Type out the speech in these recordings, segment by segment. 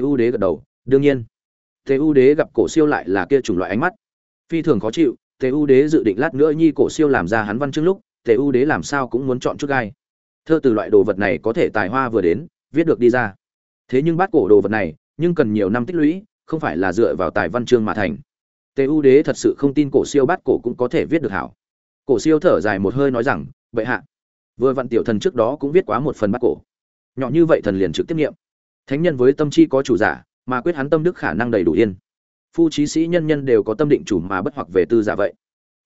tu đế gật đầu, đương nhiên. Tu đế gặp cổ siêu lại là kia chủng loại ánh mắt. Phi thường khó chịu tu đế dự định lát nữa nhi cổ siêu làm ra hắn văn chương lúc tu đế làm sao cũng muốn chọn chút gai. Thơ từ loại đồ vật này có thể tài hoa vừa đến, viết được đi ra. Thế nhưng bát cổ đồ vật này, nhưng cần nhiều năm tích lũy, không phải là dựa vào tài văn chương mà thành. Tu đế thật sự không tin cổ siêu bát cổ cũng có thể viết được hảo. Cổ siêu thở dài một hơi nói rằng, bệ hạ, vừa vặn tiểu thần trước đó cũng viết quá một phần bát cổ. Nhỏ như vậy thần liền trực tiếp nghiệm thánh nhân với tâm chi có chủ giả, mà quyết hắn tâm đức khả năng đầy đủ yên. Phu trí sĩ nhân nhân đều có tâm định chủ mà bất hoặc về tư giả vậy.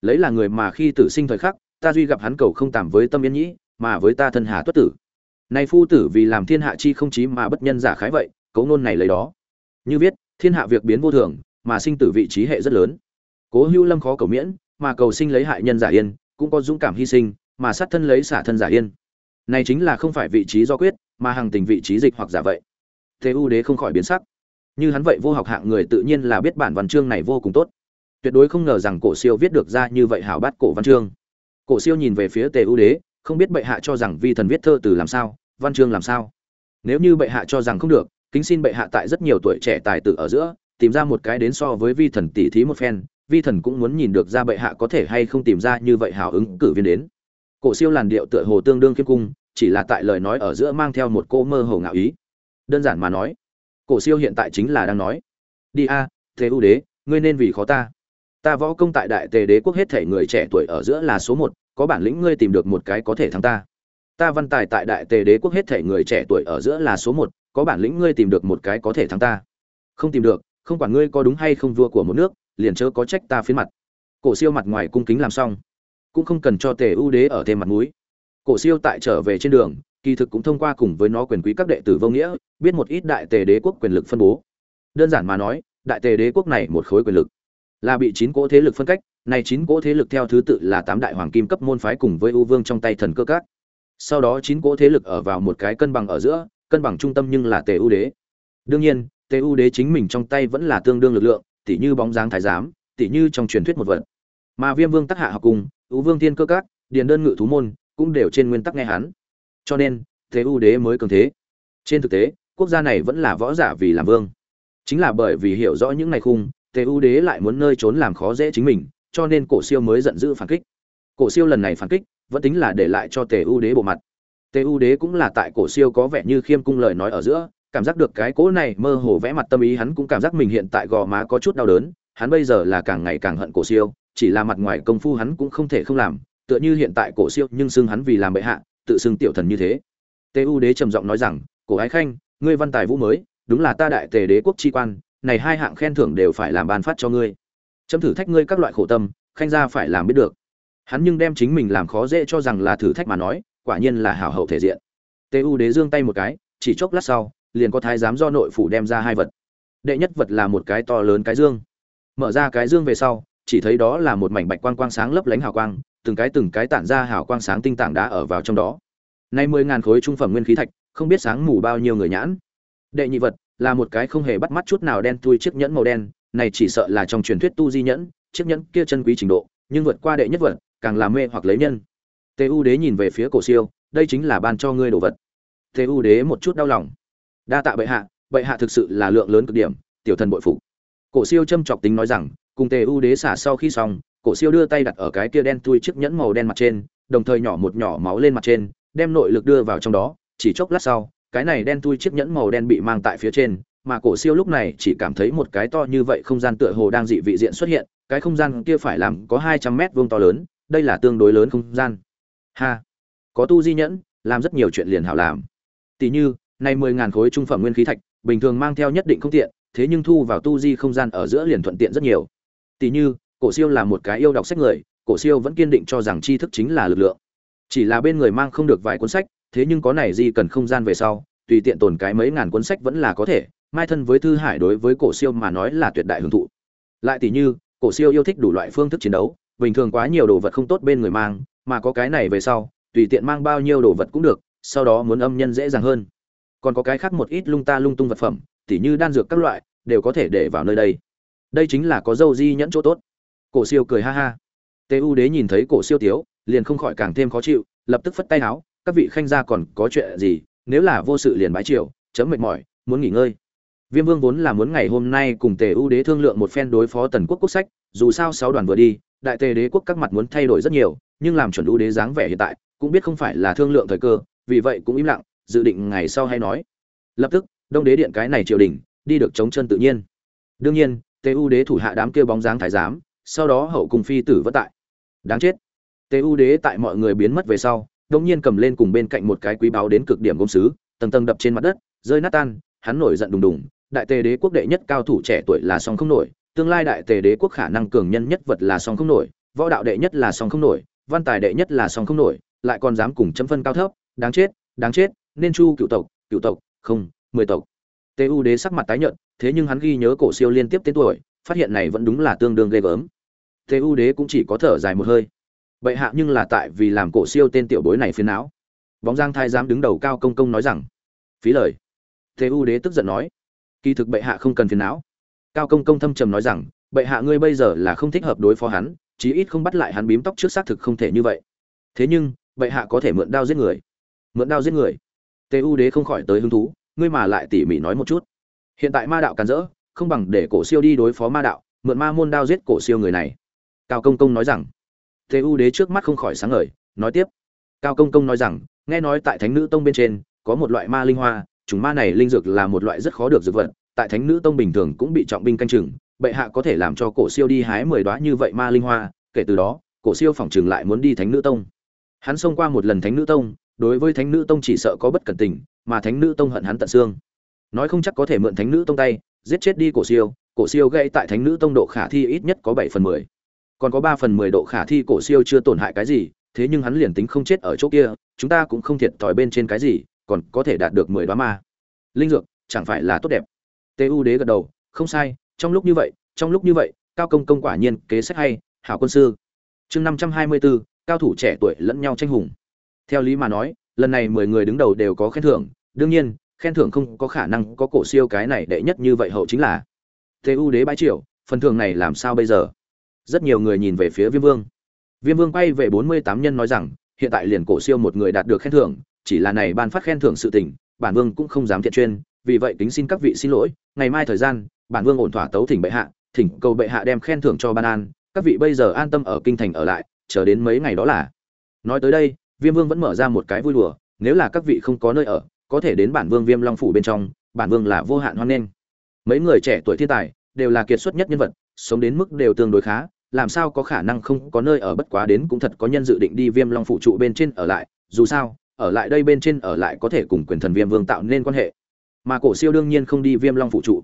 Lấy là người mà khi tử sinh thời khắc, ta duy gặp hắn cầu không tạm với tâm yên nhĩ, mà với ta thân hà tuất tử. Này phu tử vì làm thiên hạ chi không chí mà bất nhân giả khái vậy, cấu nôn này lấy đó. Như viết, thiên hạ việc biến vô thường, mà sinh tử vị trí hệ rất lớn. Cố hữu lâm khó cầu miễn, mà cầu sinh lấy hại nhân giả yên, cũng có dũng cảm hy sinh, mà sát thân lấy xả thân giả yên. Này chính là không phải vị trí do quyết, mà hàng tình vị trí dịch hoặc giả vậy thế u đế không khỏi biến sắc. Như hắn vậy vô học hạng người tự nhiên là biết bản văn chương này vô cùng tốt. Tuyệt đối không ngờ rằng cổ siêu viết được ra như vậy hảo bát cổ văn chương. Cổ siêu nhìn về phía tề u đế, không biết bệ hạ cho rằng vi thần viết thơ từ làm sao, văn chương làm sao. Nếu như bệ hạ cho rằng không được, kính xin bệ hạ tại rất nhiều tuổi trẻ tài tử ở giữa, tìm ra một cái đến so với vi thần tỷ thí một phen, vi thần cũng muốn nhìn được ra bệ hạ có thể hay không tìm ra như vậy hào ứng cử viên đến. Cổ siêu làn điệu tựa hồ tương đương kiếp cung, chỉ là tại lời nói ở giữa mang theo một cô mơ hồ ngạo ý đơn giản mà nói, cổ siêu hiện tại chính là đang nói, đi a thế ưu đế, ngươi nên vì khó ta. Ta võ công tại đại tề đế quốc hết thể người trẻ tuổi ở giữa là số một, có bản lĩnh ngươi tìm được một cái có thể thắng ta. Ta văn tài tại đại tề đế quốc hết thể người trẻ tuổi ở giữa là số một, có bản lĩnh ngươi tìm được một cái có thể thắng ta. Không tìm được, không quản ngươi có đúng hay không vua của một nước, liền chớ có trách ta phiến mặt. Cổ siêu mặt ngoài cung kính làm xong, cũng không cần cho tề ưu đế ở thêm mặt mũi. Cổ siêu tại trở về trên đường, kỳ thực cũng thông qua cùng với nó quyền quý các đệ tử vô nghĩa biết một ít đại tề đế quốc quyền lực phân bố. Đơn giản mà nói, đại tề đế quốc này một khối quyền lực là bị chín cỗ thế lực phân cách, này chín cỗ thế lực theo thứ tự là tám đại hoàng kim cấp môn phái cùng với ưu vương trong tay thần cơ các. Sau đó chín cỗ thế lực ở vào một cái cân bằng ở giữa, cân bằng trung tâm nhưng là tề ưu đế. Đương nhiên, tề ưu đế chính mình trong tay vẫn là tương đương lực lượng, tỉ như bóng dáng thái giám, tỉ như trong truyền thuyết một vật. Mà viêm vương tắc hạ học cùng, ưu vương thiên cơ các, điền đơn ngự thú môn, cũng đều trên nguyên tắc nghe hắn. Cho nên thế ưu đế mới cường thế. Trên thực tế quốc gia này vẫn là võ giả vì làm vương. Chính là bởi vì hiểu rõ những ngày khung, tề ưu đế lại muốn nơi trốn làm khó dễ chính mình, cho nên cổ siêu mới giận dữ phản kích. Cổ siêu lần này phản kích, vẫn tính là để lại cho tề ưu đế bộ mặt. Tề ưu đế cũng là tại cổ siêu có vẻ như khiêm cung lời nói ở giữa, cảm giác được cái cỗ này mơ hồ vẽ mặt tâm ý hắn cũng cảm giác mình hiện tại gò má có chút đau đớn, hắn bây giờ là càng ngày càng hận cổ siêu, chỉ là mặt ngoài công phu hắn cũng không thể không làm, tựa như hiện tại cổ siêu nhưng xưng hắn vì làm bệ hạ, tự xưng tiểu thần như thế. Tề ưu đế trầm giọng nói rằng, cổ ái khanh ngươi văn tài vũ mới, đúng là ta đại tề đế quốc chi quan, này hai hạng khen thưởng đều phải làm ban phát cho ngươi. Chấm thử thách ngươi các loại khổ tâm, khanh gia phải làm biết được. Hắn nhưng đem chính mình làm khó dễ cho rằng là thử thách mà nói, quả nhiên là hảo hậu thể diện. Tê u đế giương tay một cái, chỉ chốc lát sau, liền có thái giám do nội phủ đem ra hai vật. Đệ nhất vật là một cái to lớn cái dương. Mở ra cái dương về sau, chỉ thấy đó là một mảnh bạch quang quang sáng lấp lánh hào quang, từng cái từng cái tản ra hào quang sáng tinh tảng đá ở vào trong đó. Nay mười ngàn khối trung phẩm nguyên khí thạch không biết sáng mù bao nhiêu người nhãn. Đệ nhị vật là một cái không hề bắt mắt chút nào đen tui chiếc nhẫn màu đen, này chỉ sợ là trong truyền thuyết tu di nhẫn, chiếc nhẫn kia chân quý trình độ, nhưng vượt qua đệ nhất vật, càng làm mê hoặc lấy nhân. Tê u đế nhìn về phía cổ siêu, đây chính là ban cho ngươi đồ vật. Tê u đế một chút đau lòng. Đa tạ bệ hạ bệ hạ thực sự là lượng lớn cực điểm, tiểu thần bội phục. Cổ siêu châm chọc tính nói rằng, cùng tề u đế xả sau khi xong, cổ siêu đưa tay đặt ở cái kia đen tui chiếc nhẫn màu đen mặt trên, đồng thời nhỏ một nhỏ máu lên mặt trên, đem nội lực đưa vào trong đó chỉ chốc lát sau, cái này đen tui chiếc nhẫn màu đen bị mang tại phía trên, mà cổ siêu lúc này chỉ cảm thấy một cái to như vậy không gian tựa hồ đang dị vị diện xuất hiện, cái không gian kia phải làm có hai trăm mét vuông to lớn, đây là tương đối lớn không gian. Ha, có tu di nhẫn, làm rất nhiều chuyện liền hảo làm. Tỷ như, nay mười ngàn khối trung phẩm nguyên khí thạch, bình thường mang theo nhất định không tiện, thế nhưng thu vào tu di không gian ở giữa liền thuận tiện rất nhiều. Tỷ như, cổ siêu là một cái yêu đọc sách người, cổ siêu vẫn kiên định cho rằng tri thức chính là lực lượng. Chỉ là bên người mang không được vài cuốn sách thế nhưng có này gì cần không gian về sau tùy tiện tồn cái mấy ngàn cuốn sách vẫn là có thể mai thân với thư hải đối với cổ siêu mà nói là tuyệt đại hưởng thụ. Lại tỷ như cổ siêu yêu thích đủ loại phương thức chiến đấu bình thường quá nhiều đồ vật không tốt bên người mang mà có cái này về sau tùy tiện mang bao nhiêu đồ vật cũng được sau đó muốn âm nhân dễ dàng hơn. Còn có cái khác một ít lung ta lung tung vật phẩm tỉ như đan dược các loại đều có thể để vào nơi đây. Đây chính là có dâu di nhẫn chỗ tốt. Cổ siêu cười ha ha. Tê u đế nhìn thấy cổ siêu thiếu, liền không khỏi càng thêm khó chịu lập tức phất tay áo các vị khanh gia còn có chuyện gì, nếu là vô sự liền bái triều, chấm mệt mỏi, muốn nghỉ ngơi. Viêm vương vốn là muốn ngày hôm nay cùng tề ưu đế thương lượng một phen đối phó tần quốc quốc sách, dù sao sáu đoàn vừa đi, đại tề đế quốc các mặt muốn thay đổi rất nhiều, nhưng làm chuẩn ưu đế dáng vẻ hiện tại, cũng biết không phải là thương lượng thời cơ, vì vậy cũng im lặng, dự định ngày sau hay nói. Lập tức, đông đế điện cái này triều đình, đi được chống chân tự nhiên. Đương nhiên, tề ưu đế thủ hạ đám kêu bóng dáng thái giám, sau đó hậu cung phi tử vất tại. Đáng chết. Tề ưu đế tại mọi người biến mất về sau đông nhiên cầm lên cùng bên cạnh một cái quý báo đến cực điểm gốm sứ, tầng tầng đập trên mặt đất, rơi nát tan, hắn nổi giận đùng đùng, đại tề đế quốc đệ nhất cao thủ trẻ tuổi là song không nổi, tương lai đại tề đế quốc khả năng cường nhân nhất vật là song không nổi, võ đạo đệ nhất là song không nổi, văn tài đệ nhất là song không nổi, lại còn dám cùng chấm phân cao thấp, đáng chết đáng chết, nên chu cựu tộc cựu tộc, không, mười tộc. Tề u đế sắc mặt tái nhợt, thế nhưng hắn ghi nhớ cổ siêu liên tiếp tên tuổi, phát hiện này vẫn đúng là tương đương ghê gớm. Tề u đế cũng chỉ có thở dài một hơi bệ hạ nhưng là tại vì làm cổ siêu tên tiểu bối này phiền não. Bóng giang thái giám đứng đầu cao công công nói rằng, phí lời. Thế u đế tức giận nói, kỳ thực bệ hạ không cần phiền não. Cao công công thâm trầm nói rằng, bệ hạ ngươi bây giờ là không thích hợp đối phó hắn, chí ít không bắt lại hắn bím tóc trước xác thực không thể như vậy. Thế nhưng, bệ hạ có thể mượn đao giết người. Mượn đao giết người? Tề u đế không khỏi tới hứng thú, ngươi mà lại tỉ mỉ nói một chút. Hiện tại ma đạo càn rỡ, không bằng để cổ siêu đi đối phó ma đạo, mượn ma môn đao giết cổ siêu người này. Cao công công nói rằng tề u đế trước mắt không khỏi sáng ngời, nói tiếp. Cao công công nói rằng, nghe nói tại thánh nữ tông bên trên, có một loại ma linh hoa chủng ma này linh dược là một loại rất khó được dược vật, tại thánh nữ tông bình thường cũng bị trọng binh canh chừng, bệ hạ có thể làm cho cổ siêu đi hái mười đóa như vậy ma linh hoa, kể từ đó, cổ siêu phỏng chừng lại muốn đi thánh nữ tông. Hắn xông qua một lần thánh nữ tông, đối với thánh nữ tông chỉ sợ có bất cẩn tình, mà thánh nữ tông hận hắn tận xương. Nói không chắc có thể mượn thánh nữ tông tay, giết chết đi cổ siêu cổ siêu gây tại thánh nữ tông độ khả thi ít nhất có bảy phần mười còn có ba phần mười độ khả thi cổ siêu chưa tổn hại cái gì, thế nhưng hắn liền tính không chết ở chỗ kia, chúng ta cũng không thiệt thòi bên trên cái gì, còn có thể đạt được mười đoá ma. Linh dược, chẳng phải là tốt đẹp. Tu đế gật đầu, không sai, trong lúc như vậy, trong lúc như vậy, cao công công quả nhiên kế sách hay, hảo quân sư. Chương năm trăm hai mươi bốn cao thủ trẻ tuổi lẫn nhau tranh hùng. Theo lý mà nói, lần này mười người đứng đầu đều có khen thưởng, đương nhiên, khen thưởng không có khả năng có cổ siêu cái này đệ nhất như vậy hậu chính là. Tu đế bãi triệu phần thưởng này làm sao bây giờ? Rất nhiều người nhìn về phía viêm vương. Viêm vương quay về bốn mươi tám nhân nói rằng, hiện tại liền cổ siêu một người đạt được khen thưởng, chỉ là này ban phát khen thưởng sự tình, bản vương cũng không dám thiện chuyên, vì vậy kính xin các vị xin lỗi, ngày mai thời gian, bản vương ổn thỏa tấu thỉnh bệ hạ, thỉnh cầu bệ hạ đem khen thưởng cho ban an, các vị bây giờ an tâm ở kinh thành ở lại, chờ đến mấy ngày đó là. Nói tới đây, viêm vương vẫn mở ra một cái vui đùa, nếu là các vị không có nơi ở, có thể đến bản vương viêm long phủ bên trong, bản vương là vô hạn hoan nghênh. Mấy người trẻ tuổi thiên tài, đều là kiệt xuất nhất nhân vật, sống đến mức đều tương đối khá làm sao có khả năng không có nơi ở bất quá đến cũng thật có nhân dự định đi viêm long phụ trụ bên trên ở lại, dù sao, ở lại đây bên trên ở lại có thể cùng quyền thần viêm vương tạo nên quan hệ. Mà cổ siêu đương nhiên không đi viêm long phụ trụ.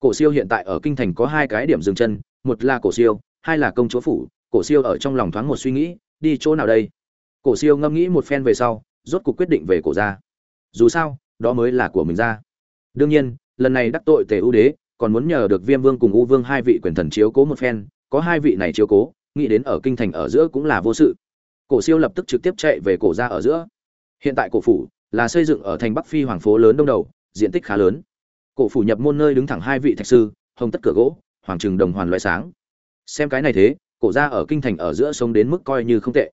Cổ siêu hiện tại ở kinh thành có hai cái điểm dừng chân, một là cổ siêu, hai là công chúa phủ. Cổ siêu ở trong lòng thoáng một suy nghĩ, đi chỗ nào đây? Cổ siêu ngẫm nghĩ một phen về sau, rốt cuộc quyết định về cổ gia. Dù sao, đó mới là của mình ra đương nhiên, lần này đắc tội tề ưu đế, còn muốn nhờ được viêm vương cùng u vương hai vị quyền thần chiếu cố một phen có hai vị này chiếu cố, nghĩ đến ở kinh thành ở giữa cũng là vô sự. Cổ siêu lập tức trực tiếp chạy về cổ gia ở giữa. Hiện tại cổ phủ là xây dựng ở thành bắc phi hoàng phố lớn đông đầu, diện tích khá lớn. Cổ phủ nhập môn nơi đứng thẳng hai vị thạch sư, hồng tất cửa gỗ, hoàng trừng đồng hoàn loại sáng. Xem cái này thế, cổ gia ở kinh thành ở giữa sống đến mức coi như không tệ.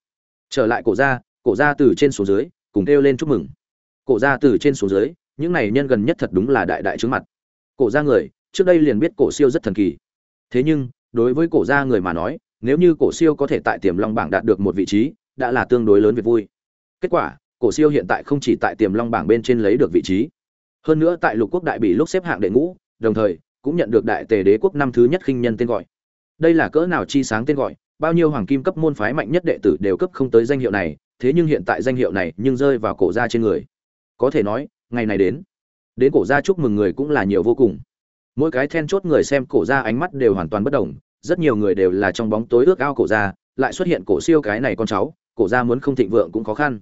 Trở lại cổ gia cổ gia từ trên xuống dưới, cùng kêu lên chúc mừng. Cổ gia từ trên xuống dưới, những này nhân gần nhất thật đúng là đại đại trước mặt. Cổ gia người, trước đây liền biết cổ siêu rất thần kỳ. Thế nhưng đối với cổ gia người mà nói, nếu như cổ siêu có thể tại tiềm long bảng đạt được một vị trí, đã là tương đối lớn việc vui. Kết quả, cổ siêu hiện tại không chỉ tại tiềm long bảng bên trên lấy được vị trí, hơn nữa tại lục quốc đại bị lúc xếp hạng đệ ngũ, đồng thời cũng nhận được đại tề đế quốc năm thứ nhất khinh nhân tên gọi. Đây là cỡ nào chi sáng tên gọi, bao nhiêu hoàng kim cấp môn phái mạnh nhất đệ tử đều cấp không tới danh hiệu này, thế nhưng hiện tại danh hiệu này nhưng rơi vào cổ gia trên người. Có thể nói, ngày này đến đến cổ gia chúc mừng người cũng là nhiều vô cùng. Mỗi cái then chốt người xem cổ gia ánh mắt đều hoàn toàn bất đồng rất nhiều người đều là trong bóng tối ước ao cổ gia, lại xuất hiện cổ siêu cái này con cháu, cổ gia muốn không thịnh vượng cũng khó khăn.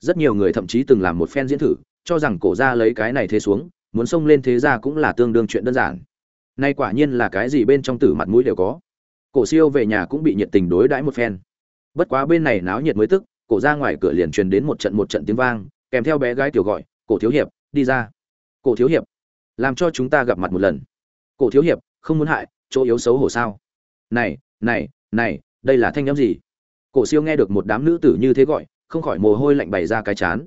Rất nhiều người thậm chí từng làm một phen diễn thử, cho rằng cổ gia lấy cái này thế xuống, muốn xông lên thế gia cũng là tương đương chuyện đơn giản. Nay quả nhiên là cái gì bên trong tử mặt mũi đều có. Cổ siêu về nhà cũng bị nhiệt tình đối đãi một phen. Bất quá bên này náo nhiệt mới tức, cổ ra ngoài cửa liền truyền đến một trận một trận tiếng vang, kèm theo bé gái tiểu gọi, cổ thiếu hiệp, đi ra. Cổ thiếu hiệp, làm cho chúng ta gặp mặt một lần. Cổ thiếu hiệp, không muốn hại, chỗ yếu xấu hổ sao? Này này này, đây là thanh n m gì? Cổ siêu nghe được một đám nữ tử như thế gọi, không khỏi mồ hôi lạnh bày ra cái chán.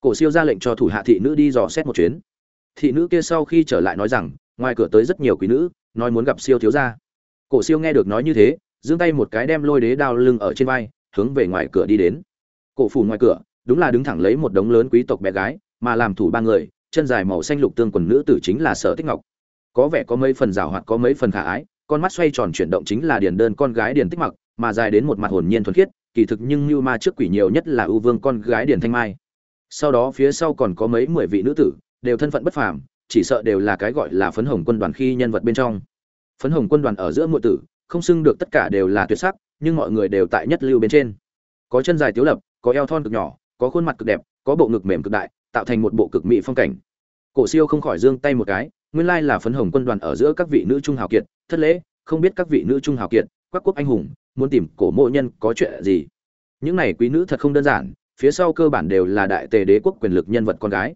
Cổ siêu ra lệnh cho thủ hạ thị nữ đi dò xét một chuyến. Thị nữ kia sau khi trở lại nói rằng, ngoài cửa tới rất nhiều quý nữ, nói muốn gặp siêu thiếu gia. Cổ siêu nghe được nói như thế, giương tay một cái đem lôi đế đao lưng ở trên vai, hướng về ngoài cửa đi đến. Cổ phủ ngoài cửa, đúng là đứng thẳng lấy một đống lớn quý tộc bé gái, mà làm thủ ba người, chân dài màu xanh lục tương quần nữ tử chính là sở tích ngọc. Có vẻ có mấy phần rào hoạt, có mấy phần khả ái con mắt xoay tròn chuyển động chính là điền đơn con gái điền tích mặc, mà dài đến một mặt hồn nhiên thuần khiết, kỳ thực nhưng như ma trước quỷ nhiều nhất là ưu vương con gái điền thanh mai. Sau đó phía sau còn có mấy mười vị nữ tử, đều thân phận bất phàm, chỉ sợ đều là cái gọi là phấn hồng quân đoàn khi nhân vật bên trong. Phấn hồng quân đoàn ở giữa muội tử, không xưng được tất cả đều là tuyệt sắc, nhưng mọi người đều tại nhất lưu bên trên. Có chân dài tiếu lập, có eo thon cực nhỏ, có khuôn mặt cực đẹp, có bộ ngực mềm cực đại, tạo thành một bộ cực mỹ phong cảnh. Cổ siêu không khỏi giương tay một cái, nguyên lai là phấn hồng quân đoàn ở giữa các vị nữ trung hào kiệt thất lễ, không biết các vị nữ trung hào kiệt các quốc anh hùng, muốn tìm cổ mộ nhân có chuyện gì? Những này quý nữ thật không đơn giản, phía sau cơ bản đều là đại tề đế quốc quyền lực nhân vật con gái.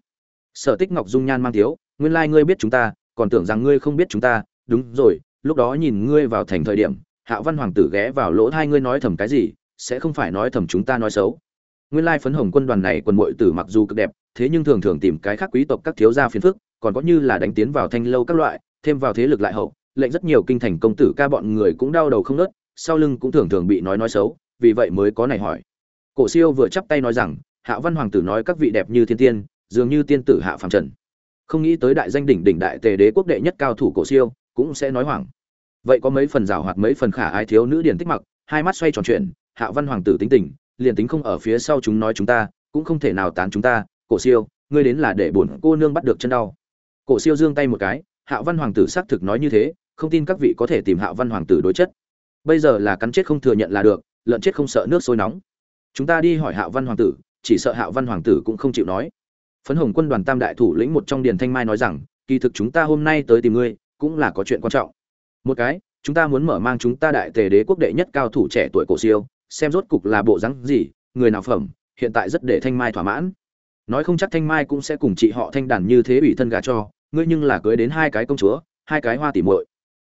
Sở tích ngọc dung nhan mang thiếu, nguyên lai ngươi biết chúng ta, còn tưởng rằng ngươi không biết chúng ta. Đúng rồi, lúc đó nhìn ngươi vào thành thời điểm, hạ văn hoàng tử ghé vào lỗ hai ngươi nói thầm cái gì, sẽ không phải nói thầm chúng ta nói xấu. Nguyên lai phấn hồng quân đoàn này quần mội tử mặc dù cực đẹp, thế nhưng thường thường tìm cái khác quý tộc các thiếu gia phiền phức, còn có như là đánh tiến vào thanh lâu các loại, thêm vào thế lực lại hậu lệnh rất nhiều kinh thành công tử ca bọn người cũng đau đầu không nớt, sau lưng cũng thường thường bị nói nói xấu, vì vậy mới có này hỏi. Cổ siêu vừa chắp tay nói rằng, hạ văn hoàng tử nói các vị đẹp như thiên tiên, dường như tiên tử hạ phàm trần. Không nghĩ tới đại danh đỉnh đỉnh đại tề đế quốc đệ nhất cao thủ cổ siêu, cũng sẽ nói hoảng. Vậy có mấy phần rào hoạt mấy phần khả ái thiếu nữ điển tích mặc, hai mắt xoay tròn chuyện, hạ văn hoàng tử tính tình, liền tính không ở phía sau chúng nói chúng ta, cũng không thể nào tán chúng ta, cổ siêu, ngươi đến là để bổn cô nương bắt được chân đau. Cổ siêu giương tay một cái, hạ văn hoàng tử xác thực nói như thế không tin các vị có thể tìm Hạo văn hoàng tử đối chất. Bây giờ là cắn chết không thừa nhận là được, lợn chết không sợ nước sôi nóng. Chúng ta đi hỏi Hạo văn hoàng tử, chỉ sợ Hạo văn hoàng tử cũng không chịu nói. Phấn hồng quân đoàn tam đại thủ lĩnh một trong điền thanh mai nói rằng, kỳ thực chúng ta hôm nay tới tìm ngươi, cũng là có chuyện quan trọng. Một cái, chúng ta muốn mở mang chúng ta đại tề đế quốc đệ nhất cao thủ trẻ tuổi cổ siêu, xem rốt cục là bộ rắn gì, người nào phẩm, hiện tại rất để thanh mai thỏa mãn. Nói không chắc thanh mai cũng sẽ cùng chị họ thanh đàn như thế ủy thân gà cho, ngươi nhưng là cưới đến hai cái công chúa, hai cái hoa tỉ muội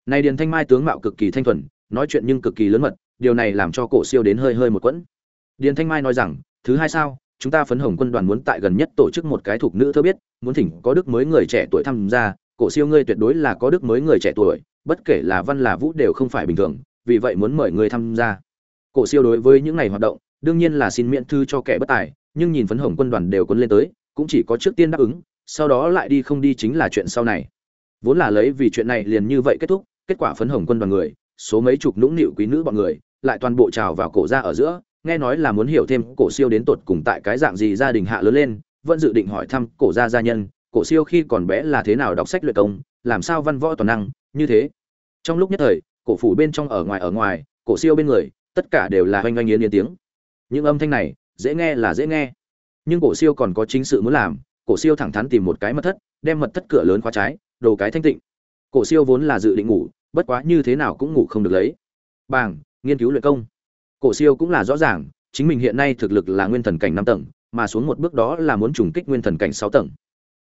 này điền thanh mai tướng mạo cực kỳ thanh thuần, nói chuyện nhưng cực kỳ lớn mật, điều này làm cho cổ siêu đến hơi hơi một quẫn. Điền thanh mai nói rằng, thứ hai sao, chúng ta phấn hồng quân đoàn muốn tại gần nhất tổ chức một cái thuộc nữ thơ biết, muốn thỉnh có đức mới người trẻ tuổi tham gia, cổ siêu ngươi tuyệt đối là có đức mới người trẻ tuổi, bất kể là văn là vũ đều không phải bình thường, vì vậy muốn mời người tham gia. Cổ siêu đối với những ngày hoạt động, đương nhiên là xin miễn thư cho kẻ bất tài, nhưng nhìn phấn hồng quân đoàn đều cuốn lên tới, cũng chỉ có trước tiên đáp ứng, sau đó lại đi không đi chính là chuyện sau này. Vốn là lấy vì chuyện này liền như vậy kết thúc kết quả phấn hồng quân đoàn người, số mấy chục nũng nịu quý nữ bọn người, lại toàn bộ trào vào cổ ra ở giữa, nghe nói là muốn hiểu thêm cổ siêu đến tột cùng tại cái dạng gì gia đình hạ lớn lên, vẫn dự định hỏi thăm cổ gia gia nhân, cổ siêu khi còn bé là thế nào đọc sách luyện công, làm sao văn võ toàn năng, như thế. Trong lúc nhất thời, cổ phủ bên trong ở ngoài ở ngoài, cổ siêu bên người, tất cả đều là oanh oanh yến yến tiếng. Những âm thanh này, dễ nghe là dễ nghe. Nhưng cổ siêu còn có chính sự muốn làm, cổ siêu thẳng thắn tìm một cái mật thất, đem mật thất cửa lớn khóa trái, đồ cái thanh tịnh cổ siêu vốn là dự định ngủ, bất quá như thế nào cũng ngủ không được lấy. Bảng nghiên cứu luyện công. Cổ siêu cũng là rõ ràng, chính mình hiện nay thực lực là nguyên thần cảnh năm tầng, mà xuống một bước đó là muốn trùng kích nguyên thần cảnh sáu tầng.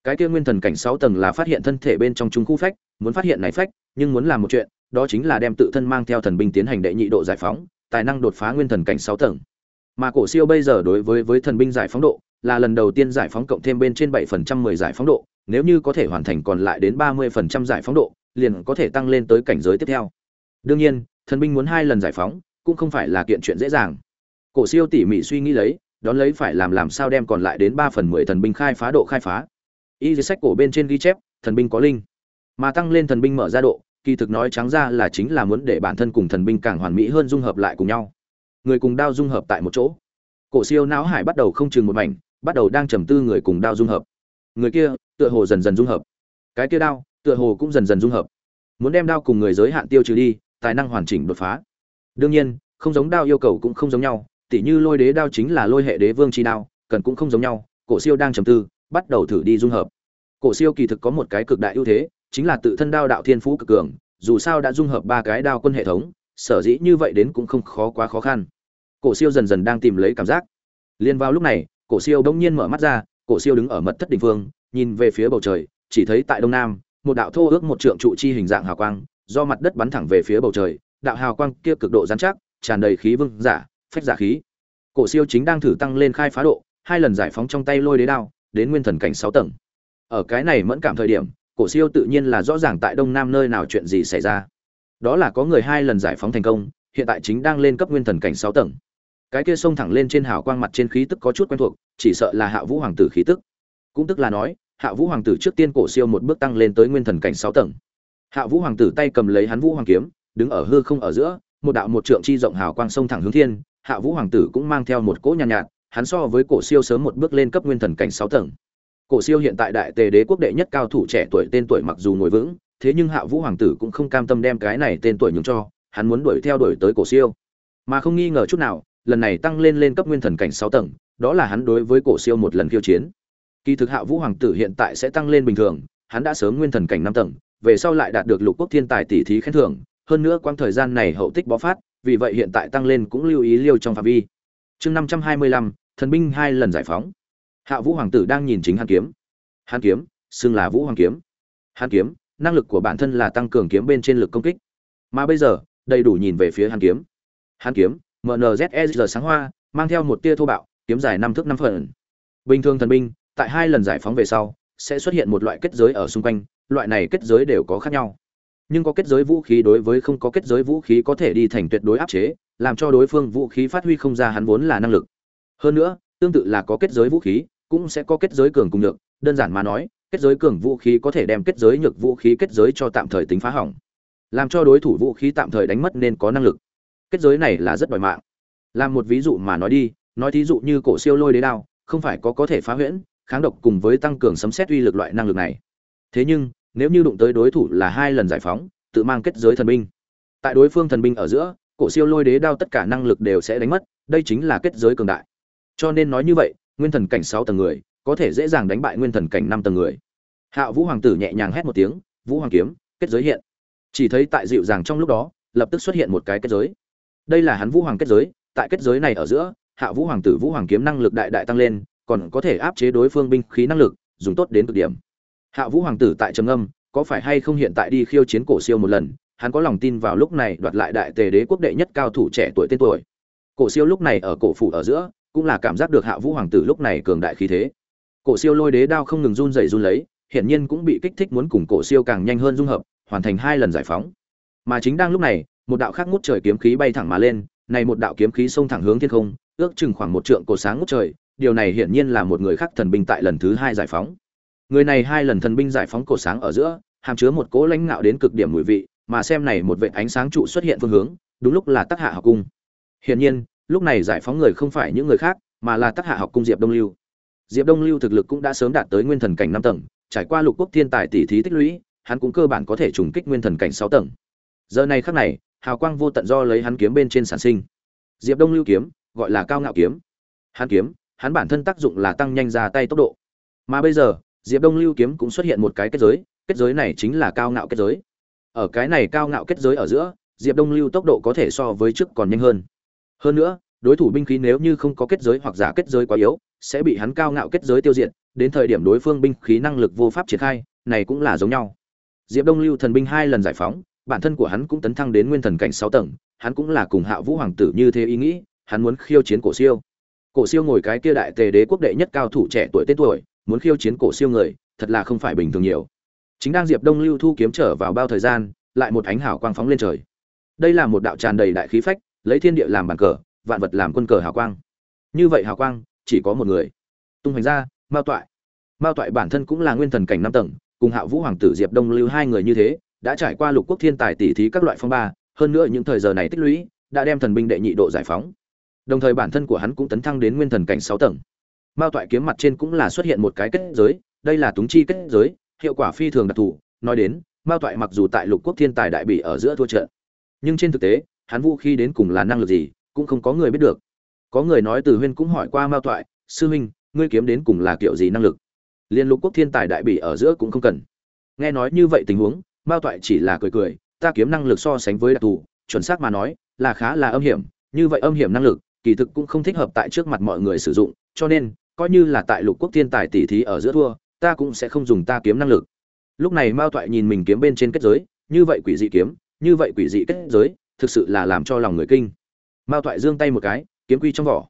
Cái kia nguyên thần cảnh sáu tầng là phát hiện thân thể bên trong trung khu phách, muốn phát hiện này phách, nhưng muốn làm một chuyện, đó chính là đem tự thân mang theo thần binh tiến hành đệ nhị độ giải phóng, tài năng đột phá nguyên thần cảnh sáu tầng. Mà cổ siêu bây giờ đối với với thần binh giải phóng độ, là lần đầu tiên giải phóng cộng thêm bên trên bảy phần trăm mười giải phóng độ, nếu như có thể hoàn thành còn lại đến ba mươi phần trăm giải phóng độ liền có thể tăng lên tới cảnh giới tiếp theo. Đương nhiên, thần binh muốn hai lần giải phóng, cũng không phải là kiện chuyện dễ dàng. Cổ siêu tỉ mỉ suy nghĩ lấy, đón lấy phải làm làm sao đem còn lại đến ba phần mười thần binh khai phá độ khai phá. Y dưới sách cổ bên trên ghi chép, thần binh có linh. Mà tăng lên thần binh mở ra độ, kỳ thực nói trắng ra là chính là muốn để bản thân cùng thần binh càng hoàn mỹ hơn dung hợp lại cùng nhau. Người cùng đao dung hợp tại một chỗ. Cổ siêu não hải bắt đầu không chừng một mảnh, bắt đầu đang trầm tư người cùng đao dung hợp. Người kia, tựa hồ dần dần dung hợp. Cái kia đao tựa hồ cũng dần dần dung hợp. Muốn đem đao cùng người giới hạn tiêu trừ đi, tài năng hoàn chỉnh đột phá. Đương nhiên, không giống đao yêu cầu cũng không giống nhau, tỉ như lôi đế đao chính là lôi hệ đế vương chi đao, cần cũng không giống nhau, cổ siêu đang trầm tư, bắt đầu thử đi dung hợp. Cổ siêu kỳ thực có một cái cực đại ưu thế, chính là tự thân đao đạo thiên phú cực cường, dù sao đã dung hợp ba cái đao quân hệ thống, sở dĩ như vậy đến cũng không khó quá khó khăn. Cổ siêu dần dần đang tìm lấy cảm giác. Liên vào lúc này, cổ siêu bỗng nhiên mở mắt ra, cổ siêu đứng ở mật thất đỉnh phương, nhìn về phía bầu trời, chỉ thấy tại đông nam một đạo thô ước một trượng trụ chi hình dạng hào quang, do mặt đất bắn thẳng về phía bầu trời, đạo hào quang kia cực độ rắn chắc, tràn đầy khí vương giả, phách giả khí. Cổ siêu chính đang thử tăng lên khai phá độ, hai lần giải phóng trong tay lôi đế đao, đến nguyên thần cảnh sáu tầng. Ở cái này mẫn cảm thời điểm, cổ siêu tự nhiên là rõ ràng tại đông nam nơi nào chuyện gì xảy ra. Đó là có người hai lần giải phóng thành công, hiện tại chính đang lên cấp nguyên thần cảnh sáu tầng. Cái kia xông thẳng lên trên hào quang mặt trên khí tức có chút quen thuộc, chỉ sợ là hạ vũ hoàng tử khí tức. Cũng tức là nói hạ vũ hoàng tử trước tiên cổ siêu một bước tăng lên tới nguyên thần cảnh sáu tầng. Hạ vũ hoàng tử tay cầm lấy hắn vũ hoàng kiếm đứng ở hư không ở giữa một đạo một trượng chi rộng hào quang sông thẳng hướng thiên hạ vũ hoàng tử cũng mang theo một cỗ nhàn nhạt, nhạt hắn so với cổ siêu sớm một bước lên cấp nguyên thần cảnh sáu tầng. Cổ siêu hiện tại đại tề đế quốc đệ nhất cao thủ trẻ tuổi tên tuổi mặc dù ngồi vững thế nhưng hạ vũ hoàng tử cũng không cam tâm đem cái này tên tuổi nhường cho hắn muốn đuổi theo đuổi tới cổ siêu. Mà không nghi ngờ chút nào lần này tăng lên lên cấp nguyên thần cảnh sáu tầng đó là hắn đối với cổ siêu một lần khiêu chiến kỳ thực hạ vũ hoàng tử hiện tại sẽ tăng lên bình thường, hắn đã sớm nguyên thần cảnh năm tầng, về sau lại đạt được lục quốc thiên tài tỷ thí khen thưởng, hơn nữa quang thời gian này hậu tích bó phát, vì vậy hiện tại tăng lên cũng lưu ý liêu trong phạm vi. Chương năm trăm hai mươi lăm, thần binh hai lần giải phóng. Hạ vũ hoàng tử đang nhìn chính hàn kiếm. Hàn kiếm, xưng là vũ hoàng kiếm. Hàn kiếm, năng lực của bản thân là tăng cường kiếm bên trên lực công kích. Mà bây giờ, đầy đủ nhìn về phía hàn kiếm. Hàn kiếm mnze sáng hoa, mang theo một tia thô bạo, kiếm dài năm thước năm phần. Bình thường thần binh tại hai lần giải phóng về sau, sẽ xuất hiện một loại kết giới ở xung quanh, loại này kết giới đều có khác nhau. Nhưng có kết giới vũ khí đối với không có kết giới vũ khí có thể đi thành tuyệt đối áp chế, làm cho đối phương vũ khí phát huy không ra hắn vốn là năng lực. Hơn nữa, tương tự là có kết giới vũ khí, cũng sẽ có kết giới cường cùng nhược. Đơn giản mà nói, kết giới cường vũ khí có thể đem kết giới nhược vũ khí kết giới cho tạm thời tính phá hỏng. Làm cho đối thủ vũ khí tạm thời đánh mất nên có năng lực. Kết giới này là rất đòi mạng. Làm một ví dụ mà nói đi, nói thí dụ như cổ siêu lôi đế đao, không phải có có thể phá huyễn kháng độc cùng với tăng cường sấm xét uy lực loại năng lực này. Thế nhưng, nếu như đụng tới đối thủ là hai lần giải phóng, tự mang kết giới thần binh. Tại đối phương thần binh ở giữa, cổ siêu lôi đế đao tất cả năng lực đều sẽ đánh mất, đây chính là kết giới cường đại. Cho nên nói như vậy, nguyên thần cảnh sáu tầng người, có thể dễ dàng đánh bại nguyên thần cảnh năm tầng người. Hạ vũ hoàng tử nhẹ nhàng hét một tiếng, vũ hoàng kiếm, kết giới hiện. Chỉ thấy tại dịu dàng trong lúc đó, lập tức xuất hiện một cái kết giới. Đây là hắn vũ hoàng kết giới, tại kết giới này ở giữa, hạ vũ hoàng tử vũ hoàng kiếm năng lực đại đại tăng lên còn có thể áp chế đối phương binh khí năng lực, dùng tốt đến cực điểm. Hạ vũ hoàng tử tại trầm âm có phải hay không hiện tại đi khiêu chiến cổ siêu một lần, hắn có lòng tin vào lúc này đoạt lại đại tề đế quốc đệ nhất cao thủ trẻ tuổi tên tuổi. Cổ siêu lúc này ở cổ phủ ở giữa, cũng là cảm giác được hạ vũ hoàng tử lúc này cường đại khí thế. Cổ siêu lôi đế đao không ngừng run rẩy run lấy, hiển nhiên cũng bị kích thích muốn cùng cổ siêu càng nhanh hơn dung hợp, hoàn thành hai lần giải phóng. Mà chính đang lúc này, một đạo khác ngút trời kiếm khí bay thẳng mà lên, này một đạo kiếm khí xông thẳng hướng thiên không, ước chừng khoảng một trượng cổ sáng ngút trời điều này hiển nhiên là một người khác thần binh tại lần thứ hai giải phóng. Người này hai lần thần binh giải phóng cổ sáng ở giữa, hàm chứa một cỗ lãnh ngạo đến cực điểm mùi vị, mà xem này một vệt ánh sáng trụ xuất hiện phương hướng, đúng lúc là tác hạ học cung. Hiển nhiên, lúc này giải phóng người không phải những người khác, mà là tác hạ học cung diệp đông lưu. Diệp đông lưu thực lực cũng đã sớm đạt tới nguyên thần cảnh năm tầng, trải qua lục quốc thiên tài tỷ thí tích lũy, hắn cũng cơ bản có thể trùng kích nguyên thần cảnh sáu tầng. Giờ này khắc này, hào quang vô tận do lấy hắn kiếm bên trên sản sinh. Diệp đông lưu kiếm, gọi là cao ngạo kiếm. Hắn kiếm hắn bản thân tác dụng là tăng nhanh ra tay tốc độ. Mà bây giờ, diệp đông lưu kiếm cũng xuất hiện một cái kết giới kết giới này chính là cao ngạo kết giới. Ở cái này cao ngạo kết giới ở giữa, diệp đông lưu tốc độ có thể so với trước còn nhanh hơn. Hơn nữa, đối thủ binh khí nếu như không có kết giới hoặc giả kết giới quá yếu, sẽ bị hắn cao ngạo kết giới tiêu diệt, đến thời điểm đối phương binh khí năng lực vô pháp triển khai, này cũng là giống nhau. Diệp đông lưu thần binh hai lần giải phóng, bản thân của hắn cũng tấn thăng đến nguyên thần cảnh sáu tầng, hắn cũng là cùng hạ vũ hoàng tử như thế ý nghĩ, hắn muốn khiêu chiến cổ siêu cổ siêu ngồi cái kia đại tề đế quốc đệ nhất cao thủ trẻ tuổi tên tuổi, muốn khiêu chiến cổ siêu người, thật là không phải bình thường nhiều. Chính đang diệp đông lưu thu kiếm trở vào bao thời gian, lại một ánh hào quang phóng lên trời. Đây là một đạo tràn đầy đại khí phách, lấy thiên địa làm bàn cờ, vạn vật làm quân cờ hào quang. Như vậy hào quang, chỉ có một người. Tung hoành ra, mao toại. Mao toại bản thân cũng là nguyên thần cảnh năm tầng, cùng hạ vũ hoàng tử diệp đông lưu hai người như thế, đã trải qua lục quốc thiên tài tỷ thí các loại phong ba, hơn nữa những thời giờ này tích lũy, đã đem thần binh đệ nhị độ giải phóng đồng thời bản thân của hắn cũng tấn thăng đến nguyên thần cảnh sáu tầng. Mao toại kiếm mặt trên cũng là xuất hiện một cái kết giới, đây là túng chi kết giới, hiệu quả phi thường đặc thù. Nói đến, mao toại mặc dù tại lục quốc thiên tài đại bỉ ở giữa thua trận, nhưng trên thực tế, hắn vũ khí đến cùng là năng lực gì, cũng không có người biết được. Có người nói từ huyên cũng hỏi qua mao toại, sư huynh, ngươi kiếm đến cùng là kiểu gì năng lực? Liên lục quốc thiên tài đại bỉ ở giữa cũng không cần. Nghe nói như vậy tình huống, mao toại chỉ là cười cười, ta kiếm năng lực so sánh với đặc thù, chuẩn xác mà nói, là khá là âm hiểm, như vậy âm hiểm năng lực kỳ thực cũng không thích hợp tại trước mặt mọi người sử dụng, cho nên, coi như là tại lục quốc thiên tài tỷ thí ở giữa thua, ta cũng sẽ không dùng ta kiếm năng lực. Lúc này mao toại nhìn mình kiếm bên trên kết giới, như vậy quỷ dị kiếm, như vậy quỷ dị kết giới, thực sự là làm cho lòng người kinh. Mao toại giương tay một cái, kiếm quy trong vỏ.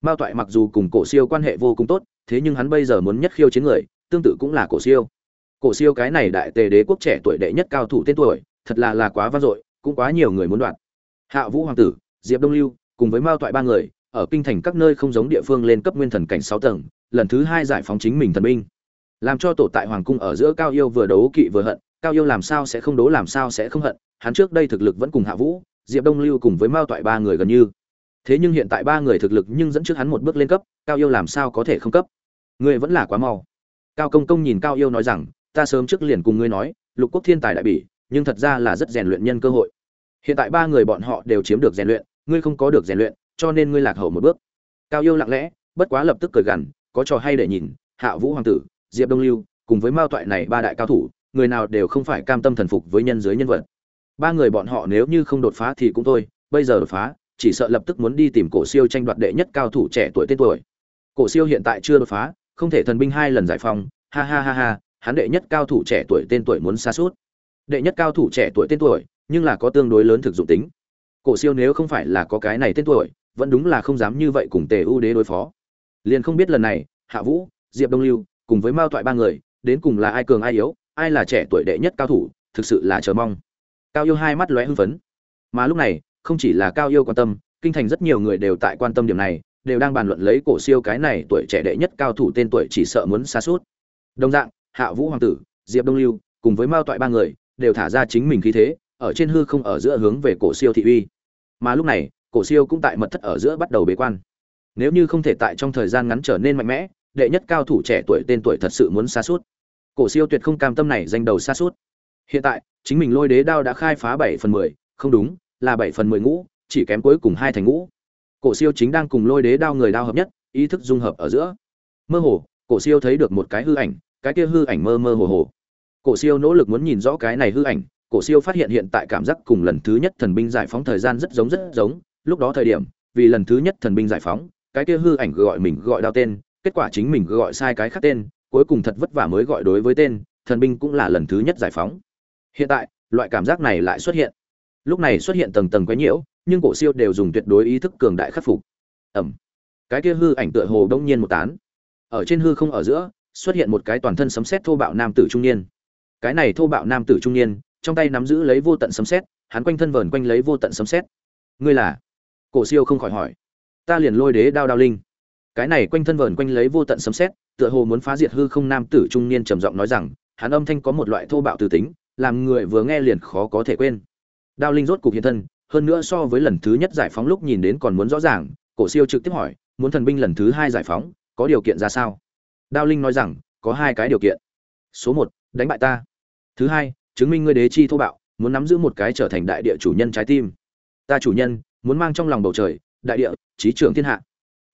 Mao toại mặc dù cùng cổ siêu quan hệ vô cùng tốt, thế nhưng hắn bây giờ muốn nhất khiêu chiến người, tương tự cũng là cổ siêu. Cổ siêu cái này đại tề đế quốc trẻ tuổi đệ nhất cao thủ tên tuổi, thật là là quá vang dội, cũng quá nhiều người muốn đoạt. Hạ vũ hoàng tử, diệp đông lưu cùng với mao toại ba người, ở kinh thành các nơi không giống địa phương lên cấp nguyên thần cảnh sáu tầng, lần thứ hai giải phóng chính mình thần binh. Làm cho tổ tại hoàng cung ở giữa cao yêu vừa đấu kỵ vừa hận, cao yêu làm sao sẽ không đấu làm sao sẽ không hận, hắn trước đây thực lực vẫn cùng hạ vũ, diệp đông lưu cùng với mao toại ba người gần như. Thế nhưng hiện tại ba người thực lực nhưng dẫn trước hắn một bước lên cấp, cao yêu làm sao có thể không cấp? Ngươi vẫn là quá mau. Cao công công nhìn cao yêu nói rằng, ta sớm trước liền cùng ngươi nói, lục quốc thiên tài đại bỉ, nhưng thật ra là rất rèn luyện nhân cơ hội. Hiện tại ba người bọn họ đều chiếm được rèn luyện ngươi không có được rèn luyện, cho nên ngươi lạc hậu một bước. Cao yêu lặng lẽ, bất quá lập tức cười gằn, có trò hay để nhìn, hạ vũ hoàng tử, diệp đông lưu, cùng với mao toại này ba đại cao thủ, người nào đều không phải cam tâm thần phục với nhân giới nhân vật. Ba người bọn họ nếu như không đột phá thì cũng thôi, bây giờ đột phá, chỉ sợ lập tức muốn đi tìm cổ siêu tranh đoạt đệ nhất cao thủ trẻ tuổi tên tuổi. Cổ siêu hiện tại chưa đột phá, không thể thần binh hai lần giải phóng, ha ha ha ha, hắn đệ nhất cao thủ trẻ tuổi tên tuổi muốn xa suốt. Đệ nhất cao thủ trẻ tuổi tên tuổi, nhưng là có tương đối lớn thực dụng tính cổ siêu nếu không phải là có cái này tên tuổi, vẫn đúng là không dám như vậy cùng tề ưu đế đối phó. Liền không biết lần này, hạ vũ, diệp đông lưu, cùng với mao toại ba người, đến cùng là ai cường ai yếu, ai là trẻ tuổi đệ nhất cao thủ, thực sự là chờ mong. Cao yêu hai mắt lóe hưng phấn. Mà lúc này, không chỉ là cao yêu quan tâm, kinh thành rất nhiều người đều tại quan tâm điểm này, đều đang bàn luận lấy cổ siêu cái này tuổi trẻ đệ nhất cao thủ tên tuổi chỉ sợ muốn xa suốt. Đồng dạng, hạ vũ hoàng tử, diệp đông lưu, cùng với mao toại ba người, đều thả ra chính mình khí thế ở trên hư không ở giữa hướng về cổ siêu thị uy. Mà lúc này, cổ siêu cũng tại mật thất ở giữa bắt đầu bế quan. Nếu như không thể tại trong thời gian ngắn trở nên mạnh mẽ, đệ nhất cao thủ trẻ tuổi tên tuổi thật sự muốn xa suốt. Cổ siêu tuyệt không cam tâm này danh đầu xa suốt. Hiện tại, chính mình lôi đế đao đã khai phá bảy phần mười, không đúng, là bảy phần mười ngũ, chỉ kém cuối cùng hai thành ngũ. Cổ siêu chính đang cùng lôi đế đao người đao hợp nhất, ý thức dung hợp ở giữa. Mơ hồ, cổ siêu thấy được một cái hư ảnh, cái kia hư ảnh mơ mơ hồ hồ. Cổ siêu nỗ lực muốn nhìn rõ cái này hư ảnh cổ siêu phát hiện hiện tại cảm giác cùng lần thứ nhất thần binh giải phóng thời gian rất giống rất giống. Lúc đó thời điểm, vì lần thứ nhất thần binh giải phóng, cái kia hư ảnh gọi mình gọi đao tên, kết quả chính mình gọi sai cái khác tên, cuối cùng thật vất vả mới gọi đối với tên, thần binh cũng là lần thứ nhất giải phóng. Hiện tại, loại cảm giác này lại xuất hiện. Lúc này xuất hiện tầng tầng quấy nhiễu, nhưng cổ siêu đều dùng tuyệt đối ý thức cường đại khắc phục. Ầm cái kia hư ảnh tựa hồ đông nhiên một tán. Ở trên hư không ở giữa, xuất hiện một cái toàn thân sấm sét thô bạo nam tử trung niên. Cái này thô bạo nam tử trung niên trong tay nắm giữ lấy vô tận sấm sét, hắn quanh thân vờn quanh lấy vô tận sấm sét. Ngươi là? Cổ siêu không khỏi hỏi. Ta liền lôi đế đao đao linh. Cái này quanh thân vờn quanh lấy vô tận sấm sét, tựa hồ muốn phá diệt hư không nam tử trung niên trầm giọng nói rằng, hắn âm thanh có một loại thô bạo từ tính, làm người vừa nghe liền khó có thể quên. Đao linh rốt cục hiện thân, hơn nữa so với lần thứ nhất giải phóng lúc nhìn đến còn muốn rõ ràng, cổ siêu trực tiếp hỏi, muốn thần binh lần thứ hai giải phóng, có điều kiện ra sao? Đao linh nói rằng, có hai cái điều kiện. Số một, đánh bại ta. Thứ hai chứng minh ngươi đế chi thô bạo, muốn nắm giữ một cái trở thành đại địa chủ nhân trái tim. Ta chủ nhân, muốn mang trong lòng bầu trời, đại địa trí trưởng thiên hạ.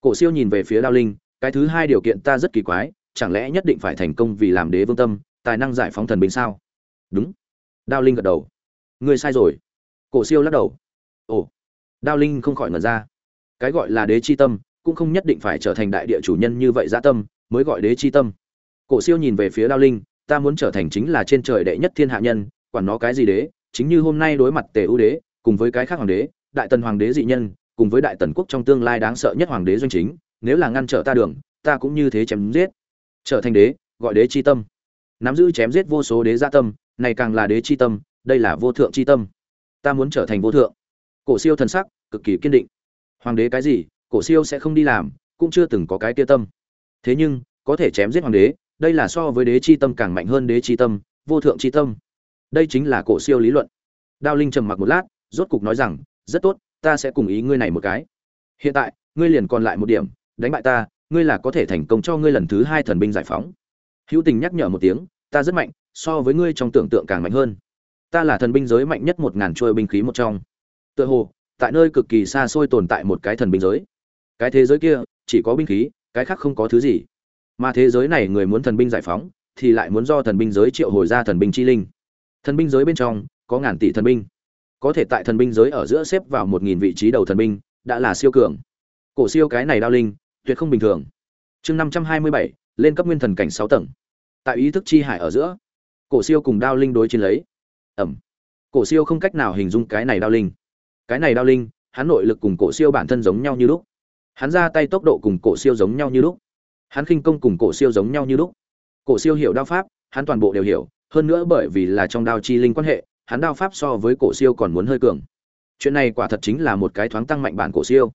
Cổ siêu nhìn về phía đao linh, cái thứ hai điều kiện ta rất kỳ quái, chẳng lẽ nhất định phải thành công vì làm đế vương tâm, tài năng giải phóng thần binh sao? Đúng. Đao linh gật đầu. Ngươi sai rồi. Cổ siêu lắc đầu. Ồ. Đao linh không khỏi ngẩn ra. Cái gọi là đế chi tâm, cũng không nhất định phải trở thành đại địa chủ nhân như vậy dã tâm, mới gọi đế chi tâm. Cổ siêu nhìn về phía đao linh ta muốn trở thành chính là trên trời đệ nhất thiên hạ nhân, quản nó cái gì đế, chính như hôm nay đối mặt tề ưu đế, cùng với cái khác hoàng đế, đại tần hoàng đế dị nhân, cùng với đại tần quốc trong tương lai đáng sợ nhất hoàng đế doanh chính, nếu là ngăn trở ta đường, ta cũng như thế chém giết. Trở thành đế, gọi đế chi tâm. Nắm giữ chém giết vô số đế gia tâm, này càng là đế chi tâm, đây là vô thượng chi tâm. Ta muốn trở thành vô thượng. Cổ siêu thần sắc, cực kỳ kiên định. Hoàng đế cái gì, cổ siêu sẽ không đi làm, cũng chưa từng có cái kia tâm. Thế nhưng, có thể chém giết hoàng đế đây là so với đế chi tâm càng mạnh hơn đế chi tâm, vô thượng chi tâm. Đây chính là cổ siêu lý luận. Đao linh trầm mặc một lát, rốt cục nói rằng, rất tốt, ta sẽ cùng ý ngươi này một cái. Hiện tại, ngươi liền còn lại một điểm, đánh bại ta, ngươi là có thể thành công cho ngươi lần thứ hai thần binh giải phóng. Hữu tình nhắc nhở một tiếng, ta rất mạnh, so với ngươi trong tưởng tượng càng mạnh hơn. Ta là thần binh giới mạnh nhất một ngàn trôi binh khí một trong. Tựa hồ, tại nơi cực kỳ xa xôi tồn tại một cái thần binh giới. Cái thế giới kia, chỉ có binh khí, cái khác không có thứ gì mà thế giới này người muốn thần binh giải phóng, thì lại muốn do thần binh giới triệu hồi ra thần binh chi linh. Thần binh giới bên trong, có ngàn tỷ thần binh. Có thể tại thần binh giới ở giữa xếp vào một nghìn vị trí đầu thần binh, đã là siêu cường. Cổ siêu cái này đao linh, tuyệt không bình thường. Chương năm trăm hai mươi bảy, lên cấp nguyên thần cảnh sáu tầng. Tại ý thức chi hải ở giữa, cổ siêu cùng đao linh đối chiến lấy. Ẩm. Cổ siêu không cách nào hình dung cái này đao linh. Cái này đao linh, hắn nội lực cùng cổ siêu bản thân giống nhau như lúc. Hắn ra tay tốc độ cùng cổ siêu giống nhau như lúc hắn khinh công cùng cổ siêu giống nhau như lúc. Cổ siêu hiểu đao pháp, hắn toàn bộ đều hiểu, hơn nữa bởi vì là trong đao chi linh quan hệ, hắn đao pháp so với cổ siêu còn muốn hơi cường. Chuyện này quả thật chính là một cái thoáng tăng mạnh bản cổ siêu.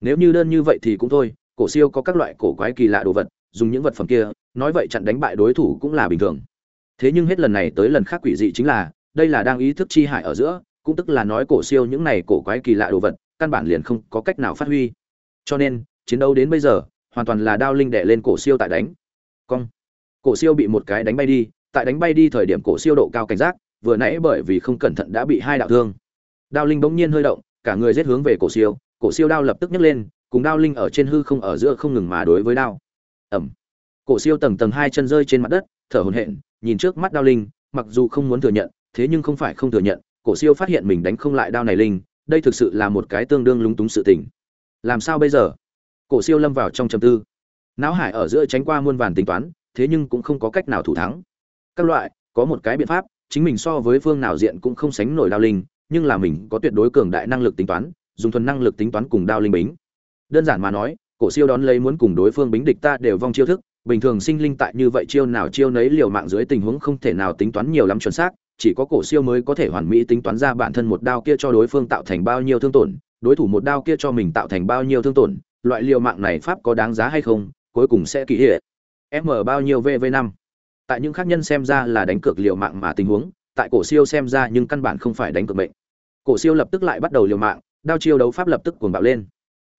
Nếu như đơn như vậy thì cũng thôi, cổ siêu có các loại cổ quái kỳ lạ đồ vật, dùng những vật phẩm kia, nói vậy chặn đánh bại đối thủ cũng là bình thường. Thế nhưng hết lần này tới lần khác quỷ dị chính là, đây là đang ý thức chi hại ở giữa, cũng tức là nói cổ siêu những này cổ quái kỳ lạ đồ vật, căn bản liền không có cách nào phát huy. Cho nên, chiến đấu đến bây giờ hoàn toàn là đao linh đè lên cổ siêu tại đánh. Cong. Cổ siêu bị một cái đánh bay đi, tại đánh bay đi thời điểm cổ siêu độ cao cảnh giác, vừa nãy bởi vì không cẩn thận đã bị hai đạo thương. Đao linh bỗng nhiên hơi động, cả người giết hướng về cổ siêu cổ siêu đao lập tức nhấc lên, cùng đao linh ở trên hư không ở giữa không ngừng mà đối với đao. Ẩm cổ siêu tầng tầng hai chân rơi trên mặt đất, thở hổn hển, nhìn trước mắt đao linh, mặc dù không muốn thừa nhận, thế nhưng không phải không thừa nhận, cổ siêu phát hiện mình đánh không lại đao này linh, đây thực sự là một cái tương đương lúng túng sự tình. Làm sao bây giờ? Cổ siêu lâm vào trong trầm tư. Não hải ở giữa tránh qua muôn vàn tính toán, thế nhưng cũng không có cách nào thủ thắng. Các loại, có một cái biện pháp, chính mình so với phương nào diện cũng không sánh nổi đao linh, nhưng là mình có tuyệt đối cường đại năng lực tính toán, dùng thuần năng lực tính toán cùng đao linh bính. Đơn giản mà nói, cổ siêu đón lấy muốn cùng đối phương bính địch ta đều vong chiêu thức, bình thường sinh linh tại như vậy chiêu nào chiêu nấy liều mạng dưới tình huống không thể nào tính toán nhiều lắm chuẩn xác, chỉ có cổ siêu mới có thể hoàn mỹ tính toán ra bản thân một đao kia cho đối phương tạo thành bao nhiêu thương tổn, đối thủ một đao kia cho mình tạo thành bao nhiêu thương tổn loại liều mạng này pháp có đáng giá hay không, cuối cùng sẽ kỳ hệ m bao nhiêu vv năm? Tại những khác nhân xem ra là đánh cược liều mạng mà tình huống, tại cổ siêu xem ra nhưng căn bản không phải đánh cược mệnh. Cổ siêu lập tức lại bắt đầu liều mạng, đao chiêu đấu pháp lập tức cuồng bạo lên.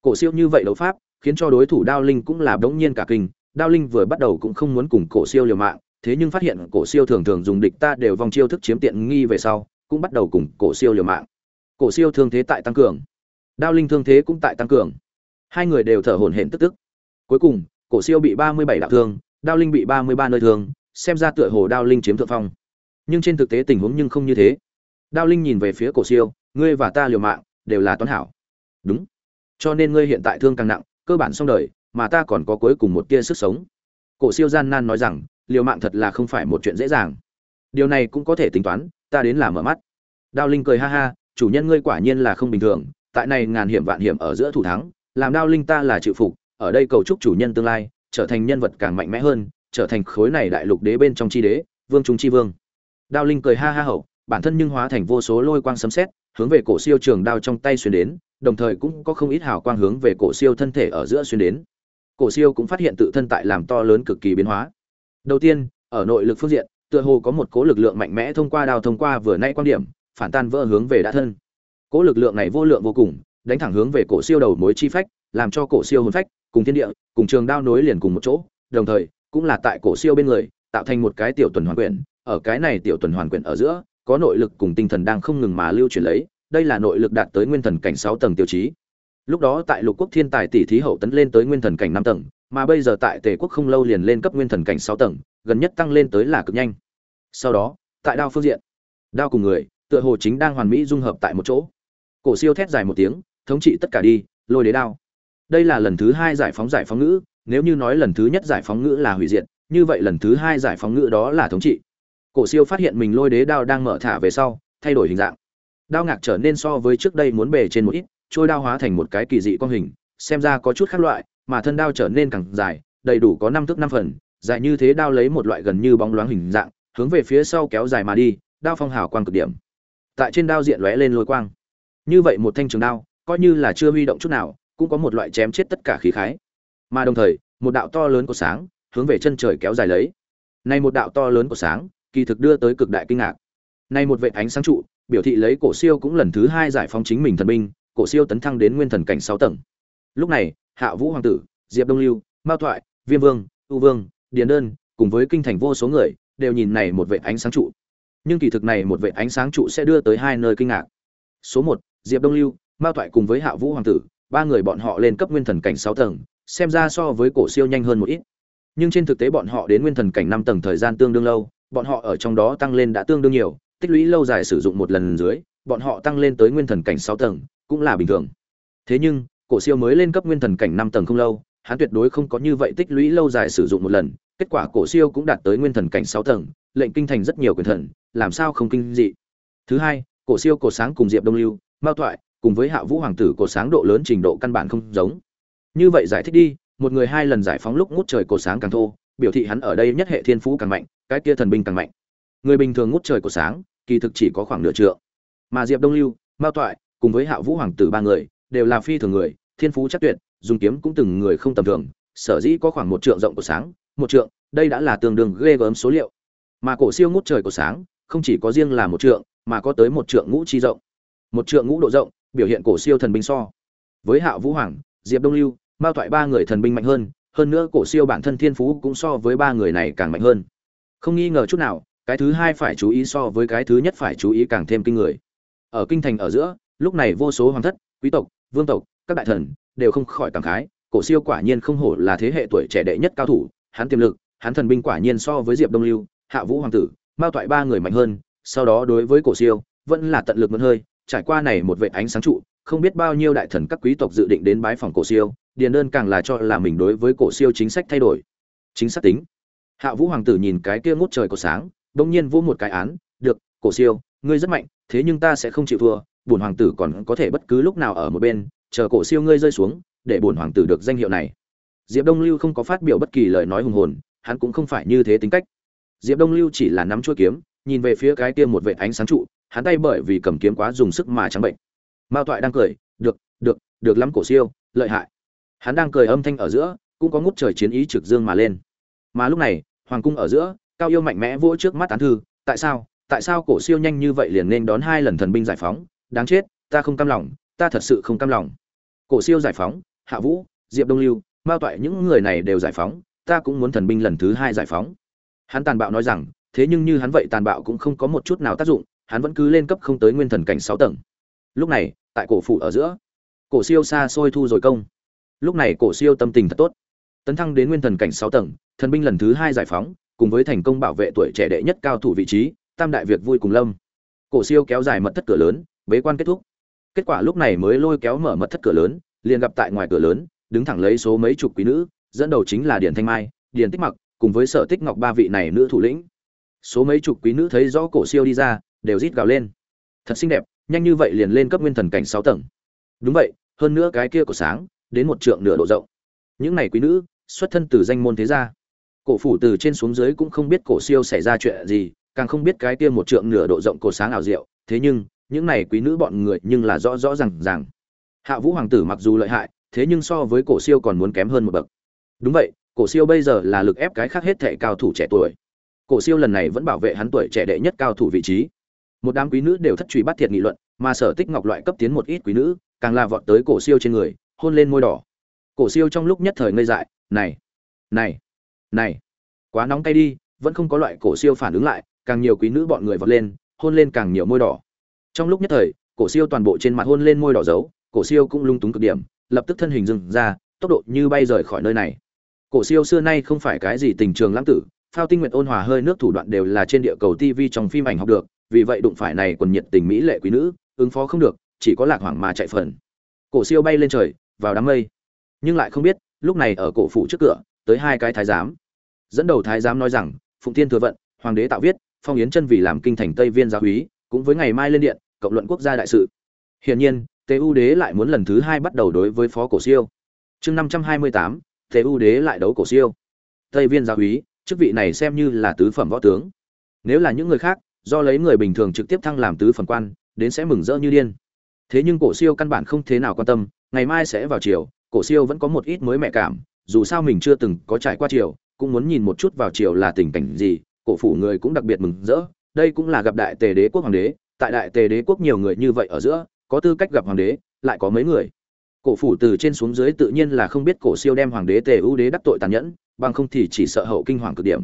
Cổ siêu như vậy đấu pháp, khiến cho đối thủ đao linh cũng là đống nhiên cả kinh, đao linh vừa bắt đầu cũng không muốn cùng cổ siêu liều mạng, thế nhưng phát hiện cổ siêu thường thường dùng địch ta đều vòng chiêu thức chiếm tiện nghi về sau, cũng bắt đầu cùng cổ siêu liều mạng. Cổ siêu thương thế tại tăng cường, đao linh thương thế cũng tại tăng cường hai người đều thở hổn hển tức tức. Cuối cùng, cổ siêu bị ba mươi bảy đạo thương, đao linh bị ba mươi ba nơi thương, xem ra tựa hồ đao linh chiếm thượng phong. Nhưng trên thực tế tình huống nhưng không như thế. Đao linh nhìn về phía cổ siêu, ngươi và ta liều mạng, đều là toán hảo. Đúng. Cho nên ngươi hiện tại thương càng nặng, cơ bản xong đời, mà ta còn có cuối cùng một tia sức sống. Cổ siêu gian nan nói rằng, liều mạng thật là không phải một chuyện dễ dàng. Điều này cũng có thể tính toán, ta đến là mở mắt. Đao linh cười ha ha, chủ nhân ngươi quả nhiên là không bình thường, tại này ngàn hiểm vạn hiểm ở giữa thủ thắng làm đao linh ta là chịu phục, ở đây cầu chúc chủ nhân tương lai, trở thành nhân vật càng mạnh mẽ hơn, trở thành khối này đại lục đế bên trong chi đế, vương trung chi vương. Đao linh cười ha ha hậu, bản thân nhưng hóa thành vô số lôi quang sấm sét, hướng về cổ siêu trường đao trong tay xuyên đến, đồng thời cũng có không ít hào quang hướng về cổ siêu thân thể ở giữa xuyên đến. Cổ siêu cũng phát hiện tự thân tại làm to lớn cực kỳ biến hóa. Đầu tiên, ở nội lực phương diện, tựa hồ có một cố lực lượng mạnh mẽ thông qua đao thông qua vừa nay quan điểm, phản tan vỡ hướng về đã thân. Cố lực lượng này vô lượng vô cùng đánh thẳng hướng về cổ siêu đầu mối chi phách, làm cho cổ siêu hồn phách cùng thiên địa cùng trường đao nối liền cùng một chỗ, đồng thời cũng là tại cổ siêu bên người, tạo thành một cái tiểu tuần hoàn quyển. Ở cái này tiểu tuần hoàn quyển ở giữa, có nội lực cùng tinh thần đang không ngừng mà lưu chuyển lấy, đây là nội lực đạt tới nguyên thần cảnh sáu tầng tiêu chí. Lúc đó tại lục quốc thiên tài tỷ thí hậu tấn lên tới nguyên thần cảnh năm tầng, mà bây giờ tại tề quốc không lâu liền lên cấp nguyên thần cảnh sáu tầng, gần nhất tăng lên tới là cực nhanh. Sau đó, tại đao phương diện, đao cùng người, tựa hồ chính đang hoàn mỹ dung hợp tại một chỗ. Cổ siêu thét dài một tiếng thống trị tất cả đi, lôi đế đao. Đây là lần thứ hai giải phóng giải phóng ngữ, nếu như nói lần thứ nhất giải phóng ngữ là hủy diệt, như vậy lần thứ hai giải phóng ngữ đó là thống trị. Cổ siêu phát hiện mình lôi đế đao đang mở thả về sau, thay đổi hình dạng. Đao ngạc trở nên so với trước đây muốn bề trên một ít, trôi đao hóa thành một cái kỳ dị con hình, xem ra có chút khác loại, mà thân đao trở nên càng dài, đầy đủ có năm thước năm phần, dài như thế đao lấy một loại gần như bóng loáng hình dạng, hướng về phía sau kéo dài mà đi, đao phong hào quang cực điểm. Tại trên đao diện lóe lên lôi quang. Như vậy một thanh trường đao coi như là chưa huy động chút nào, cũng có một loại chém chết tất cả khí khái. Mà đồng thời, một đạo to lớn của sáng hướng về chân trời kéo dài lấy. Nay một đạo to lớn của sáng, kỳ thực đưa tới cực đại kinh ngạc. Nay một vệ ánh sáng trụ, biểu thị lấy cổ siêu cũng lần thứ hai giải phóng chính mình thần binh, cổ siêu tấn thăng đến nguyên thần cảnh sáu tầng. Lúc này, hạ vũ hoàng tử, diệp đông lưu, mao thoại, viêm vương ưu vương, điền đơn, cùng với kinh thành vô số người, đều nhìn này một vệ ánh sáng trụ. Nhưng kỳ thực này một vệ ánh sáng trụ sẽ đưa tới hai nơi kinh ngạc. Số một, diệp đông lưu mao thoại cùng với hạ vũ hoàng tử, ba người bọn họ lên cấp nguyên thần cảnh sáu tầng, xem ra so với cổ siêu nhanh hơn một ít. Nhưng trên thực tế bọn họ đến nguyên thần cảnh năm tầng thời gian tương đương lâu, bọn họ ở trong đó tăng lên đã tương đương nhiều, tích lũy lâu dài sử dụng một lần dưới, bọn họ tăng lên tới nguyên thần cảnh sáu tầng, cũng là bình thường. Thế nhưng, cổ siêu mới lên cấp nguyên thần cảnh năm tầng không lâu, hắn tuyệt đối không có như vậy tích lũy lâu dài sử dụng một lần, kết quả cổ siêu cũng đạt tới nguyên thần cảnh sáu tầng, lệnh kinh thành rất nhiều quyền thần, làm sao không kinh dị. Thứ hai, cổ siêu cổ sáng cùng diệp đông lưu, mao thoại cùng với hạ vũ hoàng tử cổ sáng độ lớn trình độ căn bản không giống. Như vậy giải thích đi, một người hai lần giải phóng lúc ngút trời cổ sáng càng thô, biểu thị hắn ở đây nhất hệ thiên phú càng mạnh, cái kia thần binh càng mạnh. Người bình thường ngút trời của sáng, kỳ thực chỉ có khoảng nửa trượng. Mà diệp đông lưu, mao toại, cùng với hạ vũ hoàng tử ba người, đều là phi thường người, thiên phú chắc tuyệt, dùng kiếm cũng từng người không tầm thường, sở dĩ có khoảng một trượng rộng của sáng, một trượng, đây đã là tương đương ghê gớm số liệu. Mà cổ siêu ngút trời của sáng, không chỉ có riêng là một trượng, mà có tới một trượng ngũ chi rộng. Một trượng ngũ độ rộng biểu hiện cổ siêu thần binh so. Với hạ vũ hoàng, diệp đông lưu, mao toại ba người thần binh mạnh hơn hơn nữa cổ siêu bản thân thiên phú cũng so với ba người này càng mạnh hơn. Không nghi ngờ chút nào, cái thứ hai phải chú ý so với cái thứ nhất phải chú ý càng thêm kinh người. Ở kinh thành ở giữa, lúc này vô số hoàng thất, quý tộc, vương tộc, các đại thần đều không khỏi cảm khái, cổ siêu quả nhiên không hổ là thế hệ tuổi trẻ đệ nhất cao thủ, hắn tiềm lực, hắn thần binh quả nhiên so với diệp đông lưu, hạ vũ hoàng tử, mao toại ba người mạnh hơn, sau đó đối với cổ siêu, vẫn là tận lực mượn hơi trải qua này một vệ ánh sáng trụ, không biết bao nhiêu đại thần các quý tộc dự định đến bái phòng cổ siêu, điền đơn càng là cho là mình đối với cổ siêu chính sách thay đổi. Chính xác tính. Hạ vũ hoàng tử nhìn cái kia ngút trời của sáng, bỗng nhiên vô một cái án, được, cổ siêu, ngươi rất mạnh, thế nhưng ta sẽ không chịu thua, bổn hoàng tử còn có thể bất cứ lúc nào ở một bên, chờ cổ siêu ngươi rơi xuống, để bổn hoàng tử được danh hiệu này. Diệp đông lưu không có phát biểu bất kỳ lời nói hùng hồn, hắn cũng không phải như thế tính cách. Diệp đông lưu chỉ là nắm chuôi kiếm, nhìn về phía cái kia một vệ ánh sáng trụ hắn tay bởi vì cầm kiếm quá dùng sức mà trắng bệnh. Mao toại đang cười, được được được lắm cổ siêu, lợi hại. Hắn đang cười âm thanh ở giữa, cũng có ngút trời chiến ý trực dương mà lên. Mà lúc này, hoàng cung ở giữa, cao yêu mạnh mẽ vỗ trước mắt tán thư, tại sao tại sao cổ siêu nhanh như vậy liền nên đón hai lần thần binh giải phóng? Đáng chết, ta không cam lòng, ta thật sự không cam lòng. Cổ siêu giải phóng, hạ vũ, diệp đông lưu, mao toại những người này đều giải phóng, ta cũng muốn thần binh lần thứ hai giải phóng. Hắn tàn bạo nói rằng, thế nhưng như hắn vậy tàn bạo cũng không có một chút nào tác dụng hắn vẫn cứ lên cấp không tới nguyên thần cảnh sáu tầng. Lúc này, tại cổ phủ ở giữa, cổ siêu xa xôi thu rồi công. Lúc này cổ siêu tâm tình thật tốt. Tấn thăng đến nguyên thần cảnh sáu tầng, thần binh lần thứ hai giải phóng, cùng với thành công bảo vệ tuổi trẻ đệ nhất cao thủ vị trí, tam đại việc vui cùng lâm. Cổ siêu kéo dài mật thất cửa lớn, bế quan kết thúc. Kết quả lúc này mới lôi kéo mở mật thất cửa lớn, liền gặp tại ngoài cửa lớn, đứng thẳng lấy số mấy chục quý nữ, dẫn đầu chính là điền thanh mai, điền tích mặc, cùng với sở tích ngọc ba vị này nữ thủ lĩnh. Số mấy chục quý nữ thấy rõ cổ siêu đi ra đều rít gào lên. Thật xinh đẹp, nhanh như vậy liền lên cấp nguyên thần cảnh sáu tầng. Đúng vậy, hơn nữa cái kia của sáng, đến một trượng nửa độ rộng. Những này quý nữ, xuất thân từ danh môn thế gia. Cổ phủ từ trên xuống dưới cũng không biết cổ siêu xảy ra chuyện gì, càng không biết cái kia một trượng nửa độ rộng cổ sáng ảo diệu. Thế nhưng, những này quý nữ bọn người nhưng là rõ rõ ràng ràng. Hạ vũ hoàng tử mặc dù lợi hại, thế nhưng so với cổ siêu còn muốn kém hơn một bậc. Đúng vậy, cổ siêu bây giờ là lực ép cái khác hết thể cao thủ trẻ tuổi. Cổ siêu lần này vẫn bảo vệ hắn tuổi trẻ đệ nhất cao thủ vị trí một đám quý nữ đều thất truy bắt thiệt nghị luận, mà sở tích ngọc loại cấp tiến một ít quý nữ, càng là vọt tới cổ siêu trên người, hôn lên môi đỏ. Cổ siêu trong lúc nhất thời ngây dại, này này này, quá nóng tay đi, vẫn không có loại cổ siêu phản ứng lại. Càng nhiều quý nữ bọn người vọt lên, hôn lên càng nhiều môi đỏ. Trong lúc nhất thời, cổ siêu toàn bộ trên mặt hôn lên môi đỏ dấu, cổ siêu cũng lung túng cực điểm, lập tức thân hình dừng ra, tốc độ như bay rời khỏi nơi này. Cổ siêu xưa nay không phải cái gì tình trường lãng tử, phao tinh nguyện ôn hòa hơi nước thủ đoạn đều là trên địa cầu tv trong phim ảnh học được vì vậy đụng phải này còn nhiệt tình mỹ lệ quý nữ, ứng phó không được, chỉ có lạc hoảng mà chạy phần. Cổ siêu bay lên trời, vào đám mây. Nhưng lại không biết, lúc này ở cổ phủ trước cửa, tới hai cái thái giám. Dẫn đầu thái giám nói rằng, phụng tiên thừa vận, hoàng đế tạo viết, phong yến chân vì làm kinh thành tây viên gia úy, cũng với ngày mai lên điện, cộng luận quốc gia đại sự. Hiển nhiên tu đế lại muốn lần thứ hai bắt đầu đối với phó cổ siêu. Chương năm trăm hai mươi tám tu đế lại đấu cổ siêu. Tây viên gia úy, chức vị này xem như là tứ phẩm võ tướng. Nếu là những người khác do lấy người bình thường trực tiếp thăng làm tứ phần quan, đến sẽ mừng rỡ như điên. Thế nhưng cổ siêu căn bản không thế nào quan tâm, ngày mai sẽ vào chiều cổ siêu vẫn có một ít mới mẹ cảm, dù sao mình chưa từng có trải qua chiều cũng muốn nhìn một chút vào chiều là tình cảnh gì, cổ phủ người cũng đặc biệt mừng rỡ, đây cũng là gặp đại tề đế quốc hoàng đế, tại đại tề đế quốc nhiều người như vậy ở giữa, có tư cách gặp hoàng đế, lại có mấy người. Cổ phủ từ trên xuống dưới tự nhiên là không biết cổ siêu đem hoàng đế tề ưu đế đắc tội tàn nhẫn, bằng không thì chỉ sợ hậu kinh hoàng cực điểm.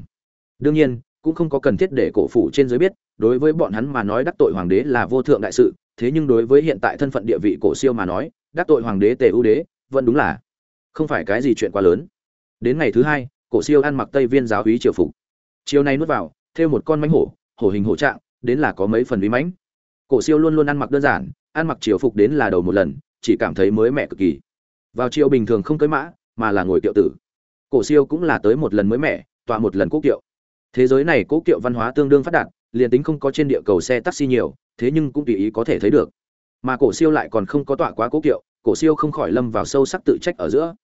Đương nhiên cũng không có cần thiết để cổ phủ trên dưới biết, đối với bọn hắn mà nói đắc tội hoàng đế là vô thượng đại sự, thế nhưng đối với hiện tại thân phận địa vị cổ siêu mà nói, đắc tội hoàng đế tề ưu đế, vẫn đúng là không phải cái gì chuyện quá lớn. Đến ngày thứ hai, cổ siêu ăn mặc tây viên giáo húy triều phục. Chiều nay nuốt vào thêm một con mánh hổ hổ hình hổ trạng, đến là có mấy phần bí mãnh. Cổ siêu luôn luôn ăn mặc đơn giản, ăn mặc triều phục đến là đầu một lần, chỉ cảm thấy mới mẻ cực kỳ. Vào chiều bình thường không cưới mã, mà là ngồi kiệu tử. Cổ siêu cũng là tới một lần mới mẻ, tọa một lần quốc kiệu thế giới này cố kiệu văn hóa tương đương phát đạt, liền tính không có trên địa cầu xe taxi nhiều, thế nhưng cũng tùy ý có thể thấy được. Mà cổ siêu lại còn không có tọa quá cố kiệu, cổ siêu không khỏi lâm vào sâu sắc tự trách ở giữa.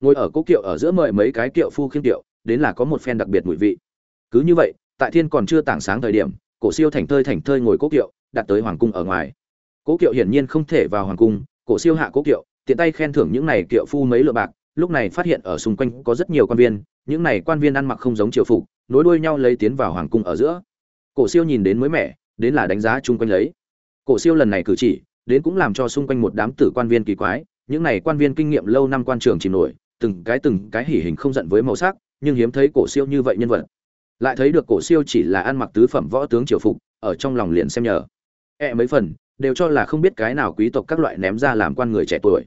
Ngồi ở cố kiệu ở giữa mời mấy cái kiệu phu khiêm kiệu, đến là có một phen đặc biệt mùi vị. Cứ như vậy, tại thiên còn chưa tảng sáng thời điểm, cổ siêu thành thơi thành thơi ngồi cố kiệu, đặt tới hoàng cung ở ngoài. Cố kiệu hiển nhiên không thể vào hoàng cung, cổ siêu hạ cố kiệu, tiện tay khen thưởng những này kiệu phu mấy lượng bạc lúc này phát hiện ở xung quanh có rất nhiều quan viên, những này quan viên ăn mặc không giống triều phục, nối đuôi nhau lấy tiến vào hoàng cung ở giữa. Cổ siêu nhìn đến mới mẻ, đến là đánh giá chung quanh lấy. Cổ siêu lần này cử chỉ, đến cũng làm cho xung quanh một đám tử quan viên kỳ quái, những này quan viên kinh nghiệm lâu năm quan trường chìm nổi, từng cái từng cái hỉ hình không giận với màu sắc, nhưng hiếm thấy cổ siêu như vậy nhân vật. Lại thấy được cổ siêu chỉ là ăn mặc tứ phẩm võ tướng triều phục, ở trong lòng liền xem nhờ. E mấy phần, đều cho là không biết cái nào quý tộc các loại ném ra làm quan người trẻ tuổi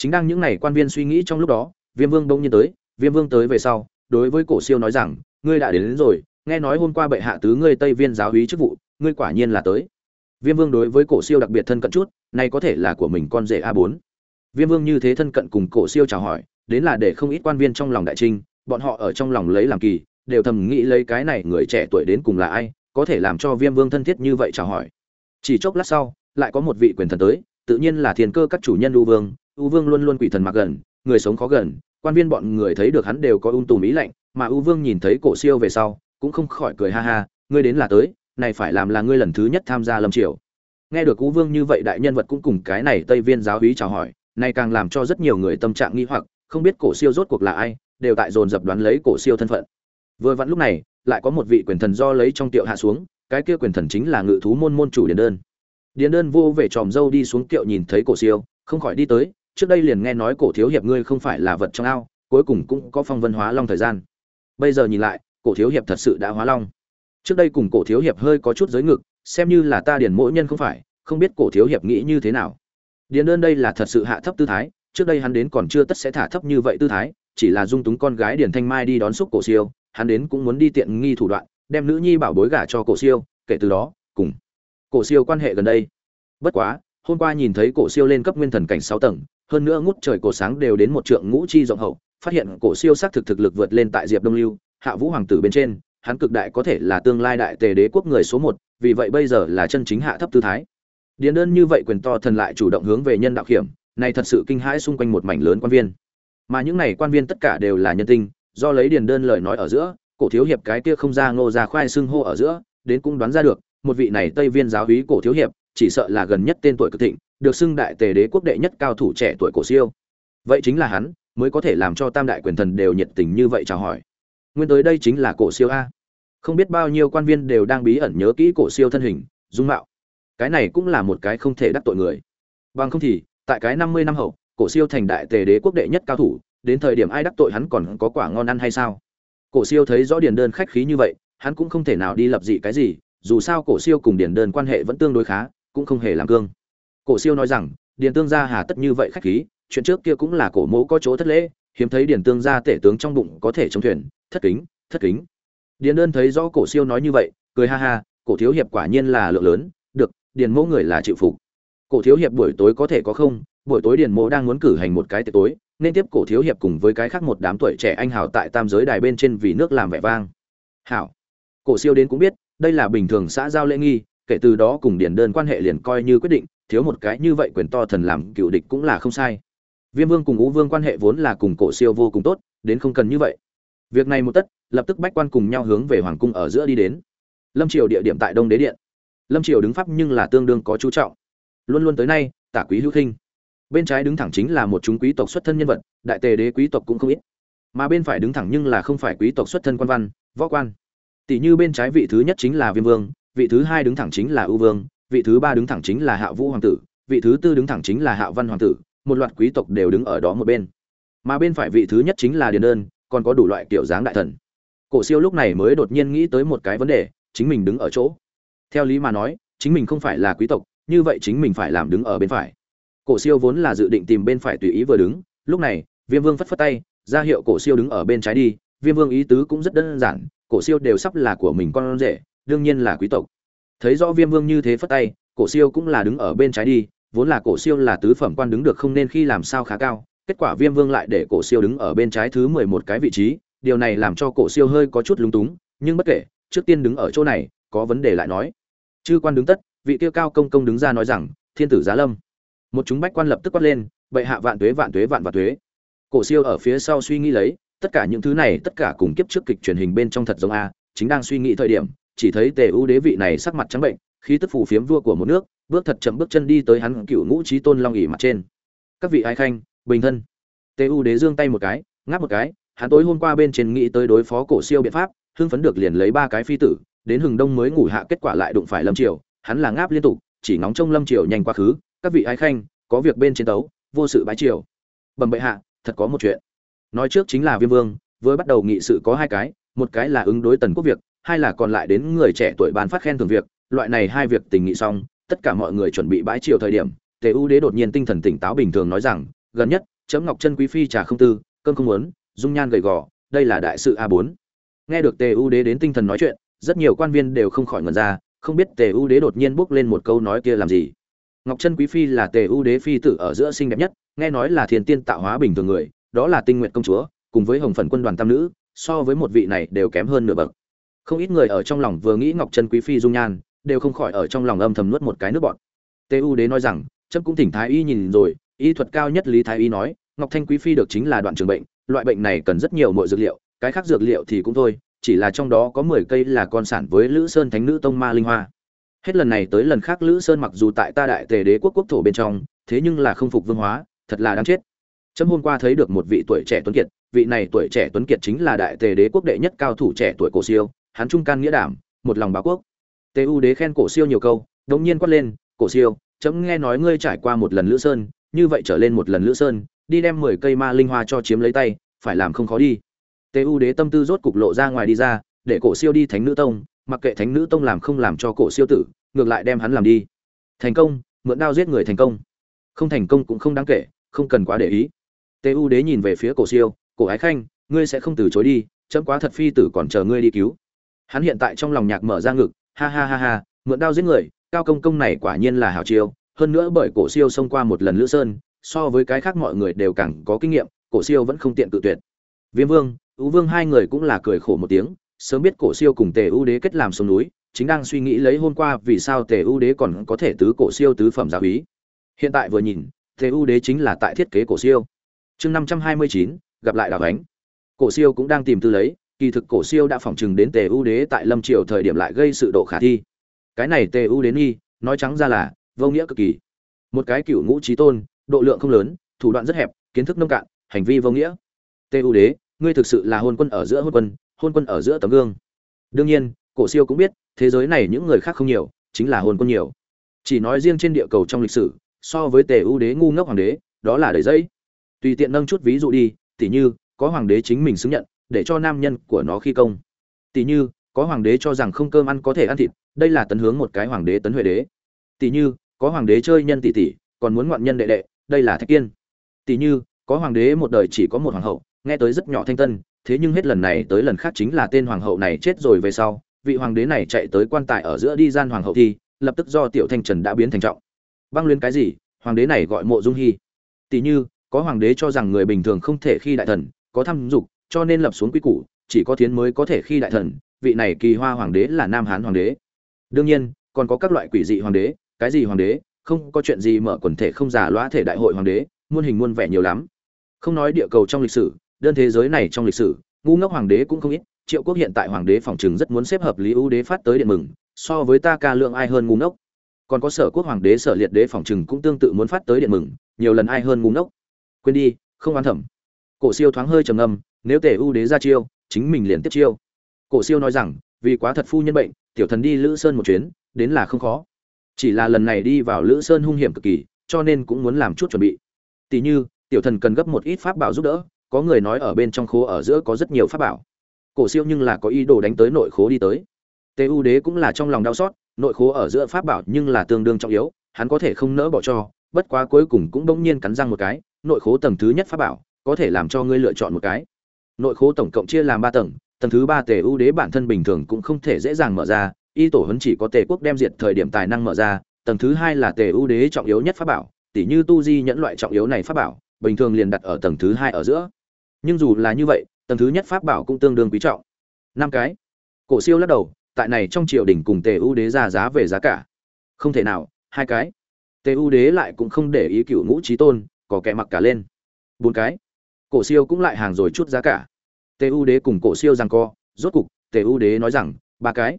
chính đang những ngày quan viên suy nghĩ trong lúc đó viêm vương bỗng nhiên tới viêm vương tới về sau đối với cổ siêu nói rằng ngươi đã đến, đến rồi nghe nói hôm qua bệ hạ tứ ngươi tây viên giáo úy chức vụ ngươi quả nhiên là tới. Viêm vương đối với cổ siêu đặc biệt thân cận chút này có thể là của mình con rể a bốn. Viêm vương như thế thân cận cùng cổ siêu chào hỏi đến là để không ít quan viên trong lòng đại trinh bọn họ ở trong lòng lấy làm kỳ đều thầm nghĩ lấy cái này người trẻ tuổi đến cùng là ai có thể làm cho viêm vương thân thiết như vậy chào hỏi. Chỉ chốc lát sau lại có một vị quyền thần tới tự nhiên là thiên cơ các chủ nhân lưu vương u vương luôn luôn quỷ thần mặc gần, người sống khó gần, quan viên bọn người thấy được hắn đều có ung tùm ý lạnh, mà u vương nhìn thấy cổ siêu về sau, cũng không khỏi cười ha ha, ngươi đến là tới, này phải làm là ngươi lần thứ nhất tham gia lâm triều. Nghe được u vương như vậy đại nhân vật cũng cùng cái này tây viên giáo úy chào hỏi, này càng làm cho rất nhiều người tâm trạng nghi hoặc, không biết cổ siêu rốt cuộc là ai, đều tại dồn dập đoán lấy cổ siêu thân phận. Vừa vặn lúc này, lại có một vị quyền thần do lấy trong tiệu hạ xuống, cái kia quyền thần chính là ngự thú môn môn chủ điền đơn. Điền đơn vô về tròm dâu đi xuống tiệu nhìn thấy cổ siêu, không khỏi đi tới trước đây liền nghe nói cổ thiếu hiệp ngươi không phải là vật trong ao, cuối cùng cũng có phong vân hóa long thời gian. Bây giờ nhìn lại, cổ thiếu hiệp thật sự đã hóa long. Trước đây cùng cổ thiếu hiệp hơi có chút giới ngực, xem như là ta điền mỗi nhân không phải, không biết cổ thiếu hiệp nghĩ như thế nào. Điền đơn đây là thật sự hạ thấp tư thái, trước đây hắn đến còn chưa tất sẽ thả thấp như vậy tư thái, chỉ là dung túng con gái điền thanh mai đi đón xúc cổ siêu, hắn đến cũng muốn đi tiện nghi thủ đoạn, đem nữ nhi bảo bối gả cho cổ siêu, kể từ đó, cùng cổ siêu quan hệ gần đây. Bất quá, hôm qua nhìn thấy cổ siêu lên cấp nguyên thần cảnh sáu tầng hơn nữa ngút trời cổ sáng đều đến một trượng ngũ chi rộng hậu, phát hiện cổ siêu sắc thực thực lực vượt lên tại diệp đông lưu, hạ vũ hoàng tử bên trên, hắn cực đại có thể là tương lai đại tề đế quốc người số một, vì vậy bây giờ là chân chính hạ thấp tư thái. Điền đơn như vậy quyền to thần lại chủ động hướng về nhân đạo hiểm này thật sự kinh hãi xung quanh một mảnh lớn quan viên. Mà những này quan viên tất cả đều là nhân tinh do lấy điền đơn lời nói ở giữa, cổ thiếu hiệp cái kia không ra ngô ra khoai sưng hô ở giữa, đến cũng đoán ra được, một vị này tây viên giáo úy cổ thiếu hiệp, chỉ sợ là gần nhất tên tuổi cực thịnh được xưng đại tề đế quốc đệ nhất cao thủ trẻ tuổi cổ siêu. Vậy chính là hắn, mới có thể làm cho tam đại quyền thần đều nhiệt tình như vậy chào hỏi. Nguyên tới đây chính là cổ siêu a. Không biết bao nhiêu quan viên đều đang bí ẩn nhớ kỹ cổ siêu thân hình, dung mạo. Cái này cũng là một cái không thể đắc tội người. Bằng không thì, tại cái năm mươi năm hậu, cổ siêu thành đại tề đế quốc đệ nhất cao thủ, đến thời điểm ai đắc tội hắn còn có quả ngon ăn hay sao? Cổ siêu thấy rõ điền đơn khách khí như vậy, hắn cũng không thể nào đi lập dị cái gì, dù sao cổ siêu cùng điền đơn quan hệ vẫn tương đối khá, cũng không hề làm cương cổ siêu nói rằng, điền tương gia hà tất như vậy khách khí, chuyện trước kia cũng là cổ mẫu có chỗ thất lễ, hiếm thấy điền tương gia tể tướng trong bụng có thể chống thuyền, thất kính thất kính. Điền đơn thấy rõ cổ siêu nói như vậy, cười ha ha, cổ thiếu hiệp quả nhiên là lượng lớn, được, điền mẫu người là chịu phục. Cổ thiếu hiệp buổi tối có thể có không, buổi tối điền mẫu đang muốn cử hành một cái tiệc tối, nên tiếp cổ thiếu hiệp cùng với cái khác một đám tuổi trẻ anh hào tại tam giới đài bên trên vì nước làm vẻ vang. Hảo. Cổ siêu đến cũng biết, đây là bình thường xã giao lễ nghi kể từ đó cùng điền đơn quan hệ liền coi như quyết định, thiếu một cái như vậy quyền to thần làm cựu địch cũng là không sai. Viêm vương cùng ngũ vương quan hệ vốn là cùng cổ siêu vô cùng tốt, đến không cần như vậy. Việc này một tất, lập tức bách quan cùng nhau hướng về hoàng cung ở giữa đi đến. Lâm triều địa điểm tại đông đế điện. Lâm triều đứng pháp nhưng là tương đương có chú trọng. Luôn luôn tới nay, tả quý hữu khinh bên trái đứng thẳng chính là một chúng quý tộc xuất thân nhân vật, đại tề đế quý tộc cũng không ít. Mà bên phải đứng thẳng nhưng là không phải quý tộc xuất thân quan văn, võ quan. Tỷ như bên trái vị thứ nhất chính là viêm vương vị thứ hai đứng thẳng chính là ưu vương, vị thứ ba đứng thẳng chính là hạ vũ hoàng tử, vị thứ tư đứng thẳng chính là hạ văn hoàng tử, một loạt quý tộc đều đứng ở đó một bên. Mà bên phải vị thứ nhất chính là điền đơn, còn có đủ loại kiểu dáng đại thần. Cổ siêu lúc này mới đột nhiên nghĩ tới một cái vấn đề, chính mình đứng ở chỗ. Theo lý mà nói, chính mình không phải là quý tộc, như vậy chính mình phải làm đứng ở bên phải. Cổ siêu vốn là dự định tìm bên phải tùy ý vừa đứng, lúc này, viêm vương phất phất tay, ra hiệu cổ siêu đứng ở bên trái đi, viêm vương ý tứ cũng rất đơn giản, cổ siêu đều sắp là của mình con rể đương nhiên là quý tộc. Thấy rõ viêm vương như thế phất tay, cổ siêu cũng là đứng ở bên trái đi, vốn là cổ siêu là tứ phẩm quan đứng được không nên khi làm sao khá cao, kết quả viêm vương lại để cổ siêu đứng ở bên trái thứ mười một cái vị trí, điều này làm cho cổ siêu hơi có chút lúng túng, nhưng bất kể, trước tiên đứng ở chỗ này, có vấn đề lại nói. Chư quan đứng tất, vị tiêu cao công công đứng ra nói rằng, thiên tử giá lâm. Một chúng bách quan lập tức quát lên, bệ hạ vạn tuế vạn tuế, vạn vạn tuế. Cổ siêu ở phía sau suy nghĩ lấy, tất cả những thứ này, tất cả cùng kiếp trước kịch truyền hình bên trong thật giống a, chính đang suy nghĩ thời điểm chỉ thấy tề ưu đế vị này sắc mặt trắng bệnh, khí tức phù phiếm vua của một nước, bước thật chậm bước chân đi tới hắn cựu ngũ trí tôn long ỉ mặt trên. Các vị ái khanh, bình thân. Tề ưu đế giương tay một cái, ngáp một cái, hắn tối hôm qua bên trên nghĩ tới đối phó cổ siêu biện pháp, hưng phấn được liền lấy ba cái phi tử, đến hừng đông mới ngủ hạ kết quả lại đụng phải lâm triều, hắn là ngáp liên tục, chỉ ngóng trông lâm triều nhanh quá khứ. Các vị ái khanh, có việc bên trên tấu, vô sự bái triều. Bẩm bệ hạ, thật có một chuyện. Nói trước chính là viêm vương với bắt đầu nghị sự có hai cái, một cái là ứng đối tần quốc việc hai là còn lại đến người trẻ tuổi ban phát khen thưởng việc, loại này hai việc tình nghị xong, tất cả mọi người chuẩn bị bãi triều thời điểm, tề u đế đột nhiên tinh thần tỉnh táo bình thường nói rằng, gần nhất, chấm ngọc chân quý phi trà không tư, cơm không muốn, dung nhan gầy gò, đây là đại sự a 4 nghe được tề u đế đến tinh thần nói chuyện, rất nhiều quan viên đều không khỏi ngẩn ra, không biết tề u đế đột nhiên bước lên một câu nói kia làm gì. Ngọc chân quý phi là tề u đế phi tử ở giữa xinh đẹp nhất, nghe nói là thiên tiên tạo hóa bình thường người, đó là tinh nguyện công chúa, cùng với hồng phần quân đoàn tam nữ, so với một vị này đều kém hơn nửa bậc không ít người ở trong lòng vừa nghĩ ngọc Trân quý phi dung nhan, đều không khỏi ở trong lòng âm thầm nuốt một cái nước bọt. Tề u đế nói rằng chấp cũng thỉnh thái y nhìn rồi, y thuật cao nhất lý thái y nói, ngọc thanh quý phi được chính là đoạn trường bệnh, loại bệnh này cần rất nhiều mọi dược liệu, cái khác dược liệu thì cũng thôi, chỉ là trong đó có mười cây là con sản với lữ sơn thánh nữ tông ma linh hoa. Hết lần này tới lần khác lữ sơn mặc dù tại ta đại tề đế quốc quốc thổ bên trong, thế nhưng là không phục vương hóa, thật là đáng chết. Trâm hôm qua thấy được một vị tuổi trẻ tuấn kiệt, vị này tuổi trẻ tuấn kiệt chính là đại tề đế quốc đệ nhất cao thủ trẻ tuổi cổ siêu hắn trung can nghĩa đảm, một lòng báo quốc. Tề u đế khen cổ siêu nhiều câu, đống nhiên quát lên, cổ siêu, chấm nghe nói ngươi trải qua một lần lữ sơn, như vậy trở lên một lần lữ sơn, đi đem mười cây ma linh hoa cho chiếm lấy tay, phải làm không khó đi. Tề u đế tâm tư rốt cục lộ ra ngoài đi ra, để cổ siêu đi thánh nữ tông, mặc kệ thánh nữ tông làm không làm cho cổ siêu tử, ngược lại đem hắn làm đi. Thành công, mượn đao giết người thành công. Không thành công cũng không đáng kể, không cần quá để ý. Tề u đế nhìn về phía cổ siêu, cổ ái khanh, ngươi sẽ không từ chối đi, chấm quá thật phi tử còn chờ ngươi đi cứu hắn hiện tại trong lòng nhạc mở ra ngực, ha ha ha ha, mượn đao giết người, cao công công này quả nhiên là hảo chiêu, hơn nữa bởi cổ siêu xông qua một lần lữ sơn, so với cái khác mọi người đều càng có kinh nghiệm, cổ siêu vẫn không tiện tự tuyệt. Viêm vương, ú vương hai người cũng là cười khổ một tiếng, sớm biết cổ siêu cùng tề ưu đế kết làm sông núi, chính đang suy nghĩ lấy hôm qua vì sao tề ưu đế còn có thể tứ cổ siêu tứ phẩm giáo úy hiện tại vừa nhìn, tề ưu đế chính là tại thiết kế cổ siêu. Chương năm trăm hai mươi chín, gặp lại đào ánh. Cổ siêu cũng đang tìm tư lấy kỳ thực cổ siêu đã phỏng chừng đến tề ưu đế tại lâm triều thời điểm lại gây sự độ khả thi. Cái này tề ưu đến nghi nói trắng ra là, vô nghĩa cực kỳ. Một cái cựu ngũ trí tôn, độ lượng không lớn, thủ đoạn rất hẹp, kiến thức nông cạn, hành vi vô nghĩa. Tề u đế, ngươi thực sự là hôn quân ở giữa hôn quân hôn quân ở giữa tấm gương. Đương nhiên, cổ siêu cũng biết, thế giới này những người khác không nhiều, chính là hôn quân nhiều. Chỉ nói riêng trên địa cầu trong lịch sử, so với tề u đế ngu ngốc hoàng đế, đó là đầy dẫy. Tùy tiện nâng chút ví dụ đi, tỉ như, có hoàng đế chính mình xứng nhận để cho nam nhân của nó khi công. Tỷ như, có hoàng đế cho rằng không cơm ăn có thể ăn thịt, đây là tấn hướng một cái hoàng đế tấn huệ đế. Tỷ như, có hoàng đế chơi nhân tỷ tỷ, còn muốn ngoạn nhân đệ đệ, đây là thạch kiên. Tỷ như, có hoàng đế một đời chỉ có một hoàng hậu, nghe tới rất nhỏ thanh tân, thế nhưng hết lần này tới lần khác chính là tên hoàng hậu này chết rồi về sau, vị hoàng đế này chạy tới quan tài ở giữa đi gian hoàng hậu thì lập tức do tiểu thanh trần đã biến thành trọng. Băng luyến cái gì, hoàng đế này gọi mộ dung hy. Tỷ như, có hoàng đế cho rằng người bình thường không thể khi đại thần, có tham dục cho nên lập xuống quy củ, chỉ có thiến mới có thể khi đại thần, vị này kỳ hoa hoàng đế là nam hán hoàng đế. Đương nhiên, còn có các loại quỷ dị hoàng đế, cái gì hoàng đế, không có chuyện gì mở quần thể không giả loa thể đại hội hoàng đế, muôn hình muôn vẻ nhiều lắm. Không nói địa cầu trong lịch sử, đơn thế giới này trong lịch sử, ngu ngốc hoàng đế cũng không ít, triệu quốc hiện tại hoàng đế phòng chừng rất muốn xếp hợp lý ưu đế phát tới điện mừng, so với ta ca lượng ai hơn ngu ngốc. Còn có sở quốc hoàng đế sở liệt đế phòng chừng cũng tương tự muốn phát tới điện mừng, nhiều lần ai hơn ngu ngốc. Quên đi, không an thẩm. Cổ siêu thoáng hơi trầm ngâm nếu tề ưu đế ra chiêu, chính mình liền tiếp chiêu. Cổ siêu nói rằng, vì quá thật phu nhân bệnh, tiểu thần đi lữ sơn một chuyến, đến là không khó. Chỉ là lần này đi vào lữ sơn hung hiểm cực kỳ, cho nên cũng muốn làm chút chuẩn bị. Tỷ như, tiểu thần cần gấp một ít pháp bảo giúp đỡ, có người nói ở bên trong khố ở giữa có rất nhiều pháp bảo. Cổ siêu nhưng là có ý đồ đánh tới nội khố đi tới. Tề u đế cũng là trong lòng đau xót, nội khố ở giữa pháp bảo nhưng là tương đương trọng yếu, hắn có thể không nỡ bỏ cho, bất quá cuối cùng cũng bỗng nhiên cắn răng một cái, nội khố tầng thứ nhất pháp bảo, có thể làm cho ngươi lựa chọn một cái nội khố tổng cộng chia làm ba tầng tầng thứ ba tề ưu đế bản thân bình thường cũng không thể dễ dàng mở ra, y tổ huấn chỉ có tề quốc đem diệt thời điểm tài năng mở ra, tầng thứ hai là tề ưu đế trọng yếu nhất pháp bảo tỷ như tu di nhẫn loại trọng yếu này pháp bảo, bình thường liền đặt ở tầng thứ hai ở giữa. Nhưng dù là như vậy, tầng thứ nhất pháp bảo cũng tương đương quý trọng. Năm cái. Cổ siêu lắc đầu, tại này trong triều đình cùng tề ưu đế ra giá về giá cả. Không thể nào, hai cái. Tề ưu đế lại cũng không để ý cựu ngũ trí tôn có kẻ mặc cả lên. Bốn cái cổ siêu cũng lại hàng rồi chút giá cả. Tề u đế cùng cổ siêu rằng co, rốt cục, tề u đế nói rằng, ba cái.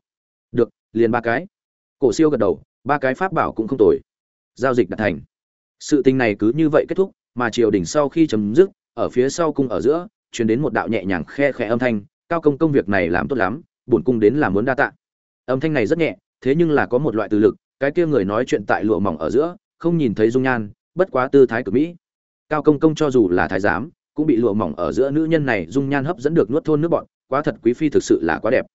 Được, liền ba cái. Cổ siêu gật đầu, ba cái pháp bảo cũng không tồi. Giao dịch đạt thành. Sự tình này cứ như vậy kết thúc, mà triều đình sau khi chấm dứt, ở phía sau cung ở giữa, truyền đến một đạo nhẹ nhàng khe khẽ âm thanh, cao công công việc này làm tốt lắm, bổn cung đến là muốn đa tạ. Âm thanh này rất nhẹ, thế nhưng là có một loại từ lực, cái kia người nói chuyện tại lụa mỏng ở giữa, không nhìn thấy dung nhan, bất quá tư thái cực mỹ. Cao công công cho dù là thái giám cũng bị lụa mỏng ở giữa nữ nhân này dung nhan hấp dẫn được nuốt thôn nước bọn, quá thật quý phi thực sự là quá đẹp.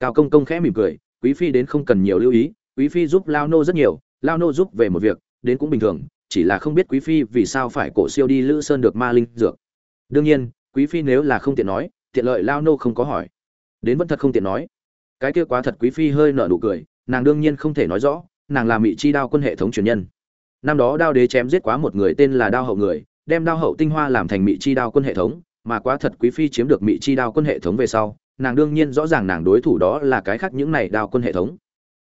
Cao công công khẽ mỉm cười, quý phi đến không cần nhiều lưu ý, quý phi giúp lao nô rất nhiều, lao nô giúp về một việc, đến cũng bình thường, chỉ là không biết quý phi vì sao phải cổ siêu đi lữ sơn được ma linh dược. Đương nhiên, quý phi nếu là không tiện nói, tiện lợi lao nô không có hỏi. Đến vẫn thật không tiện nói. Cái kia quá thật quý phi hơi nở nụ cười, nàng đương nhiên không thể nói rõ, nàng là mỹ chi đao quân hệ thống truyền nhân. Năm đó đao đế chém giết quá một người tên là đao hậu người đem đao hậu tinh hoa làm thành Mị chi đao quân hệ thống, mà quá thật quý phi chiếm được Mị chi đao quân hệ thống về sau, nàng đương nhiên rõ ràng nàng đối thủ đó là cái khác những này đao quân hệ thống.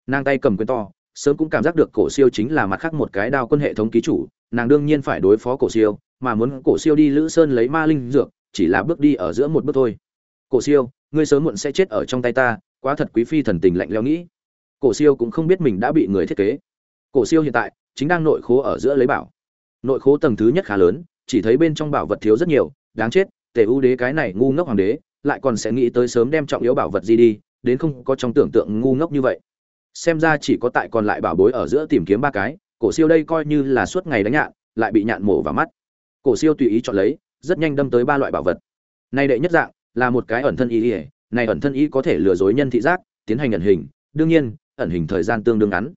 Nàng tay cầm quyền to, sớm cũng cảm giác được cổ siêu chính là mặt khác một cái đao quân hệ thống ký chủ, nàng đương nhiên phải đối phó cổ siêu, mà muốn cổ siêu đi lữ sơn lấy ma linh dược, chỉ là bước đi ở giữa một bước thôi. Cổ siêu, ngươi sớm muộn sẽ chết ở trong tay ta, quá thật quý phi thần tình lạnh leo nghĩ. Cổ siêu cũng không biết mình đã bị người thiết kế. Cổ siêu hiện tại, chính đang nội khố ở giữa lấy bảo nội khố tầng thứ nhất khá lớn, chỉ thấy bên trong bảo vật thiếu rất nhiều, đáng chết, tề ưu đế cái này ngu ngốc hoàng đế, lại còn sẽ nghĩ tới sớm đem trọng yếu bảo vật gì đi, đến không có trong tưởng tượng ngu ngốc như vậy. Xem ra chỉ có tại còn lại bảo bối ở giữa tìm kiếm ba cái, cổ siêu đây coi như là suốt ngày đánh nhạn, lại bị nhạn mổ vào mắt. Cổ siêu tùy ý chọn lấy, rất nhanh đâm tới ba loại bảo vật. Nay đệ nhất dạng, là một cái ẩn thân ý ỉa này ẩn thân ý có thể lừa dối nhân thị giác, tiến hành ẩn hình, đương nhiên, ẩn hình thời gian tương đương ngắn.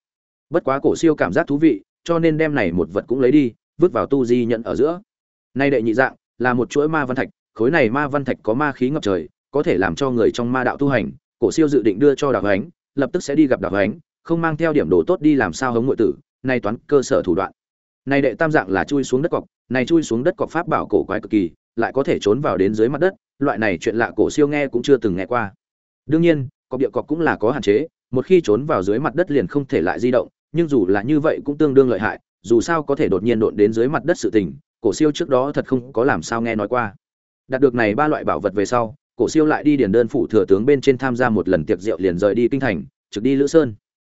Bất quá cổ siêu cảm giác thú vị, cho nên đem này một vật cũng lấy đi vứt vào tu di nhận ở giữa. Nay đệ nhị dạng là một chuỗi ma văn thạch, khối này ma văn thạch có ma khí ngập trời, có thể làm cho người trong ma đạo tu hành. Cổ siêu dự định đưa cho đạo ánh lập tức sẽ đi gặp đạo ánh không mang theo điểm đồ tốt đi làm sao hống nội tử, nay toán cơ sở thủ đoạn. Này đệ tam dạng là chui xuống đất cọc này chui xuống đất cọc pháp bảo cổ quái cực kỳ, lại có thể trốn vào đến dưới mặt đất, loại này chuyện lạ cổ siêu nghe cũng chưa từng nghe qua. Đương nhiên, cọc địa cọc cũng là có hạn chế, một khi trốn vào dưới mặt đất liền không thể lại di động, nhưng dù là như vậy cũng tương đương lợi hại dù sao có thể đột nhiên độn đến dưới mặt đất sự tình, cổ siêu trước đó thật không có làm sao nghe nói qua. Đạt được này ba loại bảo vật về sau, cổ siêu lại đi điền đơn phủ thừa tướng bên trên tham gia một lần tiệc rượu liền rời đi kinh thành, trực đi lữ sơn.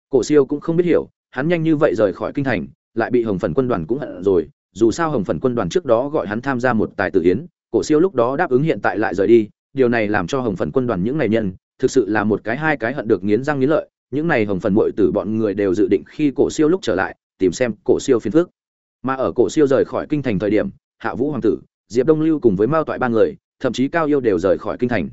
Cổ siêu cũng không biết hiểu, hắn nhanh như vậy rời khỏi kinh thành, lại bị hồng phần quân đoàn cũng hận rồi, dù sao hồng phần quân đoàn trước đó gọi hắn tham gia một tài tử yến, cổ siêu lúc đó đáp ứng hiện tại lại rời đi, điều này làm cho hồng phần quân đoàn những này nhân, thực sự là một cái hai cái hận được nghiến răng nghiến lợi, những này hồng phần muội tử bọn người đều dự định khi cổ siêu lúc trở lại tìm xem cổ siêu phiền phức. Mà ở cổ siêu rời khỏi kinh thành thời điểm, hạ vũ hoàng tử, diệp đông lưu cùng với mao toại ba người, thậm chí cao yêu đều rời khỏi kinh thành.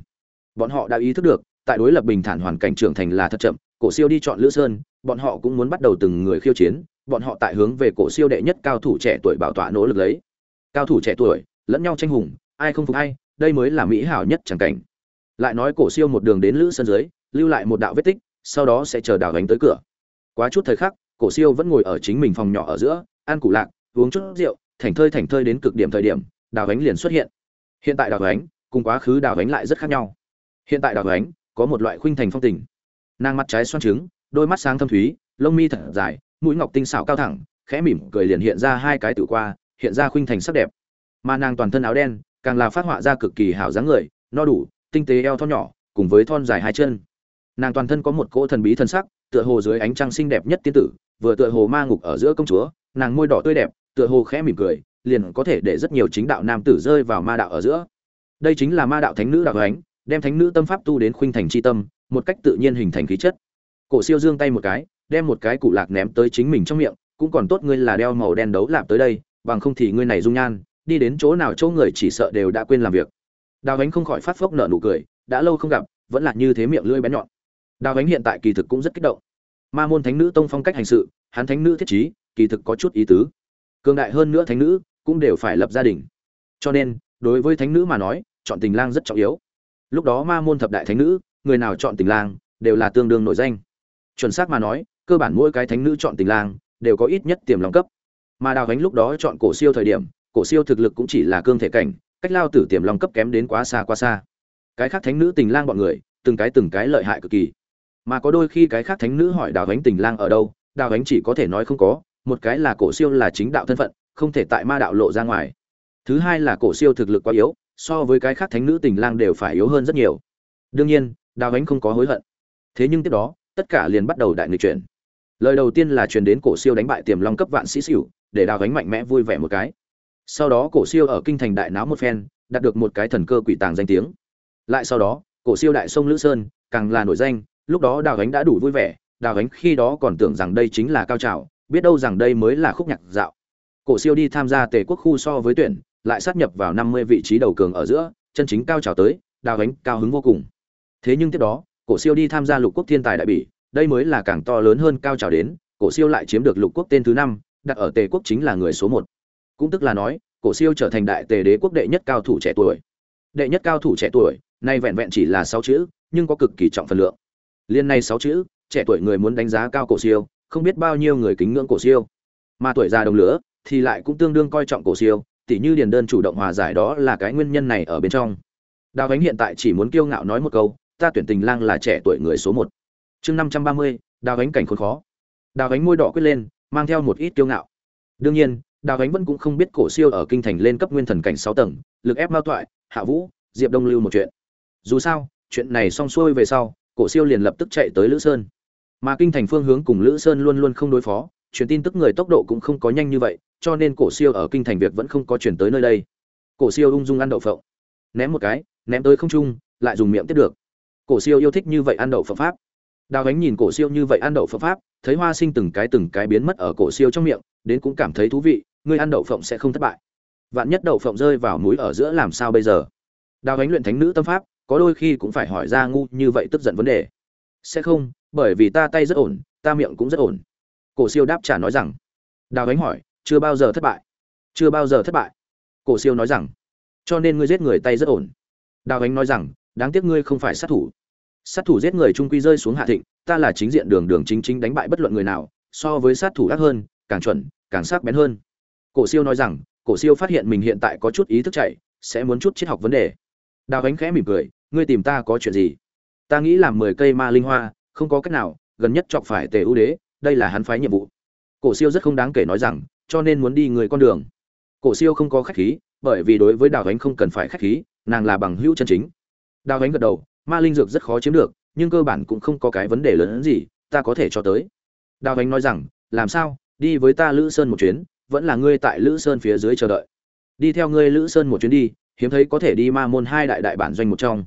Bọn họ đã ý thức được, tại đối lập bình thản hoàn cảnh trưởng thành là thật chậm, cổ siêu đi chọn lữ sơn, bọn họ cũng muốn bắt đầu từng người khiêu chiến, bọn họ tại hướng về cổ siêu đệ nhất cao thủ trẻ tuổi bảo tọa nỗ lực lấy. Cao thủ trẻ tuổi, lẫn nhau tranh hùng, ai không phục ai, đây mới là mỹ hảo nhất chẳng cảnh. Lại nói cổ siêu một đường đến lữ sơn dưới, lưu lại một đạo vết tích, sau đó sẽ chờ đào gánh tới cửa. Quá chút thời khắc cổ siêu vẫn ngồi ở chính mình phòng nhỏ ở giữa ăn củ lạc uống chút rượu thảnh thơi thảnh thơi đến cực điểm thời điểm đào Ánh liền xuất hiện. Hiện tại đào Ánh, cùng quá khứ đào Ánh lại rất khác nhau. Hiện tại đào Ánh, có một loại khuynh thành phong tình. Nàng mặt trái xoan trứng đôi mắt sáng thâm thúy lông mi thật dài mũi ngọc tinh xảo cao thẳng khẽ mỉm cười liền hiện ra hai cái tự qua hiện ra khuynh thành sắc đẹp. Mà nàng toàn thân áo đen càng là phát họa ra cực kỳ hảo dáng người no đủ tinh tế eo thon nhỏ cùng với thon dài hai chân. Nàng toàn thân có một cỗ thần bí thân sắc tựa hồ dưới ánh trăng xinh đẹp nhất tiên tử vừa tựa hồ ma ngục ở giữa công chúa, nàng môi đỏ tươi đẹp, tựa hồ khẽ mỉm cười, liền có thể để rất nhiều chính đạo nam tử rơi vào ma đạo ở giữa. Đây chính là ma đạo thánh nữ đạo ánh đem thánh nữ tâm pháp tu đến khuynh thành c h i tâm, một cách tự nhiên hình thành khí chất. Cổ siêu dương tay một cái, đem một cái cụ lạc ném tới chính mình trong miệng, cũng còn tốt ngươi là đeo màu đen đấu lạp tới đây, bằng không thì ngươi này dung nhan, đi đến chỗ nào chỗ người chỉ sợ đều đã quên làm việc. Đào ánh không khỏi phát phốc nợ nụ cười, đã lâu không gặp, vẫn là như thế miệng lưỡi bén nhọn. Đào ánh hiện tại kỳ thực cũng rất kích động ma môn thánh nữ tông phong cách hành sự, hắn thánh nữ thiết trí, kỳ thực có chút ý tứ. Cường đại hơn nữa thánh nữ cũng đều phải lập gia đình. Cho nên, đối với thánh nữ mà nói, chọn tình lang rất trọng yếu. Lúc đó ma môn thập đại thánh nữ, người nào chọn tình lang đều là tương đương nổi danh. Chuẩn xác mà nói, cơ bản mỗi cái thánh nữ chọn tình lang đều có ít nhất tiềm lòng cấp. Mà đào gánh lúc đó chọn cổ siêu thời điểm, cổ siêu thực lực cũng chỉ là cương thể cảnh, cách lao tử tiềm lòng cấp kém đến quá xa quá xa. Cái khác thánh nữ tình lang bọn người, từng cái từng cái lợi hại cực kỳ mà có đôi khi cái khác thánh nữ hỏi đào ánh tình lang ở đâu, đào ánh chỉ có thể nói không có, một cái là cổ siêu là chính đạo thân phận, không thể tại ma đạo lộ ra ngoài. Thứ hai là cổ siêu thực lực quá yếu, so với cái khác thánh nữ tình lang đều phải yếu hơn rất nhiều. Đương nhiên, đào ánh không có hối hận. Thế nhưng tiếp đó, tất cả liền bắt đầu đại nghịch chuyển. Lời đầu tiên là truyền đến cổ siêu đánh bại tiềm long cấp vạn sĩ xỉu, để đào ánh mạnh mẽ vui vẻ một cái. Sau đó cổ siêu ở kinh thành đại náo một phen, đạt được một cái thần cơ quỷ tàng danh tiếng. Lại sau đó, cổ siêu đại sông lữ sơn, càng là nổi danh lúc đó đào ánh đã đủ vui vẻ, đào ánh khi đó còn tưởng rằng đây chính là cao trào, biết đâu rằng đây mới là khúc nhạc dạo. Cổ siêu đi tham gia tề quốc khu so với tuyển, lại sát nhập vào năm mươi vị trí đầu cường ở giữa, chân chính cao trào tới, đào ánh cao hứng vô cùng. Thế nhưng tiếp đó, cổ siêu đi tham gia lục quốc thiên tài đại bỉ, đây mới là càng to lớn hơn cao trào đến, cổ siêu lại chiếm được lục quốc tên thứ năm, đặt ở tề quốc chính là người số một. Cũng tức là nói, cổ siêu trở thành đại tề đế quốc đệ nhất cao thủ trẻ tuổi. Đệ nhất cao thủ trẻ tuổi, nay vẹn vẹn chỉ là sáu chữ, nhưng có cực kỳ trọng phần lượng liên này sáu chữ, trẻ tuổi người muốn đánh giá cao cổ siêu, không biết bao nhiêu người kính ngưỡng cổ siêu. Mà tuổi già đồng lửa, thì lại cũng tương đương coi trọng cổ siêu, tỉ như điền đơn chủ động hòa giải đó là cái nguyên nhân này ở bên trong. Đào vánh hiện tại chỉ muốn kiêu ngạo nói một câu, ta tuyển tình lang là trẻ tuổi người số một. Chương năm trăm ba mươi, đào vánh cảnh khốn khó. Đào vánh môi đỏ quyết lên, mang theo một ít kiêu ngạo. Đương nhiên, đào vánh vẫn cũng không biết cổ siêu ở kinh thành lên cấp nguyên thần cảnh sáu tầng, lực ép mao toại hạ vũ, diệp đông lưu một chuyện. Dù sao, chuyện này xong xuôi về sau cổ siêu liền lập tức chạy tới lữ sơn. Mà kinh thành phương hướng cùng lữ sơn luôn luôn không đối phó, truyền tin tức người tốc độ cũng không có nhanh như vậy, cho nên cổ siêu ở kinh thành việc vẫn không có chuyển tới nơi đây. Cổ siêu ung dung ăn đậu phộng. Ném một cái, ném tới không trung, lại dùng miệng tiếp được. Cổ siêu yêu thích như vậy ăn đậu phộng pháp. Đào ánh nhìn cổ siêu như vậy ăn đậu phộng pháp, thấy hoa sinh từng cái từng cái biến mất ở cổ siêu trong miệng, đến cũng cảm thấy thú vị, ngươi ăn đậu phộng sẽ không thất bại. Vạn nhất đậu phộng rơi vào mũi ở giữa làm sao bây giờ? Đào ánh luyện thánh nữ tâm pháp có đôi khi cũng phải hỏi ra ngu như vậy tức giận vấn đề. Sẽ không, bởi vì ta tay rất ổn, ta miệng cũng rất ổn. Cổ siêu đáp trả nói rằng, đào gánh hỏi, chưa bao giờ thất bại. Chưa bao giờ thất bại. Cổ siêu nói rằng, cho nên ngươi giết người tay rất ổn. Đào gánh nói rằng, đáng tiếc ngươi không phải sát thủ. Sát thủ giết người trung quy rơi xuống hạ thịnh, ta là chính diện đường đường chính chính đánh bại bất luận người nào, so với sát thủ ác hơn, càng chuẩn, càng sắc bén hơn. Cổ siêu nói rằng, cổ siêu phát hiện mình hiện tại có chút ý thức chạy, sẽ muốn chút triết học vấn đề. Đào gánh khẽ mỉm cười ngươi tìm ta có chuyện gì? Ta nghĩ làm mười cây ma linh hoa, không có cách nào, gần nhất chọc phải tề ưu đế, đây là hắn phái nhiệm vụ. Cổ siêu rất không đáng kể nói rằng, cho nên muốn đi người con đường. Cổ siêu không có khách khí, bởi vì đối với đào ánh không cần phải khách khí, nàng là bằng hữu chân chính. Đào ánh gật đầu, ma linh dược rất khó chiếm được, nhưng cơ bản cũng không có cái vấn đề lớn hơn gì, ta có thể cho tới. Đào ánh nói rằng, làm sao, đi với ta lữ sơn một chuyến, vẫn là ngươi tại lữ sơn phía dưới chờ đợi. Đi theo ngươi lữ sơn một chuyến đi, hiếm thấy có thể đi ma môn hai đại đại bản doanh một trong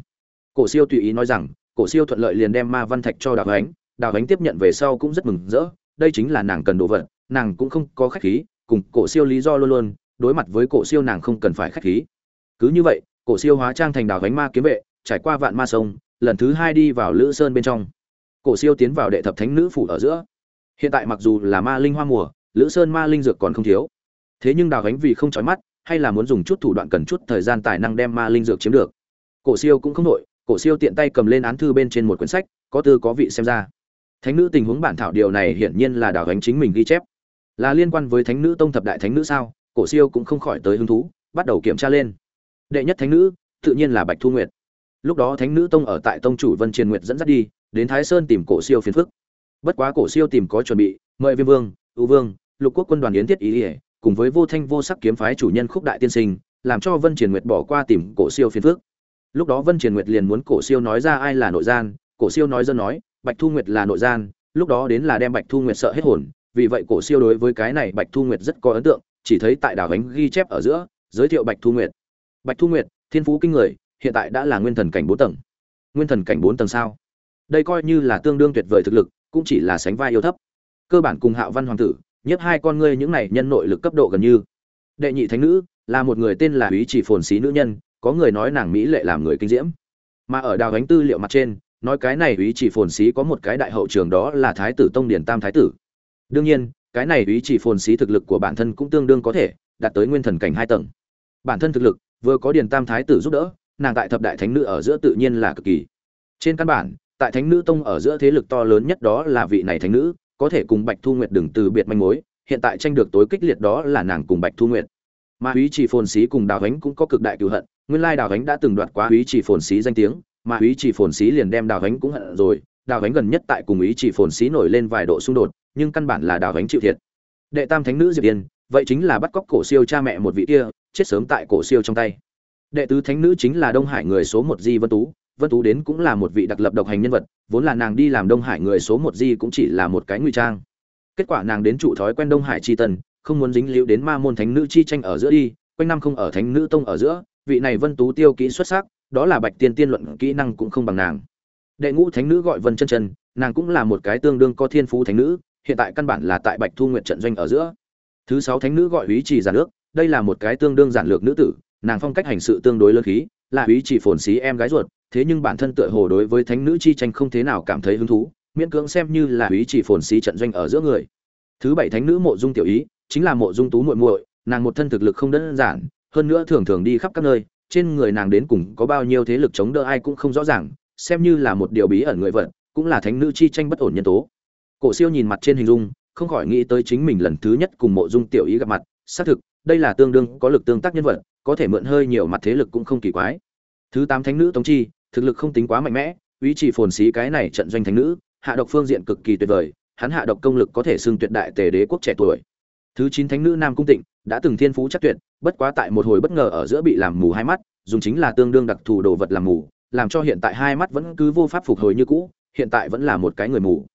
cổ siêu tùy ý nói rằng, cổ siêu thuận lợi liền đem ma văn thạch cho đào ánh. Đào ánh tiếp nhận về sau cũng rất mừng rỡ, đây chính là nàng cần đồ vật, nàng cũng không có khách khí, cùng cổ siêu lý do luôn luôn, đối mặt với cổ siêu nàng không cần phải khách khí. Cứ như vậy, cổ siêu hóa trang thành đào ánh ma kiếm vệ, trải qua vạn ma sông, lần thứ hai đi vào lữ sơn bên trong. Cổ siêu tiến vào đệ thập thánh nữ phủ ở giữa. Hiện tại mặc dù là ma linh hoa mùa, lữ sơn ma linh dược còn không thiếu. Thế nhưng đào ánh vì không chói mắt, hay là muốn dùng chút thủ đoạn cần chút thời gian tài năng đem ma linh dược chiếm được. Cổ siêu cũng không nội cổ siêu tiện tay cầm lên án thư bên trên một quyển sách, có tư có vị xem ra. Thánh nữ tình huống bản thảo điều này hiển nhiên là đảo gánh chính mình ghi chép. Là liên quan với thánh nữ tông thập đại thánh nữ sao? Cổ siêu cũng không khỏi tới hứng thú, bắt đầu kiểm tra lên. Đệ nhất thánh nữ, tự nhiên là bạch thu nguyệt. Lúc đó thánh nữ tông ở tại tông chủ vân triền nguyệt dẫn dắt đi, đến thái sơn tìm cổ siêu phiền phức. Bất quá cổ siêu tìm có chuẩn bị, mời viêm vương ưu vương, lục quốc quân đoàn yến thiết ý ỉa cùng với vô thanh vô sắc kiếm phái chủ nhân khúc đại tiên sinh, làm cho vân triền nguyệt bỏ qua tìm cổ siêu phiền phức lúc đó vân triền nguyệt liền muốn cổ siêu nói ra ai là nội gian, cổ siêu nói dân nói, bạch thu nguyệt là nội gian, lúc đó đến là đem bạch thu nguyệt sợ hết hồn, vì vậy cổ siêu đối với cái này bạch thu nguyệt rất có ấn tượng, chỉ thấy tại đảo gánh ghi chép ở giữa, giới thiệu bạch thu nguyệt. Bạch thu nguyệt, thiên phú kinh người, hiện tại đã là nguyên thần cảnh bốn tầng. Nguyên thần cảnh bốn tầng sao? Đây coi như là tương đương tuyệt vời thực lực, cũng chỉ là sánh vai yêu thấp. Cơ bản cùng hạo văn hoàng tử, nhất hai con ngươi những này nhân nội lực cấp độ gần như. Đệ nhị thánh nữ, là một người tên là ý chỉ phồn xí nữ nhân có người nói nàng mỹ lệ làm người kinh diễm. Mà ở đào ánh tư liệu mặt trên, nói cái này ý chỉ phồn xí có một cái đại hậu trường đó là thái tử tông điển tam thái tử. Đương nhiên, cái này ý chỉ phồn xí thực lực của bản thân cũng tương đương có thể, đạt tới nguyên thần cảnh hai tầng. Bản thân thực lực, vừa có điển tam thái tử giúp đỡ, nàng tại thập đại thánh nữ ở giữa tự nhiên là cực kỳ. Trên căn bản, tại thánh nữ tông ở giữa thế lực to lớn nhất đó là vị này thánh nữ, có thể cùng bạch thu nguyệt đừng từ biệt manh mối, hiện tại tranh được tối kích liệt đó là nàng cùng bạch thu nguyệt. Mà úy chỉ phồn xí cùng đào ánh cũng có cực đại cựu hận nguyên lai đào gánh đã từng đoạt quá ý chỉ phồn xí danh tiếng, mà ý chỉ phồn xí liền đem đào gánh cũng hận rồi. Đào gánh gần nhất tại cùng ý chỉ phồn xí nổi lên vài độ xung đột, nhưng căn bản là đào gánh chịu thiệt. Đệ tam thánh nữ diệp yên, vậy chính là bắt cóc cổ siêu cha mẹ một vị kia, chết sớm tại cổ siêu trong tay. Đệ tứ thánh nữ chính là đông hải người số một di vân tú vân tú đến cũng là một vị đặc lập độc hành nhân vật, vốn là nàng đi làm đông hải người số một di cũng chỉ là một cái ngụy trang. Kết quả nàng đến trụ thói quen đông hải chi tần không muốn dính liễu đến ma môn thánh nữ chi tranh ở giữa đi, quanh năm không ở thánh nữ tông ở giữa vị này vân tú tiêu kỹ xuất sắc, đó là bạch tiên tiên luận kỹ năng cũng không bằng nàng. Đệ ngũ thánh nữ gọi vân chân chân, nàng cũng là một cái tương đương có thiên phú thánh nữ, hiện tại căn bản là tại bạch thu nguyện trận doanh ở giữa. Thứ sáu thánh nữ gọi ý chỉ giản nước đây là một cái tương đương giản lược nữ tử, nàng phong cách hành sự tương đối lớn khí, là ý chỉ phồn xí em gái ruột, thế nhưng bản thân tựa hồ đối với thánh nữ chi tranh không thế nào cảm thấy hứng thú, miễn cưỡng xem như là ý chỉ phồn xí trận doanh ở giữa người. Thứ bảy thánh nữ mộ dung tiểu ý, chính là mộ dung tú muội muội, nàng một thân thực lực không đơn giản hơn nữa thường thường đi khắp các nơi, trên người nàng đến cùng có bao nhiêu thế lực chống đỡ ai cũng không rõ ràng, xem như là một điều bí ẩn người vật, cũng là thánh nữ chi tranh bất ổn nhân tố. Cổ siêu nhìn mặt trên hình dung, không khỏi nghĩ tới chính mình lần thứ nhất cùng mộ dung tiểu ý gặp mặt, xác thực, đây là tương đương, có lực tương tác nhân vật, có thể mượn hơi nhiều mặt thế lực cũng không kỳ quái. Thứ tám thánh nữ tống chi, thực lực không tính quá mạnh mẽ, ý chỉ phồn xí cái này trận doanh thánh nữ, hạ độc phương diện cực kỳ tuyệt vời, hắn hạ độc công lực có thể xưng tuyệt đại tề đế quốc trẻ tuổi thứ chín thánh nữ nam cung tịnh đã từng thiên phú chắc tuyệt, bất quá tại một hồi bất ngờ ở giữa bị làm mù hai mắt, dùng chính là tương đương đặc thù đồ vật làm mù, làm cho hiện tại hai mắt vẫn cứ vô pháp phục hồi như cũ, hiện tại vẫn là một cái người mù.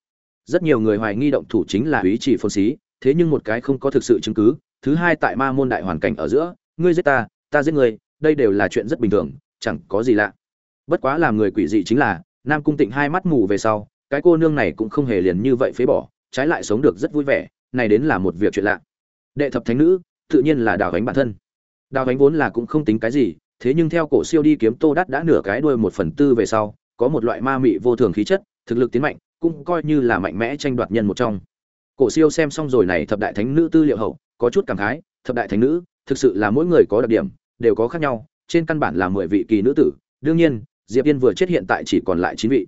Rất nhiều người hoài nghi động thủ chính là ý chỉ phồn xí, thế nhưng một cái không có thực sự chứng cứ, thứ hai tại ma môn đại hoàn cảnh ở giữa, ngươi giết ta ta giết ngươi, đây đều là chuyện rất bình thường, chẳng có gì lạ. Bất quá làm người quỷ dị chính là, nam cung tịnh hai mắt mù về sau, cái cô nương này cũng không hề liền như vậy phế bỏ, trái lại sống được rất vui vẻ, này đến là một việc chuyện lạ đệ thập thánh nữ, tự nhiên là đào gánh bản thân. Đào gánh vốn là cũng không tính cái gì, thế nhưng theo cổ siêu đi kiếm tô đắt đã nửa cái đuôi một phần tư về sau, có một loại ma mị vô thường khí chất, thực lực tiến mạnh, cũng coi như là mạnh mẽ tranh đoạt nhân một trong. Cổ siêu xem xong rồi này thập đại thánh nữ tư liệu hậu, có chút cảm khái, thập đại thánh nữ, thực sự là mỗi người có đặc điểm, đều có khác nhau, trên căn bản là mười vị kỳ nữ tử, đương nhiên, diệp yên vừa chết hiện tại chỉ còn lại chín vị.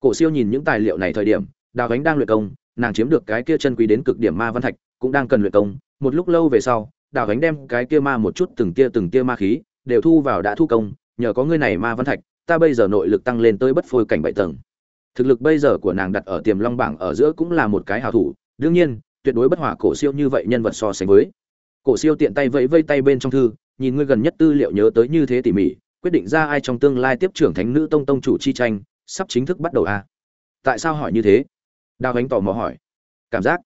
Cổ siêu nhìn những tài liệu này thời điểm, đào gánh đang luyện công, nàng chiếm được cái kia chân quý đến cực điểm ma văn thạch, cũng đang cần luyện công một lúc lâu về sau, đào gánh đem cái kia ma một chút từng tia từng tia ma khí, đều thu vào đã thu công, nhờ có ngươi này ma văn thạch, ta bây giờ nội lực tăng lên tới bất phôi cảnh bảy tầng. Thực lực bây giờ của nàng đặt ở tiềm long bảng ở giữa cũng là một cái hào thủ, đương nhiên, tuyệt đối bất hòa cổ siêu như vậy nhân vật so sánh với. Cổ siêu tiện tay vẫy vây tay bên trong thư, nhìn ngươi gần nhất tư liệu nhớ tới như thế tỉ mỉ, quyết định ra ai trong tương lai tiếp trưởng thánh nữ tông tông chủ chi tranh, sắp chính thức bắt đầu a à? tại sao hỏi như thế? Đào gánh tò mò hỏi. Cảm giác.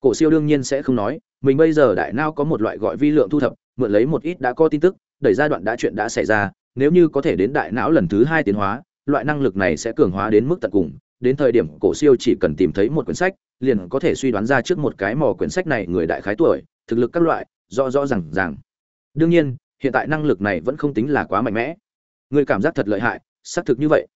Cổ siêu đương nhiên sẽ không nói mình bây giờ đại nao có một loại gọi vi lượng thu thập, mượn lấy một ít đã có tin tức, đẩy ra đoạn đã chuyện đã xảy ra, nếu như có thể đến đại não lần thứ hai tiến hóa, loại năng lực này sẽ cường hóa đến mức tận cùng, đến thời điểm cổ siêu chỉ cần tìm thấy một quyển sách, liền có thể suy đoán ra trước một cái mò quyển sách này người đại khái tuổi, thực lực các loại, rõ rõ ràng ràng. Đương nhiên, hiện tại năng lực này vẫn không tính là quá mạnh mẽ. Người cảm giác thật lợi hại, xác thực như vậy.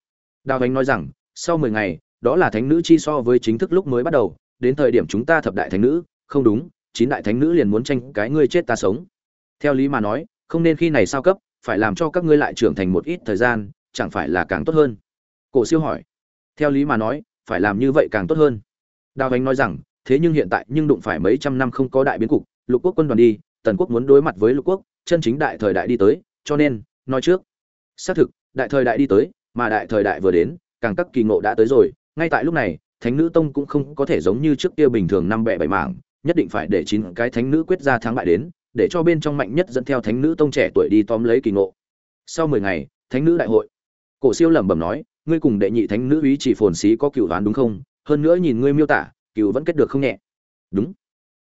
Đào ánh nói rằng, sau mười ngày, đó là thánh nữ chi so với chính thức lúc mới bắt đầu, đến thời điểm chúng ta thập đại thánh nữ, không đúng chín đại thánh nữ liền muốn tranh cái ngươi chết ta sống. Theo lý mà nói, không nên khi này sao cấp, phải làm cho các ngươi lại trưởng thành một ít thời gian, chẳng phải là càng tốt hơn? Cổ siêu hỏi. Theo lý mà nói, phải làm như vậy càng tốt hơn. Đào ánh nói rằng, thế nhưng hiện tại nhưng đụng phải mấy trăm năm không có đại biến cục, lục quốc quân đoàn đi, tần quốc muốn đối mặt với lục quốc, chân chính đại thời đại đi tới, cho nên, nói trước. Xác thực, đại thời đại đi tới, mà đại thời đại vừa đến, càng các kỳ ngộ đã tới rồi, ngay tại lúc này, thánh nữ tông cũng không có thể giống như trước kia bình thường năm bẹ bảy mảng nhất định phải để chín cái thánh nữ quyết ra thắng bại đến, để cho bên trong mạnh nhất dẫn theo thánh nữ tông trẻ tuổi đi tóm lấy kỳ ngộ. Sau mười ngày, thánh nữ đại hội. Cổ siêu lẩm bẩm nói, ngươi cùng đệ nhị thánh nữ ý chỉ phồn xí có cựu đoán đúng không? Hơn nữa nhìn ngươi miêu tả, cựu vẫn kết được không nhẹ. Đúng.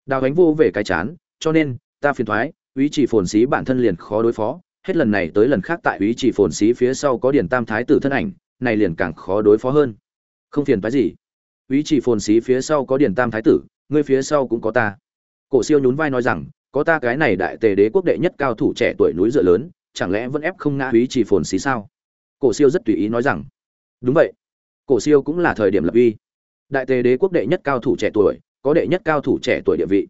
Đào gánh vô về cái chán, cho nên, ta phiền thoái, ý chỉ phồn xí bản thân liền khó đối phó, hết lần này tới lần khác tại ý chỉ phồn xí phía sau có điển tam thái tử thân ảnh, này liền càng khó đối phó hơn. Không phiền phái gì. Ý chỉ phồn xí phía sau có điển tam thái tử ngươi phía sau cũng có ta. Cổ siêu nhún vai nói rằng, có ta cái này đại tề đế quốc đệ nhất cao thủ trẻ tuổi núi dựa lớn, chẳng lẽ vẫn ép không ngã ý chỉ phồn xí sao? Cổ siêu rất tùy ý nói rằng, đúng vậy. Cổ siêu cũng là thời điểm lập uy. Đại tề đế quốc đệ nhất cao thủ trẻ tuổi, có đệ nhất cao thủ trẻ tuổi địa vị.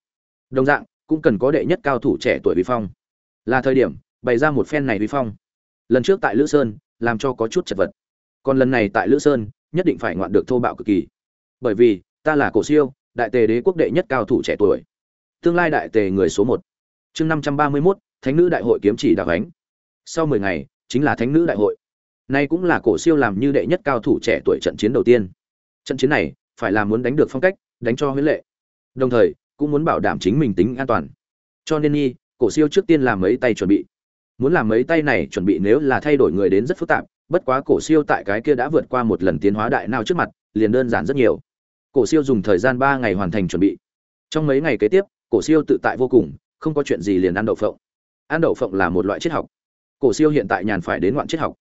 Đồng dạng, cũng cần có đệ nhất cao thủ trẻ tuổi vi phong. Là thời điểm, bày ra một phen này vi phong. Lần trước tại lữ sơn, làm cho có chút chật vật. Còn lần này tại lữ sơn, nhất định phải ngoạn được thô bạo cực kỳ. Bởi vì, ta là cổ siêu đại tề đế quốc đệ nhất cao thủ trẻ tuổi. Tương lai đại tề người số một. Chương năm trăm ba mươi mốt, thánh nữ đại hội kiếm chỉ đạo ánh. Sau mười ngày, chính là thánh nữ đại hội. Nay cũng là cổ siêu làm như đệ nhất cao thủ trẻ tuổi trận chiến đầu tiên. Trận chiến này, phải là muốn đánh được phong cách, đánh cho huế lệ. Đồng thời, cũng muốn bảo đảm chính mình tính an toàn. Cho nên nhi, cổ siêu trước tiên làm mấy tay chuẩn bị. Muốn làm mấy tay này chuẩn bị nếu là thay đổi người đến rất phức tạp, bất quá cổ siêu tại cái kia đã vượt qua một lần tiến hóa đại nào trước mặt, liền đơn giản rất nhiều cổ siêu dùng thời gian ba ngày hoàn thành chuẩn bị. Trong mấy ngày kế tiếp, cổ siêu tự tại vô cùng, không có chuyện gì liền ăn đậu phộng. Ăn đậu phộng là một loại triết học. Cổ siêu hiện tại nhàn phải đến ngoạn triết học.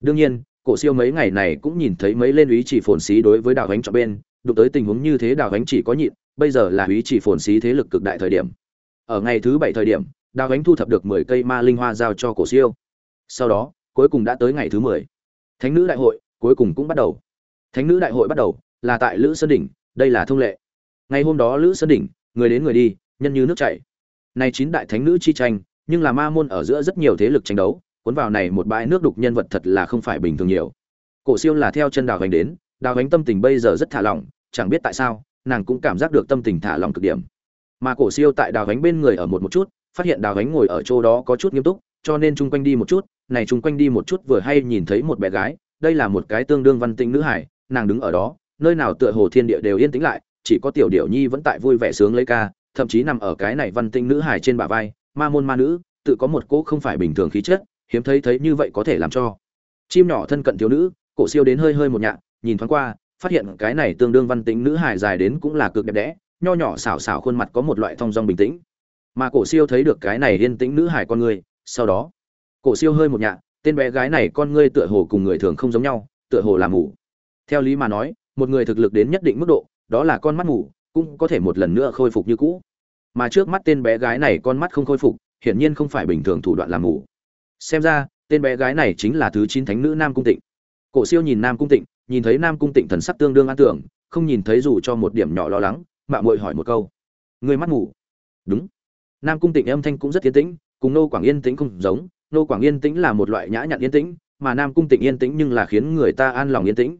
Đương nhiên, cổ siêu mấy ngày này cũng nhìn thấy mấy lên ý chỉ phồn xí đối với đào ánh chọn bên, đụng tới tình huống như thế đào ánh chỉ có nhịn, bây giờ là ý chỉ phồn xí thế lực cực đại thời điểm. Ở ngày thứ bảy thời điểm, đào ánh thu thập được mười cây ma linh hoa giao cho cổ siêu. Sau đó, cuối cùng đã tới ngày thứ mười. Thánh nữ đại hội cuối cùng cũng bắt đầu. Thánh nữ đại hội bắt đầu là tại lữ sơn đỉnh đây là thông lệ. Ngày hôm đó lữ sơn đỉnh, người đến người đi, nhân như nước chảy. Nay chín đại thánh nữ chi tranh, nhưng là ma môn ở giữa rất nhiều thế lực tranh đấu, cuốn vào này một bãi nước đục nhân vật thật là không phải bình thường nhiều. Cổ siêu là theo chân đào gánh đến, đào gánh tâm tình bây giờ rất thả lỏng, chẳng biết tại sao, nàng cũng cảm giác được tâm tình thả lỏng cực điểm. Mà cổ siêu tại đào gánh bên người ở một một chút, phát hiện đào gánh ngồi ở chỗ đó có chút nghiêm túc, cho nên chung quanh đi một chút, này chung quanh đi một chút vừa hay nhìn thấy một bé gái, đây là một cái tương đương văn tĩnh nữ hải nàng đứng ở đó nơi nào tựa hồ thiên địa đều yên tĩnh lại chỉ có tiểu điểu nhi vẫn tại vui vẻ sướng lấy ca thậm chí nằm ở cái này văn tinh nữ hài trên bả vai ma môn ma nữ tự có một cỗ không phải bình thường khí chất hiếm thấy thấy như vậy có thể làm cho. Chim nhỏ thân cận thiếu nữ cổ siêu đến hơi hơi một nhạn, nhìn thoáng qua phát hiện cái này tương đương văn tinh nữ hài dài đến cũng là cực đẹp đẽ nho nhỏ xảo xảo khuôn mặt có một loại thong dong bình tĩnh. Mà cổ siêu thấy được cái này yên tĩnh nữ hài con người sau đó cổ siêu hơi một nhạn, tên bé gái này con ngươi tựa hồ cùng người thường không giống nhau tựa hồ là ngủ, theo lý mà nói một người thực lực đến nhất định mức độ, đó là con mắt ngủ cũng có thể một lần nữa khôi phục như cũ. Mà trước mắt tên bé gái này con mắt không khôi phục, hiển nhiên không phải bình thường thủ đoạn làm ngủ. xem ra, tên bé gái này chính là thứ chín thánh nữ nam cung tịnh. Cổ siêu nhìn nam cung tịnh, nhìn thấy nam cung tịnh thần sắc tương đương an tưởng, không nhìn thấy dù cho một điểm nhỏ lo lắng mạ muội hỏi một câu. Người mắt ngủ? đúng. Nam cung tịnh âm thanh cũng rất tiến tĩnh, cùng nô quảng yên tĩnh không giống. Nô quảng yên tĩnh là một loại nhã nhặn yên tĩnh, mà nam cung tịnh yên tĩnh nhưng là khiến người ta an lòng yên tĩnh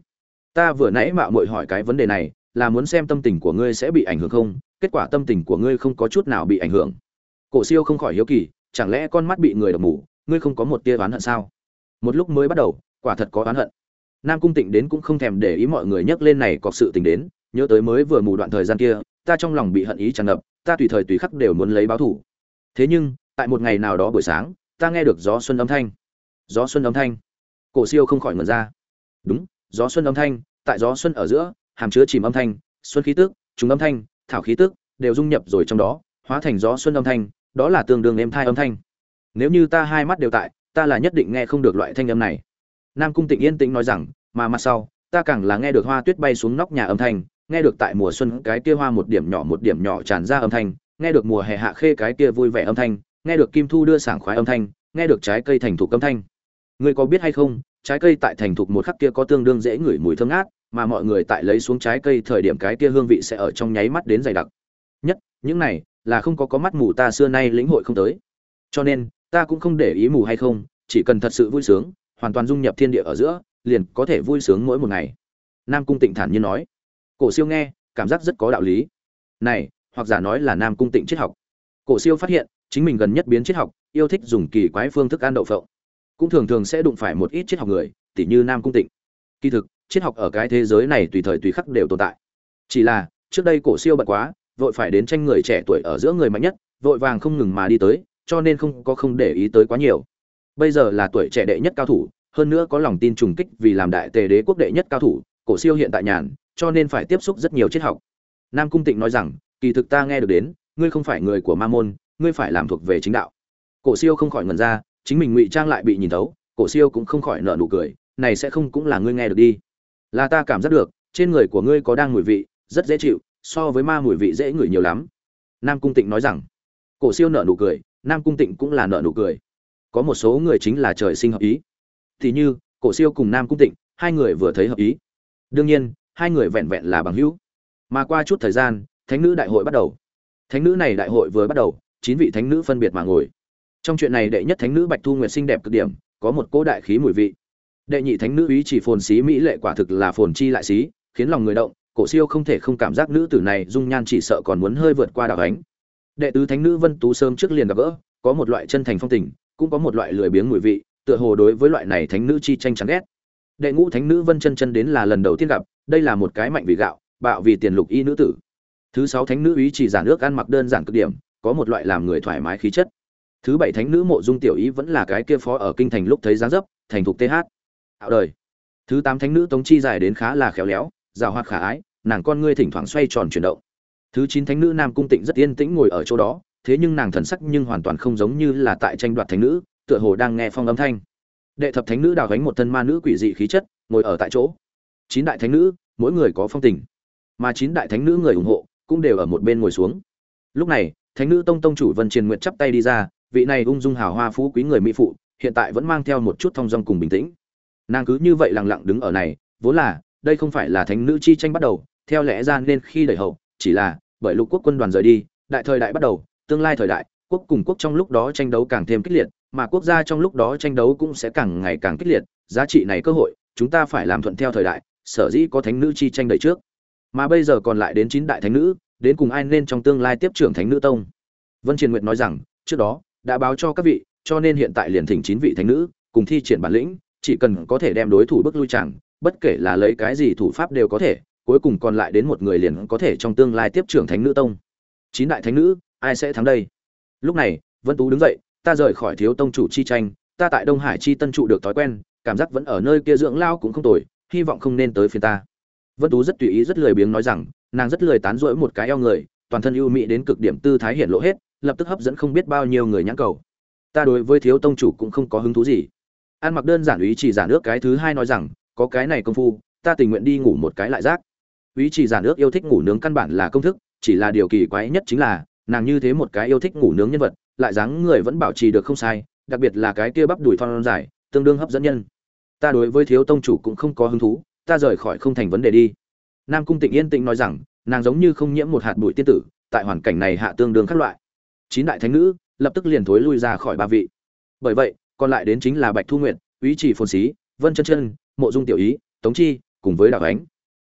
ta vừa nãy mạo muội hỏi cái vấn đề này, là muốn xem tâm tình của ngươi sẽ bị ảnh hưởng không? Kết quả tâm tình của ngươi không có chút nào bị ảnh hưởng. Cổ siêu không khỏi hiếu kỳ, chẳng lẽ con mắt bị người đập mù, ngươi không có một tia oán hận sao? Một lúc mới bắt đầu, quả thật có oán hận. Nam cung tịnh đến cũng không thèm để ý mọi người nhắc lên này có sự tình đến, nhớ tới mới vừa mù đoạn thời gian kia, ta trong lòng bị hận ý tràn ngập, ta tùy thời tùy khắc đều muốn lấy báo thủ thế nhưng, tại một ngày nào đó buổi sáng, ta nghe được gió xuân âm thanh. Gió xuân âm thanh. Cổ siêu không khỏi ngẩn ra. Đúng gió xuân âm thanh, tại gió xuân ở giữa, hàm chứa chìm âm thanh, xuân khí tức chúng âm thanh, thảo khí tức, đều dung nhập rồi trong đó, hóa thành gió xuân âm thanh, đó là tương đương êm thai âm thanh. Nếu như ta hai mắt đều tại, ta là nhất định nghe không được loại thanh âm này. Nam cung tịnh yên tĩnh nói rằng, mà mặt sau, ta càng là nghe được hoa tuyết bay xuống nóc nhà âm thanh, nghe được tại mùa xuân cái kia hoa một điểm nhỏ một điểm nhỏ tràn ra âm thanh, nghe được mùa hè hạ khê cái kia vui vẻ âm thanh, nghe được kim thu đưa sảng khoái âm thanh, nghe được trái cây thành thục âm thanh. Ngươi có biết hay không trái cây tại thành thục một khắc kia có tương đương dễ ngửi mùi thơm ngát, mà mọi người tại lấy xuống trái cây thời điểm cái kia hương vị sẽ ở trong nháy mắt đến dày đặc. Nhất, những này là không có có mắt mù ta xưa nay lĩnh hội không tới. Cho nên, ta cũng không để ý mù hay không, chỉ cần thật sự vui sướng, hoàn toàn dung nhập thiên địa ở giữa, liền có thể vui sướng mỗi một ngày. Nam cung tịnh thản nhiên nói. Cổ siêu nghe, cảm giác rất có đạo lý. Này, hoặc giả nói là nam cung tịnh triết học. Cổ siêu phát hiện, chính mình gần nhất biến triết học, yêu thích dùng kỳ quái phương thức ăn đậu phộng cũng thường thường sẽ đụng phải một ít triết học người, tỉ như nam cung tịnh. Kỳ thực, triết học ở cái thế giới này tùy thời tùy khắc đều tồn tại. Chỉ là, trước đây cổ siêu bận quá, vội phải đến tranh người trẻ tuổi ở giữa người mạnh nhất, vội vàng không ngừng mà đi tới, cho nên không có không để ý tới quá nhiều. Bây giờ là tuổi trẻ đệ nhất cao thủ, hơn nữa có lòng tin trùng kích vì làm đại tề đế quốc đệ nhất cao thủ, cổ siêu hiện tại nhàn, cho nên phải tiếp xúc rất nhiều triết học. Nam cung tịnh nói rằng, kỳ thực ta nghe được đến, ngươi không phải người của ma môn, ngươi phải làm thuộc về chính đạo. Cổ siêu không khỏi ngẩn ra chính mình ngụy trang lại bị nhìn thấu, cổ siêu cũng không khỏi nở nụ cười, này sẽ không cũng là ngươi nghe được đi. Là ta cảm giác được, trên người của ngươi có đang mùi vị, rất dễ chịu, so với ma mùi vị dễ ngửi nhiều lắm. Nam cung tịnh nói rằng. Cổ siêu nở nụ cười, nam cung tịnh cũng là nở nụ cười. Có một số người chính là trời sinh hợp ý. Thì như, cổ siêu cùng nam cung tịnh, hai người vừa thấy hợp ý. Đương nhiên, hai người vẹn vẹn là bằng hữu. Mà qua chút thời gian, thánh nữ đại hội bắt đầu. Thánh nữ này đại hội vừa bắt đầu, chín vị thánh nữ phân biệt mà ngồi trong chuyện này đệ nhất thánh nữ bạch thu nguyệt xinh đẹp cực điểm, có một cỗ đại khí mùi vị. Đệ nhị thánh nữ ý chỉ phồn xí mỹ lệ quả thực là phồn chi lại xí, khiến lòng người động, cổ siêu không thể không cảm giác nữ tử này dung nhan chỉ sợ còn muốn hơi vượt qua đảo ánh đệ tứ thánh nữ vân tú sớm trước liền gặp gỡ, có một loại chân thành phong tình, cũng có một loại lười biếng mùi vị, tựa hồ đối với loại này thánh nữ chi tranh chán ghét. Đệ ngũ thánh nữ vân chân chân đến là lần đầu tiên gặp, đây là một cái mạnh vì gạo, bạo vì tiền lục y nữ tử. Thứ sáu thánh nữ ý chỉ giản ước ăn mặc đơn giản cực điểm, có một loại làm người thoải mái khí chất thứ bảy thánh nữ mộ dung tiểu ý vẫn là cái kia phó ở kinh thành lúc thấy dáng dấp, thành thục th ảo đời. Thứ tám thánh nữ tống chi dài đến khá là khéo léo, rào hoạt khả ái, nàng con ngươi thỉnh thoảng xoay tròn chuyển động. Thứ chín thánh nữ nam cung tịnh rất yên tĩnh ngồi ở chỗ đó, thế nhưng nàng thần sắc nhưng hoàn toàn không giống như là tại tranh đoạt thánh nữ, tựa hồ đang nghe phong âm thanh. Đệ thập thánh nữ đào gánh một thân ma nữ quỷ dị khí chất, ngồi ở tại chỗ. Chín đại thánh nữ, mỗi người có phong tình. Mà chín đại thánh nữ người ủng hộ, cũng đều ở một bên ngồi xuống. Lúc này, thánh nữ tông tông chủ vân triền nguyện chắp tay đi ra vị này ung dung hào hoa phú quý người mỹ phụ, hiện tại vẫn mang theo một chút thong dong cùng bình tĩnh. Nàng cứ như vậy lặng lặng đứng ở này, vốn là, đây không phải là thánh nữ chi tranh bắt đầu, theo lẽ ra nên khi đẩy hậu, chỉ là, bởi lục quốc quân đoàn rời đi, đại thời đại bắt đầu, tương lai thời đại, quốc cùng quốc trong lúc đó tranh đấu càng thêm kích liệt, mà quốc gia trong lúc đó tranh đấu cũng sẽ càng ngày càng kích liệt, giá trị này cơ hội, chúng ta phải làm thuận theo thời đại, sở dĩ có thánh nữ chi tranh đẩy trước. Mà bây giờ còn lại đến chín đại thánh nữ, đến cùng ai nên trong tương lai tiếp trưởng thánh nữ tông? Vân triền nguyệt nói rằng, trước đó đã báo cho các vị, cho nên hiện tại liền thỉnh chín vị thánh nữ cùng thi triển bản lĩnh, chỉ cần có thể đem đối thủ bước lui chẳng, bất kể là lấy cái gì thủ pháp đều có thể, cuối cùng còn lại đến một người liền có thể trong tương lai tiếp trưởng thánh nữ tông. Chín đại thánh nữ, ai sẽ thắng đây? Lúc này, vân tú đứng dậy, ta rời khỏi thiếu tông chủ chi tranh, ta tại đông hải chi tân trụ được thói quen, cảm giác vẫn ở nơi kia dưỡng lao cũng không tồi, hy vọng không nên tới phiền ta. Vân tú rất tùy ý, rất lười biếng nói rằng, nàng rất lười tán rỗi một cái eo người, toàn thân ưu mỹ đến cực điểm tư thái hiện lộ hết lập tức hấp dẫn không biết bao nhiêu người nhãn cầu. Ta đối với thiếu tông chủ cũng không có hứng thú gì. Ăn mặc đơn giản ý chỉ giản nước cái thứ hai nói rằng, có cái này công phu, ta tình nguyện đi ngủ một cái lại rác. Ý chỉ giản nước yêu thích ngủ nướng căn bản là công thức, chỉ là điều kỳ quái nhất chính là, nàng như thế một cái yêu thích ngủ nướng nhân vật, lại dáng người vẫn bảo trì được không sai, đặc biệt là cái kia bắp đùi thon dài, tương đương hấp dẫn nhân. Ta đối với thiếu tông chủ cũng không có hứng thú, ta rời khỏi không thành vấn đề đi. Nam cung tịnh yên tĩnh nói rằng, nàng giống như không nhiễm một hạt bụi tiên tử, tại hoàn cảnh này hạ tương đương các loại chín đại thánh nữ, lập tức liền thối lui ra khỏi ba vị. Bởi vậy, còn lại đến chính là bạch thu nguyện ý chỉ phồn xí, vân chân chân, mộ dung tiểu ý, tống chi, cùng với đào ánh.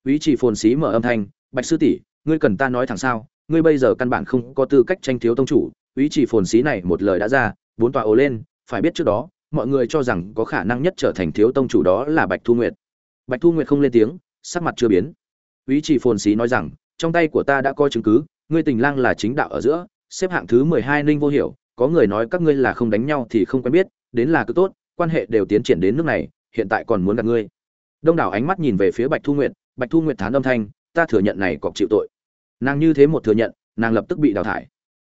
Ý chỉ phồn xí mở âm thanh, bạch sư tỷ, ngươi cần ta nói thẳng sao? Ngươi bây giờ căn bản không có tư cách tranh thiếu tông chủ. Ý chỉ phồn xí này một lời đã ra, bốn tòa ồ lên, phải biết trước đó, mọi người cho rằng có khả năng nhất trở thành thiếu tông chủ đó là bạch thu nguyệt. Bạch thu nguyệt không lên tiếng, sắc mặt chưa biến. Ý chỉ phồn xí nói rằng, trong tay của ta đã có chứng cứ, ngươi tình lang là chính đạo ở giữa xếp hạng thứ mười hai ninh vô hiểu, có người nói các ngươi là không đánh nhau thì không quen biết, đến là cứ tốt, quan hệ đều tiến triển đến nước này, hiện tại còn muốn gặp ngươi. Đông đảo ánh mắt nhìn về phía bạch thu nguyệt, bạch thu nguyệt thán âm thanh, ta thừa nhận này cọc chịu tội. Nàng như thế một thừa nhận, nàng lập tức bị đào thải.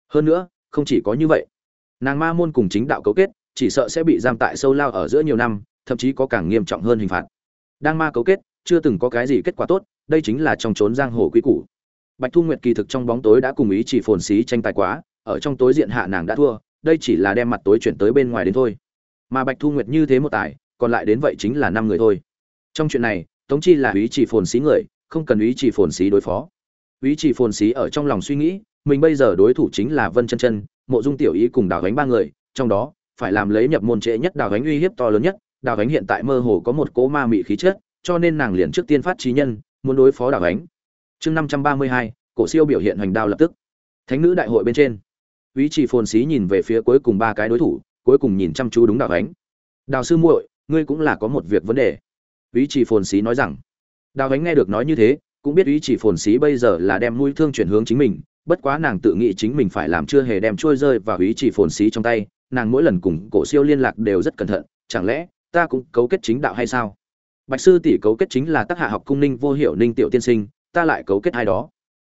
Hơn nữa, không chỉ có như vậy. Nàng ma môn cùng chính đạo cấu kết, chỉ sợ sẽ bị giam tại sâu lao ở giữa nhiều năm, thậm chí có càng nghiêm trọng hơn hình phạt. Đang ma cấu kết, chưa từng có cái gì kết quả tốt, đây chính là trong trốn giang hồ quý củ bạch thu nguyệt kỳ thực trong bóng tối đã cùng ý chỉ phồn xí tranh tài quá, ở trong tối diện hạ nàng đã thua, đây chỉ là đem mặt tối chuyển tới bên ngoài đến thôi. Mà bạch thu nguyệt như thế một tài, còn lại đến vậy chính là năm người thôi. Trong chuyện này, tống chi là ý chỉ phồn xí người, không cần ý chỉ phồn xí đối phó. Ý chỉ phồn xí ở trong lòng suy nghĩ, mình bây giờ đối thủ chính là vân chân chân, mộ dung tiểu ý cùng đào gánh ba người, trong đó, phải làm lấy nhập môn trễ nhất đào gánh uy hiếp to lớn nhất, đào gánh hiện tại mơ hồ có một cỗ ma mị khí chất, cho nên nàng liền trước tiên phát trí nhân, muốn đối phó đào gánh chương năm trăm ba mươi hai, cổ siêu biểu hiện hoành đao lập tức. Thánh nữ đại hội bên trên ý chỉ phồn xí nhìn về phía cuối cùng ba cái đối thủ, cuối cùng nhìn chăm chú đúng đào ánh. Đào sư muội, ngươi cũng là có một việc vấn đề. Ý chỉ phồn xí nói rằng. Đào ánh nghe được nói như thế, cũng biết ý chỉ phồn xí bây giờ là đem mũi thương chuyển hướng chính mình, bất quá nàng tự nghĩ chính mình phải làm chưa hề đem trôi rơi vào ý chỉ phồn xí trong tay, nàng mỗi lần cùng cổ siêu liên lạc đều rất cẩn thận, chẳng lẽ ta cũng cấu kết chính đạo hay sao? Bạch sư tỷ cấu kết chính là tác hạ học cung ninh vô hiệu ninh tiểu tiên sinh ta lại cấu kết ai đó.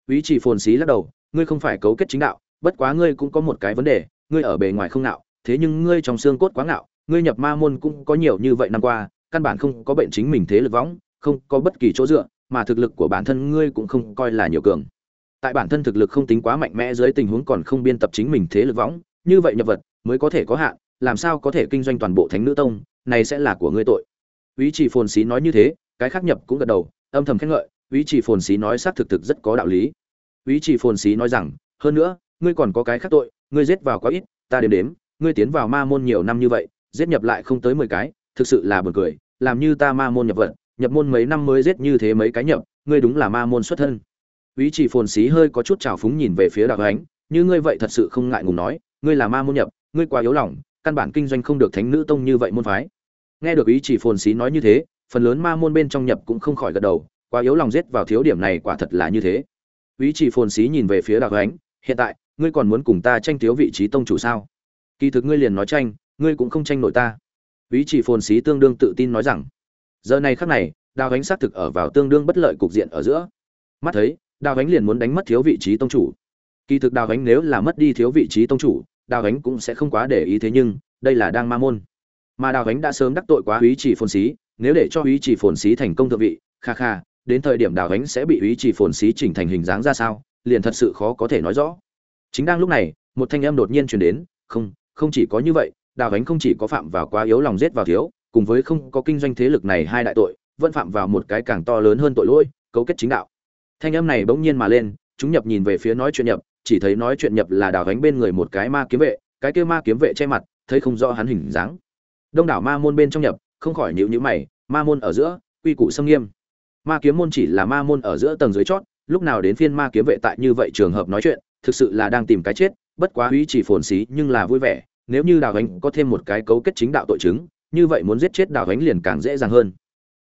Ý chỉ phồn xí lắc đầu, ngươi không phải cấu kết chính đạo, bất quá ngươi cũng có một cái vấn đề, ngươi ở bề ngoài không nạo thế nhưng ngươi trong xương cốt quá ngạo, ngươi nhập ma môn cũng có nhiều như vậy năm qua, căn bản không có bệnh chính mình thế lực võng, không có bất kỳ chỗ dựa, mà thực lực của bản thân ngươi cũng không coi là nhiều cường. Tại bản thân thực lực không tính quá mạnh mẽ dưới tình huống còn không biên tập chính mình thế lực võng, như vậy nhập vật mới có thể có hạn, làm sao có thể kinh doanh toàn bộ thánh nữ tông, này sẽ là của ngươi tội. Ý chỉ phồn xí nói như thế, cái khác nhập cũng gật đầu, âm thầm khen ngợi ý chỉ phồn xí nói xác thực thực rất có đạo lý. Ý chỉ phồn xí nói rằng, hơn nữa, ngươi còn có cái khác tội, ngươi giết vào quá ít, ta đếm đếm, ngươi tiến vào ma môn nhiều năm như vậy, giết nhập lại không tới mười cái, thực sự là buồn cười, làm như ta ma môn nhập vận, nhập môn mấy năm mới giết như thế mấy cái nhập, ngươi đúng là ma môn xuất thân. Ý chỉ phồn xí hơi có chút trào phúng nhìn về phía đạo ánh, như ngươi vậy thật sự không ngại ngùng nói, ngươi là ma môn nhập, ngươi quá yếu lòng, căn bản kinh doanh không được thánh nữ tông như vậy môn phái. Nghe được ý chỉ phồn xí nói như thế, phần lớn ma môn bên trong nhập cũng không khỏi gật đầu quá yếu lòng giết vào thiếu điểm này quả thật là như thế. Ý chỉ phồn xí nhìn về phía đào ánh, hiện tại, ngươi còn muốn cùng ta tranh thiếu vị trí tông chủ sao? Kỳ thực ngươi liền nói tranh, ngươi cũng không tranh nổi ta. Ý chỉ phồn xí tương đương tự tin nói rằng. Giờ này khắc này, đào ánh xác thực ở vào tương đương bất lợi cục diện ở giữa. Mắt thấy, đào ánh liền muốn đánh mất thiếu vị trí tông chủ. Kỳ thực đào ánh nếu là mất đi thiếu vị trí tông chủ, đào ánh cũng sẽ không quá để ý thế nhưng, đây là đang ma môn. Mà đào ánh đã sớm đắc tội quá ý chỉ phồn xí, nếu để cho ý chỉ phồn xí thành công thượng vị, kha kha đến thời điểm đào ánh sẽ bị ý chỉ phồn xí chỉnh thành hình dáng ra sao, liền thật sự khó có thể nói rõ. Chính đang lúc này, một thanh âm đột nhiên truyền đến, không không chỉ có như vậy, đào ánh không chỉ có phạm vào quá yếu lòng giết vào thiếu, cùng với không có kinh doanh thế lực này hai đại tội, vẫn phạm vào một cái càng to lớn hơn tội lỗi, cấu kết chính đạo. Thanh âm này bỗng nhiên mà lên, chúng nhập nhìn về phía nói chuyện nhập, chỉ thấy nói chuyện nhập là đào ánh bên người một cái ma kiếm vệ, cái kia ma kiếm vệ che mặt, thấy không rõ hắn hình dáng. Đông đảo ma môn bên trong nhập, không khỏi nhịu nhữ mày, ma môn ở giữa, quy củ xâm nghiêm ma kiếm môn chỉ là ma môn ở giữa tầng dưới chót, lúc nào đến phiên ma kiếm vệ tại như vậy trường hợp nói chuyện, thực sự là đang tìm cái chết, bất quá húy chỉ phồn xí nhưng là vui vẻ, nếu như đào ánh có thêm một cái cấu kết chính đạo tội chứng, như vậy muốn giết chết đào ánh liền càng dễ dàng hơn.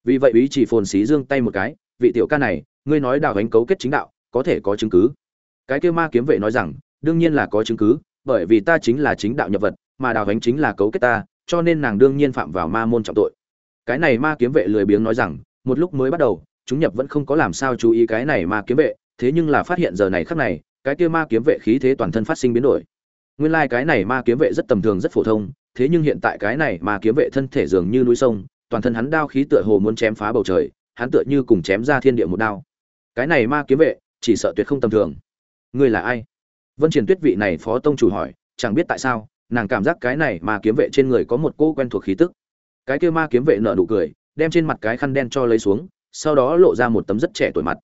Vì vậy ý chỉ phồn xí giương tay một cái, vị tiểu ca này, ngươi nói đào ánh cấu kết chính đạo, có thể có chứng cứ. Cái kêu ma kiếm vệ nói rằng, đương nhiên là có chứng cứ, bởi vì ta chính là chính đạo nhập vật, mà đào ánh chính là cấu kết ta, cho nên nàng đương nhiên phạm vào ma môn trọng tội. Cái này ma kiếm vệ lười biếng nói rằng một lúc mới bắt đầu, chúng nhập vẫn không có làm sao chú ý cái này ma kiếm vệ, thế nhưng là phát hiện giờ này khắc này, cái kia ma kiếm vệ khí thế toàn thân phát sinh biến đổi. Nguyên lai like cái này ma kiếm vệ rất tầm thường, rất phổ thông, thế nhưng hiện tại cái này ma kiếm vệ thân thể dường như núi sông, toàn thân hắn đao khí tựa hồ muốn chém phá bầu trời, hắn tựa như cùng chém ra thiên địa một đao. Cái này ma kiếm vệ, chỉ sợ tuyệt không tầm thường. Ngươi là ai? Vân triển tuyết vị này phó tông chủ hỏi, chẳng biết tại sao, nàng cảm giác cái này ma kiếm vệ trên người có một cô quen thuộc khí tức. Cái kia ma kiếm vệ nở nụ cười đem trên mặt cái khăn đen cho lấy xuống sau đó lộ ra một tấm rất trẻ tuổi mặt.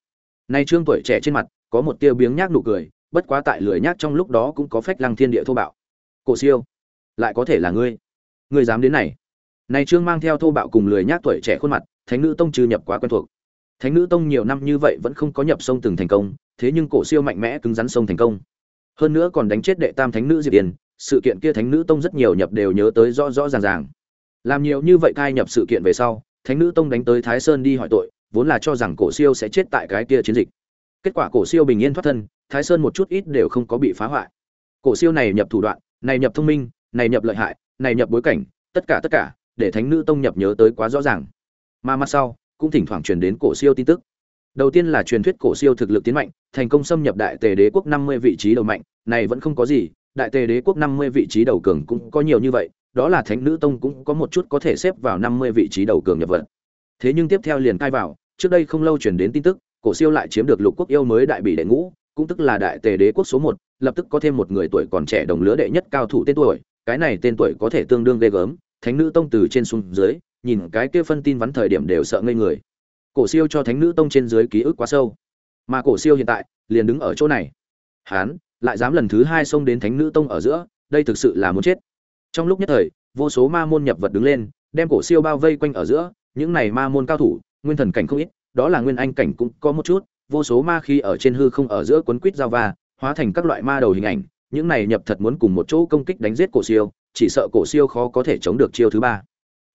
Nay trương tuổi trẻ trên mặt có một tia biếng nhác nụ cười bất quá tại lười nhác trong lúc đó cũng có phách lăng thiên địa thô bạo. Cổ siêu lại có thể là ngươi? Ngươi dám đến này? Này trương mang theo thô bạo cùng lười nhác tuổi trẻ khuôn mặt thánh nữ tông trừ nhập quá quen thuộc. Thánh nữ tông nhiều năm như vậy vẫn không có nhập sông từng thành công thế nhưng cổ siêu mạnh mẽ cứng rắn sông thành công. Hơn nữa còn đánh chết đệ tam thánh nữ diệp điền, sự kiện kia thánh nữ tông rất nhiều nhập đều nhớ tới rõ rõ ràng ràng. Làm nhiều như vậy cai nhập sự kiện về sau thánh nữ tông đánh tới thái sơn đi hỏi tội, vốn là cho rằng cổ siêu sẽ chết tại cái kia chiến dịch. Kết quả cổ siêu bình yên thoát thân, thái sơn một chút ít đều không có bị phá hoại. Cổ siêu này nhập thủ đoạn, này nhập thông minh, này nhập lợi hại, này nhập bối cảnh, tất cả tất cả, để thánh nữ tông nhập nhớ tới quá rõ ràng. Mà mặt sau, cũng thỉnh thoảng truyền đến cổ siêu tin tức. Đầu tiên là truyền thuyết cổ siêu thực lực tiến mạnh, thành công xâm nhập đại tề đế quốc năm mươi vị trí đầu mạnh, này vẫn không có gì, đại tề đế quốc năm mươi vị trí đầu cường cũng có nhiều như vậy đó là thánh nữ tông cũng có một chút có thể xếp vào năm mươi vị trí đầu cường nhập vận thế nhưng tiếp theo liền cai vào, trước đây không lâu truyền đến tin tức, cổ siêu lại chiếm được lục quốc yêu mới đại bị đệ ngũ, cũng tức là đại tề đế quốc số một, lập tức có thêm một người tuổi còn trẻ đồng lứa đệ nhất cao thủ tên tuổi, cái này tên tuổi có thể tương đương ghê gớm, thánh nữ tông từ trên xuống dưới, nhìn cái kia phân tin vắn thời điểm đều sợ ngây người. Cổ siêu cho thánh nữ tông trên dưới ký ức quá sâu. Mà cổ siêu hiện tại, liền đứng ở chỗ này. Hắn lại dám lần thứ hai xông đến thánh nữ tông ở giữa, đây thực sự là muốn chết trong lúc nhất thời, vô số ma môn nhập vật đứng lên, đem cổ siêu bao vây quanh ở giữa, những này ma môn cao thủ, nguyên thần cảnh không ít, đó là nguyên anh cảnh cũng có một chút, vô số ma khi ở trên hư không ở giữa quấn quýt giao va, hóa thành các loại ma đầu hình ảnh, những này nhập thật muốn cùng một chỗ công kích đánh giết cổ siêu, chỉ sợ cổ siêu khó có thể chống được chiêu thứ ba.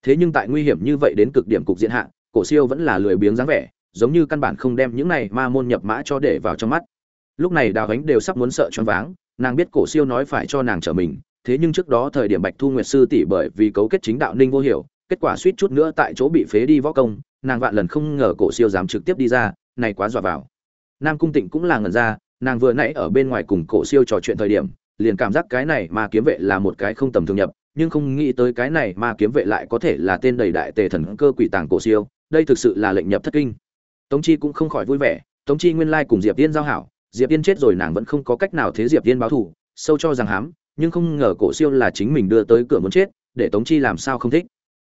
Thế nhưng tại nguy hiểm như vậy đến cực điểm cục diện hạ, cổ siêu vẫn là lười biếng dáng vẻ, giống như căn bản không đem những này ma môn nhập mã cho để vào trong mắt. Lúc này đào ánh đều sắp muốn sợ choáng váng, nàng biết cổ siêu nói phải cho nàng trở mình thế nhưng trước đó thời điểm bạch thu nguyệt sư tỷ bởi vì cấu kết chính đạo ninh vô hiểu, kết quả suýt chút nữa tại chỗ bị phế đi võ công, nàng vạn lần không ngờ cổ siêu dám trực tiếp đi ra, này quá dọa vào. Nam cung tịnh cũng là ngẩn ra, nàng vừa nãy ở bên ngoài cùng cổ siêu trò chuyện thời điểm, liền cảm giác cái này ma kiếm vệ là một cái không tầm thường nhập, nhưng không nghĩ tới cái này ma kiếm vệ lại có thể là tên đầy đại tề thần cơ quỷ tàng cổ siêu, đây thực sự là lệnh nhập thất kinh. Tống chi cũng không khỏi vui vẻ, tống chi nguyên lai cùng diệp tiên giao hảo, diệp tiên chết rồi nàng vẫn không có cách nào thế diệp tiên báo thù, sâu cho rằng hám nhưng không ngờ cổ siêu là chính mình đưa tới cửa muốn chết, để tống chi làm sao không thích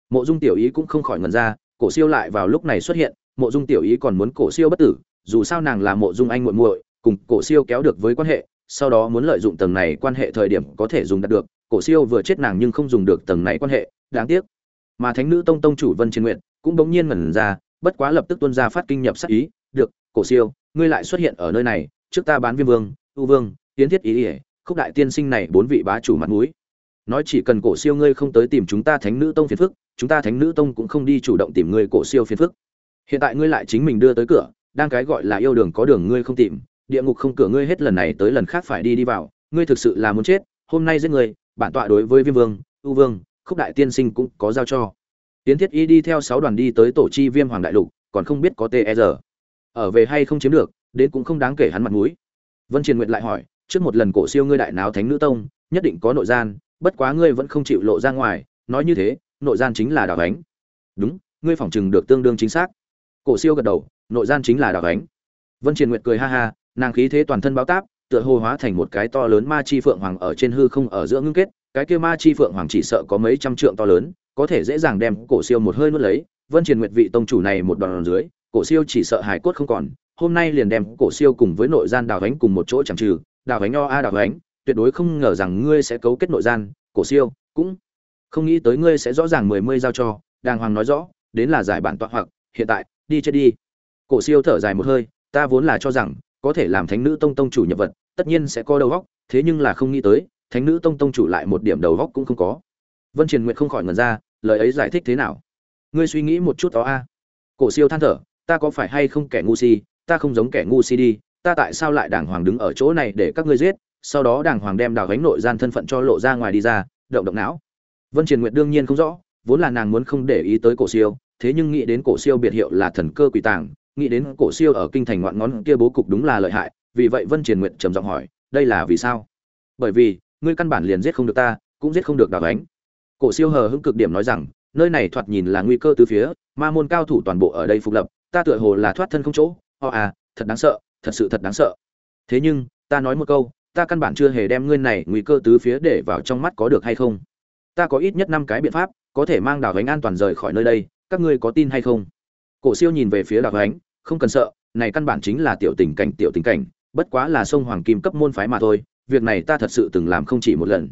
mộ dung tiểu ý cũng không khỏi ngẩn ra, cổ siêu lại vào lúc này xuất hiện, mộ dung tiểu ý còn muốn cổ siêu bất tử, dù sao nàng là mộ dung anh muội muội, cùng cổ siêu kéo được với quan hệ, sau đó muốn lợi dụng tầng này quan hệ thời điểm có thể dùng đạt được, cổ siêu vừa chết nàng nhưng không dùng được tầng này quan hệ, đáng tiếc mà thánh nữ tông tông chủ vân chiến Nguyệt cũng bỗng nhiên ngẩn ra, bất quá lập tức tuôn ra phát kinh nhập sắc ý, được, cổ siêu, ngươi lại xuất hiện ở nơi này, trước ta bán viêm vương, u vương tiến thiết ý ý khúc đại tiên sinh này bốn vị bá chủ mặt mũi. Nói chỉ cần cổ siêu ngươi không tới tìm chúng ta thánh nữ tông phiền phức, chúng ta thánh nữ tông cũng không đi chủ động tìm ngươi cổ siêu phiền phức. Hiện tại ngươi lại chính mình đưa tới cửa, đang cái gọi là yêu đường có đường ngươi không tìm, địa ngục không cửa ngươi hết lần này tới lần khác phải đi đi vào, ngươi thực sự là muốn chết, hôm nay giết ngươi, bản tọa đối với viêm vương ưu vương, khúc đại tiên sinh cũng có giao cho. Tiến thiết y đi theo sáu đoàn đi tới tổ chi viêm hoàng đại lục, còn không biết có tr ở về hay không chiếm được, đến cũng không đáng kể hắn mặt mũi. Vân triền nguyện lại hỏi trước một lần cổ siêu ngươi đại náo thánh nữ tông, nhất định có nội gian, bất quá ngươi vẫn không chịu lộ ra ngoài, nói như thế, nội gian chính là đào ánh đúng, ngươi phỏng chừng được tương đương chính xác. Cổ siêu gật đầu, nội gian chính là đào ánh vân triền nguyệt cười ha ha, nàng khí thế toàn thân báo táp, tựa hồ hóa thành một cái to lớn ma chi phượng hoàng ở trên hư không ở giữa ngưng kết, cái kia ma chi phượng hoàng chỉ sợ có mấy trăm trượng to lớn, có thể dễ dàng đem cổ siêu một hơi nuốt lấy. Vân triền nguyệt vị tông chủ này một đòn dưới, cổ siêu chỉ sợ hải cốt không còn, hôm nay liền đem cổ siêu cùng với nội gian đào ánh cùng một chỗ chẳng trừ đào ánh nho, a, đào ánh, tuyệt đối không ngờ rằng ngươi sẽ cấu kết nội gian, cổ siêu, cũng không nghĩ tới ngươi sẽ rõ ràng mười mươi giao cho, đàng hoàng nói rõ, đến là giải bản tọa hoặc, hiện tại, đi chết đi. Cổ siêu thở dài một hơi, ta vốn là cho rằng, có thể làm thánh nữ tông tông chủ nhập vật, tất nhiên sẽ có đầu góc thế nhưng là không nghĩ tới, thánh nữ tông tông chủ lại một điểm đầu góc cũng không có. Vân triền nguyện không khỏi ngần ra, lời ấy giải thích thế nào? Ngươi suy nghĩ một chút đó, a. Cổ siêu than thở, ta có phải hay không kẻ ngu si, ta không giống kẻ ngu si đi ta tại sao lại đàng hoàng đứng ở chỗ này để các ngươi giết? Sau đó đàng hoàng đem đào gánh nội gian thân phận cho lộ ra ngoài đi ra, động động não. Vân triền nguyệt đương nhiên không rõ, vốn là nàng muốn không để ý tới cổ siêu, thế nhưng nghĩ đến cổ siêu biệt hiệu là thần cơ quỷ tàng, nghĩ đến cổ siêu ở kinh thành ngoạn ngón kia bố cục đúng là lợi hại, vì vậy vân triền nguyệt trầm giọng hỏi, đây là vì sao? Bởi vì, ngươi căn bản liền giết không được ta, cũng giết không được đào gánh. Cổ siêu hờ hững cực điểm nói rằng, nơi này thoạt nhìn là nguy cơ từ phía, ma môn cao thủ toàn bộ ở đây phục lập, ta tựa hồ là thoát thân không chỗ. Ho à thật đáng sợ thật sự thật đáng sợ. Thế nhưng, ta nói một câu, ta căn bản chưa hề đem ngươi này nguy cơ tứ phía để vào trong mắt có được hay không? Ta có ít nhất năm cái biện pháp, có thể mang đào gánh an toàn rời khỏi nơi đây, các ngươi có tin hay không? Cổ siêu nhìn về phía đào gánh không cần sợ, này căn bản chính là tiểu tình cảnh, tiểu tình cảnh, bất quá là sông hoàng kim cấp môn phái mà thôi, việc này ta thật sự từng làm không chỉ một lần.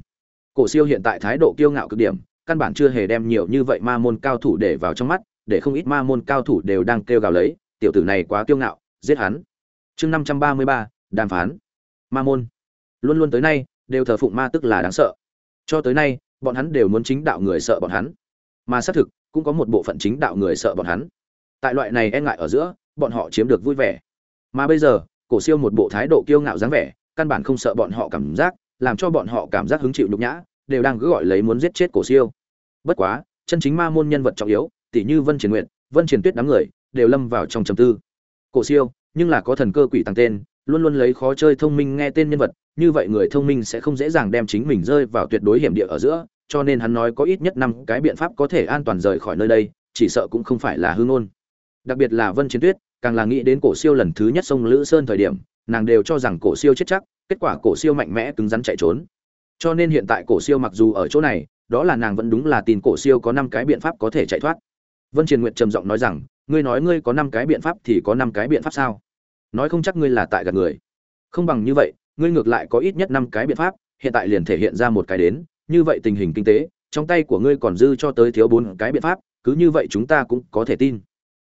Cổ siêu hiện tại thái độ kiêu ngạo cực điểm, căn bản chưa hề đem nhiều như vậy ma môn cao thủ để vào trong mắt, để không ít ma môn cao thủ đều đang kêu gào lấy, tiểu tử này quá kiêu ngạo, giết hắn chương năm trăm ba mươi ba, đàm phán. Ma môn. Luôn luôn tới nay, đều thờ phụng ma tức là đáng sợ. Cho tới nay, bọn hắn đều muốn chính đạo người sợ bọn hắn. Mà xác thực, cũng có một bộ phận chính đạo người sợ bọn hắn. Tại loại này e ngại ở giữa, bọn họ chiếm được vui vẻ. Mà bây giờ, cổ siêu một bộ thái độ kiêu ngạo dáng vẻ, căn bản không sợ bọn họ cảm giác, làm cho bọn họ cảm giác hứng chịu nhục nhã, đều đang cứ gọi lấy muốn giết chết cổ siêu. Bất quá, chân chính ma môn nhân vật trọng yếu tỷ như vân triển nguyện vân triển tuyết đám người, đều lâm vào trong trầm tư. Cổ siêu nhưng là có thần cơ quỷ tăng tên, luôn luôn lấy khó chơi thông minh nghe tên nhân vật, như vậy người thông minh sẽ không dễ dàng đem chính mình rơi vào tuyệt đối hiểm địa ở giữa, cho nên hắn nói có ít nhất năm cái biện pháp có thể an toàn rời khỏi nơi đây, chỉ sợ cũng không phải là hư ngôn. Đặc biệt là vân chiến tuyết, càng là nghĩ đến cổ siêu lần thứ nhất sông lữ sơn thời điểm, nàng đều cho rằng cổ siêu chết chắc, kết quả cổ siêu mạnh mẽ cứng rắn chạy trốn. Cho nên hiện tại cổ siêu mặc dù ở chỗ này, đó là nàng vẫn đúng là tin cổ siêu có năm cái biện pháp có thể chạy thoát vân triền nguyệt trầm giọng nói rằng, ngươi nói ngươi có năm cái biện pháp thì có năm cái biện pháp sao? Nói không chắc ngươi là tại gạt người. Không bằng như vậy, ngươi ngược lại có ít nhất năm cái biện pháp, hiện tại liền thể hiện ra một cái đến. Như vậy tình hình kinh tế, trong tay của ngươi còn dư cho tới thiếu bốn cái biện pháp, cứ như vậy chúng ta cũng có thể tin.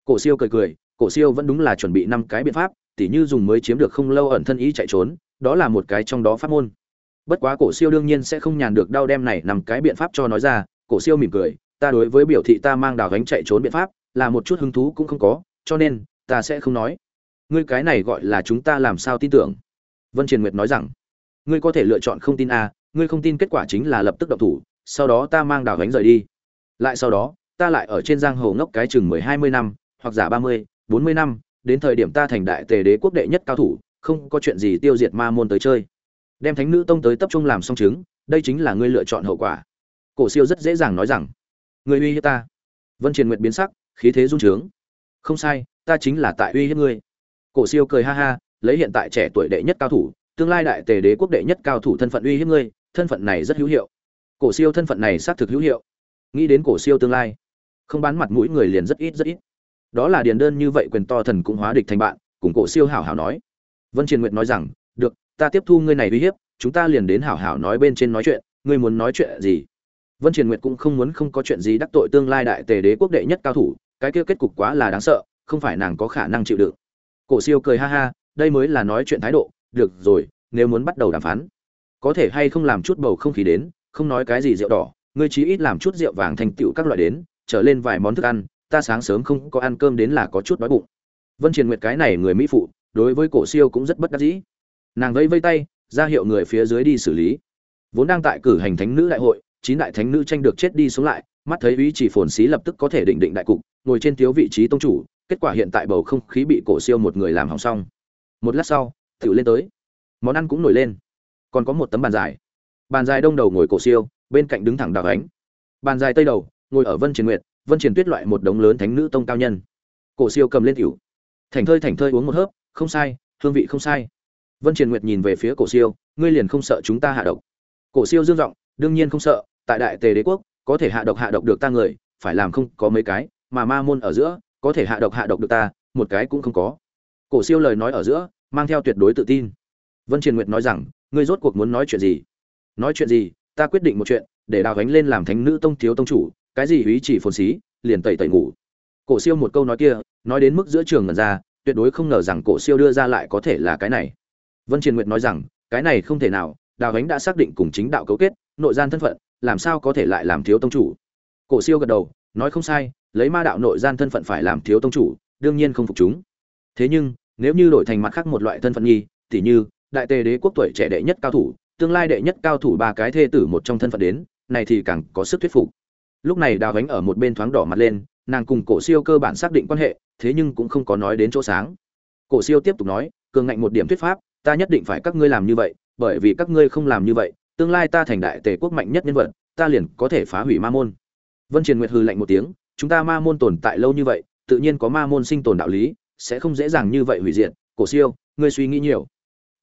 Cổ siêu cười cười, cổ siêu vẫn đúng là chuẩn bị năm cái biện pháp, tỉ như dùng mới chiếm được không lâu ẩn thân ý chạy trốn, đó là một cái trong đó pháp môn. Bất quá cổ siêu đương nhiên sẽ không nhàn được đau đem này nằm cái biện pháp cho nói ra, cổ siêu mỉm cười ta đối với biểu thị ta mang đào gánh chạy trốn biện pháp là một chút hứng thú cũng không có cho nên ta sẽ không nói. Ngươi cái này gọi là chúng ta làm sao tin tưởng? Vân triền nguyệt nói rằng ngươi có thể lựa chọn không tin a à, ngươi không tin kết quả chính là lập tức động thủ sau đó ta mang đào gánh rời đi. Lại sau đó ta lại ở trên giang hồ ngốc cái chừng mười hai mươi năm hoặc giả ba mươi bốn mươi năm đến thời điểm ta thành đại tề đế quốc đệ nhất cao thủ không có chuyện gì tiêu diệt ma môn tới chơi. Đem thánh nữ tông tới tập trung làm song chứng đây chính là ngươi lựa chọn hậu quả. Cổ siêu rất dễ dàng nói rằng người uy hiếp ta. Vân triền nguyện biến sắc, khí thế run trướng. Không sai, ta chính là tại uy hiếp ngươi. Cổ siêu cười ha ha, lấy hiện tại trẻ tuổi đệ nhất cao thủ, tương lai đại tề đế quốc đệ nhất cao thủ thân phận uy hiếp ngươi, thân phận này rất hữu hiệu. Cổ siêu thân phận này xác thực hữu hiệu. Nghĩ đến cổ siêu tương lai, không bán mặt mũi người liền rất ít rất ít. Đó là điền đơn như vậy quyền to thần cũng hóa địch thành bạn, cùng cổ siêu hảo hảo nói. Vân triền nguyện nói rằng, được, ta tiếp thu ngươi này uy hiếp, chúng ta liền đến hảo hảo nói bên trên nói chuyện, ngươi muốn nói chuyện gì? Vân Triển nguyệt cũng không muốn không có chuyện gì đắc tội tương lai đại tề đế quốc đệ nhất cao thủ, cái kia kết cục quá là đáng sợ, không phải nàng có khả năng chịu đựng. Cổ siêu cười ha ha, đây mới là nói chuyện thái độ, được rồi, nếu muốn bắt đầu đàm phán, có thể hay không làm chút bầu không khí đến, không nói cái gì rượu đỏ, ngươi chí ít làm chút rượu vàng thành tựu các loại đến, trở lên vài món thức ăn, ta sáng sớm không có ăn cơm đến là có chút đói bụng. Vân Triển nguyệt cái này người mỹ phụ, đối với cổ siêu cũng rất bất đắc dĩ. Nàng vẫy vẫy tay, ra hiệu người phía dưới đi xử lý. Vốn đang tại cử hành thánh nữ đại hội chín đại thánh nữ tranh được chết đi sống lại, mắt thấy ý chỉ phồn xí lập tức có thể định định đại cục, ngồi trên thiếu vị trí tông chủ, kết quả hiện tại bầu không khí bị cổ siêu một người làm hỏng xong. Một lát sau, tiểu lên tới. Món ăn cũng nổi lên. Còn có một tấm bàn dài. Bàn dài đông đầu ngồi cổ siêu, bên cạnh đứng thẳng đào ánh. Bàn dài tây đầu, ngồi ở vân triền nguyệt, vân triền tuyết loại một đống lớn thánh nữ tông cao nhân. Cổ siêu cầm lên tiểu. Thành thơi thành thơi uống một hớp, không sai, hương vị không sai. Vân triền nguyệt nhìn về phía cổ siêu, ngươi liền không sợ chúng ta hạ độc. Cổ siêu dương giọng, đương nhiên không sợ tại đại tề đế quốc, có thể hạ độc hạ độc được ta người, phải làm không có mấy cái, mà ma môn ở giữa, có thể hạ độc hạ độc được ta, một cái cũng không có. Cổ siêu lời nói ở giữa, mang theo tuyệt đối tự tin. Vân triền nguyệt nói rằng, ngươi rốt cuộc muốn nói chuyện gì? Nói chuyện gì, ta quyết định một chuyện, để đào gánh lên làm thánh nữ tông thiếu tông chủ, cái gì ý chỉ phồn xí, liền tẩy tẩy ngủ. Cổ siêu một câu nói kia, nói đến mức giữa trường ngần ra, tuyệt đối không ngờ rằng cổ siêu đưa ra lại có thể là cái này. Vân triền nguyệt nói rằng, cái này không thể nào, đào gánh đã xác định cùng chính đạo cấu kết, nội gian thân phận làm sao có thể lại làm thiếu tông chủ? Cổ siêu gật đầu, nói không sai, lấy ma đạo nội gian thân phận phải làm thiếu tông chủ, đương nhiên không phục chúng. Thế nhưng, nếu như đổi thành mặt khác một loại thân phận nghi tỉ như, đại tề đế quốc tuổi trẻ đệ nhất cao thủ, tương lai đệ nhất cao thủ ba cái thê tử một trong thân phận đến, này thì càng có sức thuyết phục. Lúc này đào gánh ở một bên thoáng đỏ mặt lên, nàng cùng cổ siêu cơ bản xác định quan hệ, thế nhưng cũng không có nói đến chỗ sáng. Cổ siêu tiếp tục nói, cường ngạnh một điểm thuyết pháp, ta nhất định phải các ngươi làm như vậy, bởi vì các ngươi không làm như vậy tương lai ta thành đại tề quốc mạnh nhất nhân vật, ta liền có thể phá hủy ma môn. Vân triền nguyệt hừ lạnh một tiếng, chúng ta ma môn tồn tại lâu như vậy, tự nhiên có ma môn sinh tồn đạo lý, sẽ không dễ dàng như vậy hủy diệt. Cổ siêu, ngươi suy nghĩ nhiều.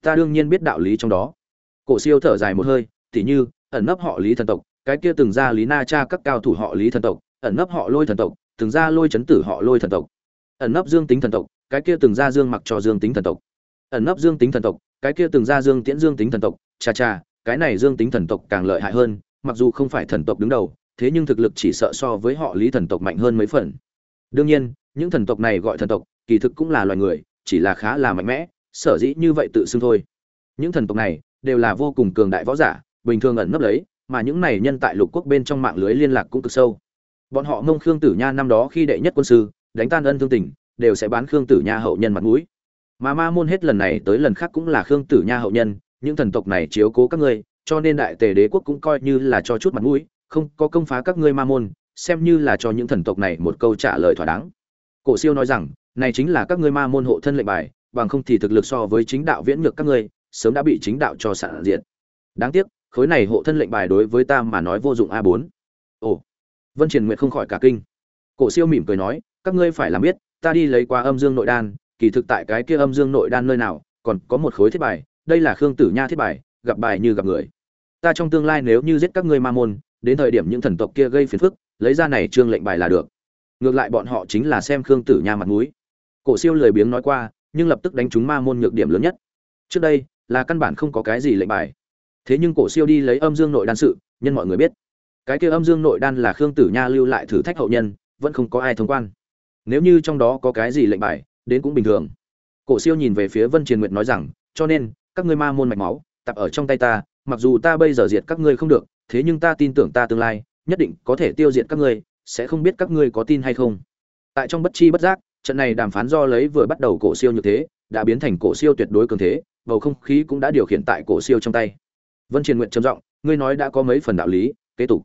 Ta đương nhiên biết đạo lý trong đó. Cổ siêu thở dài một hơi, tỉ như, ẩn nấp họ lý thần tộc, cái kia từng ra lý na cha các cao thủ họ lý thần tộc, ẩn nấp họ lôi thần tộc, từng ra lôi chấn tử họ lôi thần tộc, ẩn nấp dương tính thần tộc, cái kia từng ra dương mặc cho dương tính thần tộc, ẩn nấp dương tính thần tộc, cái kia từng ra dương tiễn dương tính thần tộc, cha cha cái này dương tính thần tộc càng lợi hại hơn, mặc dù không phải thần tộc đứng đầu, thế nhưng thực lực chỉ sợ so với họ lý thần tộc mạnh hơn mấy phần. Đương nhiên, những thần tộc này gọi thần tộc, kỳ thực cũng là loài người, chỉ là khá là mạnh mẽ, sở dĩ như vậy tự xưng thôi. Những thần tộc này đều là vô cùng cường đại võ giả, bình thường ẩn nấp lấy, mà những này nhân tại lục quốc bên trong mạng lưới liên lạc cũng cực sâu. Bọn họ mông khương tử nha năm đó khi đệ nhất quân sư, đánh tan ân thương tình đều sẽ bán khương tử nha hậu nhân mặt mũi. Mà ma môn hết lần này tới lần khác cũng là khương tử nha hậu nhân những thần tộc này chiếu cố các ngươi, cho nên đại tề đế quốc cũng coi như là cho chút mặt mũi, không có công phá các ngươi ma môn, xem như là cho những thần tộc này một câu trả lời thỏa đáng. Cổ siêu nói rằng, này chính là các ngươi ma môn hộ thân lệnh bài, bằng không thì thực lực so với chính đạo viễn nhược các ngươi, sớm đã bị chính đạo cho sạn diện đáng tiếc, khối này hộ thân lệnh bài đối với ta mà nói vô dụng a 4 ồ, vân Triển nguyệt không khỏi cả kinh. Cổ siêu mỉm cười nói, các ngươi phải làm biết, ta đi lấy qua âm dương nội đan, kỳ thực tại cái kia âm dương nội đan nơi nào, còn có một khối thiết bài đây là khương tử nha thiết bài, gặp bài như gặp người. Ta trong tương lai nếu như giết các ngươi ma môn, đến thời điểm những thần tộc kia gây phiền phức, lấy ra này trương lệnh bài là được. Ngược lại bọn họ chính là xem khương tử nha mặt mũi. Cổ siêu lười biếng nói qua, nhưng lập tức đánh trúng ma môn nhược điểm lớn nhất. Trước đây, là căn bản không có cái gì lệnh bài. Thế nhưng cổ siêu đi lấy âm dương nội đan sự, nhân mọi người biết. Cái kia âm dương nội đan là khương tử nha lưu lại thử thách hậu nhân, vẫn không có ai thông quan. Nếu như trong đó có cái gì lệnh bài, đến cũng bình thường. Cổ siêu nhìn về phía vân triền nguyệt nói rằng, cho nên các ngươi ma môn mạch máu, tập ở trong tay ta, mặc dù ta bây giờ diệt các ngươi không được, thế nhưng ta tin tưởng ta tương lai, nhất định có thể tiêu diệt các ngươi, sẽ không biết các ngươi có tin hay không. Tại trong bất chi bất giác, trận này đàm phán do lấy vừa bắt đầu cổ siêu như thế, đã biến thành cổ siêu tuyệt đối cường thế, bầu không khí cũng đã điều khiển tại cổ siêu trong tay. Vân triền nguyện trầm giọng, ngươi nói đã có mấy phần đạo lý, kế tục.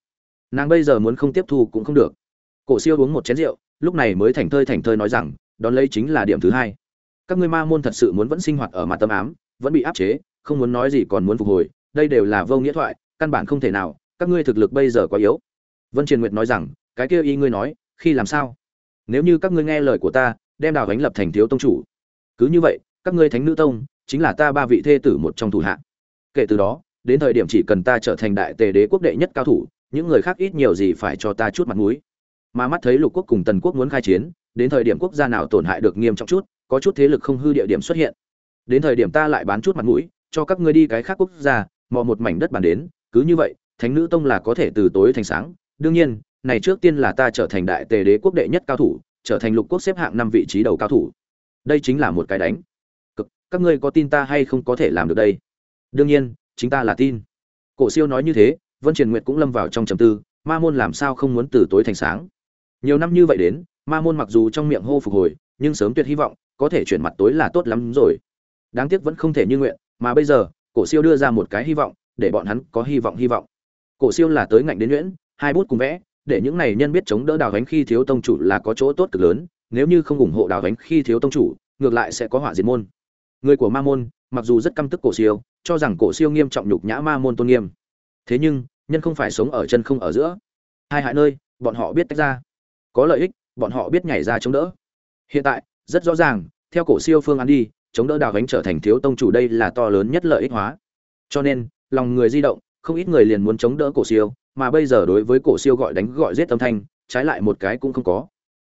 Nàng bây giờ muốn không tiếp thu cũng không được. Cổ siêu uống một chén rượu, lúc này mới thành thơi thành thơi nói rằng, đón lấy chính là điểm thứ hai. Các ngươi ma môn thật sự muốn vẫn sinh hoạt ở mặt tâm ám vẫn bị áp chế, không muốn nói gì còn muốn phục hồi, đây đều là vô nghĩa thoại, căn bản không thể nào, các ngươi thực lực bây giờ quá yếu. Vân triền nguyệt nói rằng, cái kia y ngươi nói, khi làm sao? Nếu như các ngươi nghe lời của ta, đem đào gánh lập thành thiếu tông chủ. Cứ như vậy, các ngươi thánh nữ tông, chính là ta ba vị thê tử một trong thủ hạ. Kể từ đó, đến thời điểm chỉ cần ta trở thành đại tề đế quốc đệ nhất cao thủ, những người khác ít nhiều gì phải cho ta chút mặt mũi. Mà mắt thấy lục quốc cùng tần quốc muốn khai chiến, đến thời điểm quốc gia nào tổn hại được nghiêm trọng chút, có chút thế lực không hư địa điểm xuất hiện đến thời điểm ta lại bán chút mặt mũi, cho các ngươi đi cái khác quốc gia, mò một mảnh đất bàn đến, cứ như vậy, thánh nữ tông là có thể từ tối thành sáng. Đương nhiên, này trước tiên là ta trở thành đại tề đế quốc đệ nhất cao thủ, trở thành lục quốc xếp hạng năm vị trí đầu cao thủ. Đây chính là một cái đánh. Cực, các ngươi có tin ta hay không có thể làm được đây? Đương nhiên, chính ta là tin. Cổ siêu nói như thế, vân triền nguyệt cũng lâm vào trong trầm tư, ma môn làm sao không muốn từ tối thành sáng? Nhiều năm như vậy đến, ma môn mặc dù trong miệng hô phục hồi, nhưng sớm tuyệt hy vọng, có thể chuyển mặt tối là tốt lắm rồi đáng tiếc vẫn không thể như nguyện, mà bây giờ, cổ siêu đưa ra một cái hy vọng, để bọn hắn có hy vọng hy vọng. Cổ siêu là tới ngạnh đến nhuyễn, hai bút cùng vẽ, để những này nhân biết chống đỡ đào gánh khi thiếu tông chủ là có chỗ tốt cực lớn, nếu như không ủng hộ đào gánh khi thiếu tông chủ, ngược lại sẽ có họa diệt môn. Người của ma môn, mặc dù rất căm tức cổ siêu, cho rằng cổ siêu nghiêm trọng nhục nhã ma môn tôn nghiêm. Thế nhưng, nhân không phải sống ở chân không ở giữa. Hai hại nơi, bọn họ biết tách ra. Có lợi ích, bọn họ biết nhảy ra chống đỡ. Hiện tại, rất rõ ràng, theo cổ siêu phương án đi chống đỡ đào gánh trở thành thiếu tông chủ đây là to lớn nhất lợi ích hóa. Cho nên, lòng người di động, không ít người liền muốn chống đỡ cổ siêu, mà bây giờ đối với cổ siêu gọi đánh gọi giết âm thanh, trái lại một cái cũng không có.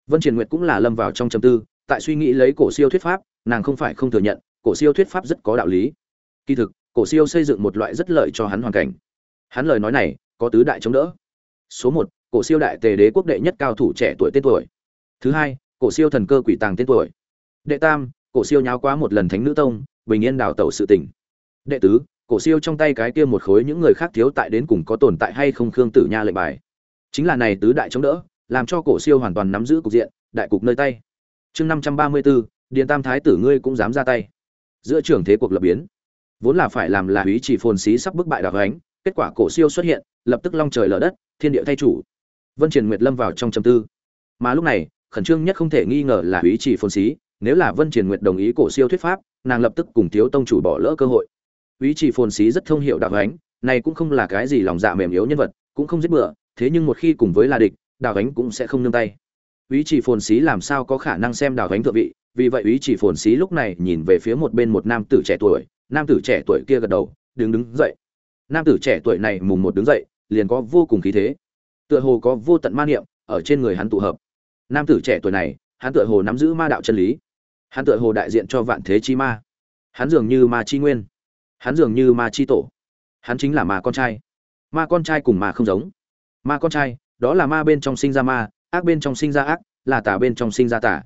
Vân triền nguyệt cũng là lâm vào trong trầm tư, tại suy nghĩ lấy cổ siêu thuyết pháp, nàng không phải không thừa nhận, cổ siêu thuyết pháp rất có đạo lý. Kỳ thực, cổ siêu xây dựng một loại rất lợi cho hắn hoàn cảnh. Hắn lời nói này, có tứ đại chống đỡ. Số một, cổ siêu đại tề đế quốc đệ nhất cao thủ trẻ tuổi tên tuổi. Thứ hai, cổ siêu thần cơ quỷ tàng tên tuổi. Đệ tam cổ siêu nháo quá một lần thánh nữ tông, bình yên đào tẩu sự tỉnh đệ tứ, cổ siêu trong tay cái kia một khối những người khác thiếu tại đến cùng có tồn tại hay không khương tử nha lệnh bài. Chính là này tứ đại chống đỡ, làm cho cổ siêu hoàn toàn nắm giữ cục diện, đại cục nơi tay. Chương năm trăm ba mươi bốn điện tam thái tử ngươi cũng dám ra tay. Giữa trường thế cuộc lập biến. Vốn là phải làm là úy chỉ phồn xí sắp bức bại đạo ánh, kết quả cổ siêu xuất hiện, lập tức long trời lở đất, thiên địa thay chủ. Vân triển nguyệt lâm vào trong trầm tư. Mà lúc này, khẩn trương nhất không thể nghi ngờ là úy chỉ phồn xí nếu là vân triền nguyệt đồng ý cổ siêu thuyết pháp, nàng lập tức cùng thiếu tông chủ bỏ lỡ cơ hội. Ý chỉ phồn xí rất thông hiệu đạo ánh, này cũng không là cái gì lòng dạ mềm yếu nhân vật, cũng không giết bựa thế nhưng một khi cùng với là địch đào ánh cũng sẽ không nương tay. Ý chỉ phồn xí làm sao có khả năng xem đào ánh thượng vị, vì vậy ý chỉ phồn xí lúc này nhìn về phía một bên một nam tử trẻ tuổi, nam tử trẻ tuổi kia gật đầu, đứng đứng dậy. Nam tử trẻ tuổi này mùng một đứng dậy, liền có vô cùng khí thế. Tựa hồ có vô tận ma niệm ở trên người hắn tụ hợp. Nam tử trẻ tuổi này, hắn tựa hồ nắm giữ ma đạo chân lý hắn tựa hồ đại diện cho vạn thế chi ma. Hắn dường như ma chi nguyên. Hắn dường như ma chi tổ. Hắn chính là ma con trai. Ma con trai cùng ma không giống. Ma con trai, đó là ma bên trong sinh ra ma, ác bên trong sinh ra ác, là tà bên trong sinh ra tà.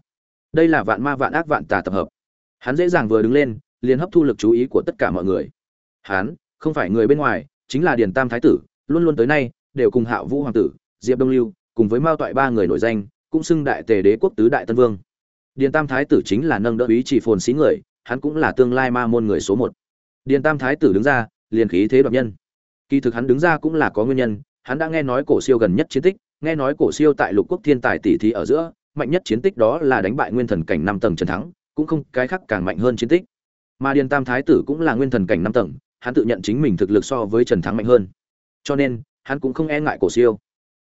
Đây là vạn ma vạn ác vạn tà tập hợp. Hắn dễ dàng vừa đứng lên, liền hấp thu lực chú ý của tất cả mọi người. Hắn, không phải người bên ngoài, chính là điền tam thái tử, luôn luôn tới nay, đều cùng hạo vũ hoàng tử, diệp đông lưu, cùng với mao toại ba người nổi danh, cũng xưng đại tề đế quốc tứ đại tân vương điền tam thái tử chính là nâng đỡ ý chỉ phồn xí người, hắn cũng là tương lai ma môn người số một. Điền tam thái tử đứng ra, liền khí thế đoạt nhân. Kỳ thực hắn đứng ra cũng là có nguyên nhân, hắn đã nghe nói cổ siêu gần nhất chiến tích, nghe nói cổ siêu tại lục quốc thiên tài tỷ thí ở giữa, mạnh nhất chiến tích đó là đánh bại nguyên thần cảnh năm tầng trần thắng, cũng không, cái khác càng mạnh hơn chiến tích. Mà điền tam thái tử cũng là nguyên thần cảnh năm tầng, hắn tự nhận chính mình thực lực so với trần thắng mạnh hơn. Cho nên, hắn cũng không e ngại cổ siêu.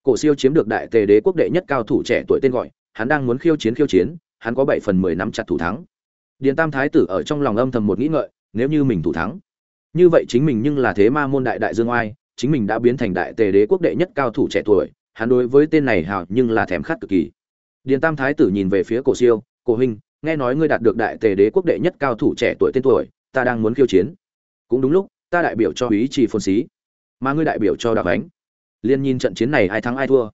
Cổ siêu chiếm được đại tề đế quốc đệ nhất cao thủ trẻ tuổi tên gọi, hắn đang muốn khiêu chiến khiêu chiến hắn có bảy phần mười năm chặt thủ thắng. Điền tam thái tử ở trong lòng âm thầm một nghĩ ngợi, nếu như mình thủ thắng, như vậy chính mình nhưng là thế ma môn đại đại dương oai, chính mình đã biến thành đại tề đế quốc đệ nhất cao thủ trẻ tuổi, hắn đối với tên này hào nhưng là thèm khát cực kỳ. Điền tam thái tử nhìn về phía cổ siêu, cổ huynh, nghe nói ngươi đạt được đại tề đế quốc đệ nhất cao thủ trẻ tuổi tên tuổi, ta đang muốn khiêu chiến. Cũng đúng lúc, ta đại biểu cho ý trì phồn xí. Mà ngươi đại biểu cho đạp ánh. Liên nhìn trận chiến này ai thắng ai thua.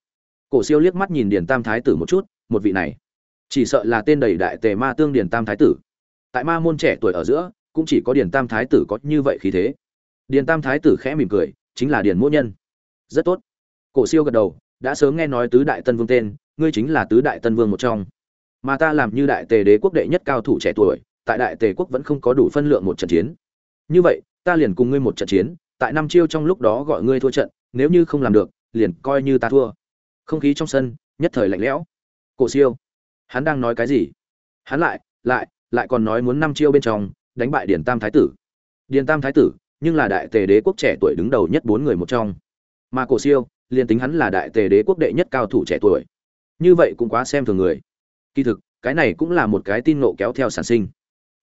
Cổ siêu liếc mắt nhìn điền tam thái tử một chút, một vị này chỉ sợ là tên đầy đại tề ma tương điền tam thái tử. Tại ma môn trẻ tuổi ở giữa, cũng chỉ có điền tam thái tử có như vậy khí thế. Điền tam thái tử khẽ mỉm cười, chính là điền mỗ nhân. Rất tốt. Cổ siêu gật đầu, đã sớm nghe nói tứ đại tân vương tên, ngươi chính là tứ đại tân vương một trong. Mà ta làm như đại tề đế quốc đệ nhất cao thủ trẻ tuổi, tại đại tề quốc vẫn không có đủ phân lượng một trận chiến. Như vậy, ta liền cùng ngươi một trận chiến, tại năm chiêu trong lúc đó gọi ngươi thua trận, nếu như không làm được, liền coi như ta thua. Không khí trong sân, nhất thời lạnh lẽo. Cổ siêu hắn đang nói cái gì? Hắn lại lại lại còn nói muốn năm chiêu bên trong, đánh bại điền tam thái tử. Điền tam thái tử, nhưng là đại tề đế quốc trẻ tuổi đứng đầu nhất bốn người một trong. Mà cổ siêu, liền tính hắn là đại tề đế quốc đệ nhất cao thủ trẻ tuổi. Như vậy cũng quá xem thường người. Kỳ thực, cái này cũng là một cái tin nộ kéo theo sản sinh.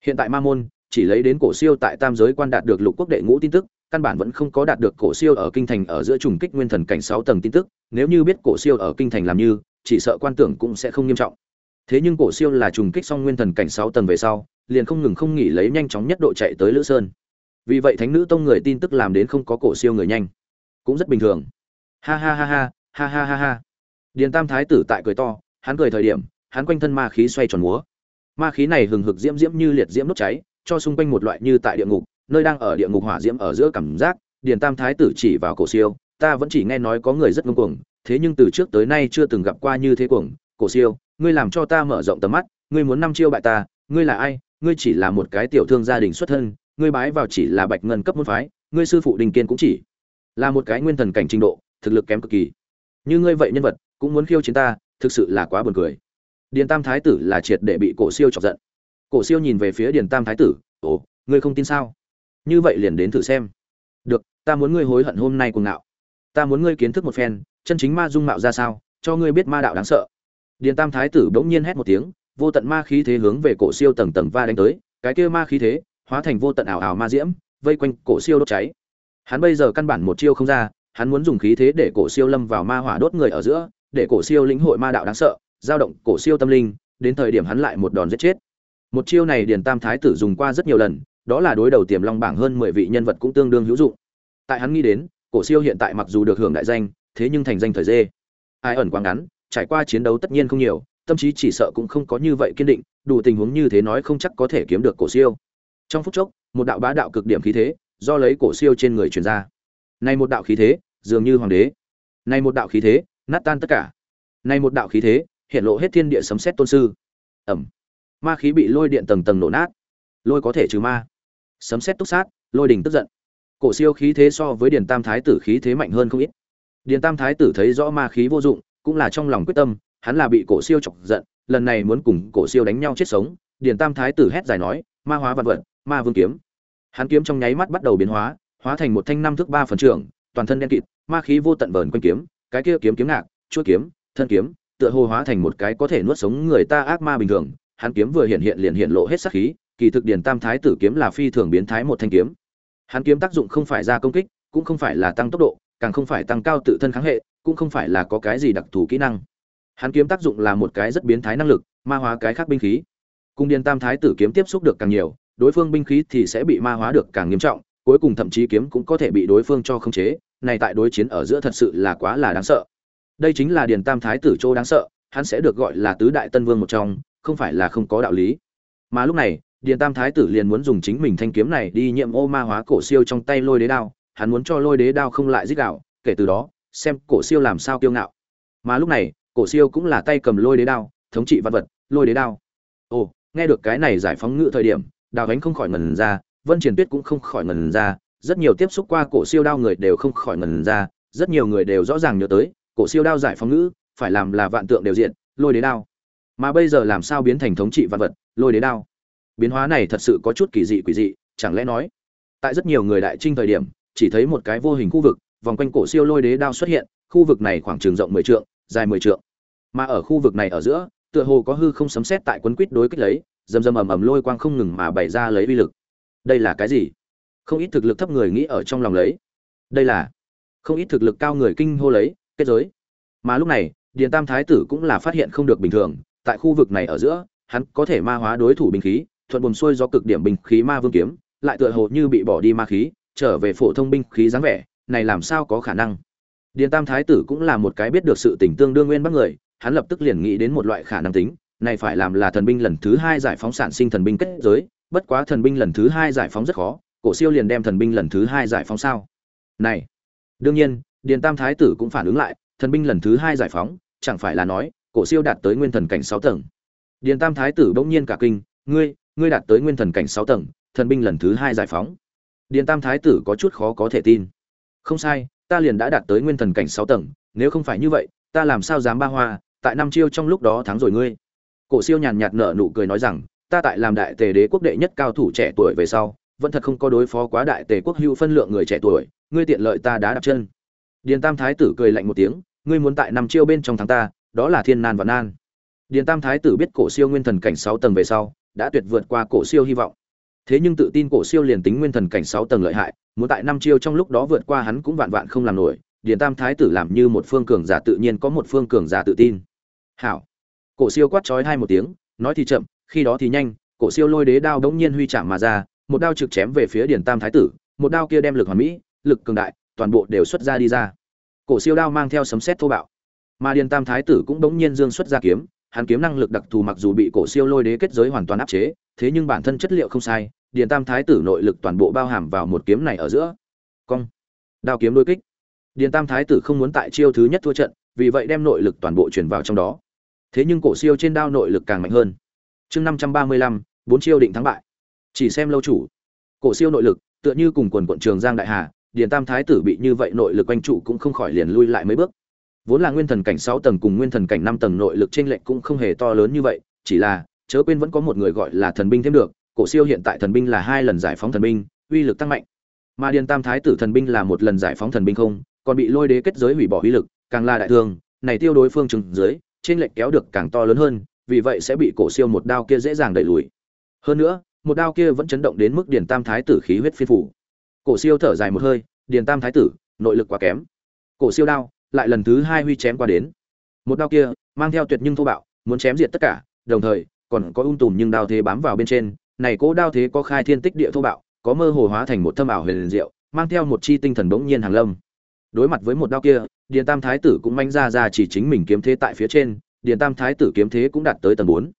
Hiện tại ma môn, chỉ lấy đến cổ siêu tại tam giới quan đạt được lục quốc đệ ngũ tin tức, căn bản vẫn không có đạt được cổ siêu ở kinh thành ở giữa trùng kích nguyên thần cảnh sáu tầng tin tức. Nếu như biết cổ siêu ở kinh thành làm như, chỉ sợ quan tưởng cũng sẽ không nghiêm trọng thế nhưng cổ siêu là trùng kích xong nguyên thần cảnh sáu tầng về sau, liền không ngừng không nghỉ lấy nhanh chóng nhất độ chạy tới lữ sơn. Vì vậy thánh nữ tông người tin tức làm đến không có cổ siêu người nhanh. Cũng rất bình thường. Ha ha ha ha ha ha ha ha. Điền tam thái tử tại cười to, hắn cười thời điểm, hắn quanh thân ma khí xoay tròn múa. Ma khí này hừng hực diễm diễm như liệt diễm đốt cháy, cho xung quanh một loại như tại địa ngục, nơi đang ở địa ngục hỏa diễm ở giữa cảm giác. Điền tam thái tử chỉ vào cổ siêu, ta vẫn chỉ nghe nói có người rất ngông cuồng, thế nhưng từ trước tới nay chưa từng gặp qua như thế cuồng, cổ siêu ngươi làm cho ta mở rộng tầm mắt, ngươi muốn năm chiêu bại ta, ngươi là ai? Ngươi chỉ là một cái tiểu thương gia đình xuất thân, ngươi bái vào chỉ là bạch ngân cấp môn phái, ngươi sư phụ đình kiên cũng chỉ là một cái nguyên thần cảnh trình độ, thực lực kém cực kỳ. Như ngươi vậy nhân vật, cũng muốn khiêu chiến ta, thực sự là quá buồn cười. Điền tam thái tử là triệt để bị cổ siêu chọc giận. Cổ siêu nhìn về phía điền tam thái tử, ồ, ngươi không tin sao? Như vậy liền đến thử xem. Được, ta muốn ngươi hối hận hôm nay cùng ngạo. Ta muốn ngươi kiến thức một phen, chân chính ma dung mạo ra sao, cho ngươi biết ma đạo đáng sợ điền tam thái tử bỗng nhiên hét một tiếng, vô tận ma khí thế hướng về cổ siêu tầng tầng va đánh tới, cái kia ma khí thế, hóa thành vô tận ảo ảo ma diễm, vây quanh cổ siêu đốt cháy. Hắn bây giờ căn bản một chiêu không ra, hắn muốn dùng khí thế để cổ siêu lâm vào ma hỏa đốt người ở giữa, để cổ siêu lĩnh hội ma đạo đáng sợ, giao động cổ siêu tâm linh, đến thời điểm hắn lại một đòn giết chết. Một chiêu này điền tam thái tử dùng qua rất nhiều lần, đó là đối đầu tiềm long bảng hơn mười vị nhân vật cũng tương đương hữu dụng. Tại hắn nghĩ đến, cổ siêu hiện tại mặc dù được hưởng đại danh, thế nhưng thành danh thời dê. Ai ẩn quá ngắn trải qua chiến đấu tất nhiên không nhiều, tâm trí chỉ sợ cũng không có như vậy kiên định, đủ tình huống như thế nói không chắc có thể kiếm được cổ siêu. Trong phút chốc, một đạo bá đạo cực điểm khí thế do lấy cổ siêu trên người truyền ra. Này một đạo khí thế, dường như hoàng đế. Này một đạo khí thế, nát tan tất cả. Này một đạo khí thế, hiện lộ hết thiên địa sấm sét tôn sư. Ẩm. Ma khí bị lôi điện tầng tầng nổ nát. Lôi có thể trừ ma. Sấm sét túc sát, lôi đình tức giận. Cổ siêu khí thế so với điền tam thái tử khí thế mạnh hơn không ít. Điền tam thái tử thấy rõ ma khí vô dụng cũng là trong lòng quyết tâm, hắn là bị cổ siêu chọc giận, lần này muốn cùng cổ siêu đánh nhau chết sống, điền tam thái tử hét dài nói, ma hóa vạn vật, ma vương kiếm. Hắn kiếm trong nháy mắt bắt đầu biến hóa hóa thành một thanh năm thước ba phần trưởng, toàn thân đen kịt, ma khí vô tận vờn quanh kiếm, cái kia kiếm kiếm ngạc, chuôi kiếm, thân kiếm, tựa hồ hóa thành một cái có thể nuốt sống người ta ác ma bình thường. Hắn kiếm vừa hiện hiện liền hiện lộ hết sát khí, kỳ thực điền tam thái tử kiếm là phi thường biến thái một thanh kiếm. Hắn kiếm tác dụng không phải ra công kích, cũng không phải là tăng tốc độ, càng không phải tăng cao tự thân kháng hệ cũng không phải là có cái gì đặc thù kỹ năng. Hắn kiếm tác dụng là một cái rất biến thái năng lực, ma hóa cái khác binh khí. Cung điền tam thái tử kiếm tiếp xúc được càng nhiều, đối phương binh khí thì sẽ bị ma hóa được càng nghiêm trọng, cuối cùng thậm chí kiếm cũng có thể bị đối phương cho khống chế, này tại đối chiến ở giữa thật sự là quá là đáng sợ. Đây chính là điền tam thái tử châu đáng sợ, hắn sẽ được gọi là tứ đại tân vương một trong, không phải là không có đạo lý. Mà lúc này, điền tam thái tử liền muốn dùng chính mình thanh kiếm này đi nhiệm ô ma hóa cổ siêu trong tay lôi đế đao, hắn muốn cho lôi đế đao không lại giết đạo, kể từ đó xem cổ siêu làm sao kiêu ngạo. Mà lúc này, cổ siêu cũng là tay cầm lôi đế đao, thống trị văn vật, lôi đế đao. Ồ, nghe được cái này giải phóng ngự thời điểm, đào ánh không khỏi ngần ra, vân triển tuyết cũng không khỏi ngần ra, rất nhiều tiếp xúc qua cổ siêu đao người đều không khỏi ngần ra, rất nhiều người đều rõ ràng nhớ tới, cổ siêu đao giải phóng ngữ phải làm là vạn tượng đều diện, lôi đế đao. Mà bây giờ làm sao biến thành thống trị vạn vật, lôi đế đao? Biến hóa này thật sự có chút kỳ dị quỷ dị, chẳng lẽ nói, tại rất nhiều người đại trinh thời điểm, chỉ thấy một cái vô hình khu vực vòng quanh cổ siêu lôi đế đao xuất hiện, khu vực này khoảng trường rộng mười trượng, dài mười trượng. Mà ở khu vực này ở giữa, tựa hồ có hư không sấm xét tại quấn quýt đối kích lấy dầm dầm ầm ầm lôi quang không ngừng mà bày ra lấy uy lực. Đây là cái gì? Không ít thực lực thấp người nghĩ ở trong lòng lấy. Đây là không ít thực lực cao người kinh hô lấy, kết giới. Mà lúc này, điền tam thái tử cũng là phát hiện không được bình thường, tại khu vực này ở giữa, hắn có thể ma hóa đối thủ binh khí, thuận buồm xuôi do cực điểm binh khí ma vương kiếm, lại tựa hồ như bị bỏ đi ma khí, trở về phổ thông binh khí dáng vẻ này làm sao có khả năng? Điền tam thái tử cũng là một cái biết được sự tình tương đương nguyên bắc người, hắn lập tức liền nghĩ đến một loại khả năng tính, này phải làm là thần binh lần thứ hai giải phóng sản sinh thần binh kết giới, bất quá thần binh lần thứ hai giải phóng rất khó, cổ siêu liền đem thần binh lần thứ hai giải phóng sao? Này, đương nhiên, điền tam thái tử cũng phản ứng lại, thần binh lần thứ hai giải phóng, chẳng phải là nói, cổ siêu đạt tới nguyên thần cảnh sáu tầng? Điền tam thái tử bỗng nhiên cả kinh, ngươi ngươi đạt tới nguyên thần cảnh sáu tầng, thần binh lần thứ hai giải phóng? Điền tam thái tử có chút khó có thể tin không sai, ta liền đã đạt tới nguyên thần cảnh sáu tầng, nếu không phải như vậy, ta làm sao dám ba hoa, tại năm chiêu trong lúc đó thắng rồi ngươi. Cổ siêu nhàn nhạt nở nụ cười nói rằng, ta tại làm đại tề đế quốc đệ nhất cao thủ trẻ tuổi về sau, vẫn thật không có đối phó quá đại tề quốc hữu phân lượng người trẻ tuổi, ngươi tiện lợi ta đã đặt chân. Điền tam thái tử cười lạnh một tiếng, ngươi muốn tại năm chiêu bên trong thắng ta, đó là thiên nan và nan. Điền tam thái tử biết cổ siêu nguyên thần cảnh sáu tầng về sau, đã tuyệt vượt qua cổ siêu hy vọng. Thế nhưng tự tin cổ siêu liền tính nguyên thần cảnh sáu tầng lợi hại muốn tại năm chiêu trong lúc đó vượt qua hắn cũng vạn vạn không làm nổi, điền tam thái tử làm như một phương cường giả tự nhiên có một phương cường giả tự tin. Hảo. Cổ siêu quát chói hai một tiếng, nói thì chậm, khi đó thì nhanh, cổ siêu lôi đế đao đống nhiên huy chạm mà ra, một đao trực chém về phía điền tam thái tử, một đao kia đem lực hoàn mỹ, lực cường đại, toàn bộ đều xuất ra đi ra. Cổ siêu đao mang theo sấm sét thô bạo, mà điền tam thái tử cũng đống nhiên dương xuất ra kiếm, hắn kiếm năng lực đặc thù mặc dù bị cổ siêu lôi đế kết giới hoàn toàn áp chế, thế nhưng bản thân chất liệu không sai điền tam thái tử nội lực toàn bộ bao hàm vào một kiếm này ở giữa. Cong. Đao kiếm đôi kích. Điền tam thái tử không muốn tại chiêu thứ nhất thua trận, vì vậy đem nội lực toàn bộ chuyển vào trong đó. Thế nhưng cổ siêu trên đao nội lực càng mạnh hơn. Chương năm trăm ba mươi lăm, bốn chiêu định thắng bại. Chỉ xem lâu chủ. Cổ siêu nội lực, tựa như cùng quần quận trường giang đại hà, điền tam thái tử bị như vậy nội lực quanh trụ cũng không khỏi liền lui lại mấy bước. Vốn là nguyên thần cảnh sáu tầng cùng nguyên thần cảnh năm tầng nội lực trên lệnh cũng không hề to lớn như vậy, chỉ là, chớ quên vẫn có một người gọi là thần binh thêm được cổ siêu hiện tại thần binh là hai lần giải phóng thần binh, uy lực tăng mạnh. Mà điền tam thái tử thần binh là một lần giải phóng thần binh không, còn bị lôi đế kết giới hủy bỏ uy lực, càng là đại thương này tiêu đối phương chừng dưới, trên lệch kéo được càng to lớn hơn, vì vậy sẽ bị cổ siêu một đao kia dễ dàng đẩy lùi. Hơn nữa, một đao kia vẫn chấn động đến mức điền tam thái tử khí huyết phi phủ. Cổ siêu thở dài một hơi, điền tam thái tử, nội lực quá kém. Cổ siêu đao, lại lần thứ hai huy chém qua đến. Một đao kia, mang theo tuyệt nhưng thô bạo, muốn chém diệt tất cả, đồng thời, còn có ung tùm nhưng đao thế bám vào bên trên này cố đao thế có khai thiên tích địa thô bạo, có mơ hồ hóa thành một thâm ảo huyền diệu, mang theo một chi tinh thần bỗng nhiên hàng lâm. Đối mặt với một đao kia, điền tam thái tử cũng manh ra ra chỉ chính mình kiếm thế tại phía trên, điền tam thái tử kiếm thế cũng đạt tới tầng bốn.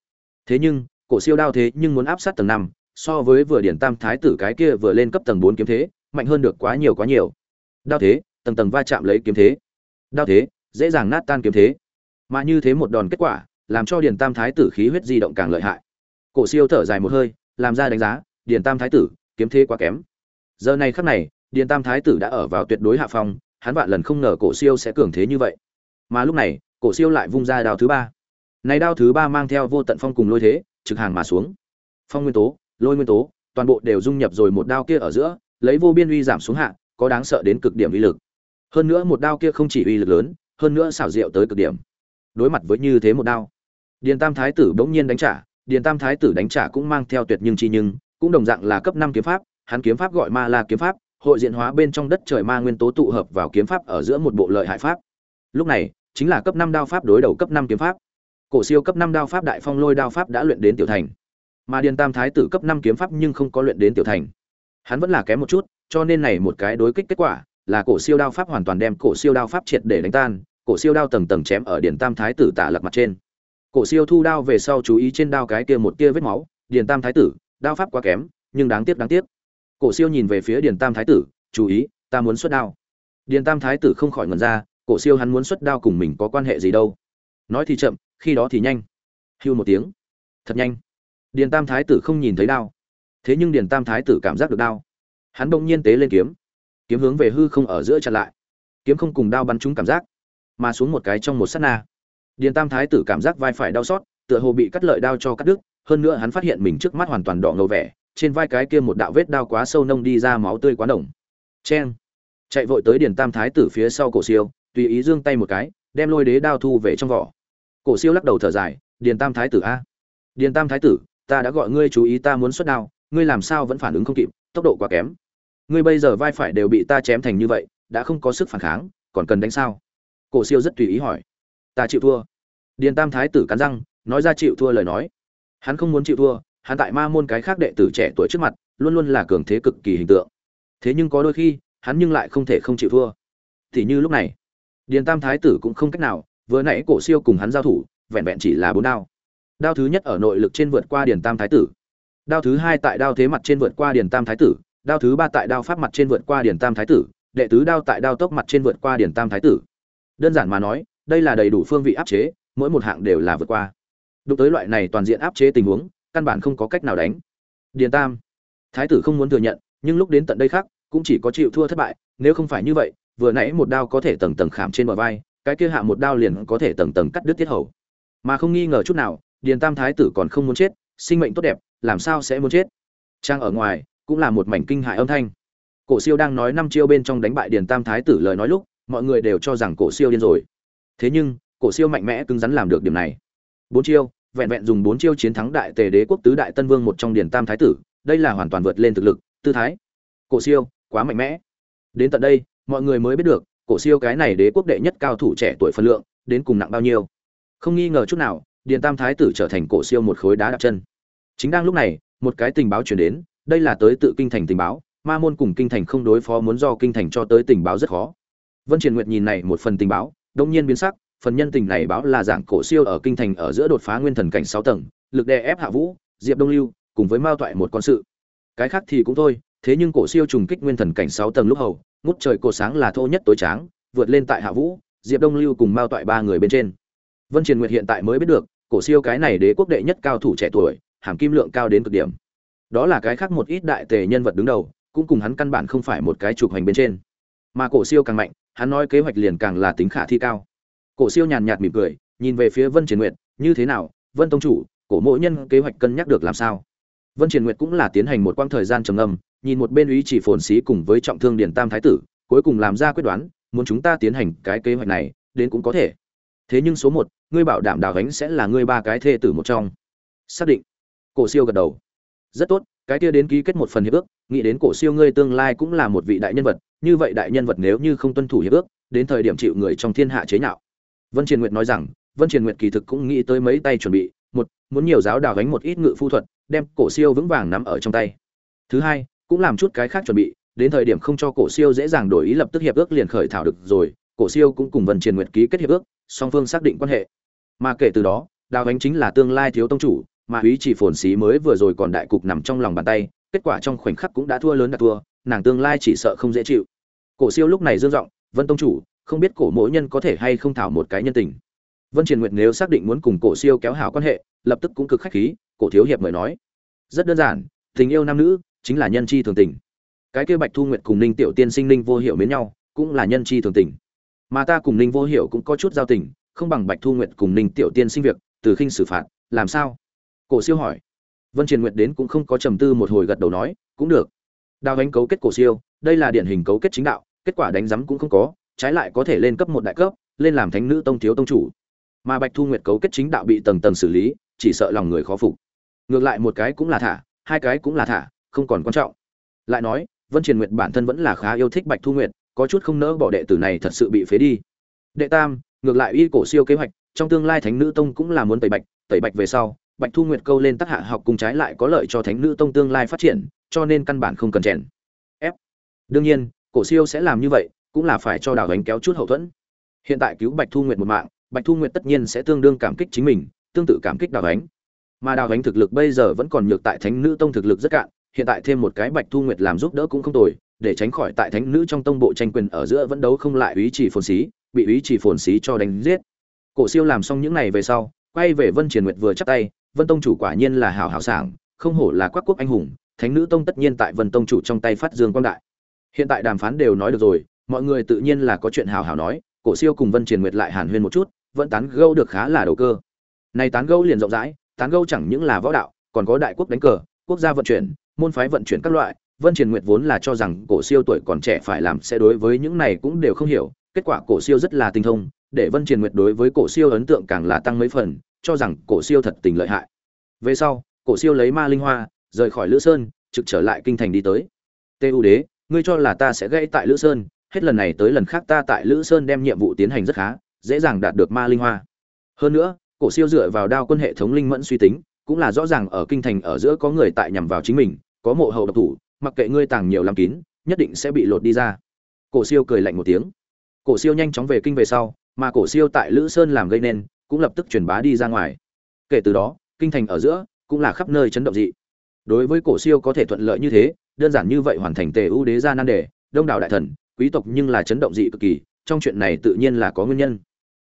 Thế nhưng, cổ siêu đao thế nhưng muốn áp sát tầng năm, so với vừa điền tam thái tử cái kia vừa lên cấp tầng bốn kiếm thế, mạnh hơn được quá nhiều quá nhiều. Đao thế, tầng tầng va chạm lấy kiếm thế. Đao thế, dễ dàng nát tan kiếm thế. Mà như thế một đòn kết quả, làm cho điền tam thái tử khí huyết di động càng lợi hại. Cổ siêu thở dài một hơi làm ra đánh giá, điền tam thái tử, kiếm thế quá kém. Giờ này khắc này, điền tam thái tử đã ở vào tuyệt đối hạ phong, hắn vạn lần không ngờ cổ siêu sẽ cường thế như vậy. Mà lúc này, cổ siêu lại vung ra đao thứ ba. Này đao thứ ba mang theo vô tận phong cùng lôi thế, trực hàng mà xuống. Phong nguyên tố, lôi nguyên tố, toàn bộ đều dung nhập rồi một đao kia ở giữa, lấy vô biên uy giảm xuống hạ, có đáng sợ đến cực điểm uy lực. Hơn nữa một đao kia không chỉ uy lực lớn, hơn nữa xảo diệu tới cực điểm. Đối mặt với như thế một đao, điền tam thái tử bỗng nhiên đánh trả điền tam thái tử đánh trả cũng mang theo tuyệt nhưng chi nhưng, cũng đồng dạng là cấp năm kiếm pháp, hắn kiếm pháp gọi ma la kiếm pháp, hội diện hóa bên trong đất trời ma nguyên tố tụ hợp vào kiếm pháp ở giữa một bộ lợi hại pháp. Lúc này, chính là cấp năm đao pháp đối đầu cấp năm kiếm pháp. Cổ siêu cấp năm đao pháp đại phong lôi đao pháp đã luyện đến tiểu thành. Mà điền tam thái tử cấp năm kiếm pháp nhưng không có luyện đến tiểu thành. Hắn vẫn là kém một chút, cho nên này một cái đối kích kết quả là cổ siêu đao pháp hoàn toàn đem cổ siêu đao pháp triệt để đánh tan, cổ siêu đao tầng tầng chém ở điền tam thái tử tả lật mặt trên cổ siêu thu đao về sau chú ý trên đao cái kia một tia vết máu, điền tam thái tử, đao pháp quá kém, nhưng đáng tiếc đáng tiếc. Cổ siêu nhìn về phía điền tam thái tử, chú ý, ta muốn xuất đao. Điền tam thái tử không khỏi ngẩn ra, cổ siêu hắn muốn xuất đao cùng mình có quan hệ gì đâu. Nói thì chậm, khi đó thì nhanh. Hưu một tiếng. Thật nhanh. Điền tam thái tử không nhìn thấy đao. Thế nhưng điền tam thái tử cảm giác được đao. Hắn bỗng nhiên tế lên kiếm. Kiếm hướng về hư không ở giữa chặn lại. Kiếm không cùng đao bắn trúng cảm giác, mà xuống một cái trong một sát na điền tam thái tử cảm giác vai phải đau xót, tựa hồ bị cắt lợi đao cho cắt đứt, hơn nữa hắn phát hiện mình trước mắt hoàn toàn đỏ ngầu vẻ, trên vai cái kia một đạo vết đao quá sâu nông đi ra máu tươi quá đồng cheng! Chạy vội tới điền tam thái tử phía sau cổ siêu, tùy ý giương tay một cái, đem lôi đế đao thu về trong vỏ. Cổ siêu lắc đầu thở dài, điền tam thái tử a. Điền tam thái tử, ta đã gọi ngươi chú ý ta muốn xuất đao, ngươi làm sao vẫn phản ứng không kịp, tốc độ quá kém. Ngươi bây giờ vai phải đều bị ta chém thành như vậy, đã không có sức phản kháng, còn cần đánh sao? Cổ siêu rất tùy ý hỏi ta chịu thua. Điền tam thái tử cắn răng, nói ra chịu thua lời nói. Hắn không muốn chịu thua, hắn tại ma môn cái khác đệ tử trẻ tuổi trước mặt, luôn luôn là cường thế cực kỳ hình tượng. Thế nhưng có đôi khi, hắn nhưng lại không thể không chịu thua. Thì như lúc này, điền tam thái tử cũng không cách nào, vừa nãy cổ siêu cùng hắn giao thủ, vẹn vẹn chỉ là bốn đao. Đao thứ nhất ở nội lực trên vượt qua điền tam thái tử. Đao thứ hai tại đao thế mặt trên vượt qua điền tam thái tử. Đao thứ ba tại đao pháp mặt trên vượt qua điền tam thái tử. Đệ tứ đao tại đao tốc mặt trên vượt qua điền tam thái tử. Đơn giản mà nói đây là đầy đủ phương vị áp chế, mỗi một hạng đều là vượt qua. Đụng tới loại này toàn diện áp chế tình huống, căn bản không có cách nào đánh. Điền tam, thái tử không muốn thừa nhận, nhưng lúc đến tận đây khác, cũng chỉ có chịu thua thất bại, nếu không phải như vậy, vừa nãy một đao có thể tầng tầng khảm trên bờ vai, cái kia hạ một đao liền có thể tầng tầng cắt đứt tiết hầu. Mà không nghi ngờ chút nào, điền tam thái tử còn không muốn chết, sinh mệnh tốt đẹp, làm sao sẽ muốn chết? Trang ở ngoài, cũng là một mảnh kinh hại âm thanh. Cổ siêu đang nói năm chiêu bên trong đánh bại điền tam thái tử lời nói lúc, mọi người đều cho rằng cổ siêu điên rồi thế nhưng, cổ siêu mạnh mẽ cứng rắn làm được điểm này. Bốn chiêu, vẹn vẹn dùng bốn chiêu chiến thắng đại tề đế quốc tứ đại tân vương một trong điển tam thái tử, đây là hoàn toàn vượt lên thực lực, tư thái. Cổ siêu, quá mạnh mẽ. Đến tận đây, mọi người mới biết được, cổ siêu cái này đế quốc đệ nhất cao thủ trẻ tuổi phân lượng, đến cùng nặng bao nhiêu. Không nghi ngờ chút nào, điền tam thái tử trở thành cổ siêu một khối đá đặt chân. Chính đang lúc này, một cái tình báo truyền đến, đây là tới tự kinh thành tình báo, ma môn cùng kinh thành không đối phó muốn do kinh thành cho tới tình báo rất khó. Vân triền nguyệt nhìn này một phần tình báo đông nhiên biến sắc, phần nhân tình này báo là dạng cổ siêu ở kinh thành ở giữa đột phá nguyên thần cảnh sáu tầng, lực đè ép hạ vũ, diệp đông lưu, cùng với mao toại một con sự. Cái khác thì cũng thôi, thế nhưng cổ siêu trùng kích nguyên thần cảnh sáu tầng lúc hầu, ngút trời cổ sáng là thô nhất tối tráng, vượt lên tại hạ vũ, diệp đông lưu cùng mao toại ba người bên trên. Vân triền nguyệt hiện tại mới biết được, cổ siêu cái này đế quốc đệ nhất cao thủ trẻ tuổi, hàm kim lượng cao đến cực điểm. Đó là cái khác một ít đại tề nhân vật đứng đầu, cũng cùng hắn căn bản không phải một cái trục hành bên trên. Mà cổ siêu càng mạnh hắn nói kế hoạch liền càng là tính khả thi cao. Cổ siêu nhàn nhạt mỉm cười, nhìn về phía vân triển nguyệt, như thế nào, vân tông chủ, cổ mỗi nhân kế hoạch cân nhắc được làm sao? Vân triển nguyệt cũng là tiến hành một quãng thời gian trầm ngâm, nhìn một bên ý chỉ phồn xí cùng với trọng thương Điền tam thái tử, cuối cùng làm ra quyết đoán, muốn chúng ta tiến hành cái kế hoạch này, đến cũng có thể. Thế nhưng số một, ngươi bảo đảm đào gánh sẽ là ngươi ba cái thê tử một trong. Xác định. Cổ siêu gật đầu. Rất tốt cái kia đến ký kết một phần hiệp ước, nghĩ đến cổ siêu ngươi tương lai cũng là một vị đại nhân vật, như vậy đại nhân vật nếu như không tuân thủ hiệp ước, đến thời điểm chịu người trong thiên hạ chế nhạo. Vân triền nguyệt nói rằng, vân triền nguyệt kỳ thực cũng nghĩ tới mấy tay chuẩn bị, một, muốn nhiều giáo đào gánh một ít ngự phu thuật, đem cổ siêu vững vàng nắm ở trong tay. Thứ hai, cũng làm chút cái khác chuẩn bị, đến thời điểm không cho cổ siêu dễ dàng đổi ý lập tức hiệp ước liền khởi thảo được rồi, cổ siêu cũng cùng vân triền nguyệt ký kết hiệp ước, song phương xác định quan hệ. Mà kể từ đó, đào gánh chính là tương lai thiếu tông chủ mà úy chỉ phồn xí mới vừa rồi còn đại cục nằm trong lòng bàn tay, kết quả trong khoảnh khắc cũng đã thua lớn đặt thua, nàng tương lai chỉ sợ không dễ chịu. Cổ siêu lúc này dương giọng, vân tông chủ, không biết cổ mỗi nhân có thể hay không thảo một cái nhân tình? Vân triền nguyệt nếu xác định muốn cùng cổ siêu kéo hảo quan hệ, lập tức cũng cực khách khí, cổ thiếu hiệp mời nói, rất đơn giản, tình yêu nam nữ chính là nhân chi thường tình. Cái kia bạch thu nguyệt cùng ninh tiểu tiên sinh ninh vô hiệu mến nhau, cũng là nhân chi thường tình. Mà ta cùng ninh vô hiệu cũng có chút giao tình, không bằng bạch thu nguyệt cùng ninh tiểu tiên sinh việc, từ khinh xử phạt, làm sao? Cổ siêu hỏi. Vân triền nguyệt đến cũng không có trầm tư một hồi gật đầu nói, cũng được. Đào đánh cấu kết cổ siêu, đây là điển hình cấu kết chính đạo, kết quả đánh giấm cũng không có, trái lại có thể lên cấp một đại cấp, lên làm thánh nữ tông thiếu tông chủ. Mà bạch thu nguyệt cấu kết chính đạo bị tầng tầng xử lý, chỉ sợ lòng người khó phục. Ngược lại một cái cũng là thả, hai cái cũng là thả, không còn quan trọng. Lại nói, vân triền nguyệt bản thân vẫn là khá yêu thích bạch thu nguyệt, có chút không nỡ bỏ đệ tử này thật sự bị phế đi. Đệ tam, ngược lại y cổ siêu kế hoạch, trong tương lai thánh nữ tông cũng là muốn tẩy bạch tẩy bạch về sau bạch thu nguyệt câu lên tác hạ học cùng trái lại có lợi cho thánh nữ tông tương lai phát triển, cho nên căn bản không cần chèn ép. Đương nhiên, cổ siêu sẽ làm như vậy, cũng là phải cho đào đánh kéo chút hậu thuẫn. Hiện tại cứu bạch thu nguyệt một mạng, bạch thu nguyệt tất nhiên sẽ tương đương cảm kích chính mình, tương tự cảm kích đào đánh mà đào đánh thực lực bây giờ vẫn còn nhược tại thánh nữ tông thực lực rất cạn, hiện tại thêm một cái bạch thu nguyệt làm giúp đỡ cũng không tồi, để tránh khỏi tại thánh nữ trong tông bộ tranh quyền ở giữa vẫn đấu không lại ý chỉ phồn xí, bị ý chỉ phồn xí cho đánh giết. Cổ siêu làm xong những này về sau, quay về vân triền nguyệt vừa chắp tay vân tông chủ quả nhiên là hảo hảo sảng, không hổ là quắc quốc anh hùng, thánh nữ tông tất nhiên tại vân tông chủ trong tay phát dương quang đại. Hiện tại đàm phán đều nói được rồi, mọi người tự nhiên là có chuyện hào hào nói, cổ siêu cùng vân triền nguyệt lại hàn huyên một chút, vẫn tán gẫu được khá là đầu cơ. Này tán gẫu liền rộng rãi, tán gẫu chẳng những là võ đạo, còn có đại quốc đánh cờ, quốc gia vận chuyển, môn phái vận chuyển các loại, vân triền nguyệt vốn là cho rằng cổ siêu tuổi còn trẻ phải làm sẽ đối với những này cũng đều không hiểu, kết quả cổ siêu rất là tinh thông, để vân triền nguyệt đối với cổ siêu ấn tượng càng là tăng mấy phần cho rằng cổ siêu thật tình lợi hại. Về sau, cổ siêu lấy ma linh hoa, rời khỏi lữ sơn, trực trở lại kinh thành đi tới. Tê u đế, ngươi cho là ta sẽ gãy tại lữ sơn, hết lần này tới lần khác ta tại lữ sơn đem nhiệm vụ tiến hành rất khá, dễ dàng đạt được ma linh hoa. Hơn nữa, cổ siêu dựa vào đao quân hệ thống linh mẫn suy tính, cũng là rõ ràng ở kinh thành ở giữa có người tại nhằm vào chính mình, có mộ hậu độc thủ, mặc kệ ngươi tàng nhiều lắm kín, nhất định sẽ bị lột đi ra. Cổ siêu cười lạnh một tiếng. Cổ siêu nhanh chóng về kinh về sau, mà cổ siêu tại lữ sơn làm gây nên cũng lập tức truyền bá đi ra ngoài. Kể từ đó, kinh thành ở giữa cũng là khắp nơi chấn động dị. Đối với cổ siêu có thể thuận lợi như thế, đơn giản như vậy hoàn thành tề ưu đế gia nan đề, đông đảo đại thần, quý tộc nhưng là chấn động dị cực kỳ, trong chuyện này tự nhiên là có nguyên nhân.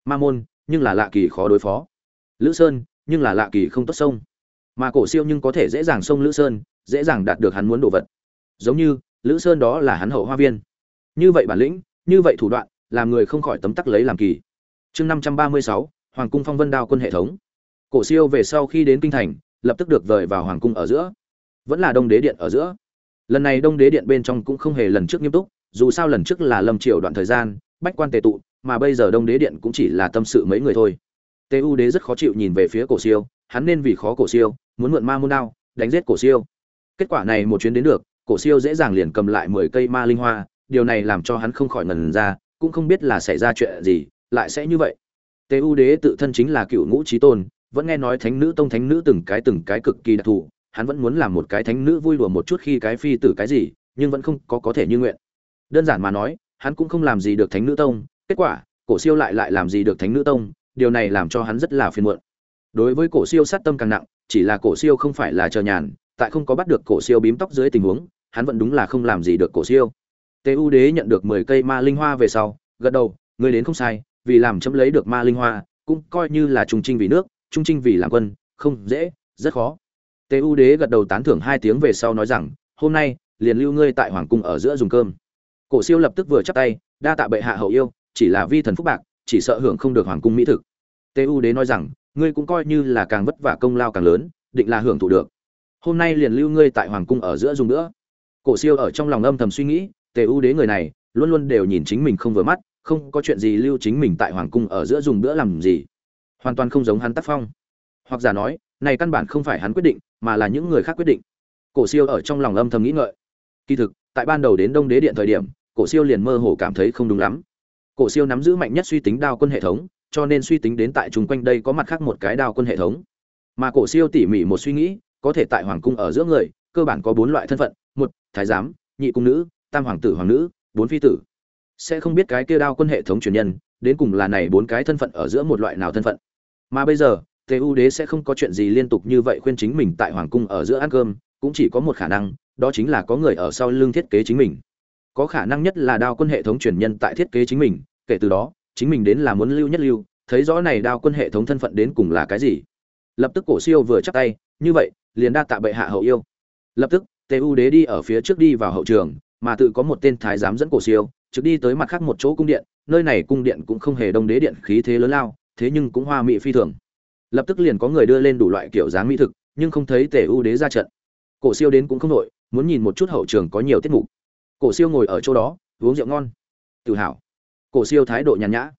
Ma môn nhưng là lạ kỳ khó đối phó. Lữ sơn nhưng là lạ kỳ không tốt sông mà cổ siêu nhưng có thể dễ dàng sông lữ sơn, dễ dàng đạt được hắn muốn đồ vật. Giống như, lữ sơn đó là hắn hậu hoa viên. Như vậy bản lĩnh, như vậy thủ đoạn, làm người không khỏi tấm tắc lấy làm kỳ. Chương năm trăm ba mươi sáu hoàng cung phong vân đao quân hệ thống. Cổ siêu về sau khi đến kinh thành, lập tức được vời vào hoàng cung ở giữa. Vẫn là đông đế điện ở giữa. Lần này đông đế điện bên trong cũng không hề lần trước nghiêm túc, dù sao lần trước là lâm triều đoạn thời gian, bách quan tề tụ, mà bây giờ đông đế điện cũng chỉ là tâm sự mấy người thôi. Tê u đế rất khó chịu nhìn về phía cổ siêu, hắn nên vì khó cổ siêu, muốn mượn ma môn đao, đánh giết cổ siêu. Kết quả này một chuyến đến được, cổ siêu dễ dàng liền cầm lại mười cây ma linh hoa, điều này làm cho hắn không khỏi ngần ra, cũng không biết là xảy ra chuyện gì, lại sẽ như vậy. Tế u đế tự thân chính là cựu ngũ trí tôn, vẫn nghe nói thánh nữ tông thánh nữ từng cái từng cái cực kỳ đặc thù, hắn vẫn muốn làm một cái thánh nữ vui đùa một chút khi cái phi tử cái gì, nhưng vẫn không có có thể như nguyện. Đơn giản mà nói, hắn cũng không làm gì được thánh nữ tông, kết quả, cổ siêu lại lại làm gì được thánh nữ tông, điều này làm cho hắn rất là phiền muộn. Đối với cổ siêu sát tâm càng nặng, chỉ là cổ siêu không phải là chờ nhàn, tại không có bắt được cổ siêu bím tóc dưới tình huống, hắn vẫn đúng là không làm gì được cổ siêu. Tê u đế nhận được mười cây ma linh hoa về sau, gật đầu người đến không sai vì làm chấm lấy được ma linh hoa, cũng coi như là trung trinh vì nước, trung trinh vì làm quân, không dễ, rất khó. Tê u đế gật đầu tán thưởng hai tiếng về sau nói rằng, hôm nay, liền lưu ngươi tại hoàng cung ở giữa dùng cơm. Cổ siêu lập tức vừa chắp tay, đa tạ bệ hạ hậu yêu, chỉ là vi thần phúc bạc, chỉ sợ hưởng không được hoàng cung mỹ thực. Tu đế nói rằng, ngươi cũng coi như là càng vất vả công lao càng lớn, định là hưởng thụ được. Hôm nay liền lưu ngươi tại hoàng cung ở giữa dùng nữa. Cổ siêu ở trong lòng âm thầm suy nghĩ, tề u đế người này, luôn luôn đều nhìn chính mình không vừa mắt không có chuyện gì lưu chính mình tại hoàng cung ở giữa dùng bữa làm gì. Hoàn toàn không giống hắn tác phong. Hoặc giả nói, này căn bản không phải hắn quyết định, mà là những người khác quyết định. Cổ siêu ở trong lòng âm thầm nghĩ ngợi. Kỳ thực, tại ban đầu đến đông đế điện thời điểm, cổ siêu liền mơ hồ cảm thấy không đúng lắm. Cổ siêu nắm giữ mạnh nhất suy tính đao quân hệ thống, cho nên suy tính đến tại chung quanh đây có mặt khác một cái đao quân hệ thống. Mà cổ siêu tỉ mỉ một suy nghĩ, có thể tại hoàng cung ở giữa người, cơ bản có bốn loại thân phận, một, thái giám, nhị cung nữ, tam hoàng tử hoàng nữ, bốn phi tử sẽ không biết cái kia đao quân hệ thống truyền nhân, đến cùng là này bốn cái thân phận ở giữa một loại nào thân phận. Mà bây giờ, tề u đế sẽ không có chuyện gì liên tục như vậy khuyên chính mình tại hoàng cung ở giữa ăn cơm, cũng chỉ có một khả năng, đó chính là có người ở sau lưng thiết kế chính mình. Có khả năng nhất là đao quân hệ thống truyền nhân tại thiết kế chính mình, kể từ đó, chính mình đến là muốn lưu nhất lưu, thấy rõ này đao quân hệ thống thân phận đến cùng là cái gì. Lập tức cổ siêu vừa chắc tay, như vậy, liền đa tạ bệ hạ hậu yêu. Lập tức, tề u đế đi ở phía trước đi vào hậu trường, mà tự có một tên thái giám dẫn cổ siêu trực đi tới mặt khác một chỗ cung điện, nơi này cung điện cũng không hề đông đế điện khí thế lớn lao, thế nhưng cũng hoa mỹ phi thường. Lập tức liền có người đưa lên đủ loại kiểu dáng mỹ thực, nhưng không thấy tề u đế ra trận. Cổ siêu đến cũng không nội muốn nhìn một chút hậu trường có nhiều tiết mục. Cổ siêu ngồi ở chỗ đó, uống rượu ngon. Tự hào. Cổ siêu thái độ nhàn nhã.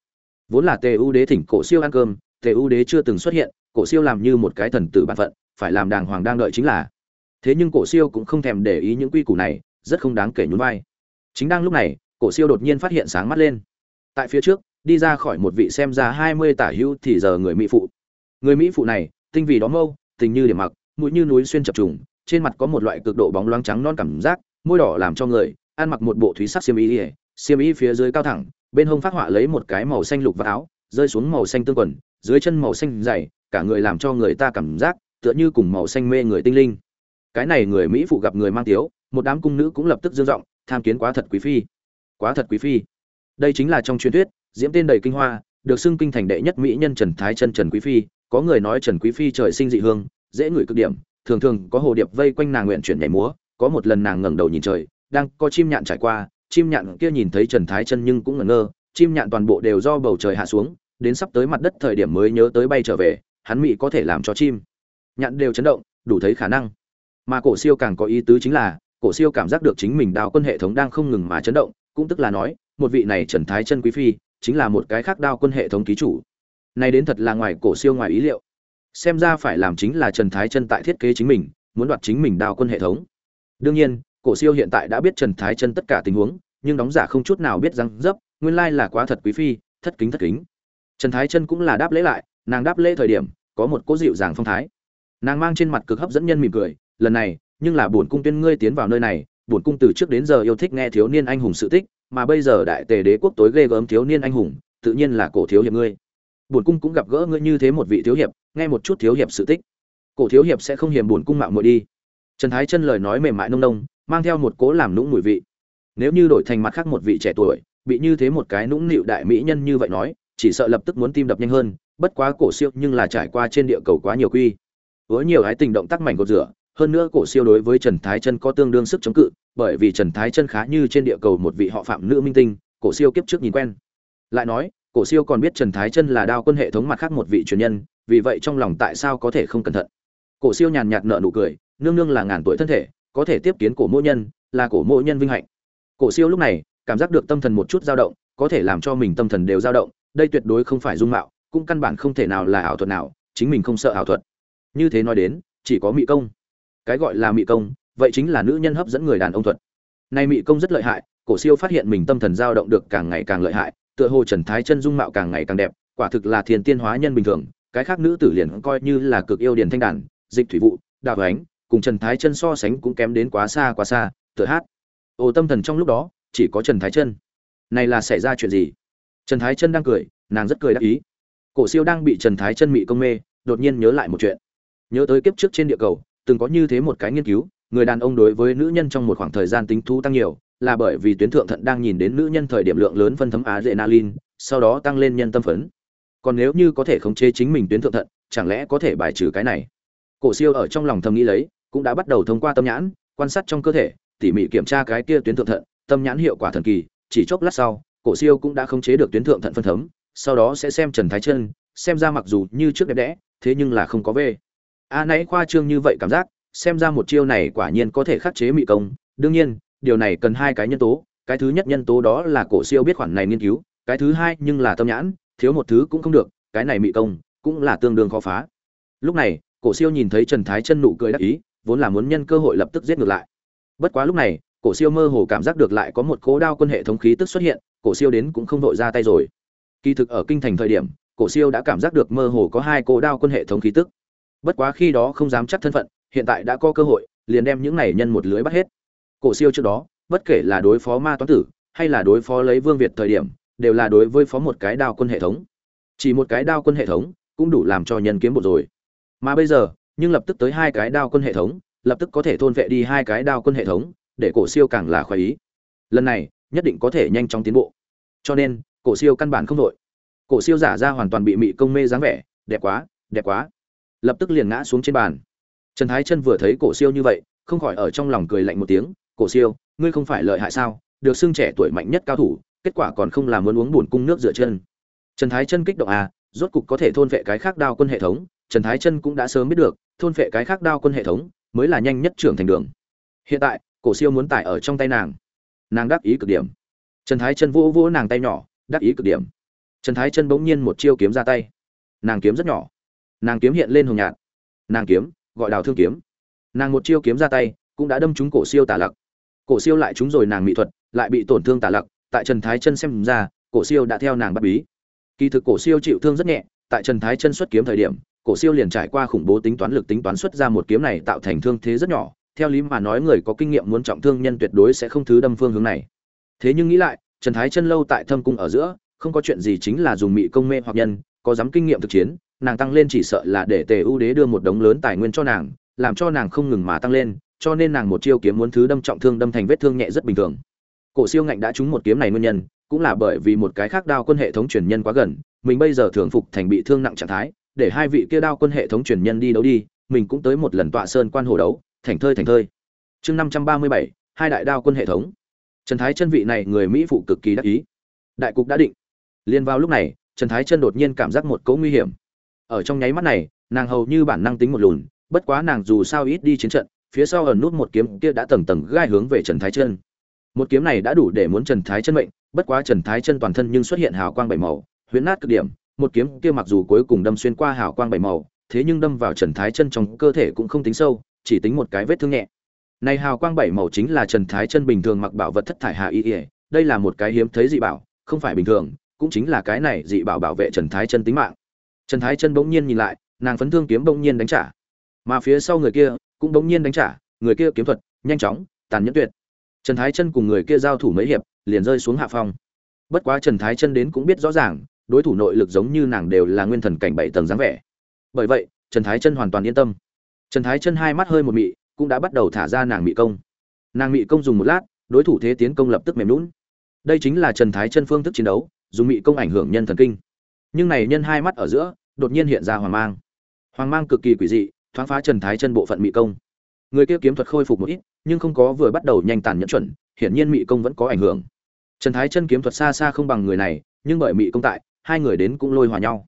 Vốn là tề u đế thỉnh cổ siêu ăn cơm, tề u đế chưa từng xuất hiện, cổ siêu làm như một cái thần tử bản phận, phải làm đàng hoàng đang đợi chính là. Thế nhưng cổ siêu cũng không thèm để ý những quy củ này, rất không đáng kể nhún vai. Chính đang lúc này cổ siêu đột nhiên phát hiện sáng mắt lên. Tại phía trước, đi ra khỏi một vị xem ra hai mươi tả hữu thì giờ người mỹ phụ. Người mỹ phụ này, tinh vì đó mâu, tình như điểm mặc, mũi như núi xuyên chập trùng, trên mặt có một loại cực độ bóng loáng trắng non cảm giác, môi đỏ làm cho người, ăn mặc một bộ thúy sắc xiêm y xiêm y phía dưới cao thẳng, bên hông phát họa lấy một cái màu xanh lục và áo, rơi xuống màu xanh tương quần, dưới chân màu xanh dày, cả người làm cho người ta cảm giác, tựa như cùng màu xanh mê người tinh linh. Cái này người mỹ phụ gặp người mang tiếu, một đám cung nữ cũng lập tức dương giọng, tham kiến quá thật quý phi quá thật quý phi. Đây chính là trong truyền thuyết, diễm tên đầy kinh hoa, được xưng kinh thành đệ nhất mỹ nhân trần thái chân trần quý phi, có người nói trần quý phi trời sinh dị hương, dễ ngửi cực điểm, thường thường có hồ điệp vây quanh nàng nguyện chuyển nhảy múa, có một lần nàng ngẩng đầu nhìn trời, đang có chim nhạn trải qua, chim nhạn kia nhìn thấy trần thái chân nhưng cũng ngẩn ngơ, chim nhạn toàn bộ đều do bầu trời hạ xuống, đến sắp tới mặt đất thời điểm mới nhớ tới bay trở về, hắn mỹ có thể làm cho chim nhạn đều chấn động, đủ thấy khả năng. Mà cổ siêu càng có ý tứ chính là, cổ siêu cảm giác được chính mình đào quân hệ thống đang không ngừng mà chấn động cũng tức là nói, một vị này trần thái chân quý phi, chính là một cái khác đao quân hệ thống ký chủ. Nay đến thật là ngoài cổ siêu ngoài ý liệu. Xem ra phải làm chính là trần thái chân tại thiết kế chính mình, muốn đoạt chính mình đao quân hệ thống. Đương nhiên, cổ siêu hiện tại đã biết trần thái chân tất cả tình huống, nhưng đóng giả không chút nào biết răng dấp, nguyên lai là quá thật quý phi, thất kính thất kính. Trần thái chân cũng là đáp lễ lại, nàng đáp lễ thời điểm, có một cố dịu dàng phong thái. Nàng mang trên mặt cực hấp dẫn nhân mỉm cười, lần này, nhưng là bổn cung tuyên ngươi tiến vào nơi này bổn cung từ trước đến giờ yêu thích nghe thiếu niên anh hùng sự tích, mà bây giờ đại tề đế quốc tối ghê gớm thiếu niên anh hùng, tự nhiên là cổ thiếu hiệp ngươi. Bổn cung cũng gặp gỡ ngươi như thế một vị thiếu hiệp, nghe một chút thiếu hiệp sự tích. Cổ thiếu hiệp sẽ không hiềm bổn cung mạo muội đi. Trần thái chân lời nói mềm mại nông nông, mang theo một cố làm nũng mùi vị. Nếu như đổi thành mặt khác một vị trẻ tuổi, bị như thế một cái nũng nịu đại mỹ nhân như vậy nói, chỉ sợ lập tức muốn tim đập nhanh hơn, bất quá cổ siêu nhưng là trải qua trên địa cầu quá nhiều quy. Với nhiều hái tình động tác mảnh cột rửa hơn nữa cổ siêu đối với trần thái chân có tương đương sức chống cự, bởi vì trần thái chân khá như trên địa cầu một vị họ phạm nữ minh tinh, cổ siêu kiếp trước nhìn quen. Lại nói, cổ siêu còn biết trần thái chân là đao quân hệ thống mặt khác một vị truyền nhân, vì vậy trong lòng tại sao có thể không cẩn thận? Cổ siêu nhàn nhạt nở nụ cười, nương nương là ngàn tuổi thân thể, có thể tiếp kiến cổ mộ nhân, là cổ mộ nhân vinh hạnh. Cổ siêu lúc này, cảm giác được tâm thần một chút dao động, có thể làm cho mình tâm thần đều dao động, đây tuyệt đối không phải dung mạo, cũng căn bản không thể nào là ảo thuật nào, chính mình không sợ ảo thuật. Như thế nói đến, chỉ có mị công cái gọi là mị công, vậy chính là nữ nhân hấp dẫn người đàn ông thuật. Nay mị công rất lợi hại, cổ siêu phát hiện mình tâm thần dao động được càng ngày càng lợi hại, tựa hồ trần thái chân dung mạo càng ngày càng đẹp, quả thực là thiền tiên hóa nhân bình thường, cái khác nữ tử liền coi như là cực yêu điển thanh đàn, dịch thủy vụ đào ánh cùng trần thái chân so sánh cũng kém đến quá xa quá xa, tựa hát. Ồ tâm thần trong lúc đó, chỉ có trần thái chân. Này là xảy ra chuyện gì? Trần thái chân đang cười, nàng rất cười đắc ý. Cổ siêu đang bị trần thái chân mị công mê, đột nhiên nhớ lại một chuyện. Nhớ tới kiếp trước trên địa cầu từng có như thế một cái nghiên cứu, người đàn ông đối với nữ nhân trong một khoảng thời gian tính thú tăng nhiều, là bởi vì tuyến thượng thận đang nhìn đến nữ nhân thời điểm lượng lớn phân thấm á nalin sau đó tăng lên nhân tâm phấn. Còn nếu như có thể khống chế chính mình tuyến thượng thận, chẳng lẽ có thể bài trừ cái này? Cổ siêu ở trong lòng thầm nghĩ lấy, cũng đã bắt đầu thông qua tâm nhãn, quan sát trong cơ thể, tỉ mỉ kiểm tra cái kia tuyến thượng thận, tâm nhãn hiệu quả thần kỳ, chỉ chốc lát sau, cổ siêu cũng đã khống chế được tuyến thượng thận phân thấm, sau đó sẽ xem trần thái chân, xem ra mặc dù như trước đẹp đẽ, thế nhưng là không có về a nãy khoa trương như vậy cảm giác, xem ra một chiêu này quả nhiên có thể khắc chế mị công. Đương nhiên, điều này cần hai cái nhân tố. Cái thứ nhất nhân tố đó là cổ siêu biết khoản này nghiên cứu. Cái thứ hai nhưng là tâm nhãn, thiếu một thứ cũng không được. Cái này mị công cũng là tương đương khó phá. Lúc này, cổ siêu nhìn thấy trần thái chân nụ cười đắc ý, vốn là muốn nhân cơ hội lập tức giết ngược lại. Bất quá lúc này, cổ siêu mơ hồ cảm giác được lại có một cố đao quân hệ thống khí tức xuất hiện, cổ siêu đến cũng không đội ra tay rồi. Kỳ thực ở kinh thành thời điểm, cổ siêu đã cảm giác được mơ hồ có hai cố đao quân hệ thống khí tức bất quá khi đó không dám chắc thân phận, hiện tại đã có cơ hội, liền đem những này nhân một lưới bắt hết. Cổ siêu trước đó, bất kể là đối phó ma toán tử, hay là đối phó lấy vương việt thời điểm, đều là đối với phó một cái đao quân hệ thống. Chỉ một cái đao quân hệ thống, cũng đủ làm cho nhân kiếm một rồi. Mà bây giờ, nhưng lập tức tới hai cái đao quân hệ thống, lập tức có thể thôn vệ đi hai cái đao quân hệ thống, để cổ siêu càng là khoái ý. Lần này, nhất định có thể nhanh chóng tiến bộ. Cho nên, cổ siêu căn bản không đội. Cổ siêu giả ra hoàn toàn bị mị công mê dáng vẻ, đẹp quá đẹp quá lập tức liền ngã xuống trên bàn. Trần thái chân vừa thấy cổ siêu như vậy, không khỏi ở trong lòng cười lạnh một tiếng, cổ siêu, ngươi không phải lợi hại sao? Được xưng trẻ tuổi mạnh nhất cao thủ, kết quả còn không làm muốn uống buồn cung nước rửa chân. Trần thái chân kích động à rốt cục có thể thôn vệ cái khác đao quân hệ thống. Trần thái chân cũng đã sớm biết được, thôn vệ cái khác đao quân hệ thống mới là nhanh nhất trưởng thành đường. Hiện tại, cổ siêu muốn tải ở trong tay nàng. Nàng đáp ý cực điểm. Trần thái chân vỗ vỗ nàng tay nhỏ đáp ý cực điểm. Trần thái chân bỗng nhiên một chiêu kiếm ra tay. Nàng kiếm rất nhỏ nàng kiếm hiện lên hồng nhạt. Nàng kiếm, gọi đào thương kiếm. Nàng một chiêu kiếm ra tay, cũng đã đâm trúng cổ siêu tả lặc. Cổ siêu lại trúng rồi nàng mỹ thuật, lại bị tổn thương tả lặc. Tại trần thái chân xem ra, cổ siêu đã theo nàng bắt bí. Kỳ thực cổ siêu chịu thương rất nhẹ, tại trần thái chân xuất kiếm thời điểm, cổ siêu liền trải qua khủng bố tính toán lực tính toán xuất ra một kiếm này tạo thành thương thế rất nhỏ. Theo lý mà nói người có kinh nghiệm muốn trọng thương nhân tuyệt đối sẽ không thứ đâm phương hướng này. Thế nhưng nghĩ lại, trần thái chân lâu tại thâm cung ở giữa, không có chuyện gì chính là dùng mị công mê hoặc nhân, có dám kinh nghiệm thực chiến nàng tăng lên chỉ sợ là để tề ưu đế đưa một đống lớn tài nguyên cho nàng, làm cho nàng không ngừng mà tăng lên, cho nên nàng một chiêu kiếm muốn thứ đâm trọng thương đâm thành vết thương nhẹ rất bình thường. Cổ siêu ngạnh đã trúng một kiếm này nguyên nhân, cũng là bởi vì một cái khác đao quân hệ thống truyền nhân quá gần, mình bây giờ thường phục thành bị thương nặng trạng thái, để hai vị kia đao quân hệ thống truyền nhân đi đấu đi, mình cũng tới một lần tọa sơn quan hồ đấu, thành thơi thành thơi. Chương năm trăm ba mươi bảy, hai đại đao quân hệ thống. Trần thái chân vị này người mỹ phụ cực kỳ đắc ý. Đại cục đã định. Liên vào lúc này, trần thái chân đột nhiên cảm giác một cỗ nguy hiểm ở trong nháy mắt này, nàng hầu như bản năng tính một lùn, bất quá nàng dù sao ít đi chiến trận, phía sau ẩn nút một kiếm kia đã tầng tầng gai hướng về trần thái chân. Một kiếm này đã đủ để muốn trần thái chân mệnh, bất quá trần thái chân toàn thân nhưng xuất hiện hào quang bảy màu, huyễn nát cực điểm, một kiếm kia mặc dù cuối cùng đâm xuyên qua hào quang bảy màu, thế nhưng đâm vào trần thái chân trong cơ thể cũng không tính sâu, chỉ tính một cái vết thương nhẹ. Này hào quang bảy màu chính là trần thái chân bình thường mặc bảo vật thất thải hạ y ỉa đây là một cái hiếm thấy dị bảo, không phải bình thường, cũng chính là cái này dị bảo bảo vệ trần thái chân tính mạng trần thái chân bỗng nhiên nhìn lại, nàng phấn thương kiếm bỗng nhiên đánh trả. Mà phía sau người kia cũng bỗng nhiên đánh trả, người kia kiếm thuật nhanh chóng, tàn nhẫn tuyệt. Trần thái chân cùng người kia giao thủ mấy hiệp, liền rơi xuống hạ phong. Bất quá trần thái chân đến cũng biết rõ ràng, đối thủ nội lực giống như nàng đều là nguyên thần cảnh bảy tầng dáng vẻ. Bởi vậy, trần thái chân hoàn toàn yên tâm. Trần thái chân hai mắt hơi một mị, cũng đã bắt đầu thả ra nàng mị công. Nàng mị công dùng một lát, đối thủ thế tiến công lập tức mềm lún đây chính là trần thái chân phương thức chiến đấu, dùng mị công ảnh hưởng nhân thần kinh nhưng này nhân hai mắt ở giữa, đột nhiên hiện ra hoàng mang. Hoàng mang cực kỳ quỷ dị, thoáng phá trần thái chân bộ phận mị công. Người kia kiếm thuật khôi phục một ít, nhưng không có vừa bắt đầu nhanh tàn nhẫn chuẩn, hiển nhiên mị công vẫn có ảnh hưởng. Trần thái chân kiếm thuật xa xa không bằng người này, nhưng bởi mị công tại, hai người đến cũng lôi hòa nhau.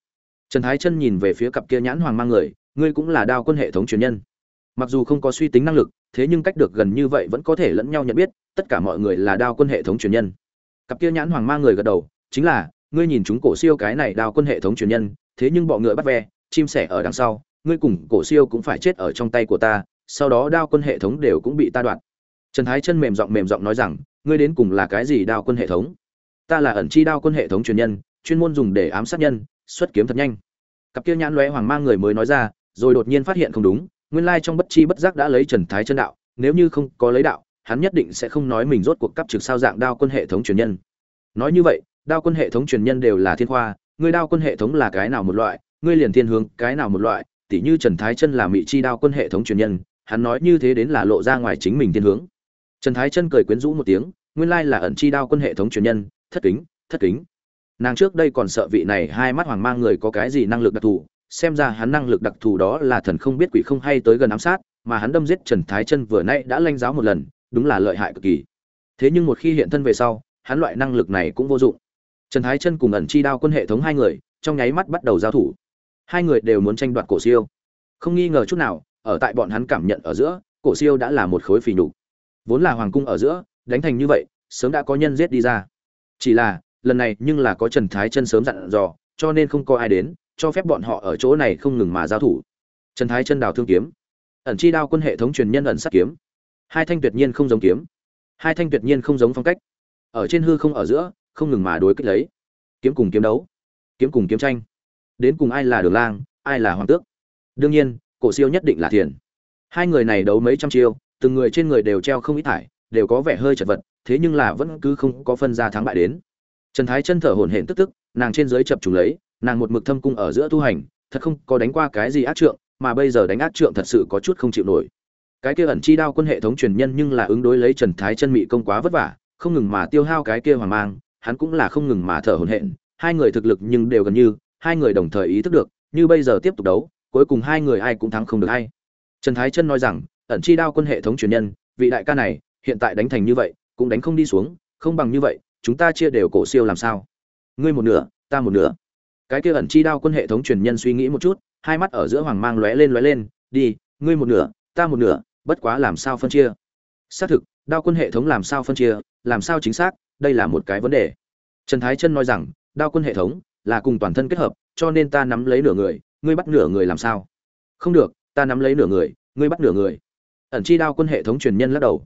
Trần thái chân nhìn về phía cặp kia nhãn hoàng mang người, ngươi cũng là đao quân hệ thống truyền nhân. Mặc dù không có suy tính năng lực, thế nhưng cách được gần như vậy vẫn có thể lẫn nhau nhận biết, tất cả mọi người là đao quân hệ thống truyền nhân. Cặp kia nhãn hoàng mang người gật đầu, chính là ngươi nhìn chúng cổ siêu cái này đào quân hệ thống truyền nhân, thế nhưng bọn ngựa bắt ve, chim sẻ ở đằng sau, ngươi cùng cổ siêu cũng phải chết ở trong tay của ta, sau đó đao quân hệ thống đều cũng bị ta đoạt. Trần thái chân mềm giọng mềm giọng nói rằng, ngươi đến cùng là cái gì đao quân hệ thống? Ta là ẩn chi đao quân hệ thống truyền nhân, chuyên môn dùng để ám sát nhân, xuất kiếm thật nhanh. Cặp kia nhãn lóe hoàng mang người mới nói ra, rồi đột nhiên phát hiện không đúng, nguyên lai trong bất chi bất giác đã lấy trần thái chân đạo, nếu như không có lấy đạo, hắn nhất định sẽ không nói mình rốt cuộc cấp trực sao dạng đao quân hệ thống truyền nhân. Nói như vậy đao quân hệ thống truyền nhân đều là thiên khoa, ngươi đao quân hệ thống là cái nào một loại, ngươi liền thiên hướng cái nào một loại, tỉ như trần thái chân là mỹ chi đao quân hệ thống truyền nhân, hắn nói như thế đến là lộ ra ngoài chính mình thiên hướng. Trần thái chân cười quyến rũ một tiếng, nguyên lai là ẩn chi đao quân hệ thống truyền nhân, thất kính thất kính. Nàng trước đây còn sợ vị này hai mắt hoàng mang người có cái gì năng lực đặc thù, xem ra hắn năng lực đặc thù đó là thần không biết quỷ không hay tới gần ám sát, mà hắn đâm giết trần thái chân vừa nãy đã lanh giáo một lần, đúng là lợi hại cực kỳ. Thế nhưng một khi hiện thân về sau, hắn loại năng lực này cũng vô dụng trần thái chân cùng ẩn chi đao quân hệ thống hai người, trong nháy mắt bắt đầu giao thủ. Hai người đều muốn tranh đoạt cổ siêu. Không nghi ngờ chút nào, ở tại bọn hắn cảm nhận ở giữa, cổ siêu đã là một khối phì nhục. Vốn là hoàng cung ở giữa, đánh thành như vậy, sớm đã có nhân giết đi ra. Chỉ là, lần này nhưng là có trần thái chân sớm dặn dò, cho nên không có ai đến, cho phép bọn họ ở chỗ này không ngừng mà giao thủ. Trần thái chân đào thương kiếm. Ẩn chi đao quân hệ thống truyền nhân ẩn sát kiếm. Hai thanh tuyệt nhiên không giống kiếm. Hai thanh tuyệt nhiên không giống phong cách. Ở trên hư không ở giữa không ngừng mà đối kích lấy. Kiếm cùng kiếm đấu, kiếm cùng kiếm tranh. Đến cùng ai là đường lang, ai là hoàng tước? Đương nhiên, cổ siêu nhất định là thiền. Hai người này đấu mấy trăm chiêu, từng người trên người đều treo không ít thải, đều có vẻ hơi chật vật, thế nhưng là vẫn cứ không có phân ra thắng bại đến. Trần thái chân thở hổn hển tức tức, nàng trên dưới chập trùng lấy, nàng một mực thâm cung ở giữa tu hành, thật không có đánh qua cái gì ác trượng, mà bây giờ đánh ác trượng thật sự có chút không chịu nổi. Cái kia ẩn chi đao quân hệ thống truyền nhân nhưng là ứng đối lấy trần thái chân mị công quá vất vả, không ngừng mà tiêu hao cái kia hoàng mang hắn cũng là không ngừng mà thở hổn hển, hai người thực lực nhưng đều gần như, hai người đồng thời ý thức được, như bây giờ tiếp tục đấu, cuối cùng hai người ai cũng thắng không được hay. Trần thái chân nói rằng, ẩn chi đao quân hệ thống truyền nhân, vị đại ca này, hiện tại đánh thành như vậy, cũng đánh không đi xuống, không bằng như vậy, chúng ta chia đều cổ siêu làm sao? Ngươi một nửa, ta một nửa. Cái kia ẩn chi đao quân hệ thống truyền nhân suy nghĩ một chút, hai mắt ở giữa hoàng mang lóe lên lóe lên, đi, ngươi một nửa, ta một nửa, bất quá làm sao phân chia? Xác thực đao quân hệ thống làm sao phân chia, làm sao chính xác, đây là một cái vấn đề. Trần thái chân nói rằng, đao quân hệ thống là cùng toàn thân kết hợp, cho nên ta nắm lấy nửa người, ngươi bắt nửa người làm sao? Không được, ta nắm lấy nửa người, ngươi bắt nửa người. Ẩn chi đao quân hệ thống truyền nhân lắc đầu.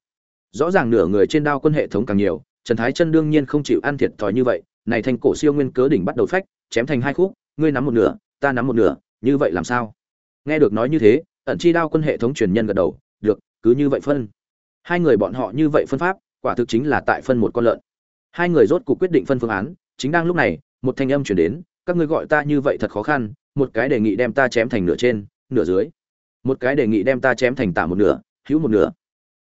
Rõ ràng nửa người trên đao quân hệ thống càng nhiều, trần thái chân đương nhiên không chịu ăn thiệt thòi như vậy, này thành cổ siêu nguyên cớ đỉnh bắt đầu phách, chém thành hai khúc, ngươi nắm một nửa, ta nắm một nửa, như vậy làm sao? Nghe được nói như thế, ẩn chi đao quân hệ thống truyền nhân gật đầu, được, cứ như vậy phân hai người bọn họ như vậy phân pháp, quả thực chính là tại phân một con lợn. Hai người rốt cuộc quyết định phân phương án, chính đang lúc này, một thanh âm chuyển đến, các ngươi gọi ta như vậy thật khó khăn, một cái đề nghị đem ta chém thành nửa trên, nửa dưới. Một cái đề nghị đem ta chém thành tả một nửa, hữu một nửa.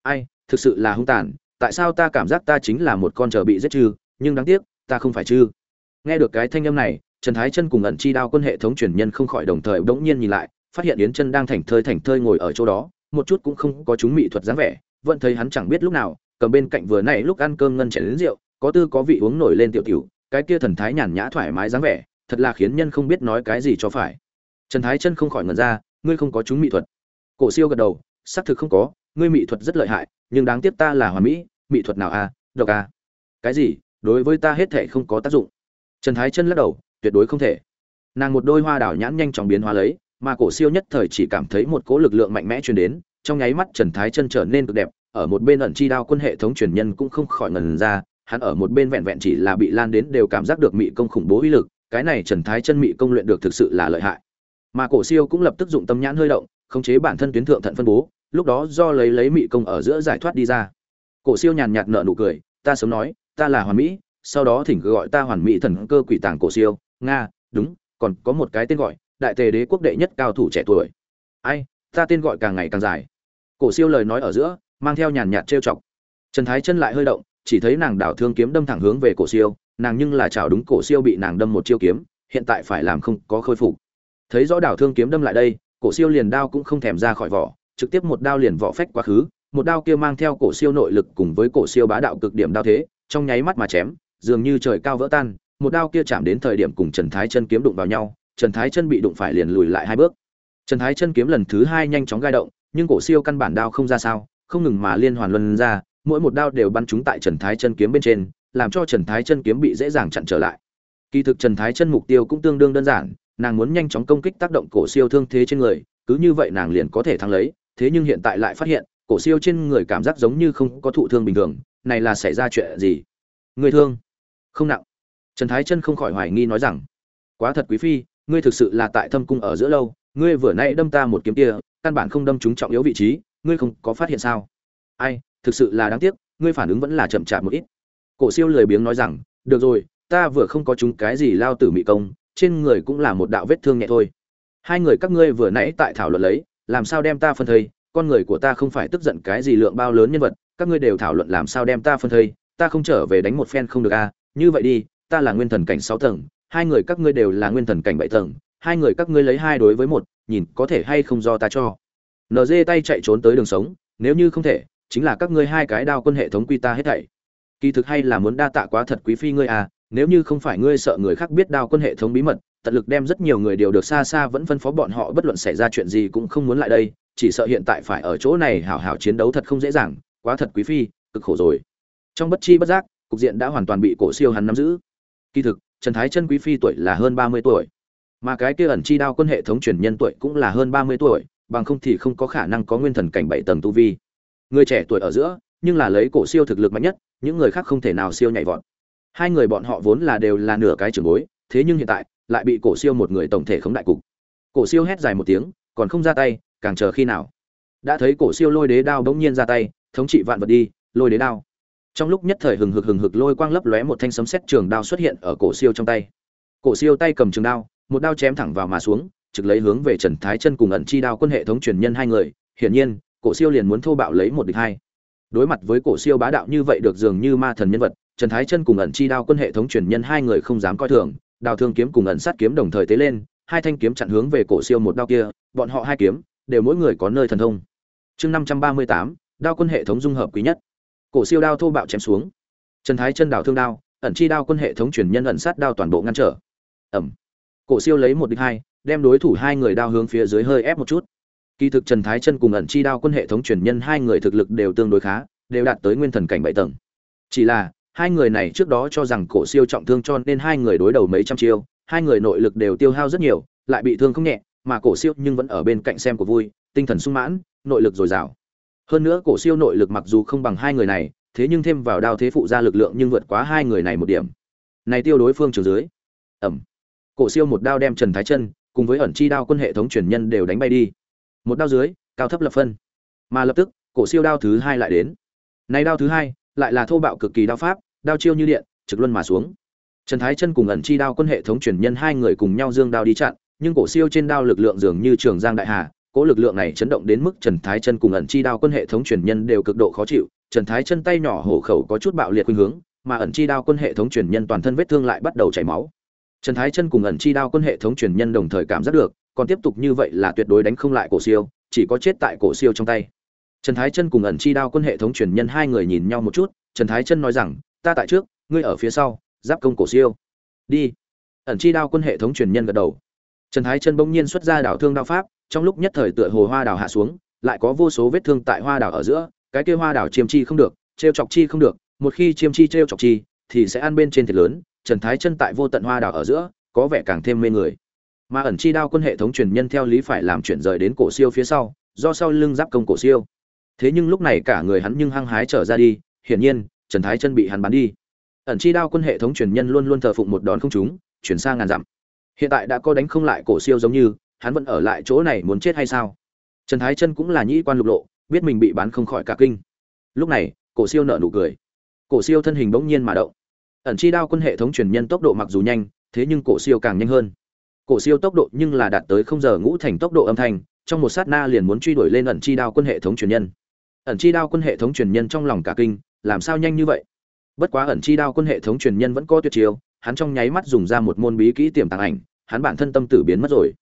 Ai, thực sự là hung tàn, tại sao ta cảm giác ta chính là một con chờ bị giết trừ, nhưng đáng tiếc, ta không phải trừ. Nghe được cái thanh âm này, trần thái chân cùng ẩn chi đao quân hệ thống truyền nhân không khỏi đồng thời bỗng nhiên nhìn lại, phát hiện yến chân đang thảnh thơi thảnh thơi ngồi ở chỗ đó, một chút cũng không có chúng mỹ thuật dáng vẻ vẫn thấy hắn chẳng biết lúc nào cầm bên cạnh vừa nãy lúc ăn cơm ngân chảy đến rượu có tư có vị uống nổi lên tiểu tiểu cái kia thần thái nhàn nhã thoải mái dáng vẻ thật là khiến nhân không biết nói cái gì cho phải. Trần thái chân không khỏi ngẩn ra ngươi không có chúng mỹ thuật. Cổ siêu gật đầu xác thực không có ngươi mỹ thuật rất lợi hại nhưng đáng tiếc ta là hoàn mỹ mỹ thuật nào a à, độc a à? cái gì đối với ta hết thể không có tác dụng. Trần thái chân lắc đầu tuyệt đối không thể. Nàng một đôi hoa đảo nhãn nhanh chóng biến hóa lấy mà cổ siêu nhất thời chỉ cảm thấy một cỗ lực lượng mạnh mẽ truyền đến trong nháy mắt trần thái chân trở nên cực đẹp, ở một bên ẩn chi đao quân hệ thống truyền nhân cũng không khỏi ngẩn ra, hắn ở một bên vẹn vẹn chỉ là bị lan đến đều cảm giác được mị công khủng bố uy lực, cái này trần thái chân mị công luyện được thực sự là lợi hại. Mà cổ siêu cũng lập tức dụng tâm nhãn hơi động, khống chế bản thân tuyến thượng thận phân bố, lúc đó do lấy lấy mị công ở giữa giải thoát đi ra. Cổ siêu nhàn nhạt nở nụ cười, ta sớm nói, ta là hoàn mỹ, sau đó thỉnh gọi ta hoàn mỹ thần cơ quỷ tàng cổ siêu, nga, đúng, còn có một cái tên gọi, đại tề đế quốc đệ nhất cao thủ trẻ tuổi. Ai, ta tên gọi càng ngày càng dài cổ siêu lời nói ở giữa, mang theo nhàn nhạt trêu chọc. Trần thái chân lại hơi động, chỉ thấy nàng đảo thương kiếm đâm thẳng hướng về cổ siêu, nàng nhưng là chảo đúng cổ siêu bị nàng đâm một chiêu kiếm, hiện tại phải làm không có khôi phục. Thấy rõ đảo thương kiếm đâm lại đây, cổ siêu liền đao cũng không thèm ra khỏi vỏ, trực tiếp một đao liền vỏ phách quá khứ, một đao kia mang theo cổ siêu nội lực cùng với cổ siêu bá đạo cực điểm đao thế, trong nháy mắt mà chém, dường như trời cao vỡ tan, một đao kia chạm đến thời điểm cùng trần thái chân kiếm đụng vào nhau, trần thái chân bị đụng phải liền lùi lại hai bước. Trần thái chân kiếm lần thứ hai nhanh chóng gai động nhưng cổ siêu căn bản đao không ra sao, không ngừng mà liên hoàn luân ra, mỗi một đao đều bắn trúng tại trần thái chân kiếm bên trên, làm cho trần thái chân kiếm bị dễ dàng chặn trở lại. Kỳ thực trần thái chân mục tiêu cũng tương đương đơn giản, nàng muốn nhanh chóng công kích tác động cổ siêu thương thế trên người, cứ như vậy nàng liền có thể thắng lấy, thế nhưng hiện tại lại phát hiện, cổ siêu trên người cảm giác giống như không có thụ thương bình thường, này là xảy ra chuyện gì? Người thương? Không nặng. Trần thái chân không khỏi hoài nghi nói rằng, quá thật quý phi, ngươi thực sự là tại thâm cung ở giữa lâu, ngươi vừa nãy đâm ta một kiếm kia căn bản không đâm trúng trọng yếu vị trí, ngươi không có phát hiện sao? Ai, thực sự là đáng tiếc, ngươi phản ứng vẫn là chậm chạp một ít. Cổ siêu lười biếng nói rằng, được rồi, ta vừa không có chúng cái gì lao tử mị công, trên người cũng là một đạo vết thương nhẹ thôi. Hai người các ngươi vừa nãy tại thảo luận lấy, làm sao đem ta phân thây? Con người của ta không phải tức giận cái gì lượng bao lớn nhân vật, các ngươi đều thảo luận làm sao đem ta phân thây, ta không trở về đánh một phen không được a à. như vậy đi, ta là nguyên thần cảnh sáu tầng, hai người các ngươi đều là nguyên thần cảnh bảy tầng hai người các ngươi lấy hai đối với một, nhìn có thể hay không do ta cho. Nd tay chạy trốn tới đường sống, nếu như không thể, chính là các ngươi hai cái đao quân hệ thống quy ta hết thảy. Kỳ thực hay là muốn đa tạ quá thật quý phi ngươi à nếu như không phải ngươi sợ người khác biết đao quân hệ thống bí mật, tận lực đem rất nhiều người đều được xa xa vẫn phân phó bọn họ bất luận xảy ra chuyện gì cũng không muốn lại đây, chỉ sợ hiện tại phải ở chỗ này hảo hảo chiến đấu thật không dễ dàng, quá thật quý phi, cực khổ rồi. Trong bất chi bất giác, cục diện đã hoàn toàn bị cổ siêu hắn nắm giữ. Kỳ thực, trần thái chân quý phi tuổi là hơn ba mươi tuổi mà cái kia ẩn chi đao quân hệ thống truyền nhân tuổi cũng là hơn ba mươi tuổi, bằng không thì không có khả năng có nguyên thần cảnh bảy tầng tu vi. Người trẻ tuổi ở giữa, nhưng là lấy cổ siêu thực lực mạnh nhất, những người khác không thể nào siêu nhảy vọt. Hai người bọn họ vốn là đều là nửa cái trưởng bối, thế nhưng hiện tại, lại bị cổ siêu một người tổng thể khống đại cục. Cổ siêu hét dài một tiếng, còn không ra tay, càng chờ khi nào? Đã thấy cổ siêu lôi đế đao bỗng nhiên ra tay, thống trị vạn vật đi, lôi đế đao. Trong lúc nhất thời hừng hực hừng hực lôi quang lấp lóe một thanh sấm sét trường đao xuất hiện ở cổ siêu trong tay. Cổ siêu tay cầm trường đao một đao chém thẳng vào mà xuống, trực lấy hướng về trần thái chân cùng ẩn chi đao quân hệ thống truyền nhân hai người. Hiển nhiên, cổ siêu liền muốn thô bạo lấy một địch hai. Đối mặt với cổ siêu bá đạo như vậy được dường như ma thần nhân vật, trần thái chân cùng ẩn chi đao quân hệ thống truyền nhân hai người không dám coi thường. Đao thương kiếm cùng ẩn sát kiếm đồng thời tế lên, hai thanh kiếm chặn hướng về cổ siêu một đao kia, bọn họ hai kiếm đều mỗi người có nơi thần thông. Chương năm trăm ba mươi tám, đao quân hệ thống dung hợp quý nhất. Cổ siêu đao thô bạo chém xuống. Trần thái chân đao thương đao, ẩn chi đao quân hệ thống truyền nhân ẩn sát đao toàn bộ ngăn trở. Ầm cổ siêu lấy một địch hai, đem đối thủ hai người đao hướng phía dưới hơi ép một chút. Kỳ thực trần thái chân cùng ẩn chi đao quân hệ thống truyền nhân hai người thực lực đều tương đối khá, đều đạt tới nguyên thần cảnh bảy tầng. Chỉ là, hai người này trước đó cho rằng cổ siêu trọng thương cho nên hai người đối đầu mấy trăm chiêu, hai người nội lực đều tiêu hao rất nhiều, lại bị thương không nhẹ, mà cổ siêu nhưng vẫn ở bên cạnh xem của vui, tinh thần sung mãn, nội lực dồi dào. Hơn nữa cổ siêu nội lực mặc dù không bằng hai người này, thế nhưng thêm vào đao thế phụ ra lực lượng nhưng vượt quá hai người này một điểm. Này tiêu đối phương trường dưới. Ẩm cổ siêu một đao đem trần thái chân cùng với ẩn chi đao quân hệ thống truyền nhân đều đánh bay đi. Một đao dưới, cao thấp lập phân. Mà lập tức, cổ siêu đao thứ hai lại đến. Này đao thứ hai, lại là thô bạo cực kỳ đao pháp, đao chiêu như điện, trực luân mà xuống. Trần thái chân cùng ẩn chi đao quân hệ thống truyền nhân hai người cùng nhau dương đao đi chặn, nhưng cổ siêu trên đao lực lượng dường như trường giang đại hà, cỗ lực lượng này chấn động đến mức trần thái chân cùng ẩn chi đao quân hệ thống truyền nhân đều cực độ khó chịu. Trần thái chân tay nhỏ hổ khẩu có chút bạo liệt khuynh hướng, mà ẩn chi đao quân hệ thống truyền nhân toàn thân vết thương lại bắt đầu chảy máu trần thái chân cùng ẩn chi đao quân hệ thống truyền nhân đồng thời cảm giác được, còn tiếp tục như vậy là tuyệt đối đánh không lại cổ siêu, chỉ có chết tại cổ siêu trong tay. Trần thái chân cùng ẩn chi đao quân hệ thống truyền nhân hai người nhìn nhau một chút, trần thái chân nói rằng, ta tại trước, ngươi ở phía sau, giáp công cổ siêu. Đi. Ẩn chi đao quân hệ thống truyền nhân gật đầu. Trần thái chân bỗng nhiên xuất ra đảo thương đao pháp, trong lúc nhất thời tựa hồ hoa đảo hạ xuống, lại có vô số vết thương tại hoa đảo ở giữa, cái kia hoa đảo chiêm chi không được, trêu chọc chi không được, một khi chiêm chi trêu chọc chi, thì sẽ ăn bên trên thiệt lớn trần thái chân tại vô tận hoa đảo ở giữa, có vẻ càng thêm mê người. Mà ẩn chi đao quân hệ thống truyền nhân theo lý phải làm chuyển rời đến cổ siêu phía sau, do sau lưng giáp công cổ siêu. Thế nhưng lúc này cả người hắn nhưng hăng hái trở ra đi, hiển nhiên, trần thái chân bị hắn bắn đi. Ẩn chi đao quân hệ thống truyền nhân luôn luôn thờ phụng một đòn không trúng, chuyển sang ngàn dặm. Hiện tại đã có đánh không lại cổ siêu giống như, hắn vẫn ở lại chỗ này muốn chết hay sao? Trần thái chân cũng là nhĩ quan lục lộ, biết mình bị bắn không khỏi cả kinh. Lúc này, cổ siêu nở nụ cười. Cổ siêu thân hình bỗng nhiên mà động ẩn chi đao quân hệ thống truyền nhân tốc độ mặc dù nhanh, thế nhưng cổ siêu càng nhanh hơn. Cổ siêu tốc độ nhưng là đạt tới không giờ ngũ thành tốc độ âm thanh, trong một sát na liền muốn truy đuổi lên ẩn chi đao quân hệ thống truyền nhân. Ẩn chi đao quân hệ thống truyền nhân trong lòng cả kinh, làm sao nhanh như vậy? Bất quá ẩn chi đao quân hệ thống truyền nhân vẫn có tuyệt chiêu, hắn trong nháy mắt dùng ra một môn bí kỹ tiềm tàng ảnh, hắn bản thân tâm tử biến mất rồi.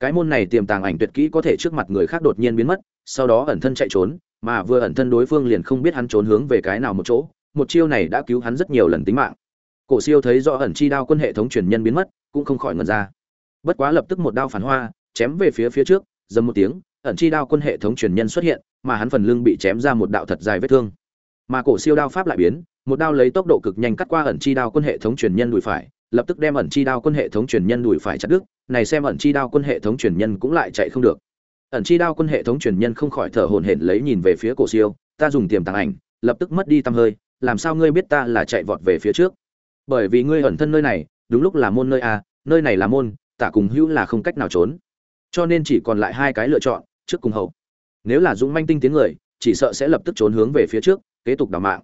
Cái môn này tiềm tàng ảnh tuyệt kỹ có thể trước mặt người khác đột nhiên biến mất, sau đó ẩn thân chạy trốn, mà vừa ẩn thân đối phương liền không biết hắn trốn hướng về cái nào một chỗ, một chiêu này đã cứu hắn rất nhiều lần tính mạng cổ siêu thấy rõ ẩn chi đao quân hệ thống truyền nhân biến mất, cũng không khỏi ngẩn ra. Bất quá lập tức một đao phản hoa, chém về phía phía trước, dầm một tiếng, ẩn chi đao quân hệ thống truyền nhân xuất hiện, mà hắn phần lưng bị chém ra một đạo thật dài vết thương. Mà cổ siêu đao pháp lại biến, một đao lấy tốc độ cực nhanh cắt qua ẩn chi đao quân hệ thống truyền nhân đùi phải, lập tức đem ẩn chi đao quân hệ thống truyền nhân đùi phải chặt đứt, này xem ẩn chi đao quân hệ thống truyền nhân cũng lại chạy không được. Ẩn chi đao quân hệ thống truyền nhân không khỏi thở hổn hển lấy nhìn về phía cổ siêu, ta dùng tiềm tàng ảnh, lập tức mất đi tăm hơi, làm sao ngươi biết ta là chạy vọt về phía trước? Bởi vì ngươi ẩn thân nơi này, đúng lúc là môn nơi a, nơi này là môn, tả cùng hữu là không cách nào trốn. Cho nên chỉ còn lại hai cái lựa chọn, trước cùng hậu. Nếu là dũng manh tinh tiến người, chỉ sợ sẽ lập tức trốn hướng về phía trước, kế tục đào mạng.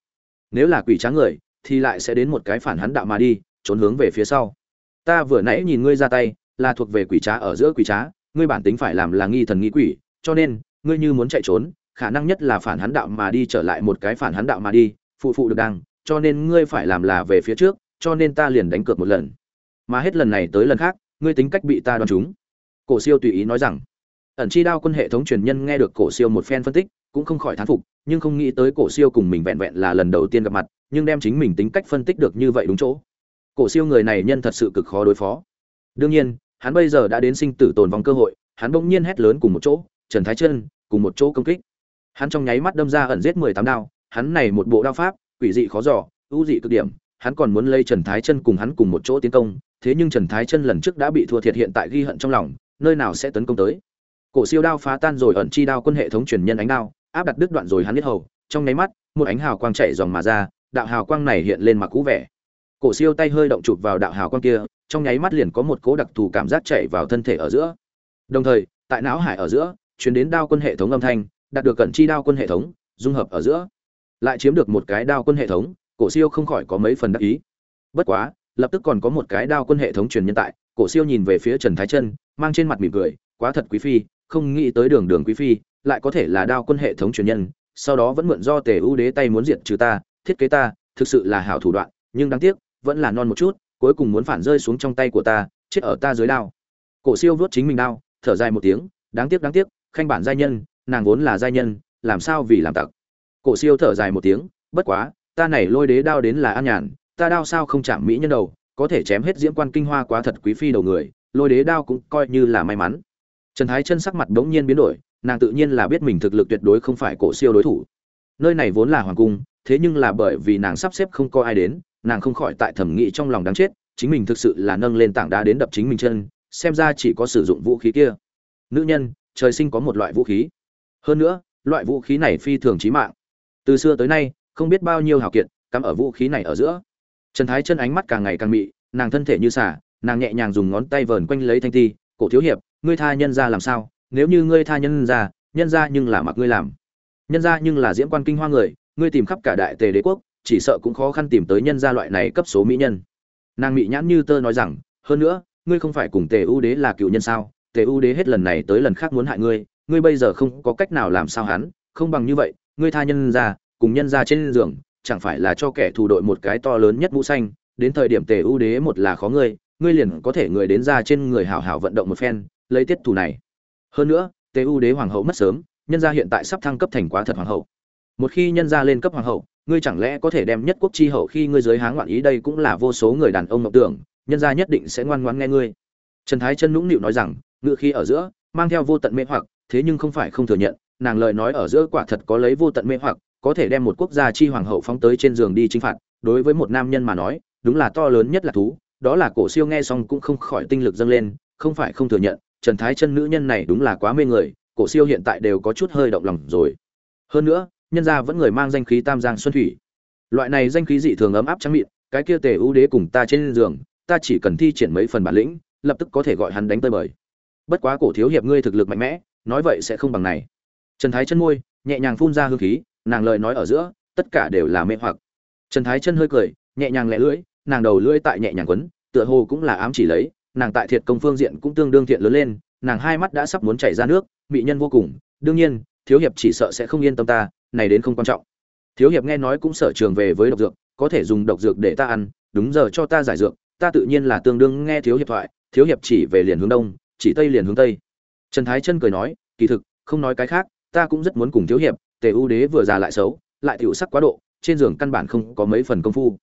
Nếu là quỷ tráng người, thì lại sẽ đến một cái phản hắn đạo mà đi, trốn hướng về phía sau. Ta vừa nãy nhìn ngươi ra tay, là thuộc về quỷ trá ở giữa quỷ trá, ngươi bản tính phải làm là nghi thần nghi quỷ, cho nên, ngươi như muốn chạy trốn, khả năng nhất là phản hắn đạo mà đi trở lại một cái phản hắn đạo mà đi, phụ phụ được đăng cho nên ngươi phải làm là về phía trước cho nên ta liền đánh cược một lần. Mà hết lần này tới lần khác, ngươi tính cách bị ta đoán trúng. Cổ siêu tùy ý nói rằng. Ẩn chi đao quân hệ thống truyền nhân nghe được cổ siêu một phen phân tích, cũng không khỏi thán phục, nhưng không nghĩ tới cổ siêu cùng mình vẹn vẹn là lần đầu tiên gặp mặt, nhưng đem chính mình tính cách phân tích được như vậy đúng chỗ. Cổ siêu người này nhân thật sự cực khó đối phó. Đương nhiên, hắn bây giờ đã đến sinh tử tồn vong cơ hội, hắn bỗng nhiên hét lớn cùng một chỗ, trần thái chân, cùng một chỗ công kích. Hắn trong nháy mắt đâm ra ẩn giết mười tám đao, hắn này một bộ đao pháp, quỷ dị khó dò, ưu dị cực điểm hắn còn muốn lây trần thái chân cùng hắn cùng một chỗ tiến công, thế nhưng trần thái chân lần trước đã bị thua thiệt hiện tại ghi hận trong lòng, nơi nào sẽ tấn công tới. Cổ siêu đao phá tan rồi ẩn chi đao quân hệ thống truyền nhân ánh đao, áp đặt đứt đoạn rồi hắn biết hầu, trong nháy mắt, một ánh hào quang chạy dòng mà ra, đạo hào quang này hiện lên mặc cũ vẻ. Cổ siêu tay hơi động chụp vào đạo hào quang kia, trong nháy mắt liền có một cố đặc thù cảm giác chạy vào thân thể ở giữa. Đồng thời, tại não hải ở giữa, truyền đến đao quân hệ thống âm thanh, đạt được cận chi đao quân hệ thống, dung hợp ở giữa. Lại chiếm được một cái đao quân hệ thống cổ siêu không khỏi có mấy phần đắc ý. Bất quá, lập tức còn có một cái đao quân hệ thống truyền nhân tại, cổ siêu nhìn về phía trần thái chân mang trên mặt mỉm cười, quá thật quý phi, không nghĩ tới đường đường quý phi, lại có thể là đao quân hệ thống truyền nhân, sau đó vẫn mượn do tề ưu đế tay muốn diệt trừ ta, thiết kế ta, thực sự là hảo thủ đoạn, nhưng đáng tiếc, vẫn là non một chút, cuối cùng muốn phản rơi xuống trong tay của ta, chết ở ta dưới đao. Cổ siêu vuốt chính mình đao, thở dài một tiếng, đáng tiếc đáng tiếc, khanh bản giai nhân, nàng vốn là giai nhân, làm sao vì làm tặc? Cổ siêu thở dài một tiếng, bất quá ta này lôi đế đao đến là an nhàn, ta đao sao không chạm mỹ nhân đầu, có thể chém hết diễm quan kinh hoa quá thật quý phi đầu người, lôi đế đao cũng coi như là may mắn. Trần thái chân sắc mặt bỗng nhiên biến đổi, nàng tự nhiên là biết mình thực lực tuyệt đối không phải cổ siêu đối thủ. Nơi này vốn là hoàng cung, thế nhưng là bởi vì nàng sắp xếp không có ai đến, nàng không khỏi tại thẩm nghĩ trong lòng đáng chết, chính mình thực sự là nâng lên tảng đá đến đập chính mình chân, xem ra chỉ có sử dụng vũ khí kia. Nữ nhân, trời sinh có một loại vũ khí. Hơn nữa, loại vũ khí này phi thường chí mạng. Từ xưa tới nay không biết bao nhiêu hào kiệt, cắm ở vũ khí này ở giữa. Trần thái chân ánh mắt càng ngày càng mị, nàng thân thể như xả nàng nhẹ nhàng dùng ngón tay vờn quanh lấy thanh ti cổ thiếu hiệp, ngươi tha nhân ra làm sao? Nếu như ngươi tha nhân ra nhân ra nhưng là mặc ngươi làm. Nhân ra nhưng là diễn quan kinh hoa người, ngươi tìm khắp cả đại tề đế quốc, chỉ sợ cũng khó khăn tìm tới nhân gia loại này cấp số mỹ nhân. Nàng mỹ nhãn như tơ nói rằng, hơn nữa, ngươi không phải cùng tề ưu đế là cựu nhân sao? Tề ưu đế hết lần này tới lần khác muốn hại ngươi ngươi bây giờ không có cách nào làm sao hắn, không bằng như vậy, ngươi tha nhân ra cùng nhân ra trên giường, chẳng phải là cho kẻ thù đội một cái to lớn nhất mũ xanh, đến thời điểm tề ưu đế một là khó ngươi ngươi liền có thể người đến ra trên người hảo hảo vận động một phen, lấy tiết thù này. Hơn nữa, tề ưu đế hoàng hậu mất sớm, nhân gia hiện tại sắp thăng cấp thành quá thật hoàng hậu. Một khi nhân gia lên cấp hoàng hậu, ngươi chẳng lẽ có thể đem nhất quốc chi hậu khi ngươi giới háng loạn ý đây cũng là vô số người đàn ông mộng tưởng, nhân gia nhất định sẽ ngoan ngoãn nghe ngươi. Trần thái chân nũng nịu nói rằng, ngự khi ở giữa, mang theo vô tận mê hoặc, thế nhưng không phải không thừa nhận, nàng lời nói ở giữa quả thật có lấy vô tận mê hoặc có thể đem một quốc gia chi hoàng hậu phóng tới trên giường đi chinh phạt, đối với một nam nhân mà nói, đúng là to lớn nhất là thú, đó là cổ siêu nghe xong cũng không khỏi tinh lực dâng lên, không phải không thừa nhận, trần thái chân nữ nhân này đúng là quá mê người, cổ siêu hiện tại đều có chút hơi động lòng rồi. Hơn nữa, nhân gia vẫn người mang danh khí tam giang xuân thủy. Loại này danh khí dị thường ấm áp trắng mịn, cái kia tề ưu đế cùng ta trên giường, ta chỉ cần thi triển mấy phần bản lĩnh, lập tức có thể gọi hắn đánh tơi bời. Bất quá cổ thiếu hiệp ngươi thực lực mạnh mẽ, nói vậy sẽ không bằng này. Trần thái chân môi, nhẹ nhàng phun ra hương khí nàng lời nói ở giữa, tất cả đều là mê hoặc. Trần thái chân hơi cười, nhẹ nhàng lẹ lưỡi, nàng đầu lưỡi tại nhẹ nhàng quấn, tựa hồ cũng là ám chỉ lấy, nàng tại thiệt công phương diện cũng tương đương thiện lớn lên, nàng hai mắt đã sắp muốn chảy ra nước mị nhân vô cùng, đương nhiên, thiếu hiệp chỉ sợ sẽ không yên tâm ta, này đến không quan trọng. Thiếu hiệp nghe nói cũng sở trường về với độc dược, có thể dùng độc dược để ta ăn, đúng giờ cho ta giải dược, ta tự nhiên là tương đương nghe thiếu hiệp thoại, thiếu hiệp chỉ về liền hướng đông, chỉ tây liền hướng tây. Trần thái chân cười nói, kỳ thực, không nói cái khác, ta cũng rất muốn cùng thiếu hiệp tề ưu đế vừa già lại xấu, lại tiểu sắc quá độ, trên giường căn bản không có mấy phần công phu.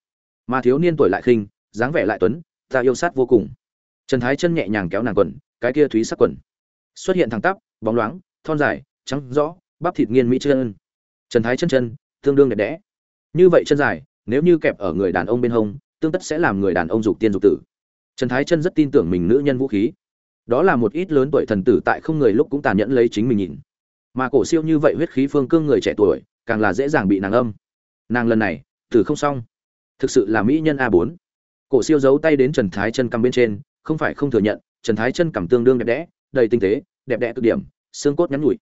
Mà thiếu niên tuổi lại khinh, dáng vẻ lại tuấn, ta yêu sát vô cùng. Trần thái chân nhẹ nhàng kéo nàng quần, cái kia thúy sắc quần. Xuất hiện thẳng tắp, bóng loáng, thon dài, trắng rõ, bắp thịt nghiên mỹ chân trần thái chân chân, tương đương đẹp đẽ. Như vậy chân dài, nếu như kẹp ở người đàn ông bên hông, tương tất sẽ làm người đàn ông dục tiên dục tử. Trần thái chân rất tin tưởng mình nữ nhân vũ khí. Đó là một ít lớn tuổi thần tử tại không người lúc cũng tàn nhẫn lấy chính mình nhìn mà cổ siêu như vậy huyết khí phương cương người trẻ tuổi, càng là dễ dàng bị nàng âm. Nàng lần này, thử không xong. Thực sự là mỹ nhân a bốn. Cổ siêu giấu tay đến trần thái chân cầm bên trên, không phải không thừa nhận, trần thái chân cằm tương đương đẹp đẽ, đầy tinh tế, đẹp đẽ cực điểm, xương cốt nhắn nhủi.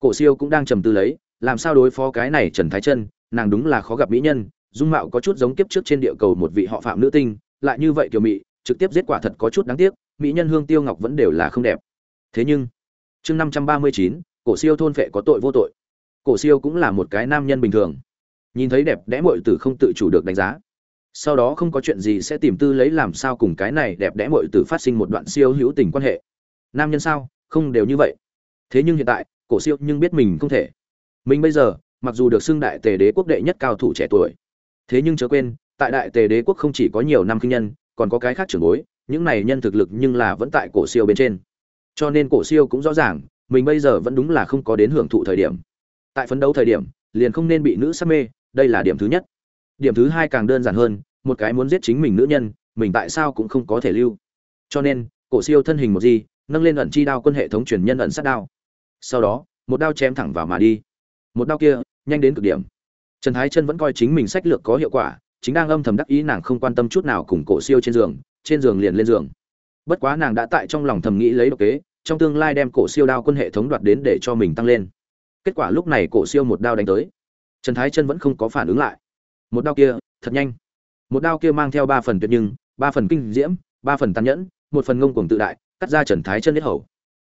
Cổ siêu cũng đang trầm tư lấy, làm sao đối phó cái này trần thái chân, nàng đúng là khó gặp mỹ nhân, dung mạo có chút giống kiếp trước trên địa cầu một vị họ phạm nữ tinh, lại như vậy kiểu mỹ trực tiếp giết quả thật có chút đáng tiếc, mỹ nhân hương tiêu ngọc vẫn đều là không đẹp. Thế nhưng, chương năm trăm ba mươi chín cổ siêu thôn phệ có tội vô tội. Cổ siêu cũng là một cái nam nhân bình thường. Nhìn thấy đẹp đẽ muội tử không tự chủ được đánh giá. Sau đó không có chuyện gì sẽ tìm tư lấy làm sao cùng cái này đẹp đẽ muội tử phát sinh một đoạn siêu hữu tình quan hệ. Nam nhân sao? Không đều như vậy. Thế nhưng hiện tại, cổ siêu nhưng biết mình không thể. Mình bây giờ, mặc dù được xưng đại tề đế quốc đệ nhất cao thủ trẻ tuổi, thế nhưng chớ quên, tại đại tề đế quốc không chỉ có nhiều năm kinh nhân, còn có cái khác trưởng bối, những này nhân thực lực nhưng là vẫn tại cổ siêu bên trên. Cho nên cổ siêu cũng rõ ràng mình bây giờ vẫn đúng là không có đến hưởng thụ thời điểm. Tại phấn đấu thời điểm, liền không nên bị nữ sắc mê, đây là điểm thứ nhất. Điểm thứ hai càng đơn giản hơn, một cái muốn giết chính mình nữ nhân, mình tại sao cũng không có thể lưu. Cho nên, cổ siêu thân hình một gì, nâng lên ẩn chi đao quân hệ thống truyền nhân ẩn sát đao. Sau đó, một đao chém thẳng vào mà đi. Một đao kia, nhanh đến cực điểm. Trần thái chân vẫn coi chính mình sách lược có hiệu quả, chính đang âm thầm đắc ý nàng không quan tâm chút nào cùng cổ siêu trên giường trên giường liền lên giường. Bất quá nàng đã tại trong lòng thầm nghĩ lấy độc kế trong tương lai đem cổ siêu đao quân hệ thống đoạt đến để cho mình tăng lên. Kết quả lúc này cổ siêu một đao đánh tới. Trần thái chân vẫn không có phản ứng lại. Một đao kia, thật nhanh. Một đao kia mang theo ba phần tuyệt nhưng, ba phần kinh diễm, ba phần tàn nhẫn, một phần ngông cuồng tự đại, cắt ra trần thái chân nhất hầu.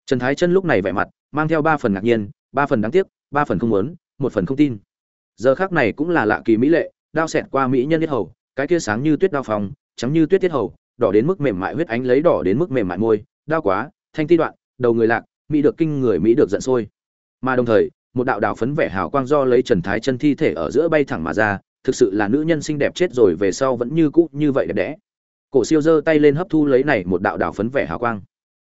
Trần thái chân lúc này vẻ mặt, mang theo ba phần ngạc nhiên, ba phần đáng tiếc, ba phần không muốn, một phần không tin. Giờ khác này cũng là lạ kỳ mỹ lệ, đao xẹt qua mỹ nhân nhất hầu, cái kia sáng như tuyết đao phòng, trắng như tuyết tiết hầu, đỏ đến mức mềm mại huyết ánh lấy đỏ đến mức mềm mại môi đao quá thanh ti đoạn, đầu người lạc, mỹ được kinh người mỹ được giận sôi. Mà đồng thời, một đạo đào phấn vẻ hào quang do lấy trần thái chân thi thể ở giữa bay thẳng mà ra, thực sự là nữ nhân xinh đẹp chết rồi về sau vẫn như cũ như vậy đẹp đẽ. Cổ siêu giơ tay lên hấp thu lấy này một đạo đào phấn vẻ hào quang.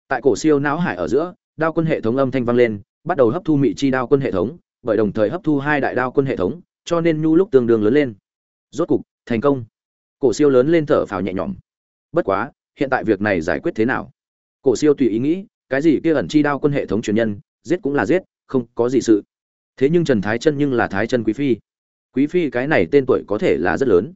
Tại cổ siêu não hải ở giữa, đao quân hệ thống âm thanh vang lên, bắt đầu hấp thu mị chi đao quân hệ thống, bởi đồng thời hấp thu hai đại đao quân hệ thống, cho nên nhu lúc tương đương lớn lên. Rốt cục, thành công. Cổ siêu lớn lên thở phào nhẹ nhõm. Bất quá, hiện tại việc này giải quyết thế nào? Cổ siêu tùy ý nghĩ, cái gì kia ẩn chi đao quân hệ thống truyền nhân, giết cũng là giết, không có gì sự. Thế nhưng trần thái chân nhưng là thái chân quý phi. Quý phi cái này tên tuổi có thể là rất lớn.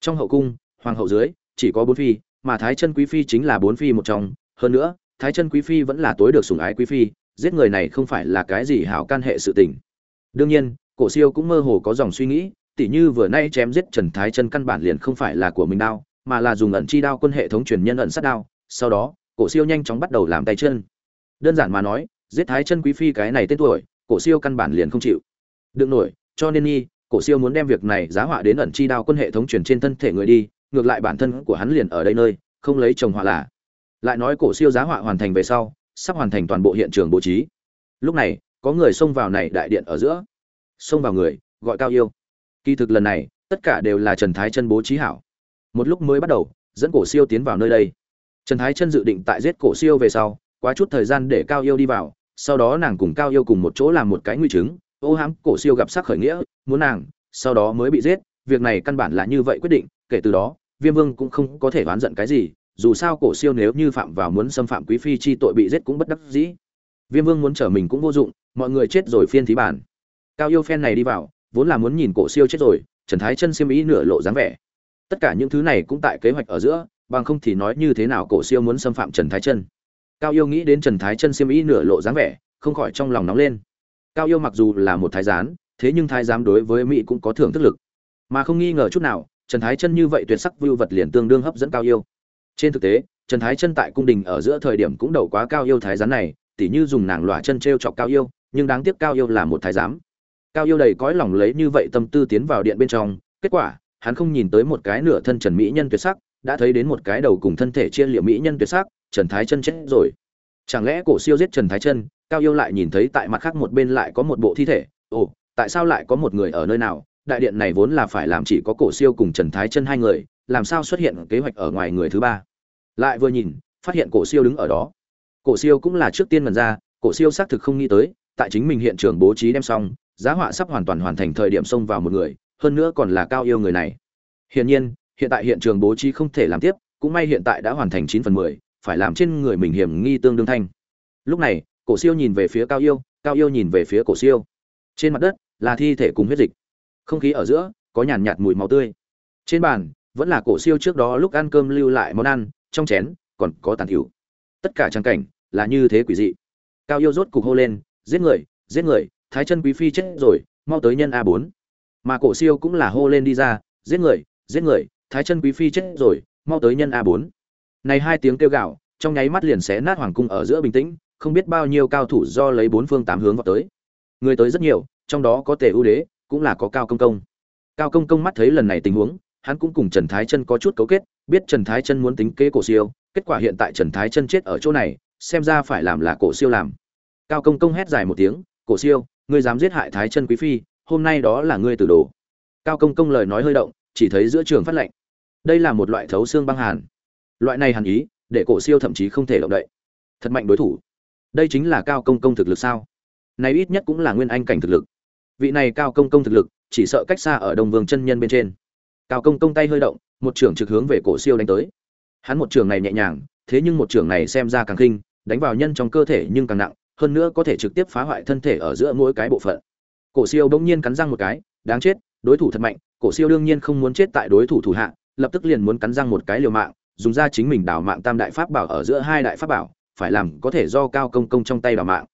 Trong hậu cung, hoàng hậu dưới, chỉ có bốn phi, mà thái chân quý phi chính là bốn phi một trong. Hơn nữa, thái chân quý phi vẫn là tối được sủng ái quý phi, giết người này không phải là cái gì hảo can hệ sự tình. Đương nhiên, cổ siêu cũng mơ hồ có dòng suy nghĩ, tỉ như vừa nay chém giết trần thái chân căn bản liền không phải là của mình đao, mà là dùng ẩn chi đao quân hệ thống truyền nhân ẩn sát đao, sau đó cổ siêu nhanh chóng bắt đầu làm tay chân. Đơn giản mà nói, giết thái chân quý phi cái này tên tuổi, cổ siêu căn bản liền không chịu. Đừng nổi, cho nên nhi cổ siêu muốn đem việc này giá họa đến ẩn chi đao quân hệ thống truyền trên thân thể người đi, ngược lại bản thân của hắn liền ở đây nơi, không lấy chồng họa là. Lại nói cổ siêu giá họa hoàn thành về sau, sắp hoàn thành toàn bộ hiện trường bố trí. Lúc này, có người xông vào này đại điện ở giữa. Xông vào người, gọi cao yêu. Kỳ thực lần này, tất cả đều là trần thái chân bố trí hảo. Một lúc mới bắt đầu, dẫn cổ siêu tiến vào nơi đây trần thái chân dự định tại giết cổ siêu về sau, quá chút thời gian để cao yêu đi vào, sau đó nàng cùng cao yêu cùng một chỗ làm một cái nguy chứng, ô hãm cổ siêu gặp sắc khởi nghĩa, muốn nàng, sau đó mới bị giết, việc này căn bản là như vậy quyết định, kể từ đó, viêm vương cũng không có thể oán giận cái gì, dù sao cổ siêu nếu như phạm vào muốn xâm phạm quý phi chi tội bị giết cũng bất đắc dĩ. Viêm vương muốn trở mình cũng vô dụng, mọi người chết rồi phiên thí bản. Cao yêu phen này đi vào, vốn là muốn nhìn cổ siêu chết rồi, trần thái chân xiêm ý nửa lộ dáng vẻ. Tất cả những thứ này cũng tại kế hoạch ở giữa bằng không thì nói như thế nào cổ siêu muốn xâm phạm trần thái chân. Cao yêu nghĩ đến trần thái chân xiêm y nửa lộ dáng vẻ, không khỏi trong lòng nóng lên. Cao yêu mặc dù là một thái giám, thế nhưng thái giám đối với mỹ cũng có thưởng thức lực. Mà không nghi ngờ chút nào, trần thái chân như vậy tuyệt sắc vưu vật liền tương đương hấp dẫn cao yêu. Trên thực tế, trần thái chân tại cung đình ở giữa thời điểm cũng đầu quá cao yêu thái giám này, tỉ như dùng nàng lỏa chân trêu chọc cao yêu, nhưng đáng tiếc cao yêu là một thái giám. Cao yêu đầy cõi lòng lấy như vậy tâm tư tiến vào điện bên trong, kết quả, hắn không nhìn tới một cái nửa thân trần mỹ nhân tuyệt sắc đã thấy đến một cái đầu cùng thân thể chia liệu mỹ nhân tuyệt sắc, trần thái chân chết rồi. Chẳng lẽ cổ siêu giết trần thái chân, cao yêu lại nhìn thấy tại mặt khác một bên lại có một bộ thi thể? Ồ, tại sao lại có một người ở nơi nào? Đại điện này vốn là phải làm chỉ có cổ siêu cùng trần thái chân hai người, làm sao xuất hiện kế hoạch ở ngoài người thứ ba? Lại vừa nhìn, phát hiện cổ siêu đứng ở đó. Cổ siêu cũng là trước tiên mần ra, cổ siêu xác thực không nghĩ tới, tại chính mình hiện trường bố trí đem xong, giá họa sắp hoàn toàn hoàn thành thời điểm xông vào một người, hơn nữa còn là cao yêu người này. Hiển nhiên hiện tại hiện trường bố trí không thể làm tiếp, cũng may hiện tại đã hoàn thành chín phần mười, phải làm trên người mình hiểm nghi tương đương thanh. Lúc này, cổ siêu nhìn về phía cao yêu cao yêu nhìn về phía cổ siêu. Trên mặt đất là thi thể cùng huyết dịch. Không khí ở giữa có nhàn nhạt mùi máu tươi. Trên bàn vẫn là cổ siêu trước đó lúc ăn cơm lưu lại món ăn, trong chén còn có tàn hữu. tất cả trang cảnh là như thế quỷ dị. Cao yêu rốt cục hô lên, giết người giết người, thái chân quý phi chết rồi, mau tới nhân a bốn. Mà cổ siêu cũng là hô lên đi ra, giết người giết người thái chân quý phi chết rồi, mau tới nhân a bốn. Này hai tiếng kêu gạo trong nháy mắt liền xé nát hoàng cung ở giữa bình tĩnh, không biết bao nhiêu cao thủ do lấy bốn phương tám hướng vào tới. Người tới rất nhiều, trong đó có tề ưu đế, cũng là có cao công công. Cao công công mắt thấy lần này tình huống, hắn cũng cùng trần thái chân có chút cấu kết, biết trần thái chân muốn tính kế cổ siêu, kết quả hiện tại trần thái chân chết ở chỗ này, xem ra phải làm là cổ siêu làm. Cao công công hét dài một tiếng, cổ siêu, ngươi dám giết hại thái chân quý phi, hôm nay đó là ngươi tử đồ. Cao công công lời nói hơi động, chỉ thấy giữa trường phát lệnh đây là một loại thấu xương băng hàn. Loại này hàn ý, để cổ siêu thậm chí không thể động đậy. Thật mạnh đối thủ. Đây chính là cao công công thực lực sao? Này ít nhất cũng là nguyên anh cảnh thực lực. Vị này cao công công thực lực, chỉ sợ cách xa ở đồng vương chân nhân bên trên. Cao công công tay hơi động, một trưởng trực hướng về cổ siêu đánh tới. Hắn một trường này nhẹ nhàng, thế nhưng một trường này xem ra càng khinh, đánh vào nhân trong cơ thể nhưng càng nặng, hơn nữa có thể trực tiếp phá hoại thân thể ở giữa mỗi cái bộ phận. Cổ siêu bỗng nhiên cắn răng một cái, đáng chết, đối thủ thật mạnh, cổ siêu đương nhiên không muốn chết tại đối thủ thủ hạ lập tức liền muốn cắn răng một cái liều mạng, dùng ra chính mình đảo mạng tam đại pháp bảo ở giữa hai đại pháp bảo, phải làm có thể do cao công công trong tay đảo mạng.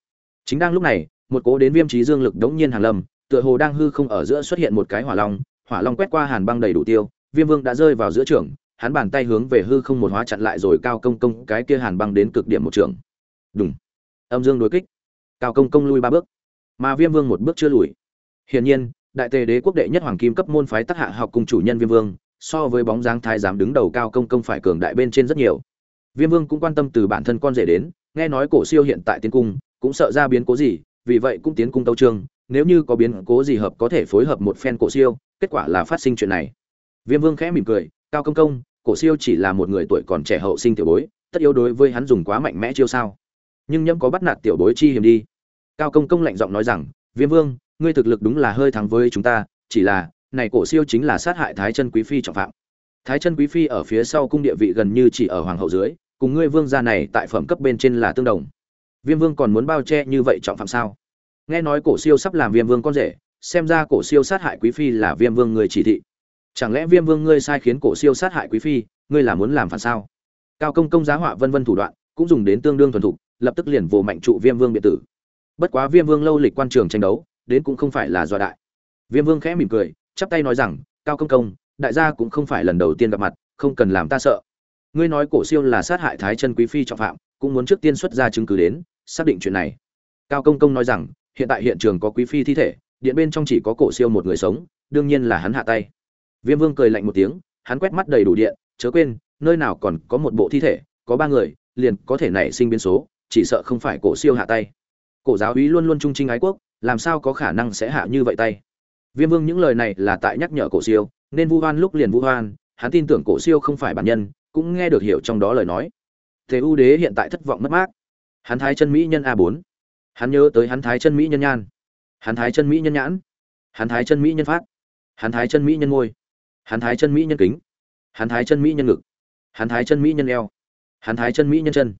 Chính đang lúc này, một cố đến viêm trí dương lực đống nhiên hàn lâm, tựa hồ đang hư không ở giữa xuất hiện một cái hỏa long hỏa long quét qua hàn băng đầy đủ tiêu, viêm vương đã rơi vào giữa trường, hắn bàn tay hướng về hư không một hóa chặn lại rồi cao công công cái kia hàn băng đến cực điểm một trường. Đúng âm dương đối kích. Cao công công lui ba bước. Mà viêm vương một bước chưa lùi. Hiển nhiên, đại tề đế quốc đệ nhất hoàng kim cấp môn phái tác hạ học cùng chủ nhân viêm vương so với bóng dáng thái giám đứng đầu cao công công phải cường đại bên trên rất nhiều. Viêm vương cũng quan tâm từ bản thân con rể đến, nghe nói cổ siêu hiện tại tiến cung, cũng sợ ra biến cố gì, vì vậy cũng tiến cung tâu trương nếu như có biến cố gì hợp có thể phối hợp một phen cổ siêu, kết quả là phát sinh chuyện này. Viêm vương khẽ mỉm cười, cao công công, cổ siêu chỉ là một người tuổi còn trẻ hậu sinh tiểu bối, tất yếu đối với hắn dùng quá mạnh mẽ chiêu sao. Nhưng nhẫm có bắt nạt tiểu bối chi hiểm đi. Cao công công lạnh giọng nói rằng, viêm vương, ngươi thực lực đúng là hơi thắng với chúng ta, chỉ là này cổ siêu chính là sát hại thái chân quý phi trọng phạm. Thái chân quý phi ở phía sau cung địa vị gần như chỉ ở hoàng hậu dưới, cùng ngươi vương gia này tại phẩm cấp bên trên là tương đồng. Viêm vương còn muốn bao che như vậy trọng phạm sao? Nghe nói cổ siêu sắp làm viêm vương con rể, xem ra cổ siêu sát hại quý phi là viêm vương người chỉ thị. Chẳng lẽ viêm vương ngươi sai khiến cổ siêu sát hại quý phi, ngươi là muốn làm phản sao? Cao công công giá họa vân vân thủ đoạn, cũng dùng đến tương đương thuần thục, lập tức liền vồ mạnh trụ viêm vương biệt tử. Bất quá viêm vương lâu lịch quan trường tranh đấu, đến cũng không phải là do đại. Viêm vương khẽ mỉm cười chắp tay nói rằng, cao công công, đại gia cũng không phải lần đầu tiên gặp mặt, không cần làm ta sợ. Ngươi nói cổ siêu là sát hại thái chân quý phi trọng phạm, cũng muốn trước tiên xuất ra chứng cứ đến, xác định chuyện này. Cao công công nói rằng, hiện tại hiện trường có quý phi thi thể, điện bên trong chỉ có cổ siêu một người sống, đương nhiên là hắn hạ tay. Viêm vương cười lạnh một tiếng, hắn quét mắt đầy đủ điện, chớ quên, nơi nào còn có một bộ thi thể, có ba người, liền có thể nảy sinh biến số, chỉ sợ không phải cổ siêu hạ tay. Cổ giáo úy luôn luôn trung trinh ái quốc, làm sao có khả năng sẽ hạ như vậy tay? Viêm vương những lời này là tại nhắc nhở cổ siêu nên vu hoan lúc liền vu hoan hắn tin tưởng cổ siêu không phải bản nhân cũng nghe được hiểu trong đó lời nói thế u đế hiện tại thất vọng mất mát hắn thái chân mỹ nhân a bốn hắn nhớ tới hắn thái chân mỹ nhân nhan hắn thái chân mỹ nhân nhãn hắn thái chân mỹ nhân phát hắn thái chân mỹ nhân ngôi hắn thái chân mỹ nhân kính hắn thái chân mỹ nhân ngực hắn thái chân mỹ nhân eo hắn thái chân mỹ nhân chân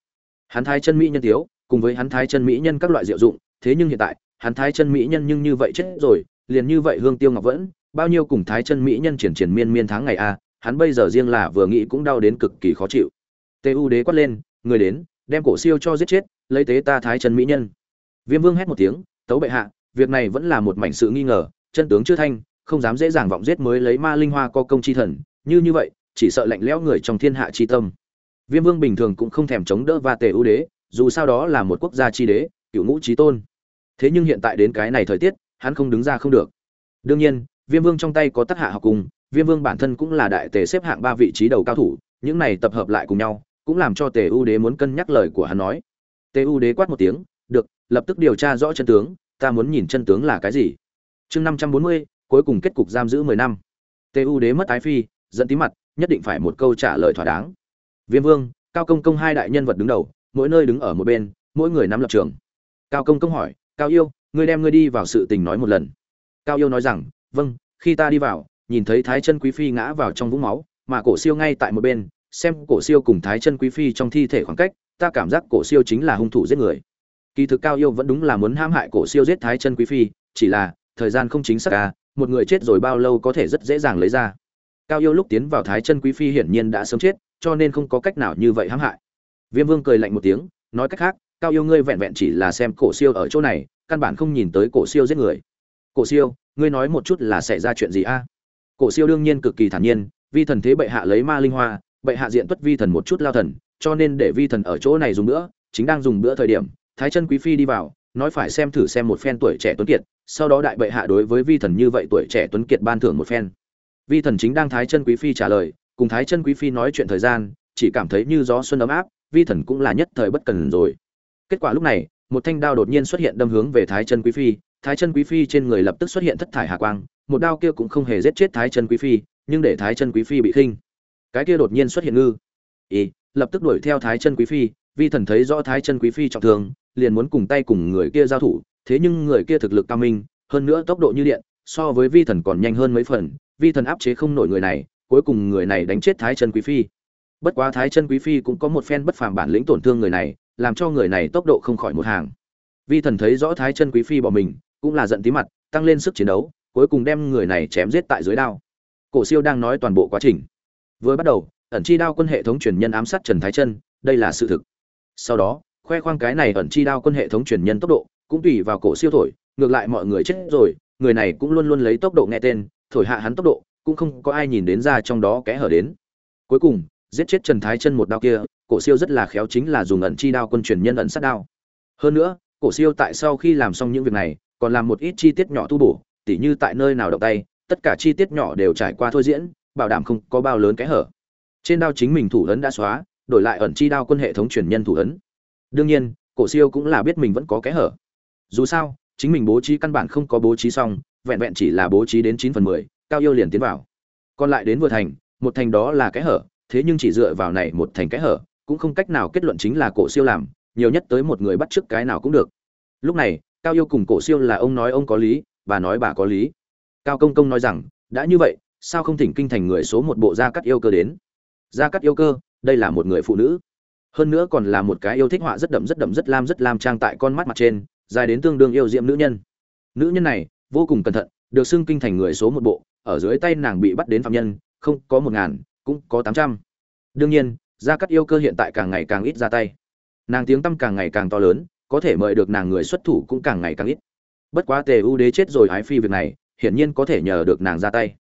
hắn thái chân mỹ nhân thiếu cùng với hắn thái chân mỹ nhân các loại diệu dụng thế nhưng hiện tại hắn thái chân mỹ nhân nhưng như vậy chết rồi liền như vậy hương tiêu ngọc vẫn, bao nhiêu cùng thái chân mỹ nhân triển triển miên miên tháng ngày a, hắn bây giờ riêng là vừa nghĩ cũng đau đến cực kỳ khó chịu. Tu đế quát lên, người đến, đem cổ siêu cho giết chết, lấy tế ta thái chân mỹ nhân. Viêm vương hét một tiếng, tấu bệ hạ, việc này vẫn là một mảnh sự nghi ngờ, chân tướng chưa thanh, không dám dễ dàng vọng giết mới lấy ma linh hoa co công chi thần, như như vậy, chỉ sợ lạnh lẽo người trong thiên hạ chi tâm. Viêm vương bình thường cũng không thèm chống đỡ và tề ưu đế, dù sao đó là một quốc gia chi đế, cựu ngũ trí tôn. Thế nhưng hiện tại đến cái này thời tiết hắn không đứng ra không được. Đương nhiên, viêm vương trong tay có tác hạ học cùng viêm vương bản thân cũng là đại tề xếp hạng ba vị trí đầu cao thủ, những này tập hợp lại cùng nhau, cũng làm cho tề u đế muốn cân nhắc lời của hắn nói. Tề u đế quát một tiếng, được, lập tức điều tra rõ chân tướng, ta muốn nhìn chân tướng là cái gì. Chương năm trăm bốn mươi, cuối cùng kết cục giam giữ mười năm. Tề u đế mất ái phi dẫn tí mặt, nhất định phải một câu trả lời thỏa đáng. Viêm vương, cao công công hai đại nhân vật đứng đầu, mỗi nơi đứng ở một bên, mỗi người nắm lập trường. Cao công công hỏi, cao yêu ngươi đem ngươi đi vào sự tình nói một lần. Cao yêu nói rằng vâng khi ta đi vào, nhìn thấy thái chân quý phi ngã vào trong vũng máu, mà cổ siêu ngay tại một bên, xem cổ siêu cùng thái chân quý phi trong thi thể khoảng cách, ta cảm giác cổ siêu chính là hung thủ giết người. Kỳ thực cao yêu vẫn đúng là muốn hãm hại cổ siêu giết thái chân quý phi, chỉ là, thời gian không chính xác à một người chết rồi bao lâu có thể rất dễ dàng lấy ra. Cao yêu lúc tiến vào thái chân quý phi hiển nhiên đã sớm chết, cho nên không có cách nào như vậy hãm hại. Viêm vương cười lạnh một tiếng, nói cách khác, cao yêu ngươi vẹn vẹn chỉ là xem cổ siêu ở chỗ này căn bản không nhìn tới cổ siêu giết người. Cổ siêu, ngươi nói một chút là xảy ra chuyện gì a? Cổ siêu đương nhiên cực kỳ thản nhiên, vi thần thế bệ hạ lấy ma linh hoa, bệ hạ diện tuất vi thần một chút lao thần, cho nên để vi thần ở chỗ này dùng bữa chính đang dùng bữa thời điểm, thái chân quý phi đi vào, nói phải xem thử xem một phen tuổi trẻ tuấn kiệt, sau đó đại bệ hạ đối với vi thần như vậy tuổi trẻ tuấn kiệt ban thưởng một phen. Vi thần chính đang thái chân quý phi trả lời, cùng thái chân quý phi nói chuyện thời gian, chỉ cảm thấy như gió xuân ấm áp, vi thần cũng là nhất thời bất cần rồi. Kết quả lúc này một thanh đao đột nhiên xuất hiện đâm hướng về thái chân quý phi. Thái chân quý phi trên người lập tức xuất hiện thất thải hà quang, một đao kia cũng không hề giết chết thái chân quý phi, nhưng để thái chân quý phi bị khinh. Cái kia đột nhiên xuất hiện ngư. Ý, lập tức đuổi theo thái chân quý phi, vi thần thấy rõ thái chân quý phi trọng thương, liền muốn cùng tay cùng người kia giao thủ, thế nhưng người kia thực lực cao minh, hơn nữa tốc độ như điện, so với vi thần còn nhanh hơn mấy phần, vi thần áp chế không nổi người này, cuối cùng người này đánh chết thái chân quý phi. Bất quá thái chân quý phi cũng có một phen bất phàm bản lĩnh tổn thương người này làm cho người này tốc độ không khỏi một hàng. Vi thần thấy rõ thái chân quý phi bỏ mình, cũng là giận tí mặt, tăng lên sức chiến đấu, cuối cùng đem người này chém giết tại dưới đao. Cổ siêu đang nói toàn bộ quá trình. Vừa bắt đầu, ẩn chi đao quân hệ thống truyền nhân ám sát trần thái chân, đây là sự thực. Sau đó, khoe khoang cái này ẩn chi đao quân hệ thống truyền nhân tốc độ, cũng tùy vào cổ siêu thổi, ngược lại mọi người chết rồi, người này cũng luôn luôn lấy tốc độ nghe tên, thổi hạ hắn tốc độ, cũng không có ai nhìn đến ra trong đó kẽ hở đến. Cuối cùng giết chết trần thái chân một đao kia, cổ siêu rất là khéo chính là dùng ẩn chi đao quân truyền nhân ẩn sát đao. Hơn nữa, cổ siêu tại sau khi làm xong những việc này, còn làm một ít chi tiết nhỏ tu bổ, tỉ như tại nơi nào động tay, tất cả chi tiết nhỏ đều trải qua thôi diễn, bảo đảm không có bao lớn kẽ hở. Trên đao chính mình thủ ấn đã xóa, đổi lại ẩn chi đao quân hệ thống truyền nhân thủ ấn. Đương nhiên, cổ siêu cũng là biết mình vẫn có kẽ hở. Dù sao, chính mình bố trí căn bản không có bố trí xong, vẹn vẹn chỉ là bố trí đến chín phần mười, cao yêu liền tiến vào. Còn lại đến vừa thành, một thành đó là kẽ hở thế nhưng chỉ dựa vào này một thành cái hở, cũng không cách nào kết luận chính là cổ siêu làm, nhiều nhất tới một người bắt trước cái nào cũng được. Lúc này, cao yêu cùng cổ siêu là ông nói ông có lý, bà nói bà có lý. Cao công công nói rằng, đã như vậy, sao không thỉnh kinh thành người số một bộ gia cắt yêu cơ đến? Gia cắt yêu cơ, đây là một người phụ nữ. Hơn nữa còn là một cái yêu thích họa rất đậm rất đậm, rất lam rất lam trang tại con mắt mặt trên, dài đến tương đương yêu diệm nữ nhân. Nữ nhân này, vô cùng cẩn thận, được xưng kinh thành người số một bộ, ở dưới tay nàng bị bắt đến phạm nhân, không có một ngàn cũng có tám trăm. Đương nhiên, gia cắt yêu cơ hiện tại càng ngày càng ít ra tay. Nàng tiếng tăm càng ngày càng to lớn, có thể mời được nàng người xuất thủ cũng càng ngày càng ít. Bất quá tề u đế chết rồi ái phi việc này, hiển nhiên có thể nhờ được nàng ra tay.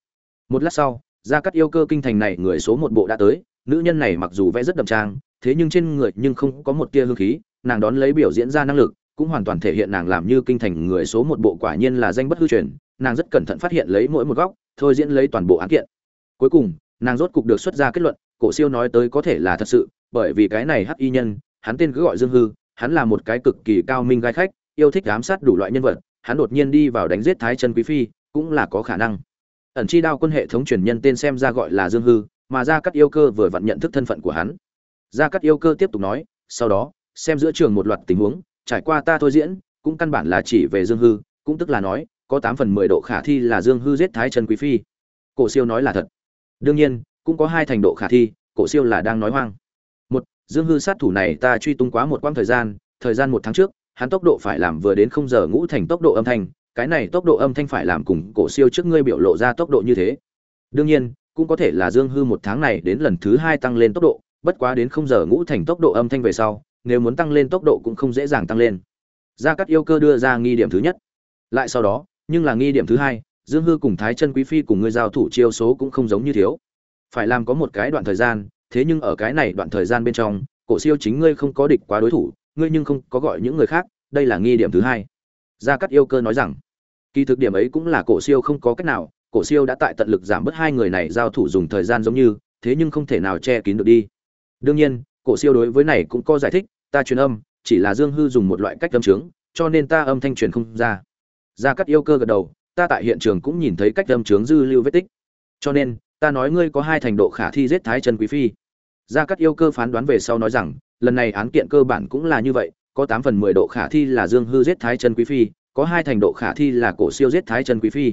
Một lát sau, gia cắt yêu cơ kinh thành này người số một bộ đã tới, nữ nhân này mặc dù vẽ rất đậm trang, thế nhưng trên người nhưng không có một tia hương khí, nàng đón lấy biểu diễn ra năng lực, cũng hoàn toàn thể hiện nàng làm như kinh thành người số một bộ quả nhiên là danh bất hư truyền, nàng rất cẩn thận phát hiện lấy mỗi một góc, thôi diễn lấy toàn bộ án kiện. Cuối cùng nàng rốt cục được xuất ra kết luận, cổ siêu nói tới có thể là thật sự, bởi vì cái này hắc y nhân, hắn tên cứ gọi dương hư, hắn là một cái cực kỳ cao minh gai khách, yêu thích giám sát đủ loại nhân vật, hắn đột nhiên đi vào đánh giết thái chân quý phi, cũng là có khả năng. Ẩn chi đao quân hệ thống truyền nhân tên xem ra gọi là dương hư, mà gia cắt yêu cơ vừa vặn nhận thức thân phận của hắn. Gia cắt yêu cơ tiếp tục nói, sau đó, xem giữa trường một loạt tình huống, trải qua ta thôi diễn, cũng căn bản là chỉ về dương hư, cũng tức là nói, có tám phần mười độ khả thi là dương hư giết thái trần quý phi. Cổ siêu nói là thật đương nhiên, cũng có hai thành độ khả thi, cổ siêu là đang nói hoang. Một, dương hư sát thủ này ta truy tung quá một quãng thời gian thời gian một tháng trước, hắn tốc độ phải làm vừa đến không giờ ngũ thành tốc độ âm thanh, cái này tốc độ âm thanh phải làm cùng cổ siêu trước ngươi biểu lộ ra tốc độ như thế. Đương nhiên, cũng có thể là dương hư một tháng này đến lần thứ hai tăng lên tốc độ, bất quá đến không giờ ngũ thành tốc độ âm thanh về sau, nếu muốn tăng lên tốc độ cũng không dễ dàng tăng lên. Gia cắt yêu cơ đưa ra nghi điểm thứ nhất. Lại sau đó, nhưng là nghi điểm thứ hai dương hư cùng thái chân quý phi cùng ngươi giao thủ chiêu số cũng không giống như thiếu. Phải làm có một cái đoạn thời gian, thế nhưng ở cái này đoạn thời gian bên trong, cổ siêu chính ngươi không có địch quá đối thủ, ngươi nhưng không có gọi những người khác, đây là nghi điểm thứ hai. Gia cắt yêu cơ nói rằng, kỳ thực điểm ấy cũng là cổ siêu không có cách nào, cổ siêu đã tại tận lực giảm bớt hai người này giao thủ dùng thời gian giống như, thế nhưng không thể nào che kín được đi. Đương nhiên, cổ siêu đối với này cũng có giải thích, ta truyền âm, chỉ là dương hư dùng một loại cách âm trướng cho nên ta âm thanh truyền không ra. Gia cắt yêu cơ gật đầu ta tại hiện trường cũng nhìn thấy cách âm trướng dư lưu vết tích. Cho nên, ta nói ngươi có hai thành độ khả thi giết thái trần quý phi. Gia cắt yêu cơ phán đoán về sau nói rằng, lần này án kiện cơ bản cũng là như vậy, có tám phần mười độ khả thi là dương hư giết thái trần quý phi, có hai thành độ khả thi là cổ siêu giết thái trần quý phi.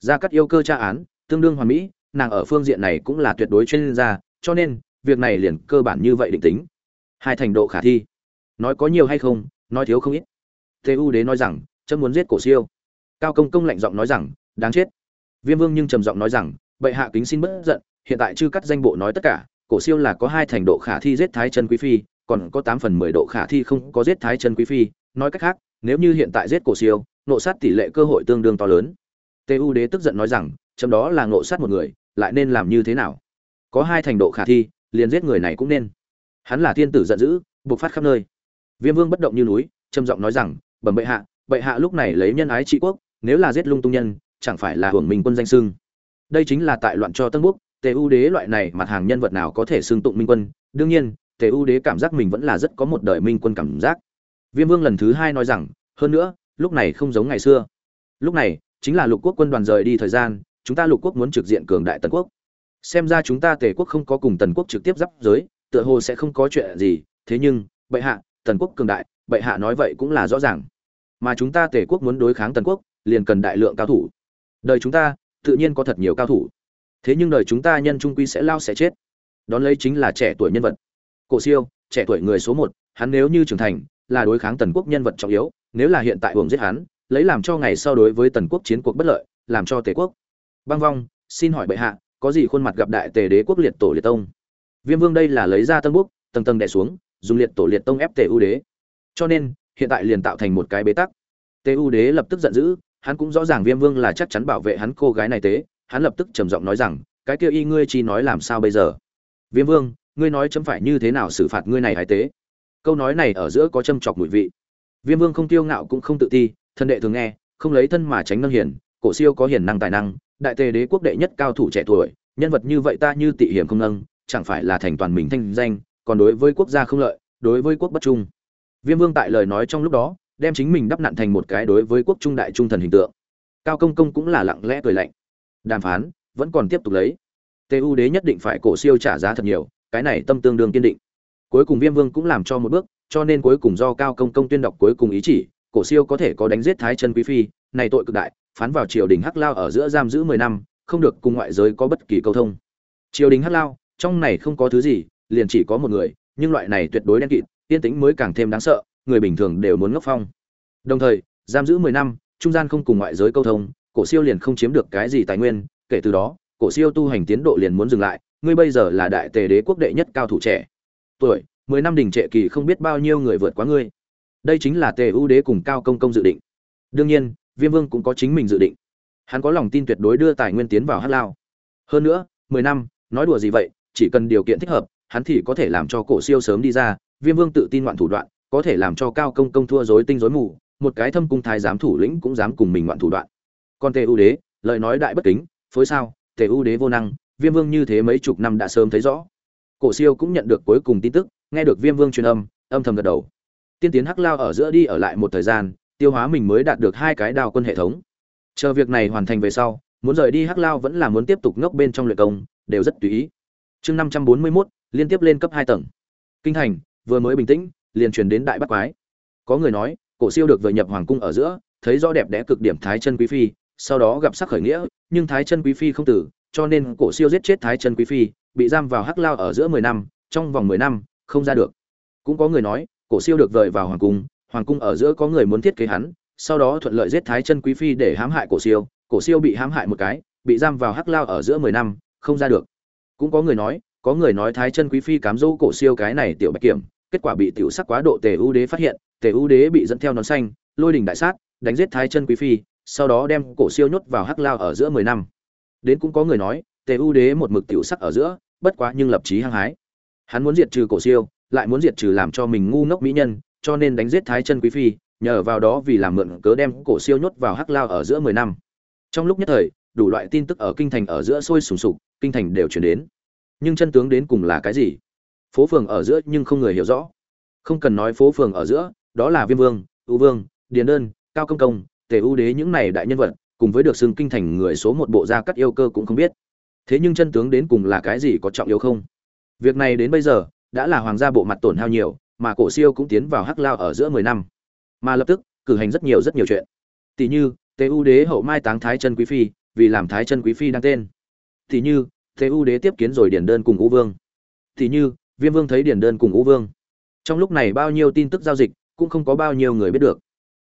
Gia cắt yêu cơ tra án, tương đương hoàn mỹ, nàng ở phương diện này cũng là tuyệt đối chuyên gia, cho nên, việc này liền cơ bản như vậy định tính. Hai thành độ khả thi. Nói có nhiều hay không, nói thiếu không ít. Tu đế nói rằng, chấm muốn giết cổ siêu cao công công lạnh giọng nói rằng, đáng chết. Viêm vương nhưng trầm giọng nói rằng, bệ hạ kính xin bất giận, hiện tại chưa cắt danh bộ nói tất cả, cổ siêu là có hai thành độ khả thi giết thái chân quý phi, còn có tám phần mười độ khả thi không có giết thái chân quý phi. Nói cách khác, nếu như hiện tại giết cổ siêu, nộ sát tỷ lệ cơ hội tương đương to lớn. Tu đế tức giận nói rằng trong đó là nộ sát một người, lại nên làm như thế nào? Có hai thành độ khả thi, liền giết người này cũng nên. Hắn là thiên tử giận dữ, bộc phát khắp nơi. Viêm vương bất động như núi, trầm giọng nói rằng, bẩm bệ hạ bệ hạ lúc này lấy nhân ái trị quốc nếu là giết lung tung nhân, chẳng phải là hưởng minh quân danh sưng đây chính là tại loạn cho tân quốc, tề u đế loại này mặt hàng nhân vật nào có thể xưng tụng minh quân. Đương nhiên, tề u đế cảm giác mình vẫn là rất có một đời minh quân cảm giác. Viêm vương lần thứ hai nói rằng, hơn nữa, lúc này không giống ngày xưa. Lúc này, chính là lục quốc quân đoàn rời đi thời gian, chúng ta lục quốc muốn trực diện cường đại tần quốc. Xem ra chúng ta tề quốc không có cùng tần quốc trực tiếp giáp giới, tựa hồ sẽ không có chuyện gì. Thế nhưng, bệ hạ, tần quốc cường đại, bệ hạ nói vậy cũng là rõ ràng. Mà chúng ta tề quốc muốn đối kháng tần quốc liền cần đại lượng cao thủ. Đời chúng ta, tự nhiên có thật nhiều cao thủ. Thế nhưng đời chúng ta nhân trung quy sẽ lao sẽ chết. Đón lấy chính là trẻ tuổi nhân vật. Cổ siêu, trẻ tuổi người số một, hắn nếu như trưởng thành, là đối kháng tần quốc nhân vật trọng yếu, nếu là hiện tại uổng giết hắn, lấy làm cho ngày sau đối với tần quốc chiến cuộc bất lợi, làm cho tề quốc. Băng vong, xin hỏi bệ hạ, có gì khuôn mặt gặp đại tề đế quốc liệt tổ liệt tông? Viêm vương đây là lấy ra tân quốc, tầng tầng đè xuống, dùng liệt tổ liệt tông ép tề ưu đế. Cho nên, hiện tại liền tạo thành một cái bế tắc. Tề ưu đế lập tức giận dữ hắn cũng rõ ràng viêm vương là chắc chắn bảo vệ hắn cô gái này tế, hắn lập tức trầm giọng nói rằng, cái kia y ngươi chi nói làm sao bây giờ? Viêm vương, ngươi nói chấm phải như thế nào xử phạt ngươi này hải tế? Câu nói này ở giữa có châm chọc mùi vị. Viêm vương không tiêu ngạo cũng không tự ti, thân đệ thường nghe, không lấy thân mà tránh nâng hiền, cổ siêu có hiền năng tài năng, đại tề đế quốc đệ nhất cao thủ trẻ tuổi, nhân vật như vậy ta như tị hiểm không nâng, chẳng phải là thành toàn mình thanh danh, còn đối với quốc gia không lợi, đối với quốc bất trung. Viêm vương tại lời nói trong lúc đó đem chính mình đắp nặn thành một cái đối với quốc trung đại trung thần hình tượng. Cao công công cũng là lặng lẽ cười lạnh. Đàm phán, vẫn còn tiếp tục lấy. Tu đế nhất định phải cổ siêu trả giá thật nhiều, cái này tâm tương đương kiên định. Cuối cùng viêm vương cũng làm cho một bước, cho nên cuối cùng do cao công công tuyên đọc cuối cùng ý chỉ, cổ siêu có thể có đánh giết thái chân quý phi, này tội cực đại, phán vào triều đình hắc lao ở giữa giam giữ mười năm, không được cùng ngoại giới có bất kỳ câu thông. Triều đình hắc lao, trong này không có thứ gì, liền chỉ có một người, nhưng loại này tuyệt đối đen kịt, yên tĩnh mới càng thêm đáng sợ người bình thường đều muốn ngốc phong. Đồng thời, giam giữ mười năm, trung gian không cùng ngoại giới câu thông, cổ siêu liền không chiếm được cái gì tài nguyên, kể từ đó, cổ siêu tu hành tiến độ liền muốn dừng lại, ngươi bây giờ là đại tề đế quốc đệ nhất cao thủ trẻ. Tuổi, mười năm đình trệ kỳ không biết bao nhiêu người vượt qua ngươi. Đây chính là tề ưu đế cùng cao công công dự định. Đương nhiên, viêm vương cũng có chính mình dự định. Hắn có lòng tin tuyệt đối đưa tài nguyên tiến vào hát lao. Hơn nữa, mười năm, nói đùa gì vậy, chỉ cần điều kiện thích hợp, hắn thì có thể làm cho cổ siêu sớm đi ra, viêm vương tự tin ngoạn thủ đoạn có thể làm cho cao công công thua rối tinh rối mù, một cái thâm cung thái giám thủ lĩnh cũng dám cùng mình ngoạn thủ đoạn. Còn tề ưu đế, lời nói đại bất kính, phối sao, tề ưu đế vô năng, viêm vương như thế mấy chục năm đã sớm thấy rõ. Cổ siêu cũng nhận được cuối cùng tin tức, nghe được viêm vương truyền âm âm thầm gật đầu. Tiên tiến hắc lao ở giữa đi ở lại một thời gian, tiêu hóa mình mới đạt được hai cái đào quân hệ thống. Chờ việc này hoàn thành về sau, muốn rời đi hắc lao vẫn là muốn tiếp tục ngốc bên trong luyện công, đều rất tùy ý. Chương năm trăm bốn mươi mốt, liên tiếp lên cấp hai tầng. Kinh thành, vừa mới bình tĩnh liền truyền đến đại bắt quái. Có người nói, cổ siêu được vừa nhập hoàng cung ở giữa, thấy rõ đẹp đẽ cực điểm thái chân quý phi, sau đó gặp sắc khởi nghĩa, nhưng thái chân quý phi không tử, cho nên cổ siêu giết chết thái chân quý phi, bị giam vào hắc lao ở giữa mười năm, trong vòng mười năm, không ra được. Cũng có người nói, cổ siêu được vời vào hoàng cung hoàng cung ở giữa có người muốn thiết kế hắn, sau đó thuận lợi giết thái chân quý phi để hãm hại cổ siêu cổ siêu bị hãm hại một cái, bị giam vào hắc lao ở giữa mười năm, không ra được. Cũng có người nói, có người nói thái chân quý phi cám dỗ cổ siêu cái này tiểu bạch kiểm kết quả bị tiểu sắc quá độ tề ưu đế phát hiện, tề ưu đế bị dẫn theo nón xanh, lôi đình đại sát, đánh giết thái chân quý phi, sau đó đem cổ siêu nhốt vào hắc lao ở giữa mười năm. Đến cũng có người nói, tề ưu đế một mực tiểu sắc ở giữa, bất quá nhưng lập chí hăng hái. Hắn muốn diệt trừ cổ siêu, lại muốn diệt trừ làm cho mình ngu ngốc mỹ nhân, cho nên đánh giết thái chân quý phi, nhờ vào đó vì làm mượn cớ đem cổ siêu nhốt vào hắc lao ở giữa mười năm. Trong lúc nhất thời, đủ loại tin tức ở kinh thành ở giữa sôi sùng sục, kinh thành đều chuyển đến. Nhưng chân tướng đến cùng là cái gì? Phố phường ở giữa nhưng không người hiểu rõ. Không cần nói phố phường ở giữa, đó là viêm vương ưu vương, điền đơn, cao công công, tề ưu đế những này đại nhân vật, cùng với được xưng kinh thành người số một bộ gia cắt yêu cơ cũng không biết. Thế nhưng chân tướng đến cùng là cái gì có trọng yếu không? Việc này đến bây giờ, đã là hoàng gia bộ mặt tổn hao nhiều, mà cổ siêu cũng tiến vào hắc lao ở giữa mười năm. Mà lập tức, cử hành rất nhiều rất nhiều chuyện. Tỷ như, tề ưu đế hậu mai táng thái chân quý phi, vì làm thái chân quý phi đăng tên. Tỷ như, tề ưu đế tiếp kiến rồi điển đơn cùng ngũ vương. Tỷ như viêm vương thấy Điền đơn cùng ngũ vương. Trong lúc này bao nhiêu tin tức giao dịch cũng không có bao nhiêu người biết được.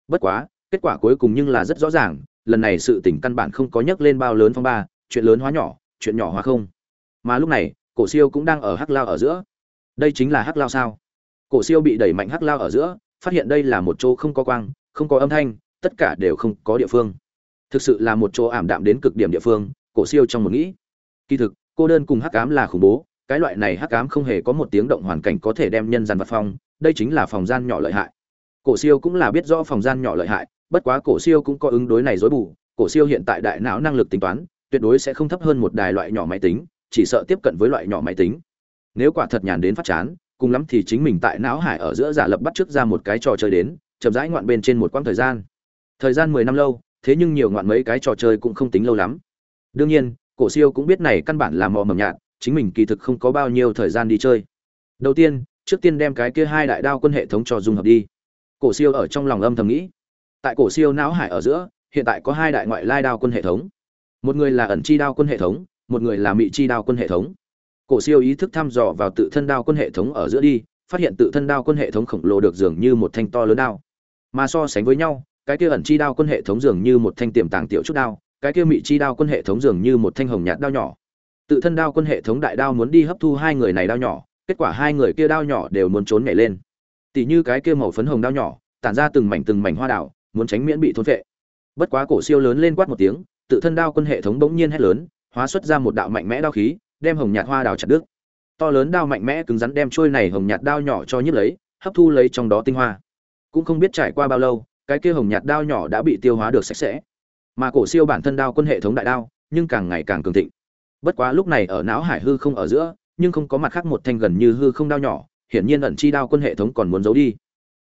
Bất quá, kết quả cuối cùng nhưng là rất rõ ràng, lần này sự tỉnh căn bản không có nhắc lên bao lớn phong ba, chuyện lớn hóa nhỏ, chuyện nhỏ hóa không. Mà lúc này, cổ siêu cũng đang ở hắc lao ở giữa. Đây chính là hắc lao sao? Cổ siêu bị đẩy mạnh hắc lao ở giữa, phát hiện đây là một chỗ không có quang, không có âm thanh, tất cả đều không có địa phương. Thực sự là một chỗ ảm đạm đến cực điểm địa phương, cổ siêu trong một nghĩ. Kỳ thực, cô đơn cùng hắc ám là khủng bố cái loại này hắc ám không hề có một tiếng động hoàn cảnh có thể đem nhân gian vật phong, đây chính là phòng gian nhỏ lợi hại. Cổ siêu cũng là biết rõ phòng gian nhỏ lợi hại, bất quá cổ siêu cũng có ứng đối này dối bù, cổ siêu hiện tại đại não năng lực tính toán, tuyệt đối sẽ không thấp hơn một đài loại nhỏ máy tính, chỉ sợ tiếp cận với loại nhỏ máy tính. Nếu quả thật nhàn đến phát chán, cùng lắm thì chính mình tại não hải ở giữa giả lập bắt trước ra một cái trò chơi đến, chậm rãi ngoạn bên trên một quãng thời gian. Thời gian mười năm lâu, thế nhưng nhiều ngoạn mấy cái trò chơi cũng không tính lâu lắm. Đương nhiên, cổ siêu cũng biết này căn bản là mò mờ nhạt chính mình kỳ thực không có bao nhiêu thời gian đi chơi. Đầu tiên, trước tiên đem cái kia hai đại đao quân hệ thống cho dung hợp đi. Cổ siêu ở trong lòng âm thầm nghĩ. Tại cổ siêu não hải ở giữa, hiện tại có hai đại ngoại lai đao quân hệ thống. Một người là ẩn chi đao quân hệ thống, một người là mị chi đao quân hệ thống. Cổ siêu ý thức thăm dò vào tự thân đao quân hệ thống ở giữa đi, phát hiện tự thân đao quân hệ thống khổng lồ được dường như một thanh to lớn đao. Mà so sánh với nhau, cái kia ẩn chi đao quân hệ thống dường như một thanh tiềm tàng tiểu chút đao, cái kia mị chi đao quân hệ thống dường như một thanh hồng nhạt đao nhỏ tự thân đao quân hệ thống đại đao muốn đi hấp thu hai người này đao nhỏ, kết quả hai người kia đao nhỏ đều muốn trốn nhảy lên. Tỉ như cái kia màu phấn hồng đao nhỏ, tản ra từng mảnh từng mảnh hoa đảo muốn tránh miễn bị thôn vệ bất quá cổ siêu lớn lên quát một tiếng, tự thân đao quân hệ thống bỗng nhiên hét lớn, hóa xuất ra một đạo mạnh mẽ đao khí, đem hồng nhạt hoa đào chặt đứt. To lớn đao mạnh mẽ cứng rắn đem trôi này hồng nhạt đao nhỏ cho nhức lấy, hấp thu lấy trong đó tinh hoa. Cũng không biết trải qua bao lâu, cái kia hồng nhạt đao nhỏ đã bị tiêu hóa được sạch sẽ. Mà cổ siêu bản thân đao quân hệ thống đại đao, nhưng càng ngày càng cường thịnh bất quá lúc này ở não hải hư không ở giữa, nhưng không có mặt khác một thanh gần như hư không đao nhỏ, hiển nhiên ẩn chi đao quân hệ thống còn muốn giấu đi.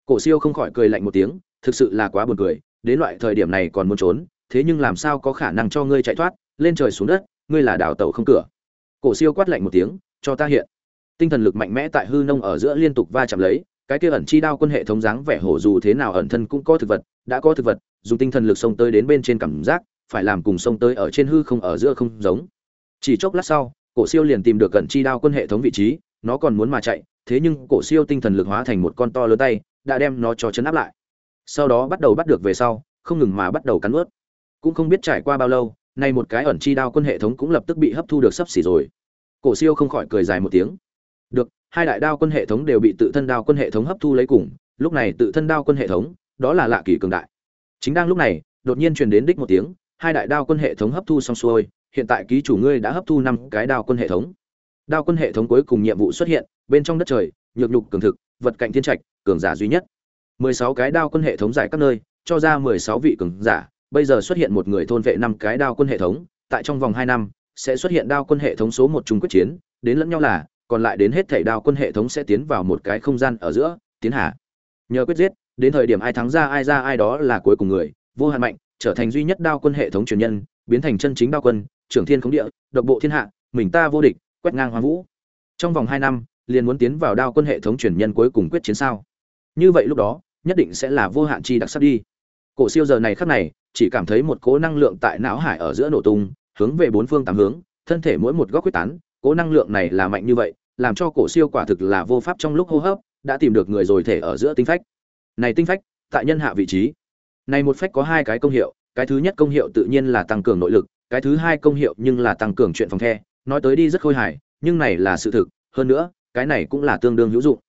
Cổ siêu không khỏi cười lạnh một tiếng, thực sự là quá buồn cười, đến loại thời điểm này còn muốn trốn, thế nhưng làm sao có khả năng cho ngươi chạy thoát, lên trời xuống đất, ngươi là đào tẩu không cửa. Cổ siêu quát lạnh một tiếng, cho ta hiện. Tinh thần lực mạnh mẽ tại hư nông ở giữa liên tục va chạm lấy, cái kia ẩn chi đao quân hệ thống dáng vẻ hổ dù thế nào ẩn thân cũng có thực vật, đã có thực vật, dùng tinh thần lực xông tới đến bên trên cảm giác, phải làm cùng xông tới ở trên hư không ở giữa không giống chỉ chốc lát sau, cổ siêu liền tìm được gần chi đao quân hệ thống vị trí, nó còn muốn mà chạy, thế nhưng cổ siêu tinh thần lực hóa thành một con to lớn tay, đã đem nó cho chấn áp lại. Sau đó bắt đầu bắt được về sau, không ngừng mà bắt đầu cắn ướt cũng không biết trải qua bao lâu, nay một cái ẩn chi đao quân hệ thống cũng lập tức bị hấp thu được sấp xỉ rồi. Cổ siêu không khỏi cười dài một tiếng. Được, hai đại đao quân hệ thống đều bị tự thân đao quân hệ thống hấp thu lấy cùng, lúc này tự thân đao quân hệ thống, đó là lạ kỳ cường đại. Chính đang lúc này, đột nhiên truyền đến đích một tiếng, hai đại đao quân hệ thống hấp thu xong xuôi hiện tại ký chủ ngươi đã hấp thu năm cái đao quân hệ thống. Đao quân hệ thống cuối cùng nhiệm vụ xuất hiện, bên trong đất trời, nhược nhục, cường thực, vật cạnh thiên trạch, cường giả duy nhất. Mười sáu cái đao quân hệ thống giải các nơi, cho ra mười sáu vị cường giả, bây giờ xuất hiện một người thôn vệ năm cái đao quân hệ thống, tại trong vòng hai năm, sẽ xuất hiện đao quân hệ thống số một chung quyết chiến, đến lẫn nhau là, còn lại đến hết thảy đao quân hệ thống sẽ tiến vào một cái không gian ở giữa, tiến hạ nhờ quyết giết, đến thời điểm ai thắng ra ai ra ai đó là cuối cùng người, vô hạn mạnh, trở thành duy nhất đao quân hệ thống truyền nhân, biến thành chân chính đao quân trưởng thiên khống địa, độc bộ thiên hạ, mình ta vô địch, quét ngang hoàng vũ. Trong vòng hai năm, liền muốn tiến vào đao quân hệ thống truyền nhân cuối cùng quyết chiến sao? Như vậy lúc đó, nhất định sẽ là vô hạn chi đặc sắc đi. Cổ siêu giờ này khắc này, chỉ cảm thấy một cỗ năng lượng tại não hải ở giữa nổ tung, hướng về bốn phương tám hướng, thân thể mỗi một góc quyết tán cỗ năng lượng này là mạnh như vậy, làm cho cổ siêu quả thực là vô pháp trong lúc hô hấp, đã tìm được người rồi thể ở giữa tinh phách. Này tinh phách, tại nhân hạ vị trí. Này một phách có hai cái công hiệu, cái thứ nhất công hiệu tự nhiên là tăng cường nội lực cái thứ hai công hiệu nhưng là tăng cường chuyện phòng the, nói tới đi rất khôi hài, nhưng này là sự thực, hơn nữa, cái này cũng là tương đương hữu dụng.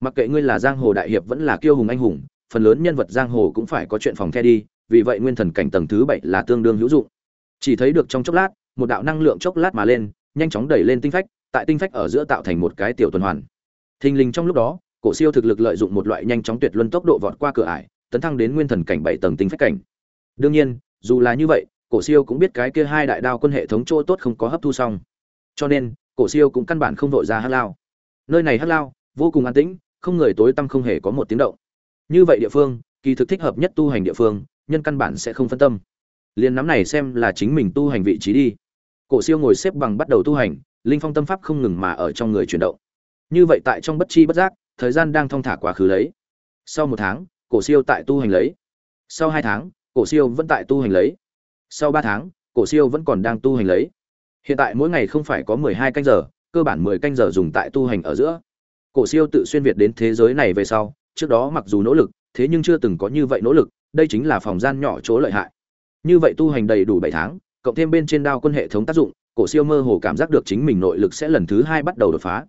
Mặc kệ ngươi là giang hồ đại hiệp vẫn là kiêu hùng anh hùng, phần lớn nhân vật giang hồ cũng phải có chuyện phòng the đi, vì vậy nguyên thần cảnh tầng thứ bảy là tương đương hữu dụng. Chỉ thấy được trong chốc lát, một đạo năng lượng chốc lát mà lên, nhanh chóng đẩy lên tinh phách, tại tinh phách ở giữa tạo thành một cái tiểu tuần hoàn. Thình lình trong lúc đó, cổ siêu thực lực lợi dụng một loại nhanh chóng tuyệt luân tốc độ vọt qua cửa ải, tấn thăng đến nguyên thần cảnh bảy tầng tinh phách cảnh. Đương nhiên, dù là như vậy cổ siêu cũng biết cái kia hai đại đao quân hệ thống chỗ tốt không có hấp thu xong. Cho nên, cổ siêu cũng căn bản không vội ra hắc lao. Nơi này hắc lao, vô cùng an tĩnh, không người tối tăm không hề có một tiếng động. Như vậy địa phương, kỳ thực thích hợp nhất tu hành địa phương, nhân căn bản sẽ không phân tâm. Liền nắm này xem là chính mình tu hành vị trí đi. Cổ siêu ngồi xếp bằng bắt đầu tu hành, linh phong tâm pháp không ngừng mà ở trong người chuyển động. Như vậy tại trong bất chi bất giác, thời gian đang thong thả quá khứ lấy. Sau một tháng, cổ siêu tại tu hành lấy. Sau hai tháng, cổ siêu vẫn tại tu hành lấy sau ba tháng, cổ siêu vẫn còn đang tu hành lấy. Hiện tại mỗi ngày không phải có mười hai canh giờ, cơ bản mười canh giờ dùng tại tu hành ở giữa. Cổ siêu tự xuyên việt đến thế giới này về sau, trước đó mặc dù nỗ lực, thế nhưng chưa từng có như vậy nỗ lực, đây chính là phòng gian nhỏ chỗ lợi hại. Như vậy tu hành đầy đủ bảy tháng, cộng thêm bên trên đao quân hệ thống tác dụng, cổ siêu mơ hồ cảm giác được chính mình nội lực sẽ lần thứ hai bắt đầu đột phá.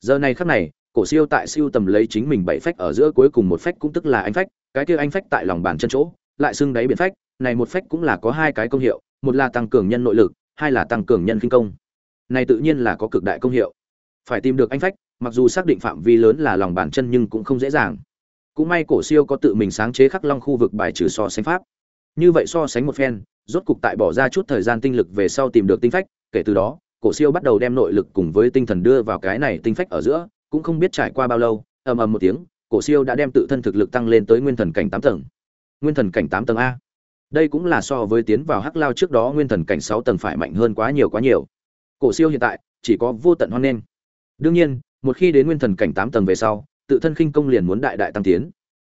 Giờ này khắc này, cổ siêu tại siêu tầm lấy chính mình bảy phách ở giữa cuối cùng một phách cũng tức là anh phách, cái kia anh phách tại lòng bàn chân chỗ, lại xưng đáy biển phách này một phách cũng là có hai cái công hiệu, một là tăng cường nhân nội lực, hai là tăng cường nhân kinh công. Này tự nhiên là có cực đại công hiệu. Phải tìm được anh phách, mặc dù xác định phạm vi lớn là lòng bàn chân nhưng cũng không dễ dàng. Cũng may cổ siêu có tự mình sáng chế khắc long khu vực bài trừ so sánh pháp. Như vậy so sánh một phen, rốt cục tại bỏ ra chút thời gian tinh lực về sau tìm được tinh phách, kể từ đó, cổ siêu bắt đầu đem nội lực cùng với tinh thần đưa vào cái này tinh phách ở giữa, cũng không biết trải qua bao lâu, ầm ầm một tiếng, cổ siêu đã đem tự thân thực lực tăng lên tới nguyên thần cảnh tám tầng. Nguyên thần cảnh tám tầng a đây cũng là so với tiến vào hắc lao trước đó nguyên thần cảnh sáu tầng phải mạnh hơn quá nhiều quá nhiều. Cổ siêu hiện tại, chỉ có vô tận hoan nghênh. Đương nhiên, một khi đến nguyên thần cảnh tám tầng về sau, tự thân khinh công liền muốn đại đại tăng tiến.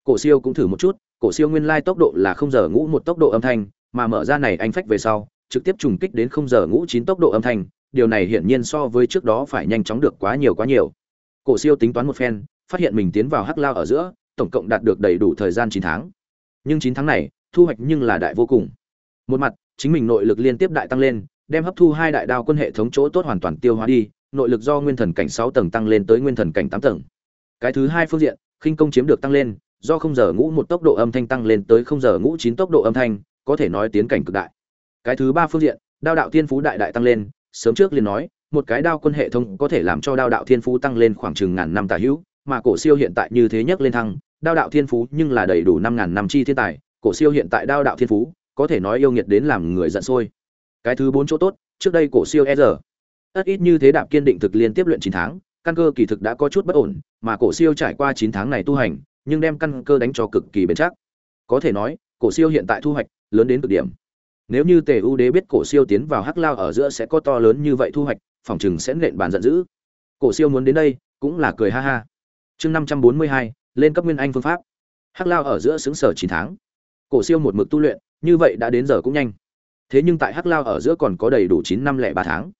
Cổ siêu cũng thử một chút, cổ siêu nguyên lai tốc độ là không giờ ngũ một tốc độ âm thanh, mà mở ra này anh phách về sau, trực tiếp trùng kích đến không giờ ngũ chín tốc độ âm thanh, điều này hiển nhiên so với trước đó phải nhanh chóng được quá nhiều quá nhiều. Cổ siêu tính toán một phen, phát hiện mình tiến vào hắc lao ở giữa, tổng cộng đạt được đầy đủ thời gian chín tháng. Nhưng chín tháng này thu hoạch nhưng là đại vô cùng. Một mặt, chính mình nội lực liên tiếp đại tăng lên, đem hấp thu hai đại đao quân hệ thống chỗ tốt hoàn toàn tiêu hóa đi, nội lực do nguyên thần cảnh sáu tầng tăng lên tới nguyên thần cảnh tám tầng. Cái thứ hai phương diện, khinh công chiếm được tăng lên, do không giờ ngũ một tốc độ âm thanh tăng lên tới không giờ ngũ chín tốc độ âm thanh, có thể nói tiến cảnh cực đại. Cái thứ ba phương diện, đao đạo thiên phú đại đại tăng lên, sớm trước liền nói, một cái đao quân hệ thống có thể làm cho đao đạo thiên phú tăng lên khoảng chừng ngàn năm tả hữu, mà cổ siêu hiện tại như thế nhất lên thăng, đao đạo thiên phú nhưng là đầy đủ năm ngàn năm chi thiên tài cổ siêu hiện tại đao đạo thiên phú, có thể nói yêu nghiệt đến làm người giận sôi. Cái thứ bốn chỗ tốt, trước đây cổ siêu e giờ tất ít như thế đạp kiên định thực liên tiếp luyện chín tháng, căn cơ kỳ thực đã có chút bất ổn, mà cổ siêu trải qua chín tháng này tu hành, nhưng đem căn cơ đánh cho cực kỳ bền chắc. Có thể nói, cổ siêu hiện tại thu hoạch, lớn đến cực điểm. Nếu như tề u đế biết cổ siêu tiến vào hắc lao ở giữa sẽ có to lớn như vậy thu hoạch, phòng chừng sẽ nện bàn giận dữ. Cổ siêu muốn đến đây, cũng là cười ha ha. Chương năm trăm bốn mươi hai, lên cấp nguyên anh phương pháp. Hắc lao ở giữa xứng sở chín tháng cổ siêu một mực tu luyện, như vậy đã đến giờ cũng nhanh. Thế nhưng tại hắc lao ở giữa còn có đầy đủ chín năm lẻ ba tháng.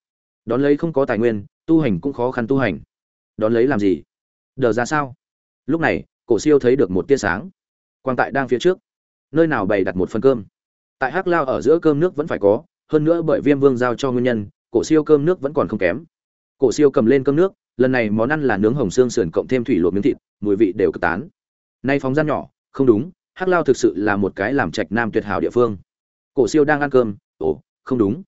Đón lấy không có tài nguyên, tu hành cũng khó khăn tu hành. Đón lấy làm gì? Đờ ra sao? Lúc này, cổ siêu thấy được một tia sáng. Quang tại đang phía trước. Nơi nào bày đặt một phần cơm? Tại hắc lao ở giữa cơm nước vẫn phải có, hơn nữa bởi viêm vương giao cho nguyên nhân, cổ siêu cơm nước vẫn còn không kém. Cổ siêu cầm lên cơm nước, lần này món ăn là nướng hồng xương sườn cộng thêm thủy luộc miếng thịt, mùi vị đều cực tán. Nay phóng gian nhỏ, không đúng hắc lao thực sự là một cái làm trạch nam tuyệt hảo địa phương. Cổ siêu đang ăn cơm. Ồ, không đúng.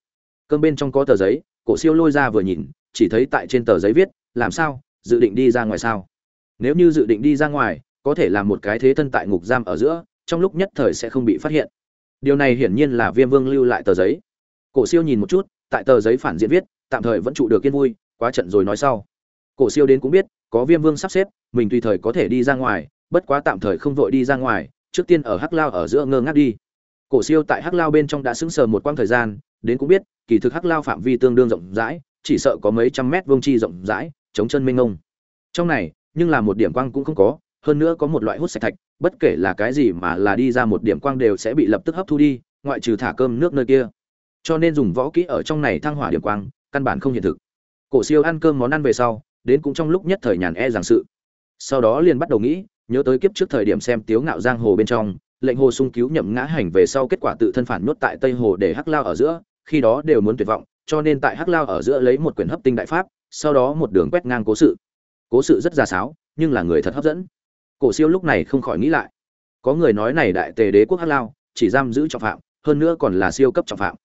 Cơm bên trong có tờ giấy. Cổ siêu lôi ra vừa nhìn, chỉ thấy tại trên tờ giấy viết, làm sao? Dự định đi ra ngoài sao? Nếu như dự định đi ra ngoài, có thể làm một cái thế thân tại ngục giam ở giữa, trong lúc nhất thời sẽ không bị phát hiện. Điều này hiển nhiên là viêm vương lưu lại tờ giấy. Cổ siêu nhìn một chút, tại tờ giấy phản diện viết, tạm thời vẫn trụ được yên vui, quá trận rồi nói sau. Cổ siêu đến cũng biết, có viêm vương sắp xếp, mình tùy thời có thể đi ra ngoài, bất quá tạm thời không vội đi ra ngoài trước tiên ở hắc lao ở giữa ngơ ngác đi. Cổ siêu tại hắc lao bên trong đã sững sờ một quãng thời gian, đến cũng biết, kỳ thực hắc lao phạm vi tương đương rộng rãi, chỉ sợ có mấy trăm mét vuông chi rộng rãi, chống chân mênh ngông trong này, nhưng là một điểm quang cũng không có, hơn nữa có một loại hút sạch thạch, bất kể là cái gì mà là đi ra một điểm quang đều sẽ bị lập tức hấp thu đi, ngoại trừ thả cơm nước nơi kia. Cho nên dùng võ kỹ ở trong này thăng hỏa điểm quang, căn bản không hiện thực. Cổ siêu ăn cơm món ăn về sau, đến cũng trong lúc nhất thời nhàn e giảng sự. Sau đó liền bắt đầu nghĩ nhớ tới kiếp trước thời điểm xem tiếu ngạo giang hồ bên trong, lệnh hồ sung cứu nhậm ngã hành về sau kết quả tự thân phản nhốt tại tây hồ để hắc lao ở giữa, khi đó đều muốn tuyệt vọng, cho nên tại hắc lao ở giữa lấy một quyển hấp tinh đại pháp, sau đó một đường quét ngang cố sự. Cố sự rất ra sáo, nhưng là người thật hấp dẫn. Cổ siêu lúc này không khỏi nghĩ lại. Có người nói này đại tề đế quốc hắc lao, chỉ giam giữ trọng phạm, hơn nữa còn là siêu cấp trọng phạm.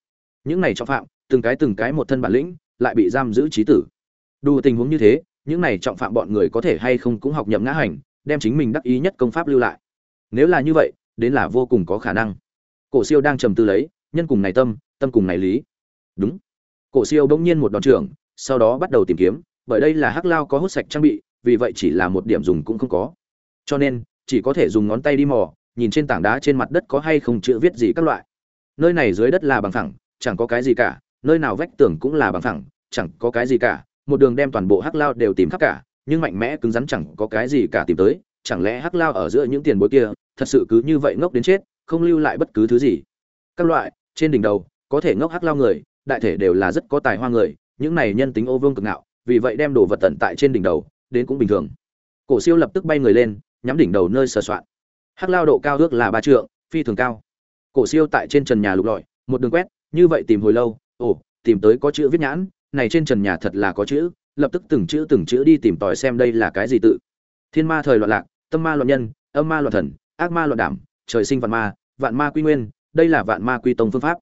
Những này trọng phạm, từng cái từng cái một thân bản lĩnh, lại bị giam giữ trí tử. Đủ tình huống như thế, những này trọng phạm bọn người có thể hay không cũng học nhậm ngã hành đem chính mình đắc ý nhất công pháp lưu lại. Nếu là như vậy, đến là vô cùng có khả năng. Cổ siêu đang trầm tư lấy, nhân cùng này tâm tâm cùng này lý. Đúng. Cổ siêu bỗng nhiên một đòn trưởng, sau đó bắt đầu tìm kiếm, bởi đây là hắc lao có hút sạch trang bị, vì vậy chỉ là một điểm dùng cũng không có. Cho nên, chỉ có thể dùng ngón tay đi mò, nhìn trên tảng đá trên mặt đất có hay không chữ viết gì các loại. Nơi này dưới đất là bằng phẳng, chẳng có cái gì cả, nơi nào vách tường cũng là bằng phẳng, chẳng có cái gì cả, một đường đem toàn bộ hắc lao đều tìm khắp cả nhưng mạnh mẽ cứng rắn chẳng có cái gì cả tìm tới, chẳng lẽ hắc lao ở giữa những tiền bối kia thật sự cứ như vậy ngốc đến chết, không lưu lại bất cứ thứ gì? Các loại, trên đỉnh đầu, có thể ngốc hắc lao người, đại thể đều là rất có tài hoa người, những này nhân tính ô vương cực ngạo, vì vậy đem đồ vật tận tại trên đỉnh đầu, đến cũng bình thường. Cổ siêu lập tức bay người lên, nhắm đỉnh đầu nơi sờ soạn. Hắc lao độ cao ước là ba trượng, phi thường cao. Cổ siêu tại trên trần nhà lục lọi, một đường quét, như vậy tìm hồi lâu, ồ, tìm tới có chữ viết nhãn, này trên trần nhà thật là có chữ lập tức từng chữ từng chữ đi tìm tòi xem đây là cái gì tự. Thiên ma thời loạn lạc, tâm ma loạn nhân, âm ma loạn thần, ác ma loạn đảm, trời sinh vạn ma vạn ma quy nguyên, đây là vạn ma quy tông phương pháp.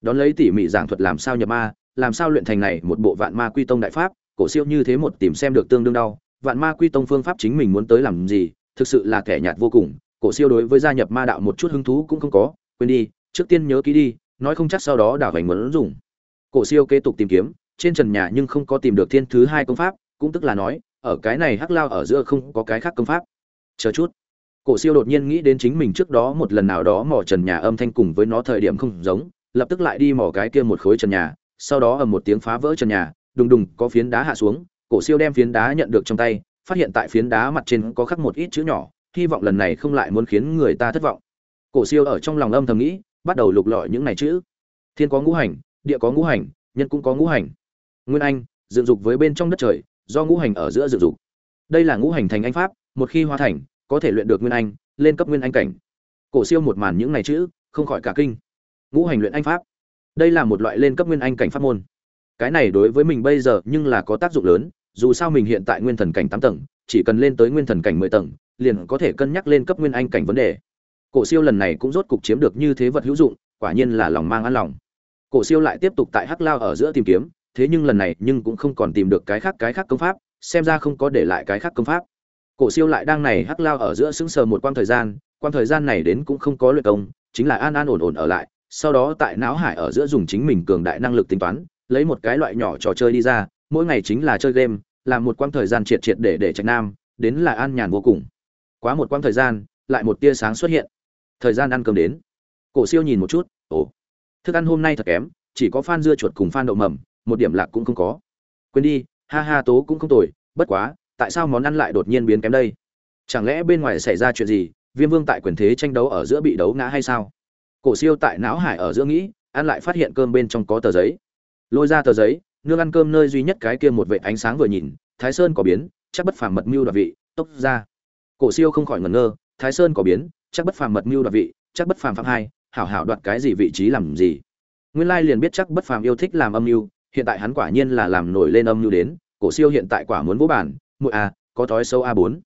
Đón lấy tỉ mỉ giảng thuật làm sao nhập ma, làm sao luyện thành này một bộ vạn ma quy tông đại pháp, cổ siêu như thế một tìm xem được tương đương đau, vạn ma quy tông phương pháp chính mình muốn tới làm gì, thực sự là kẻ nhạt vô cùng, cổ siêu đối với gia nhập ma đạo một chút hứng thú cũng không có, quên đi, trước tiên nhớ kỹ đi, nói không chắc sau đó đảo hành muốn dùng. Cổ siêu kế tục tìm kiếm trên trần nhà nhưng không có tìm được thiên thứ hai công pháp, cũng tức là nói, ở cái này hắc lao ở giữa không có cái khác công pháp. Chờ chút. Cổ siêu đột nhiên nghĩ đến chính mình trước đó một lần nào đó mò trần nhà âm thanh cùng với nó thời điểm không giống, lập tức lại đi mò cái kia một khối trần nhà, sau đó ở một tiếng phá vỡ trần nhà, đùng đùng có phiến đá hạ xuống, cổ siêu đem phiến đá nhận được trong tay, phát hiện tại phiến đá mặt trên có khắc một ít chữ nhỏ, hy vọng lần này không lại muốn khiến người ta thất vọng. Cổ siêu ở trong lòng âm thầm nghĩ, bắt đầu lục lọi những này chữ. Thiên có ngũ hành, địa có ngũ hành, nhân cũng có ngũ hành nguyên anh, dựng dục với bên trong đất trời, do ngũ hành ở giữa dựng dục. Đây là ngũ hành thành anh pháp, một khi hóa thành, có thể luyện được nguyên anh, lên cấp nguyên anh cảnh. Cổ siêu một màn những này chữ, không khỏi cả kinh. Ngũ hành luyện anh pháp. Đây là một loại lên cấp nguyên anh cảnh pháp môn. Cái này đối với mình bây giờ nhưng là có tác dụng lớn, dù sao mình hiện tại nguyên thần cảnh tám tầng, chỉ cần lên tới nguyên thần cảnh mười tầng, liền có thể cân nhắc lên cấp nguyên anh cảnh vấn đề. Cổ siêu lần này cũng rốt cục chiếm được như thế vật hữu dụng, quả nhiên là lòng mang an lòng. Cổ siêu lại tiếp tục tại hắc lao ở giữa tìm kiếm thế nhưng lần này nhưng cũng không còn tìm được cái khác cái khác công pháp, xem ra không có để lại cái khác công pháp. Cổ siêu lại đang này hắc lao ở giữa sững sờ một quãng thời gian, quãng thời gian này đến cũng không có luyện công, chính là an an ổn ổn ở lại, sau đó tại não hải ở giữa dùng chính mình cường đại năng lực tính toán, lấy một cái loại nhỏ trò chơi đi ra, mỗi ngày chính là chơi game, làm một quãng thời gian triệt triệt để để trạch nam, đến là an nhàn vô cùng. Quá một quãng thời gian, lại một tia sáng xuất hiện. Thời gian ăn cơm đến. Cổ siêu nhìn một chút, ồ, thức ăn hôm nay thật kém, chỉ có phan dưa chuột cùng phan đậu mầm một điểm lạc cũng không có. Quên đi, ha ha tố cũng không tồi, bất quá, tại sao món ăn lại đột nhiên biến kém đây? Chẳng lẽ bên ngoài xảy ra chuyện gì, viêm vương tại quyền thế tranh đấu ở giữa bị đấu ngã hay sao? Cổ siêu tại não hải ở giữa nghĩ, ăn lại phát hiện cơm bên trong có tờ giấy. Lôi ra tờ giấy, nương ăn cơm nơi duy nhất cái kia một vệ ánh sáng vừa nhìn, thái sơn có biến, chắc bất phàm mật mưu đoạt vị, tốc ra. Cổ siêu không khỏi ngẩn ngơ, thái sơn có biến, chắc bất phàm mật mưu đoạt vị, chắc bất phàm phạm hai, hảo hảo đoạt cái gì vị trí làm gì? Nguyên lai liền biết chắc bất phàm yêu thích làm âm mưu hiện tại hắn quả nhiên là làm nổi lên âm như đến, cổ siêu hiện tại quả muốn vô bản muội a có thói sâu a bốn.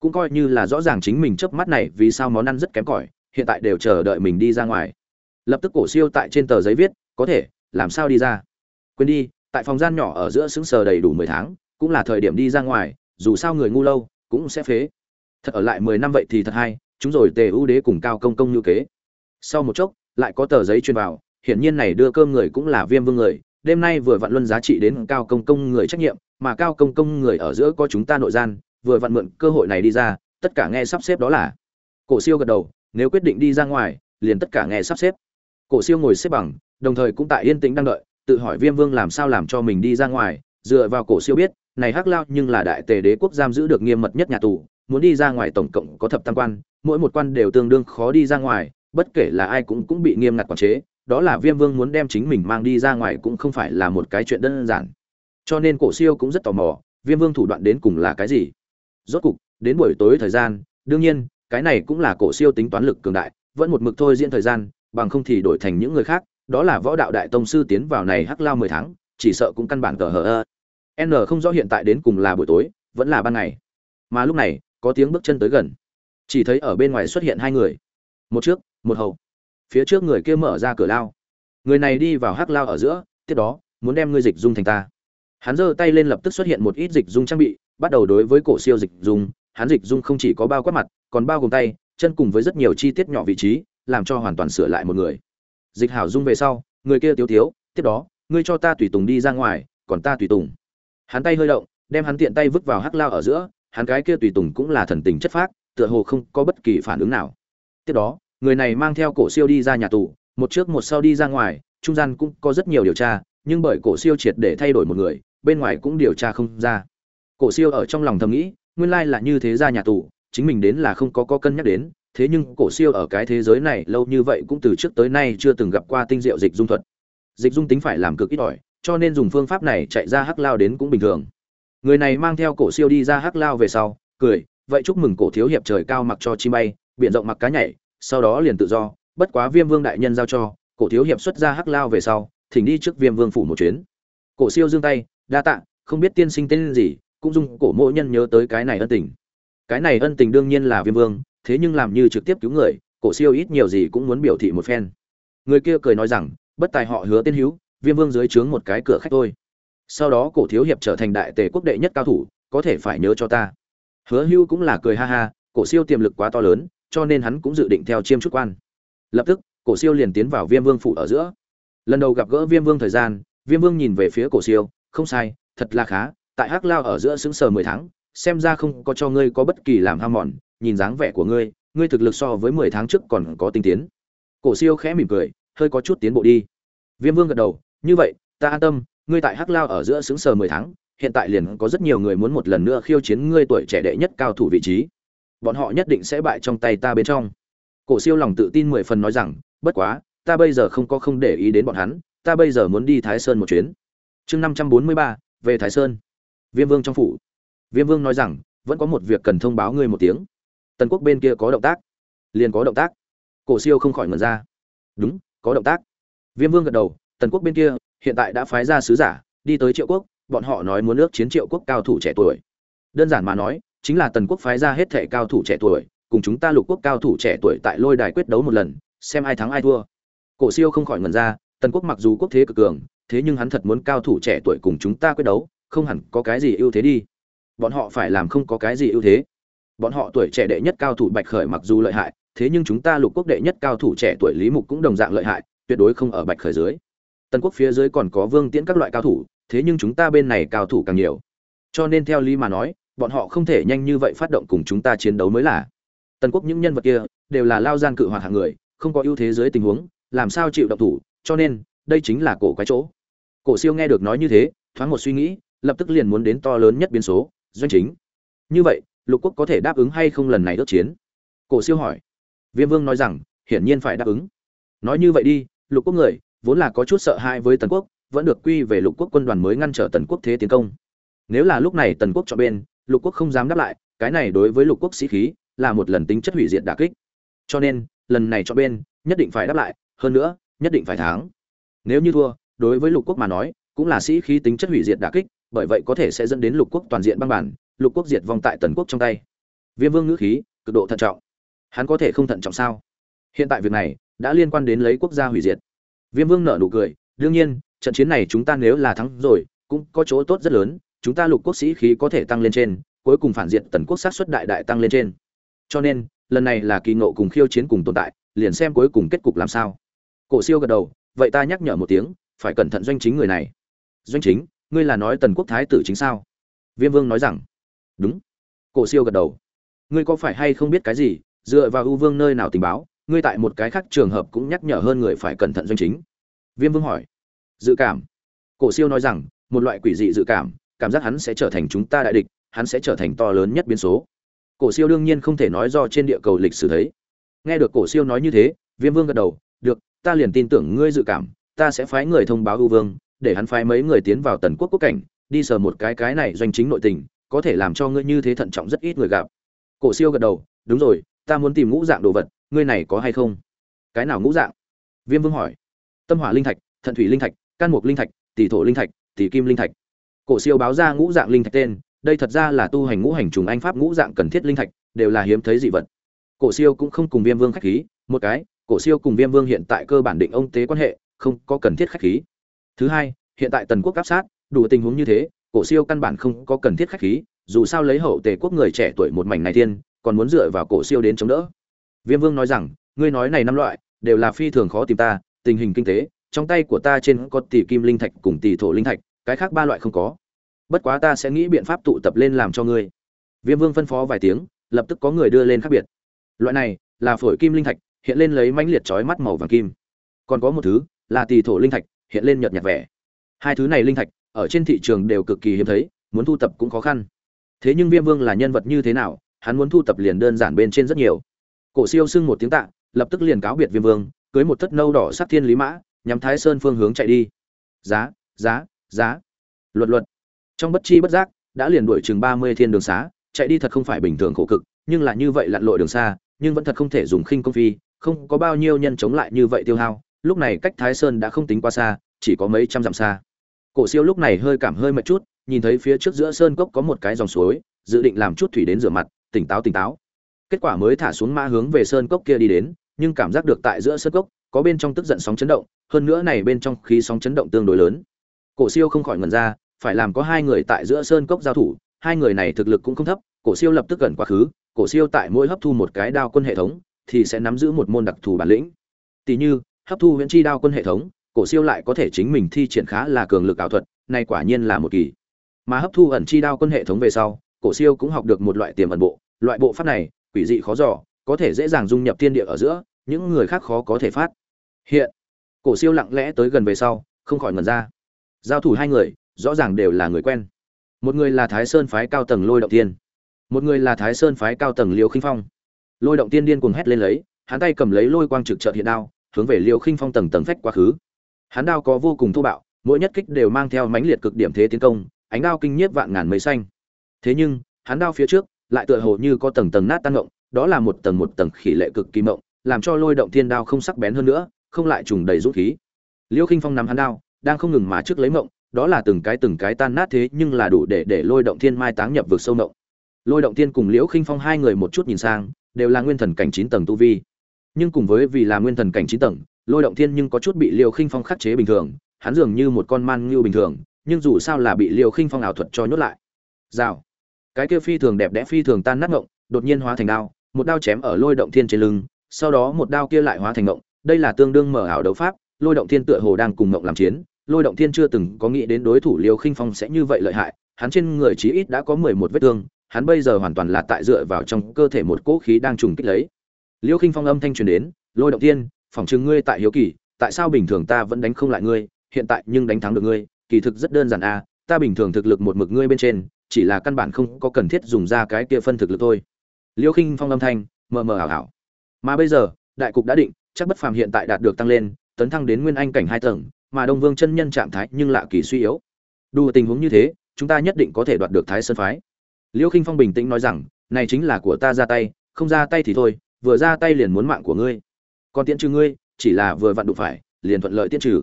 Cũng coi như là rõ ràng chính mình chớp mắt này vì sao món ăn rất kém cỏi, hiện tại đều chờ đợi mình đi ra ngoài. Lập tức cổ siêu tại trên tờ giấy viết, có thể, làm sao đi ra? Quên đi, tại phòng gian nhỏ ở giữa xứng sờ đầy đủ mười tháng, cũng là thời điểm đi ra ngoài, dù sao người ngu lâu, cũng sẽ phế. Thật ở lại mười năm vậy thì thật hay, chúng rồi tề ưu đế cùng cao công công như kế. Sau một chốc, lại có tờ giấy truyền vào, hiển nhiên này đưa cơm người cũng là viêm vương người đêm nay vừa vặn luân giá trị đến cao công công người trách nhiệm, mà cao công công người ở giữa có chúng ta nội gian, vừa vặn mượn cơ hội này đi ra, tất cả nghe sắp xếp đó là. Cổ siêu gật đầu, nếu quyết định đi ra ngoài, liền tất cả nghe sắp xếp. Cổ siêu ngồi xếp bằng, đồng thời cũng tại yên tĩnh đang đợi, tự hỏi viêm vương làm sao làm cho mình đi ra ngoài, dựa vào cổ siêu biết, này hắc lao nhưng là đại tề đế quốc giam giữ được nghiêm mật nhất nhà tù, muốn đi ra ngoài tổng cộng có thập tam quan, mỗi một quan đều tương đương khó đi ra ngoài, bất kể là ai cũng cũng bị nghiêm ngặt quản chế đó là viêm vương muốn đem chính mình mang đi ra ngoài cũng không phải là một cái chuyện đơn giản. Cho nên cổ siêu cũng rất tò mò, viêm vương thủ đoạn đến cùng là cái gì? Rốt cục, đến buổi tối thời gian, đương nhiên, cái này cũng là cổ siêu tính toán lực cường đại, vẫn một mực thôi diễn thời gian, bằng không thì đổi thành những người khác, đó là võ đạo đại tông sư tiến vào này hắc lao mười tháng, chỉ sợ cũng căn bản tờ hờ ơ. N không rõ hiện tại đến cùng là buổi tối, vẫn là ban ngày. Mà lúc này, có tiếng bước chân tới gần. Chỉ thấy ở bên ngoài xuất hiện hai người. Một trước, một hậu phía trước người kia mở ra cửa lao. Người này đi vào hắc lao ở giữa, tiếp đó, muốn đem ngươi dịch dung thành ta. Hắn giơ tay lên lập tức xuất hiện một ít dịch dung trang bị, bắt đầu đối với cổ siêu dịch dung, hắn dịch dung không chỉ có bao quát mặt, còn bao gồm tay, chân cùng với rất nhiều chi tiết nhỏ vị trí, làm cho hoàn toàn sửa lại một người. Dịch hảo dung về sau, người kia tiếu tiếu, tiếp đó, ngươi cho ta tùy tùng đi ra ngoài, còn ta tùy tùng. Hắn tay hơi động, đem hắn tiện tay vứt vào hắc lao ở giữa, hắn cái kia tùy tùng cũng là thần tình chất phác, tựa hồ không có bất kỳ phản ứng nào. Tiếp đó người này mang theo cổ siêu đi ra nhà tù, một trước một sau đi ra ngoài, trung gian cũng có rất nhiều điều tra, nhưng bởi cổ siêu triệt để thay đổi một người, bên ngoài cũng điều tra không ra. Cổ siêu ở trong lòng thầm nghĩ, nguyên lai là như thế ra nhà tù, chính mình đến là không có có cân nhắc đến, thế nhưng cổ siêu ở cái thế giới này lâu như vậy cũng từ trước tới nay chưa từng gặp qua tinh diệu dịch dung thuật. Dịch dung tính phải làm cực ít ỏi, cho nên dùng phương pháp này chạy ra hắc lao đến cũng bình thường. Người này mang theo cổ siêu đi ra hắc lao về sau, cười, vậy chúc mừng cổ thiếu hiệp trời cao mặc cho chi bay, biển rộng mặc cá nhảy sau đó liền tự do, bất quá viêm vương đại nhân giao cho, cổ thiếu hiệp xuất ra hắc lao về sau, thỉnh đi trước viêm vương phủ một chuyến. Cổ siêu giương tay, đa tạ, không biết tiên sinh tên gì, cũng dung cổ mỗi nhân nhớ tới cái này ân tình. Cái này ân tình đương nhiên là viêm vương, thế nhưng làm như trực tiếp cứu người, cổ siêu ít nhiều gì cũng muốn biểu thị một phen. Người kia cười nói rằng, bất tài họ hứa tên hữu, viêm vương dưới trướng một cái cửa khách thôi. Sau đó cổ thiếu hiệp trở thành đại tề quốc đệ nhất cao thủ, có thể phải nhớ cho ta. Hứa hữu cũng là cười ha ha, cổ siêu tiềm lực quá to lớn cho nên hắn cũng dự định theo chiêm chút quan. Lập tức, cổ siêu liền tiến vào viêm vương phủ ở giữa. Lần đầu gặp gỡ viêm vương thời gian, viêm vương nhìn về phía cổ siêu, không sai, thật là khá, tại hắc lao ở giữa xứng sờ mười tháng, xem ra không có cho ngươi có bất kỳ làm ham mòn, nhìn dáng vẻ của ngươi ngươi thực lực so với mười tháng trước còn có tinh tiến. Cổ siêu khẽ mỉm cười, hơi có chút tiến bộ đi. Viêm vương gật đầu, như vậy, ta an tâm, ngươi tại hắc lao ở giữa xứng sờ mười tháng, hiện tại liền có rất nhiều người muốn một lần nữa khiêu chiến ngươi tuổi trẻ đệ nhất cao thủ vị trí bọn họ nhất định sẽ bại trong tay ta bên trong. Cổ siêu lòng tự tin mười phần nói rằng, bất quá, ta bây giờ không có không để ý đến bọn hắn, ta bây giờ muốn đi thái sơn một chuyến. Chương năm trăm bốn mươi ba, về thái sơn. Viêm vương trong phủ. Viêm vương nói rằng, vẫn có một việc cần thông báo ngươi một tiếng. Tần quốc bên kia có động tác. Liền có động tác. Cổ siêu không khỏi ngẩn ra. Đúng, có động tác. Viêm vương gật đầu, tần quốc bên kia, hiện tại đã phái ra sứ giả, đi tới triệu quốc, bọn họ nói muốn ước chiến triệu quốc cao thủ trẻ tuổi. Đơn giản mà nói chính là tần quốc phái ra hết thể cao thủ trẻ tuổi, cùng chúng ta lục quốc cao thủ trẻ tuổi tại lôi đài quyết đấu một lần, xem ai thắng ai thua. Cổ siêu không khỏi ngẩn ra, tần quốc mặc dù quốc thế cực cường, thế nhưng hắn thật muốn cao thủ trẻ tuổi cùng chúng ta quyết đấu, không hẳn có cái gì ưu thế đi. Bọn họ phải làm không có cái gì ưu thế. Bọn họ tuổi trẻ đệ nhất cao thủ bạch khởi mặc dù lợi hại, thế nhưng chúng ta lục quốc đệ nhất cao thủ trẻ tuổi lý mục cũng đồng dạng lợi hại, tuyệt đối không ở bạch khởi dưới. Tần quốc phía dưới còn có vương tiễn các loại cao thủ, thế nhưng chúng ta bên này cao thủ càng nhiều. Cho nên theo lý mà nói bọn họ không thể nhanh như vậy phát động cùng chúng ta chiến đấu mới là. Tần quốc những nhân vật kia đều là lao gian cự hoạt hạng người, không có ưu thế dưới tình huống, làm sao chịu động thủ, cho nên, đây chính là cổ quái chỗ. Cổ siêu nghe được nói như thế, thoáng một suy nghĩ, lập tức liền muốn đến to lớn nhất biến số, doanh chính. Như vậy, lục quốc có thể đáp ứng hay không lần này ước chiến? Cổ siêu hỏi. Viêm vương nói rằng, hiển nhiên phải đáp ứng. Nói như vậy đi, lục quốc người, vốn là có chút sợ hãi với tần quốc, vẫn được quy về lục quốc quân đoàn mới ngăn trở tần quốc thế tiến công. Nếu là lúc này tần quốc cho bên lục quốc không dám đáp lại, cái này đối với lục quốc sĩ khí là một lần tính chất hủy diệt đả kích. Cho nên, lần này cho bên, nhất định phải đáp lại, hơn nữa, nhất định phải thắng. Nếu như thua, đối với lục quốc mà nói, cũng là sĩ khí tính chất hủy diệt đả kích, bởi vậy có thể sẽ dẫn đến lục quốc toàn diện băng bản, lục quốc diệt vong tại tần quốc trong tay. Viêm vương ngữ khí, cực độ thận trọng. Hắn có thể không thận trọng sao? Hiện tại việc này, đã liên quan đến lấy quốc gia hủy diệt. Viêm vương nở nụ cười, đương nhiên, trận chiến này chúng ta nếu là thắng rồi, cũng có chỗ tốt rất lớn chúng ta lục quốc sĩ khí có thể tăng lên trên, cuối cùng phản diện tần quốc sát xuất đại đại tăng lên trên. Cho nên, lần này là kỳ ngộ cùng khiêu chiến cùng tồn tại, liền xem cuối cùng kết cục làm sao. Cổ siêu gật đầu, vậy ta nhắc nhở một tiếng, phải cẩn thận doanh chính người này. Doanh chính, ngươi là nói tần quốc thái tử chính sao? Viêm vương nói rằng, đúng. Cổ siêu gật đầu, ngươi có phải hay không biết cái gì, dựa vào ưu vương nơi nào tình báo, ngươi tại một cái khác trường hợp cũng nhắc nhở hơn người phải cẩn thận doanh chính. Viêm vương hỏi, dự cảm. Cổ siêu nói rằng, một loại quỷ dị dự cảm cảm giác hắn sẽ trở thành chúng ta đại địch, hắn sẽ trở thành to lớn nhất biến số. Cổ siêu đương nhiên không thể nói do trên địa cầu lịch sử thấy. Nghe được cổ siêu nói như thế, viêm vương gật đầu, được, ta liền tin tưởng ngươi dự cảm, ta sẽ phái người thông báo ưu vương, để hắn phái mấy người tiến vào tần quốc quốc cảnh, đi sờ một cái cái này doanh chính nội tình, có thể làm cho ngươi như thế thận trọng rất ít người gặp. Cổ siêu gật đầu, đúng rồi, ta muốn tìm ngũ dạng đồ vật, ngươi này có hay không? Cái nào ngũ dạng? Viêm vương hỏi. Tâm hỏa linh thạch, thận thủy linh thạch, can mục linh thạch, tỷ thổ linh thạch, tỷ kim linh thạch cổ siêu báo ra ngũ dạng linh thạch tên, đây thật ra là tu hành ngũ hành trùng anh pháp ngũ dạng cần thiết linh thạch, đều là hiếm thấy dị vật. Cổ siêu cũng không cùng viêm vương khách khí, một cái, cổ siêu cùng viêm vương hiện tại cơ bản định ông tế quan hệ, không có cần thiết khách khí. Thứ hai, hiện tại tần quốc áp sát, đủ tình huống như thế, cổ siêu căn bản không có cần thiết khách khí, dù sao lấy hậu tề quốc người trẻ tuổi một mảnh này thiên, còn muốn dựa vào cổ siêu đến chống đỡ. Viêm vương nói rằng, ngươi nói này năm loại, đều là phi thường khó tìm ta, tình hình kinh tế, trong tay của ta trên có tỷ kim linh thạch cùng tỷ thổ linh thạch cái khác ba loại không có. Bất quá ta sẽ nghĩ biện pháp tụ tập lên làm cho ngươi. Viêm vương phân phó vài tiếng, lập tức có người đưa lên khác biệt. Loại này là phổi kim linh thạch, hiện lên lấy mãnh liệt chói mắt màu vàng kim. Còn có một thứ là tỳ thổ linh thạch, hiện lên nhợt nhạt vẻ. Hai thứ này linh thạch ở trên thị trường đều cực kỳ hiếm thấy, muốn thu tập cũng khó khăn. Thế nhưng viêm vương là nhân vật như thế nào, hắn muốn thu tập liền đơn giản bên trên rất nhiều. Cổ siêu xưng một tiếng tạ, lập tức liền cáo biệt viêm vương, cưới một thất nâu đỏ sắc thiên lý mã, nhắm thái sơn phương hướng chạy đi. Giá giá giá. Luật luật trong bất chi bất giác, đã liền đuổi chừng ba mươi thiên đường xá, chạy đi thật không phải bình thường khổ cực, nhưng là như vậy lặn lội đường xa, nhưng vẫn thật không thể dùng khinh công phi, không có bao nhiêu nhân chống lại như vậy tiêu hao. Lúc này cách thái sơn đã không tính quá xa, chỉ có mấy trăm dặm xa. Cổ siêu lúc này hơi cảm hơi mệt chút, nhìn thấy phía trước giữa sơn cốc có một cái dòng suối, dự định làm chút thủy đến rửa mặt, tỉnh táo tỉnh táo. Kết quả mới thả xuống mã hướng về sơn cốc kia đi đến, nhưng cảm giác được tại giữa sơn cốc, có bên trong tức giận sóng chấn động, hơn nữa này bên trong khí sóng chấn động tương đối lớn cổ siêu không khỏi ngẩn ra, phải làm có hai người tại giữa sơn cốc giao thủ, hai người này thực lực cũng không thấp, cổ siêu lập tức gần quá khứ, cổ siêu tại mỗi hấp thu một cái đao quân hệ thống, thì sẽ nắm giữ một môn đặc thù bản lĩnh. Tỷ như, hấp thu huyễn chi đao quân hệ thống, cổ siêu lại có thể chính mình thi triển khá là cường lực ảo thuật, này quả nhiên là một kỳ. Mà hấp thu ẩn chi đao quân hệ thống về sau, cổ siêu cũng học được một loại tiềm ẩn bộ, loại bộ pháp này, quỷ dị khó dò, có thể dễ dàng dung nhập thiên địa ở giữa, những người khác khó có thể phát. Hiện, cổ siêu lặng lẽ tới gần về sau, không khỏi ngẩn ra giao thủ hai người, rõ ràng đều là người quen. Một người là thái sơn phái cao tầng lôi động tiên. Một người là thái sơn phái cao tầng liêu khinh phong. Lôi động tiên điên cuồng hét lên lấy, hắn tay cầm lấy lôi quang trực trợt hiện đao, hướng về liêu khinh phong tầng tầng phách quá khứ. Hắn đao có vô cùng thô bạo, mỗi nhất kích đều mang theo mãnh liệt cực điểm thế tiến công, ánh đao kinh nhiếp vạn ngàn mây xanh. Thế nhưng, hắn đao phía trước lại tựa hồ như có tầng tầng nát tan ngộng, đó là một tầng một tầng khỉ lệ cực kỳ mộng, làm cho lôi động thiên đao không sắc bén hơn nữa, không lại trùng đầy rút khí. Liêu khinh phong nắm hắn đao đang không ngừng mà trước lấy mộng, đó là từng cái từng cái tan nát thế nhưng là đủ để để lôi động thiên mai táng nhập vực sâu mộng. Lôi động thiên cùng liễu khinh phong hai người một chút nhìn sang, đều là nguyên thần cảnh chín tầng tu vi. Nhưng cùng với vì là nguyên thần cảnh chín tầng, lôi động thiên nhưng có chút bị liều khinh phong khắc chế bình thường, hắn dường như một con man ngưu bình thường, nhưng dù sao là bị liều khinh phong ảo thuật cho nhốt lại. Rào. Cái kia phi thường đẹp đẽ phi thường tan nát ngộng đột nhiên hóa thành đao, một đao chém ở lôi động thiên trên lưng, sau đó một đao kia lại hóa thành ngộng đây là tương đương mở ảo đấu pháp, lôi động thiên tựa hồ đang cùng ngộng làm chiến lôi động thiên chưa từng có nghĩ đến đối thủ Liêu khinh phong sẽ như vậy lợi hại hắn trên người chí ít đã có mười một vết thương hắn bây giờ hoàn toàn là tại dựa vào trong cơ thể một cỗ khí đang trùng kích lấy. Liêu khinh phong âm thanh truyền đến lôi động thiên phỏng chừng ngươi tại hiếu kỳ tại sao bình thường ta vẫn đánh không lại ngươi hiện tại nhưng đánh thắng được ngươi kỳ thực rất đơn giản a à, ta bình thường thực lực một mực ngươi bên trên chỉ là căn bản không có cần thiết dùng ra cái kia phân thực lực thôi. Liêu khinh phong âm thanh mờ mờ ảo ảo. Mà bây giờ đại cục đã định chắc bất phàm hiện tại đạt được tăng lên tấn thăng đến nguyên anh cảnh hai tầng mà đông vương chân nhân trạng thái nhưng lạ kỳ suy yếu. Đủ tình huống như thế, chúng ta nhất định có thể đoạt được thái sơn phái. Liễu khinh phong bình tĩnh nói rằng, này chính là của ta ra tay, không ra tay thì thôi, vừa ra tay liền muốn mạng của ngươi. Còn tiễn trừ ngươi, chỉ là vừa vặn đụng phải, liền thuận lợi tiễn trừ.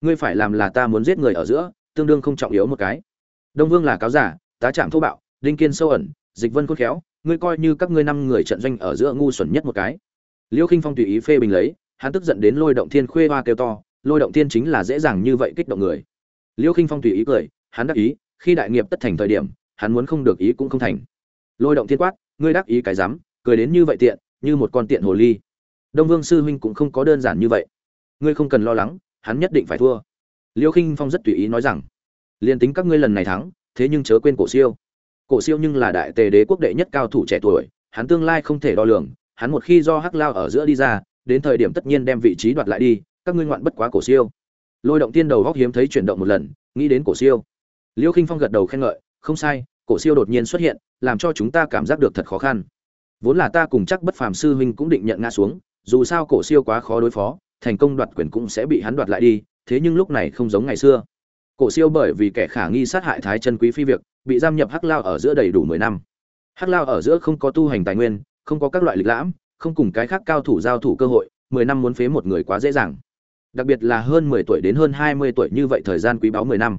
Ngươi phải làm là ta muốn giết người ở giữa, tương đương không trọng yếu một cái. Đông vương là cáo giả, tá trạm thô bạo, đinh kiên sâu ẩn, dịch vân khôn khéo, ngươi coi như các ngươi năm người trận doanh ở giữa ngu xuẩn nhất một cái. Liễu khinh phong tùy ý phê bình lấy, hắn tức giận đến lôi động thiên khuê hoa kêu to lôi động thiên chính là dễ dàng như vậy kích động người. Liêu khinh phong tùy ý cười, hắn đắc ý, khi đại nghiệp tất thành thời điểm, hắn muốn không được ý cũng không thành. Lôi động thiên quát, ngươi đắc ý cái rắm cười đến như vậy tiện, như một con tiện hồ ly. Đông vương sư huynh cũng không có đơn giản như vậy. Ngươi không cần lo lắng, hắn nhất định phải thua. Liêu khinh phong rất tùy ý nói rằng liền tính các ngươi lần này thắng, thế nhưng chớ quên cổ siêu. Cổ siêu nhưng là đại tề đế quốc đệ nhất cao thủ trẻ tuổi, hắn tương lai không thể đo lường, hắn một khi do hắc lao ở giữa đi ra, đến thời điểm tất nhiên đem vị trí đoạt lại đi các ngươi ngoạn bất quá cổ siêu. Lôi động tiên đầu góc hiếm thấy chuyển động một lần, nghĩ đến cổ siêu. Liêu khinh phong gật đầu khen ngợi, không sai, cổ siêu đột nhiên xuất hiện, làm cho chúng ta cảm giác được thật khó khăn. Vốn là ta cùng chắc bất phàm sư huynh cũng định nhận ngã xuống, dù sao cổ siêu quá khó đối phó, thành công đoạt quyền cũng sẽ bị hắn đoạt lại đi, thế nhưng lúc này không giống ngày xưa. Cổ siêu bởi vì kẻ khả nghi sát hại thái chân quý phi việc, bị giam nhập hắc lao ở giữa đầy đủ mười năm. Hắc lao ở giữa không có tu hành tài nguyên, không có các loại lịch lãm, không cùng cái khác cao thủ giao thủ cơ hội, mười năm muốn phế một người quá dễ dàng đặc biệt là hơn mười tuổi đến hơn hai mươi tuổi như vậy thời gian quý báu mười năm.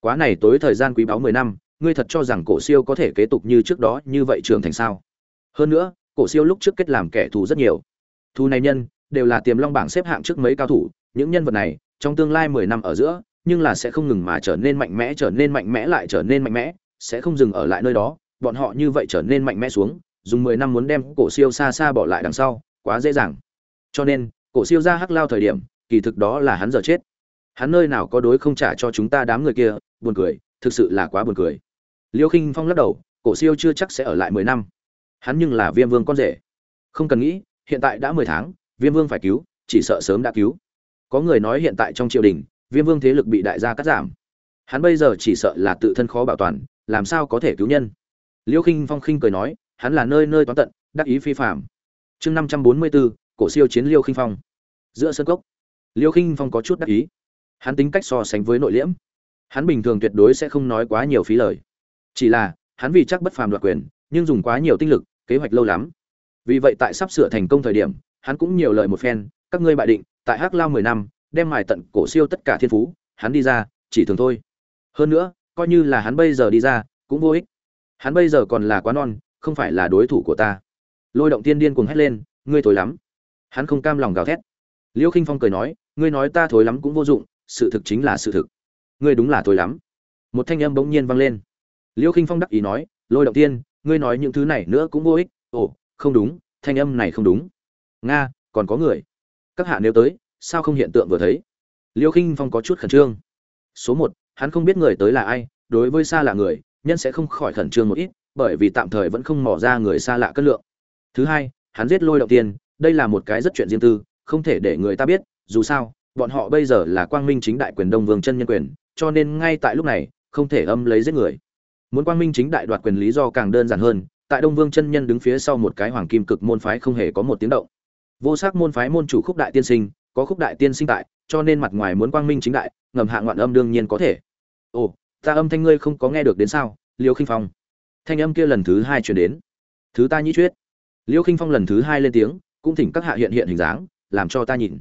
Quá này tối thời gian quý báu mười năm, ngươi thật cho rằng cổ siêu có thể kế tục như trước đó như vậy trưởng thành sao? Hơn nữa, cổ siêu lúc trước kết làm kẻ thù rất nhiều. Thù này nhân, đều là tiềm long bảng xếp hạng trước mấy cao thủ, những nhân vật này, trong tương lai mười năm ở giữa, nhưng là sẽ không ngừng mà trở nên mạnh mẽ, trở nên mạnh mẽ lại trở nên mạnh mẽ, sẽ không dừng ở lại nơi đó, bọn họ như vậy trở nên mạnh mẽ xuống, dùng mười năm muốn đem cổ siêu xa xa bỏ lại đằng sau, quá dễ dàng. Cho nên, cổ siêu ra hắc lao thời điểm kỳ thực đó là hắn giờ chết. Hắn nơi nào có đối không trả cho chúng ta đám người kia, buồn cười, thực sự là quá buồn cười. Liêu khinh phong lắc đầu, cổ siêu chưa chắc sẽ ở lại mười năm. Hắn nhưng là viêm vương con rể. Không cần nghĩ, hiện tại đã mười tháng, viêm vương phải cứu, chỉ sợ sớm đã cứu. Có người nói hiện tại trong triều đình, viêm vương thế lực bị đại gia cắt giảm. Hắn bây giờ chỉ sợ là tự thân khó bảo toàn, làm sao có thể cứu nhân? Liêu khinh phong khinh cười nói, hắn là nơi nơi toán tận, đắc ý phi phạm chương năm trăm bốn mươi bốn, cổ siêu chiến liêu khinh phong. Giữa sân cốc liêu khinh phong có chút đắc ý. Hắn tính cách so sánh với nội liễm. Hắn bình thường tuyệt đối sẽ không nói quá nhiều phí lời. Chỉ là, hắn vì chắc bất phàm đoạt quyền, nhưng dùng quá nhiều tinh lực, kế hoạch lâu lắm. Vì vậy tại sắp sửa thành công thời điểm, hắn cũng nhiều lời một phen, các ngươi bại định, tại hắc lao mười năm, đem mài tận cổ siêu tất cả thiên phú, hắn đi ra, chỉ thường thôi. Hơn nữa, coi như là hắn bây giờ đi ra, cũng vô ích. Hắn bây giờ còn là quá non, không phải là đối thủ của ta. Lôi động tiên điên cuồng hét lên, ngươi thối lắm. Hắn không cam lòng gào thét. Liêu khinh phong cười nói ngươi nói ta thối lắm cũng vô dụng, sự thực chính là sự thực. Ngươi đúng là thối lắm. Một thanh âm bỗng nhiên vang lên. Liêu khinh phong đắc ý nói, lôi động tiên, ngươi nói những thứ này nữa cũng vô ích. Ồ, không đúng, thanh âm này không đúng. Nga, còn có người. Các hạ nếu tới, sao không hiện tượng vừa thấy? Liêu khinh phong có chút khẩn trương. Số một, hắn không biết người tới là ai, đối với xa lạ người, nhân sẽ không khỏi khẩn trương một ít, bởi vì tạm thời vẫn không mò ra người xa lạ cất lượng. Thứ hai, hắn giết lôi động tiên, đây là một cái rất chuyện riêng tư, không thể để người ta biết dù sao, bọn họ bây giờ là quang minh chính đại quyền đông vương chân nhân quyền, cho nên ngay tại lúc này, không thể âm lấy giết người. Muốn quang minh chính đại đoạt quyền lý do càng đơn giản hơn, tại đông vương chân nhân đứng phía sau một cái hoàng kim cực môn phái không hề có một tiếng động. Vô sắc môn phái môn chủ khúc đại tiên sinh, có khúc đại tiên sinh tại, cho nên mặt ngoài muốn quang minh chính đại, ngầm hạ ngoạn âm đương nhiên có thể. Ồ, ta âm thanh ngươi không có nghe được đến sao? Liêu khinh phong. Thanh âm kia lần thứ hai chuyển đến. Thứ ta nhĩ chuyết liêu khinh phong lần thứ hai lên tiếng, cũng thỉnh các hạ hiện hiện hình dáng, làm cho ta nhìn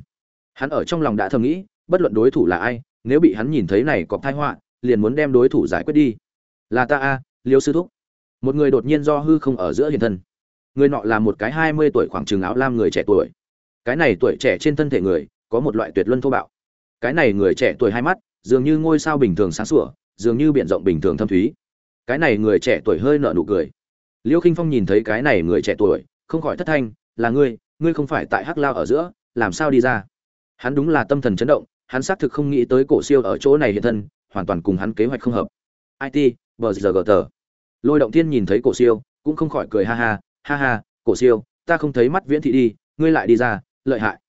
hắn ở trong lòng đã thầm nghĩ, bất luận đối thủ là ai, nếu bị hắn nhìn thấy này có thai họa, liền muốn đem đối thủ giải quyết đi. Là ta a, liêu sư thúc. Một người đột nhiên do hư không ở giữa hiện thân. Người nọ là một cái hai mươi tuổi khoảng chừng áo lam người trẻ tuổi. Cái này tuổi trẻ trên thân thể người, có một loại tuyệt luân thô bạo. Cái này người trẻ tuổi hai mắt, dường như ngôi sao bình thường sáng sủa, dường như biển rộng bình thường thâm thúy. Cái này người trẻ tuổi hơi nở nụ cười. Liêu khinh phong nhìn thấy cái này người trẻ tuổi, không khỏi thất thanh, là ngươi ngươi không phải tại hắc lao ở giữa, làm sao đi ra? Hắn đúng là tâm thần chấn động, hắn xác thực không nghĩ tới cổ siêu ở chỗ này hiện thân, hoàn toàn cùng hắn kế hoạch không hợp. It bờ giờ gờ tờ. Lôi động thiên nhìn thấy cổ siêu, cũng không khỏi cười ha ha ha ha, cổ siêu, ta không thấy mắt viễn thị đi, ngươi lại đi ra, lợi hại.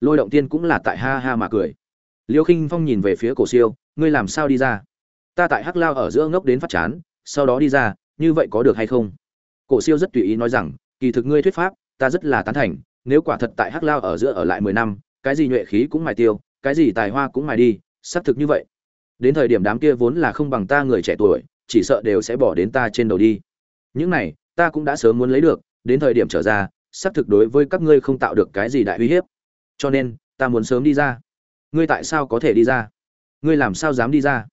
Lôi động tiên cũng là tại ha ha mà cười. Liêu khinh phong nhìn về phía cổ siêu, ngươi làm sao đi ra? Ta tại hắc lao ở giữa ngốc đến phát chán, sau đó đi ra, như vậy có được hay không? Cổ siêu rất tùy ý nói rằng, kỳ thực ngươi thuyết pháp, ta rất là tán thành, nếu quả thật tại hắc lao ở giữa ở lại mười năm cái gì nhuệ khí cũng mài tiêu, cái gì tài hoa cũng mài đi, xác thực như vậy. Đến thời điểm đám kia vốn là không bằng ta người trẻ tuổi, chỉ sợ đều sẽ bỏ đến ta trên đầu đi. Những này, ta cũng đã sớm muốn lấy được, đến thời điểm trở ra, xác thực đối với các ngươi không tạo được cái gì đại uy hiếp. Cho nên, ta muốn sớm đi ra. Ngươi tại sao có thể đi ra? Ngươi làm sao dám đi ra?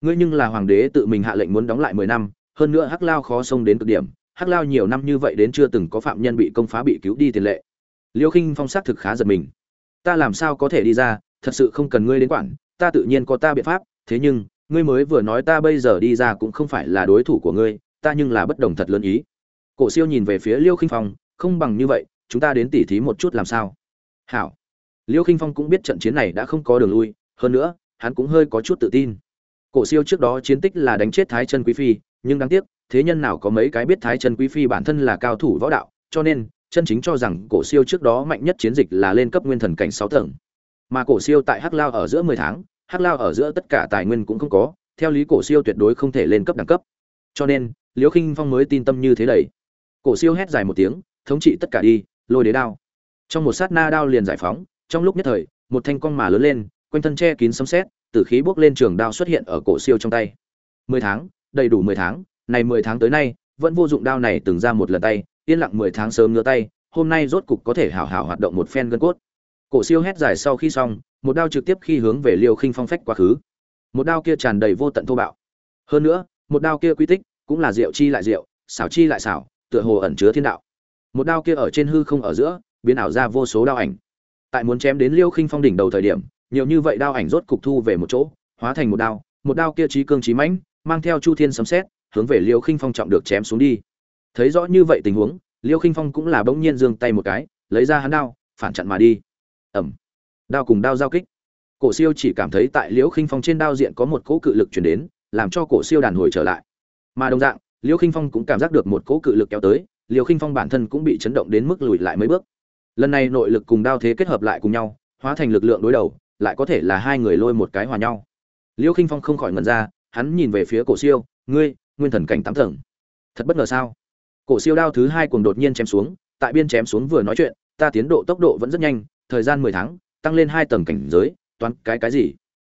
Ngươi nhưng là hoàng đế tự mình hạ lệnh muốn đóng lại mười năm, hơn nữa hắc lao khó xông đến cực điểm. Hắc lao nhiều năm như vậy đến chưa từng có phạm nhân bị công phá bị cứu đi tiền lệ. Liêu khinh phong xác thực khá giật mình ta làm sao có thể đi ra, thật sự không cần ngươi đến quản, ta tự nhiên có ta biện pháp, thế nhưng, ngươi mới vừa nói ta bây giờ đi ra cũng không phải là đối thủ của ngươi, ta nhưng là bất đồng thật lớn ý. Cổ siêu nhìn về phía liêu khinh phong, không bằng như vậy, chúng ta đến tỉ thí một chút làm sao. Hảo. Liêu khinh phong cũng biết trận chiến này đã không có đường lui, hơn nữa, hắn cũng hơi có chút tự tin. Cổ siêu trước đó chiến tích là đánh chết thái chân quý phi, nhưng đáng tiếc, thế nhân nào có mấy cái biết thái chân quý phi bản thân là cao thủ võ đạo, cho nên chân chính cho rằng cổ siêu trước đó mạnh nhất chiến dịch là lên cấp nguyên thần cảnh sáu tầng. Mà cổ siêu tại hắc lao ở giữa mười tháng, hắc lao ở giữa tất cả tài nguyên cũng không có, theo lý cổ siêu tuyệt đối không thể lên cấp đẳng cấp. Cho nên, liễu khinh phong mới tin tâm như thế đầy. Cổ siêu hét dài một tiếng, thống trị tất cả đi, lôi đế đao. Trong một sát na đao liền giải phóng, trong lúc nhất thời, một thanh quang mà lớn lên, quanh thân che kín sấm sét, tử khí bốc lên trường đao xuất hiện ở cổ siêu trong tay. Mười tháng, đầy đủ mười tháng, này mười tháng tới nay, vẫn vô dụng đao này từng ra một lần tay yên lặng mười tháng sớm ngửa tay, hôm nay rốt cục có thể hảo hảo hoạt động một phen gân cốt. Cổ siêu hét dài sau khi xong, một đao trực tiếp khi hướng về liêu khinh phong phách quá khứ. Một đao kia tràn đầy vô tận thô bạo. Hơn nữa, một đao kia quy tích cũng là diệu chi lại diệu, xảo chi lại xảo, tựa hồ ẩn chứa thiên đạo. Một đao kia ở trên hư không ở giữa, biến ảo ra vô số đao ảnh. Tại muốn chém đến liêu khinh phong đỉnh đầu thời điểm, nhiều như vậy đao ảnh rốt cục thu về một chỗ, hóa thành một đao. Một đao kia trí cương trí mãnh, mang theo chu thiên sấm xét hướng về liêu khinh phong trọng được chém xuống đi thấy rõ như vậy tình huống, liêu khinh phong cũng là bỗng nhiên giương tay một cái, lấy ra hắn đao, phản chặn mà đi. Ẩm đao cùng đao giao kích. Cổ siêu chỉ cảm thấy tại liêu khinh phong trên đao diện có một cỗ cự lực chuyển đến, làm cho cổ siêu đàn hồi trở lại. Mà đồng dạng, liêu khinh phong cũng cảm giác được một cỗ cự lực kéo tới, liêu khinh phong bản thân cũng bị chấn động đến mức lùi lại mấy bước. Lần này nội lực cùng đao thế kết hợp lại cùng nhau, hóa thành lực lượng đối đầu, lại có thể là hai người lôi một cái hòa nhau. Liêu khinh phong không khỏi ngẩn ra, hắn nhìn về phía cổ siêu, ngươi, nguyên thần cảnh tám tầng. Thật bất ngờ sao? Cổ siêu đao thứ hai cùng đột nhiên chém xuống, tại biên chém xuống vừa nói chuyện, ta tiến độ tốc độ vẫn rất nhanh, thời gian mười tháng, tăng lên hai tầng cảnh giới, toán cái cái gì?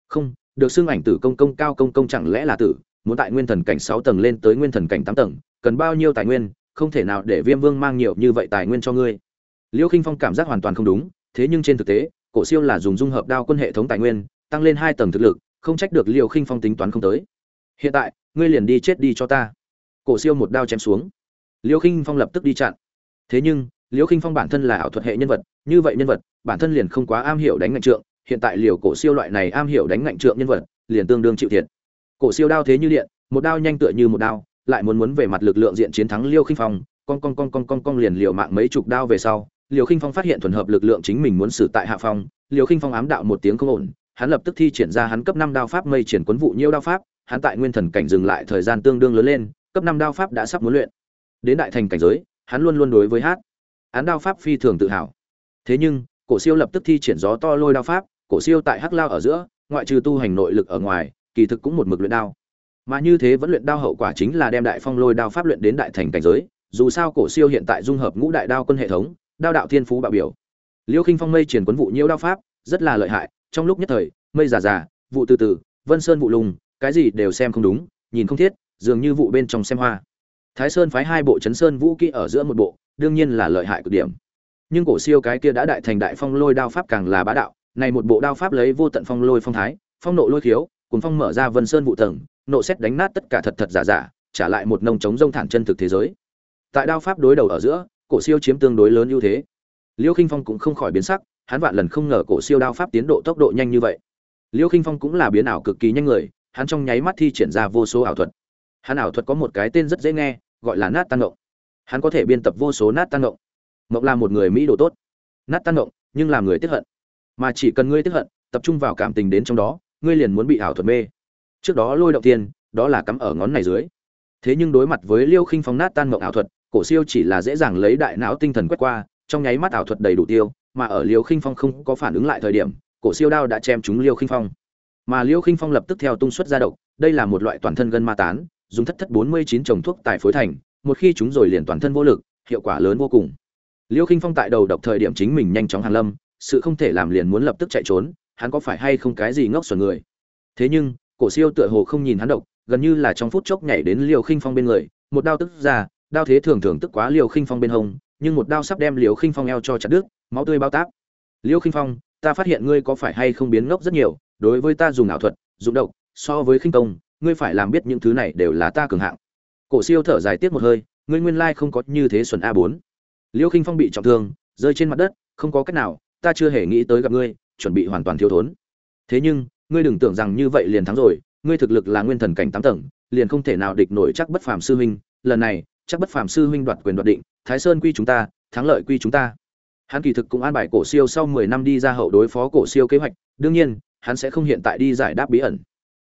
Không, được xưng ảnh tử công công cao công công chẳng lẽ là tử, muốn tại nguyên thần cảnh sáu tầng lên tới nguyên thần cảnh tám tầng, cần bao nhiêu tài nguyên, không thể nào để viêm vương mang nhiều như vậy tài nguyên cho ngươi. Liêu khinh phong cảm giác hoàn toàn không đúng, thế nhưng trên thực tế, cổ siêu là dùng dung hợp đao quân hệ thống tài nguyên, tăng lên hai tầng thực lực, không trách được liêu khinh phong tính toán không tới. Hiện tại, ngươi liền đi chết đi cho ta. Cổ siêu một đao chém xuống. Liễu khinh phong lập tức đi chặn. Thế nhưng Liễu khinh phong bản thân là ảo thuật hệ nhân vật, như vậy nhân vật, bản thân liền không quá am hiểu đánh ngạnh trượng, hiện tại liều cổ siêu loại này am hiểu đánh ngạnh trượng nhân vật, liền tương đương chịu thiệt. Cổ siêu đao thế như điện, một đao nhanh tựa như một đao, lại muốn muốn về mặt lực lượng diện chiến thắng liêu khinh phong con con con con con con liền liều mạng mấy chục đao về sau liều khinh phong phát hiện thuần hợp lực lượng chính mình muốn xử tại hạ phong liều khinh phong ám đạo một tiếng không ổn, hắn lập tức thi triển ra hắn cấp năm đao pháp mây triển quấn vụ nhiêu đao pháp, hắn tại nguyên thần cảnh dừng lại thời gian tương đương lớn lên, cấp năm đao pháp đã sắp muốn luyện đến đại thành cảnh giới, hắn luôn luôn đối với hát, án đao pháp phi thường tự hào. Thế nhưng, cổ siêu lập tức thi triển gió to lôi đao pháp, cổ siêu tại hắc lao ở giữa, ngoại trừ tu hành nội lực ở ngoài, kỳ thực cũng một mực luyện đao. Mà như thế vẫn luyện đao hậu quả chính là đem đại phong lôi đao pháp luyện đến đại thành cảnh giới, dù sao cổ siêu hiện tại dung hợp ngũ đại đao quân hệ thống, đao đạo thiên phú bạo biểu. Liêu khinh phong mây triển quấn vụ nhiễu đao pháp, rất là lợi hại, trong lúc nhất thời, mây già già, vụ từ từ, vân sơn vụ lùng, cái gì đều xem không đúng, nhìn không thiết, dường như vụ bên trong xem hoa thái sơn phái hai bộ chấn sơn vũ kỹ ở giữa một bộ, đương nhiên là lợi hại cực điểm. Nhưng cổ siêu cái kia đã đại thành đại phong lôi đao pháp càng là bá đạo, này một bộ đao pháp lấy vô tận phong lôi phong thái, phong nộ lôi khiếu cùng phong mở ra vân sơn vụ tầng, nộ xét đánh nát tất cả thật thật giả giả, trả lại một nông chống rông thẳng chân thực thế giới. Tại đao pháp đối đầu ở giữa, cổ siêu chiếm tương đối lớn ưu thế. Liêu khinh phong cũng không khỏi biến sắc, hắn vạn lần không ngờ cổ siêu đao pháp tiến độ tốc độ nhanh như vậy. Liêu khinh phong cũng là biến ảo cực kỳ nhanh người, hắn trong nháy mắt thi triển ra vô số ảo thuật hắn ảo thuật có một cái tên rất dễ nghe, gọi là nát tan ngộng. Hắn có thể biên tập vô số nát tan ngộng. Mộng là một người mỹ đồ tốt. Nát tan ngộng, nhưng làm người tiếp hận. Mà chỉ cần ngươi tiếp hận, tập trung vào cảm tình đến trong đó, ngươi liền muốn bị ảo thuật mê. Trước đó lôi động tiên đó là cắm ở ngón này dưới. Thế nhưng đối mặt với liêu khinh phong nát tan mộng ảo thuật, cổ siêu chỉ là dễ dàng lấy đại não tinh thần quét qua, trong nháy mắt ảo thuật đầy đủ tiêu, mà ở liêu khinh phong không có phản ứng lại thời điểm, cổ siêu đao đã chém trúng liêu khinh phong. Mà liêu khinh phong lập tức theo tung xuất ra độc, đây là một loại toàn thân gân ma tán dùng thất thất bốn mươi chín trồng thuốc tài phối thành, một khi chúng rồi liền toàn thân vô lực, hiệu quả lớn vô cùng. Liêu khinh phong tại đầu độc thời điểm chính mình nhanh chóng hàn lâm, sự không thể làm liền muốn lập tức chạy trốn, hắn có phải hay không cái gì ngốc xuẩn người? Thế nhưng, cổ siêu tựa hồ không nhìn hắn độc, gần như là trong phút chốc nhảy đến Liêu khinh phong bên người, một đao tức ra, đao thế thường thường tức quá Liêu khinh phong bên hông, nhưng một đao sắp đem Liêu khinh phong eo cho chặt đứt, máu tươi bao tác liêu khinh phong, ta phát hiện ngươi có phải hay không biến ngốc rất nhiều, đối với ta dùng ảo thuật dụng độc, so với khinh công ngươi phải làm biết những thứ này đều là ta cường hạng. Cổ siêu thở dài tiếc một hơi, ngươi nguyên lai không có như thế xuẩn a bốn. Liêu khinh phong bị trọng thương, rơi trên mặt đất, không có cách nào, ta chưa hề nghĩ tới gặp ngươi, chuẩn bị hoàn toàn thiếu thốn. Thế nhưng, ngươi đừng tưởng rằng như vậy liền thắng rồi, ngươi thực lực là nguyên thần cảnh tám tầng, liền không thể nào địch nổi chắc bất phàm sư huynh, lần này, chắc bất phàm sư huynh đoạt quyền đoạt định, thái sơn quy chúng ta, thắng lợi quy chúng ta. Hắn kỳ thực cũng an bài cổ siêu sau mười năm đi ra hậu đối phó cổ siêu kế hoạch, đương nhiên, hắn sẽ không hiện tại đi giải đáp bí ẩn.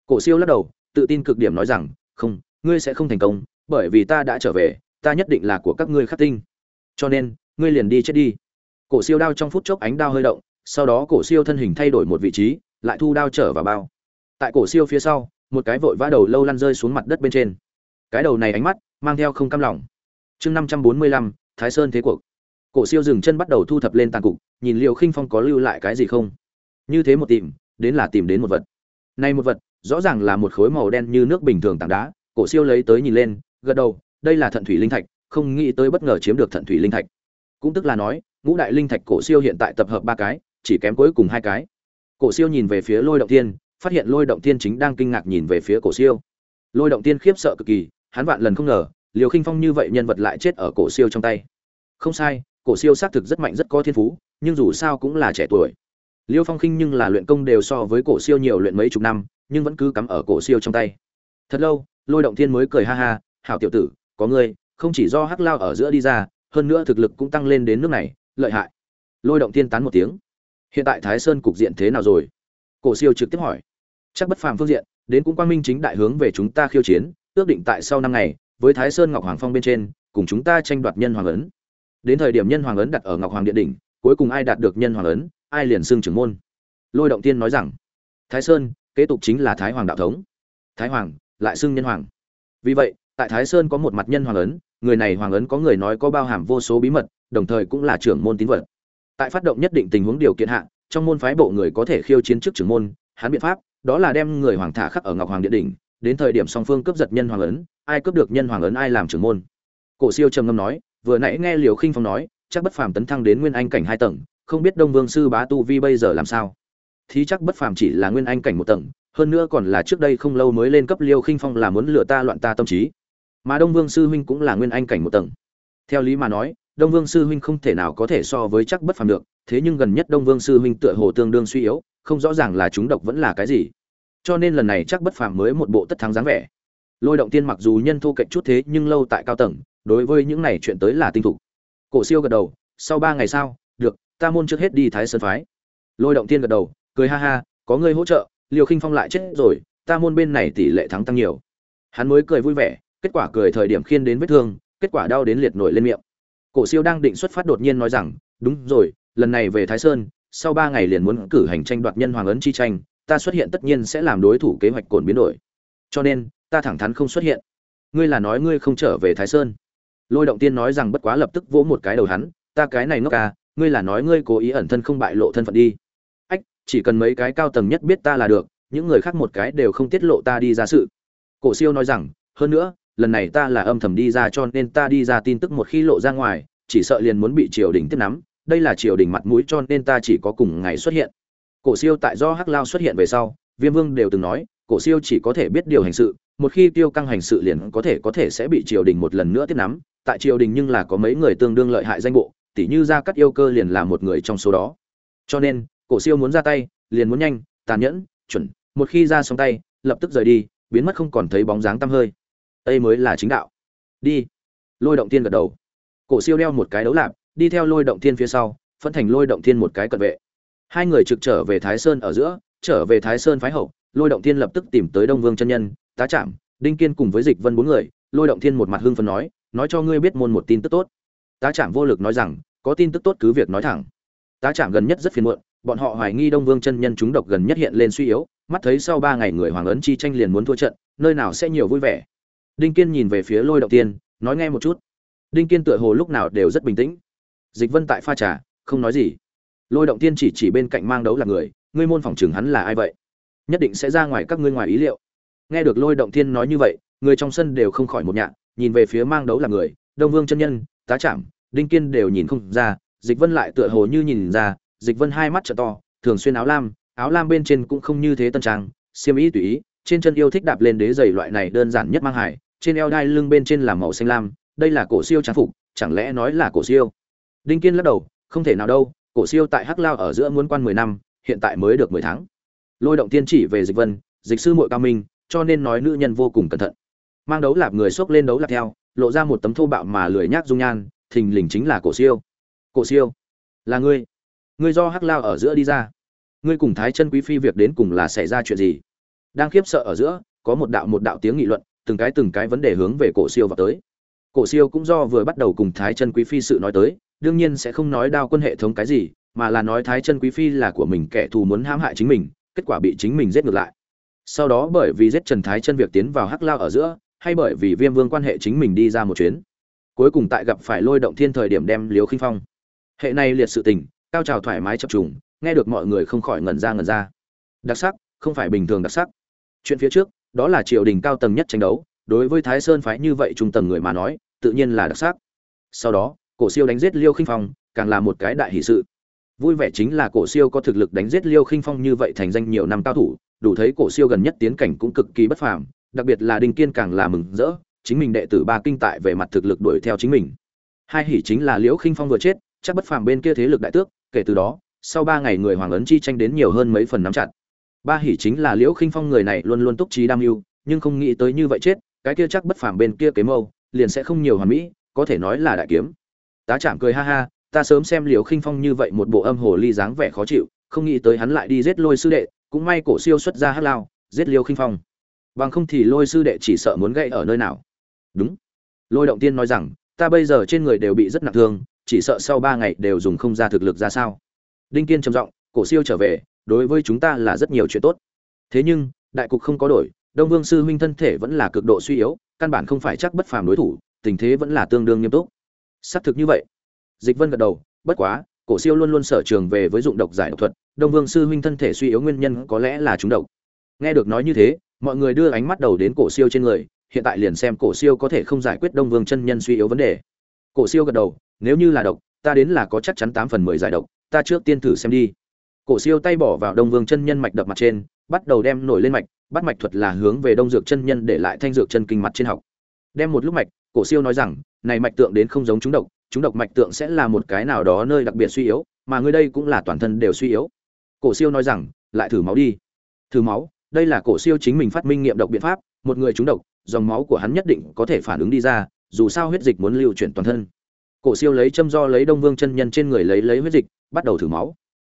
Cổ siêu lắc đầu tự tin cực điểm nói rằng, không, ngươi sẽ không thành công, bởi vì ta đã trở về, ta nhất định là của các ngươi khắc tinh. Cho nên, ngươi liền đi chết đi. Cổ siêu đao trong phút chốc ánh đao hơi động, sau đó cổ siêu thân hình thay đổi một vị trí, lại thu đao trở vào bao. Tại cổ siêu phía sau, một cái vội vã đầu lâu lăn rơi xuống mặt đất bên trên. Cái đầu này ánh mắt, mang theo không cam lòng. Chương năm trăm bốn mươi lăm, thái sơn thế cuộc. Cổ siêu dừng chân bắt đầu thu thập lên tàn cục, nhìn liệu khinh phong có lưu lại cái gì không? Như thế một tìm, đến là tìm đến một vật. Nay một vật rõ ràng là một khối màu đen như nước bình thường tảng đá, cổ siêu lấy tới nhìn lên, gật đầu, đây là thận thủy linh thạch, không nghĩ tới bất ngờ chiếm được thận thủy linh thạch. Cũng tức là nói, ngũ đại linh thạch cổ siêu hiện tại tập hợp ba cái, chỉ kém cuối cùng hai cái. Cổ siêu nhìn về phía lôi động tiên phát hiện lôi động tiên chính đang kinh ngạc nhìn về phía cổ siêu. Lôi động tiên khiếp sợ cực kỳ, hắn vạn lần không ngờ, liều khinh phong như vậy nhân vật lại chết ở cổ siêu trong tay. Không sai, cổ siêu xác thực rất mạnh, rất có thiên phú, nhưng dù sao cũng là trẻ tuổi. Liêu phong khinh nhưng là luyện công đều so với cổ siêu nhiều luyện mấy chục năm nhưng vẫn cứ cắm ở cổ siêu trong tay. Thật lâu, lôi động thiên mới cười ha ha, hảo tiểu tử, có ngươi, không chỉ do hắc lao ở giữa đi ra, hơn nữa thực lực cũng tăng lên đến nước này, lợi hại. Lôi động thiên tán một tiếng, hiện tại thái sơn cục diện thế nào rồi? Cổ siêu trực tiếp hỏi. Chắc bất phàm phương diện, đến cũng quang minh chính đại hướng về chúng ta khiêu chiến, ước định tại sau năm ngày, với thái sơn ngọc hoàng phong bên trên, cùng chúng ta tranh đoạt nhân hoàng ấn. Đến thời điểm nhân hoàng ấn đặt ở ngọc hoàng điện đỉnh, cuối cùng ai đạt được nhân hoàng ấn, ai liền xưng trưởng môn. Lôi động tiên nói rằng, thái sơn kế tục chính là thái hoàng đạo thống. Thái hoàng, lại xưng nhân hoàng. Vì vậy, tại thái sơn có một mặt nhân hoàng ấn, người này hoàng ấn có người nói có bao hàm vô số bí mật, đồng thời cũng là trưởng môn tín vật. Tại phát động nhất định tình huống điều kiện hạ, trong môn phái bộ người có thể khiêu chiến chức trưởng môn Hán biện pháp, đó là đem người hoàng thả khắc ở ngọc hoàng điện đỉnh, đến thời điểm song phương cướp giật nhân hoàng ấn, ai cướp được nhân hoàng ấn ai làm trưởng môn. Cổ siêu trầm ngâm nói, vừa nãy nghe liều khinh phong nói, chắc bất phàm tấn thăng đến nguyên anh cảnh hai tầng, không biết đông vương sư bá tu vi bây giờ làm sao? Thì chắc bất phàm chỉ là nguyên anh cảnh một tầng, hơn nữa còn là trước đây không lâu mới lên cấp liêu khinh phong là muốn lừa ta loạn ta tâm trí. Mà đông vương sư huynh cũng là nguyên anh cảnh một tầng. Theo lý mà nói, đông vương sư huynh không thể nào có thể so với chắc bất phàm được, thế nhưng gần nhất đông vương sư huynh tựa hồ tương đương suy yếu, không rõ ràng là chúng độc vẫn là cái gì. Cho nên lần này chắc bất phàm mới một bộ tất thắng dáng vẻ. Lôi động tiên mặc dù nhân thô cạnh chút thế nhưng lâu tại cao tầng, đối với những này chuyện tới là tinh thủ. cổ siêu gật đầu, sau ba ngày sau, được, ta môn trước hết đi thái sơn phái. Lôi động tiên gật đầu cười ha ha, có ngươi hỗ trợ liều khinh phong lại chết rồi, ta môn bên này tỷ lệ thắng tăng nhiều. Hắn mới cười vui vẻ, kết quả cười thời điểm khiên đến vết thương, kết quả đau đến liệt nổi lên miệng. Cổ siêu đang định xuất phát đột nhiên nói rằng, đúng rồi, lần này về thái sơn, sau ba ngày liền muốn cử hành tranh đoạt nhân hoàng ấn chi tranh, ta xuất hiện tất nhiên sẽ làm đối thủ kế hoạch cồn biến đổi. Cho nên, ta thẳng thắn không xuất hiện. Ngươi là nói ngươi không trở về thái sơn. Lôi động tiên nói rằng bất quá lập tức vỗ một cái đầu hắn, ta cái này ngốc à ngươi là nói ngươi cố ý ẩn thân không bại lộ thân phận đi chỉ cần mấy cái cao tầng nhất biết ta là được, những người khác một cái đều không tiết lộ ta đi ra sự. Cổ siêu nói rằng, hơn nữa, lần này ta là âm thầm đi ra cho nên ta đi ra tin tức một khi lộ ra ngoài, chỉ sợ liền muốn bị triều đình tiếp nắm. Đây là triều đình mặt mũi cho nên ta chỉ có cùng ngày xuất hiện. Cổ siêu tại do hắc lao xuất hiện về sau, viêm vương đều từng nói, cổ siêu chỉ có thể biết điều hành sự, một khi tiêu căng hành sự liền có thể có thể sẽ bị triều đình một lần nữa tiếp nắm. Tại triều đình nhưng là có mấy người tương đương lợi hại danh bộ tỷ như gia cắt yêu cơ liền là một người trong số đó. Cho nên cổ siêu muốn ra tay, liền muốn nhanh, tàn nhẫn, chuẩn. Một khi ra xong tay, lập tức rời đi, biến mất không còn thấy bóng dáng tăm hơi. Đây mới là chính đạo. Đi. Lôi động tiên gật đầu. Cổ siêu đeo một cái đấu lạp, đi theo lôi động thiên phía sau, phân thành lôi động thiên một cái cận vệ. Hai người trực trở về thái sơn ở giữa, trở về thái sơn phái hậu, lôi động thiên lập tức tìm tới đông vương chân nhân, tá trạm đinh kiên cùng với dịch vân bốn người, lôi động thiên một mặt hưng phấn nói nói cho ngươi biết môn một tin tức tốt. Tá trạm vô lực nói rằng, có tin tức tốt cứ việc nói thẳng. Tá trạm gần nhất rất phiền muộn bọn họ hoài nghi đông vương chân nhân chúng độc gần nhất hiện lên suy yếu mắt thấy sau ba ngày người hoàng ấn chi tranh liền muốn thua trận nơi nào sẽ nhiều vui vẻ. Đinh kiên nhìn về phía lôi động tiên nói nghe một chút. Đinh kiên tựa hồ lúc nào đều rất bình tĩnh. Dịch vân tại pha trà không nói gì. Lôi động tiên chỉ chỉ bên cạnh mang đấu là người ngươi môn phòng trường hắn là ai vậy? Nhất định sẽ ra ngoài các ngươi ngoài ý liệu. Nghe được lôi động tiên nói như vậy người trong sân đều không khỏi một nhạc, nhìn về phía mang đấu là người đông vương chân nhân tá trạm đinh kiên đều nhìn không ra dịch vân lại tựa hồ như nhìn ra dịch vân hai mắt trợ to, thường xuyên áo lam áo lam bên trên cũng không như thế tân trang, xiêm ý tùy ý, trên chân yêu thích đạp lên đế giày loại này đơn giản nhất mang hải, trên eo đai lưng bên trên là màu xanh lam, đây là cổ siêu trang phục, chẳng lẽ nói là cổ siêu? Đinh kiên lắc đầu, không thể nào đâu, cổ siêu tại hắc lao ở giữa muốn quan mười năm, hiện tại mới được mười tháng. Lôi động tiên chỉ về dịch vân, dịch sư muội cao minh, cho nên nói nữ nhân vô cùng cẩn thận. Mang đấu lạp người xốc lên đấu lạp theo, lộ ra một tấm thô bạo mà lười nhác dung nhan, thình lình chính là cổ siêu. Cổ siêu, là ngươi ngươi do hắc lao ở giữa đi ra. Ngươi cùng thái chân quý phi việc đến cùng là xảy ra chuyện gì? Đang khiếp sợ ở giữa, có một đạo một đạo tiếng nghị luận, từng cái từng cái vấn đề hướng về cổ siêu vào tới. Cổ siêu cũng do vừa bắt đầu cùng thái chân quý phi sự nói tới, đương nhiên sẽ không nói đao quân hệ thống cái gì, mà là nói thái chân quý phi là của mình kẻ thù muốn hãm hại chính mình, kết quả bị chính mình giết ngược lại. Sau đó bởi vì giết trần thái chân việc tiến vào hắc lao ở giữa, hay bởi vì viêm vương quan hệ chính mình đi ra một chuyến, cuối cùng tại gặp phải lôi động thiên thời điểm đem liếu khinh phong. Hệ này liệt sự tình cao trào thoải mái chập trùng, nghe được mọi người không khỏi ngẩn ra ngẩn ra. Đặc sắc, không phải bình thường đặc sắc. Chuyện phía trước, đó là triều đình cao tầng nhất tranh đấu, đối với thái sơn phái như vậy trung tầng người mà nói, tự nhiên là đặc sắc. Sau đó, cổ siêu đánh giết liêu khinh phong, càng là một cái đại hỷ sự. Vui vẻ chính là cổ siêu có thực lực đánh giết liêu khinh phong như vậy thành danh nhiều năm cao thủ, đủ thấy cổ siêu gần nhất tiến cảnh cũng cực kỳ bất phàm, đặc biệt là đinh kiên càng là mừng rỡ, chính mình đệ tử ba kinh tại về mặt thực lực đuổi theo chính mình. Hai hỷ chính là liễu khinh phong vừa chết, chắc bất phàm bên kia thế lực đại tước kể từ đó, sau ba ngày người hoàng ấn chi tranh đến nhiều hơn mấy phần nắm chặt. Ba hỉ chính là liễu khinh phong người này luôn luôn túc trí đam mưu, nhưng không nghĩ tới như vậy chết, cái kia chắc bất phàm bên kia kế mâu, liền sẽ không nhiều hoàn mỹ, có thể nói là đại kiếm. Tá chạm cười ha ha, ta sớm xem liễu khinh phong như vậy một bộ âm hồ ly dáng vẻ khó chịu, không nghĩ tới hắn lại đi giết lôi sư đệ, cũng may cổ siêu xuất ra hát lao, giết liễu khinh phong. Bằng không thì lôi sư đệ chỉ sợ muốn gậy ở nơi nào. Đúng. Lôi động tiên nói rằng, ta bây giờ trên người đều bị rất nặng thương chỉ sợ sau ba ngày đều dùng không ra thực lực ra sao. Đinh kiên trầm giọng, cổ siêu trở về, đối với chúng ta là rất nhiều chuyện tốt. Thế nhưng, đại cục không có đổi, đông vương sư huynh thân thể vẫn là cực độ suy yếu, căn bản không phải chắc bất phàm đối thủ, tình thế vẫn là tương đương nghiêm túc. Xác thực như vậy. Dịch vân gật đầu, bất quá, cổ siêu luôn luôn sở trường về với dụng độc giải độc thuật, đông vương sư huynh thân thể suy yếu nguyên nhân có lẽ là chúng độc. Nghe được nói như thế, mọi người đưa ánh mắt đầu đến cổ siêu trên người, hiện tại liền xem cổ siêu có thể không giải quyết đông vương chân nhân suy yếu vấn đề. Cổ siêu gật đầu nếu như là độc, ta đến là có chắc chắn tám phần mười giải độc, ta trước tiên thử xem đi. Cổ siêu tay bỏ vào đông vương chân nhân mạch đập mặt trên, bắt đầu đem nổi lên mạch, bắt mạch thuật là hướng về đông dược chân nhân để lại thanh dược chân kinh mặt trên học. Đem một lúc mạch, cổ siêu nói rằng, này mạch tượng đến không giống chúng độc chúng độc mạch tượng sẽ là một cái nào đó nơi đặc biệt suy yếu, mà ngươi đây cũng là toàn thân đều suy yếu. Cổ siêu nói rằng, lại thử máu đi. Thử máu? Đây là cổ siêu chính mình phát minh nghiệm độc biện pháp, một người trúng độc, dòng máu của hắn nhất định có thể phản ứng đi ra, dù sao huyết dịch muốn lưu chuyển toàn thân cổ siêu lấy châm do lấy đông vương chân nhân trên người lấy lấy huyết dịch, bắt đầu thử máu.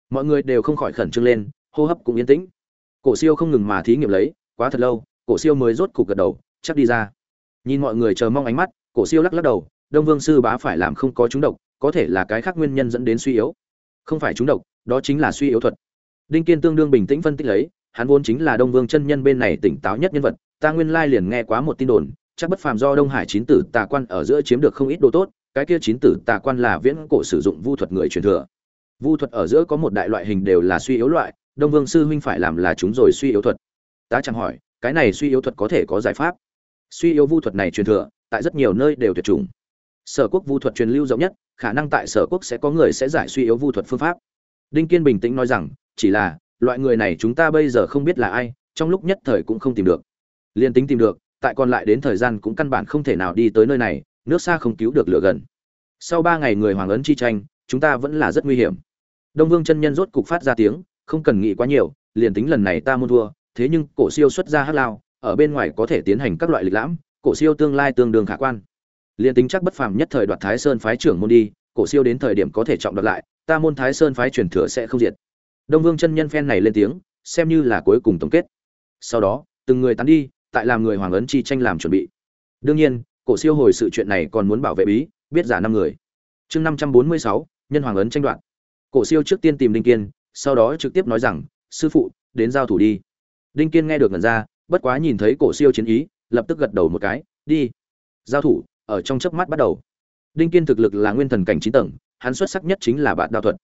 Mọi người đều không khỏi khẩn trương lên, hô hấp cũng yên tĩnh. Cổ siêu không ngừng mà thí nghiệm lấy, quá thật lâu, cổ siêu mới rốt cục gật đầu, chắc đi ra. Nhìn mọi người chờ mong ánh mắt, cổ siêu lắc lắc đầu, đông vương sư bá phải làm không có trúng độc, có thể là cái khác nguyên nhân dẫn đến suy yếu. Không phải trúng độc, đó chính là suy yếu thuật. Đinh kiên tương đương bình tĩnh phân tích lấy, hắn vốn chính là đông vương chân nhân bên này tỉnh táo nhất nhân vật, ta nguyên lai liền nghe quá một tin đồn, chắc bất phàm do đông hải chín tử tà quan ở giữa chiếm được không ít đồ tốt cái kia chín tử tà quan là viễn cổ sử dụng vu thuật người truyền thừa. Vu thuật ở giữa có một đại loại hình đều là suy yếu loại, đông vương sư huynh phải làm là chúng rồi suy yếu thuật. Ta chẳng hỏi, cái này suy yếu thuật có thể có giải pháp? Suy yếu vu thuật này truyền thừa, tại rất nhiều nơi đều tuyệt chủng. Sở quốc vu thuật truyền lưu rộng nhất, khả năng tại sở quốc sẽ có người sẽ giải suy yếu vu thuật phương pháp. Đinh kiên bình tĩnh nói rằng, chỉ là, loại người này chúng ta bây giờ không biết là ai, trong lúc nhất thời cũng không tìm được. Liên tính tìm được, tại còn lại đến thời gian cũng căn bản không thể nào đi tới nơi này nước xa không cứu được lửa gần. Sau ba ngày người hoàng ấn chi tranh, chúng ta vẫn là rất nguy hiểm. Đông vương chân nhân rốt cục phát ra tiếng, không cần nghĩ quá nhiều, liền tính lần này ta muốn thua, thế nhưng cổ siêu xuất ra hát lao, ở bên ngoài có thể tiến hành các loại lịch lãm, cổ siêu tương lai tương đương khả quan. Liền tính chắc bất phàm nhất thời đoạt thái sơn phái trưởng môn đi, cổ siêu đến thời điểm có thể trọng đoạt lại, ta môn thái sơn phái truyền thừa sẽ không diệt. Đông vương chân nhân phen này lên tiếng, xem như là cuối cùng tổng kết. Sau đó, từng người tán đi, tại làm người hoàng ấn chi tranh làm chuẩn bị. Đương nhiên cổ siêu hồi sự chuyện này còn muốn bảo vệ bí, biết giả năm người. Chương năm trăm bốn mươi sáu, nhân hoàng ấn tranh đoạt. Cổ siêu trước tiên tìm đinh kiên, sau đó trực tiếp nói rằng, sư phụ, đến giao thủ đi. Đinh kiên nghe được ngẩn ra, bất quá nhìn thấy cổ siêu chiến ý, lập tức gật đầu một cái, đi. Giao thủ, ở trong chớp mắt bắt đầu. Đinh kiên thực lực là nguyên thần cảnh chín tầng, hắn xuất sắc nhất chính là bạn đao thuật.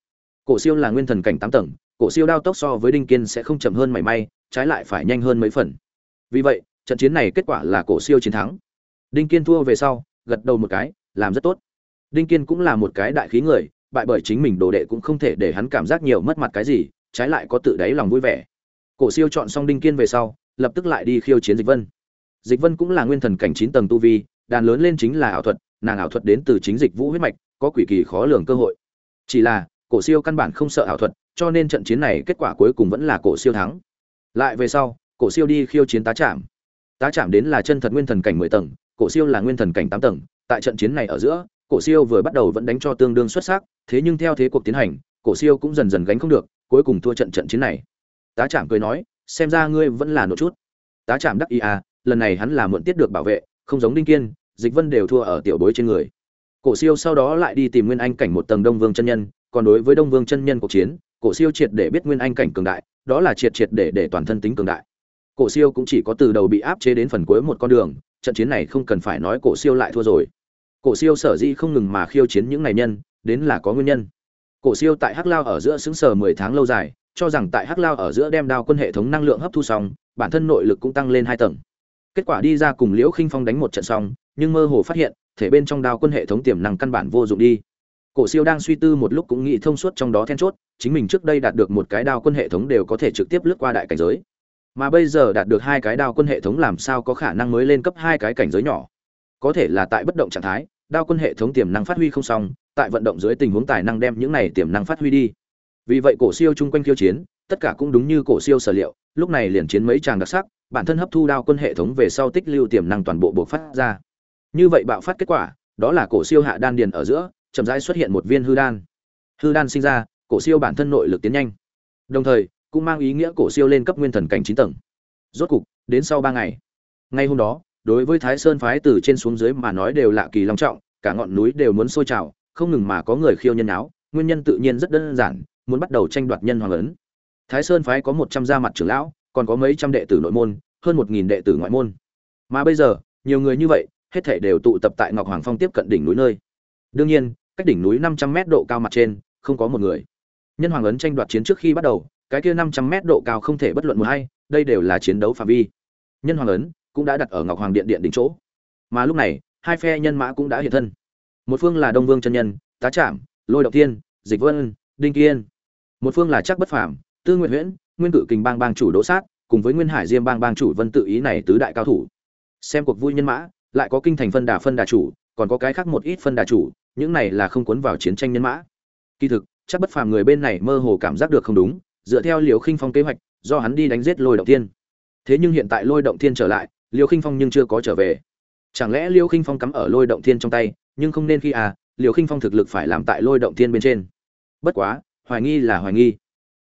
Cổ siêu là nguyên thần cảnh tám tầng, cổ siêu đao tốc so với đinh kiên sẽ không chậm hơn mảy may, trái lại phải nhanh hơn mấy phần. Vì vậy, trận chiến này kết quả là cổ siêu chiến thắng đinh kiên thua về sau, gật đầu một cái, làm rất tốt. Đinh kiên cũng là một cái đại khí người, bại bởi chính mình đồ đệ cũng không thể để hắn cảm giác nhiều mất mặt cái gì, trái lại có tự đáy lòng vui vẻ. Cổ siêu chọn xong đinh kiên về sau, lập tức lại đi khiêu chiến dịch vân. Dịch vân cũng là nguyên thần cảnh chín tầng tu vi, đàn lớn lên chính là ảo thuật, nàng ảo thuật đến từ chính dịch vũ huyết mạch, có quỷ kỳ khó lường cơ hội. Chỉ là, cổ siêu căn bản không sợ ảo thuật, cho nên trận chiến này kết quả cuối cùng vẫn là cổ siêu thắng. Lại về sau, cổ siêu đi khiêu chiến tá trạm tá trạm đến là chân thật nguyên thần cảnh mười tầng cổ siêu là nguyên thần cảnh tám tầng, tại trận chiến này ở giữa, cổ siêu vừa bắt đầu vẫn đánh cho tương đương xuất sắc, thế nhưng theo thế cuộc tiến hành, cổ siêu cũng dần dần gánh không được, cuối cùng thua trận trận chiến này. Tá trạm cười nói, xem ra ngươi vẫn là nổ chút. Tá trạm đắc ý à lần này hắn là mượn tiết được bảo vệ, không giống đinh kiên, dịch vân đều thua ở tiểu bối trên người. Cổ siêu sau đó lại đi tìm nguyên anh cảnh một tầng đông vương chân nhân, còn đối với đông vương chân nhân cuộc chiến, cổ siêu triệt để biết nguyên anh cảnh cường đại, đó là triệt triệt để để toàn thân tính cường đại. Cổ siêu cũng chỉ có từ đầu bị áp chế đến phần cuối một con đường trận chiến này không cần phải nói cổ siêu lại thua rồi. Cổ siêu sở dĩ không ngừng mà khiêu chiến những này nhân, đến là có nguyên nhân. Cổ siêu tại hắc lao ở giữa xứng sở mười tháng lâu dài, cho rằng tại hắc lao ở giữa đem đao quân hệ thống năng lượng hấp thu xong, bản thân nội lực cũng tăng lên hai tầng. Kết quả đi ra cùng liễu khinh phong đánh một trận xong, nhưng mơ hồ phát hiện, thể bên trong đao quân hệ thống tiềm năng căn bản vô dụng đi. Cổ siêu đang suy tư một lúc cũng nghĩ thông suốt trong đó then chốt, chính mình trước đây đạt được một cái đao quân hệ thống đều có thể trực tiếp lướt qua đại cảnh giới mà bây giờ đạt được hai cái đao quân hệ thống làm sao có khả năng mới lên cấp hai cái cảnh giới nhỏ? Có thể là tại bất động trạng thái, đao quân hệ thống tiềm năng phát huy không xong, tại vận động dưới tình huống tài năng đem những này tiềm năng phát huy đi. Vì vậy cổ siêu chung quanh khiêu chiến, tất cả cũng đúng như cổ siêu sở liệu, lúc này liền chiến mấy chàng đặc sắc, bản thân hấp thu đao quân hệ thống về sau tích lưu tiềm năng toàn bộ bộc phát ra. Như vậy bạo phát kết quả, đó là cổ siêu hạ đan điền ở giữa, chậm rãi xuất hiện một viên hư đan. Hư đan sinh ra, cổ siêu bản thân nội lực tiến nhanh. Đồng thời cũng mang ý nghĩa cổ siêu lên cấp nguyên thần cảnh chín tầng. Rốt cục, đến sau ba ngày. Ngay hôm đó, đối với thái sơn phái từ trên xuống dưới mà nói đều lạ kỳ long trọng, cả ngọn núi đều muốn sôi trào, không ngừng mà có người khiêu nhân áo, nguyên nhân tự nhiên rất đơn giản, muốn bắt đầu tranh đoạt nhân hoàng ấn. Thái sơn phái có một trăm gia mặt trưởng lão, còn có mấy trăm đệ tử nội môn, hơn một nghìn đệ tử ngoại môn. Mà bây giờ, nhiều người như vậy, hết thảy đều tụ tập tại ngọc hoàng phong tiếp cận đỉnh núi nơi. Đương nhiên, cách đỉnh núi năm trăm mét độ cao mặt trên, không có một người. Nhân hoàng ấn tranh đoạt chiến trước khi bắt đầu cái kia năm trăm mét độ cao không thể bất luận một hay, đây đều là chiến đấu phạm vi. Nhân hoàng lớn cũng đã đặt ở ngọc hoàng điện điện đỉnh chỗ. Mà lúc này, hai phe nhân mã cũng đã hiện thân. Một phương là đông vương chân nhân, tá trạm lôi động thiên, dịch vân, đinh kiên. Một phương là chắc bất phàm, tư nguyệt huyễn, nguyên cự kình bang bang chủ đỗ sát, cùng với nguyên hải diêm bang bang chủ vân tự ý này tứ đại cao thủ. Xem cuộc vui nhân mã, lại có kinh thành phân đà phân đà chủ, còn có cái khác một ít phân đà chủ, những này là không cuốn vào chiến tranh nhân mã. Kỳ thực chắc bất phàm người bên này mơ hồ cảm giác được không đúng dựa theo liều khinh phong kế hoạch, do hắn đi đánh giết lôi động thiên. Thế nhưng hiện tại lôi động thiên trở lại liều khinh phong nhưng chưa có trở về. Chẳng lẽ liều khinh phong cắm ở lôi động thiên trong tay, nhưng không nên khi à liều khinh phong thực lực phải làm tại lôi động thiên bên trên. Bất quá, hoài nghi là hoài nghi.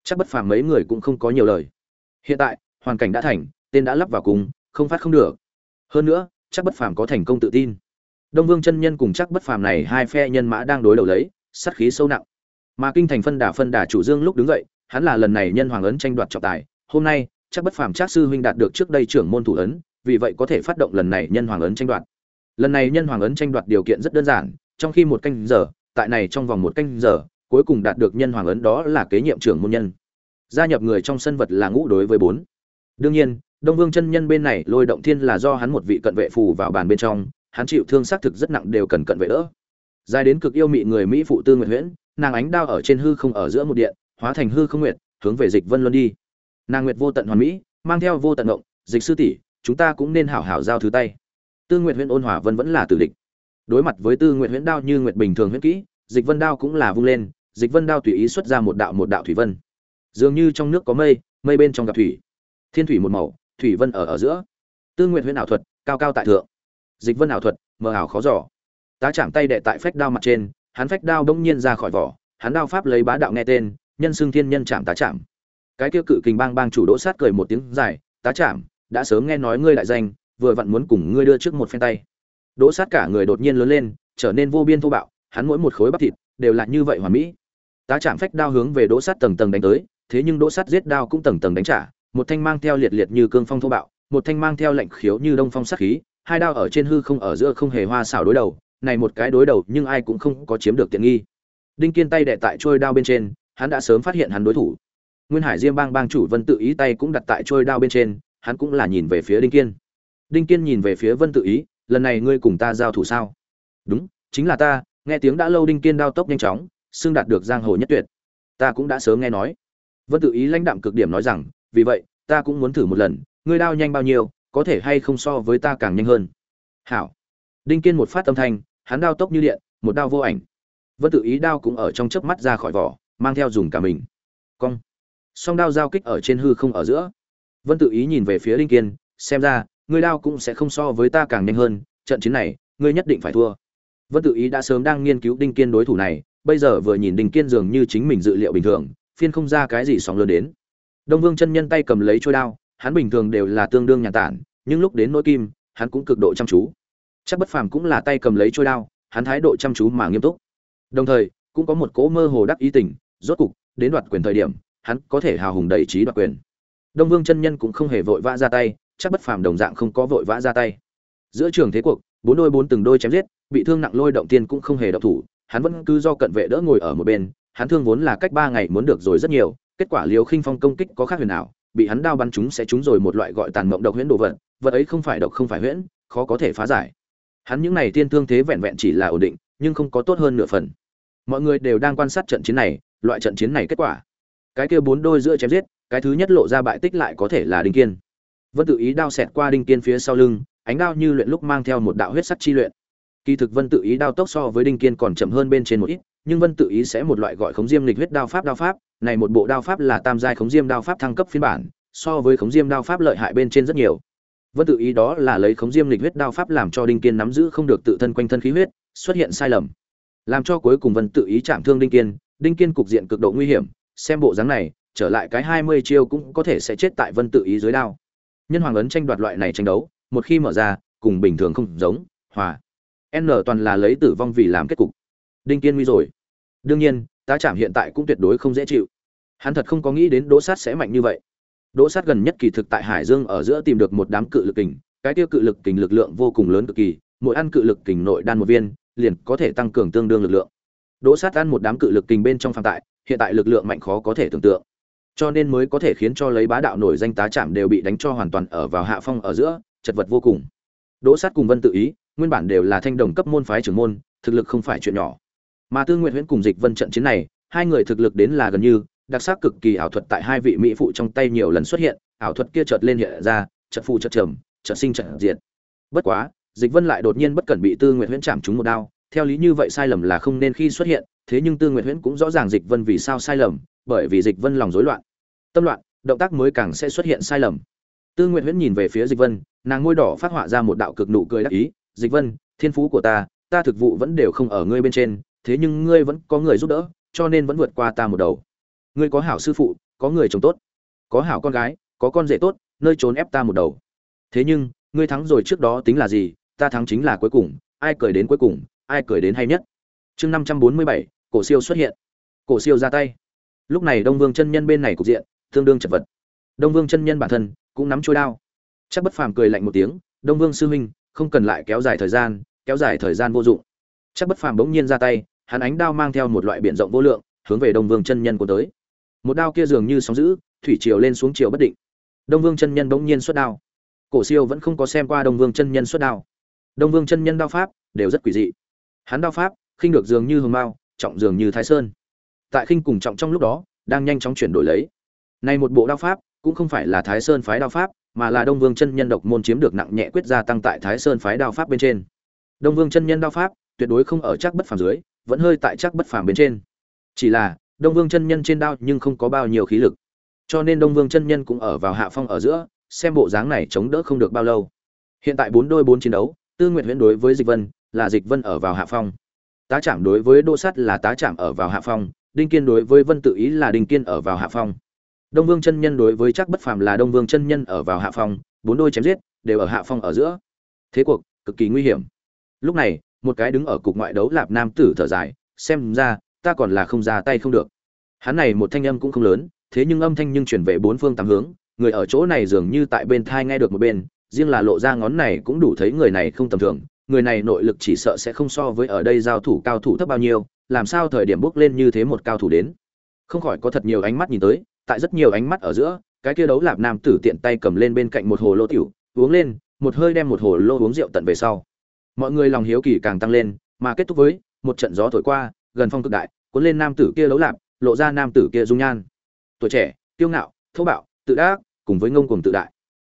Chắc bất phàm mấy người cũng không có nhiều lời. Hiện tại, hoàn cảnh đã thành, tên đã lắp vào cùng, không phát không được. Hơn nữa, chắc bất phàm có thành công tự tin. Đông vương chân nhân cùng chắc bất phàm này hai phe nhân mã đang đối đầu lấy, sát khí sâu nặng. Mà kinh thành phân đà phân đà chủ dương lúc đứng dậy hắn là lần này nhân hoàng ấn tranh đoạt trọng tài, hôm nay, chắc bất phàm chắc sư huynh đạt được trước đây trưởng môn thủ ấn, vì vậy có thể phát động lần này nhân hoàng ấn tranh đoạt. Lần này nhân hoàng ấn tranh đoạt điều kiện rất đơn giản, trong khi một canh giờ, tại này trong vòng một canh giờ, cuối cùng đạt được nhân hoàng ấn đó là kế nhiệm trưởng môn nhân. Gia nhập người trong sân vật là ngũ đối với bốn. Đương nhiên, đông vương chân nhân bên này lôi động thiên là do hắn một vị cận vệ phù vào bàn bên trong, hắn chịu thương xác thực rất nặng đều cần cận vệ đỡ. Dài đến cực yêu mị người mỹ phụ tư nguyệt huyễn, nàng ánh đao ở trên hư không ở giữa một điện hóa thành hư không nguyệt hướng về dịch vân luân đi. Nàng nguyệt vô tận hoàn mỹ mang theo vô tận động, dịch sư tỷ chúng ta cũng nên hảo hảo giao thứ tay. Tư nguyệt huyễn ôn hòa vân vẫn là tử địch. Đối mặt với tư nguyệt huyễn đao như nguyệt bình thường huyễn kỹ dịch vân đao cũng là vung lên dịch vân đao tùy ý xuất ra một đạo một đạo thủy vân. Dường như trong nước có mây mây bên trong gặp thủy. Thiên thủy một màu thủy vân ở ở giữa. Tư nguyệt huyễn ảo thuật cao cao tại thượng. Dịch vân ảo thuật mờ ảo khó giỏ tá chạm tay đệ tại phách đao mặt trên hắn phách đao bỗng nhiên ra khỏi vỏ hắn đao pháp lấy bá đạo nghe tên nhân xưng thiên nhân chạm tá chạm. Cái kia cự kình bang bang chủ đỗ sát cười một tiếng dài, tá chạm, đã sớm nghe nói ngươi đại danh, vừa vặn muốn cùng ngươi đưa trước một phen tay. Đỗ sát cả người đột nhiên lớn lên, trở nên vô biên thô bạo, hắn mỗi một khối bắp thịt đều là như vậy hoàn mỹ. Tá chạm phách đao hướng về đỗ sát tầng tầng đánh tới, thế nhưng đỗ sát giết đao cũng tầng tầng đánh trả, một thanh mang theo liệt liệt như cương phong thô bạo, một thanh mang theo lạnh khiếu như đông phong sát khí, hai đao ở trên hư không ở giữa không hề hoa xảo đối đầu, này một cái đối đầu nhưng ai cũng không có chiếm được tiện nghi. Đinh kiên tay đệ tại trôi đao bên trên hắn đã sớm phát hiện hắn đối thủ. Nguyên hải diêm bang bang chủ vân tự ý tay cũng đặt tại trôi đao bên trên, hắn cũng là nhìn về phía đinh kiên. Đinh kiên nhìn về phía vân tự ý, lần này ngươi cùng ta giao thủ sao? Đúng, chính là ta, nghe tiếng đã lâu đinh kiên đao tốc nhanh chóng, xưng đạt được giang hồ nhất tuyệt. Ta cũng đã sớm nghe nói. Vân tự ý lãnh đạm cực điểm nói rằng, vì vậy, ta cũng muốn thử một lần, ngươi đao nhanh bao nhiêu, có thể hay không so với ta càng nhanh hơn? Hảo. Đinh kiên một phát âm thanh, hắn đao tốc như điện, một đao vô ảnh. Vân tự ý đao cũng ở trong chớp mắt ra khỏi vỏ mang theo dùng cả mình. Cong. Song đao giao kích ở trên hư không ở giữa. Vân tự ý nhìn về phía đinh kiên, xem ra, ngươi đao cũng sẽ không so với ta càng nhanh hơn, trận chiến này, ngươi nhất định phải thua. Vân tự ý đã sớm đang nghiên cứu đinh kiên đối thủ này, bây giờ vừa nhìn đinh kiên dường như chính mình dự liệu bình thường, phiên không ra cái gì sóng lớn đến. Đông vương chân nhân tay cầm lấy trôi đao, hắn bình thường đều là tương đương nhàn tản, nhưng lúc đến nỗi kim, hắn cũng cực độ chăm chú. Chắc bất phàm cũng là tay cầm lấy trôi đao, hắn thái độ chăm chú mà nghiêm túc. Đồng thời, cũng có một cỗ mơ hồ đắc ý tình rốt cục, đến đoạt quyền thời điểm, hắn có thể hào hùng đầy trí đoạt quyền. Đông vương chân nhân cũng không hề vội vã ra tay, chắc bất phàm đồng dạng không có vội vã ra tay. Giữa trường thế cuộc, bốn đôi bốn từng đôi chém giết, bị thương nặng lôi động tiên cũng không hề động thủ, hắn vẫn cứ do cận vệ đỡ ngồi ở một bên, hắn thương vốn là cách ba ngày muốn được rồi rất nhiều, kết quả liều khinh phong công kích có khác huyền nào bị hắn đao bắn chúng sẽ trúng rồi một loại gọi tàn mộng độc huyễn đồ vật vật ấy không phải độc không phải huyễn, khó có thể phá giải. Hắn những này tiên thương thế vẹn vẹn chỉ là ổn định, nhưng không có tốt hơn nửa phần. Mọi người đều đang quan sát trận chiến này loại trận chiến này kết quả. Cái kia bốn đôi giữa chém giết, cái thứ nhất lộ ra bại tích lại có thể là đinh kiên. Vân tự ý đao xẹt qua đinh kiên phía sau lưng, ánh đao như luyện lúc mang theo một đạo huyết sắc chi luyện. Kỳ thực vân tự ý đao tốc so với đinh kiên còn chậm hơn bên trên một ít, nhưng vân tự ý sẽ một loại gọi khống diêm lịch huyết đao pháp đao pháp, này một bộ đao pháp là tam giai khống diêm đao pháp thăng cấp phiên bản, so với khống diêm đao pháp lợi hại bên trên rất nhiều. Vân tự ý đó là lấy khống diêm lịch huyết đao pháp làm cho đinh kiên nắm giữ không được tự thân quanh thân khí huyết, xuất hiện sai lầm. Làm cho cuối cùng vân tự ý chạm thương đinh kiên đinh kiên cục diện cực độ nguy hiểm, xem bộ dáng này, trở lại cái hai mươi chiêu cũng có thể sẽ chết tại vân tự ý dưới đao. Nhân hoàng ấn tranh đoạt loại này tranh đấu, một khi mở ra, cùng bình thường không giống, hòa. N toàn là lấy tử vong vì làm kết cục. Đinh kiên nguy rồi. Đương nhiên, tá chạm hiện tại cũng tuyệt đối không dễ chịu. Hắn thật không có nghĩ đến đỗ sát sẽ mạnh như vậy. Đỗ sát gần nhất kỳ thực tại hải dương ở giữa tìm được một đám cự lực kình, cái tiêu cự lực kình lực lượng vô cùng lớn cực kỳ, mỗi ăn cự lực kình nội đan một viên, liền có thể tăng cường tương đương lực lượng đỗ sát ăn một đám cự lực kình bên trong phàm tại hiện tại lực lượng mạnh khó có thể tưởng tượng. Cho nên mới có thể khiến cho lấy bá đạo nổi danh tá chạm đều bị đánh cho hoàn toàn ở vào hạ phong ở giữa chật vật vô cùng. Đỗ sát cùng vân tự ý nguyên bản đều là thanh đồng cấp môn phái trưởng môn thực lực không phải chuyện nhỏ. Mà Tư Nguyệt Huyễn cùng Dịch Vân trận chiến này, hai người thực lực đến là gần như, đặc sắc cực kỳ ảo thuật tại hai vị mỹ phụ trong tay nhiều lần xuất hiện, ảo thuật kia chợt lên hiện ra, chợt phụ chợt trầm, chợt sinh chợt diệt. Bất quá, Dịch Vân lại đột nhiên bất cẩn bị Tư Nguyệt Huyễn chạm trúng một đao, theo lý như vậy sai lầm là không nên khi xuất hiện, thế nhưng Tư Nguyệt Huyễn cũng rõ ràng Dịch Vân vì sao sai lầm, bởi vì Dịch Vân lòng rối loạn, tâm loạn, động tác mới càng sẽ xuất hiện sai lầm. Tư Nguyệt Huyễn nhìn về phía Dịch Vân, nàng môi đỏ phát họa ra một đạo cực nụ cười đắc ý, "Dịch Vân, thiên phú của ta, ta thực vụ vẫn đều không ở ngươi bên trên, thế nhưng ngươi vẫn có người giúp đỡ cho nên vẫn vượt qua ta một đầu. Ngươi có hảo sư phụ có người chồng tốt có hảo con gái có con rể tốt nơi trốn ép ta một đầu. Thế nhưng ngươi thắng rồi trước đó tính là gì ta thắng chính là cuối cùng ai cười đến cuối cùng ai cười đến hay nhất. Chương năm trăm bốn mươi bảy, cổ siêu xuất hiện. Cổ siêu ra tay. Lúc này đông vương chân nhân bên này cục diện, tương đương chật vật. Đông vương chân nhân bản thân cũng nắm trôi đao. Chắc bất phàm cười lạnh một tiếng, đông vương sư huynh, không cần lại kéo dài thời gian, kéo dài thời gian vô dụng. Chắc bất phàm bỗng nhiên ra tay, hắn ánh đao mang theo một loại biển rộng vô lượng, hướng về đông vương chân nhân của tới. Một đao kia dường như sóng dữ, thủy triều lên xuống chiều bất định. Đông vương chân nhân bỗng nhiên xuất đao. Cổ siêu vẫn không có xem qua đông vương chân nhân xuất đao. Đông vương chân nhân đao pháp đều rất quỷ dị hắn đao pháp, khinh được dường như hồng mao, trọng dường như thái sơn. Tại khinh cùng trọng trong lúc đó, đang nhanh chóng chuyển đổi lấy. Này một bộ đao pháp, cũng không phải là thái sơn phái đao pháp, mà là đông vương chân nhân độc môn chiếm được nặng nhẹ quyết gia tăng tại thái sơn phái đao pháp bên trên. Đông vương chân nhân đao pháp, tuyệt đối không ở chắc bất phàm dưới, vẫn hơi tại chắc bất phàm bên trên. Chỉ là, đông vương chân nhân trên đao nhưng không có bao nhiêu khí lực. Cho nên đông vương chân nhân cũng ở vào hạ phong ở giữa, xem bộ dáng này chống đỡ không được bao lâu. Hiện tại bốn đôi bốn chiến đấu, tư nguyện huyễn đối với dịch vân là dịch vân ở vào hạ phong. Tá trạm đối với đỗ sắt là tá trạm ở vào hạ phong, đinh kiên đối với vân tự ý là đinh kiên ở vào hạ phong. Đông vương chân nhân đối với chắc bất phàm là đông vương chân nhân ở vào hạ phong, bốn đôi chém giết, đều ở hạ phong ở giữa. Thế cuộc, cực kỳ nguy hiểm. Lúc này, một cái đứng ở cục ngoại đấu lạp nam tử thở dài, xem ra, ta còn là không ra tay không được. Hắn này một thanh âm cũng không lớn, thế nhưng âm thanh nhưng chuyển về bốn phương tám hướng, người ở chỗ này dường như tại bên thai nghe được một bên, riêng là lộ ra ngón này cũng đủ thấy người này không tầm thường người này nội lực chỉ sợ sẽ không so với ở đây giao thủ cao thủ thấp bao nhiêu, làm sao thời điểm bước lên như thế một cao thủ đến? Không khỏi có thật nhiều ánh mắt nhìn tới, tại rất nhiều ánh mắt ở giữa, cái kia đấu lạp nam tử tiện tay cầm lên bên cạnh một hồ lô tiểu, uống lên, một hơi đem một hồ lô uống rượu tận về sau. Mọi người lòng hiếu kỳ càng tăng lên, mà kết thúc với, một trận gió thổi qua, gần phong cực đại, cuốn lên nam tử kia đấu lạp, lộ ra nam tử kia dung nhan. Tuổi trẻ, kiêu ngạo, thô bạo, tự đắc, cùng với ngông cuồng tự đại.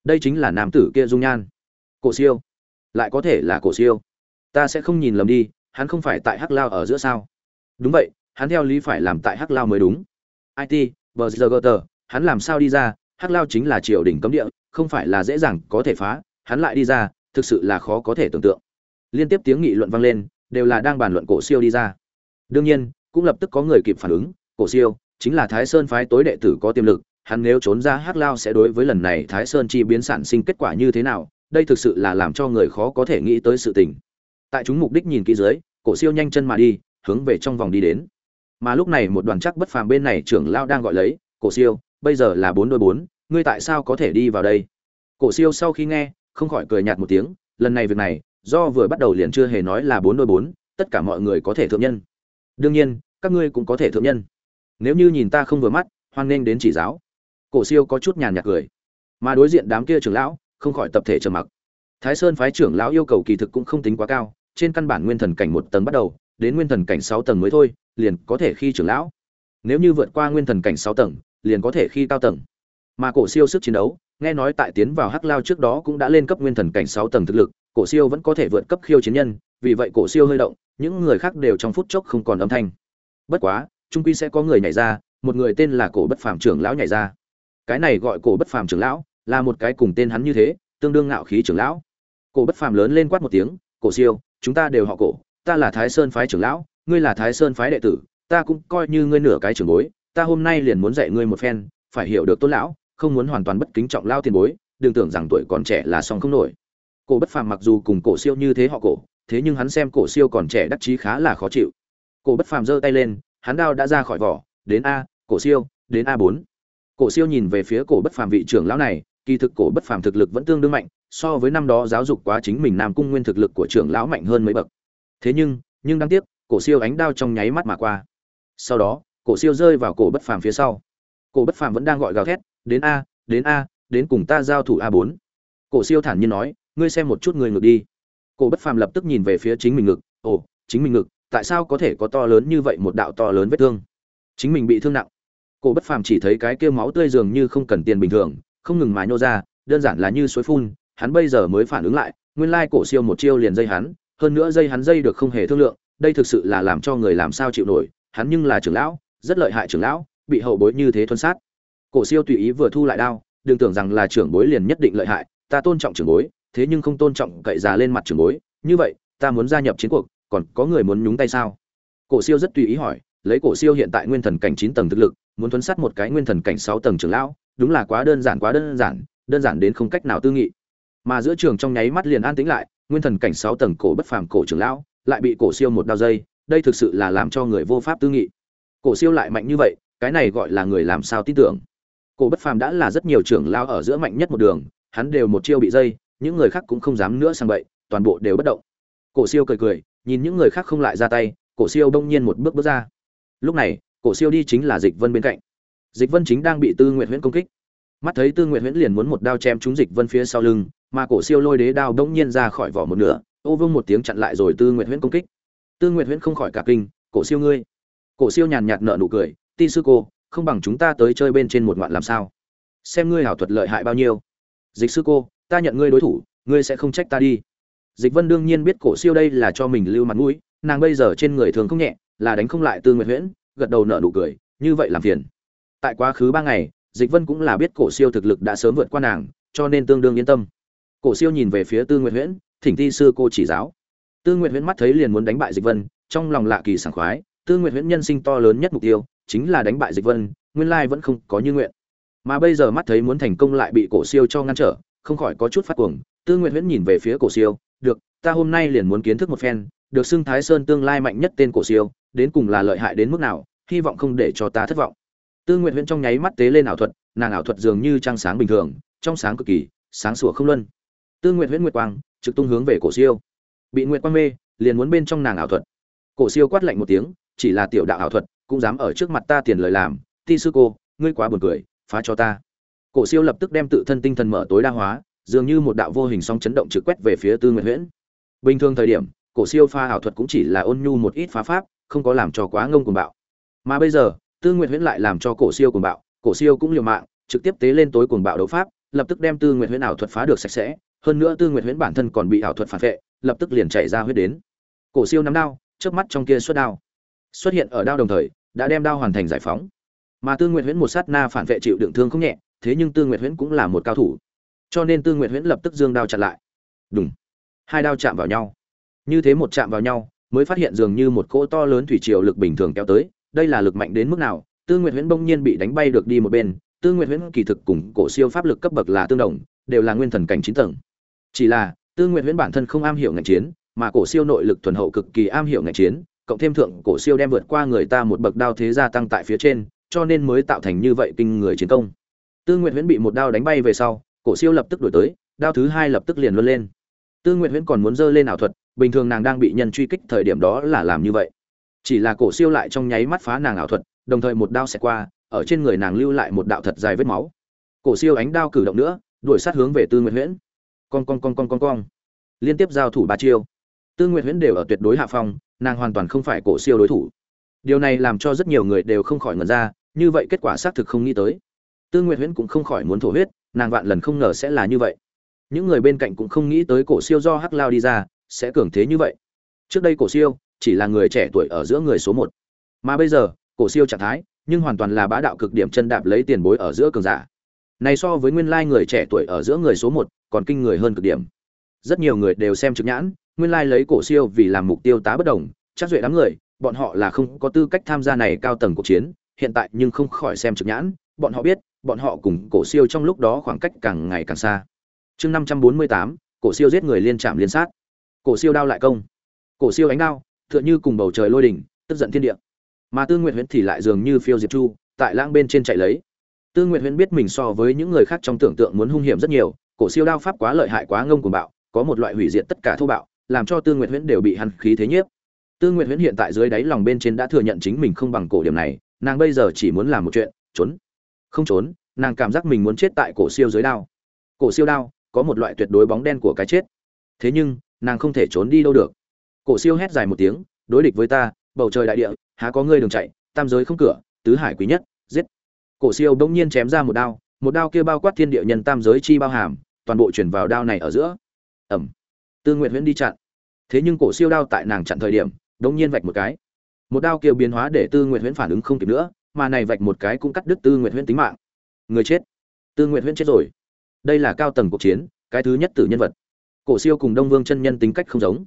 Đây chính là nam tử kia dung nhan. Cổ siêu lại có thể là cổ siêu. Ta sẽ không nhìn lầm đi, hắn không phải tại hắc lao ở giữa sao? Đúng vậy, hắn theo lý phải làm tại hắc lao mới đúng. It bờ giờ gờ hắn làm sao đi ra? Hắc lao chính là triều đình cấm địa, không phải là dễ dàng có thể phá, hắn lại đi ra, thực sự là khó có thể tưởng tượng. Liên tiếp tiếng nghị luận vang lên, đều là đang bàn luận cổ siêu đi ra. Đương nhiên, cũng lập tức có người kịp phản ứng, cổ siêu chính là thái sơn phái tối đệ tử có tiềm lực, hắn nếu trốn ra hắc lao sẽ đối với lần này thái sơn chi biến sản sinh kết quả như thế nào đây thực sự là làm cho người khó có thể nghĩ tới sự tình. Tại chúng mục đích nhìn kỹ dưới, cổ siêu nhanh chân mà đi, hướng về trong vòng đi đến. Mà lúc này một đoàn chắc bất phàm bên này trưởng lao đang gọi lấy, cổ siêu, bây giờ là bốn đôi bốn, ngươi tại sao có thể đi vào đây? Cổ siêu sau khi nghe, không khỏi cười nhạt một tiếng, lần này việc này, do vừa bắt đầu liền chưa hề nói là bốn đôi bốn, tất cả mọi người có thể thượng nhân. Đương nhiên, các ngươi cũng có thể thượng nhân. Nếu như nhìn ta không vừa mắt, hoan nghênh đến chỉ giáo. Cổ siêu có chút nhàn nhạt cười. Mà đối diện đám kia trưởng lão không khỏi tập thể trầm mặc. Thái sơn phái trưởng lão yêu cầu kỳ thực cũng không tính quá cao, trên căn bản nguyên thần cảnh một tầng bắt đầu, đến nguyên thần cảnh sáu tầng mới thôi, liền có thể khi trưởng lão. Nếu như vượt qua nguyên thần cảnh sáu tầng, liền có thể khi cao tầng. Mà cổ siêu sức chiến đấu, nghe nói tại tiến vào hắc lao trước đó cũng đã lên cấp nguyên thần cảnh sáu tầng thực lực, cổ siêu vẫn có thể vượt cấp khiêu chiến nhân, vì vậy cổ siêu hơi động, những người khác đều trong phút chốc không còn âm thanh. Bất quá trung quy sẽ có người nhảy ra, một người tên là cổ bất phàm trưởng lão nhảy ra. Cái này gọi cổ bất phàm trưởng lão là một cái cùng tên hắn như thế, tương đương ngạo khí trưởng lão. Cổ bất phàm lớn lên quát một tiếng, cổ siêu, chúng ta đều họ cổ, ta là thái sơn phái trưởng lão, ngươi là thái sơn phái đệ tử, ta cũng coi như ngươi nửa cái trưởng bối, ta hôm nay liền muốn dạy ngươi một phen, phải hiểu được tôn lão, không muốn hoàn toàn bất kính trọng lao tiền bối, đừng tưởng rằng tuổi còn trẻ là xong không nổi. Cổ bất phàm mặc dù cùng cổ siêu như thế họ cổ, thế nhưng hắn xem cổ siêu còn trẻ đắc chí khá là khó chịu. Cổ bất phàm giơ tay lên, hắn đao đã ra khỏi vỏ, đến a, cổ siêu, đến a bốn. Cổ siêu nhìn về phía cổ bất phàm vị trưởng lão này kỳ thực cổ bất phàm thực lực vẫn tương đương mạnh, so với năm đó giáo dục quá chính mình nam cung nguyên thực lực của trưởng lão mạnh hơn mấy bậc. Thế nhưng nhưng đáng tiếc, cổ siêu ánh đao trong nháy mắt mà qua. Sau đó, cổ siêu rơi vào cổ bất phàm phía sau. Cổ bất phàm vẫn đang gọi gào thét, đến a đến a, đến cùng ta giao thủ a bốn. Cổ siêu thản nhiên nói, ngươi xem một chút người ngực đi. Cổ bất phàm lập tức nhìn về phía chính mình ngực, ồ, chính mình ngực, tại sao có thể có to lớn như vậy một đạo to lớn vết thương? Chính mình bị thương nặng. Cổ bất phàm chỉ thấy cái kia máu tươi dường như không cần tiền bình thường không ngừng mà nhô ra, đơn giản là như suối phun, hắn bây giờ mới phản ứng lại, nguyên lai cổ siêu một chiêu liền dây hắn, hơn nữa dây hắn dây được không hề thương lượng, đây thực sự là làm cho người làm sao chịu nổi, hắn nhưng là trưởng lão, rất lợi hại trưởng lão, bị hậu bối như thế thuần sát. Cổ siêu tùy ý vừa thu lại đao, đừng tưởng rằng là trưởng bối liền nhất định lợi hại, ta tôn trọng trưởng bối, thế nhưng không tôn trọng cậy già lên mặt trưởng bối, như vậy, ta muốn gia nhập chiến cuộc, còn có người muốn nhúng tay sao? Cổ siêu rất tùy ý hỏi, lấy cổ siêu hiện tại nguyên thần cảnh chín tầng thực lực, muốn thuấn sát một cái nguyên thần cảnh sáu tầng trưởng lão đúng là quá đơn giản, quá đơn giản đơn giản đến không cách nào tư nghị. Mà giữa trường trong nháy mắt liền an tĩnh lại, nguyên thần cảnh sáu tầng cổ bất phàm cổ trưởng lão lại bị cổ siêu một đao dây, đây thực sự là làm cho người vô pháp tư nghị. Cổ siêu lại mạnh như vậy, cái này gọi là người làm sao tin tưởng? Cổ bất phàm đã là rất nhiều trưởng lão ở giữa mạnh nhất một đường, hắn đều một chiêu bị dây, những người khác cũng không dám nữa sang bậy, toàn bộ đều bất động. Cổ siêu cười cười, nhìn những người khác không lại ra tay, cổ siêu đông nhiên một bước bước ra. Lúc này, cổ siêu đi chính là dịch vân bên cạnh dịch vân chính đang bị tư Nguyệt huyễn công kích. Mắt thấy tư Nguyệt huyễn liền muốn một đao chém trúng dịch vân phía sau lưng, mà cổ siêu lôi đế đao đông nhiên ra khỏi vỏ một nửa, ô vương một tiếng chặn lại rồi tư Nguyệt huyễn công kích. Tư Nguyệt huyễn không khỏi cả kinh, cổ siêu ngươi? Cổ siêu nhàn nhạt nở nụ cười, ti sư cô, không bằng chúng ta tới chơi bên trên một ngoạn làm sao? Xem ngươi hảo thuật lợi hại bao nhiêu. Dịch sư cô, ta nhận ngươi đối thủ, ngươi sẽ không trách ta đi. Dịch vân đương nhiên biết cổ siêu đây là cho mình lưu mặt mũi, nàng bây giờ trên người thường không nhẹ, là đánh không lại tư Nguyệt huyễn, gật đầu nở nụ cười, như vậy làm phiền tại quá khứ ba ngày, dịch vân cũng là biết cổ siêu thực lực đã sớm vượt qua nàng, cho nên tương đương yên tâm. Cổ siêu nhìn về phía tư nguyện huyễn, thỉnh thi sư cô chỉ giáo. Tư nguyện huyễn mắt thấy liền muốn đánh bại dịch vân, trong lòng lạ kỳ sảng khoái, tư nguyện huyễn nhân sinh to lớn nhất mục tiêu, chính là đánh bại dịch vân, nguyên lai vẫn không có như nguyện. Mà bây giờ mắt thấy muốn thành công lại bị cổ siêu cho ngăn trở, không khỏi có chút phát cuồng, tư nguyện huyễn nhìn về phía cổ siêu, được, ta hôm nay liền muốn kiến thức một phen, được xưng thái sơn tương lai mạnh nhất tên cổ siêu, đến cùng là lợi hại đến mức nào, hy vọng không để cho ta thất vọng tư nguyện huyễn trong nháy mắt tế lên ảo thuật, nàng ảo thuật dường như trăng sáng bình thường, trong sáng cực kỳ, sáng sủa không luân. Tư nguyện huyễn nguyệt quang, trực tung hướng về cổ siêu. Bị nguyệt quang mê, liền muốn bên trong nàng ảo thuật. Cổ siêu quát lạnh một tiếng, chỉ là tiểu đạo ảo thuật, cũng dám ở trước mặt ta tiền lời làm, ti sư cô, ngươi quá buồn cười, phá cho ta. Cổ siêu lập tức đem tự thân tinh thần mở tối đa hóa, dường như một đạo vô hình song chấn động trực quét về phía tư nguyện huyễn. Bình thường thời điểm, cổ siêu pha ảo thuật cũng chỉ là ôn nhu một ít phá pháp, không có làm cho quá ngông cuồng bạo. Mà bây giờ tư Nguyệt huyễn lại làm cho cổ siêu cuồng bạo cổ siêu cũng liều mạng trực tiếp tế lên tối cuồng bạo đấu pháp lập tức đem tư Nguyệt huyễn ảo thuật phá được sạch sẽ hơn nữa tư Nguyệt huyễn bản thân còn bị ảo thuật phản vệ lập tức liền chạy ra huyết đến. Cổ siêu nắm đao chớp mắt trong kia xuất đao. Xuất hiện ở đao đồng thời đã đem đao hoàn thành giải phóng. Mà tư Nguyệt huyễn một sát na phản vệ chịu đựng thương không nhẹ thế nhưng tư Nguyệt huyễn cũng là một cao thủ. Cho nên tư Nguyệt huyễn lập tức giương đao chặn lại. Đùng, hai đao chạm vào nhau. Như thế một chạm vào nhau mới phát hiện dường như một cỗ to lớn thủy triều lực bình thường kéo tới đây là lực mạnh đến mức nào, tư Nguyệt huyễn bỗng nhiên bị đánh bay được đi một bên, tư Nguyệt huyễn kỳ thực cùng cổ siêu pháp lực cấp bậc là tương đồng, đều là nguyên thần cảnh chín tầng. Chỉ là, tư Nguyệt huyễn bản thân không am hiểu ngành chiến, mà cổ siêu nội lực thuần hậu cực kỳ am hiểu ngành chiến, cộng thêm thượng cổ siêu đem vượt qua người ta một bậc đao thế gia tăng tại phía trên, cho nên mới tạo thành như vậy kinh người chiến công. Tư Nguyệt huyễn bị một đao đánh bay về sau, cổ siêu lập tức đổi tới, đao thứ hai lập tức liền luân lên. Tư nguyện huyễn còn muốn dơ lên ảo thuật, bình thường nàng đang bị nhân truy kích thời điểm đó là làm như vậy chỉ là cổ siêu lại trong nháy mắt phá nàng ảo thuật, đồng thời một đao xẹt qua, ở trên người nàng lưu lại một đạo thật dài vết máu. Cổ siêu ánh đao cử động nữa, đuổi sát hướng về tư nguyện huyễn. Con con con con con con liên tiếp giao thủ ba chiêu. Tư nguyện huyễn đều ở tuyệt đối hạ phong, nàng hoàn toàn không phải cổ siêu đối thủ. Điều này làm cho rất nhiều người đều không khỏi ngần ra, như vậy kết quả xác thực không nghĩ tới. Tư nguyện huyễn cũng không khỏi muốn thổ huyết, nàng vạn lần không ngờ sẽ là như vậy. Những người bên cạnh cũng không nghĩ tới cổ siêu do hắc lao đi ra, sẽ cường thế như vậy trước đây cổ siêu chỉ là người trẻ tuổi ở giữa người số một. Mà bây giờ, cổ siêu trạng thái nhưng hoàn toàn là bá đạo cực điểm chân đạp lấy tiền bối ở giữa cường giả. Này so với nguyên lai người trẻ tuổi ở giữa người số một còn kinh người hơn cực điểm. Rất nhiều người đều xem trực nhãn, nguyên lai lấy cổ siêu vì làm mục tiêu tá bất đồng, chắc duệ đám người, bọn họ là không có tư cách tham gia này cao tầng cuộc chiến, hiện tại nhưng không khỏi xem trực nhãn, bọn họ biết, bọn họ cùng cổ siêu trong lúc đó khoảng cách càng ngày càng xa. Chương năm trăm bốn mươi tám, cổ siêu giết người liên trạm liên sát. Cổ siêu đao lại công cổ siêu ánh đao, tựa như cùng bầu trời lôi đỉnh, tức giận thiên địa. Mà tư nguyện huyễn thì lại dường như phiêu diệp chu, tại lãng bên trên chạy lấy. Tư nguyện huyễn biết mình so với những người khác trong tưởng tượng muốn hung hiểm rất nhiều, cổ siêu đao pháp quá lợi hại quá ngông cuồng bạo, có một loại hủy diệt tất cả thô bạo, làm cho tư nguyện huyễn đều bị hắn khí thế nhiếp. Tư nguyện huyễn hiện tại dưới đáy lòng bên trên đã thừa nhận chính mình không bằng cổ điểm này, nàng bây giờ chỉ muốn làm một chuyện, trốn. Không trốn, nàng cảm giác mình muốn chết tại cổ siêu dưới đao. Cổ siêu đao, có một loại tuyệt đối bóng đen của cái chết. Thế nhưng, nàng không thể trốn đi đâu được cổ siêu hét dài một tiếng, đối địch với ta, bầu trời đại địa, há có ngươi đường chạy, tam giới không cửa, tứ hải quý nhất, giết. Cổ siêu bỗng nhiên chém ra một đao một đao kia bao quát thiên địa nhân tam giới chi bao hàm, toàn bộ chuyển vào đao này ở giữa. Ẩm tư nguyện huyễn đi chặn. Thế nhưng cổ siêu đao tại nàng chặn thời điểm, bỗng nhiên vạch một cái. Một đao kia biến hóa để tư nguyện huyễn phản ứng không kịp nữa, mà này vạch một cái cũng cắt đứt tư nguyện huyễn tính mạng. Người chết. Tư nguyện huyễn chết rồi. Đây là cao tầng cuộc chiến, cái thứ nhất tử nhân vật. Cổ siêu cùng đông vương chân nhân tính cách không giống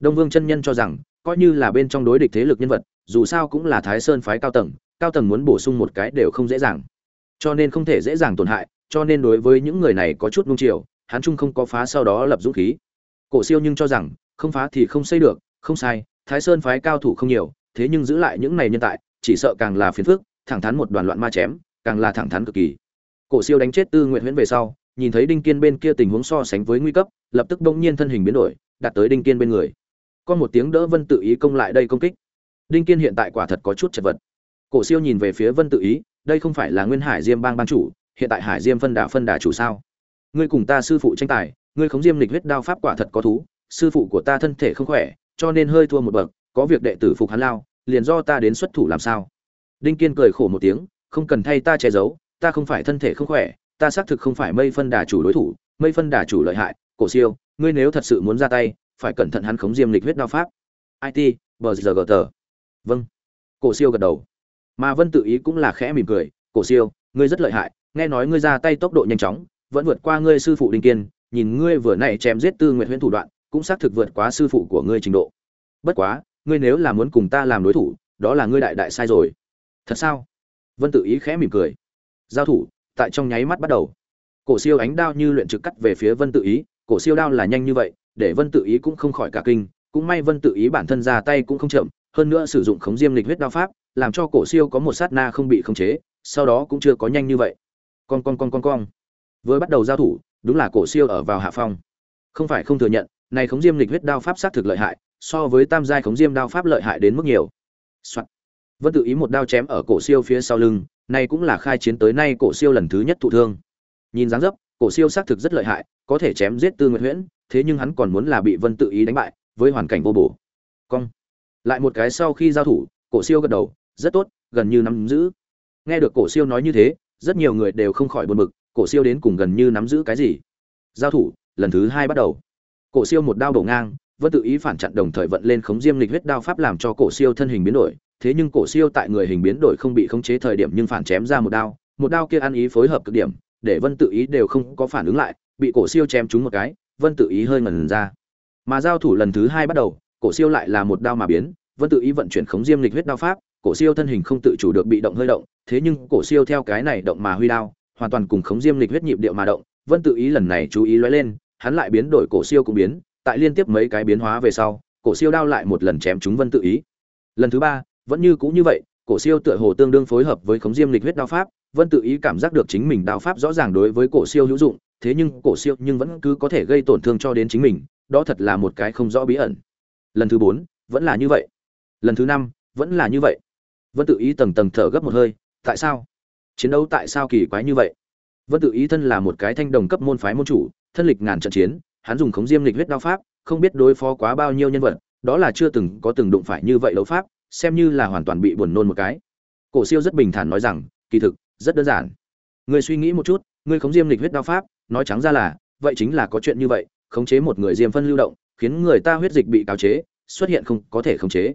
đông vương chân nhân cho rằng, coi như là bên trong đối địch thế lực nhân vật, dù sao cũng là thái sơn phái cao tầng cao tầng muốn bổ sung một cái đều không dễ dàng. Cho nên không thể dễ dàng tổn hại, cho nên đối với những người này có chút nung chiều, hắn chung không có phá sau đó lập dũng khí. Cổ siêu nhưng cho rằng, không phá thì không xây được, không sai, thái sơn phái cao thủ không nhiều, thế nhưng giữ lại những này nhân tại, chỉ sợ càng là phiền phức, thẳng thắn một đoàn loạn ma chém, càng là thẳng thắn cực kỳ. Cổ siêu đánh chết tư nguyện huyễn về sau, nhìn thấy đinh kiên bên kia tình huống so sánh với nguy cấp, lập tức bỗng nhiên thân hình biến đổi, đặt tới đinh kiên bên người có một tiếng đỡ vân tự ý công lại đây công kích. Đinh kiên hiện tại quả thật có chút chật vật. Cổ siêu nhìn về phía vân tự ý, đây không phải là nguyên hải diêm bang ban chủ, hiện tại hải diêm phân đà phân đà chủ sao? Ngươi cùng ta sư phụ tranh tài, ngươi khống diêm lịch huyết đao pháp quả thật có thú, sư phụ của ta thân thể không khỏe, cho nên hơi thua một bậc, có việc đệ tử phục hắn lao, liền do ta đến xuất thủ làm sao? Đinh kiên cười khổ một tiếng, không cần thay ta che giấu, ta không phải thân thể không khỏe, ta xác thực không phải mây phân đà chủ đối thủ, mây phân đà chủ lợi hại. Cổ siêu, ngươi nếu thật sự muốn ra tay phải cẩn thận hắn khống diêm lịch huyết đao pháp. It bờ giờ gờ tờ. Vâng. Cổ siêu gật đầu. Mà vân tự ý cũng là khẽ mỉm cười, cổ siêu, ngươi rất lợi hại, nghe nói ngươi ra tay tốc độ nhanh chóng, vẫn vượt qua ngươi sư phụ đinh kiên, nhìn ngươi vừa nãy chém giết tư nguyện huyễn thủ đoạn, cũng xác thực vượt quá sư phụ của ngươi trình độ. Bất quá, ngươi nếu là muốn cùng ta làm đối thủ, đó là ngươi đại đại sai rồi. Thật sao? Vân tự ý khẽ mỉm cười. Giao thủ, tại trong nháy mắt bắt đầu. Cổ siêu ánh đao như luyện trực cắt về phía vân tự ý, cổ siêu đao là nhanh như vậy để vân tự ý cũng không khỏi cả kinh, cũng may vân tự ý bản thân ra tay cũng không chậm, hơn nữa sử dụng khống diêm lịch huyết đao pháp, làm cho cổ siêu có một sát na không bị khống chế, sau đó cũng chưa có nhanh như vậy. Con con con con con vừa bắt đầu giao thủ, đúng là cổ siêu ở vào hạ phong. Không phải không thừa nhận, này khống diêm lịch huyết đao pháp sát thực lợi hại, so với tam giai khống diêm đao pháp lợi hại đến mức nhiều、Soạn. vân tự ý một đao chém ở cổ siêu phía sau lưng, này cũng là khai chiến tới nay cổ siêu lần thứ nhất thụ thương. Nhìn dáng dấp, cổ siêu xác thực rất lợi hại có thể chém giết tư nguyệt huyễn, thế nhưng hắn còn muốn là bị vân tự ý đánh bại, với hoàn cảnh vô bổ. Cong. Lại một cái sau khi giao thủ, cổ siêu gật đầu, rất tốt, gần như nắm giữ. Nghe được cổ siêu nói như thế, rất nhiều người đều không khỏi buồn bực, cổ siêu đến cùng gần như nắm giữ cái gì? Giao thủ, lần thứ hai bắt đầu. Cổ siêu một đao đổ ngang, vân tự ý phản chặn đồng thời vận lên khống diêm lịch huyết đao pháp làm cho cổ siêu thân hình biến đổi, thế nhưng cổ siêu tại người hình biến đổi không bị khống chế thời điểm nhưng phản chém ra một đao một đao kia ăn ý phối hợp cực điểm, để vân tự ý đều không có phản ứng lại bị cổ siêu chém trúng một cái, vân tự ý hơi ngẩn ra. Mà giao thủ lần thứ hai bắt đầu, cổ siêu lại là một đao mà biến, vân tự ý vận chuyển khống diêm lịch huyết đao pháp, cổ siêu thân hình không tự chủ được bị động hơi động, thế nhưng cổ siêu theo cái này động mà huy đao, hoàn toàn cùng khống diêm lịch huyết nhịp điệu mà động, vân tự ý lần này chú ý lóe lên, hắn lại biến đổi cổ siêu cũng biến, tại liên tiếp mấy cái biến hóa về sau, cổ siêu đao lại một lần chém chúng vân tự ý. Lần thứ ba, vẫn như cũ như vậy, cổ siêu tựa hồ tương đương phối hợp với khống diêm lịch huyết đao pháp, vân tự ý cảm giác được chính mình đao pháp rõ ràng đối với cổ siêu hữu dụng thế nhưng cổ siêu nhưng vẫn cứ có thể gây tổn thương cho đến chính mình, đó thật là một cái không rõ bí ẩn. Lần thứ bốn, vẫn là như vậy. Lần thứ năm, vẫn là như vậy. Vân tự ý tầng tầng thở gấp một hơi, tại sao? Chiến đấu tại sao kỳ quái như vậy? Vân tự ý thân là một cái thanh đồng cấp môn phái môn chủ, thân lịch ngàn trận chiến, hắn dùng khống diêm lịch huyết đao pháp, không biết đối phó quá bao nhiêu nhân vật, đó là chưa từng có từng đụng phải như vậy đấu pháp, xem như là hoàn toàn bị buồn nôn một cái. Cổ siêu rất bình thản nói rằng, kỳ thực, rất đơn giản. Ngươi suy nghĩ một chút, ngươi khống diêm lịch huyết đao pháp nói trắng ra là, vậy chính là có chuyện như vậy, khống chế một người diêm phân lưu động, khiến người ta huyết dịch bị cáo chế, xuất hiện không có thể khống chế.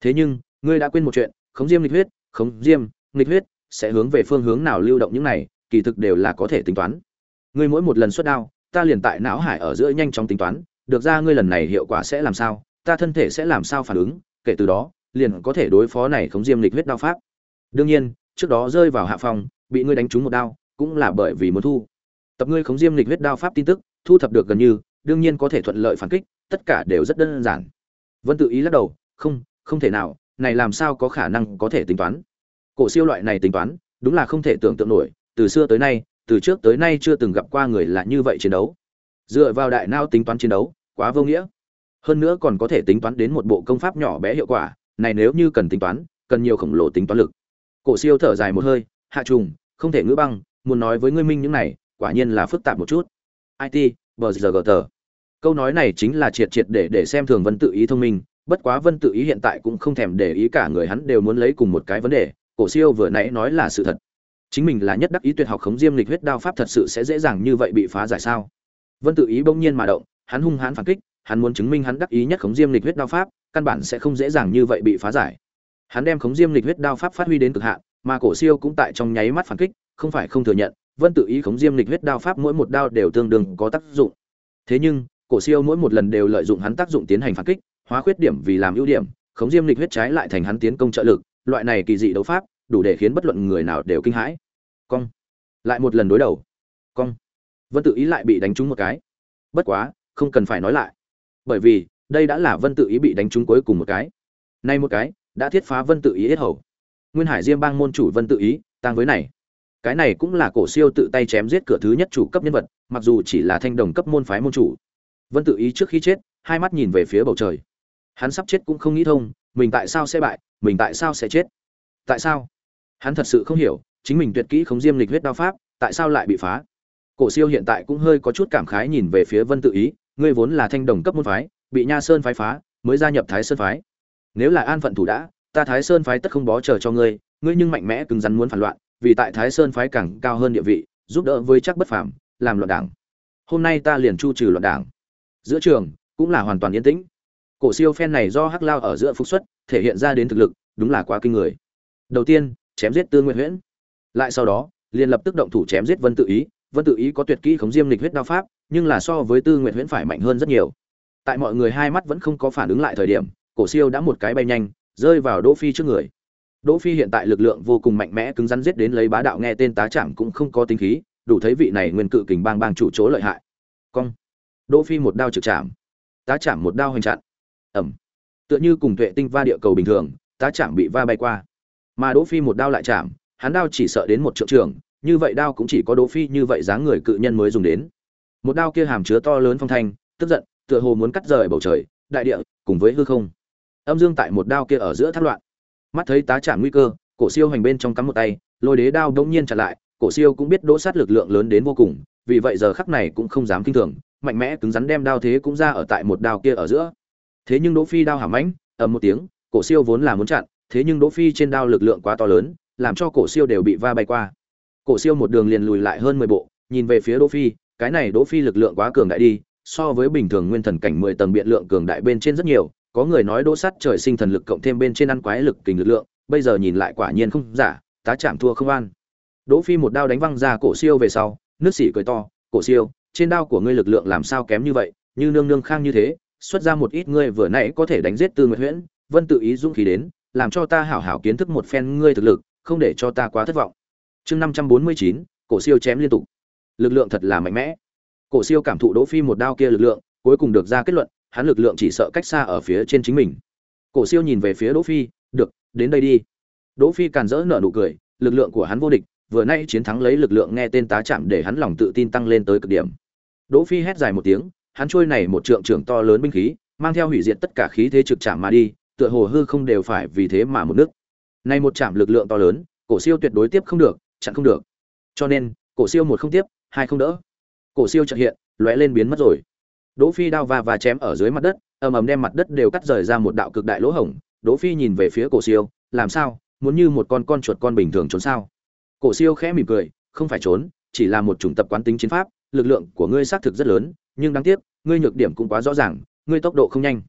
Thế nhưng, ngươi đã quên một chuyện, khống diêm lịch huyết, khống diêm lịch huyết sẽ hướng về phương hướng nào lưu động những này, kỳ thực đều là có thể tính toán. Ngươi mỗi một lần xuất đao, ta liền tại não hải ở giữa nhanh chóng tính toán, được ra ngươi lần này hiệu quả sẽ làm sao, ta thân thể sẽ làm sao phản ứng, kể từ đó, liền có thể đối phó này khống diêm lịch huyết đao pháp. Đương nhiên, trước đó rơi vào hạ phòng, bị ngươi đánh trúng một đao, cũng là bởi vì muốn thu tập ngươi khống diêm lịch huyết đao pháp tin tức, thu thập được gần như, đương nhiên có thể thuận lợi phản kích, tất cả đều rất đơn giản. Vân tự ý lắc đầu, không không thể nào, này làm sao có khả năng có thể tính toán? Cổ siêu loại này tính toán, đúng là không thể tưởng tượng nổi, từ xưa tới nay, từ trước tới nay chưa từng gặp qua người là như vậy chiến đấu. Dựa vào đại não tính toán chiến đấu, quá vô nghĩa. Hơn nữa còn có thể tính toán đến một bộ công pháp nhỏ bé hiệu quả, này nếu như cần tính toán, cần nhiều khổng lồ tính toán lực. Cổ siêu thở dài một hơi, hạ trùng, không thể ngữ băng, muốn nói với ngươi minh những này quả nhiên là phức tạp một chút. It bờ giờ gờ tờ. Câu nói này chính là triệt triệt để để xem thường vân tự ý thông minh, bất quá vân tự ý hiện tại cũng không thèm để ý cả người hắn đều muốn lấy cùng một cái vấn đề, cổ siêu vừa nãy nói là sự thật. Chính mình là nhất đắc ý tuyệt học khống diêm lịch huyết đao pháp thật sự sẽ dễ dàng như vậy bị phá giải sao? Vân tự ý bỗng nhiên mà động, hắn hung hãn phản kích, hắn muốn chứng minh hắn đắc ý nhất khống diêm lịch huyết đao pháp, căn bản sẽ không dễ dàng như vậy bị phá giải. Hắn đem khống diêm lịch huyết đao pháp phát huy đến cực hạn, mà cổ siêu cũng tại trong nháy mắt phản kích, không phải không thừa nhận vân tự ý khống diêm lịch huyết đao pháp mỗi một đao đều tương đương có tác dụng. Thế nhưng, cổ siêu mỗi một lần đều lợi dụng hắn tác dụng tiến hành phản kích, hóa khuyết điểm vì làm ưu điểm, khống diêm lịch huyết trái lại thành hắn tiến công trợ lực, loại này kỳ dị đấu pháp, đủ để khiến bất luận người nào đều kinh hãi. Cong. Lại một lần đối đầu. Cong. Vân tự ý lại bị đánh trúng một cái. Bất quá, không cần phải nói lại. Bởi vì, đây đã là vân tự ý bị đánh trúng cuối cùng một cái. Nay một cái, đã thiết phá vân tự ý yết hầu. Nguyên hải diêm bang môn chủ vân tự ý tăng với này cái này cũng là cổ siêu tự tay chém giết cửa thứ nhất chủ cấp nhân vật, mặc dù chỉ là thanh đồng cấp môn phái môn chủ. Vân tự ý trước khi chết, hai mắt nhìn về phía bầu trời. Hắn sắp chết cũng không nghĩ thông, mình tại sao sẽ bại, mình tại sao sẽ chết? Tại sao? Hắn thật sự không hiểu, chính mình tuyệt kỹ không diêm lịch huyết đao pháp, tại sao lại bị phá? Cổ siêu hiện tại cũng hơi có chút cảm khái nhìn về phía vân tự ý, ngươi vốn là thanh đồng cấp môn phái, bị nha sơn phái phá, mới gia nhập thái sơn phái. Nếu là an phận thủ đã, ta thái sơn phái tất không bó chờ cho ngươi ngươi nhưng mạnh mẽ cứng rắn muốn phản loạn vì tại thái sơn phái càng cao hơn địa vị, giúp đỡ với chắc bất phàm, làm loạn đảng. Hôm nay ta liền chu trừ loạn đảng. Giữa trường, cũng là hoàn toàn yên tĩnh. Cổ siêu phen này do hắc lao ở giữa phục xuất, thể hiện ra đến thực lực, đúng là quá kinh người. Đầu tiên, chém giết tương Nguyệt huyễn. Lại sau đó, liền lập tức động thủ chém giết vân tự ý. Vân tự ý có tuyệt kỹ khống diêm lịch huyết đao pháp, nhưng là so với tư Nguyệt huyễn phải mạnh hơn rất nhiều. Tại mọi người hai mắt vẫn không có phản ứng lại thời điểm, cổ siêu đã một cái bay nhanh, rơi vào đỗ phi trước người đỗ phi hiện tại lực lượng vô cùng mạnh mẽ cứng rắn giết đến lấy bá đạo nghe tên tá chạm cũng không có tính khí, đủ thấy vị này nguyên cự kình bang bang chủ chỗ lợi hại. Cong. Đỗ phi một đao trực chạm tá chạm một đao hoành chặn. Ẩm. Tựa như cùng tuệ tinh va địa cầu bình thường, tá chạm bị va bay qua. Mà đỗ phi một đao lại chạm, hắn đao chỉ sợ đến một triệu trường, như vậy đao cũng chỉ có đỗ phi như vậy dáng người cự nhân mới dùng đến. Một đao kia hàm chứa to lớn phong thanh, tức giận, tựa hồ muốn cắt rời bầu trời, đại địa, cùng với hư không. Âm dương tại một đao kia ở giữa thác loạn mắt thấy tá chạm nguy cơ, cổ siêu hành bên trong cắm một tay, lôi đế đao đống nhiên trả lại, cổ siêu cũng biết đỗ sát lực lượng lớn đến vô cùng, vì vậy giờ khắc này cũng không dám kinh thường, mạnh mẽ cứng rắn đem đao thế cũng ra ở tại một đao kia ở giữa. Thế nhưng đỗ phi đao hàm mãnh, ầm một tiếng, cổ siêu vốn là muốn chặn, thế nhưng đỗ phi trên đao lực lượng quá to lớn, làm cho cổ siêu đều bị va bay qua. Cổ siêu một đường liền lùi lại hơn mười bộ, nhìn về phía đỗ phi, cái này đỗ phi lực lượng quá cường đại đi, so với bình thường nguyên thần cảnh mười tầng biện lượng cường đại bên trên rất nhiều có người nói đỗ sắt trời sinh thần lực cộng thêm bên trên ăn quái lực kình lực lượng, bây giờ nhìn lại quả nhiên không giả, tá chạm thua không an. Đỗ phi một đao đánh văng ra cổ siêu về sau, nước sỉ cười to, cổ siêu, trên đao của ngươi lực lượng làm sao kém như vậy, như nương nương khang như thế, xuất ra một ít ngươi vừa nãy có thể đánh giết tư nguyệt huyễn, vân tự ý dũng khí đến, làm cho ta hảo hảo kiến thức một phen ngươi thực lực, không để cho ta quá thất vọng. Chương năm trăm bốn mươi chín, cổ siêu chém liên tục. Lực lượng thật là mạnh mẽ. Cổ siêu cảm thụ đỗ phi một đao kia lực lượng, cuối cùng được ra kết luận hắn lực lượng chỉ sợ cách xa ở phía trên chính mình. Cổ siêu nhìn về phía đỗ phi, được, đến đây đi. Đỗ phi càn rỡ nở nụ cười, lực lượng của hắn vô địch, vừa nay chiến thắng lấy lực lượng nghe tên tá chạm để hắn lòng tự tin tăng lên tới cực điểm. Đỗ phi hét dài một tiếng, hắn trôi này một trượng trưởng to lớn binh khí, mang theo hủy diệt tất cả khí thế trực chạm mà đi, tựa hồ hư không đều phải vì thế mà một nước. Nay một chạm lực lượng to lớn, cổ siêu tuyệt đối tiếp không được, chặn không được. Cho nên, cổ siêu một không tiếp, hai không đỡ. Cổ siêu chợt hiện, lóe lên biến mất rồi đỗ phi đao va và chém ở dưới mặt đất, ầm ầm đem mặt đất đều cắt rời ra một đạo cực đại lỗ hổng. Đỗ phi nhìn về phía cổ siêu, làm sao? Muốn như một con con chuột con bình thường trốn sao? Cổ siêu khẽ mỉm cười, không phải trốn, chỉ là một chủng tập quán tính chiến pháp, lực lượng của ngươi xác thực rất lớn, nhưng đáng tiếc, ngươi nhược điểm cũng quá rõ ràng, ngươi tốc độ không nhanh.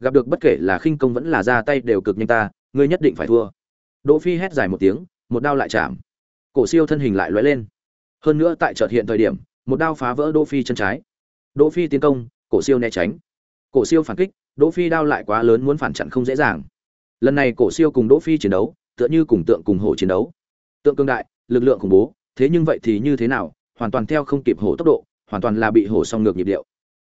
Gặp được bất kể là khinh công vẫn là ra tay đều cực nhanh ta, ngươi nhất định phải thua. Đỗ phi hét dài một tiếng, một đao lại chạm. Cổ siêu thân hình lại lóe lên. Hơn nữa tại chợt hiện thời điểm, một đao phá vỡ đỗ phi chân trái đỗ phi tiến công, cổ siêu né tránh. Cổ siêu phản kích, đỗ phi đao lại quá lớn muốn phản chặn không dễ dàng. Lần này cổ siêu cùng đỗ phi chiến đấu, tựa như cùng tượng cùng hổ chiến đấu. Tượng cương đại, lực lượng khủng bố, thế nhưng vậy thì như thế nào, hoàn toàn theo không kịp hổ tốc độ, hoàn toàn là bị hổ song ngược nhịp điệu.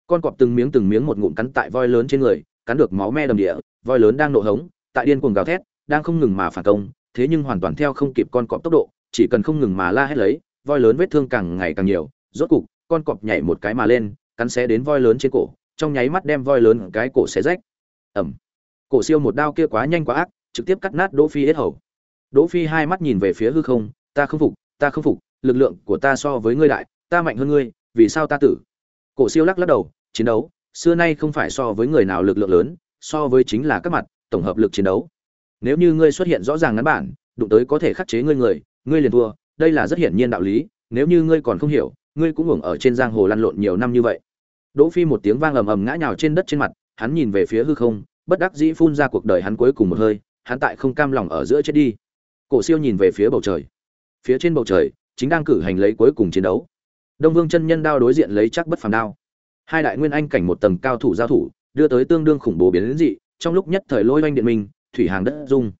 Con cọp từng miếng từng miếng một ngụm cắn tại voi lớn trên người, cắn được máu me đầm địa, voi lớn đang nộ hống, tại điên cuồng gào thét, đang không ngừng mà phản công, thế nhưng hoàn toàn theo không kịp con cọp tốc độ, chỉ cần không ngừng mà la hét lấy, voi lớn vết thương càng ngày càng nhiều, rốt cục, con cọp nhảy một cái mà lên cắn xé đến voi lớn trên cổ, trong nháy mắt đem voi lớn cái cổ xé rách. Ẩm cổ siêu một đao kia quá nhanh quá ác, trực tiếp cắt nát đỗ phi hết hầu. Đỗ phi hai mắt nhìn về phía hư không, ta không phục, ta không phục, lực lượng của ta so với ngươi đại, ta mạnh hơn ngươi, vì sao ta tử? Cổ siêu lắc lắc đầu, chiến đấu, xưa nay không phải so với người nào lực lượng lớn, so với chính là các mặt, tổng hợp lực chiến đấu. Nếu như ngươi xuất hiện rõ ràng ngắn bản, đụng tới có thể khắc chế ngươi người, ngươi liền thua, đây là rất hiển nhiên đạo lý, nếu như ngươi còn không hiểu, ngươi cũng ngủng ở trên giang hồ lăn lộn nhiều năm như vậy đỗ phi một tiếng vang ầm ầm ngã nhào trên đất trên mặt hắn nhìn về phía hư không bất đắc dĩ phun ra cuộc đời hắn cuối cùng một hơi hắn tại không cam lòng ở giữa chết đi. Cổ siêu nhìn về phía bầu trời. Phía trên bầu trời chính đang cử hành lấy cuối cùng chiến đấu. Đông vương chân nhân đao đối diện lấy chắc bất phàm đao. Hai đại nguyên anh cảnh một tầng cao thủ giao thủ đưa tới tương đương khủng bố biến đến dị trong lúc nhất thời lôi oanh điện mình, thủy hàng đất rung.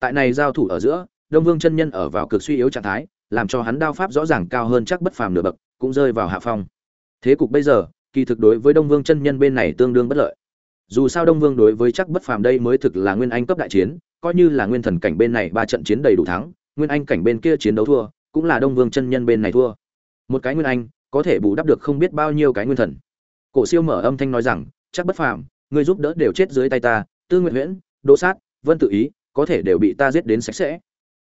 tại này giao thủ ở giữa đông vương chân nhân ở vào cực suy yếu trạng thái làm cho hắn đao pháp rõ ràng cao hơn chắc bất phàm nửa bậc cũng rơi vào hạ phong. Thế cục bây giờ kỳ thực đối với đông vương chân nhân bên này tương đương bất lợi. Dù sao đông vương đối với chắc bất phàm đây mới thực là nguyên anh cấp đại chiến, coi như là nguyên thần cảnh bên này ba trận chiến đầy đủ thắng, nguyên anh cảnh bên kia chiến đấu thua, cũng là đông vương chân nhân bên này thua. Một cái nguyên anh, có thể bù đắp được không biết bao nhiêu cái nguyên thần. Cổ siêu mở âm thanh nói rằng chắc bất phàm người giúp đỡ đều chết dưới tay ta, tư Nguyệt huyễn, đỗ sát, vân tự ý, có thể đều bị ta giết đến sạch sẽ.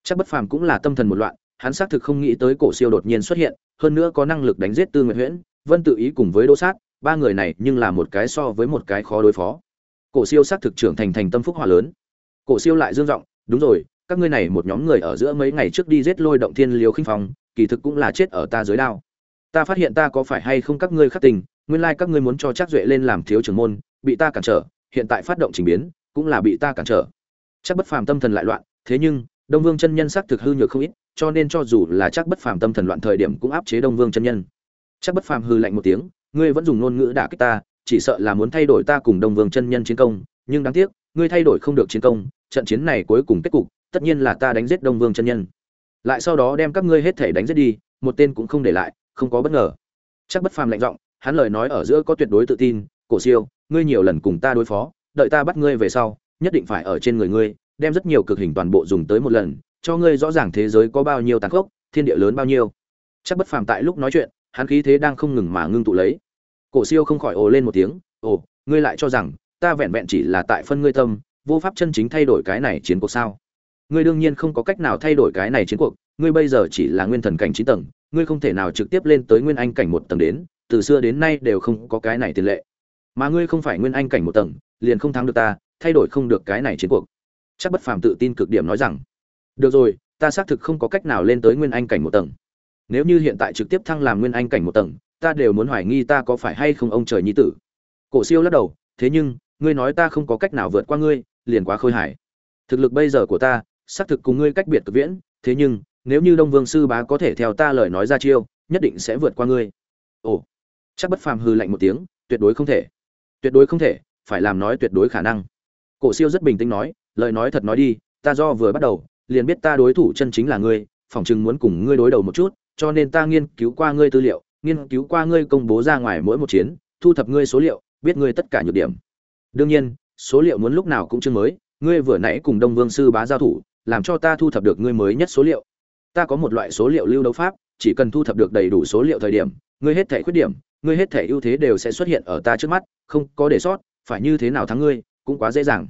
Chắc bất phàm cũng là tâm thần một loạn, hắn xác thực không nghĩ tới cổ siêu đột nhiên xuất hiện, hơn nữa có năng lực đánh giết tư Nguyệt huyễn vân tự ý cùng với đỗ sát, ba người này nhưng là một cái so với một cái khó đối phó. Cổ siêu xác thực trưởng thành thành tâm phúc hòa lớn. Cổ siêu lại dương giọng, đúng rồi, các ngươi này một nhóm người ở giữa mấy ngày trước đi giết lôi động thiên liều khinh phong, kỳ thực cũng là chết ở ta dưới đao. Ta phát hiện ta có phải hay không các ngươi khắc tình, nguyên lai các ngươi muốn cho chắc duệ lên làm thiếu trưởng môn, bị ta cản trở, hiện tại phát động trình biến, cũng là bị ta cản trở. Chắc bất phàm tâm thần lại loạn, thế nhưng, đông vương chân nhân xác thực hư nhược không ít, cho nên cho dù là chắc bất phàm tâm thần loạn thời điểm cũng áp chế đông vương chân nhân chắc bất phàm hư lạnh một tiếng, ngươi vẫn dùng ngôn ngữ đả kích ta, chỉ sợ là muốn thay đổi ta cùng đông vương chân nhân chiến công, nhưng đáng tiếc, ngươi thay đổi không được chiến công, trận chiến này cuối cùng kết cục, tất nhiên là ta đánh giết đông vương chân nhân. Lại sau đó đem các ngươi hết thể đánh giết đi, một tên cũng không để lại, không có bất ngờ. Chắc bất phàm lạnh giọng, hắn lời nói ở giữa có tuyệt đối tự tin, cổ siêu, ngươi nhiều lần cùng ta đối phó, đợi ta bắt ngươi về sau, nhất định phải ở trên người ngươi, đem rất nhiều cực hình toàn bộ dùng tới một lần, cho ngươi rõ ràng thế giới có bao nhiêu tàn khốc, thiên địa lớn bao nhiêu. Chắc bất phàm tại lúc nói chuyện hắn khí thế đang không ngừng mà ngưng tụ lấy. Cổ siêu không khỏi ồ lên một tiếng, ồ, ngươi lại cho rằng ta vẹn vẹn chỉ là tại phân ngươi tâm, vô pháp chân chính thay đổi cái này chiến cuộc sao? Ngươi đương nhiên không có cách nào thay đổi cái này chiến cuộc, ngươi bây giờ chỉ là nguyên thần cảnh chín tầng, ngươi không thể nào trực tiếp lên tới nguyên anh cảnh một tầng đến, từ xưa đến nay đều không có cái này tiền lệ. Mà ngươi không phải nguyên anh cảnh một tầng, liền không thắng được ta, thay đổi không được cái này chiến cuộc. Chắc bất phàm tự tin cực điểm nói rằng, được rồi, ta xác thực không có cách nào lên tới nguyên anh cảnh một tầng nếu như hiện tại trực tiếp thăng làm nguyên anh cảnh một tầng, ta đều muốn hoài nghi ta có phải hay không ông trời nhi tử. Cổ siêu lắc đầu, thế nhưng, ngươi nói ta không có cách nào vượt qua ngươi, liền quá khôi hài. Thực lực bây giờ của ta, xác thực cùng ngươi cách biệt cực viễn, thế nhưng, nếu như đông vương sư bá có thể theo ta lời nói ra chiêu, nhất định sẽ vượt qua ngươi. Ồ, chắc bất phàm hư lạnh một tiếng, tuyệt đối không thể. Tuyệt đối không thể, phải làm nói tuyệt đối khả năng. Cổ siêu rất bình tĩnh nói, lời nói thật nói đi, ta do vừa bắt đầu, liền biết ta đối thủ chân chính là ngươi, phỏng chừng muốn cùng ngươi đối đầu một chút cho nên ta nghiên cứu qua ngươi tư liệu, nghiên cứu qua ngươi công bố ra ngoài mỗi một chiến, thu thập ngươi số liệu, biết ngươi tất cả nhược điểm. Đương nhiên, số liệu muốn lúc nào cũng chưa mới, ngươi vừa nãy cùng đông vương sư bá giao thủ, làm cho ta thu thập được ngươi mới nhất số liệu. Ta có một loại số liệu lưu đấu pháp, chỉ cần thu thập được đầy đủ số liệu thời điểm, ngươi hết thể khuyết điểm, ngươi hết thể ưu thế đều sẽ xuất hiện ở ta trước mắt, không có để sót, phải như thế nào thắng ngươi, cũng quá dễ dàng.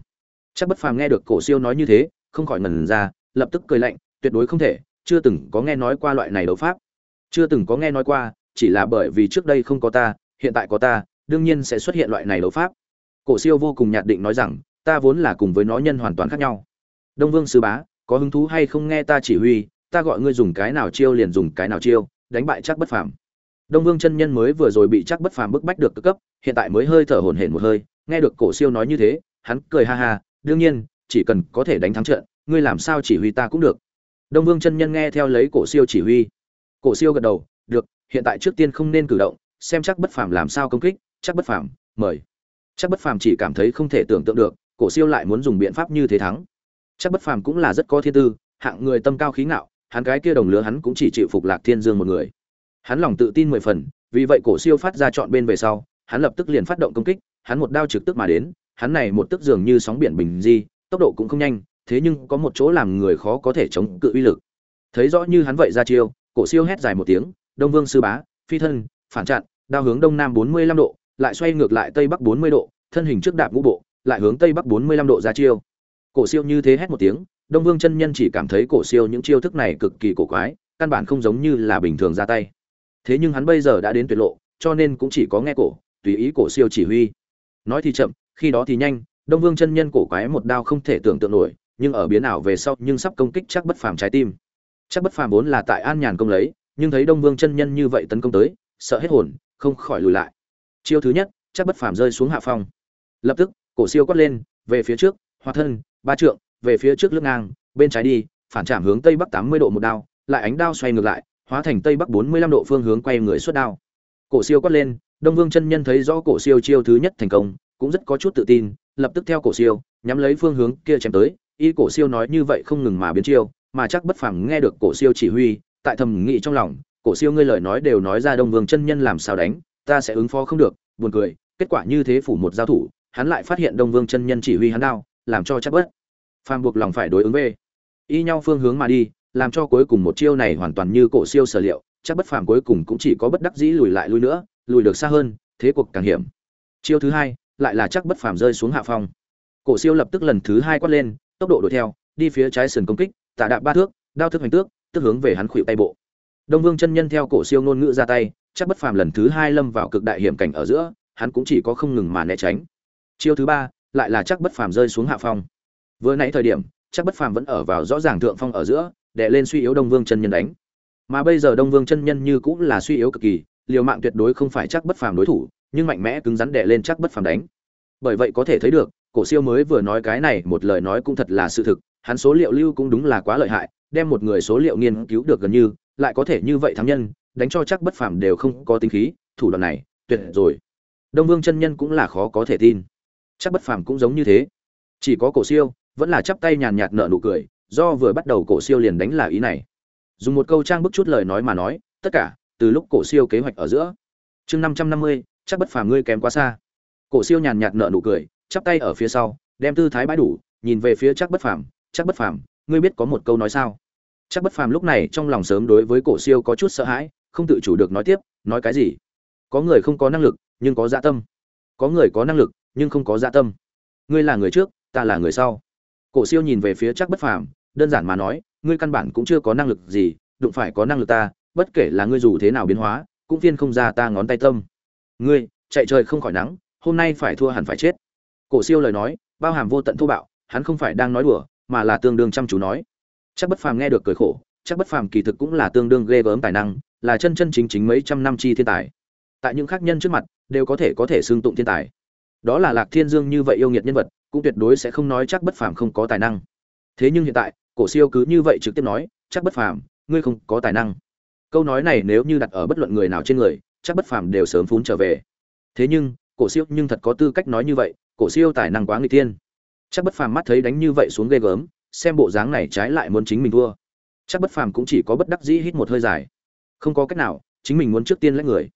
Chắc bất phàm nghe được cổ siêu nói như thế, không khỏi ngần ra, lập tức cười lạnh, tuyệt đối không thể, chưa từng có nghe nói qua loại này đấu pháp chưa từng có nghe nói qua, chỉ là bởi vì trước đây không có ta, hiện tại có ta, đương nhiên sẽ xuất hiện loại này đấu pháp. Cổ siêu vô cùng nhạt định nói rằng, ta vốn là cùng với nó nhân hoàn toàn khác nhau. Đông vương sư bá, có hứng thú hay không nghe ta chỉ huy, ta gọi ngươi dùng cái nào chiêu liền dùng cái nào chiêu, đánh bại chắc bất phàm. Đông vương chân nhân mới vừa rồi bị chắc bất phàm bức bách được cấp, hiện tại mới hơi thở hổn hển một hơi, nghe được cổ siêu nói như thế, hắn cười ha ha, đương nhiên, chỉ cần có thể đánh thắng trận, ngươi làm sao chỉ huy ta cũng được. Đông vương chân nhân nghe theo lấy cổ siêu chỉ huy cổ siêu gật đầu, được, hiện tại trước tiên không nên cử động, xem chắc bất phàm làm sao công kích, chắc bất phàm, mời. Chắc bất phàm chỉ cảm thấy không thể tưởng tượng được, cổ siêu lại muốn dùng biện pháp như thế thắng. Chắc bất phàm cũng là rất có thiên tư, hạng người tâm cao khí ngạo, hắn cái kia đồng lứa hắn cũng chỉ chịu phục lạc thiên dương một người. Hắn lòng tự tin mười phần, vì vậy cổ siêu phát ra chọn bên về sau, hắn lập tức liền phát động công kích, hắn một đao trực tức mà đến, hắn này một tức dường như sóng biển bình di, tốc độ cũng không nhanh, thế nhưng có một chỗ làm người khó có thể chống cự uy lực. Thấy rõ như hắn vậy ra chiêu cổ siêu hét dài một tiếng, đông vương sư bá, phi thân, phản chặn, đao hướng đông nam bốn mươi lăm độ, lại xoay ngược lại tây bắc bốn mươi độ, thân hình trước đạp ngũ bộ, lại hướng tây bắc bốn mươi lăm độ ra chiêu. Cổ siêu như thế hét một tiếng, đông vương chân nhân chỉ cảm thấy cổ siêu những chiêu thức này cực kỳ cổ quái, căn bản không giống như là bình thường ra tay. Thế nhưng hắn bây giờ đã đến tuyệt lộ, cho nên cũng chỉ có nghe cổ, tùy ý cổ siêu chỉ huy. Nói thì chậm, khi đó thì nhanh, đông vương chân nhân cổ quái một đao không thể tưởng tượng nổi, nhưng ở biến ảo về sau, nhưng sắp công kích chắc bất phàm trái tim chắc bất phàm vốn là tại an nhàn công lấy, nhưng thấy đông vương chân nhân như vậy tấn công tới, sợ hết hồn, không khỏi lùi lại. Chiêu thứ nhất, chắc bất phàm rơi xuống hạ phong. Lập tức, cổ siêu quát lên, về phía trước, hoa thân, ba trượng, về phía trước lướt ngang, bên trái đi, phản trảm hướng tây bắc tám mươi độ một đao, lại ánh đao xoay ngược lại, hóa thành tây bắc bốn mươi lăm độ phương hướng quay người xuất đao. Cổ siêu quát lên, đông vương chân nhân thấy rõ cổ siêu chiêu thứ nhất thành công, cũng rất có chút tự tin, lập tức theo cổ siêu, nhắm lấy phương hướng kia chém tới, y cổ siêu nói như vậy không ngừng mà biến chiêu mà chắc bất phàm nghe được cổ siêu chỉ huy, tại thầm nghĩ trong lòng, cổ siêu ngươi lời nói đều nói ra đông vương chân nhân làm sao đánh, ta sẽ ứng phó không được, buồn cười, kết quả như thế phủ một giao thủ, hắn lại phát hiện đông vương chân nhân chỉ huy hắn đao, làm cho chắc bất phàm buộc lòng phải đối ứng về. Y nhau phương hướng mà đi, làm cho cuối cùng một chiêu này hoàn toàn như cổ siêu sở liệu, chắc bất phàm cuối cùng cũng chỉ có bất đắc dĩ lùi lại lui nữa, lùi được xa hơn, thế cuộc càng hiểm. Chiêu thứ hai, lại là chắc bất phàm rơi xuống hạ phong. Cổ siêu lập tức lần thứ hai quát lên, tốc độ đuổi theo, đi phía trái sườn công kích tạ đạp ba thước, đao thức hành tước, tức hướng về hắn khuỵu tay bộ. Đông vương chân nhân theo cổ siêu ngôn ngữ ra tay, chắc bất phàm lần thứ hai lâm vào cực đại hiểm cảnh ở giữa, hắn cũng chỉ có không ngừng mà né tránh. Chiêu thứ ba, lại là chắc bất phàm rơi xuống hạ phong. Vừa nãy thời điểm, chắc bất phàm vẫn ở vào rõ ràng thượng phong ở giữa, đè lên suy yếu đông vương chân nhân đánh. Mà bây giờ đông vương chân nhân như cũng là suy yếu cực kỳ, liều mạng tuyệt đối không phải chắc bất phàm đối thủ, nhưng mạnh mẽ cứng rắn đè lên chắc bất phàm đánh. Bởi vậy có thể thấy được, cổ siêu mới vừa nói cái này một lời nói cũng thật là sự thực hắn số liệu lưu cũng đúng là quá lợi hại, đem một người số liệu nghiên cứu được gần như, lại có thể như vậy thám nhân, đánh cho chắc bất phàm đều không có tính khí, thủ đoạn này, tuyệt rồi. Đông vương chân nhân cũng là khó có thể tin. Chắc bất phàm cũng giống như thế. Chỉ có cổ siêu, vẫn là chắp tay nhàn nhạt nở nụ cười, do vừa bắt đầu cổ siêu liền đánh là ý này. Dùng một câu trang bức chút lời nói mà nói, tất cả, từ lúc cổ siêu kế hoạch ở giữa. Chương năm trăm năm mươi, chắc bất phàm ngươi kém quá xa. Cổ siêu nhàn nhạt nở nụ cười, chắp tay ở phía sau, đem tư thái bãi đủ, nhìn về phía chắc bất phàm chắc bất phàm, ngươi biết có một câu nói sao? Chắc bất phàm lúc này trong lòng sớm đối với cổ siêu có chút sợ hãi, không tự chủ được nói tiếp, nói cái gì? Có người không có năng lực, nhưng có dạ tâm. Có người có năng lực, nhưng không có dạ tâm. Ngươi là người trước, ta là người sau. Cổ siêu nhìn về phía chắc bất phàm, đơn giản mà nói, ngươi căn bản cũng chưa có năng lực gì, đụng phải có năng lực ta, bất kể là ngươi dù thế nào biến hóa, cũng viên không ra ta ngón tay tâm. Ngươi, chạy trời không khỏi nắng, hôm nay phải thua hẳn phải chết. Cổ siêu lời nói, bao hàm vô tận thô bạo, hắn không phải đang nói đùa mà là tương đương chăm chú nói. Chắc bất phàm nghe được cười khổ, chắc bất phàm kỳ thực cũng là tương đương ghê gớm tài năng, là chân chân chính chính mấy trăm năm chi thiên tài. Tại những khác nhân trước mặt, đều có thể có thể xương tụng thiên tài. Đó là lạc thiên dương như vậy yêu nghiệt nhân vật, cũng tuyệt đối sẽ không nói chắc bất phàm không có tài năng. Thế nhưng hiện tại, cổ siêu cứ như vậy trực tiếp nói, chắc bất phàm, ngươi không có tài năng. Câu nói này nếu như đặt ở bất luận người nào trên người, chắc bất phàm đều sớm phún trở về. Thế nhưng, cổ siêu nhưng thật có tư cách nói như vậy, cổ siêu tài năng quá người tiên chắc bất phàm mắt thấy đánh như vậy xuống ghê gớm, xem bộ dáng này trái lại muốn chính mình thua. Chắc bất phàm cũng chỉ có bất đắc dĩ hít một hơi dài. Không có cách nào, chính mình muốn trước tiên lấy người.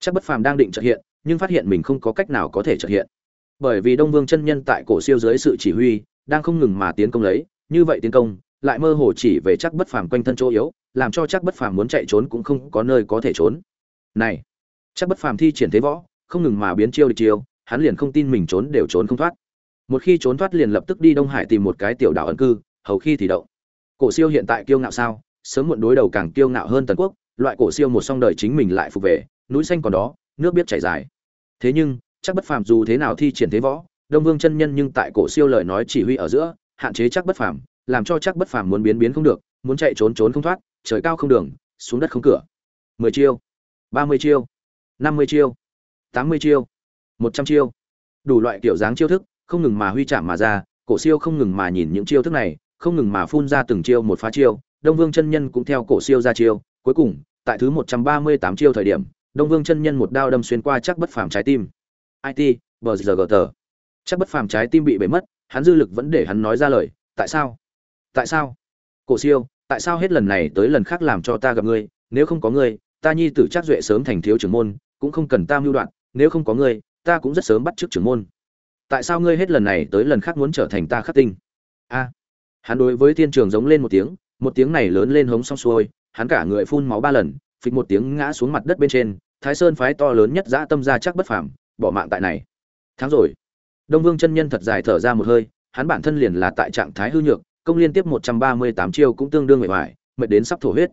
Chắc bất phàm đang định trợ hiện, nhưng phát hiện mình không có cách nào có thể trợ hiện. Bởi vì đông vương chân nhân tại cổ siêu dưới sự chỉ huy, đang không ngừng mà tiến công lấy, như vậy tiến công, lại mơ hồ chỉ về chắc bất phàm quanh thân chỗ yếu, làm cho chắc bất phàm muốn chạy trốn cũng không có nơi có thể trốn. Này, chắc bất phàm thi triển thế võ, không ngừng mà biến chiêu địch chiêu, hắn liền không tin mình trốn đều trốn không thoát một khi trốn thoát liền lập tức đi đông hải tìm một cái tiểu đảo ẩn cư, hầu khi thì động. Cổ siêu hiện tại kiêu ngạo sao? Sớm muộn đối đầu càng kiêu ngạo hơn tần quốc, loại cổ siêu một song đời chính mình lại phục về, núi xanh còn đó, nước biết chảy dài. Thế nhưng, chắc bất phàm dù thế nào thi triển thế võ, đông vương chân nhân nhưng tại cổ siêu lời nói chỉ huy ở giữa, hạn chế chắc bất phàm, làm cho chắc bất phàm muốn biến biến không được, muốn chạy trốn trốn không thoát, trời cao không đường, xuống đất không cửa. Mười chiêu, ba mươi chiêu, năm mươi chiêu, tám mươi chiêu, một trăm chiêu. Đủ loại kiểu dáng chiêu thức không ngừng mà huy chạm mà ra, cổ siêu không ngừng mà nhìn những chiêu thức này, không ngừng mà phun ra từng chiêu một phá chiêu, đông vương chân nhân cũng theo cổ siêu ra chiêu. Cuối cùng, tại thứ một trăm ba mươi tám chiêu thời điểm, đông vương chân nhân một đao đâm xuyên qua chắc bất phàm trái tim. It bờ giờ gở tờ chắc bất phàm trái tim bị bể mất, hắn dư lực vẫn để hắn nói ra lời, tại sao? Tại sao? Cổ siêu, tại sao hết lần này tới lần khác làm cho ta gặp ngươi? Nếu không có ngươi, ta nhi tử chắc duệ sớm thành thiếu trưởng môn, cũng không cần ta mưu đoạn, nếu không có ngươi, ta cũng rất sớm bắt trước trưởng môn tại sao ngươi hết lần này tới lần khác muốn trở thành ta khắc tinh? A. Hắn đối với thiên trường giống lên một tiếng một tiếng này lớn lên hống xong xuôi, hắn cả người phun máu ba lần, phịch một tiếng ngã xuống mặt đất bên trên, thái sơn phái to lớn nhất dã tâm ra chắc bất phàm, bỏ mạng tại này. Tháng rồi. Đông vương chân nhân thật dài thở ra một hơi, hắn bản thân liền là tại trạng thái hư nhược, công liên tiếp một trăm ba mươi tám chiêu cũng tương đương mệt mỏi mệt đến sắp thổ huyết.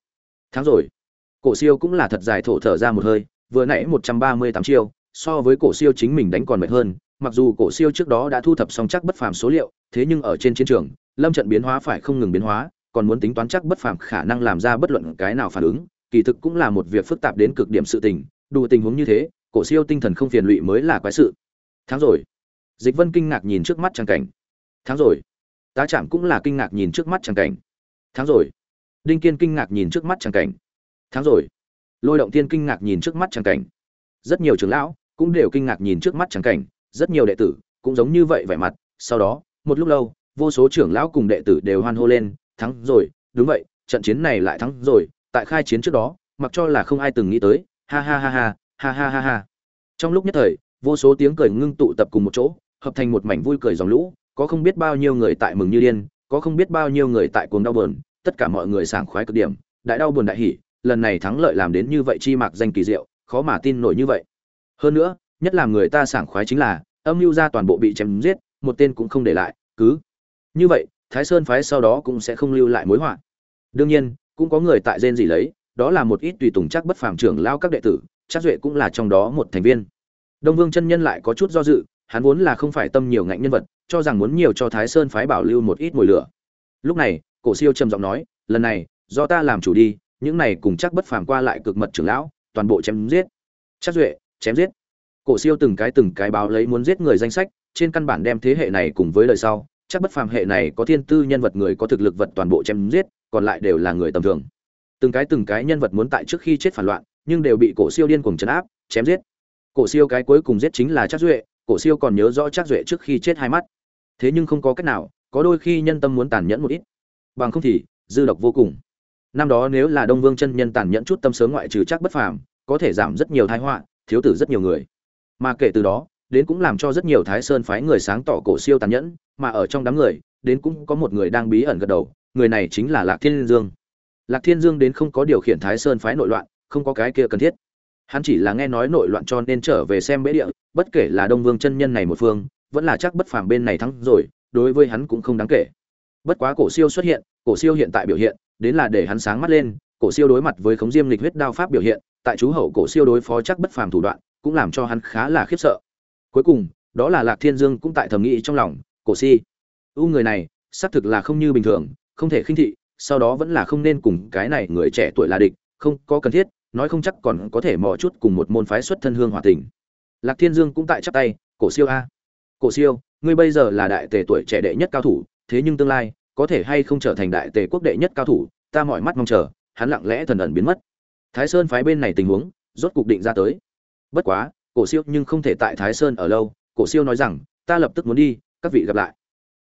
Tháng rồi. Cổ siêu cũng là thật dài thổ thở ra một hơi, vừa nãy một trăm ba mươi tám chiêu, so với cổ siêu chính mình đánh còn mệt hơn mặc dù cổ siêu trước đó đã thu thập xong chắc bất phàm số liệu, thế nhưng ở trên chiến trường, lâm trận biến hóa phải không ngừng biến hóa, còn muốn tính toán chắc bất phàm khả năng làm ra bất luận cái nào phản ứng, kỳ thực cũng là một việc phức tạp đến cực điểm sự tình, đủ tình huống như thế, cổ siêu tinh thần không phiền lụy mới là quái sự. Tháng rồi. Dịch vân kinh ngạc nhìn trước mắt trang cảnh. Tháng rồi. Tá trạm cũng là kinh ngạc nhìn trước mắt trang cảnh. Tháng rồi. Đinh kiên kinh ngạc nhìn trước mắt trang cảnh. Tháng rồi. Lôi động tiên kinh ngạc nhìn trước mắt trang cảnh. Rất nhiều trưởng lão cũng đều kinh ngạc nhìn trước mắt trang cảnh rất nhiều đệ tử cũng giống như vậy vẻ mặt. Sau đó, một lúc lâu, vô số trưởng lão cùng đệ tử đều hoan hô lên, thắng rồi, đúng vậy, trận chiến này lại thắng rồi. Tại khai chiến trước đó, mặc cho là không ai từng nghĩ tới. Ha ha ha ha ha ha ha ha. Trong lúc nhất thời, vô số tiếng cười ngưng tụ tập cùng một chỗ, hợp thành một mảnh vui cười dòng lũ. Có không biết bao nhiêu người tại mừng như điên, có không biết bao nhiêu người tại cuồng đau buồn. Tất cả mọi người sảng khoái cực điểm, đại đau buồn đại hỉ. Lần này thắng lợi làm đến như vậy chi mạc danh kỳ diệu, khó mà tin nổi như vậy. Hơn nữa nhất là người ta sảng khoái chính là, âm mưu ra toàn bộ bị chém giết, một tên cũng không để lại, cứ. Như vậy, thái sơn phái sau đó cũng sẽ không lưu lại mối họa. Đương nhiên, cũng có người tại rên gì lấy, đó là một ít tùy tùng chắc bất phàm trưởng lao các đệ tử, chắc duệ cũng là trong đó một thành viên. Đông vương chân nhân lại có chút do dự, hắn vốn là không phải tâm nhiều ngạnh nhân vật, cho rằng muốn nhiều cho thái sơn phái bảo lưu một ít mùi lửa. Lúc này, cổ siêu trầm giọng nói, lần này, do ta làm chủ đi, những này cùng chắc bất phàm qua lại cực mật trưởng lão, toàn bộ chém giết. Chắc duệ, chém giết? Cổ siêu từng cái từng cái báo lấy muốn giết người danh sách, trên căn bản đem thế hệ này cùng với lời sau, chắc bất phàm hệ này có thiên tư nhân vật người có thực lực vật toàn bộ chém giết, còn lại đều là người tầm thường. Từng cái từng cái nhân vật muốn tại trước khi chết phản loạn, nhưng đều bị cổ siêu điên cuồng trấn áp, chém giết. Cổ siêu cái cuối cùng giết chính là Trác duệ, cổ siêu còn nhớ rõ Trác duệ trước khi chết hai mắt. Thế nhưng không có cách nào, có đôi khi nhân tâm muốn tàn nhẫn một ít. Bằng không thì, dư độc vô cùng. Năm đó nếu là đông vương chân nhân tàn nhẫn chút tâm sớm ngoại trừ chắc bất phàm, có thể giảm rất nhiều tai họa, thiếu tử rất nhiều người mà kể từ đó, đến cũng làm cho rất nhiều thái sơn phái người sáng tỏ cổ siêu tàn nhẫn, mà ở trong đám người, đến cũng có một người đang bí ẩn gật đầu, người này chính là lạc thiên dương. Lạc thiên dương đến không có điều khiển thái sơn phái nội loạn, không có cái kia cần thiết. Hắn chỉ là nghe nói nội loạn cho nên trở về xem bế địa, bất kể là đông vương chân nhân này một phương, vẫn là chắc bất phàm bên này thắng rồi, đối với hắn cũng không đáng kể. Bất quá cổ siêu xuất hiện, cổ siêu hiện tại biểu hiện, đến là để hắn sáng mắt lên, cổ siêu đối mặt với khống diêm lịch huyết đao pháp biểu hiện, tại chú hậu cổ siêu đối phó chắc bất phàm thủ đoạn cũng làm cho hắn khá là khiếp sợ. Cuối cùng, đó là lạc thiên dương cũng tại thầm nghĩ trong lòng, cổ si, u người này, xác thực là không như bình thường, không thể khinh thị, sau đó vẫn là không nên cùng cái này người trẻ tuổi là địch, không có cần thiết, nói không chắc còn có thể mò chút cùng một môn phái xuất thân hương hòa tình. Lạc thiên dương cũng tại chắp tay, cổ siêu a, cổ siêu, ngươi bây giờ là đại tề tuổi trẻ đệ nhất cao thủ, thế nhưng tương lai, có thể hay không trở thành đại tề quốc đệ nhất cao thủ, ta mọi mắt mong chờ, hắn lặng lẽ thần ẩn biến mất. Thái sơn phái bên này tình huống, rốt cục định ra tới bất quá, cổ siêu nhưng không thể tại thái sơn ở lâu. Cổ siêu nói rằng, ta lập tức muốn đi, các vị gặp lại.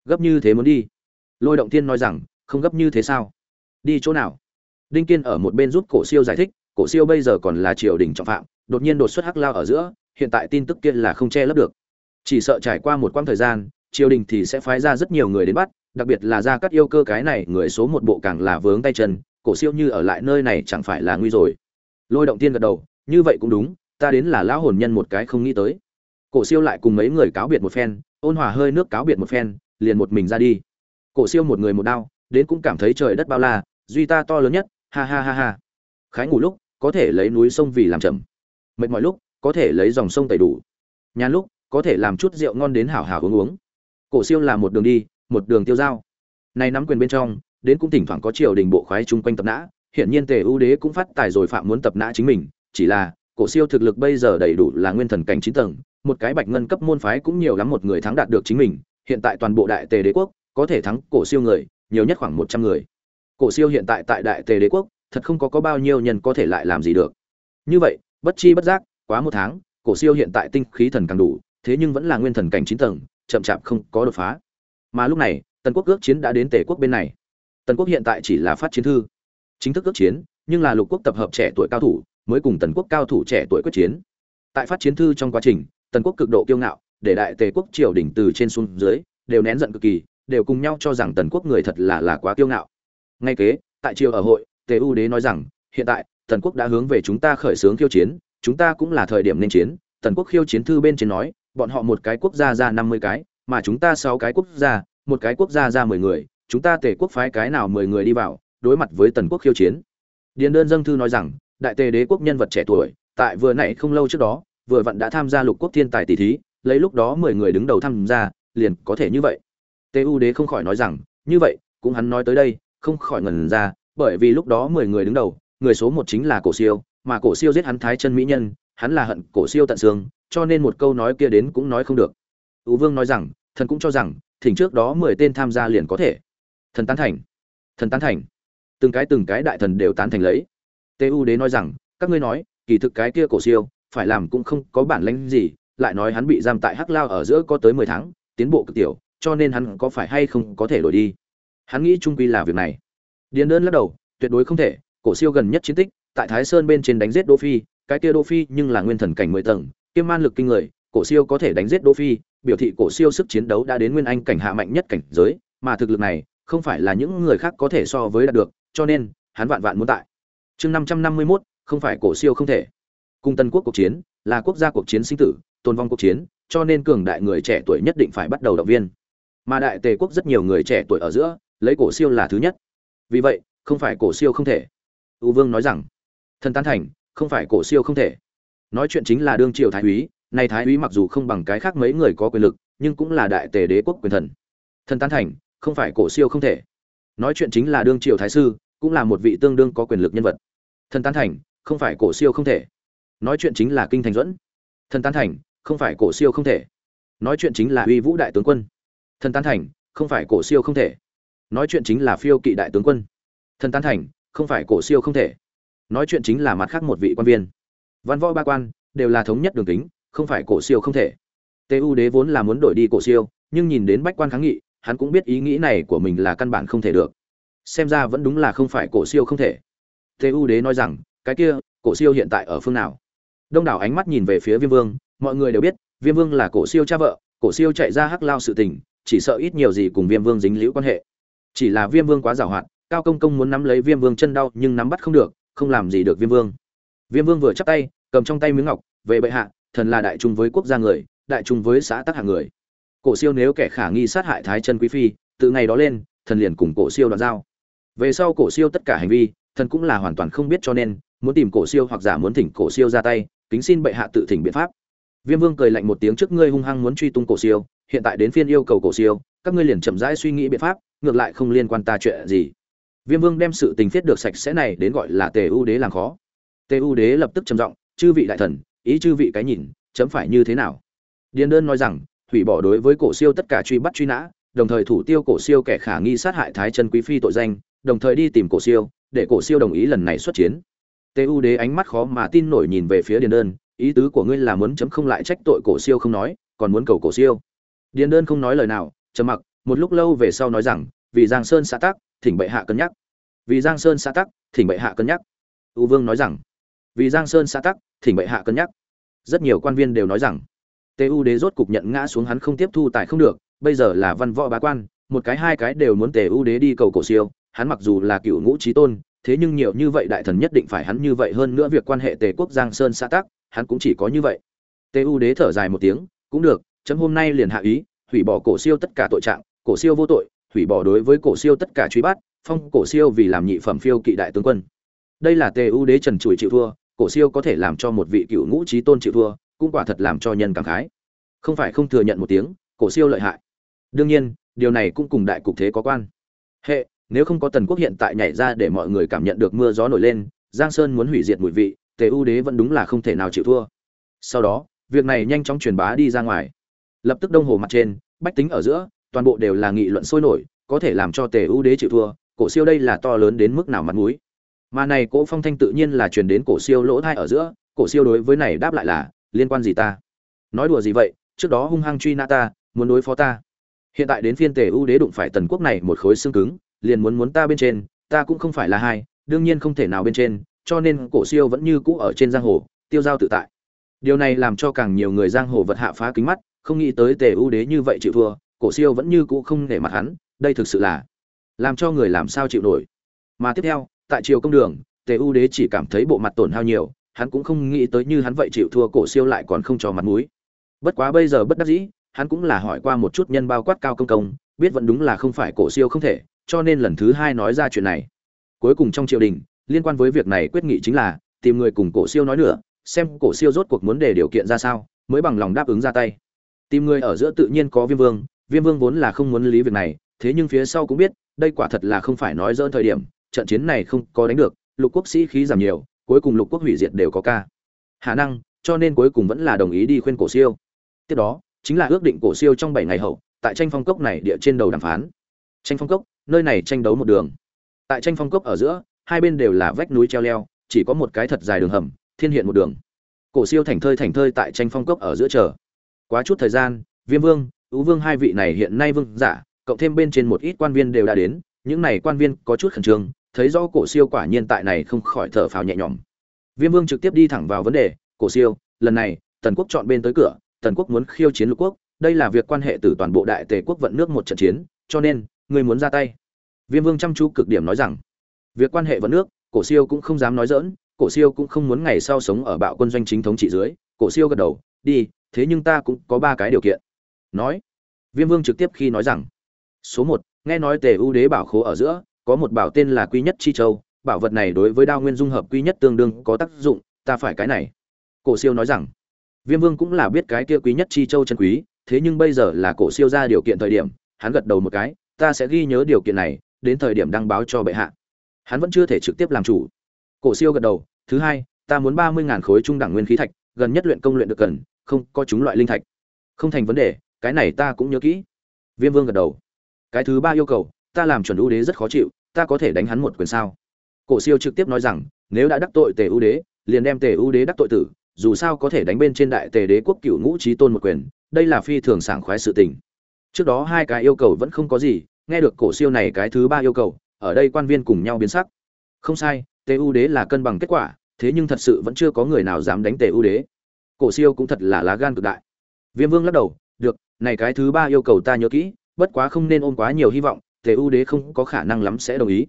Gấp như thế muốn đi? Lôi động tiên nói rằng, không gấp như thế sao? Đi chỗ nào? Đinh kiên ở một bên giúp cổ siêu giải thích, cổ siêu bây giờ còn là triều đình trọng phạm, đột nhiên đột xuất hắc lao ở giữa, hiện tại tin tức kia là không che lấp được. Chỉ sợ trải qua một quãng thời gian, triều đình thì sẽ phái ra rất nhiều người đến bắt, đặc biệt là ra các yêu cơ cái này, người số một bộ càng là vướng tay chân, cổ siêu như ở lại nơi này chẳng phải là nguy rồi. Lôi động tiên gật đầu, như vậy cũng đúng ta đến là lão hồn nhân một cái không nghĩ tới. Cổ siêu lại cùng mấy người cáo biệt một phen, ôn hòa hơi nước cáo biệt một phen, liền một mình ra đi. Cổ siêu một người một đao, đến cũng cảm thấy trời đất bao la, duy ta to lớn nhất, ha ha ha ha. Khái ngủ lúc, có thể lấy núi sông vì làm chậm. Mệt mỏi lúc, có thể lấy dòng sông tẩy đủ. Nhàn lúc, có thể làm chút rượu ngon đến hảo hảo uống uống. Cổ siêu là một đường đi, một đường tiêu dao. Nay nắm quyền bên trong, đến cũng thỉnh thoảng có triều đình bộ khoái chung quanh tập nã hiện nhiên tề ưu đế cũng phát tài rồi phạm muốn tập nã chính mình, chỉ là cổ siêu thực lực bây giờ đầy đủ là nguyên thần cảnh chín tầng, một cái bạch ngân cấp môn phái cũng nhiều lắm một người thắng đạt được chính mình, hiện tại toàn bộ đại tề đế quốc có thể thắng cổ siêu người, nhiều nhất khoảng một trăm người. Cổ siêu hiện tại tại đại tề đế quốc, thật không có có bao nhiêu nhân có thể lại làm gì được. Như vậy, bất chi bất giác, quá một tháng, cổ siêu hiện tại tinh khí thần càng đủ, thế nhưng vẫn là nguyên thần cảnh chín tầng, chậm chạp không có đột phá. Mà lúc này, tần quốc ước chiến đã đến tề quốc bên này. Tần quốc hiện tại chỉ là phát chiến thư, chính thức ước chiến, nhưng là lục quốc tập hợp trẻ tuổi cao thủ mới cùng tần quốc cao thủ trẻ tuổi quyết chiến. Tại phát chiến thư trong quá trình, tần quốc cực độ kiêu ngạo, để đại tề quốc triều đỉnh từ trên xuống dưới, đều nén giận cực kỳ, đều cùng nhau cho rằng tần quốc người thật là là quá kiêu ngạo. Ngay kế, tại triều ở hội, tề u đế nói rằng, hiện tại, tần quốc đã hướng về chúng ta khởi xướng khiêu chiến, chúng ta cũng là thời điểm nên chiến. Tần quốc khiêu chiến thư bên trên nói, bọn họ một cái quốc gia ra năm mươi cái, mà chúng ta sáu cái quốc gia, một cái quốc gia ra mười người, chúng ta tề quốc phái cái nào mười người đi vào, đối mặt với tần quốc khiêu chiến. Điền đơn dâng thư nói rằng đại tề đế quốc nhân vật trẻ tuổi, tại vừa nãy không lâu trước đó, vừa vặn đã tham gia lục quốc thiên tài tỷ thí, lấy lúc đó mười người đứng đầu tham gia, liền có thể như vậy. Tê u đế không khỏi nói rằng, như vậy, cũng hắn nói tới đây, không khỏi ngần ra, bởi vì lúc đó mười người đứng đầu, người số một chính là cổ siêu, mà cổ siêu giết hắn thái chân mỹ nhân, hắn là hận cổ siêu tận xương, cho nên một câu nói kia đến cũng nói không được. U vương nói rằng, thần cũng cho rằng, thỉnh trước đó mười tên tham gia liền có thể. Thần tán thành. Thần tán thành. Từng cái từng cái đại thần đều tán thành lấy tu đế nói rằng, các ngươi nói, kỳ thực cái kia cổ siêu, phải làm cũng không có bản lĩnh gì, lại nói hắn bị giam tại hắc lao ở giữa có tới mười tháng, tiến bộ cực tiểu, cho nên hắn có phải hay không có thể đổi đi? Hắn nghĩ trung quy là việc này. Điền đơn lắc đầu, tuyệt đối không thể, cổ siêu gần nhất chiến tích, tại thái sơn bên trên đánh giết đỗ phi, cái kia đỗ phi nhưng là nguyên thần cảnh mười tầng kiêm man lực kinh người, cổ siêu có thể đánh giết đỗ phi, biểu thị cổ siêu sức chiến đấu đã đến nguyên anh cảnh hạ mạnh nhất cảnh giới, mà thực lực này không phải là những người khác có thể so với đạt được, cho nên, hắn vạn vạn muốn tại chương năm trăm năm mươi 551, không phải cổ siêu không thể. Cùng tân quốc cuộc chiến là quốc gia cuộc chiến sinh tử tôn vong cuộc chiến cho nên cường đại người trẻ tuổi nhất định phải bắt đầu động viên. Mà đại tề quốc rất nhiều người trẻ tuổi ở giữa lấy cổ siêu là thứ nhất. Vì vậy không phải cổ siêu không thể. U vương nói rằng thần tán thành không phải cổ siêu không thể. Nói chuyện chính là đương triều thái úy này thái úy mặc dù không bằng cái khác mấy người có quyền lực nhưng cũng là đại tề đế quốc quyền thần. Thần tán thành không phải cổ siêu không thể. Nói chuyện chính là đương triều thái sư cũng là một vị tương đương có quyền lực nhân vật. Thần tán thành, không phải cổ siêu không thể. Nói chuyện chính là kinh thành duẫn. Thần tán thành, không phải cổ siêu không thể. Nói chuyện chính là uy vũ đại tướng quân. Thần tán thành, không phải cổ siêu không thể. Nói chuyện chính là phiêu kỵ đại tướng quân. Thần tán thành, không phải cổ siêu không thể. Nói chuyện chính là mặt khác một vị quan viên. Văn võ ba quan, đều là thống nhất đường kính, không phải cổ siêu không thể. Tu đế vốn là muốn đổi đi cổ siêu, nhưng nhìn đến bách quan kháng nghị, hắn cũng biết ý nghĩ này của mình là căn bản không thể được xem ra vẫn đúng là không phải cổ siêu không thể. Tu đế nói rằng, cái kia, cổ siêu hiện tại ở phương nào? Đông đảo ánh mắt nhìn về phía viêm vương, mọi người đều biết, viêm vương là cổ siêu cha vợ, cổ siêu chạy ra hắc lao sự tình, chỉ sợ ít nhiều gì cùng viêm vương dính liễu quan hệ. Chỉ là viêm vương quá giàu hạn, cao công công muốn nắm lấy viêm vương chân đau nhưng nắm bắt không được, không làm gì được viêm vương. Viêm vương vừa chắp tay, cầm trong tay miếng ngọc, về bệ hạ, thần là đại trung với quốc gia người, đại trung với xã tắc hạng người. Cổ siêu nếu kẻ khả nghi sát hại thái chân quý phi, từ ngày đó lên, thần liền cùng cổ siêu đoạn giao về sau cổ siêu tất cả hành vi, thần cũng là hoàn toàn không biết cho nên, muốn tìm cổ siêu hoặc giả muốn thỉnh cổ siêu ra tay, kính xin bệ hạ tự thỉnh biện pháp. Viêm vương cười lạnh một tiếng trước ngươi hung hăng muốn truy tung cổ siêu, hiện tại đến phiên yêu cầu cổ siêu, các ngươi liền chậm rãi suy nghĩ biện pháp, ngược lại không liên quan ta chuyện gì. Viêm vương đem sự tình viết được sạch sẽ này đến gọi là tề u đế làm khó. Tề u đế lập tức trầm giọng, chư vị đại thần, ý chư vị cái nhìn, chấm phải như thế nào? Điền đơn nói rằng, hủy bỏ đối với cổ siêu tất cả truy bắt truy nã, đồng thời thủ tiêu cổ siêu kẻ khả nghi sát hại thái chân quý phi tội danh đồng thời đi tìm cổ siêu, để cổ siêu đồng ý lần này xuất chiến. Tề u đế ánh mắt khó mà tin nổi nhìn về phía điền đơn, ý tứ của ngươi là muốn chấm không lại trách tội cổ siêu không nói, còn muốn cầu cổ siêu. Điền đơn không nói lời nào, trầm mặc, một lúc lâu về sau nói rằng, vì giang sơn xã tắc, thỉnh bệ hạ cân nhắc. Vì giang sơn xã tắc, thỉnh bệ hạ cân nhắc. U vương nói rằng, vì giang sơn xã tắc, thỉnh bệ hạ cân nhắc. Rất nhiều quan viên đều nói rằng tu đế rốt cục nhận ngã xuống hắn không tiếp thu tài không được, bây giờ là văn võ bá quan, một cái hai cái đều muốn tề u đế đi cầu cổ siêu hắn mặc dù là cựu ngũ trí tôn, thế nhưng nhiều như vậy đại thần nhất định phải hắn như vậy hơn nữa việc quan hệ tề quốc giang sơn xã tắc, hắn cũng chỉ có như vậy. Tu đế thở dài một tiếng, cũng được, chấm hôm nay liền hạ ý, hủy bỏ cổ siêu tất cả tội trạng, cổ siêu vô tội, hủy bỏ đối với cổ siêu tất cả truy bắt, phong cổ siêu vì làm nhị phẩm phiêu kỵ đại tướng quân. Đây là tề u đế trần trụi chịu thua, cổ siêu có thể làm cho một vị cựu ngũ trí tôn chịu thua, cũng quả thật làm cho nhân cảm khái. Không phải không thừa nhận một tiếng, cổ siêu lợi hại. Đương nhiên, điều này cũng cùng đại cục thế có quan. Hệ nếu không có tần quốc hiện tại nhảy ra để mọi người cảm nhận được mưa gió nổi lên, giang sơn muốn hủy diệt mùi vị, tề u đế vẫn đúng là không thể nào chịu thua. Sau đó, việc này nhanh chóng truyền bá đi ra ngoài. Lập tức đông hồ mặt trên, bách tính ở giữa, toàn bộ đều là nghị luận sôi nổi, có thể làm cho tề u đế chịu thua, cổ siêu đây là to lớn đến mức nào mặt mũi. Mà này cỗ phong thanh tự nhiên là truyền đến cổ siêu lỗ thai ở giữa, cổ siêu đối với này đáp lại là, liên quan gì ta? Nói đùa gì vậy? Trước đó hung hăng truy nã ta, muốn đối phó ta. Hiện tại đến phiên tề U đế đụng phải tần quốc này một khối xương cứng liền muốn muốn ta bên trên, ta cũng không phải là hai, đương nhiên không thể nào bên trên, cho nên cổ siêu vẫn như cũ ở trên giang hồ, tiêu giao tự tại. Điều này làm cho càng nhiều người giang hồ vật hạ phá kính mắt, không nghĩ tới tề ưu đế như vậy chịu thua, cổ siêu vẫn như cũ không để mặt hắn, đây thực sự là làm cho người làm sao chịu nổi. Mà tiếp theo, tại triều công đường, tề u đế chỉ cảm thấy bộ mặt tổn hao nhiều, hắn cũng không nghĩ tới như hắn vậy chịu thua cổ siêu lại còn không cho mặt mũi. Bất quá bây giờ bất đắc dĩ, hắn cũng là hỏi qua một chút nhân bao quát cao công công, biết vẫn đúng là không phải cổ siêu không thể cho nên lần thứ hai nói ra chuyện này. Cuối cùng trong triều đình, liên quan với việc này quyết nghị chính là, tìm người cùng cổ siêu nói nữa xem cổ siêu rốt cuộc muốn đề điều kiện ra sao, mới bằng lòng đáp ứng ra tay. Tìm người ở giữa tự nhiên có viêm vương viêm vương vốn là không muốn lý việc này, thế nhưng phía sau cũng biết, đây quả thật là không phải nói dỡn thời điểm, trận chiến này không có đánh được, lục quốc sĩ khí giảm nhiều, cuối cùng lục quốc hủy diệt đều có ca. Khả năng, cho nên cuối cùng vẫn là đồng ý đi khuyên cổ siêu. Tiếp đó, chính là ước định cổ siêu trong bảy ngày hậu, tại tranh phong cốc này địa trên đầu đàm phán. Tranh phong cốc nơi này tranh đấu một đường. Tại tranh phong cốc ở giữa, hai bên đều là vách núi treo leo, chỉ có một cái thật dài đường hầm, thiên hiện một đường. Cổ siêu thành thơi thành thơi tại tranh phong cốc ở giữa chờ. Quá chút thời gian, viêm vương, ú vương hai vị này hiện nay vương giả, cộng thêm bên trên một ít quan viên đều đã đến, những này quan viên có chút khẩn trương, thấy rõ cổ siêu quả nhiên tại này không khỏi thở phào nhẹ nhõm. Viêm vương trực tiếp đi thẳng vào vấn đề, cổ siêu, lần này, tần quốc chọn bên tới cửa, tần quốc muốn khiêu chiến lục quốc, đây là việc quan hệ từ toàn bộ đại tề quốc vận nước một trận chiến, cho nên ngươi muốn ra tay. Viêm vương chăm chú cực điểm nói rằng, việc quan hệ vẫn nước, cổ siêu cũng không dám nói dỡn cổ siêu cũng không muốn ngày sau sống ở bạo quân doanh chính thống trị dưới, cổ siêu gật đầu, đi, thế nhưng ta cũng có ba cái điều kiện. Nói, viêm vương trực tiếp khi nói rằng, số một, nghe nói tề ưu đế bảo khố ở giữa, có một bảo tên là quy nhất chi châu, bảo vật này đối với đao nguyên dung hợp quy nhất tương đương có tác dụng, ta phải cái này. Cổ siêu nói rằng, viêm vương cũng là biết cái kia quý nhất chi châu chân quý, thế nhưng bây giờ là cổ siêu ra điều kiện thời điểm, hắn gật đầu một cái ta sẽ ghi nhớ điều kiện này, đến thời điểm đăng báo cho bệ hạ. Hắn vẫn chưa thể trực tiếp làm chủ. Cổ siêu gật đầu, thứ hai, ta muốn ba mươi ngàn khối trung đẳng nguyên khí thạch, gần nhất luyện công luyện được cần, không, có chúng loại linh thạch. Không thành vấn đề, cái này ta cũng nhớ kỹ. Viêm vương gật đầu. Cái thứ ba yêu cầu, ta làm chuẩn ưu đế rất khó chịu, ta có thể đánh hắn một quyền sao? Cổ siêu trực tiếp nói rằng, nếu đã đắc tội tề ưu đế, liền đem tề ưu đế đắc tội tử, dù sao có thể đánh bên trên đại tề đế quốc cựu ngũ trí tôn một quyền, đây là phi thường sảng khoái sự tình trước đó hai cái yêu cầu vẫn không có gì, nghe được cổ siêu này cái thứ ba yêu cầu, ở đây quan viên cùng nhau biến sắc. Không sai tề u đế là cân bằng kết quả, thế nhưng thật sự vẫn chưa có người nào dám đánh tề ưu đế. Cổ siêu cũng thật là lá gan cực đại. Viêm vương lắc đầu, được, này cái thứ ba yêu cầu ta nhớ kỹ, bất quá không nên ôm quá nhiều hy vọng tề ưu đế không có khả năng lắm sẽ đồng ý.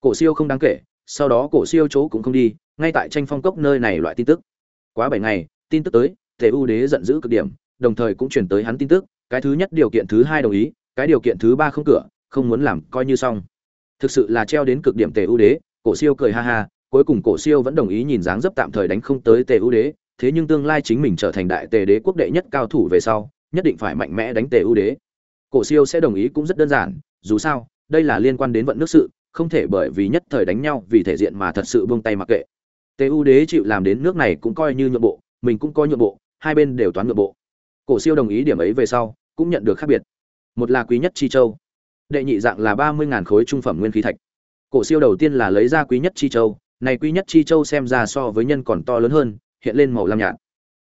Cổ siêu không đáng kể, sau đó cổ siêu chỗ cũng không đi, ngay tại tranh phong cốc nơi này loại tin tức. Quá bảy ngày, tin tức tới tề ưu đế giận dữ cực điểm, đồng thời cũng chuyển tới hắn tin tức cái thứ nhất điều kiện thứ hai đồng ý, cái điều kiện thứ ba không cửa, không muốn làm, coi như xong. Thực sự là treo đến cực điểm tề ưu đế, cổ siêu cười ha ha, cuối cùng cổ siêu vẫn đồng ý nhìn dáng dấp tạm thời đánh không tới tề ưu đế, thế nhưng tương lai chính mình trở thành đại tề đế quốc đệ nhất cao thủ về sau, nhất định phải mạnh mẽ đánh tề ưu đế. Cổ siêu sẽ đồng ý cũng rất đơn giản, dù sao, đây là liên quan đến vận nước sự, không thể bởi vì nhất thời đánh nhau vì thể diện mà thật sự buông tay mặc kệ. Tề ưu đế chịu làm đến nước này cũng coi như nhượng bộ, mình cũng coi nhượng bộ, hai bên đều toán nhượng bộ cổ siêu đồng ý điểm ấy về sau, cũng nhận được khác biệt. Một là quý nhất chi châu, đệ nhị dạng là ba mươi khối trung phẩm nguyên khí thạch. Cổ siêu đầu tiên là lấy ra quý nhất chi châu, này quý nhất chi châu xem ra so với nhân còn to lớn hơn, hiện lên màu lam nhạt.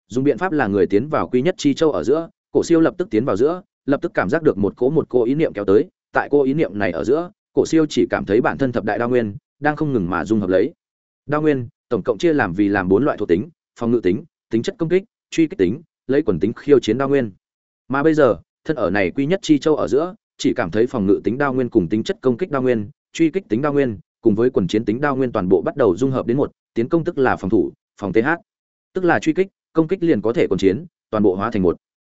Dùng biện pháp là người tiến vào quý nhất chi châu ở giữa, cổ siêu lập tức tiến vào giữa, lập tức cảm giác được một cỗ một cô ý niệm kéo tới. Tại cô ý niệm này ở giữa, cổ siêu chỉ cảm thấy bản thân thập đại đa nguyên đang không ngừng mà dung hợp lấy. Đa nguyên tổng cộng chia làm vì làm bốn loại thuộc tính, phòng ngự tính tính chất công kích, truy kích tính lấy quần tính khiêu chiến đao nguyên. Mà bây giờ, thân ở này quy nhất chi châu ở giữa, chỉ cảm thấy phòng ngự tính đao nguyên cùng tính chất công kích đao nguyên, truy kích tính đao nguyên, cùng với quần chiến tính đao nguyên toàn bộ bắt đầu dung hợp đến một, tiến công tức là phòng thủ, phòng th tức là truy kích, công kích liền có thể quần chiến, toàn bộ hóa thành một.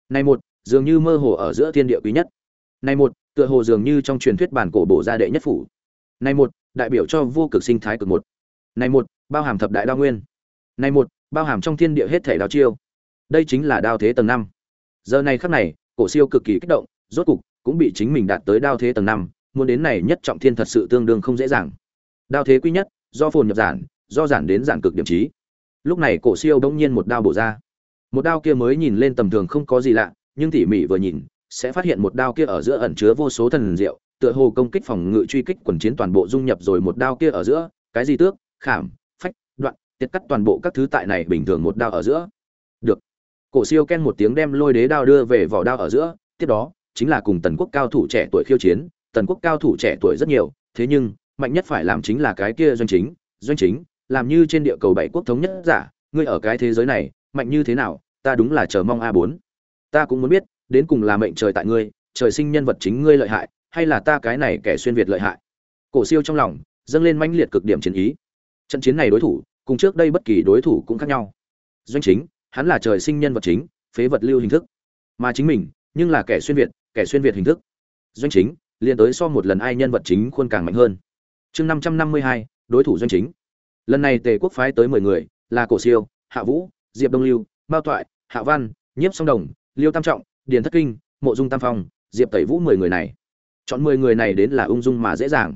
Này một, dường như mơ hồ ở giữa thiên địa quý nhất. Này một, tựa hồ dường như trong truyền thuyết bản cổ bổ gia đệ nhất phủ. Này một, đại biểu cho vô cực sinh thái cực một. Này một, bao hàm thập đại đao nguyên. Này một, bao hàm trong thiên địa hết thể đao chiêu đây chính là đao thế tầng năm. Giờ này khắc này, cổ siêu cực kỳ kích động, rốt cục cũng bị chính mình đạt tới đao thế tầng năm, muốn đến này nhất trọng thiên thật sự tương đương không dễ dàng. Đao thế quý nhất, do phồn nhập giản, do giản đến giản cực điểm trí. Lúc này cổ siêu đông nhiên một đao bổ ra. Một đao kia mới nhìn lên tầm thường không có gì lạ, nhưng tỉ mỉ vừa nhìn, sẽ phát hiện một đao kia ở giữa ẩn chứa vô số thần diệu, tựa hồ công kích phòng ngự truy kích quần chiến toàn bộ dung nhập rồi một đao kia ở giữa, cái gì tước, khảm, phách, đoạn tiết cắt toàn bộ các thứ tại này bình thường một đao ở giữa cổ siêu ken một tiếng đem lôi đế đao đưa về vỏ đao ở giữa, tiếp đó, chính là cùng tần quốc cao thủ trẻ tuổi khiêu chiến. Tần quốc cao thủ trẻ tuổi rất nhiều, thế nhưng, mạnh nhất phải làm chính là cái kia doanh chính. Doanh chính, làm như trên địa cầu bảy quốc thống nhất giả, ngươi ở cái thế giới này, mạnh như thế nào, ta đúng là chờ mong a bốn. Ta cũng muốn biết, đến cùng là mệnh trời tại ngươi, trời sinh nhân vật chính ngươi lợi hại, hay là ta cái này kẻ xuyên việt lợi hại? Cổ siêu trong lòng, dâng lên mãnh liệt cực điểm chiến ý. Trận chiến này đối thủ, cùng trước đây bất kỳ đối thủ cũng khác nhau. Doanh chính hắn là trời sinh nhân vật chính, phế vật lưu hình thức. Mà chính mình, nhưng là kẻ xuyên việt, kẻ xuyên việt hình thức. Doanh chính, liền tới so một lần ai nhân vật chính khuôn càng mạnh hơn. Chương năm trăm năm mươi hai, đối thủ doanh chính. Lần này tề quốc phái tới mười người, là cổ siêu, hạ vũ, diệp đông lưu, mao toại, hạ văn, nhiếp song đồng, liêu tam trọng, điền thất kinh, mộ dung tam phong, diệp tẩy vũ mười người này. Chọn mười người này đến là ung dung mà dễ dàng.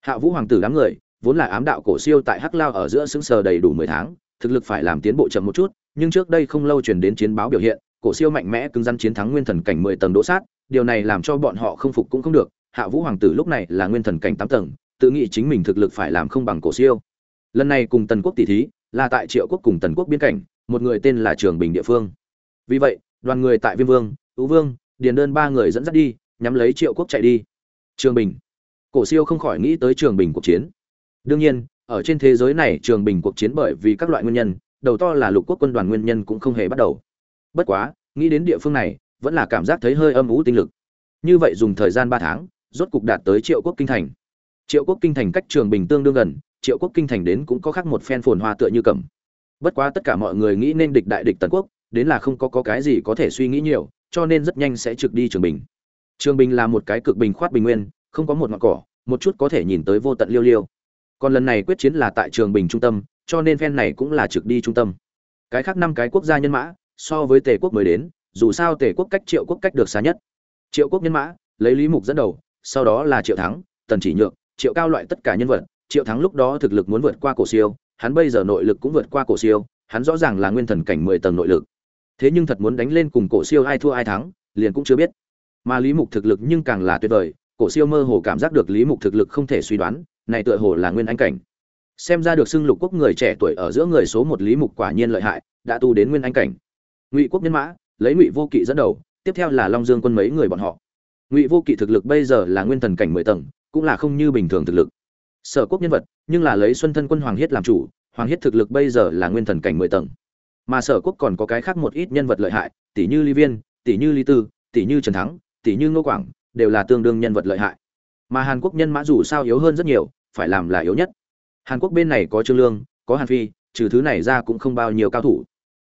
Hạ vũ hoàng tử đám người, vốn là ám đạo cổ siêu tại hắc lao ở giữa xứng sờ đầy đủ mười tháng, thực lực phải làm tiến bộ chậm một chút nhưng trước đây không lâu truyền đến chiến báo biểu hiện, cổ siêu mạnh mẽ cứng rắn chiến thắng nguyên thần cảnh mười tầng đỗ sát, điều này làm cho bọn họ không phục cũng không được. Hạ vũ hoàng tử lúc này là nguyên thần cảnh tám tầng, tự nghĩ chính mình thực lực phải làm không bằng cổ siêu. Lần này cùng tần quốc tỷ thí, là tại triệu quốc cùng tần quốc biên cảnh, một người tên là trường bình địa phương. Vì vậy, đoàn người tại viêm vương ưu vương, điền đơn ba người dẫn dắt đi, nhắm lấy triệu quốc chạy đi. Trường bình. Cổ siêu không khỏi nghĩ tới trường bình cuộc chiến. Đương nhiên, ở trên thế giới này trường bình cuộc chiến bởi vì các loại nguyên nhân đầu to là lục quốc quân đoàn nguyên nhân cũng không hề bắt đầu. Bất quá nghĩ đến địa phương này vẫn là cảm giác thấy hơi âm ủ tinh lực. Như vậy dùng thời gian ba tháng rốt cục đạt tới triệu quốc kinh thành. Triệu quốc kinh thành cách trường bình tương đương gần triệu quốc kinh thành đến cũng có khác một phen phồn hoa tựa như cẩm bất quá tất cả mọi người nghĩ nên địch đại địch tần quốc đến là không có, có cái gì có thể suy nghĩ nhiều cho nên rất nhanh sẽ trực đi trường bình. Trường bình là một cái cực bình khoát bình nguyên không có một ngọn cỏ một chút có thể nhìn tới vô tận liêu liêu. Còn lần này quyết chiến là tại trường bình trung tâm cho nên phen này cũng là trực đi trung tâm. Cái khác năm cái quốc gia nhân mã, so với tề quốc mới đến, dù sao tề quốc cách triệu quốc cách được xa nhất. Triệu quốc nhân mã, lấy lý mục dẫn đầu, sau đó là triệu thắng, tần chỉ nhượng triệu cao loại tất cả nhân vật, triệu thắng lúc đó thực lực muốn vượt qua cổ siêu, hắn bây giờ nội lực cũng vượt qua cổ siêu, hắn rõ ràng là nguyên thần cảnh mười tầng nội lực. Thế nhưng thật muốn đánh lên cùng cổ siêu ai thua ai thắng, liền cũng chưa biết. Mà lý mục thực lực nhưng càng là tuyệt vời, cổ siêu mơ hồ cảm giác được lý mục thực lực không thể suy đoán, này tựa hồ là nguyên anh cảnh xem ra được xưng lục quốc người trẻ tuổi ở giữa người số một lý mục quả nhiên lợi hại, đã tu đến nguyên anh cảnh. Ngụy quốc nhân mã, lấy ngụy vô kỵ dẫn đầu, tiếp theo là long dương quân mấy người bọn họ. Ngụy vô kỵ thực lực bây giờ là nguyên thần cảnh mười tầng, cũng là không như bình thường thực lực. Sở quốc nhân vật, nhưng là lấy xuân thân quân hoàng hiết làm chủ, hoàng hiết thực lực bây giờ là nguyên thần cảnh mười tầng. Mà sở quốc còn có cái khác một ít nhân vật lợi hại, tỷ như ly viên, tỷ như ly tư, tỷ như trần thắng, tỷ như ngô quảng, đều là tương đương nhân vật lợi hại. Mà hàn quốc nhân mã dù sao yếu hơn rất nhiều, phải làm là yếu nhất hàn quốc bên này có trương lương, có hàn phi, trừ thứ này ra cũng không bao nhiêu cao thủ.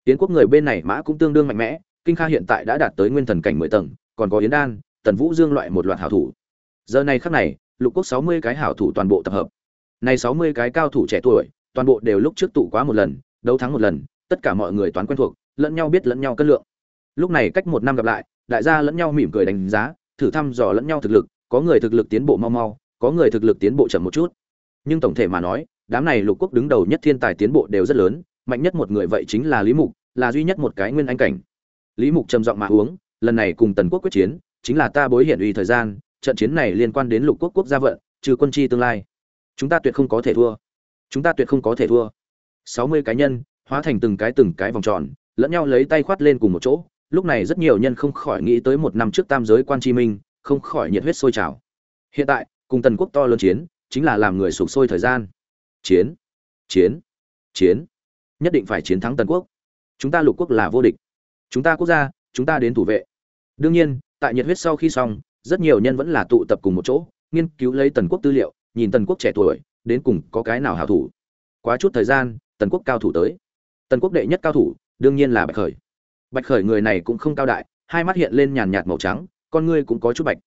Yến quốc người bên này mã cũng tương đương mạnh mẽ, kinh kha hiện tại đã đạt tới nguyên thần cảnh mười tầng, còn có yến đan, tần vũ dương loại một loạt hảo thủ. Giờ này khắc này, lục quốc sáu mươi cái hảo thủ toàn bộ tập hợp. Này sáu mươi cái cao thủ trẻ tuổi, toàn bộ đều lúc trước tụ quá một lần, đấu thắng một lần, tất cả mọi người toán quen thuộc, lẫn nhau biết lẫn nhau cân lượng. Lúc này cách một năm gặp lại, đại gia lẫn nhau mỉm cười đánh giá, thử thăm dò lẫn nhau thực lực, có người thực lực tiến bộ mau mau, có người thực lực tiến bộ chậm một chút nhưng tổng thể mà nói, đám này lục quốc đứng đầu nhất thiên tài tiến bộ đều rất lớn, mạnh nhất một người vậy chính là lý mục, là duy nhất một cái nguyên anh cảnh. Lý mục trầm giọng mà uống, lần này cùng tần quốc quyết chiến, chính là ta bối hiển uy thời gian, trận chiến này liên quan đến lục quốc quốc gia vận, trừ quân chi tương lai. Chúng ta tuyệt không có thể thua. Chúng ta tuyệt không có thể thua. Sáu mươi cá nhân, hóa thành từng cái từng cái vòng tròn, lẫn nhau lấy tay khoát lên cùng một chỗ, lúc này rất nhiều nhân không khỏi nghĩ tới một năm trước tam giới quan chi minh, không khỏi nhiệt huyết sôi trào. Hiện tại, cùng tần quốc to lớn chiến chính là làm người sụp sôi thời gian. Chiến chiến chiến. Nhất định phải chiến thắng tần quốc. Chúng ta lục quốc là vô địch. Chúng ta quốc gia, chúng ta đến thủ vệ. Đương nhiên, tại nhiệt huyết sau khi xong, rất nhiều nhân vẫn là tụ tập cùng một chỗ, nghiên cứu lấy tần quốc tư liệu, nhìn tần quốc trẻ tuổi, đến cùng có cái nào hảo thủ. Quá chút thời gian, tần quốc cao thủ tới. Tần quốc đệ nhất cao thủ, đương nhiên là bạch khởi. Bạch khởi người này cũng không cao đại, hai mắt hiện lên nhàn nhạt màu trắng, con ngươi cũng có chút bạch.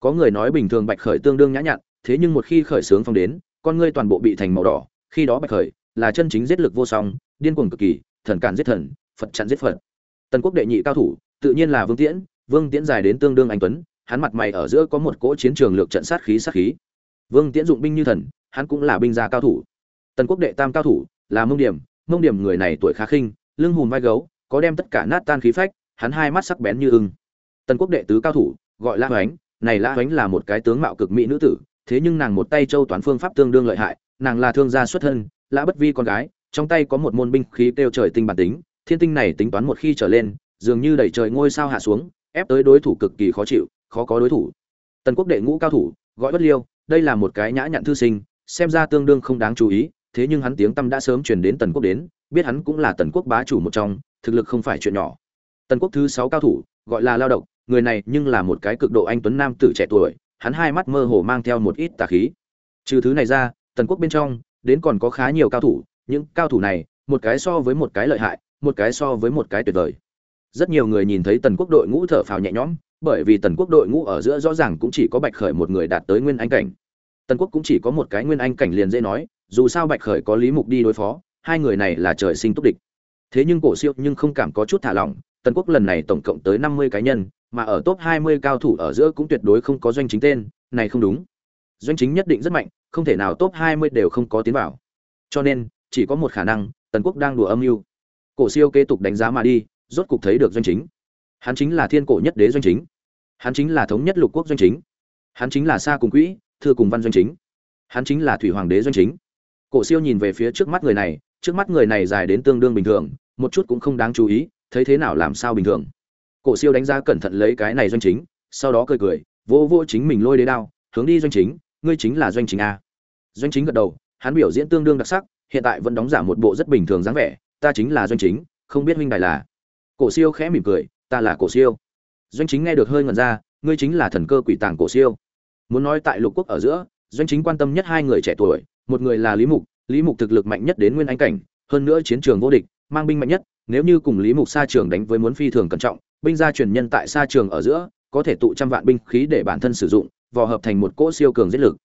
Có người nói bình thường bạch khởi tương đương nhã nhặn thế nhưng một khi khởi sướng phong đến, con ngươi toàn bộ bị thành màu đỏ, khi đó bạch khởi là chân chính giết lực vô song, điên cuồng cực kỳ, thần cản giết thần, phật chặn giết phật. Tần quốc đệ nhị cao thủ, tự nhiên là vương tiễn vương tiễn dài đến tương đương anh tuấn, hắn mặt mày ở giữa có một cỗ chiến trường lược trận sát khí sát khí. Vương tiễn dụng binh như thần, hắn cũng là binh gia cao thủ. Tần quốc đệ tam cao thủ là mông điểm mông điểm người này tuổi khá khinh, lưng hùm vai gấu, có đem tất cả nát tan khí phách, hắn hai mắt sắc bén như ưng. Tần quốc đệ tứ cao thủ, gọi la hoánh, này la hoánh là một cái tướng mạo cực mỹ nữ tử thế nhưng nàng một tay châu toán phương pháp tương đương lợi hại, nàng là thương gia xuất thân, lã bất vi con gái, trong tay có một môn binh khí kêu trời tinh bản tính, thiên tinh này tính toán một khi trở lên, dường như đẩy trời ngôi sao hạ xuống, ép tới đối thủ cực kỳ khó chịu, khó có đối thủ. Tần quốc đệ ngũ cao thủ, gọi bất liêu, đây là một cái nhã nhặn thư sinh, xem ra tương đương không đáng chú ý, thế nhưng hắn tiếng tâm đã sớm truyền đến tần quốc đến, biết hắn cũng là tần quốc bá chủ một trong, thực lực không phải chuyện nhỏ. Tần quốc thứ sáu cao thủ, gọi là lao động người này nhưng là một cái cực độ anh tuấn nam tử trẻ tuổi hắn hai mắt mơ hồ mang theo một ít tà khí. Trừ thứ này ra, tần quốc bên trong, đến còn có khá nhiều cao thủ, những cao thủ này, một cái so với một cái lợi hại, một cái so với một cái tuyệt vời. Rất nhiều người nhìn thấy tần quốc đội ngũ thở phào nhẹ nhõm, bởi vì tần quốc đội ngũ ở giữa rõ ràng cũng chỉ có bạch khởi một người đạt tới nguyên anh cảnh. Tần quốc cũng chỉ có một cái nguyên anh cảnh liền dễ nói, dù sao bạch khởi có lý mục đi đối phó, hai người này là trời sinh túc địch. Thế nhưng cổ siêu nhưng không cảm có chút thả lỏng, tần quốc lần này tổng cộng tới năm mươi cá nhân mà ở top hai mươi cao thủ ở giữa cũng tuyệt đối không có doanh chính tên, này không đúng. Doanh chính nhất định rất mạnh, không thể nào top hai mươi đều không có tiến vào. Cho nên, chỉ có một khả năng, tần quốc đang đùa âm mưu. Cổ siêu kế tục đánh giá mà đi, rốt cục thấy được doanh chính. Hắn chính là thiên cổ nhất đế doanh chính. Hắn chính là thống nhất lục quốc doanh chính. Hắn chính là xa cùng quỹ thưa cùng văn doanh chính. Hắn chính là thủy hoàng đế doanh chính. Cổ siêu nhìn về phía trước mắt người này, trước mắt người này dài đến tương đương bình thường, một chút cũng không đáng chú ý, thấy thế nào làm sao bình thường cổ siêu đánh giá cẩn thận lấy cái này doanh chính, sau đó cười cười vô vô chính mình lôi đế đao, hướng đi doanh chính, ngươi chính là doanh chính a. Doanh chính gật đầu, hắn biểu diễn tương đương đặc sắc, hiện tại vẫn đóng giả một bộ rất bình thường dáng vẻ, ta chính là doanh chính, không biết huynh đài là. Cổ siêu khẽ mỉm cười, ta là cổ siêu. Doanh chính nghe được hơi ngẩn ra, ngươi chính là thần cơ quỷ tàng cổ siêu. Muốn nói tại lục quốc ở giữa, doanh chính quan tâm nhất hai người trẻ tuổi, một người là lý mục lý mục thực lực mạnh nhất đến nguyên anh cảnh, hơn nữa chiến trường vô địch, mang binh mạnh nhất, nếu như cùng lý mục xa trường đánh với muốn phi thường cẩn trọng binh gia truyền nhân tại xa trường ở giữa, có thể tụ trăm vạn binh khí để bản thân sử dụng, vò hợp thành một cỗ siêu cường giết lực.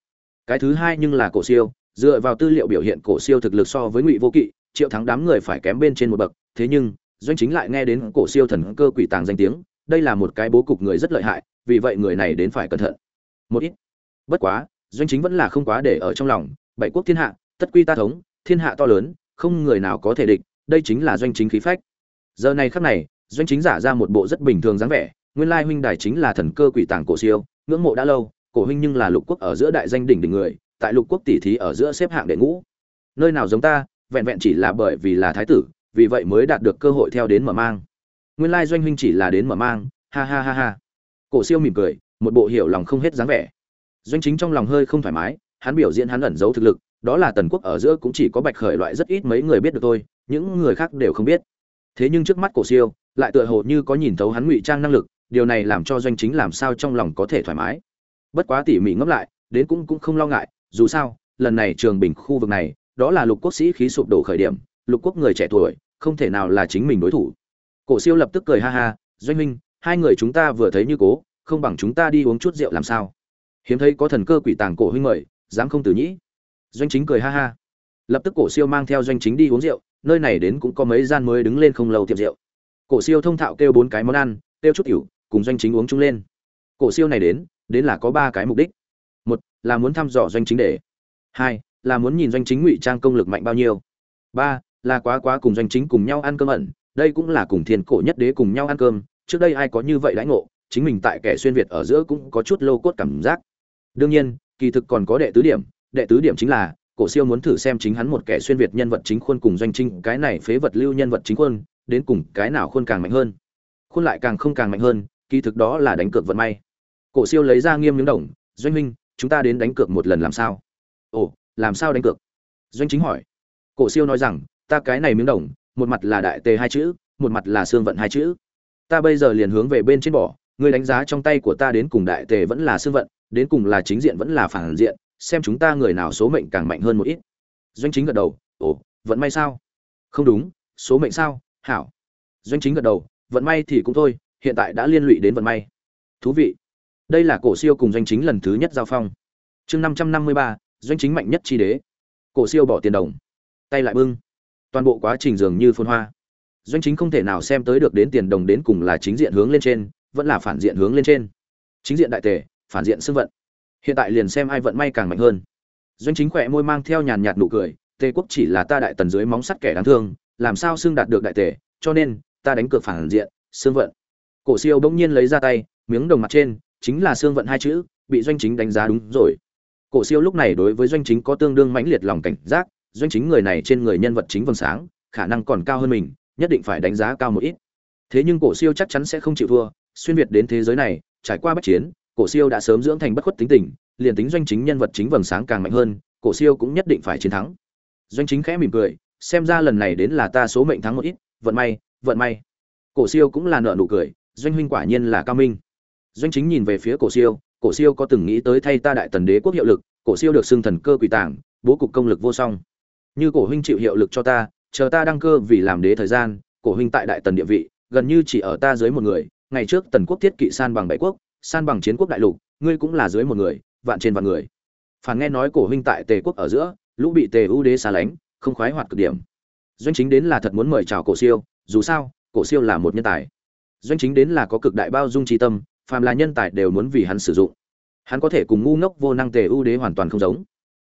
Cái thứ hai nhưng là cổ siêu, dựa vào tư liệu biểu hiện cổ siêu thực lực so với ngụy vô kỵ, triệu thắng đám người phải kém bên trên một bậc, thế nhưng, doanh chính lại nghe đến cổ siêu thần cơ quỷ tàng danh tiếng, đây là một cái bố cục người rất lợi hại, vì vậy người này đến phải cẩn thận. Một ít. Bất quá, doanh chính vẫn là không quá để ở trong lòng, bảy quốc thiên hạ, tất quy ta thống, thiên hạ to lớn, không người nào có thể địch, đây chính là doanh chính khí phách. Giờ này khắc này doanh chính giả ra một bộ rất bình thường dáng vẻ, nguyên lai huynh đài chính là thần cơ quỷ tàng cổ siêu, ngưỡng mộ đã lâu, cổ huynh nhưng là lục quốc ở giữa đại danh đỉnh đỉnh người, tại lục quốc tỷ thí ở giữa xếp hạng đệ ngũ. Nơi nào giống ta, vẹn vẹn chỉ là bởi vì là thái tử, vì vậy mới đạt được cơ hội theo đến mở mang. Nguyên lai doanh huynh chỉ là đến mở mang, ha ha ha ha. Cổ siêu mỉm cười, một bộ hiểu lòng không hết dáng vẻ. Doanh chính trong lòng hơi không thoải mái, hắn biểu diễn hắn ẩn giấu thực lực, đó là tần quốc ở giữa cũng chỉ có bạch khởi loại rất ít mấy người biết được thôi, những người khác đều không biết. Thế nhưng trước mắt cổ siêu lại tựa hồ như có nhìn thấu hắn ngụy trang năng lực, điều này làm cho doanh chính làm sao trong lòng có thể thoải mái. Bất quá tỉ mỉ ngẫm lại, đến cũng cũng không lo ngại, dù sao, lần này trường bình khu vực này, đó là lục quốc sĩ khí sụp đổ khởi điểm, lục quốc người trẻ tuổi, không thể nào là chính mình đối thủ. Cổ siêu lập tức cười ha ha, doanh minh hai người chúng ta vừa thấy như cố, không bằng chúng ta đi uống chút rượu làm sao? Hiếm thấy có thần cơ quỷ tàng cổ huynh mời, dám không từ nhĩ. Doanh chính cười ha ha. Lập tức cổ siêu mang theo doanh chính đi uống rượu, nơi này đến cũng có mấy gian mới đứng lên không lâu tiệm rượu cổ siêu thông thạo kêu bốn cái món ăn, kêu chút tiểu, cùng doanh chính uống chung lên. Cổ siêu này đến đến là có ba cái mục đích. Một, là muốn thăm dò doanh chính để. Hai, là muốn nhìn doanh chính ngụy trang công lực mạnh bao nhiêu. Ba, là quá quá cùng doanh chính cùng nhau ăn cơm ẩn, đây cũng là cùng thiên cổ nhất đế cùng nhau ăn cơm. Trước đây ai có như vậy đãi ngộ, chính mình tại kẻ xuyên việt ở giữa cũng có chút lô cốt cảm giác. Đương nhiên, kỳ thực còn có đệ tứ điểm, đệ tứ điểm chính là, cổ siêu muốn thử xem chính hắn một kẻ xuyên việt nhân vật chính khuôn cùng doanh chính, cái này phế vật lưu nhân vật chính khuôn đến cùng cái nào khuôn càng mạnh hơn? Khuôn lại càng không càng mạnh hơn, kỳ thực đó là đánh cược vận may. Cổ siêu lấy ra nghiêm miếng đồng, doanh minh chúng ta đến đánh cược một lần làm sao? Ồ, làm sao đánh cược? Doanh chính hỏi. Cổ siêu nói rằng, ta cái này miếng đồng, một mặt là đại tề hai chữ, một mặt là xương vận hai chữ. Ta bây giờ liền hướng về bên trên bỏ, ngươi đánh giá trong tay của ta đến cùng đại tề vẫn là xương vận, đến cùng là chính diện vẫn là phản diện, xem chúng ta người nào số mệnh càng mạnh hơn một ít. Doanh chính gật đầu, ồ, vận may sao? Không đúng, số mệnh sao? Hảo. Doanh chính gật đầu, vận may thì cũng thôi, hiện tại đã liên lụy đến vận may. Thú vị. Đây là cổ siêu cùng doanh chính lần thứ nhất giao phong. Chương năm trăm năm mươi ba, doanh chính mạnh nhất chi đế. Cổ siêu bỏ tiền đồng. Tay lại bưng. Toàn bộ quá trình dường như phun hoa. Doanh chính không thể nào xem tới được đến tiền đồng đến cùng là chính diện hướng lên trên, vẫn là phản diện hướng lên trên. Chính diện đại tề, phản diện xưng vận. Hiện tại liền xem ai vận may càng mạnh hơn. Doanh chính khỏe môi mang theo nhàn nhạt nụ cười, tề quốc chỉ là ta đại tần dưới móng sắt kẻ đáng thương làm sao xương đạt được đại tề cho nên, ta đánh cược phản diện, xương vận. Cổ siêu bỗng nhiên lấy ra tay, miếng đồng mặt trên, chính là xương vận hai chữ, bị doanh chính đánh giá đúng rồi. Cổ siêu lúc này đối với doanh chính có tương đương mãnh liệt lòng cảnh giác, doanh chính người này trên người nhân vật chính vầng sáng, khả năng còn cao hơn mình, nhất định phải đánh giá cao một ít. Thế nhưng cổ siêu chắc chắn sẽ không chịu thua, xuyên việt đến thế giới này, trải qua bất chiến, cổ siêu đã sớm dưỡng thành bất khuất tính tình, liền tính doanh chính nhân vật chính vầng sáng càng mạnh hơn, cổ siêu cũng nhất định phải chiến thắng. Doanh chính khẽ mỉm cười xem ra lần này đến là ta số mệnh thắng một ít, vận may vận may. Cổ siêu cũng là nợ nụ cười, doanh huynh quả nhiên là cao minh. Doanh chính nhìn về phía cổ siêu cổ siêu có từng nghĩ tới thay ta đại tần đế quốc hiệu lực, cổ siêu được xưng thần cơ quỷ tàng bố cục công lực vô song. Như cổ huynh chịu hiệu lực cho ta, chờ ta đăng cơ vì làm đế thời gian, cổ huynh tại đại tần địa vị, gần như chỉ ở ta dưới một người, ngày trước tần quốc thiết kỵ san bằng bảy quốc, san bằng chiến quốc đại lục, ngươi cũng là dưới một người, vạn trên vạn người. Phản nghe nói cổ huynh tại tề quốc ở giữa, lũ bị tề ưu đế xa lánh không khoái hoạt cực điểm. Doanh chính đến là thật muốn mời chào cổ siêu, dù sao, cổ siêu là một nhân tài. Doanh chính đến là có cực đại bao dung tri tâm, phàm là nhân tài đều muốn vì hắn sử dụng. Hắn có thể cùng ngu ngốc vô năng tề ưu đế hoàn toàn không giống.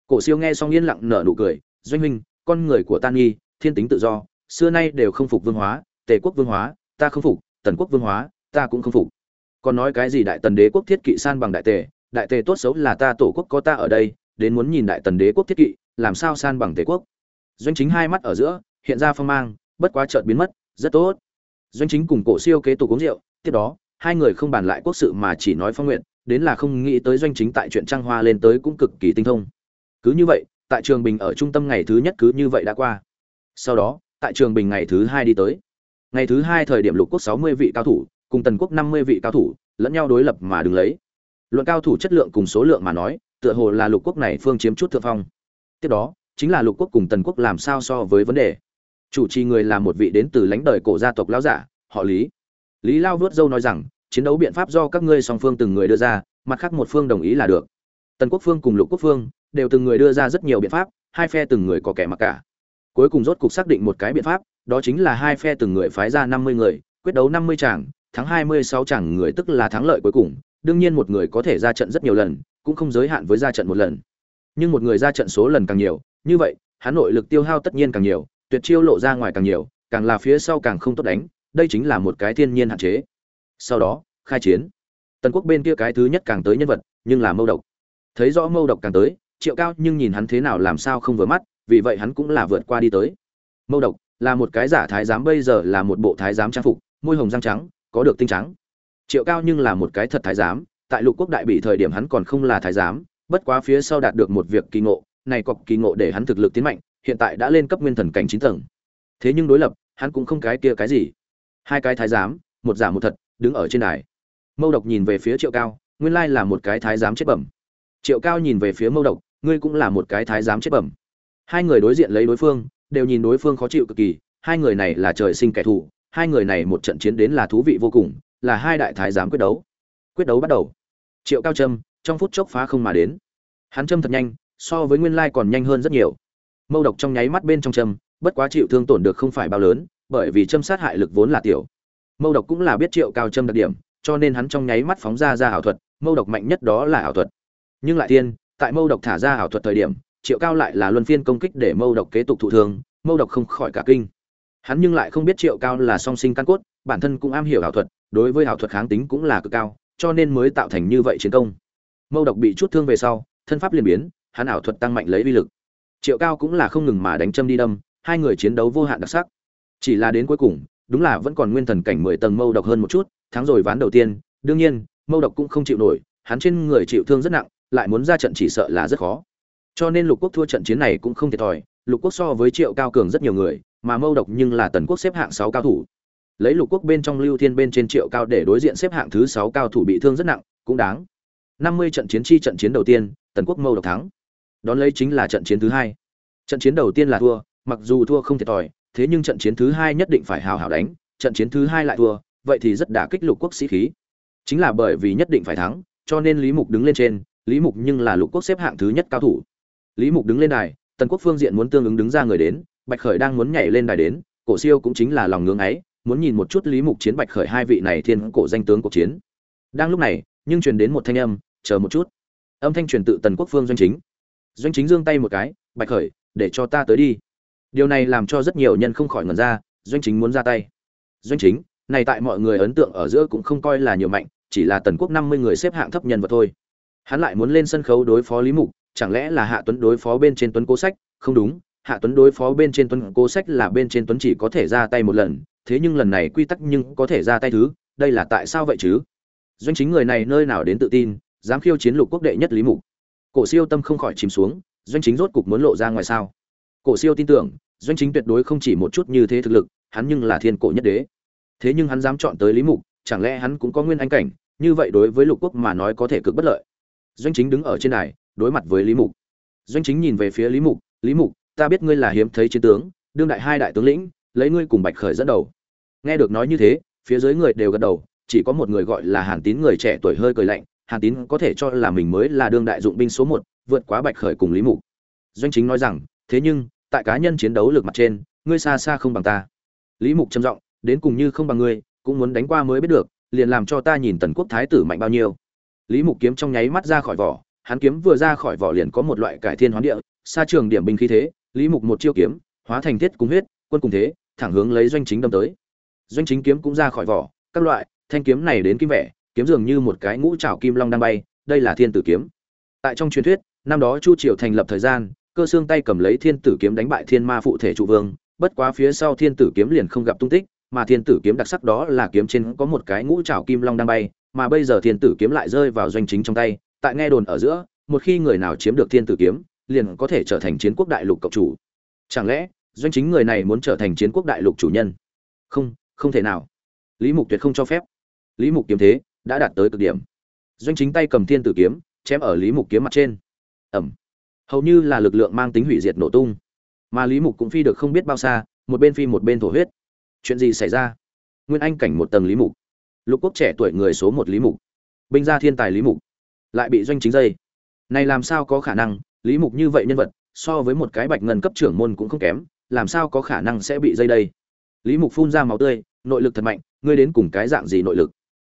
Cổ siêu nghe xong yên lặng nở nụ cười, doanh huynh, con người của ta nghi, thiên tính tự do, xưa nay đều không phục vương hóa, tề quốc vương hóa, ta không phục, tần quốc vương hóa, ta cũng không phục. Còn nói cái gì đại tần đế quốc thiết kỵ san bằng đại tề đại tề tốt xấu là ta tổ quốc có ta ở đây, đến muốn nhìn đại tần đế quốc thiết kỵ, làm sao san bằng tề quốc? Doanh chính hai mắt ở giữa, hiện ra phong mang, bất quá chợt biến mất, rất tốt. Doanh chính cùng cổ siêu kế tục uống rượu, tiếp đó, hai người không bàn lại quốc sự mà chỉ nói phong nguyện, đến là không nghĩ tới doanh chính tại chuyện trăng hoa lên tới cũng cực kỳ tinh thông. Cứ như vậy, tại trường bình ở trung tâm ngày thứ nhất cứ như vậy đã qua. Sau đó, tại trường bình ngày thứ hai đi tới. Ngày thứ hai thời điểm lục quốc sáu mươi vị cao thủ, cùng tần quốc năm mươi vị cao thủ, lẫn nhau đối lập mà đứng lấy. Luận cao thủ chất lượng cùng số lượng mà nói, tựa hồ là lục quốc này phương chiếm chút thượng phong. Tiếp đó chính là lục quốc cùng tần quốc làm sao so với vấn đề. Chủ trì người là một vị đến từ lãnh đời cổ gia tộc lão giả, họ lý. Lý lao vớt dâu nói rằng, chiến đấu biện pháp do các ngươi song phương từng người đưa ra, mặt khác một phương đồng ý là được. Tần quốc phương cùng lục quốc phương đều từng người đưa ra rất nhiều biện pháp, hai phe từng người có kẻ mặc cả. Cuối cùng rốt cục xác định một cái biện pháp, đó chính là hai phe từng người phái ra năm mươi người, quyết đấu năm mươi chàng, thắng hai mươi sáu chàng người tức là thắng lợi cuối cùng. Đương nhiên một người có thể ra trận rất nhiều lần, cũng không giới hạn với ra trận một lần. Nhưng một người ra trận số lần càng nhiều như vậy, hắn nội lực tiêu hao tất nhiên càng nhiều, tuyệt chiêu lộ ra ngoài càng nhiều, càng là phía sau càng không tốt đánh, đây chính là một cái thiên nhiên hạn chế. Sau đó, khai chiến. Tần quốc bên kia cái thứ nhất càng tới nhân vật, nhưng là mâu độc. Thấy rõ mâu độc càng tới, triệu cao nhưng nhìn hắn thế nào làm sao không vừa mắt, vì vậy hắn cũng là vượt qua đi tới. Mâu độc là một cái giả thái giám, bây giờ là một bộ thái giám trang phục, môi hồng răng trắng, có được tinh trắng. Triệu cao nhưng là một cái thật thái giám, tại lục quốc đại bị thời điểm hắn còn không là thái giám, bất quá phía sau đạt được một việc kỳ ngộ này cọc kỳ ngộ để hắn thực lực tiến mạnh, hiện tại đã lên cấp nguyên thần cảnh chín tầng. Thế nhưng đối lập, hắn cũng không cái kia cái gì. Hai cái thái giám, một giả một thật, đứng ở trên đài. Mâu độc nhìn về phía triệu cao, nguyên lai là một cái thái giám chết bẩm. Triệu cao nhìn về phía mâu độc, ngươi cũng là một cái thái giám chết bẩm. Hai người đối diện lấy đối phương, đều nhìn đối phương khó chịu cực kỳ, hai người này là trời sinh kẻ thù, hai người này một trận chiến đến là thú vị vô cùng, là hai đại thái giám quyết đấu. Quyết đấu bắt đầu. Triệu cao trâm trong phút chốc phá không mà đến. Hắn châm thật nhanh so với nguyên lai còn nhanh hơn rất nhiều. Mâu độc trong nháy mắt bên trong châm, bất quá chịu thương tổn được không phải bao lớn, bởi vì châm sát hại lực vốn là tiểu. Mâu độc cũng là biết triệu cao châm đặc điểm, cho nên hắn trong nháy mắt phóng ra ra ảo thuật, mâu độc mạnh nhất đó là ảo thuật. Nhưng lại thiên, tại mâu độc thả ra ảo thuật thời điểm, triệu cao lại là luân phiên công kích để mâu độc kế tục thụ thương, mâu độc không khỏi cả kinh. Hắn nhưng lại không biết triệu cao là song sinh căn cốt, bản thân cũng am hiểu ảo thuật, đối với ảo thuật kháng tính cũng là cực cao, cho nên mới tạo thành như vậy chiến công. Mâu độc bị chút thương về sau, thân pháp liền biến hắn ảo thuật tăng mạnh lấy uy lực. Triệu cao cũng là không ngừng mà đánh châm đi đâm, hai người chiến đấu vô hạn đặc sắc. Chỉ là đến cuối cùng, đúng là vẫn còn nguyên thần cảnh mười tầng mâu độc hơn một chút, thắng rồi ván đầu tiên. Đương nhiên, mâu độc cũng không chịu nổi, hắn trên người chịu thương rất nặng, lại muốn ra trận chỉ sợ là rất khó. Cho nên lục quốc thua trận chiến này cũng không thiệt thòi, lục quốc so với triệu cao cường rất nhiều người, mà mâu độc nhưng là tần quốc xếp hạng sáu cao thủ. Lấy lục quốc bên trong lưu thiên bên trên triệu cao để đối diện xếp hạng thứ sáu cao thủ bị thương rất nặng, cũng đáng. Năm mươi trận chiến chi trận chiến đầu tiên, tần quốc mâu độc thắng đón lấy chính là trận chiến thứ hai. Trận chiến đầu tiên là thua, mặc dù thua không thiệt thòi, thế nhưng trận chiến thứ hai nhất định phải hào hào đánh, trận chiến thứ hai lại thua, vậy thì rất đả kích lục quốc sĩ khí. Chính là bởi vì nhất định phải thắng, cho nên lý mục đứng lên trên, lý mục nhưng là lục quốc xếp hạng thứ nhất cao thủ. Lý mục đứng lên đài, tần quốc phương diện muốn tương ứng đứng ra người đến, bạch khởi đang muốn nhảy lên đài đến, cổ siêu cũng chính là lòng ngưỡng ấy, muốn nhìn một chút lý mục chiến bạch khởi hai vị này thiên cổ danh tướng cuộc chiến. Đang lúc này, nhưng truyền đến một thanh âm, chờ một chút. Âm thanh truyền tự tần quốc phương doanh chính doanh chính giương tay một cái, bạch khởi, để cho ta tới đi. Điều này làm cho rất nhiều nhân không khỏi ngẩn ra, doanh chính muốn ra tay. Doanh chính, này tại mọi người ấn tượng ở giữa cũng không coi là nhiều mạnh, chỉ là tần quốc năm mươi người xếp hạng thấp nhân vật thôi. Hắn lại muốn lên sân khấu đối phó lý mục, chẳng lẽ là hạ tuấn đối phó bên trên tuấn cố sách? Không đúng, hạ tuấn đối phó bên trên tuấn cố sách là bên trên tuấn chỉ có thể ra tay một lần, thế nhưng lần này quy tắc nhưng có thể ra tay thứ, đây là tại sao vậy chứ? Doanh chính người này nơi nào đến tự tin, dám khiêu chiến lục quốc đệ nhất lý mục cổ siêu tâm không khỏi chìm xuống, doanh chính rốt cục muốn lộ ra ngoài sao? Cổ siêu tin tưởng, doanh chính tuyệt đối không chỉ một chút như thế thực lực, hắn nhưng là thiên cổ nhất đế. Thế nhưng hắn dám chọn tới lý mục, chẳng lẽ hắn cũng có nguyên anh cảnh? Như vậy đối với lục quốc mà nói có thể cực bất lợi. Doanh chính đứng ở trên đài, đối mặt với lý mục. Doanh chính nhìn về phía lý mục lý mục, ta biết ngươi là hiếm thấy chiến tướng, đương đại hai đại tướng lĩnh, lấy ngươi cùng bạch khởi dẫn đầu. Nghe được nói như thế, phía dưới người đều gật đầu, chỉ có một người gọi là hàn tín người trẻ tuổi hơi cười lạnh hàn tín có thể cho là mình mới là đương đại dụng binh số một, vượt quá bạch khởi cùng lý mục. Doanh chính nói rằng, thế nhưng, tại cá nhân chiến đấu lực mặt trên, ngươi xa xa không bằng ta. Lý mục trầm giọng, đến cùng như không bằng ngươi, cũng muốn đánh qua mới biết được, liền làm cho ta nhìn tần quốc thái tử mạnh bao nhiêu. Lý mục kiếm trong nháy mắt ra khỏi vỏ, hắn kiếm vừa ra khỏi vỏ liền có một loại cải thiên hoán địa, xa trường điểm binh khí thế, lý mục một chiêu kiếm, hóa thành thiết cùng huyết, quân cùng thế, thẳng hướng lấy doanh chính đâm tới. Doanh chính kiếm cũng ra khỏi vỏ, các loại, thanh kiếm này đến kim vẻ kiếm dường như một cái ngũ trảo kim long đang bay, đây là thiên tử kiếm. Tại trong truyền thuyết, năm đó chu triều thành lập thời gian, cơ xương tay cầm lấy thiên tử kiếm đánh bại thiên ma phụ thể trụ vương, bất quá phía sau thiên tử kiếm liền không gặp tung tích, mà thiên tử kiếm đặc sắc đó là kiếm trên có một cái ngũ trảo kim long đang bay, mà bây giờ thiên tử kiếm lại rơi vào doanh chính trong tay, tại nghe đồn ở giữa, một khi người nào chiếm được thiên tử kiếm, liền có thể trở thành chiến quốc đại lục cộng chủ. Chẳng lẽ, doanh chính người này muốn trở thành chiến quốc đại lục chủ nhân? Không không thể nào. Lý mục tuyệt không cho phép. Lý mục kiếm thế đã đạt tới cực điểm. Doanh chính tay cầm thiên tử kiếm, chém ở lý mục kiếm mặt trên. Ẩm hầu như là lực lượng mang tính hủy diệt nổ tung. Mà lý mục cũng phi được không biết bao xa, một bên phi một bên thổ huyết. Chuyện gì xảy ra? Nguyên anh cảnh một tầng lý mục. Lục quốc trẻ tuổi người số một lý mục. Binh gia thiên tài lý mục. Lại bị doanh chính dây. Này làm sao có khả năng? Lý mục như vậy nhân vật, so với một cái bạch ngân cấp trưởng môn cũng không kém, làm sao có khả năng sẽ bị dây đây? Lý mục phun ra máu tươi, nội lực thật mạnh, ngươi đến cùng cái dạng gì nội lực?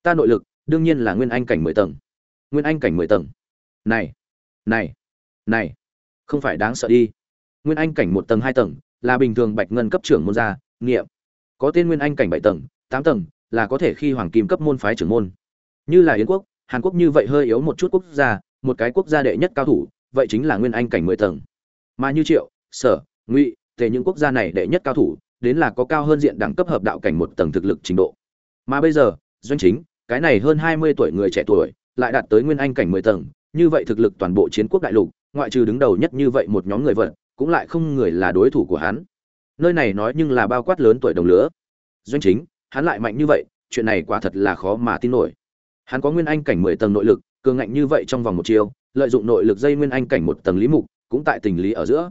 Ta nội lực đương nhiên là nguyên anh cảnh mười tầng. Nguyên anh cảnh mười tầng. Này này này, không phải đáng sợ đi. Nguyên anh cảnh một tầng, hai tầng, là bình thường bạch ngân cấp trưởng môn gia, nghiệm. Có tên nguyên anh cảnh bảy tầng, tám tầng, là có thể khi hoàng kim cấp môn phái trưởng môn. Như là yến quốc, hàn quốc như vậy hơi yếu một chút quốc gia, một cái quốc gia đệ nhất cao thủ, vậy chính là nguyên anh cảnh mười tầng. Mà như triệu, sở, ngụy, tề những quốc gia này đệ nhất cao thủ, đến là có cao hơn diện đẳng cấp hợp đạo cảnh một tầng thực lực trình độ. Mà bây giờ, doanh chính cái này hơn hai mươi tuổi người trẻ tuổi, lại đạt tới nguyên anh cảnh mười tầng, như vậy thực lực toàn bộ chiến quốc đại lục, ngoại trừ đứng đầu nhất như vậy một nhóm người vật cũng lại không người là đối thủ của hắn. Nơi này nói nhưng là bao quát lớn tuổi đồng lứa. Doanh chính, hắn lại mạnh như vậy, chuyện này quả thật là khó mà tin nổi. Hắn có nguyên anh cảnh mười tầng nội lực, cường ngạnh như vậy trong vòng một chiều lợi dụng nội lực dây nguyên anh cảnh một tầng lý mục, cũng tại tình lý ở giữa.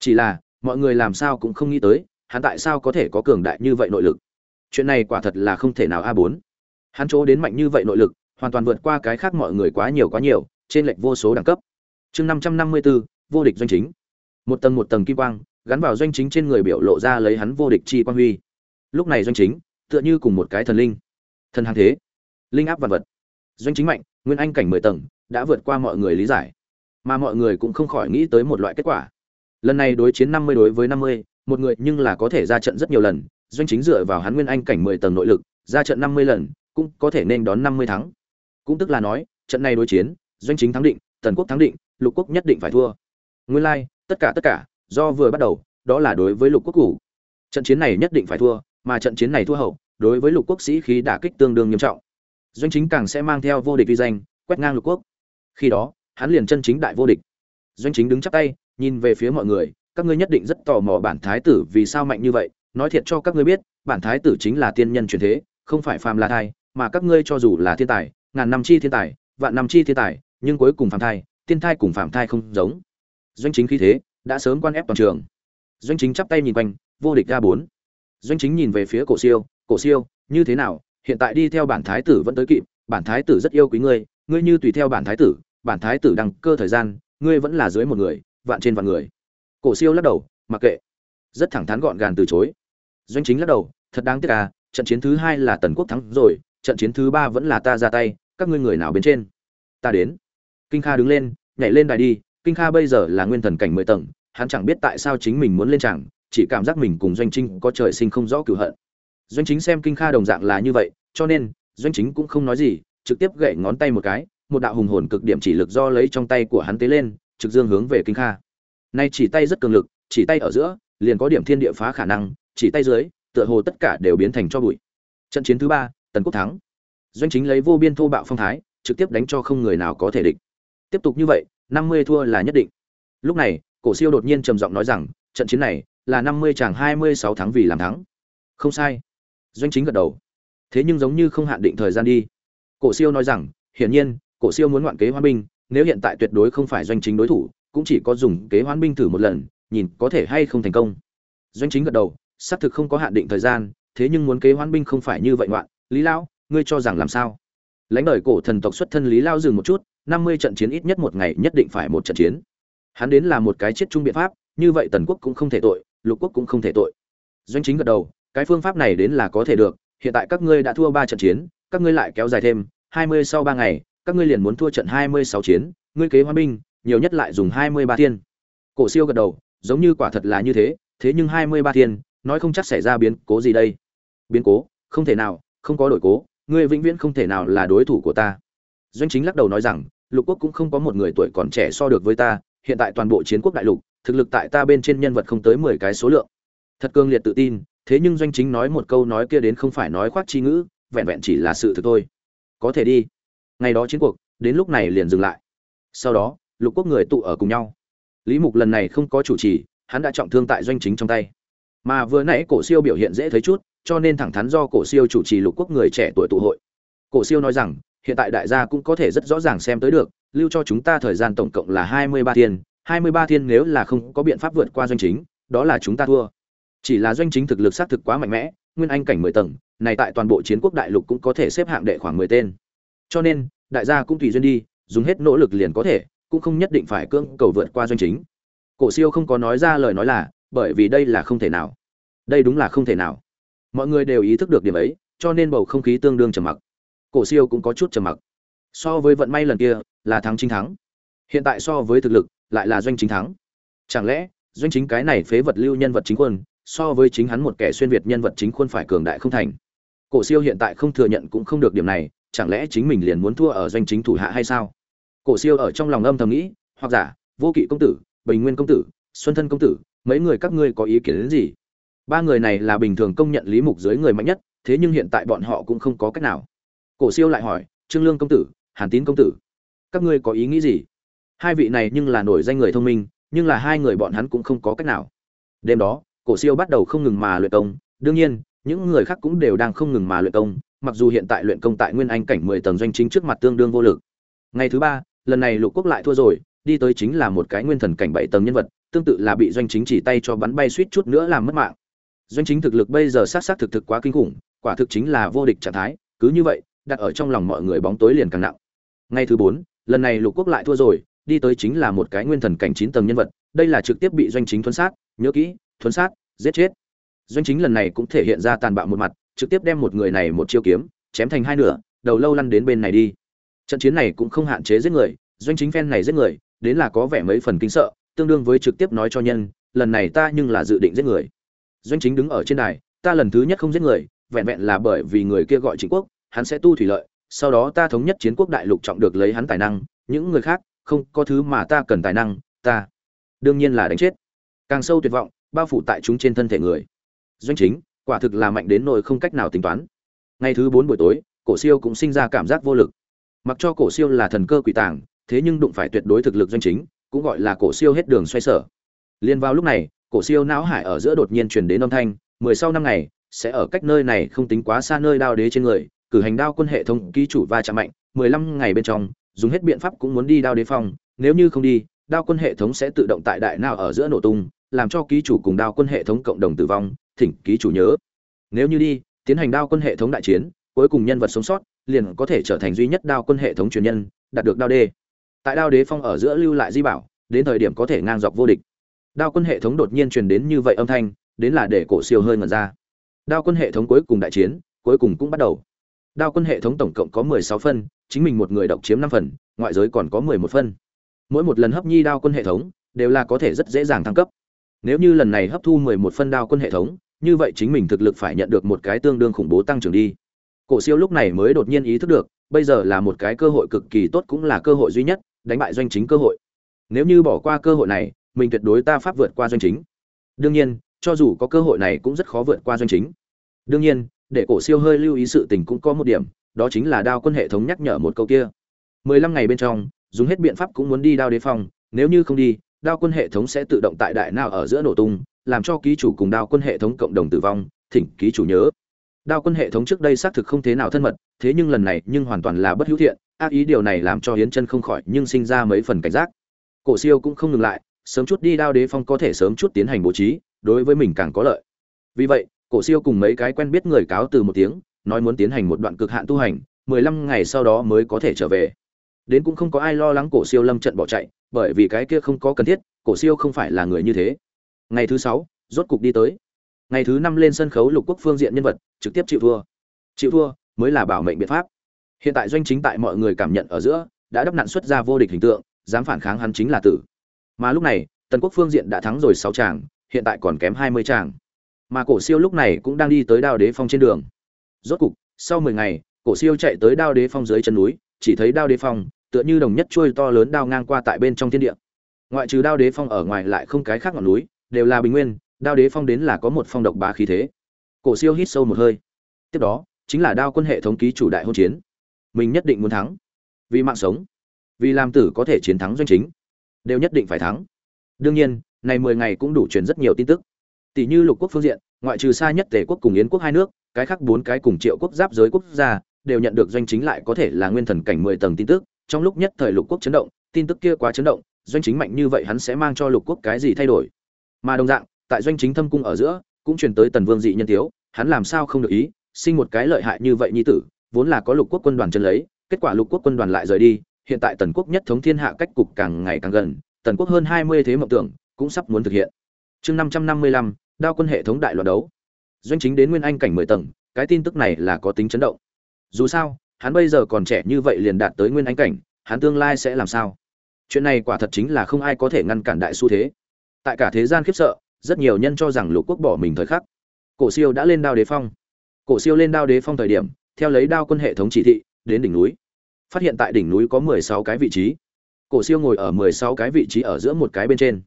Chỉ là, mọi người làm sao cũng không nghĩ tới, hắn tại sao có thể có cường đại như vậy nội lực. Chuyện này quả thật là không thể nào a bốn hắn chỗ đến mạnh như vậy nội lực, hoàn toàn vượt qua cái khác mọi người quá nhiều quá nhiều, trên lệch vô số đẳng cấp. Chương năm trăm năm mươi bốn vô địch doanh chính. Một tầng một tầng kim quang, gắn vào doanh chính trên người biểu lộ ra lấy hắn vô địch chi quang huy. Lúc này doanh chính, tựa như cùng một cái thần linh. Thần hàng thế. Linh áp vật vật. Doanh chính mạnh, nguyên anh cảnh mười tầng, đã vượt qua mọi người lý giải. Mà mọi người cũng không khỏi nghĩ tới một loại kết quả. Lần này đối chiến năm mươi đối với năm mươi, một người nhưng là có thể ra trận rất nhiều lần. Doanh chính dựa vào hắn nguyên anh cảnh mười tầng nội lực, ra trận năm mươi lần cũng có thể nên đón năm mươi thắng. Cũng tức là nói, trận này đối chiến, doanh chính thắng định, tần quốc thắng định, lục quốc nhất định phải thua. Nguyên lai, tất cả tất cả, do vừa bắt đầu, đó là đối với lục quốc cũ trận chiến này nhất định phải thua, mà trận chiến này thua hậu, đối với lục quốc sĩ khí đả kích tương đương nghiêm trọng. Doanh chính càng sẽ mang theo vô địch uy danh, quét ngang lục quốc. Khi đó, hắn liền chân chính đại vô địch. Doanh chính đứng chắp tay, nhìn về phía mọi người, các ngươi nhất định rất tò mò bản thái tử vì sao mạnh như vậy, nói thiệt cho các ngươi biết, bản thái tử chính là tiên nhân truyền thế, không phải phàm là thai mà các ngươi cho dù là thiên tài, ngàn năm chi thiên tài, vạn năm chi thiên tài, nhưng cuối cùng phàm thai tiên thai cùng phàm thai không giống. Doanh chính khí thế đã sớm quan ép toàn trường. Doanh chính chắp tay nhìn quanh, vô địch ra bốn. Doanh chính nhìn về phía cổ siêu cổ siêu, như thế nào? Hiện tại đi theo bản thái tử vẫn tới kịp, bản thái tử rất yêu quý ngươi ngươi như tùy theo bản thái tử, bản thái tử đăng cơ thời gian, ngươi vẫn là dưới một người, vạn trên vạn người. Cổ siêu lắc đầu, mặc kệ. Rất thẳng thắn gọn gàng từ chối. Doanh chính lắc đầu, thật đáng tiếc à trận chiến thứ hai là tần quốc thắng rồi trận chiến thứ ba vẫn là ta ra tay, các ngươi người nào bên trên? Ta đến. Kinh kha đứng lên, nhảy lên đài đi, kinh kha bây giờ là nguyên thần cảnh mười tầng, hắn chẳng biết tại sao chính mình muốn lên chẳng chỉ cảm giác mình cùng doanh chính có trời sinh không rõ cửu hận. Doanh chính xem kinh kha đồng dạng là như vậy, cho nên, doanh chính cũng không nói gì, trực tiếp gậy ngón tay một cái, một đạo hùng hồn cực điểm chỉ lực do lấy trong tay của hắn tế lên, trực dương hướng về kinh kha. Nay chỉ tay rất cường lực, chỉ tay ở giữa, liền có điểm thiên địa phá khả năng, chỉ tay dưới, tựa hồ tất cả đều biến thành cho bụi. Trận chiến thứ ba tần quốc thắng. Doanh chính lấy vô biên thô bạo phong thái, trực tiếp đánh cho không người nào có thể địch. Tiếp tục như vậy, năm mươi thua là nhất định. Lúc này, cổ siêu đột nhiên trầm giọng nói rằng, trận chiến này là năm mươi chàng hai mươi sáu tháng vì làm thắng. Không sai. Doanh chính gật đầu. Thế nhưng giống như không hạn định thời gian đi. Cổ siêu nói rằng, hiển nhiên, cổ siêu muốn ngoạn kế hoan binh, nếu hiện tại tuyệt đối không phải doanh chính đối thủ, cũng chỉ có dùng kế hoan binh thử một lần, nhìn có thể hay không thành công. Doanh chính gật đầu, xác thực không có hạn định thời gian, thế nhưng muốn kế hoan binh không phải như vậy ngoạn lý lão, ngươi cho rằng làm sao? Lãnh đời cổ thần tộc xuất thân lý lao dừng một chút, năm mươi trận chiến ít nhất một ngày nhất định phải một trận chiến. Hắn đến là một cái chết chung biện pháp, như vậy tần quốc cũng không thể tội, lục quốc cũng không thể tội. Doanh chính gật đầu, cái phương pháp này đến là có thể được, hiện tại các ngươi đã thua ba trận chiến, các ngươi lại kéo dài thêm, hai mươi sau ba ngày, các ngươi liền muốn thua trận hai mươi sáu chiến, ngươi kế hoa binh, nhiều nhất lại dùng hai mươi ba thiên. Cổ siêu gật đầu, giống như quả thật là như thế thế nhưng hai mươi ba thiên, nói không chắc xảy ra biến cố gì đây. Biến cố, không thể nào không có đổi cố, ngươi vĩnh viễn không thể nào là đối thủ của ta. Doanh chính lắc đầu nói rằng, lục quốc cũng không có một người tuổi còn trẻ so được với ta, hiện tại toàn bộ chiến quốc đại lục, thực lực tại ta bên trên nhân vật không tới mười cái số lượng. Thật cương liệt tự tin, thế nhưng doanh chính nói một câu nói kia đến không phải nói khoác chi ngữ, vẹn vẹn chỉ là sự thực thôi. Có thể đi. Ngày đó chiến cuộc, đến lúc này liền dừng lại. Sau đó, lục quốc người tụ ở cùng nhau. Lý mục lần này không có chủ trì, hắn đã trọng thương tại doanh chính trong tay mà vừa nãy cổ siêu biểu hiện dễ thấy chút, cho nên thẳng thắn do cổ siêu chủ trì lục quốc người trẻ tuổi tụ hội. Cổ siêu nói rằng, hiện tại đại gia cũng có thể rất rõ ràng xem tới được, lưu cho chúng ta thời gian tổng cộng là hai mươi ba thiên, hai mươi ba thiên nếu là không có biện pháp vượt qua doanh chính, đó là chúng ta thua. Chỉ là doanh chính thực lực xác thực quá mạnh mẽ, nguyên anh cảnh mười tầng, này tại toàn bộ chiến quốc đại lục cũng có thể xếp hạng đệ khoảng mười tên. Cho nên, đại gia cũng tùy duyên đi, dùng hết nỗ lực liền có thể, cũng không nhất định phải cưỡng cầu vượt qua doanh chính. Cổ siêu không có nói ra lời nói là bởi vì đây là không thể nào. Đây đúng là không thể nào. Mọi người đều ý thức được điểm ấy, cho nên bầu không khí tương đương trầm mặc. Cổ siêu cũng có chút trầm mặc. So với vận may lần kia, là thắng chính thắng. Hiện tại so với thực lực, lại là doanh chính thắng. Chẳng lẽ, doanh chính cái này phế vật lưu nhân vật chính quân, so với chính hắn một kẻ xuyên việt nhân vật chính quân phải cường đại không thành? Cổ siêu hiện tại không thừa nhận cũng không được điểm này, chẳng lẽ chính mình liền muốn thua ở doanh chính thủ hạ hay sao? Cổ siêu ở trong lòng âm thầm nghĩ, hoặc giả, vô kỵ công tử, bình nguyên công tử, xuân thân công tử mấy người các ngươi có ý kiến đến gì? Ba người này là bình thường công nhận lý mục dưới người mạnh nhất, thế nhưng hiện tại bọn họ cũng không có cách nào. Cổ siêu lại hỏi, trương lương công tử, hàn tín công tử, các ngươi có ý nghĩ gì? Hai vị này nhưng là nổi danh người thông minh, nhưng là hai người bọn hắn cũng không có cách nào. Đêm đó, cổ siêu bắt đầu không ngừng mà luyện công. Đương nhiên, những người khác cũng đều đang không ngừng mà luyện công, mặc dù hiện tại luyện công tại nguyên anh cảnh mười tầng doanh chính trước mặt tương đương vô lực. Ngày thứ ba, lần này lục quốc lại thua rồi, đi tới chính là một cái nguyên thần cảnh bảy tầng nhân vật tương tự là bị doanh chính chỉ tay cho bắn bay suýt chút nữa làm mất mạng. Doanh chính thực lực bây giờ sát sát thực thực quá kinh khủng, quả thực chính là vô địch trạng thái, cứ như vậy, đặt ở trong lòng mọi người bóng tối liền càng nặng. Ngày thứ bốn, lần này lục quốc lại thua rồi, đi tới chính là một cái nguyên thần cảnh chín tầng nhân vật, đây là trực tiếp bị doanh chính thuấn sát, nhớ kỹ, thuấn sát, giết chết. Doanh chính lần này cũng thể hiện ra tàn bạo một mặt, trực tiếp đem một người này một chiêu kiếm, chém thành hai nửa, đầu lâu lăn đến bên này đi. Trận chiến này cũng không hạn chế giết người, doanh chính phen này giết người, đến là có vẻ mấy phần kinh sợ tương đương với trực tiếp nói cho nhân, lần này ta nhưng là dự định giết người. Doanh chính đứng ở trên đài, ta lần thứ nhất không giết người, vẹn vẹn là bởi vì người kia gọi chính quốc, hắn sẽ tu thủy lợi, sau đó ta thống nhất chiến quốc đại lục trọng được lấy hắn tài năng, những người khác, không có thứ mà ta cần tài năng, ta đương nhiên là đánh chết. Càng sâu tuyệt vọng, bao phủ tại chúng trên thân thể người. Doanh chính, quả thực là mạnh đến nỗi không cách nào tính toán. Ngày thứ bốn buổi tối, cổ siêu cũng sinh ra cảm giác vô lực. Mặc cho cổ siêu là thần cơ quỷ tàng, thế nhưng đụng phải tuyệt đối thực lực doanh chính cũng gọi là cổ siêu hết đường xoay sở liên vào lúc này, cổ siêu não hải ở giữa đột nhiên truyền đến âm thanh, mười sau năm ngày, sẽ ở cách nơi này không tính quá xa nơi đao đế trên người, cử hành đao quân hệ thống ký chủ va chạm mạnh, mười lăm ngày bên trong, dùng hết biện pháp cũng muốn đi đao đế phòng. nếu như không đi, đao quân hệ thống sẽ tự động tại đại nào ở giữa nổ tung, làm cho ký chủ cùng đao quân hệ thống cộng đồng tử vong, thỉnh ký chủ nhớ nếu như đi, tiến hành đao quân hệ thống đại chiến, cuối cùng nhân vật sống sót, liền có thể trở thành duy nhất đao quân hệ thống truyền nhân, đạt được đao Đế tại đao đế phong ở giữa lưu lại di bảo, đến thời điểm có thể ngang dọc vô địch. Đao quân hệ thống đột nhiên truyền đến như vậy âm thanh, đến là để cổ siêu hơi ngẩn ra. Đao quân hệ thống cuối cùng đại chiến, cuối cùng cũng bắt đầu. Đao quân hệ thống tổng cộng có mười sáu phân, chính mình một người độc chiếm năm phần, ngoại giới còn có mười một phân. Mỗi một lần hấp nhi đao quân hệ thống, đều là có thể rất dễ dàng thăng cấp. Nếu như lần này hấp thu mười một phân đao quân hệ thống, như vậy chính mình thực lực phải nhận được một cái tương đương khủng bố tăng trưởng đi. Cổ siêu lúc này mới đột nhiên ý thức được, bây giờ là một cái cơ hội cực kỳ tốt cũng là cơ hội duy nhất đánh bại doanh chính cơ hội. Nếu như bỏ qua cơ hội này, mình tuyệt đối ta pháp vượt qua doanh chính. Đương nhiên, cho dù có cơ hội này cũng rất khó vượt qua doanh chính. Đương nhiên, để cổ siêu hơi lưu ý sự tình cũng có một điểm, đó chính là đao quân hệ thống nhắc nhở một câu kia. Mười lăm ngày bên trong, dùng hết biện pháp cũng muốn đi đao đế phong nếu như không đi, đao quân hệ thống sẽ tự động tại đại nào ở giữa nổ tung, làm cho ký chủ cùng đao quân hệ thống cộng đồng tử vong, thỉnh ký chủ nhớ. Đao quân hệ thống trước đây xác thực không thế nào thân mật, thế nhưng lần này nhưng hoàn toàn là bất hữu thiện ác ý điều này làm cho hiến chân không khỏi nhưng sinh ra mấy phần cảnh giác. Cổ siêu cũng không ngừng lại, sớm chút đi đao đế phong có thể sớm chút tiến hành bố trí, đối với mình càng có lợi. Vì vậy, cổ siêu cùng mấy cái quen biết người cáo từ một tiếng, nói muốn tiến hành một đoạn cực hạn tu hành, mười lăm ngày sau đó mới có thể trở về. Đến cũng không có ai lo lắng cổ siêu lâm trận bỏ chạy, bởi vì cái kia không có cần thiết, cổ siêu không phải là người như thế. Ngày thứ sáu, rốt cục đi tới. Ngày thứ năm lên sân khấu lục quốc phương diện nhân vật, trực tiếp chịu thua. Chịu thua mới là bảo mệnh biện pháp hiện tại doanh chính tại mọi người cảm nhận ở giữa, đã đắp nạn xuất ra vô địch hình tượng, dám phản kháng hắn chính là tử. Mà lúc này, tần quốc phương diện đã thắng rồi sáu tràng hiện tại còn kém hai mươi tràng mà cổ siêu lúc này cũng đang đi tới đao đế phong trên đường. Rốt cục, sau mười ngày, cổ siêu chạy tới đao đế phong dưới chân núi, chỉ thấy đao đế phong, tựa như đồng nhất chuôi to lớn đao ngang qua tại bên trong thiên địa. Ngoại trừ đao đế phong ở ngoài lại không cái khác ngọn núi, đều là bình nguyên, đao đế phong đến là có một phong độc bá khí thế. Cổ siêu hít sâu một hơi. Tiếp đó, chính là đao quân hệ thống ký chủ đại hôn chiến mình nhất định muốn thắng. Vì mạng sống, vì làm tử có thể chiến thắng doanh chính, đều nhất định phải thắng. Đương nhiên, này mười ngày cũng đủ truyền rất nhiều tin tức. Tỷ như lục quốc phương diện, ngoại trừ xa nhất tề quốc cùng yến quốc hai nước, cái khác bốn cái cùng triệu quốc giáp giới quốc gia đều nhận được doanh chính lại có thể là nguyên thần cảnh mười tầng tin tức. Trong lúc nhất thời lục quốc chấn động, tin tức kia quá chấn động, doanh chính mạnh như vậy hắn sẽ mang cho lục quốc cái gì thay đổi? Mà đồng dạng, tại doanh chính thâm cung ở giữa, cũng truyền tới tần vương dị nhân thiếu hắn làm sao không được ý, sinh một cái lợi hại như vậy nhi tử vốn là có lục quốc quân đoàn chân lấy, kết quả lục quốc quân đoàn lại rời đi, hiện tại tần quốc nhất thống thiên hạ cách cục càng ngày càng gần, tần quốc hơn hai mươi thế mộng tưởng cũng sắp muốn thực hiện. Chương năm trăm năm mươi lăm, đao quân hệ thống đại loạt đấu. Doanh chính đến nguyên anh cảnh mười tầng, cái tin tức này là có tính chấn động. Dù sao, hắn bây giờ còn trẻ như vậy liền đạt tới nguyên anh cảnh, hắn tương lai sẽ làm sao? Chuyện này quả thật chính là không ai có thể ngăn cản đại xu thế. Tại cả thế gian khiếp sợ, rất nhiều nhân cho rằng lục quốc bỏ mình thời khắc. Cổ siêu đã lên đao đế phong. Cổ siêu lên đao đế phong thời điểm theo lấy đao quân hệ thống chỉ thị, đến đỉnh núi. Phát hiện tại đỉnh núi có mười sáu cái vị trí. Cổ siêu ngồi ở mười sáu cái vị trí ở giữa một cái bên trên.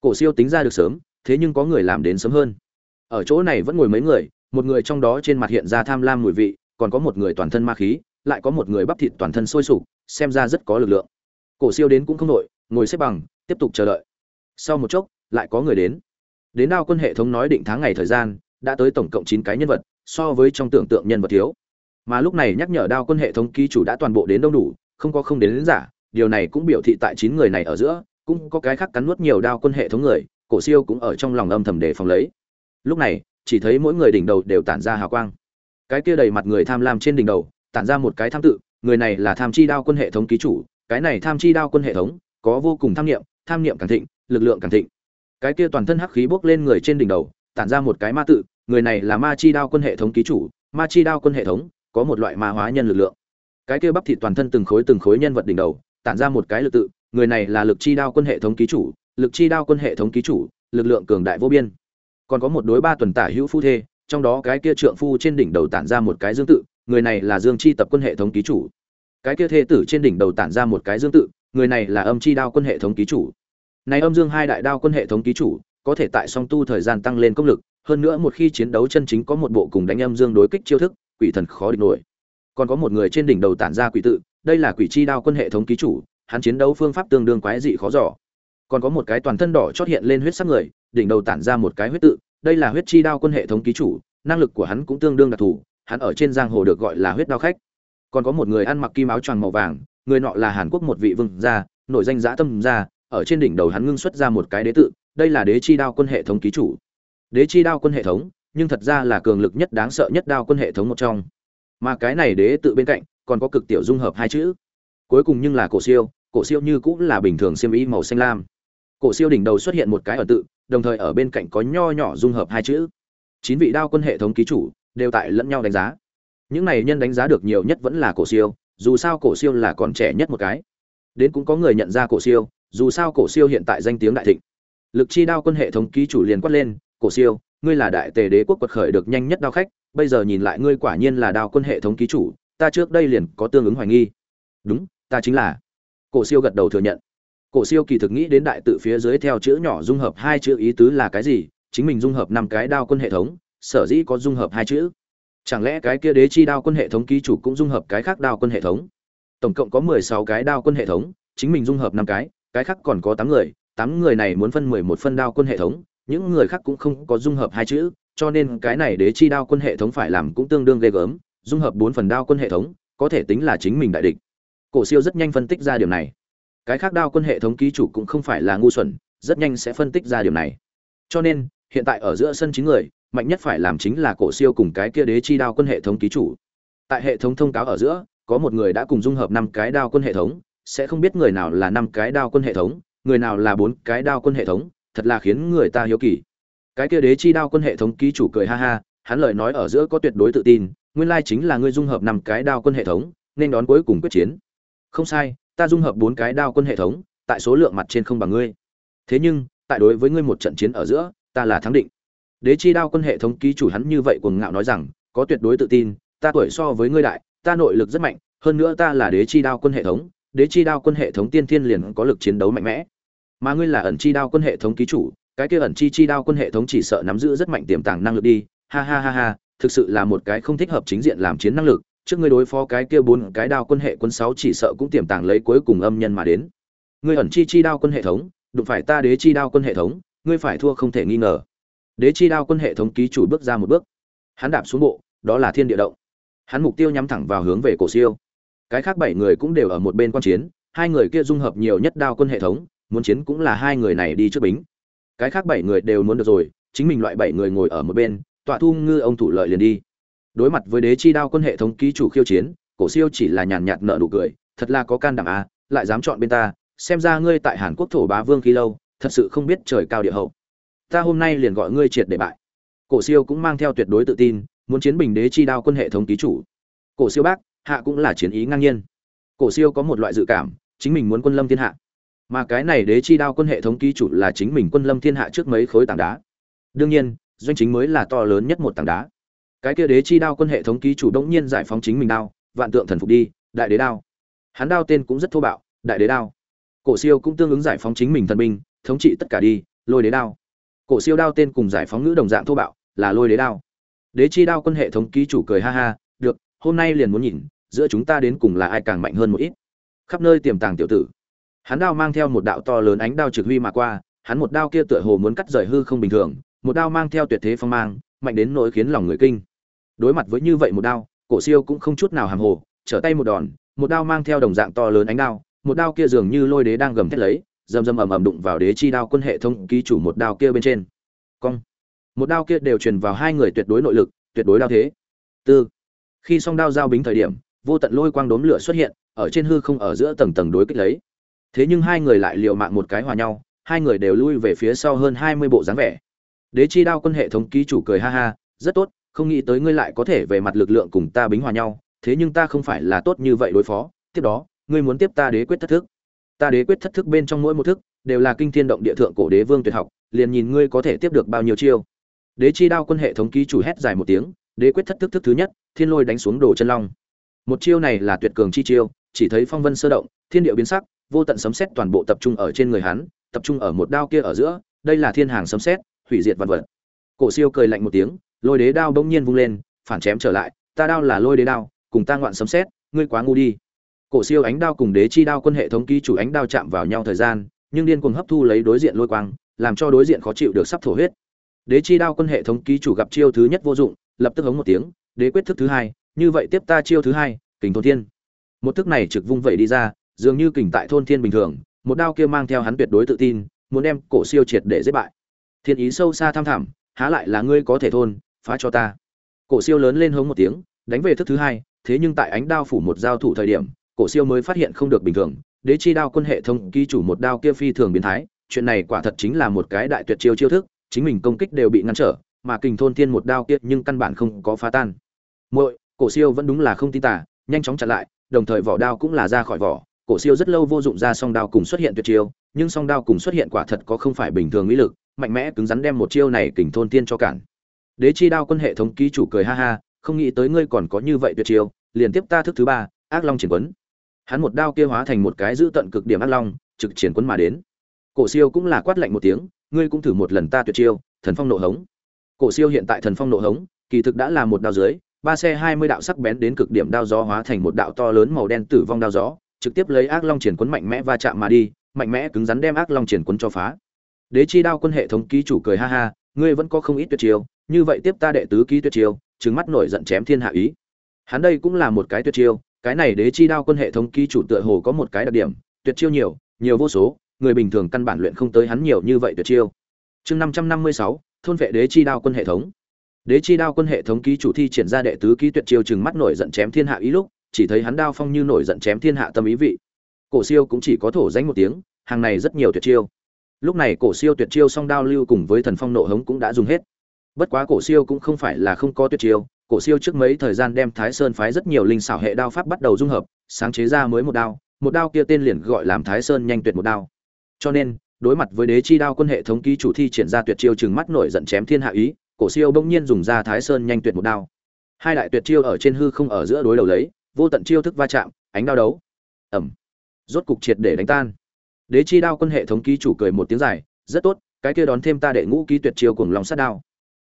Cổ siêu tính ra được sớm, thế nhưng có người làm đến sớm hơn. Ở chỗ này vẫn ngồi mấy người, một người trong đó trên mặt hiện ra tham lam mùi vị, còn có một người toàn thân ma khí, lại có một người bắp thịt toàn thân sôi sục, xem ra rất có lực lượng. Cổ siêu đến cũng không nội ngồi xếp bằng, tiếp tục chờ đợi. Sau một chốc, lại có người đến. Đến đao quân hệ thống nói định tháng ngày thời gian, đã tới tổng cộng chín cái nhân vật, so với trong tưởng tượng nhân vật thiếu mà lúc này nhắc nhở đao quân hệ thống ký chủ đã toàn bộ đến đông đủ không có không đến, đến giả điều này cũng biểu thị tại chín người này ở giữa cũng có cái khác cắn nuốt nhiều đao quân hệ thống người cổ siêu cũng ở trong lòng âm thầm đề phòng lấy. Lúc này chỉ thấy mỗi người đỉnh đầu đều tản ra hào quang. Cái kia đầy mặt người tham lam trên đỉnh đầu tản ra một cái tham tự người này là tham chi đao quân hệ thống ký chủ cái này tham chi đao quân hệ thống có vô cùng tham niệm tham niệm càng thịnh lực lượng càng thịnh. Cái kia toàn thân hắc khí bốc lên người trên đỉnh đầu tản ra một cái ma tự người này là ma chi đao quân hệ thống ký chủ ma chi đao quân hệ thống có một loại ma hóa nhân lực lượng. Cái kia bắp thịt toàn thân từng khối từng khối nhân vật đỉnh đầu, tản ra một cái lực tự, người này là lực chi đao quân hệ thống ký chủ, lực chi đao quân hệ thống ký chủ, lực lượng cường đại vô biên. Còn có một đối ba tuần tả hữu phu thê, trong đó cái kia trượng phu trên đỉnh đầu tản ra một cái dương tự, người này là dương chi tập quân hệ thống ký chủ. Cái kia thê tử trên đỉnh đầu tản ra một cái dương tự, người này là âm chi đao quân hệ thống ký chủ. Này âm dương hai đại đao quân hệ thống ký chủ, có thể tại song tu thời gian tăng lên công lực, hơn nữa một khi chiến đấu chân chính có một bộ cùng đánh âm dương đối kích chiêu thức quỷ thần khó địch nổi. Còn có một người trên đỉnh đầu tản ra quỷ tự, đây là quỷ chi đao quân hệ thống ký chủ, hắn chiến đấu phương pháp tương đương quái dị khó giỏ còn có một cái toàn thân đỏ chót hiện lên huyết sắc người, đỉnh đầu tản ra một cái huyết tự, đây là huyết chi đao quân hệ thống ký chủ, năng lực của hắn cũng tương đương đặc thù, hắn ở trên giang hồ được gọi là huyết đao khách. Còn có một người ăn mặc kim áo choàng màu vàng, người nọ là hàn quốc một vị vương gia nội danh giã tâm gia, ở trên đỉnh đầu hắn ngưng xuất ra một cái đế tự, đây là đế chi đao quân hệ thống ký chủ. Đế chi đao quân hệ thống nhưng thật ra là cường lực nhất đáng sợ nhất đao quân hệ thống một trong. Mà cái này đế tự bên cạnh, còn có cực tiểu dung hợp hai chữ. Cuối cùng nhưng là cổ siêu cổ siêu như cũng là bình thường xiêm y màu xanh lam. Cổ siêu đỉnh đầu xuất hiện một cái ở tự, đồng thời ở bên cạnh có nho nhỏ dung hợp hai chữ. Chín vị đao quân hệ thống ký chủ đều tại lẫn nhau đánh giá. Những này nhân đánh giá được nhiều nhất vẫn là cổ siêu, dù sao cổ siêu là còn trẻ nhất một cái. Đến cũng có người nhận ra cổ siêu, dù sao cổ siêu hiện tại danh tiếng đại thịnh. Lực chi đao quân hệ thống ký chủ liền quát lên, cổ siêu ngươi là đại tề đế quốc quật khởi được nhanh nhất đao khách, bây giờ nhìn lại ngươi quả nhiên là đao quân hệ thống ký chủ, ta trước đây liền có tương ứng hoài nghi. Đúng, ta chính là. Cổ siêu gật đầu thừa nhận. Cổ siêu kỳ thực nghĩ đến đại tự phía dưới theo chữ nhỏ dung hợp hai chữ ý tứ là cái gì, chính mình dung hợp năm cái đao quân hệ thống, sở dĩ có dung hợp hai chữ. Chẳng lẽ cái kia đế chi đao quân hệ thống ký chủ cũng dung hợp cái khác đao quân hệ thống? Tổng cộng có mười sáu cái đao quân hệ thống, chính mình dung hợp năm cái cái khác còn có tám người tám người này muốn phân mười một phân đao quân hệ thống những người khác cũng không có dung hợp hai chữ, cho nên cái này đế chi đao quân hệ thống phải làm cũng tương đương ghê gớm, dung hợp bốn phần đao quân hệ thống, có thể tính là chính mình đại địch. Cổ siêu rất nhanh phân tích ra điểm này. Cái khác đao quân hệ thống ký chủ cũng không phải là ngu xuẩn, rất nhanh sẽ phân tích ra điểm này. Cho nên, hiện tại ở giữa sân chín người, mạnh nhất phải làm chính là cổ siêu cùng cái kia đế chi đao quân hệ thống ký chủ. Tại hệ thống thông cáo ở giữa, có một người đã cùng dung hợp năm cái đao quân hệ thống, sẽ không biết người nào là năm cái đao quân hệ thống, người nào là bốn cái đao quân hệ thống thật là khiến người ta hiếu kỳ. Cái kia đế chi đao quân hệ thống ký chủ cười ha ha, hắn lời nói ở giữa có tuyệt đối tự tin, nguyên lai chính là ngươi dung hợp năm cái đao quân hệ thống, nên đón cuối cùng quyết chiến. Không sai, ta dung hợp bốn cái đao quân hệ thống, tại số lượng mặt trên không bằng ngươi. Thế nhưng, tại đối với ngươi một trận chiến ở giữa, ta là thắng định. Đế chi đao quân hệ thống ký chủ hắn như vậy cuồng ngạo nói rằng, có tuyệt đối tự tin, ta tuổi so với ngươi đại, ta nội lực rất mạnh, hơn nữa ta là đế chi đao quân hệ thống, đế chi đao quân hệ thống tiên thiên liền có lực chiến đấu mạnh mẽ mà ngươi là ẩn chi đao quân hệ thống ký chủ, cái kia ẩn chi chi đao quân hệ thống chỉ sợ nắm giữ rất mạnh tiềm tàng năng lực đi. Ha ha ha ha, thực sự là một cái không thích hợp chính diện làm chiến năng lực. Trước ngươi đối phó cái kia bốn cái đao quân hệ quân sáu chỉ sợ cũng tiềm tàng lấy cuối cùng âm nhân mà đến. Ngươi ẩn chi chi đao quân hệ thống, đụng phải ta đế chi đao quân hệ thống, ngươi phải thua không thể nghi ngờ. Đế chi đao quân hệ thống ký chủ bước ra một bước. Hắn đạp xuống bộ, đó là thiên địa động. Hắn mục tiêu nhắm thẳng vào hướng về cổ siêu. Cái khác bảy người cũng đều ở một bên quan chiến, hai người kia dung hợp nhiều nhất đao quân hệ thống muốn chiến cũng là hai người này đi trước bính. Cái khác bảy người đều muốn được rồi, chính mình loại bảy người ngồi ở một bên, tọa thu ngư ông thủ lợi liền đi. Đối mặt với đế chi đao quân hệ thống ký chủ khiêu chiến, cổ siêu chỉ là nhàn nhạt nợ nụ cười, thật là có can đảm à lại dám chọn bên ta, xem ra ngươi tại hàn quốc thổ bá vương khi lâu, thật sự không biết trời cao địa hậu. Ta hôm nay liền gọi ngươi triệt để bại. Cổ siêu cũng mang theo tuyệt đối tự tin, muốn chiến bình đế chi đao quân hệ thống ký chủ. Cổ siêu bác, hạ cũng là chiến ý ngang nhiên. Cổ siêu có một loại dự cảm, chính mình muốn quân lâm thiên hạ mà cái này đế chi đao quân hệ thống ký chủ là chính mình quân lâm thiên hạ trước mấy khối tảng đá. Đương nhiên, doanh chính mới là to lớn nhất một tảng đá. Cái kia đế chi đao quân hệ thống ký chủ đông nhiên giải phóng chính mình đao, vạn tượng thần phục đi, đại đế đao. Hắn đao tên cũng rất thô bạo, đại đế đao. Cổ siêu cũng tương ứng giải phóng chính mình thần binh, thống trị tất cả đi, lôi đế đao. Cổ siêu đao tên cùng giải phóng ngữ đồng dạng thô bạo, là lôi đế đao. Đế chi đao quân hệ thống ký chủ cười ha ha, được, hôm nay liền muốn nhìn, giữa chúng ta đến cùng là ai càng mạnh hơn một ít. Khắp nơi tiềm tàng tiểu tử hắn đao mang theo một đạo to lớn ánh đao trực huy mà qua, hắn một đao kia tựa hồ muốn cắt rời hư không bình thường, một đao mang theo tuyệt thế phong mang, mạnh đến nỗi khiến lòng người kinh. Đối mặt với như vậy một đao, cổ siêu cũng không chút nào hàm hồ, trở tay một đòn, một đao mang theo đồng dạng to lớn ánh đao, một đao kia dường như lôi đế đang gầm thét lấy, rầm rầm ầm ầm đụng vào đế chi đao quân hệ thống ký chủ một đao kia bên trên. Cong. Một đao kia đều truyền vào hai người tuyệt đối nội lực, tuyệt đối đao thế. Tư. Khi song đao giao bính thời điểm, vô tận lôi quang đốm lửa xuất hiện, ở trên hư không ở giữa tầng tầng đối kích lấy thế nhưng hai người lại liều mạng một cái hòa nhau, hai người đều lui về phía sau hơn hai mươi bộ dáng vẻ. Đế chi đao quân hệ thống ký chủ cười ha ha, rất tốt, không nghĩ tới ngươi lại có thể về mặt lực lượng cùng ta bính hòa nhau, thế nhưng ta không phải là tốt như vậy đối phó. Tiếp đó, ngươi muốn tiếp ta đế quyết thất thức. Ta đế quyết thất thức bên trong mỗi một thức đều là kinh thiên động địa thượng cổ đế vương tuyệt học, liền nhìn ngươi có thể tiếp được bao nhiêu chiêu. Đế chi đao quân hệ thống ký chủ hét dài một tiếng, đế quyết thất thức thức thứ nhất, thiên lôi đánh xuống đồ chân long. Một chiêu này là tuyệt cường chi chiêu, chỉ thấy phong vân sơ động, thiên địa biến sắc vô tận sấm sét toàn bộ tập trung ở trên người hắn, tập trung ở một đao kia ở giữa, đây là thiên hàng sấm sét, hủy diệt vạn vật. Cổ siêu cười lạnh một tiếng, lôi đế đao bỗng nhiên vung lên, phản chém trở lại, ta đao là lôi đế đao, cùng ta ngoạn sấm sét, ngươi quá ngu đi. Cổ siêu ánh đao cùng đế chi đao quân hệ thống ký chủ ánh đao chạm vào nhau thời gian, nhưng điên cuồng hấp thu lấy đối diện lôi quang, làm cho đối diện khó chịu được sắp thổ huyết. Đế chi đao quân hệ thống ký chủ gặp chiêu thứ nhất vô dụng, lập tức hống một tiếng, đế quyết thức thứ hai, như vậy tiếp ta chiêu thứ hai, kình thôn thiên. Một thức này trực vung vậy đi ra dường như kình tại thôn thiên bình thường, một đao kia mang theo hắn tuyệt đối tự tin, muốn đem cổ siêu triệt để giết bại. Thiên ý sâu xa tham thẳm, há lại là ngươi có thể thôn, phá cho ta. Cổ siêu lớn lên hống một tiếng, đánh về thức thứ hai, thế nhưng tại ánh đao phủ một giao thủ thời điểm, cổ siêu mới phát hiện không được bình thường, đế chi đao quân hệ thống ký chủ một đao kia phi thường biến thái, chuyện này quả thật chính là một cái đại tuyệt chiêu chiêu thức, chính mình công kích đều bị ngăn trở, mà kình thôn thiên một đao kia nhưng căn bản không có phá tan. Muội, cổ siêu vẫn đúng là không tin tả nhanh chóng chặn lại, đồng thời vỏ đao cũng là ra khỏi vỏ cổ siêu rất lâu vô dụng ra song đao cùng xuất hiện tuyệt chiêu, nhưng song đao cùng xuất hiện quả thật có không phải bình thường ý lực, mạnh mẽ cứng rắn đem một chiêu này kình thôn tiên cho cản. Đế chi đao quân hệ thống ký chủ cười ha ha, không nghĩ tới ngươi còn có như vậy tuyệt chiêu, liền tiếp ta thức thứ ba, ác long triển quấn. Hắn một đao kia hóa thành một cái giữ tận cực điểm ác long, trực triển quấn mà đến. Cổ siêu cũng là quát lạnh một tiếng, ngươi cũng thử một lần ta tuyệt chiêu, thần phong nộ hống. Cổ siêu hiện tại thần phong nộ hống, kỳ thực đã là một đao dưới, ba xe hai mươi đạo sắc bén đến cực điểm đao gió hóa thành một đạo to lớn màu đen tử vong đao gió trực tiếp lấy ác long triển quấn mạnh mẽ va chạm mà đi, mạnh mẽ cứng rắn đem ác long triển quấn cho phá. Đế chi đao quân hệ thống ký chủ cười ha ha, ngươi vẫn có không ít tuyệt chiêu, như vậy tiếp ta đệ tứ ký tuyệt chiêu, trừng mắt nổi giận chém thiên hạ ý. Hắn đây cũng là một cái tuyệt chiêu, cái này đế chi đao quân hệ thống ký chủ tựa hồ có một cái đặc điểm, tuyệt chiêu nhiều nhiều vô số, người bình thường căn bản luyện không tới hắn nhiều như vậy tuyệt chiêu. Chương năm trăm năm mươi sáu, thôn vệ đế chi đao quân hệ thống. Đế chi đao quân hệ thống ký chủ thi triển ra đệ tứ ký tuyệt chiêu chừng mắt nổi giận chém thiên hạ ý lúc chỉ thấy hắn đao phong như nổi giận chém thiên hạ tâm ý vị. Cổ siêu cũng chỉ có thổ danh một tiếng, hàng này rất nhiều tuyệt chiêu. Lúc này cổ siêu tuyệt chiêu song đao lưu cùng với thần phong nộ hống cũng đã dùng hết. Bất quá cổ siêu cũng không phải là không có tuyệt chiêu, cổ siêu trước mấy thời gian đem thái sơn phái rất nhiều linh xảo hệ đao pháp bắt đầu dung hợp, sáng chế ra mới một đao một đao kia tên liền gọi làm thái sơn nhanh tuyệt một đao. Cho nên, đối mặt với đế chi đao quân hệ thống ký chủ thi triển ra tuyệt chiêu chừng mắt nổi giận chém thiên hạ ý, cổ siêu bỗng nhiên dùng ra thái sơn nhanh tuyệt một đao. Hai đại tuyệt chiêu ở trên hư không ở giữa đối đầu lấy vô tận chiêu thức va chạm, ánh đao đấu. Ẩm. Rốt cục triệt để đánh tan. Đế chi đao quân hệ thống ký chủ cười một tiếng dài, rất tốt, cái kia đón thêm ta đệ ngũ ký tuyệt chiêu cùng lòng sát đao.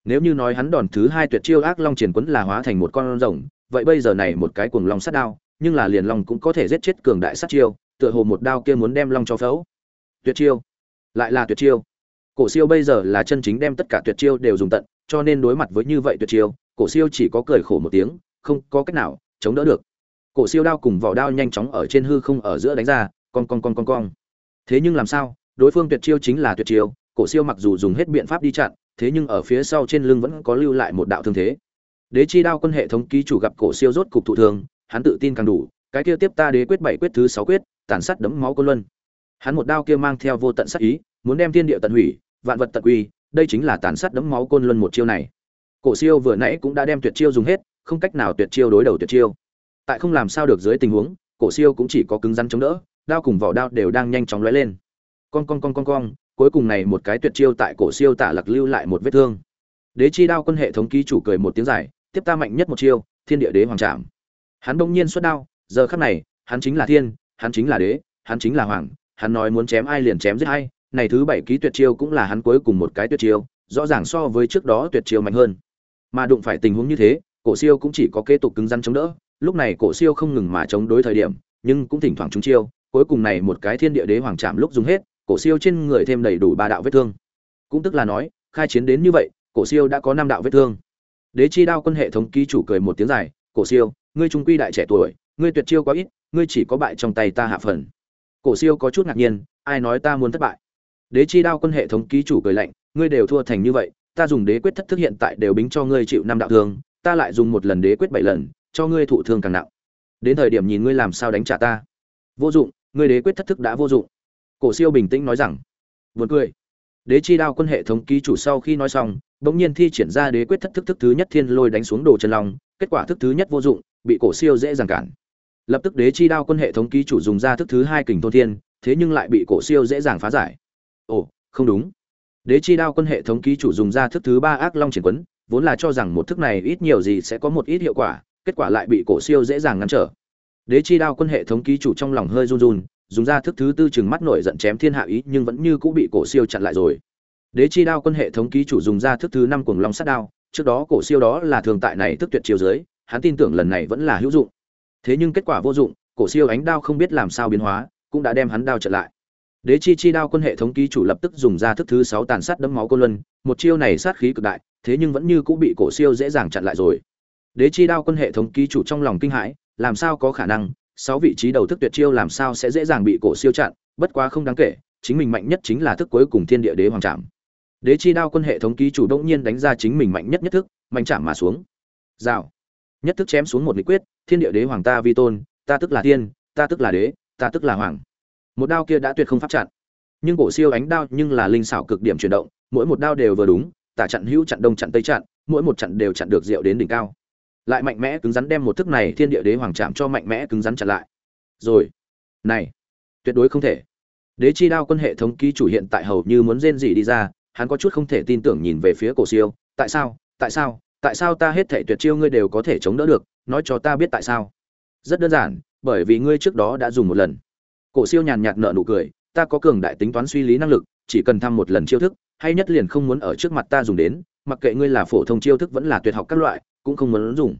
Nếu như nói hắn đòn thứ hai tuyệt chiêu ác long triển quấn là hóa thành một con rồng, vậy bây giờ này một cái cuồng long sát đao, nhưng là liền long cũng có thể giết chết cường đại sát chiêu, tựa hồ một đao kia muốn đem long cho phẫu. Tuyệt chiêu. Lại là tuyệt chiêu. Cổ siêu bây giờ là chân chính đem tất cả tuyệt chiêu đều dùng tận, cho nên đối mặt với như vậy tuyệt chiêu, cổ siêu chỉ có cười khổ một tiếng, không có cách nào chống đỡ được cổ siêu đao cùng vỏ đao nhanh chóng ở trên hư không ở giữa đánh ra con con con con con thế nhưng làm sao? Đối phương tuyệt chiêu chính là tuyệt chiêu, cổ siêu mặc dù dùng hết biện pháp đi chặn, thế nhưng ở phía sau trên lưng vẫn có lưu lại một đạo thương thế. Đế chi đao quân hệ thống ký chủ gặp cổ siêu rốt cục thụ thương, hắn tự tin càng đủ, cái kia tiếp ta đế quyết bảy quyết thứ sáu quyết, tàn sát đấm máu côn luân. Hắn một đao kia mang theo vô tận sát ý, muốn đem thiên địa tận hủy, vạn vật tận quy, đây chính là tàn sát đấm máu côn luân một chiêu này. Cổ siêu vừa nãy cũng đã đem tuyệt chiêu dùng hết, không cách nào tuyệt chiêu đối đầu tuyệt chiêu tại không làm sao được dưới tình huống, cổ siêu cũng chỉ có cứng rắn chống đỡ, đao cùng vỏ đao đều đang nhanh chóng lóe lên. Con con con con con cuối cùng này một cái tuyệt chiêu tại cổ siêu tả lặc lưu lại một vết thương. Đế chi đao quân hệ thống ký chủ cười một tiếng dài, tiếp ta mạnh nhất một chiêu, thiên địa đế hoàng trạm hắn bỗng nhiên xuất đao, giờ khắc này, hắn chính là thiên, hắn chính là đế, hắn chính là hoàng, hắn nói muốn chém ai liền chém giết ai, này thứ bảy ký tuyệt chiêu cũng là hắn cuối cùng một cái tuyệt chiêu, rõ ràng so với trước đó tuyệt chiêu mạnh hơn. Mà đụng phải tình huống như thế, cổ siêu cũng chỉ có kế tục cứng rắn chống đỡ lúc này cổ siêu không ngừng mà chống đối thời điểm, nhưng cũng thỉnh thoảng trúng chiêu, cuối cùng này một cái thiên địa đế hoàng chạm lúc dùng hết, cổ siêu trên người thêm đầy đủ ba đạo vết thương. Cũng tức là nói, khai chiến đến như vậy, cổ siêu đã có năm đạo vết thương. Đế chi đao quân hệ thống ký chủ cười một tiếng dài, cổ siêu, ngươi trung quy đại trẻ tuổi, ngươi tuyệt chiêu quá ít, ngươi chỉ có bại trong tay ta hạ phần. Cổ siêu có chút ngạc nhiên, ai nói ta muốn thất bại? Đế chi đao quân hệ thống ký chủ cười lạnh, ngươi đều thua thành như vậy, ta dùng đế quyết thất thức hiện tại đều bính cho ngươi chịu năm đạo thương, ta lại dùng một lần đế quyết bảy lần cho ngươi thụ thương càng nặng. Đến thời điểm nhìn ngươi làm sao đánh trả ta. Vô dụng, ngươi đế quyết thất thức đã vô dụng. Cổ siêu bình tĩnh nói rằng. Vượt cười. Đế chi đao quân hệ thống ký chủ sau khi nói xong, bỗng nhiên thi triển ra đế quyết thất thức thức thứ nhất thiên lôi đánh xuống đồ chân long, kết quả thức thứ nhất vô dụng, bị cổ siêu dễ dàng cản. Lập tức đế chi đao quân hệ thống ký chủ dùng ra thức thứ hai kình thôn thiên, thế nhưng lại bị cổ siêu dễ dàng phá giải. Ồ, không đúng. Đế chi đao quân hệ thống ký chủ dùng ra thức thứ ba ác long triển quấn, vốn là cho rằng một thức này ít nhiều gì sẽ có một ít hiệu quả kết quả lại bị cổ siêu dễ dàng ngăn trở. Đế chi đao quân hệ thống ký chủ trong lòng hơi run run, dùng ra thức thứ tư chừng mắt nổi giận chém thiên hạ ý, nhưng vẫn như cũng bị cổ siêu chặn lại rồi. Đế chi đao quân hệ thống ký chủ dùng ra thức thứ năm cuồng long sát đao, trước đó cổ siêu đó là thường tại này thức tuyệt chiều dưới, hắn tin tưởng lần này vẫn là hữu dụng. Thế nhưng kết quả vô dụng, cổ siêu ánh đao không biết làm sao biến hóa, cũng đã đem hắn đao chặn lại. Đế chi chi đao quân hệ thống ký chủ lập tức dùng ra thức thứ sáu tàn sát đấm máu côn luân, một chiêu này sát khí cực đại, thế nhưng vẫn như cũng bị cổ siêu dễ dàng chặn lại rồi đế chi đao quân hệ thống ký chủ trong lòng kinh hãi, làm sao có khả năng, sáu vị trí đầu thức tuyệt chiêu làm sao sẽ dễ dàng bị cổ siêu chặn, bất quá không đáng kể, chính mình mạnh nhất chính là thức cuối cùng thiên địa đế hoàng trạm đế chi đao quân hệ thống ký chủ động nhiên đánh ra chính mình mạnh nhất nhất thức, mạnh chạm mà xuống. Rào. Nhất thức chém xuống một lý quyết, thiên địa đế hoàng ta vi tôn, ta tức là tiên, ta tức là đế, ta tức là hoàng. Một đao kia đã tuyệt không pháp chặn. Nhưng cổ siêu ánh đao nhưng là linh xảo cực điểm chuyển động, mỗi một đao đều vừa đúng, tả chặn hữu chặn đông chặn tây chặn, mỗi một chặn đều chặn được diệu đến đỉnh cao lại mạnh mẽ cứng rắn đem một thức này thiên địa đế hoàng chạm cho mạnh mẽ cứng rắn chặn lại. Rồi, này, tuyệt đối không thể. Đế chi đao quân hệ thống ký chủ hiện tại hầu như muốn rên gì đi ra, hắn có chút không thể tin tưởng nhìn về phía cổ siêu, tại sao? Tại sao? Tại sao ta hết thể tuyệt chiêu ngươi đều có thể chống đỡ được? Nói cho ta biết tại sao. Rất đơn giản, bởi vì ngươi trước đó đã dùng một lần. Cổ siêu nhàn nhạt nợ nụ cười, ta có cường đại tính toán suy lý năng lực, chỉ cần thăm một lần chiêu thức, hay nhất liền không muốn ở trước mặt ta dùng đến, mặc kệ ngươi là phổ thông chiêu thức vẫn là tuyệt học các loại cũng không muốn dùng.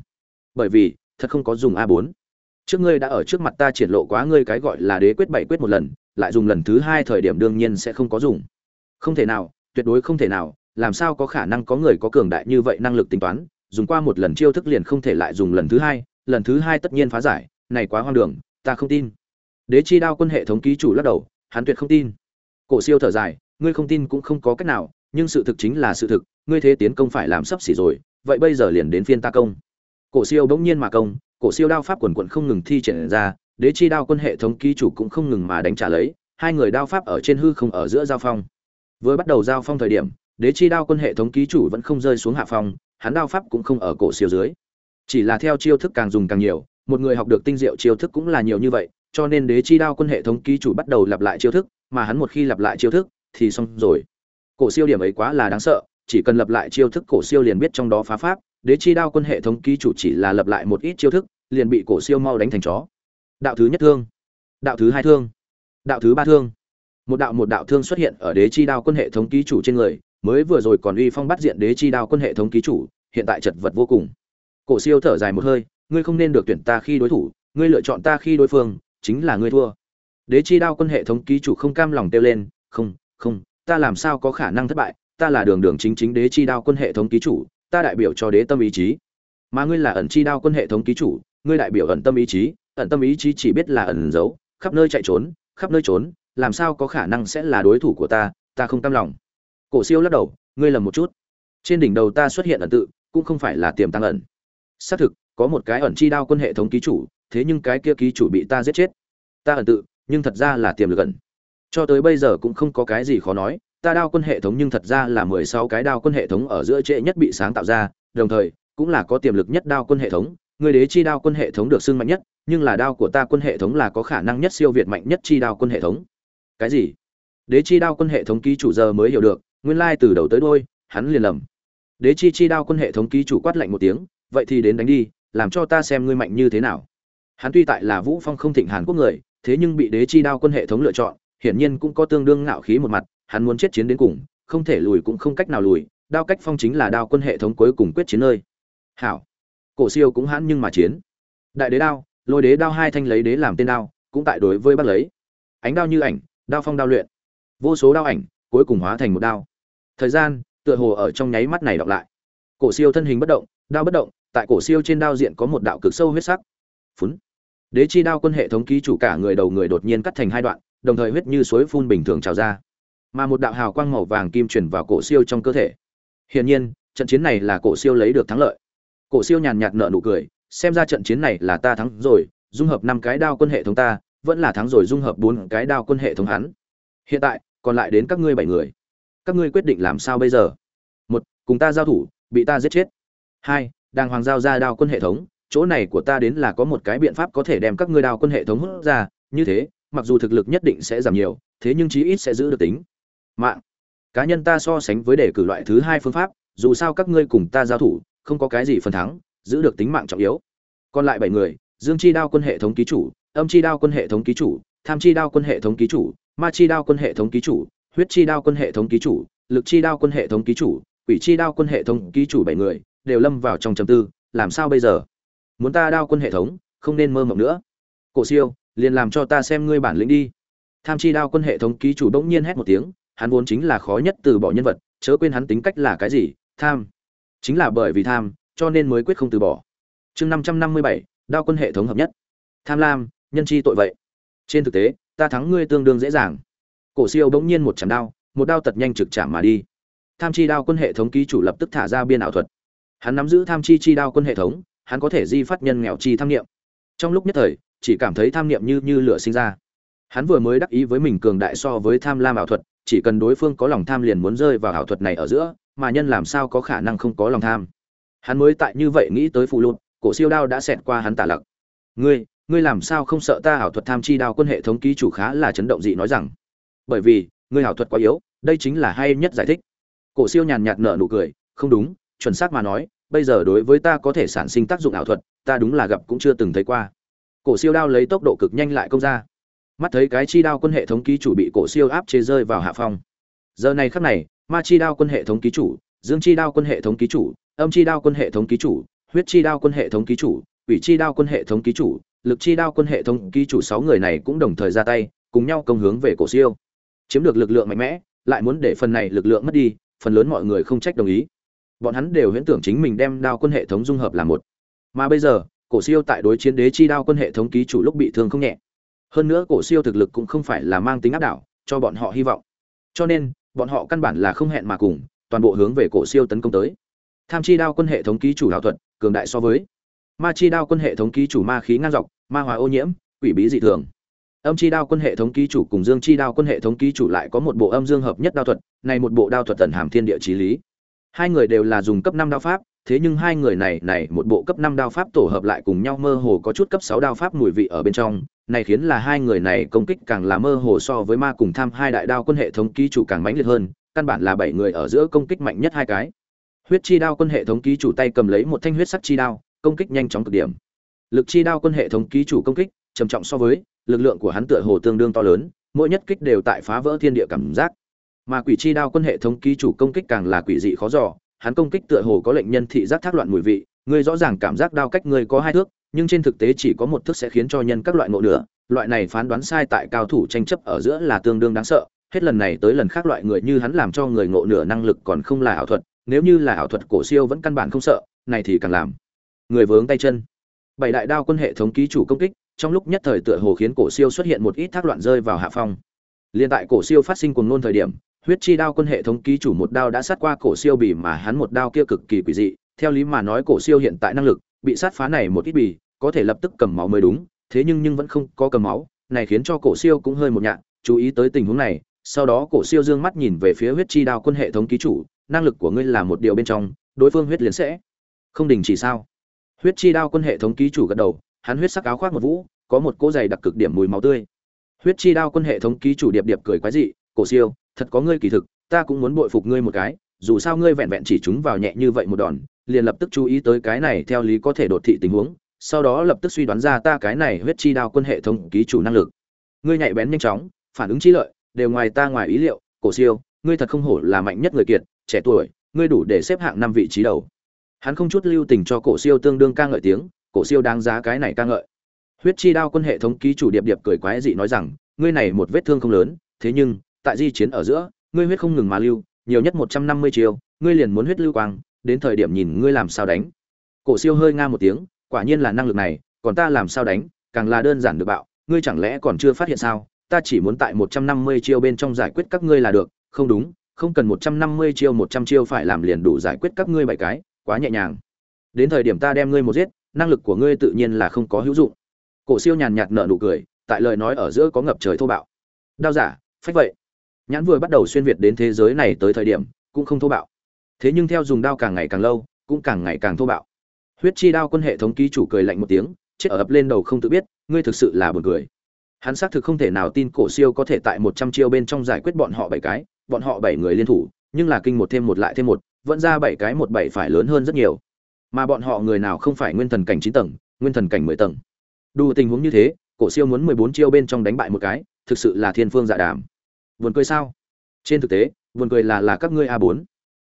Bởi vì, thật không có dùng a 4 trước ngươi đã ở trước mặt ta triển lộ quá ngươi cái gọi là đế quyết bảy quyết một lần, lại dùng lần thứ hai thời điểm đương nhiên sẽ không có dùng. Không thể nào, tuyệt đối không thể nào, làm sao có khả năng có người có cường đại như vậy năng lực tính toán, dùng qua một lần chiêu thức liền không thể lại dùng lần thứ hai, lần thứ hai tất nhiên phá giải, này quá hoang đường, ta không tin. Đế chi đao quân hệ thống ký chủ lắc đầu, hắn tuyệt không tin. Cổ siêu thở dài, ngươi không tin cũng không có cách nào, nhưng sự thực chính là sự thực, ngươi thế tiến công phải làm sắp xỉ rồi vậy bây giờ liền đến phiên ta công. Cổ siêu bỗng nhiên mà công, cổ siêu đao pháp quần quận không ngừng thi triển ra, đế chi đao quân hệ thống ký chủ cũng không ngừng mà đánh trả lấy, hai người đao pháp ở trên hư không ở giữa giao phong. Vừa bắt đầu giao phong thời điểm, đế chi đao quân hệ thống ký chủ vẫn không rơi xuống hạ phong, hắn đao pháp cũng không ở cổ siêu dưới. Chỉ là theo chiêu thức càng dùng càng nhiều, một người học được tinh diệu chiêu thức cũng là nhiều như vậy, cho nên đế chi đao quân hệ thống ký chủ bắt đầu lặp lại chiêu thức, mà hắn một khi lặp lại chiêu thức, thì xong rồi. Cổ siêu điểm ấy quá là đáng sợ chỉ cần lặp lại chiêu thức cổ siêu liền biết trong đó phá pháp, đế chi đao quân hệ thống ký chủ chỉ là lặp lại một ít chiêu thức, liền bị cổ siêu mau đánh thành chó. Đạo thứ nhất thương, đạo thứ hai thương, đạo thứ ba thương. Một đạo một đạo thương xuất hiện ở đế chi đao quân hệ thống ký chủ trên người, mới vừa rồi còn uy phong bắt diện đế chi đao quân hệ thống ký chủ, hiện tại chật vật vô cùng. Cổ siêu thở dài một hơi, ngươi không nên được tuyển ta khi đối thủ, ngươi lựa chọn ta khi đối phương, chính là ngươi thua. Đế chi đao quân hệ thống ký chủ không cam lòng kêu lên, không không, ta làm sao có khả năng thất bại ta là đường đường chính chính đế chi đao quân hệ thống ký chủ, ta đại biểu cho đế tâm ý chí. Mà ngươi là ẩn chi đao quân hệ thống ký chủ, ngươi đại biểu ẩn tâm ý chí, ẩn tâm ý chí chỉ biết là ẩn giấu, khắp nơi chạy trốn, khắp nơi trốn, làm sao có khả năng sẽ là đối thủ của ta ta không cam lòng. Cổ siêu lắc đầu, ngươi lầm một chút. Trên đỉnh đầu ta xuất hiện ẩn tự, cũng không phải là tiềm tăng ẩn. Xác thực, có một cái ẩn chi đao quân hệ thống ký chủ, thế nhưng cái kia ký chủ bị ta giết chết. Ta ẩn tự, nhưng thật ra là tiềm lực ẩn. Cho tới bây giờ cũng không có cái gì khó nói ta đao quân hệ thống nhưng thật ra là mười sáu cái đao quân hệ thống ở giữa trệ nhất bị sáng tạo ra đồng thời cũng là có tiềm lực nhất đao quân hệ thống. Người đế chi đao quân hệ thống được xưng mạnh nhất nhưng là đao của ta quân hệ thống là có khả năng nhất siêu việt mạnh nhất chi đao quân hệ thống. Cái gì? Đế chi đao quân hệ thống ký chủ giờ mới hiểu được nguyên lai từ đầu tới đuôi, hắn liền lầm. Đế chi chi đao quân hệ thống ký chủ quát lạnh một tiếng vậy thì đến đánh đi làm cho ta xem ngươi mạnh như thế nào. Hắn tuy tại là vũ phong không thịnh hàn quốc người thế nhưng bị đế chi đao quân hệ thống lựa chọn hiển nhiên cũng có tương đương ngạo khí một mặt hắn muốn chết chiến đến cùng, không thể lùi cũng không cách nào lùi, đao cách phong chính là đao quân hệ thống cuối cùng quyết chiến nơi. Hảo. Cổ siêu cũng hãn nhưng mà chiến. Đại đế đao, lôi đế đao hai thanh lấy đế làm tên đao, cũng tại đối với bắt lấy. Ánh đao như ảnh, đao phong đao luyện. Vô số đao ảnh, cuối cùng hóa thành một đao. Thời gian, tựa hồ ở trong nháy mắt này đọc lại. Cổ siêu thân hình bất động, đao bất động, tại cổ siêu trên đao diện có một đạo cực sâu huyết sắc. Phún. Đế chi đao quân hệ thống ký chủ cả người đầu người đột nhiên cắt thành hai đoạn, đồng thời huyết như suối phun bình thường trào ra mà một đạo hào quang màu vàng kim chuyển vào cổ siêu trong cơ thể. Hiển nhiên, trận chiến này là cổ siêu lấy được thắng lợi. Cổ siêu nhàn nhạt nở nụ cười, xem ra trận chiến này là ta thắng rồi, dung hợp năm cái đao quân hệ thống ta, vẫn là thắng rồi dung hợp bốn cái đao quân hệ thống hắn. Hiện tại, còn lại đến các ngươi bảy người. Các ngươi quyết định làm sao bây giờ? Một, cùng ta giao thủ, bị ta giết chết. Hai, đàng hoàng giao ra đao quân hệ thống, chỗ này của ta đến là có một cái biện pháp có thể đem các ngươi đao quân hệ thống hút ra, như thế, mặc dù thực lực nhất định sẽ giảm nhiều, thế nhưng chí ít sẽ giữ được tính mạng. Cá nhân ta so sánh với đề cử loại thứ hai phương pháp, dù sao các ngươi cùng ta giao thủ, không có cái gì phần thắng, giữ được tính mạng trọng yếu. Còn lại bảy người, dương chi đao quân hệ thống ký chủ, âm chi đao quân hệ thống ký chủ, tham chi đao quân hệ thống ký chủ, ma chi đao quân hệ thống ký chủ, huyết chi đao quân hệ thống ký chủ, lực chi đao quân hệ thống ký chủ, quỷ chi đao quân hệ thống ký chủ bảy người, đều lâm vào trong trầm tư, làm sao bây giờ? Muốn ta đao quân hệ thống, không nên mơ mộng nữa. Cổ siêu, liền làm cho ta xem ngươi bản lĩnh đi. Tham chi đao quân hệ thống ký chủ đống nhiên hét một tiếng hắn vốn chính là khó nhất từ bỏ nhân vật, chớ quên hắn tính cách là cái gì, tham. Chính là bởi vì tham, cho nên mới quyết không từ bỏ. Chương năm trăm năm mươi bảy, đao quân hệ thống hợp nhất. Tham lam, nhân chi tội vậy. Trên thực tế, ta thắng ngươi tương đương dễ dàng. Cổ siêu bỗng nhiên một chạm đao, một đao tật nhanh trực chạm mà đi. Tham chi đao quân hệ thống ký chủ lập tức thả ra biên ảo thuật. Hắn nắm giữ tham chi chi đao quân hệ thống, hắn có thể di phát nhân nghèo chi tham niệm. Trong lúc nhất thời, chỉ cảm thấy tham niệm như như lửa sinh ra. Hắn vừa mới đắc ý với mình cường đại so với tham lam ảo thuật chỉ cần đối phương có lòng tham liền muốn rơi vào ảo thuật này ở giữa, mà nhân làm sao có khả năng không có lòng tham. Hắn mới tại như vậy nghĩ tới phụ lụt cổ siêu đao đã xẹt qua hắn tả lặc. Ngươi ngươi làm sao không sợ ta ảo thuật tham chi đao quân hệ thống ký chủ khá là chấn động dị nói rằng. Bởi vì, ngươi ảo thuật quá yếu, đây chính là hay nhất giải thích. Cổ siêu nhàn nhạt nở nụ cười, không đúng, chuẩn xác mà nói, bây giờ đối với ta có thể sản sinh tác dụng ảo thuật, ta đúng là gặp cũng chưa từng thấy qua. Cổ siêu đao lấy tốc độ cực nhanh lại công ra mắt thấy cái chi đao quân hệ thống ký chủ bị cổ siêu áp chế rơi vào hạ phong. Giờ này khắc này, ma chi đao quân hệ thống ký chủ, dương chi đao quân hệ thống ký chủ, âm chi đao quân hệ thống ký chủ, huyết chi đao quân hệ thống ký chủ, quỷ chi đao quân hệ thống ký chủ, lực chi đao quân hệ thống ký chủ sáu người này cũng đồng thời ra tay, cùng nhau công hướng về cổ siêu. Chiếm được lực lượng mạnh mẽ, lại muốn để phần này lực lượng mất đi, phần lớn mọi người không trách đồng ý. Bọn hắn đều huyễn tưởng chính mình đem đao quân hệ thống dung hợp là một. Mà bây giờ, cổ siêu tại đối chiến đế chi đao quân hệ thống ký chủ lúc bị thương không nhẹ hơn nữa cổ siêu thực lực cũng không phải là mang tính áp đảo, cho bọn họ hy vọng. Cho nên, bọn họ căn bản là không hẹn mà cùng, toàn bộ hướng về cổ siêu tấn công tới. Tham chi đao quân hệ thống ký chủ đạo thuật, cường đại so với. Ma chi đao quân hệ thống ký chủ ma khí ngang dọc, ma hóa ô nhiễm, quỷ bí dị thường. Âm chi đao quân hệ thống ký chủ cùng dương chi đao quân hệ thống ký chủ lại có một bộ âm dương hợp nhất đao thuật, này một bộ đao thuật tần hàm thiên địa chí lý. Hai người đều là dùng cấp năm đao pháp thế nhưng hai người này này một bộ cấp năm đao pháp tổ hợp lại cùng nhau mơ hồ có chút cấp sáu đao pháp mùi vị ở bên trong, này khiến là hai người này công kích càng là mơ hồ so với ma cùng tham hai đại đao quân hệ thống ký chủ càng mãnh liệt hơn, căn bản là bảy người ở giữa công kích mạnh nhất hai cái. Huyết chi đao quân hệ thống ký chủ tay cầm lấy một thanh huyết sắc chi đao, công kích nhanh chóng cực điểm. Lực chi đao quân hệ thống ký chủ công kích, trầm trọng so với, lực lượng của hắn tựa hồ tương đương to lớn, mỗi nhất kích đều tại phá vỡ thiên địa cảm giác. Mà quỷ chi đao quân hệ thống ký chủ công kích càng là quỷ dị khó dò hắn công kích tựa hồ có lệnh nhân thị giác thác loạn mùi vị, ngươi rõ ràng cảm giác đao cách ngươi có hai thước, nhưng trên thực tế chỉ có một thước sẽ khiến cho nhân các loại ngộ nửa, loại này phán đoán sai tại cao thủ tranh chấp ở giữa là tương đương đáng sợ, hết lần này tới lần khác loại người như hắn làm cho người ngộ nửa năng lực còn không là ảo thuật, nếu như là ảo thuật cổ siêu vẫn căn bản không sợ, này thì càng làm. Người vướng tay chân. Bảy đại đao quân hệ thống ký chủ công kích, trong lúc nhất thời tựa hồ khiến cổ siêu xuất hiện một ít thác loạn rơi vào hạ phong. Liên tại cổ siêu phát sinh cuồng nôn thời điểm huyết chi đao quân hệ thống ký chủ một đao đã sát qua cổ siêu bì mà hắn một đao kia cực kỳ quỷ dị, theo lý mà nói cổ siêu hiện tại năng lực, bị sát phá này một ít bì, có thể lập tức cầm máu mới đúng, thế nhưng nhưng vẫn không có cầm máu, này khiến cho cổ siêu cũng hơi một nhạn chú ý tới tình huống này, sau đó cổ siêu dương mắt nhìn về phía huyết chi đao quân hệ thống ký chủ, năng lực của ngươi là một điều bên trong, đối phương huyết liền sẽ không đình chỉ sao. Huyết chi đao quân hệ thống ký chủ gật đầu, hắn huyết sắc áo khoác một vũ, có một cỗ dày đặc cực điểm mùi máu tươi. Huyết chi đao quân hệ thống ký chủ điệp điệp cười quái dị, cổ siêu thật có ngươi kỳ thực, ta cũng muốn bội phục ngươi một cái, dù sao ngươi vẹn vẹn chỉ chúng vào nhẹ như vậy một đòn, liền lập tức chú ý tới cái này theo lý có thể đột thị tình huống, sau đó lập tức suy đoán ra ta cái này huyết chi đao quân hệ thống ký chủ năng lực. Ngươi nhạy bén nhanh chóng, phản ứng trí lợi, đều ngoài ta ngoài ý liệu, cổ siêu, ngươi thật không hổ là mạnh nhất người kiệt, trẻ tuổi, ngươi đủ để xếp hạng năm vị trí đầu. Hắn không chút lưu tình cho cổ siêu tương đương ca ngợi tiếng, cổ siêu đáng giá cái này ca ngợi. Huyết chi đao quân hệ thống ký chủ điệp điệp cười quái dị nói rằng, ngươi này một vết thương không lớn, thế nhưng tại di chiến ở giữa, ngươi huyết không ngừng mà lưu, nhiều nhất một trăm năm mươi ngươi liền muốn huyết lưu quang, đến thời điểm nhìn ngươi làm sao đánh. Cổ siêu hơi nga một tiếng, quả nhiên là năng lực này, còn ta làm sao đánh, càng là đơn giản được bạo, ngươi chẳng lẽ còn chưa phát hiện sao? Ta chỉ muốn tại một trăm năm mươi chiêu bên trong giải quyết các ngươi là được, không đúng, không cần một trăm năm mươi chiêu, một trăm chiêu phải làm liền đủ giải quyết các ngươi bảy cái, quá nhẹ nhàng. Đến thời điểm ta đem ngươi một giết, năng lực của ngươi tự nhiên là không có hữu dụng. Cổ siêu nhàn nhạt nở nụ cười, tại lời nói ở giữa có ngập trời thô bạo. Đao giả, phách vậy nhãn vừa bắt đầu xuyên việt đến thế giới này tới thời điểm, cũng không thô bạo. Thế nhưng theo dùng đao càng ngày càng lâu, cũng càng ngày càng thô bạo. Huyết chi đao quân hệ thống ký chủ cười lạnh một tiếng, chết ở ập lên đầu không tự biết, ngươi thực sự là buồn cười. Hắn xác thực không thể nào tin cổ siêu có thể tại một trăm chiêu bên trong giải quyết bọn họ bảy cái, bọn họ bảy người liên thủ, nhưng là kinh một thêm một lại thêm một, vẫn ra bảy cái một bảy phải lớn hơn rất nhiều. Mà bọn họ người nào không phải nguyên thần cảnh chín tầng, nguyên thần cảnh mười tầng. Đủ tình huống như thế, cổ siêu muốn mười bốn chiêu bên trong đánh bại một cái, thực sự là thiên phương dạ đàm buồn cười sao? Trên thực tế, buồn cười là là các ngươi a bốn.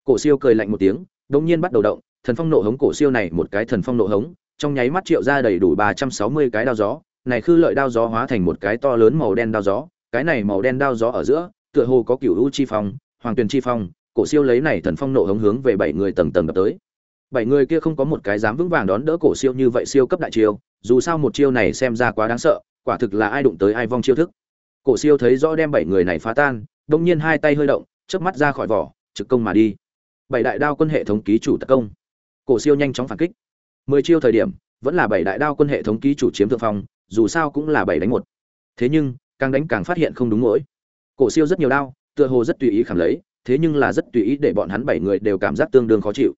Cổ siêu cười lạnh một tiếng, đống nhiên bắt đầu động, thần phong nộ hống cổ siêu này một cái thần phong nộ hống, trong nháy mắt triệu ra đầy đủ ba trăm sáu mươi cái đao gió, này khư lợi đao gió hóa thành một cái to lớn màu đen đao gió, cái này màu đen đao gió ở giữa, tựa hồ có cửu u chi phong, hoàng tuyền chi phong, cổ siêu lấy này thần phong nộ hống hướng về bảy người tầng tầng đập tới. Bảy người kia không có một cái dám vững vàng đón đỡ cổ siêu như vậy siêu cấp đại chiêu, dù sao một chiêu này xem ra quá đáng sợ, quả thực là ai đụng tới ai vong chiêu thức cổ siêu thấy rõ đem bảy người này phá tan, đông nhiên hai tay hơi động, chớp mắt ra khỏi vỏ, trực công mà đi. Bảy đại đao quân hệ thống ký chủ tấn công. Cổ siêu nhanh chóng phản kích. Mười chiêu thời điểm, vẫn là bảy đại đao quân hệ thống ký chủ chiếm thượng phong, dù sao cũng là bảy đánh một. Thế nhưng, càng đánh càng phát hiện không đúng mỗi cổ siêu rất nhiều đao, tựa hồ rất tùy ý khảm lấy, thế nhưng là rất tùy ý để bọn hắn bảy người đều cảm giác tương đương khó chịu.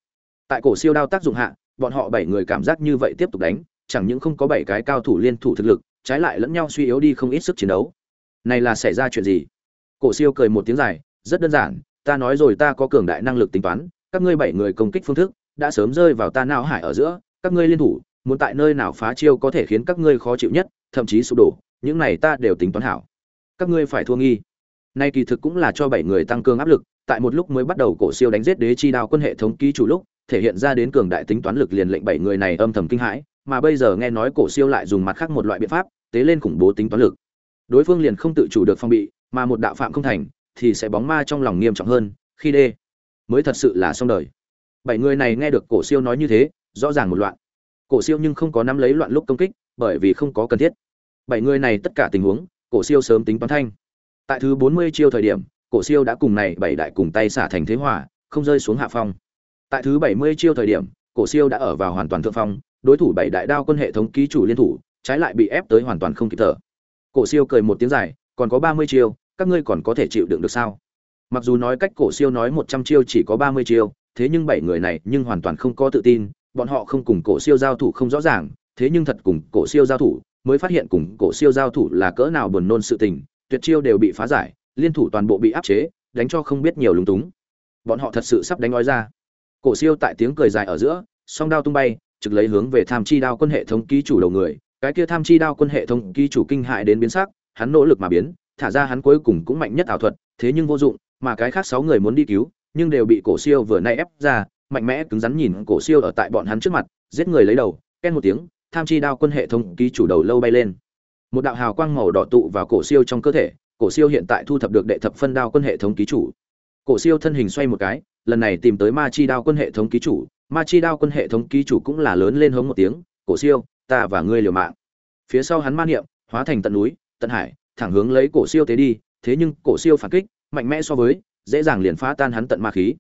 Tại cổ siêu đao tác dụng hạ, bọn họ bảy người cảm giác như vậy tiếp tục đánh, chẳng những không có bảy cái cao thủ liên thủ thực lực, trái lại lẫn nhau suy yếu đi không ít sức chiến đấu này là xảy ra chuyện gì? Cổ siêu cười một tiếng dài, rất đơn giản, ta nói rồi ta có cường đại năng lực tính toán, các ngươi bảy người công kích phương thức đã sớm rơi vào ta não hải ở giữa, các ngươi liên thủ, muốn tại nơi nào phá chiêu có thể khiến các ngươi khó chịu nhất, thậm chí sụp đổ, những này ta đều tính toán hảo. Các ngươi phải thua nghi. Nay kỳ thực cũng là cho bảy người tăng cường áp lực, tại một lúc mới bắt đầu cổ siêu đánh giết đế chi đao quân hệ thống ký chủ lúc, thể hiện ra đến cường đại tính toán lực liền lệnh bảy người này âm thầm kinh hãi, mà bây giờ nghe nói cổ siêu lại dùng mặt khác một loại biện pháp, tế lên khủng bố tính toán lực đối phương liền không tự chủ được phong bị, mà một đạo phạm không thành, thì sẽ bóng ma trong lòng nghiêm trọng hơn, khi đê mới thật sự là xong đời. Bảy người này nghe được cổ siêu nói như thế, rõ ràng một loạn. Cổ siêu nhưng không có nắm lấy loạn lúc công kích, bởi vì không có cần thiết. Bảy người này tất cả tình huống, cổ siêu sớm tính toán thanh. Tại thứ bốn mươi chiêu thời điểm, cổ siêu đã cùng này bảy đại cùng tay xả thành thế hỏa không rơi xuống hạ phong. Tại thứ bảy mươi chiêu thời điểm, cổ siêu đã ở vào hoàn toàn thượng phong, đối thủ bảy đại đao quân hệ thống ký chủ liên thủ, trái lại bị ép tới hoàn toàn không kịp thở cổ siêu cười một tiếng dài, còn có ba mươi chiêu, các ngươi còn có thể chịu đựng được sao? Mặc dù nói cách cổ siêu nói một trăm chiêu chỉ có ba mươi chiêu, thế nhưng bảy người này nhưng hoàn toàn không có tự tin, bọn họ không cùng cổ siêu giao thủ không rõ ràng, thế nhưng thật cùng cổ siêu giao thủ, mới phát hiện cùng cổ siêu giao thủ là cỡ nào buồn nôn sự tình, tuyệt chiêu đều bị phá giải, liên thủ toàn bộ bị áp chế, đánh cho không biết nhiều lúng túng. Bọn họ thật sự sắp đánh nói ra. Cổ siêu tại tiếng cười dài ở giữa, song đao tung bay, trực lấy hướng về tham chi đao quân hệ thống ký chủ đầu người cái kia tham chi đao quân hệ thống ký chủ kinh hại đến biến sắc, hắn nỗ lực mà biến, thả ra hắn cuối cùng cũng mạnh nhất ảo thuật, thế nhưng vô dụng, mà cái khác sáu người muốn đi cứu, nhưng đều bị cổ siêu vừa nay ép ra, mạnh mẽ cứng rắn nhìn cổ siêu ở tại bọn hắn trước mặt, giết người lấy đầu ken một tiếng, tham chi đao quân hệ thống ký chủ đầu lâu bay lên. Một đạo hào quang màu đỏ tụ vào cổ siêu trong cơ thể, cổ siêu hiện tại thu thập được đệ thập phân đao quân hệ thống ký chủ. Cổ siêu thân hình xoay một cái, lần này tìm tới ma chi đao quân hệ thống ký chủ, ma chi đao quân hệ thống ký chủ cũng là lớn lên hống một tiếng, cổ siêu ta và ngươi liều mạng. Phía sau hắn ma niệm, hóa thành tận núi, tận hải, thẳng hướng lấy cổ siêu tế đi, thế nhưng cổ siêu phản kích, mạnh mẽ so với, dễ dàng liền phá tan hắn tận ma khí.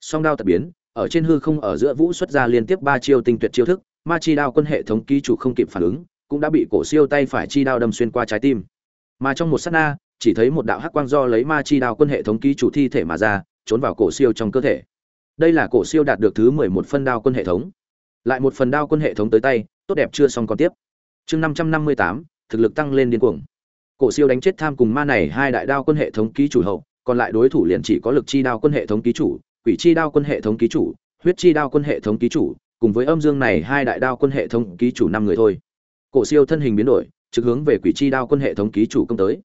Song đao tập biến, ở trên hư không ở giữa vũ xuất ra liên tiếp ba chiêu tinh tuyệt chiêu thức, ma chi đao quân hệ thống ký chủ không kịp phản ứng, cũng đã bị cổ siêu tay phải chi đao đâm xuyên qua trái tim. Mà trong một sát na, chỉ thấy một đạo hắc quang do lấy ma chi đao quân hệ thống ký chủ thi thể mà ra, trốn vào cổ siêu trong cơ thể. Đây là cổ siêu đạt được thứ mười một phân đao quân hệ thống. Lại một phần đao quân hệ thống tới tay tốt đẹp chưa xong còn tiếp. Chương năm trăm năm mươi tám, thực lực tăng lên điên cuồng. Cổ siêu đánh chết tham cùng ma này hai đại đao quân hệ thống ký chủ hậu, còn lại đối thủ liền chỉ có lực chi đao quân hệ thống ký chủ, quỷ chi đao quân hệ thống ký chủ, huyết chi đao quân hệ thống ký chủ, cùng với âm dương này hai đại đao quân hệ thống ký chủ năm người thôi. Cổ siêu thân hình biến đổi, trực hướng về quỷ chi đao quân hệ thống ký chủ công tới.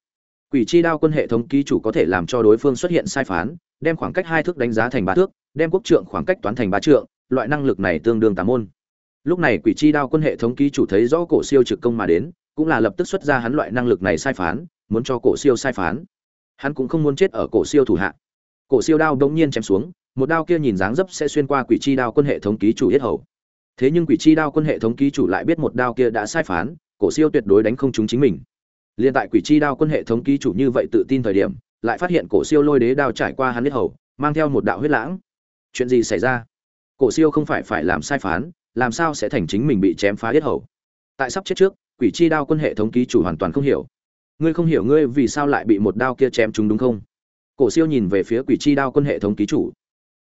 Quỷ chi đao quân hệ thống ký chủ có thể làm cho đối phương xuất hiện sai phán, đem khoảng cách hai thước đánh giá thành ba thước, đem quốc trượng khoảng cách toán thành ba trượng, loại năng lực này tương đương tám môn lúc này quỷ chi đao quân hệ thống ký chủ thấy rõ cổ siêu trực công mà đến, cũng là lập tức xuất ra hắn loại năng lực này sai phán, muốn cho cổ siêu sai phán. Hắn cũng không muốn chết ở cổ siêu thủ hạ. Cổ siêu đao đống nhiên chém xuống, một đao kia nhìn dáng dấp sẽ xuyên qua quỷ chi đao quân hệ thống ký chủ yết hầu. Thế nhưng quỷ chi đao quân hệ thống ký chủ lại biết một đao kia đã sai phán, cổ siêu tuyệt đối đánh không trúng chính mình. Liên tại quỷ chi đao quân hệ thống ký chủ như vậy tự tin thời điểm, lại phát hiện cổ siêu lôi đế đao trải qua hắn yết hầu, mang theo một đạo huyết lãng. Chuyện gì xảy ra? Cổ siêu không phải phải làm sai phán làm sao sẽ thành chính mình bị chém phá hết hầu? Tại sắp chết trước, quỷ chi đao quân hệ thống ký chủ hoàn toàn không hiểu. Ngươi không hiểu ngươi vì sao lại bị một đao kia chém trúng đúng không? Cổ siêu nhìn về phía quỷ chi đao quân hệ thống ký chủ.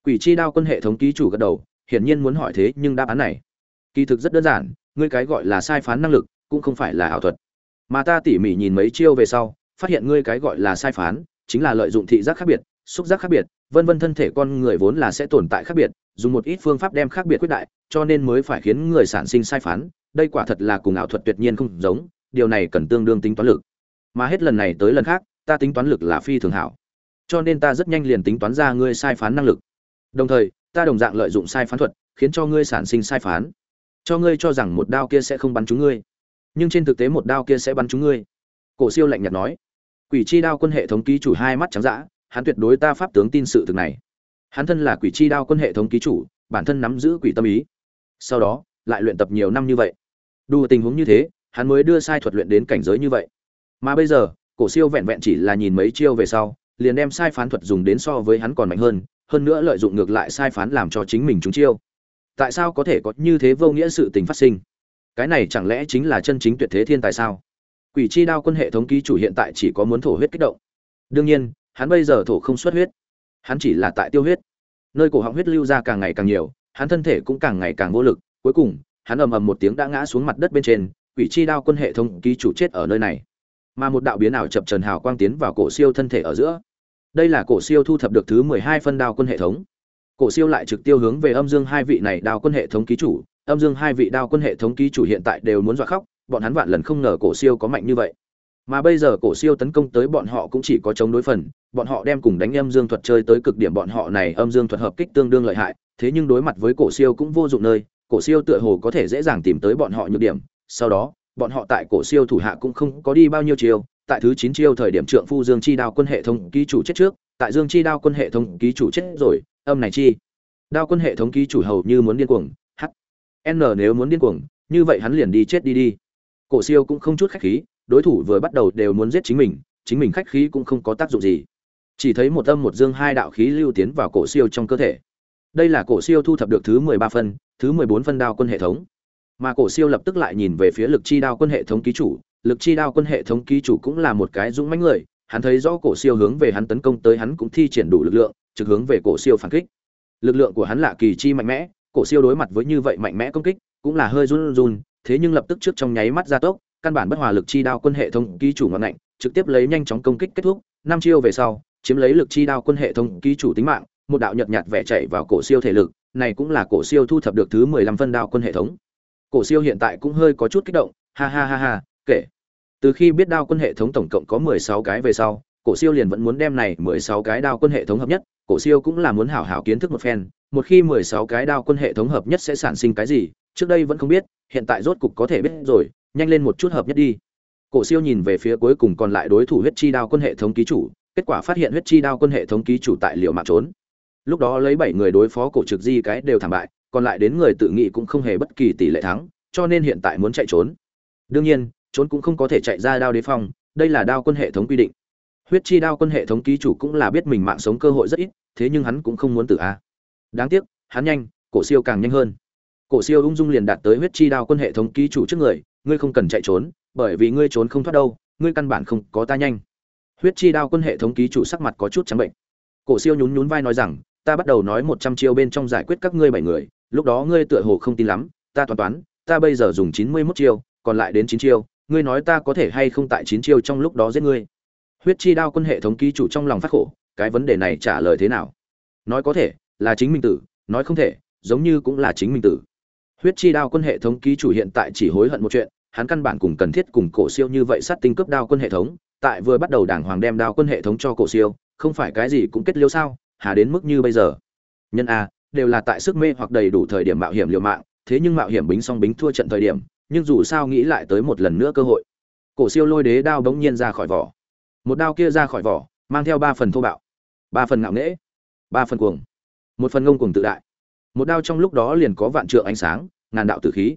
Quỷ chi đao quân hệ thống ký chủ gật đầu, hiển nhiên muốn hỏi thế nhưng đáp án này. Kỳ thực rất đơn giản, ngươi cái gọi là sai phán năng lực, cũng không phải là ảo thuật. Mà ta tỉ mỉ nhìn mấy chiêu về sau, phát hiện ngươi cái gọi là sai phán, chính là lợi dụng thị giác khác biệt xúc giác khác biệt, vân vân thân thể con người vốn là sẽ tồn tại khác biệt, dùng một ít phương pháp đem khác biệt quyết đại, cho nên mới phải khiến người sản sinh sai phán, đây quả thật là cùng ảo thuật tuyệt nhiên không giống, điều này cần tương đương tính toán lực. Mà hết lần này tới lần khác, ta tính toán lực là phi thường hảo. Cho nên ta rất nhanh liền tính toán ra ngươi sai phán năng lực. Đồng thời, ta đồng dạng lợi dụng sai phán thuật, khiến cho ngươi sản sinh sai phán. Cho ngươi cho rằng một đao kia sẽ không bắn trúng ngươi. Nhưng trên thực tế một đao kia sẽ bắn trúng ngươi. Cổ siêu lạnh nhạt nói. Quỷ chi đao quân hệ thống ký chủ hai mắt trắng dã hắn tuyệt đối ta pháp tướng tin sự thực này. Hắn thân là quỷ chi đao quân hệ thống ký chủ, bản thân nắm giữ quỷ tâm ý. Sau đó, lại luyện tập nhiều năm như vậy. Đủ tình huống như thế, hắn mới đưa sai thuật luyện đến cảnh giới như vậy. Mà bây giờ, cổ siêu vẹn vẹn chỉ là nhìn mấy chiêu về sau, liền đem sai phán thuật dùng đến so với hắn còn mạnh hơn hơn nữa lợi dụng ngược lại sai phán làm cho chính mình trúng chiêu. Tại sao có thể có như thế vô nghĩa sự tình phát sinh? Cái này chẳng lẽ chính là chân chính tuyệt thế thiên tài sao? Quỷ chi đao quân hệ thống ký chủ hiện tại chỉ có muốn thổ huyết kích động. Đương nhiên hắn bây giờ thổ không xuất huyết. Hắn chỉ là tại tiêu huyết. Nơi cổ họng huyết lưu ra càng ngày càng nhiều, hắn thân thể cũng càng ngày càng vô lực. Cuối cùng, hắn ầm ầm một tiếng đã ngã xuống mặt đất bên trên, quỷ chi đao quân hệ thống ký chủ chết ở nơi này. Mà một đạo biến ảo chập trần hào quang tiến vào cổ siêu thân thể ở giữa. Đây là cổ siêu thu thập được thứ mười hai phân đao quân hệ thống. Cổ siêu lại trực tiêu hướng về âm dương hai vị này đao quân hệ thống ký chủ. Âm dương hai vị đao quân hệ thống ký chủ hiện tại đều muốn dọa khóc, bọn hắn vạn lần không ngờ cổ siêu có mạnh như vậy mà bây giờ cổ siêu tấn công tới bọn họ cũng chỉ có chống đối phần, bọn họ đem cùng đánh âm dương thuật chơi tới cực điểm bọn họ này âm dương thuật hợp kích tương đương lợi hại, thế nhưng đối mặt với cổ siêu cũng vô dụng nơi, cổ siêu tựa hồ có thể dễ dàng tìm tới bọn họ nhược điểm. Sau đó, bọn họ tại cổ siêu thủ hạ cũng không có đi bao nhiêu chiêu, tại thứ chín chiêu thời điểm trượng phu dương chi đao quân hệ thống ký chủ chết trước, tại dương chi đao quân hệ thống ký chủ chết rồi, âm này chi. Đao quân hệ thống ký chủ hầu như muốn điên cuồng h n nếu muốn điên cuồng, như vậy hắn liền đi chết đi đi. Cổ siêu cũng không chút khách khí đối thủ vừa bắt đầu đều muốn giết chính mình chính mình khách khí cũng không có tác dụng gì. Chỉ thấy một âm một dương hai đạo khí lưu tiến vào cổ siêu trong cơ thể. Đây là cổ siêu thu thập được thứ mười ba phân, thứ mười bốn phân đao quân hệ thống. Mà cổ siêu lập tức lại nhìn về phía lực chi đao quân hệ thống ký chủ. Lực chi đao quân hệ thống ký chủ cũng là một cái dũng mãnh người, hắn thấy rõ cổ siêu hướng về hắn tấn công tới hắn cũng thi triển đủ lực lượng, trực hướng về cổ siêu phản kích. Lực lượng của hắn lạ kỳ chi mạnh mẽ, cổ siêu đối mặt với như vậy mạnh mẽ công kích, cũng là hơi run run, thế nhưng lập tức trước trong nháy mắt gia tốc căn bản bất hòa lực chi đao quân hệ thống ký chủ ngọn ngạnh, trực tiếp lấy nhanh chóng công kích kết thúc. Năm chiêu về sau, chiếm lấy lực chi đao quân hệ thống ký chủ tính mạng, một đạo nhợt nhạt vẻ chạy vào cổ siêu thể lực, này cũng là cổ siêu thu thập được thứ mười lăm phân đao quân hệ thống. Cổ siêu hiện tại cũng hơi có chút kích động, ha ha ha ha kể từ khi biết đao quân hệ thống tổng cộng có mười sáu cái về sau, cổ siêu liền vẫn muốn đem này mười sáu cái đao quân hệ thống hợp nhất, cổ siêu cũng là muốn hảo hảo kiến thức một phen, một khi mười sáu cái đao quân hệ thống hợp nhất sẽ sản sinh cái gì, trước đây vẫn không biết, hiện tại rốt cục có thể biết rồi nhanh lên một chút hợp nhất đi. Cổ siêu nhìn về phía cuối cùng còn lại đối thủ huyết chi đao quân hệ thống ký chủ, kết quả phát hiện huyết chi đao quân hệ thống ký chủ tại liệu mạng trốn. Lúc đó lấy bảy người đối phó cổ trực di cái đều thảm bại, còn lại đến người tự nghĩ cũng không hề bất kỳ tỷ lệ thắng, cho nên hiện tại muốn chạy trốn. Đương nhiên, trốn cũng không có thể chạy ra đao đế phong, đây là đao quân hệ thống quy định. Huyết chi đao quân hệ thống ký chủ cũng là biết mình mạng sống cơ hội rất ít, thế nhưng hắn cũng không muốn tử a. Đáng tiếc, hắn nhanh, cổ siêu càng nhanh hơn. Cổ siêu ung dung liền đạt tới huyết chi đao quân hệ thống ký chủ trước người ngươi không cần chạy trốn, bởi vì ngươi trốn không thoát đâu, ngươi căn bản không có ta nhanh. Huyết chi đao quân hệ thống ký chủ sắc mặt có chút trắng bệnh. Cổ siêu nhún nhún vai nói rằng, ta bắt đầu nói một trăm chiêu bên trong giải quyết các ngươi bảy người, lúc đó ngươi tựa hồ không tin lắm, ta toán toán, ta bây giờ dùng chín mươi mốt chiêu, còn lại đến chín chiêu, ngươi nói ta có thể hay không tại chín chiêu trong lúc đó giết ngươi? Huyết chi đao quân hệ thống ký chủ trong lòng phát khổ, cái vấn đề này trả lời thế nào? Nói có thể, là chính mình tử, nói không thể, giống như cũng là chính mình tử. Huyết chi đao quân hệ thống ký chủ hiện tại chỉ hối hận một chuyện hắn căn bản cùng cần thiết cùng cổ siêu như vậy sát tinh cướp đao quân hệ thống, tại vừa bắt đầu đảng hoàng đem đao quân hệ thống cho cổ siêu, không phải cái gì cũng kết liêu sao, hà đến mức như bây giờ. Nhân a, đều là tại sức mê hoặc đầy đủ thời điểm mạo hiểm liều mạng, thế nhưng mạo hiểm bính song bính thua trận thời điểm, nhưng dù sao nghĩ lại tới một lần nữa cơ hội. Cổ siêu lôi đế đao bỗng nhiên ra khỏi vỏ. Một đao kia ra khỏi vỏ, mang theo ba phần thô bạo, ba phần ngạo nghễ, ba phần cuồng, một phần ngông cuồng tự đại. Một đao trong lúc đó liền có vạn trượng ánh sáng, ngàn đạo tử khí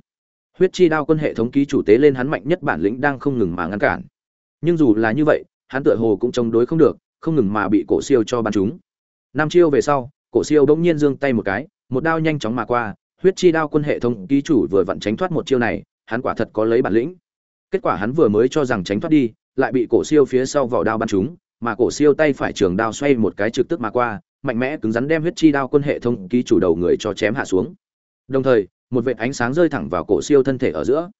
huyết chi đao quân hệ thống ký chủ tế lên hắn mạnh nhất bản lĩnh đang không ngừng mà ngăn cản. Nhưng dù là như vậy hắn tựa hồ cũng chống đối không được không ngừng mà bị cổ siêu cho bắn chúng. Năm chiêu về sau cổ siêu bỗng nhiên giương tay một cái một đao nhanh chóng mà qua huyết chi đao quân hệ thống ký chủ vừa vặn tránh thoát một chiêu này hắn quả thật có lấy bản lĩnh. Kết quả hắn vừa mới cho rằng tránh thoát đi lại bị cổ siêu phía sau vỏ đao bắn chúng, mà cổ siêu tay phải trường đao xoay một cái trực tức mà qua mạnh mẽ cứng rắn đem huyết chi đao quân hệ thống ký chủ đầu người cho chém hạ xuống. Đồng thời một vệt ánh sáng rơi thẳng vào cổ siêu thân thể ở giữa.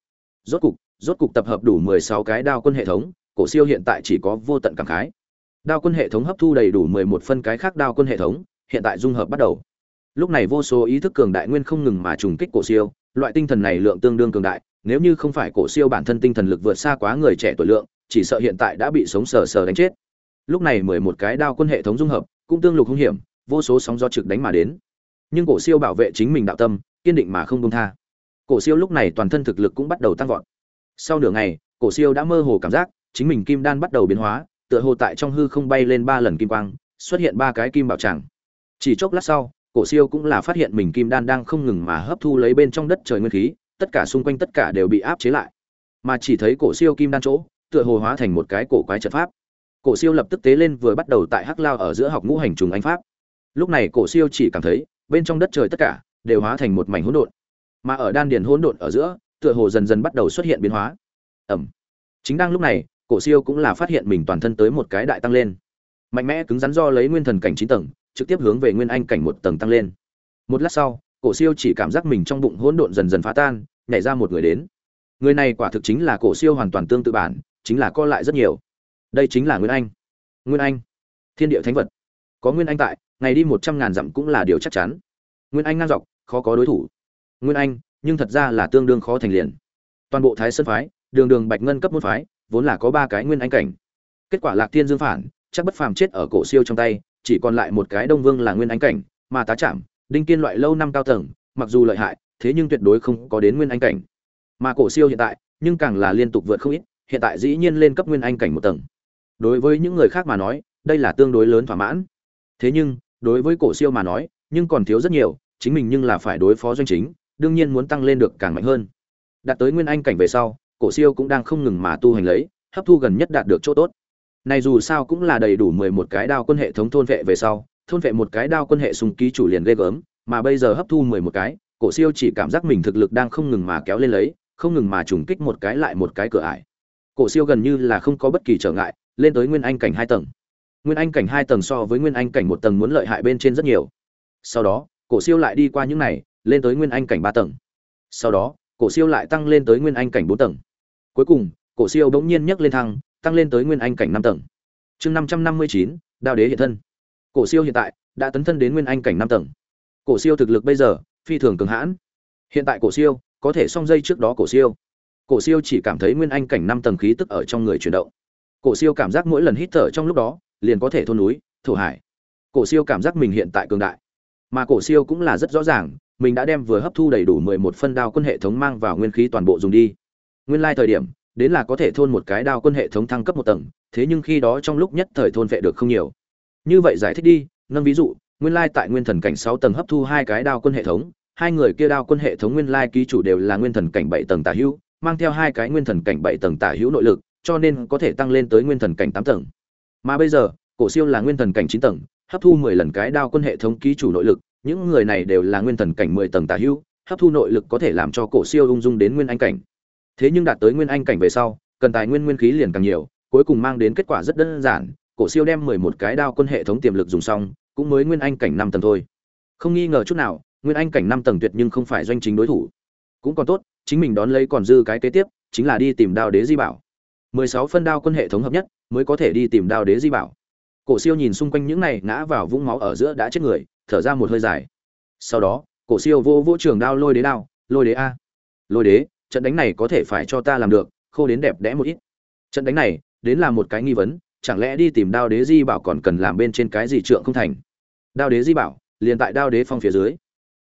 Rốt cục rốt cục tập hợp đủ mười sáu cái đao quân hệ thống, cổ siêu hiện tại chỉ có vô tận cảm khái. Đao quân hệ thống hấp thu đầy đủ mười một phân cái khác đao quân hệ thống, hiện tại dung hợp bắt đầu. Lúc này vô số ý thức cường đại nguyên không ngừng mà trùng kích cổ siêu, loại tinh thần này lượng tương đương cường đại, nếu như không phải cổ siêu bản thân tinh thần lực vượt xa quá người trẻ tuổi lượng, chỉ sợ hiện tại đã bị sống sờ sờ đánh chết. Lúc này mười một cái đao quân hệ thống dung hợp, cũng tương lục hung hiểm, vô số sóng gió trực đánh mà đến nhưng cổ siêu bảo vệ chính mình đạo tâm, kiên định mà không buông tha. Cổ siêu lúc này toàn thân thực lực cũng bắt đầu tăng vọt. Sau nửa ngày, cổ siêu đã mơ hồ cảm giác, chính mình kim đan bắt đầu biến hóa, tựa hồ tại trong hư không bay lên ba lần kim quang, xuất hiện ba cái kim bảo tràng. Chỉ chốc lát sau, cổ siêu cũng là phát hiện mình kim đan đang không ngừng mà hấp thu lấy bên trong đất trời nguyên khí, tất cả xung quanh tất cả đều bị áp chế lại. Mà chỉ thấy cổ siêu kim đan chỗ, tựa hồ hóa thành một cái cổ quái trận pháp. Cổ siêu lập tức tế lên vừa bắt đầu tại hắc lao ở giữa học ngũ hành trùng anh pháp. Lúc này cổ siêu chỉ cảm thấy bên trong đất trời tất cả đều hóa thành một mảnh hỗn độn. Mà ở đan điền hỗn độn ở giữa, tựa hồ dần dần bắt đầu xuất hiện biến hóa. Ẩm. Chính đang lúc này, cổ siêu cũng là phát hiện mình toàn thân tới một cái đại tăng lên. Mạnh mẽ cứng rắn do lấy nguyên thần cảnh chín tầng, trực tiếp hướng về nguyên anh cảnh một tầng tăng lên. Một lát sau, cổ siêu chỉ cảm giác mình trong bụng hỗn độn dần dần phá tan, nhảy ra một người đến. Người này quả thực chính là cổ siêu hoàn toàn tương tự bản, chính là co lại rất nhiều. Đây chính là nguyên anh. Nguyên anh. Thiên địa thánh vật. Có nguyên anh tại ngày đi một trăm ngàn dặm cũng là điều chắc chắn. Nguyên anh ngang dọc, khó có đối thủ. Nguyên anh, nhưng thật ra là tương đương khó thành liền. Toàn bộ thái sơn phái, đường đường bạch ngân cấp môn phái, vốn là có ba cái nguyên anh cảnh. Kết quả lạc thiên dương phản, chắc bất phàm chết ở cổ siêu trong tay, chỉ còn lại một cái đông vương là nguyên anh cảnh, mà tá chạm đinh kiên loại lâu năm cao tầng, mặc dù lợi hại, thế nhưng tuyệt đối không có đến nguyên anh cảnh. Mà cổ siêu hiện tại, nhưng càng là liên tục vượt không ít, hiện tại dĩ nhiên lên cấp nguyên anh cảnh một tầng. Đối với những người khác mà nói, đây là tương đối lớn thỏa mãn. Thế nhưng đối với cổ siêu mà nói, nhưng còn thiếu rất nhiều, chính mình nhưng là phải đối phó doanh chính, đương nhiên muốn tăng lên được càng mạnh hơn. Đạt tới nguyên anh cảnh về sau, cổ siêu cũng đang không ngừng mà tu hành lấy, hấp thu gần nhất đạt được chỗ tốt. Này dù sao cũng là đầy đủ mười một cái đao quân hệ thống thôn vệ về sau, thôn vệ một cái đao quân hệ sùng ký chủ liền ghê gớm, mà bây giờ hấp thu mười một cái, cổ siêu chỉ cảm giác mình thực lực đang không ngừng mà kéo lên lấy, không ngừng mà trùng kích một cái lại một cái cửa ải. Cổ siêu gần như là không có bất kỳ trở ngại, lên tới nguyên anh cảnh hai tầng nguyên anh cảnh hai tầng so với nguyên anh cảnh một tầng muốn lợi hại bên trên rất nhiều. Sau đó, cổ siêu lại đi qua những này, lên tới nguyên anh cảnh ba tầng. Sau đó, cổ siêu lại tăng lên tới nguyên anh cảnh bốn tầng. Cuối cùng, cổ siêu bỗng nhiên nhấc lên thăng, tăng lên tới nguyên anh cảnh năm tầng. Chương năm trăm năm mươi chín, đao đế hiện thân. Cổ siêu hiện tại đã tấn thân đến nguyên anh cảnh năm tầng. Cổ siêu thực lực bây giờ, phi thường cường hãn. Hiện tại cổ siêu có thể song dây trước đó cổ siêu. Cổ siêu chỉ cảm thấy nguyên anh cảnh năm tầng khí tức ở trong người chuyển động. Cổ siêu cảm giác mỗi lần hít thở trong lúc đó liền có thể thôn núi, thổ hải. Cổ siêu cảm giác mình hiện tại cường đại. Mà cổ siêu cũng là rất rõ ràng, mình đã đem vừa hấp thu đầy đủ mười một phân đao quân hệ thống mang vào nguyên khí toàn bộ dùng đi. Nguyên lai thời điểm, đến là có thể thôn một cái đao quân hệ thống thăng cấp một tầng, thế nhưng khi đó trong lúc nhất thời thôn vệ được không nhiều. Như vậy giải thích đi, nâng ví dụ, nguyên lai tại nguyên thần cảnh sáu tầng hấp thu hai cái đao quân hệ thống, hai người kia đao quân hệ thống nguyên lai ký chủ đều là nguyên thần cảnh bảy tầng tả hữu, mang theo hai cái nguyên thần cảnh bảy tầng tả hữu nội lực, cho nên có thể tăng lên tới nguyên thần cảnh tám tầng mà bây giờ, cổ siêu là nguyên thần cảnh chín tầng, hấp thu mười lần cái đao quân hệ thống ký chủ nội lực, những người này đều là nguyên thần cảnh mười tầng tả hữu, hấp thu nội lực có thể làm cho cổ siêu ung dung đến nguyên anh cảnh. Thế nhưng đạt tới nguyên anh cảnh về sau, cần tài nguyên nguyên khí liền càng nhiều, cuối cùng mang đến kết quả rất đơn giản, cổ siêu đem mười một cái đao quân hệ thống tiềm lực dùng xong, cũng mới nguyên anh cảnh năm tầng thôi. Không nghi ngờ chút nào, nguyên anh cảnh năm tầng tuyệt nhưng không phải doanh chính đối thủ. Cũng còn tốt, chính mình đón lấy còn dư cái kế tiếp, chính là đi tìm đao đế di bảo. mười sáu phân đao quân hệ thống hợp nhất mới có thể đi tìm đao đế di bảo. Cổ siêu nhìn xung quanh những này ngã vào vũng máu ở giữa đã chết người, thở ra một hơi dài. Sau đó, cổ siêu vô vô trường đao lôi đế đao, lôi đế a. Lôi đế, trận đánh này có thể phải cho ta làm được, khô đến đẹp đẽ một ít. Trận đánh này, đến là một cái nghi vấn, chẳng lẽ đi tìm đao đế di bảo còn cần làm bên trên cái gì trượng không thành? Đao đế di bảo, liền tại đao đế phong phía dưới.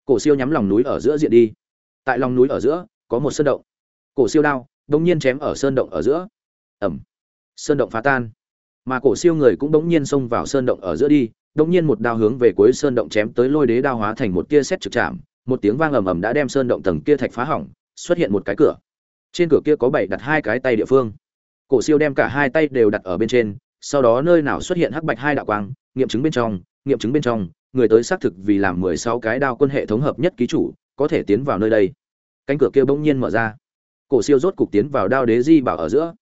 Cổ siêu nhắm lòng núi ở giữa diện đi. Tại lòng núi ở giữa, có một sơn động. Cổ siêu đao bỗng nhiên chém ở sơn động ở giữa. Ẩm sơn động phá tan. Mà cổ siêu người cũng bỗng nhiên xông vào sơn động ở giữa đi, bỗng nhiên một đao hướng về cuối sơn động chém tới lôi đế đao hóa thành một tia sét trực chạm, một tiếng vang ầm ầm đã đem sơn động tầng kia thạch phá hỏng, xuất hiện một cái cửa. Trên cửa kia có bảy đặt hai cái tay địa phương. Cổ siêu đem cả hai tay đều đặt ở bên trên, sau đó nơi nào xuất hiện hắc bạch hai đạo quang, nghiệm chứng bên trong, nghiệm chứng bên trong, người tới xác thực vì làm mười sáu cái đao quân hệ thống hợp nhất ký chủ, có thể tiến vào nơi đây. Cánh cửa kia bỗng nhiên mở ra. Cổ siêu rốt cục tiến vào đao đế di bảo ở giữa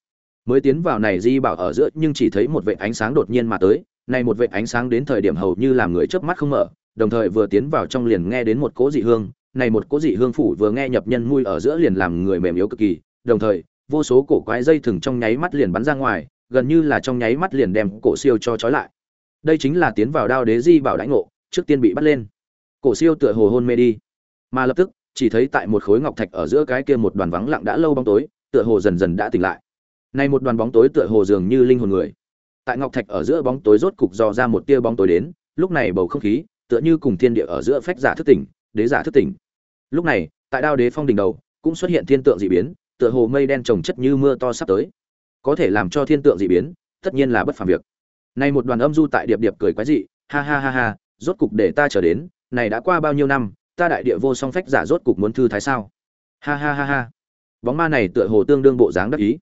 mới tiến vào này di bảo ở giữa, nhưng chỉ thấy một vệt ánh sáng đột nhiên mà tới, này một vệt ánh sáng đến thời điểm hầu như làm người chớp mắt không mở, đồng thời vừa tiến vào trong liền nghe đến một cỗ dị hương, này một cỗ dị hương phủ vừa nghe nhập nhân mùi ở giữa liền làm người mềm yếu cực kỳ, đồng thời, vô số cổ quái dây thừng trong nháy mắt liền bắn ra ngoài, gần như là trong nháy mắt liền đem cổ siêu cho trói lại. Đây chính là tiến vào đao đế di bảo đãi ngộ, trước tiên bị bắt lên. Cổ siêu tựa hồ hôn mê đi, mà lập tức, chỉ thấy tại một khối ngọc thạch ở giữa cái kia một đoàn vắng lặng đã lâu bóng tối, tựa hồ dần dần đã tỉnh lại này một đoàn bóng tối tựa hồ dường như linh hồn người. Tại ngọc thạch ở giữa bóng tối rốt cục dò ra một tia bóng tối đến, lúc này bầu không khí tựa như cùng thiên địa ở giữa phách giả thức tỉnh, đế giả thức tỉnh. Lúc này, tại đao đế phong đỉnh đầu, cũng xuất hiện thiên tượng dị biến, tựa hồ mây đen trồng chất như mưa to sắp tới. Có thể làm cho thiên tượng dị biến, tất nhiên là bất phàm việc. Này một đoàn âm du tại điệp điệp cười quái dị, ha ha ha ha, rốt cục để ta trở đến, này đã qua bao nhiêu năm, ta đại địa vô song phách giả rốt cục muốn thư thái sao? Ha ha ha ha. Bóng ma này tựa hồ tương đương bộ dáng đắc ý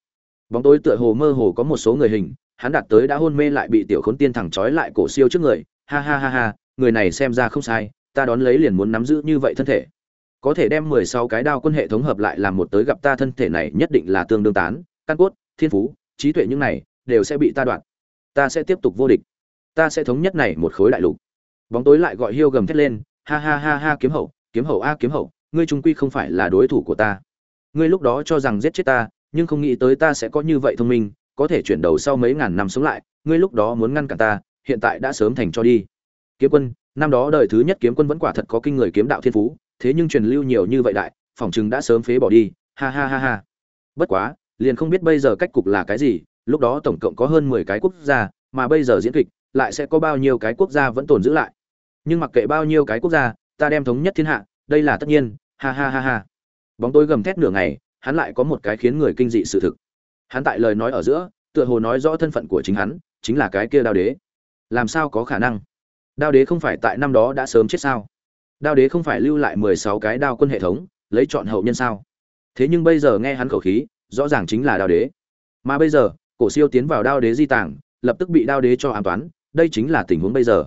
bóng tối tựa hồ mơ hồ có một số người hình, hắn đạt tới đã hôn mê lại bị tiểu khốn tiên thẳng trói lại cổ siêu trước người. Ha ha ha ha, người này xem ra không sai, ta đón lấy liền muốn nắm giữ như vậy thân thể. Có thể đem mười sáu cái đao quân hệ thống hợp lại làm một tới gặp ta thân thể này nhất định là tương đương tán, căn cốt, thiên phú, trí tuệ những này, đều sẽ bị ta đoạn ta sẽ tiếp tục vô địch. Ta sẽ thống nhất này một khối đại lục. Bóng tối lại gọi hiêu gầm thét lên, ha ha ha ha kiếm hậu kiếm hậu a kiếm hậu, ngươi trung quy không phải là đối thủ của ta. Ngươi lúc đó cho rằng giết chết ta nhưng không nghĩ tới ta sẽ có như vậy thông minh, có thể chuyển đầu sau mấy ngàn năm sống lại, ngươi lúc đó muốn ngăn cản ta, hiện tại đã sớm thành cho đi. Kiếm quân, năm đó đời thứ nhất kiếm quân vẫn quả thật có kinh người kiếm đạo thiên phú, thế nhưng truyền lưu nhiều như vậy đại phỏng chừng đã sớm phế bỏ đi, ha ha ha ha. Bất quá, liền không biết bây giờ cách cục là cái gì, lúc đó tổng cộng có hơn mười cái quốc gia, mà bây giờ diễn kịch, lại sẽ có bao nhiêu cái quốc gia vẫn tồn giữ lại. Nhưng mặc kệ bao nhiêu cái quốc gia, ta đem thống nhất thiên hạ, đây là tất nhiên, ha ha ha ha. Bóng tối gầm thét nửa ngày hắn lại có một cái khiến người kinh dị sự thực. Hắn tại lời nói ở giữa, tựa hồ nói rõ thân phận của chính hắn, chính là cái kia đao đế. Làm sao có khả năng? Đao đế không phải tại năm đó đã sớm chết sao? Đao đế không phải lưu lại mười sáu cái đao quân hệ thống, lấy chọn hậu nhân sao? Thế nhưng bây giờ nghe hắn khẩu khí, rõ ràng chính là đao đế. Mà bây giờ, cổ siêu tiến vào đao đế di tàng, lập tức bị đao đế cho an toán, đây chính là tình huống bây giờ.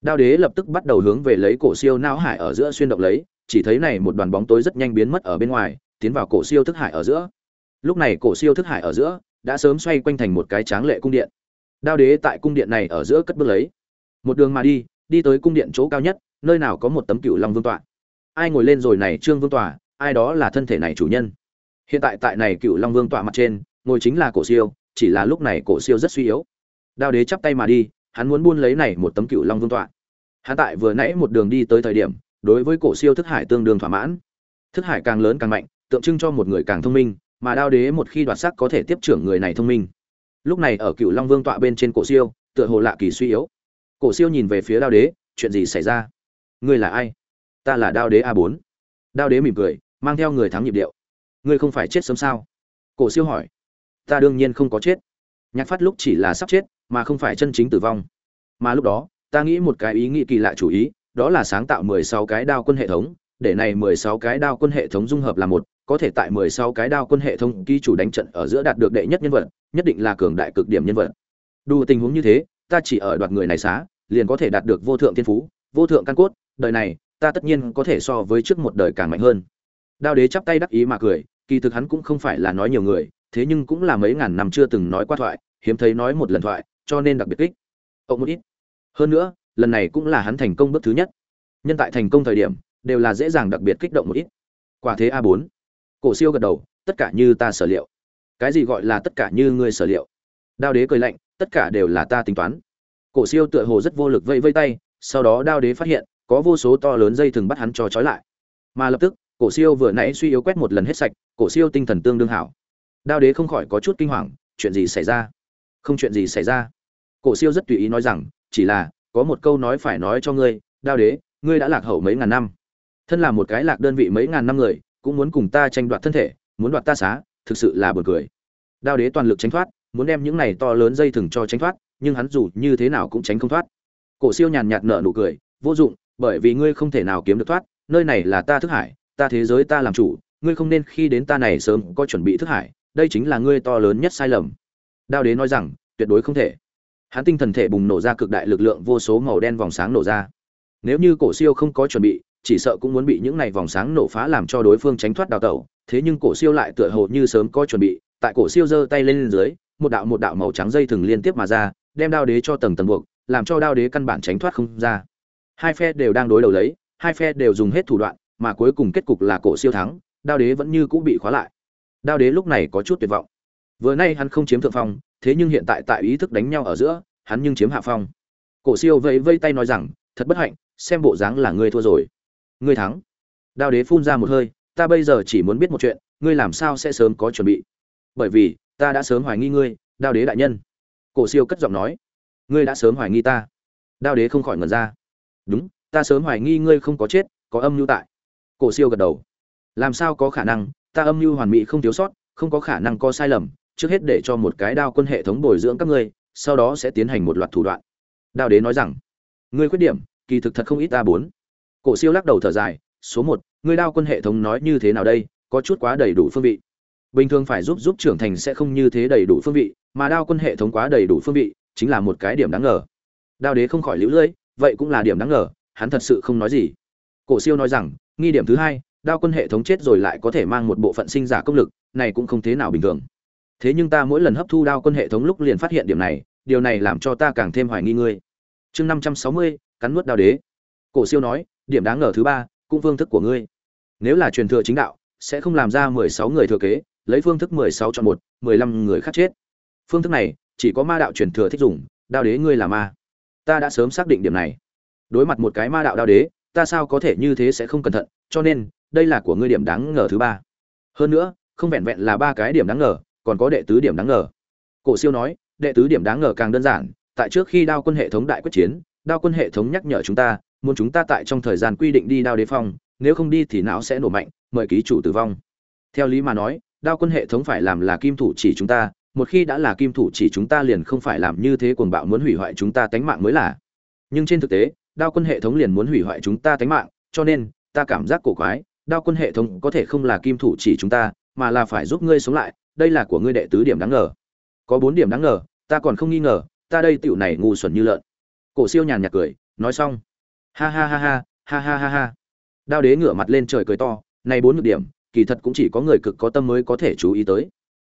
Đao đế lập tức bắt đầu hướng về lấy cổ siêu não hải ở giữa xuyên động lấy, chỉ thấy này một đoàn bóng tối rất nhanh biến mất ở bên ngoài tiến vào cổ siêu thức hải ở giữa. Lúc này cổ siêu thức hải ở giữa đã sớm xoay quanh thành một cái tráng lệ cung điện. Đao đế tại cung điện này ở giữa cất bước lấy. Một đường mà đi đi tới cung điện chỗ cao nhất, nơi nào có một tấm cựu long vương tọa. Ai ngồi lên rồi này trương vương tọa, ai đó là thân thể này chủ nhân. Hiện tại tại này cựu long vương tọa mặt trên, ngồi chính là cổ siêu, chỉ là lúc này cổ siêu rất suy yếu. Đao đế chắp tay mà đi, hắn muốn buôn lấy này một tấm cựu long vương tọa. Hắn tại vừa nãy một đường đi tới thời điểm, đối với cổ siêu thức hải tương đương thỏa mãn. Thức hải càng lớn càng mạnh tượng trưng cho một người càng thông minh, mà đao đế một khi đoạt sắc có thể tiếp trưởng người này thông minh. Lúc này ở cựu long vương tọa bên trên cổ siêu, tựa hồ lạ kỳ suy yếu. Cổ siêu nhìn về phía đao đế, chuyện gì xảy ra? Ngươi là ai? Ta là đao đế a bốn. Đao đế mỉm cười, mang theo người thắng nhịp điệu. Ngươi không phải chết sớm sao? Cổ siêu hỏi. Ta đương nhiên không có chết. Nhạc phát lúc chỉ là sắp chết, mà không phải chân chính tử vong. Mà lúc đó, ta nghĩ một cái ý nghĩ kỳ lạ chủ ý, đó là sáng tạo 16 cái đao quân hệ thống, để này 16 cái đao quân hệ thống dung hợp là một có thể tại 16 cái đao quân hệ thống ký chủ đánh trận ở giữa đạt được đệ nhất nhân vật, nhất định là cường đại cực điểm nhân vật. Đủ tình huống như thế, ta chỉ ở đoạt người này xá, liền có thể đạt được vô thượng thiên phú, vô thượng căn cốt, đời này, ta tất nhiên có thể so với trước một đời càng mạnh hơn. Đao đế chắp tay đắc ý mà cười, kỳ thực hắn cũng không phải là nói nhiều người, thế nhưng cũng là mấy ngàn năm chưa từng nói qua thoại, hiếm thấy nói một lần thoại, cho nên đặc biệt kích. Ông một ít. Hơn nữa, lần này cũng là hắn thành công bước thứ nhất. Nhân tại thành công thời điểm, đều là dễ dàng đặc biệt kích động một ít. Quả thế a bốn cổ siêu gật đầu, tất cả như ta sở liệu. Cái gì gọi là tất cả như ngươi sở liệu? Đao đế cười lạnh, tất cả đều là ta tính toán. Cổ siêu tựa hồ rất vô lực vây vây tay, sau đó đao đế phát hiện, có vô số to lớn dây thừng bắt hắn cho trói lại. Mà lập tức, cổ siêu vừa nãy suy yếu quét một lần hết sạch, cổ siêu tinh thần tương đương hảo. Đao đế không khỏi có chút kinh hoàng, chuyện gì xảy ra? Không chuyện gì xảy ra. Cổ siêu rất tùy ý nói rằng, chỉ là, có một câu nói phải nói cho ngươi, đao đế, ngươi đã lạc hậu mấy ngàn năm. Thân là một cái lạc đơn vị mấy ngàn năm người cũng muốn cùng ta tranh đoạt thân thể, muốn đoạt ta xá, thực sự là buồn cười. Đao đế toàn lực tránh thoát, muốn đem những này to lớn dây thừng cho tránh thoát, nhưng hắn dù như thế nào cũng tránh không thoát. Cổ siêu nhàn nhạt nở nụ cười, vô dụng, bởi vì ngươi không thể nào kiếm được thoát, nơi này là ta thức hải, ta thế giới ta làm chủ, ngươi không nên khi đến ta này sớm có chuẩn bị thức hải, đây chính là ngươi to lớn nhất sai lầm. Đao đế nói rằng, tuyệt đối không thể. Hắn tinh thần thể bùng nổ ra cực đại lực lượng vô số màu đen vòng sáng nổ ra. Nếu như cổ siêu không có chuẩn bị chỉ sợ cũng muốn bị những này vòng sáng nổ phá làm cho đối phương tránh thoát đào tẩu. Thế nhưng cổ siêu lại tựa hồ như sớm có chuẩn bị, tại cổ siêu giơ tay lên dưới, một đạo một đạo màu trắng dây thừng liên tiếp mà ra, đem đao đế cho tầng tầng buộc, làm cho đao đế căn bản tránh thoát không ra. Hai phe đều đang đối đầu lấy, hai phe đều dùng hết thủ đoạn, mà cuối cùng kết cục là cổ siêu thắng, đao đế vẫn như cũ bị khóa lại. Đao đế lúc này có chút tuyệt vọng. Vừa nay hắn không chiếm thượng phong, thế nhưng hiện tại tại ý thức đánh nhau ở giữa, hắn nhưng chiếm hạ phong. Cổ siêu vẫy vây tay nói rằng, thật bất hạnh, xem bộ dáng là ngươi thua rồi ngươi thắng. Đao đế phun ra một hơi, ta bây giờ chỉ muốn biết một chuyện, ngươi làm sao sẽ sớm có chuẩn bị? Bởi vì, ta đã sớm hoài nghi ngươi, đao đế đại nhân. Cổ siêu cất giọng nói. Ngươi đã sớm hoài nghi ta. Đao đế không khỏi ngẩn ra. Đúng, ta sớm hoài nghi ngươi không có chết, có âm mưu tại. Cổ siêu gật đầu. Làm sao có khả năng, ta âm mưu hoàn mỹ không thiếu sót, không có khả năng có sai lầm, trước hết để cho một cái đao quân hệ thống bồi dưỡng các ngươi, sau đó sẽ tiến hành một loạt thủ đoạn. Đao đế nói rằng, ngươi khuyết điểm, kỳ thực thật không ít ta bốn cổ siêu lắc đầu thở dài, số một, ngươi đao quân hệ thống nói như thế nào đây? Có chút quá đầy đủ phương vị. Bình thường phải giúp giúp trưởng thành sẽ không như thế đầy đủ phương vị, mà đao quân hệ thống quá đầy đủ phương vị, chính là một cái điểm đáng ngờ. Đao đế không khỏi liễu lưỡi, vậy cũng là điểm đáng ngờ, hắn thật sự không nói gì. Cổ siêu nói rằng, nghi điểm thứ hai, đao quân hệ thống chết rồi lại có thể mang một bộ phận sinh giả công lực, này cũng không thế nào bình thường. Thế nhưng ta mỗi lần hấp thu đao quân hệ thống lúc liền phát hiện điểm này, điều này làm cho ta càng thêm hoài nghi ngươi. Chương năm trăm sáu mươi, cắn nuốt đao đế. Cổ siêu nói điểm đáng ngờ thứ ba, cũng phương thức của ngươi. Nếu là truyền thừa chính đạo, sẽ không làm ra mười sáu người thừa kế, lấy phương thức mười sáu chọn một, mười lăm người khác chết. Phương thức này, chỉ có ma đạo truyền thừa thích dùng đao đế ngươi là ma. Ta đã sớm xác định điểm này. Đối mặt một cái ma đạo đao đế, ta sao có thể như thế sẽ không cẩn thận, cho nên, đây là của ngươi điểm đáng ngờ thứ ba. Hơn nữa, không vẹn vẹn là ba cái điểm đáng ngờ, còn có đệ tứ điểm đáng ngờ. Cổ siêu nói, đệ tứ điểm đáng ngờ càng đơn giản, tại trước khi đao quân hệ thống đại quyết chiến, đao quân hệ thống nhắc nhở chúng ta muốn chúng ta tại trong thời gian quy định đi đao đế phong, nếu không đi thì não sẽ nổ mạnh, mời ký chủ tử vong. Theo lý mà nói, đao quân hệ thống phải làm là kim thủ chỉ chúng ta, một khi đã là kim thủ chỉ chúng ta liền không phải làm như thế cuồng bạo muốn hủy hoại chúng ta tánh mạng mới là. Nhưng trên thực tế, đao quân hệ thống liền muốn hủy hoại chúng ta tánh mạng, cho nên, ta cảm giác cổ quái, đao quân hệ thống có thể không là kim thủ chỉ chúng ta, mà là phải giúp ngươi sống lại, đây là của ngươi đệ tứ điểm đáng ngờ. Có bốn điểm đáng ngờ, ta còn không nghi ngờ, ta đây tựu này ngu xuẩn như lợn. Cổ siêu nhàn nhạt cười, nói xong ha ha ha ha ha ha ha ha. Đao đế ngửa mặt lên trời cười to, này bốn nhược điểm, kỳ thật cũng chỉ có người cực có tâm mới có thể chú ý tới.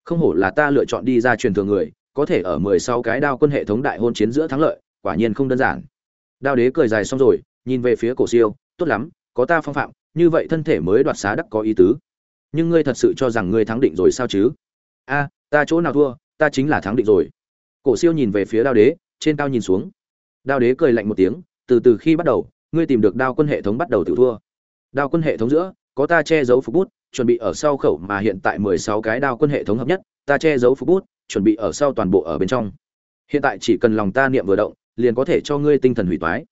Không hổ là ta lựa chọn đi ra truyền thường người, có thể ở mười sau cái đao quân hệ thống đại hôn chiến giữa thắng lợi, quả nhiên không đơn giản. Đao đế cười dài xong rồi, nhìn về phía cổ siêu, tốt lắm, có ta phong phạm, như vậy thân thể mới đoạt xá đắc có ý tứ. Nhưng ngươi thật sự cho rằng ngươi thắng định rồi sao chứ? A, ta chỗ nào thua, ta chính là thắng định rồi. Cổ siêu nhìn về phía đao đế, trên cao nhìn xuống. Đao đế cười lạnh một tiếng từ từ khi bắt đầu, ngươi tìm được đao quân hệ thống bắt đầu tự thua. Đao quân hệ thống giữa, có ta che giấu phục bút, chuẩn bị ở sau khẩu mà hiện tại mười sáu cái đao quân hệ thống hợp nhất, ta che giấu phục bút, chuẩn bị ở sau toàn bộ ở bên trong. Hiện tại chỉ cần lòng ta niệm vừa động, liền có thể cho ngươi tinh thần hủy toái.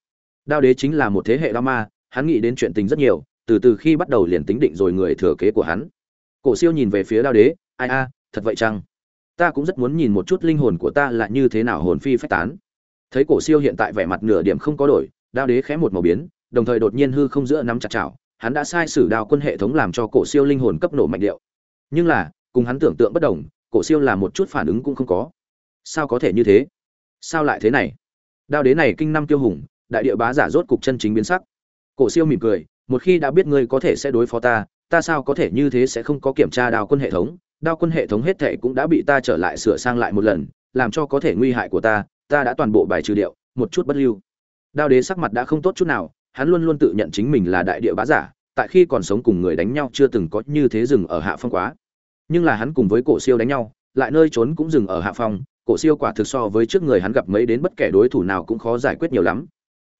Đao đế chính là một thế hệ đao ma hắn nghĩ đến chuyện tình rất nhiều, từ từ khi bắt đầu liền tính định rồi người thừa kế của hắn. Cổ siêu nhìn về phía đao đế, ai a, thật vậy chăng? Ta cũng rất muốn nhìn một chút linh hồn của ta là như thế nào hồn phi phách tán thấy cổ siêu hiện tại vẻ mặt nửa điểm không có đổi, đao đế khẽ một màu biến, đồng thời đột nhiên hư không giữa nắm chặt chảo, hắn đã sai sử đao quân hệ thống làm cho cổ siêu linh hồn cấp nổ mạnh điệu. Nhưng là, cùng hắn tưởng tượng bất đồng, cổ siêu là một chút phản ứng cũng không có. Sao có thể như thế? Sao lại thế này? Đao đế này kinh năm tiêu hùng, đại địa bá giả rốt cục chân chính biến sắc. Cổ siêu mỉm cười, một khi đã biết ngươi có thể sẽ đối phó ta ta sao có thể như thế sẽ không có kiểm tra đao quân hệ thống? Đao quân hệ thống hết thệ cũng đã bị ta trở lại sửa sang lại một lần, làm cho có thể nguy hại của ta ta đã toàn bộ bài trừ điệu, một chút bất lưu. Đao đế sắc mặt đã không tốt chút nào, hắn luôn luôn tự nhận chính mình là đại địa bá giả, tại khi còn sống cùng người đánh nhau chưa từng có như thế dừng ở hạ phong quá. Nhưng là hắn cùng với cổ siêu đánh nhau, lại nơi trốn cũng dừng ở hạ phong, cổ siêu quả thực so với trước người hắn gặp mấy đến bất kể đối thủ nào cũng khó giải quyết nhiều lắm.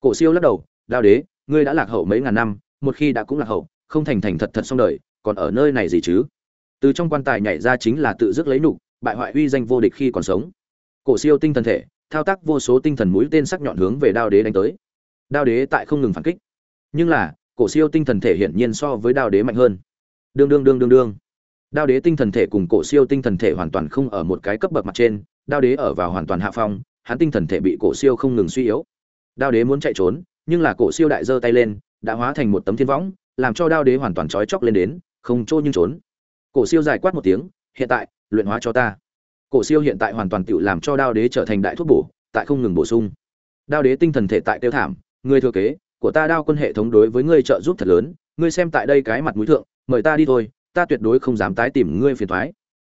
Cổ siêu lắc đầu, đao đế, ngươi đã lạc hậu mấy ngàn năm, một khi đã cũng lạc hậu, không thành thành thật thật xong đời, còn ở nơi này gì chứ? Từ trong quan tài nhảy ra chính là tự dứt lấy nục bại hoại uy danh vô địch khi còn sống. Cổ siêu tinh thần thể thao tác vô số tinh thần mũi tên sắc nhọn hướng về đao đế đánh tới. Đao đế tại không ngừng phản kích. Nhưng là, cổ siêu tinh thần thể hiển nhiên so với đao đế mạnh hơn. Đương đương đương đương đương. Đao đế tinh thần thể cùng cổ siêu tinh thần thể hoàn toàn không ở một cái cấp bậc mặt trên, đao đế ở vào hoàn toàn hạ phong, hắn tinh thần thể bị cổ siêu không ngừng suy yếu. Đao đế muốn chạy trốn, nhưng là cổ siêu đại giơ tay lên, đã hóa thành một tấm thiên võng, làm cho đao đế hoàn toàn trói chóc lên đến, không trôi nhưng trốn. Cổ siêu dài quát một tiếng, hiện tại, luyện hóa cho ta cổ siêu hiện tại hoàn toàn tự làm cho đao đế trở thành đại thuốc bổ, tại không ngừng bổ sung. Đao đế tinh thần thể tại tiêu thảm, người thừa kế, của ta đao quân hệ thống đối với ngươi trợ giúp thật lớn, ngươi xem tại đây cái mặt mũi thượng, mời ta đi thôi, ta tuyệt đối không dám tái tìm ngươi phiền thoái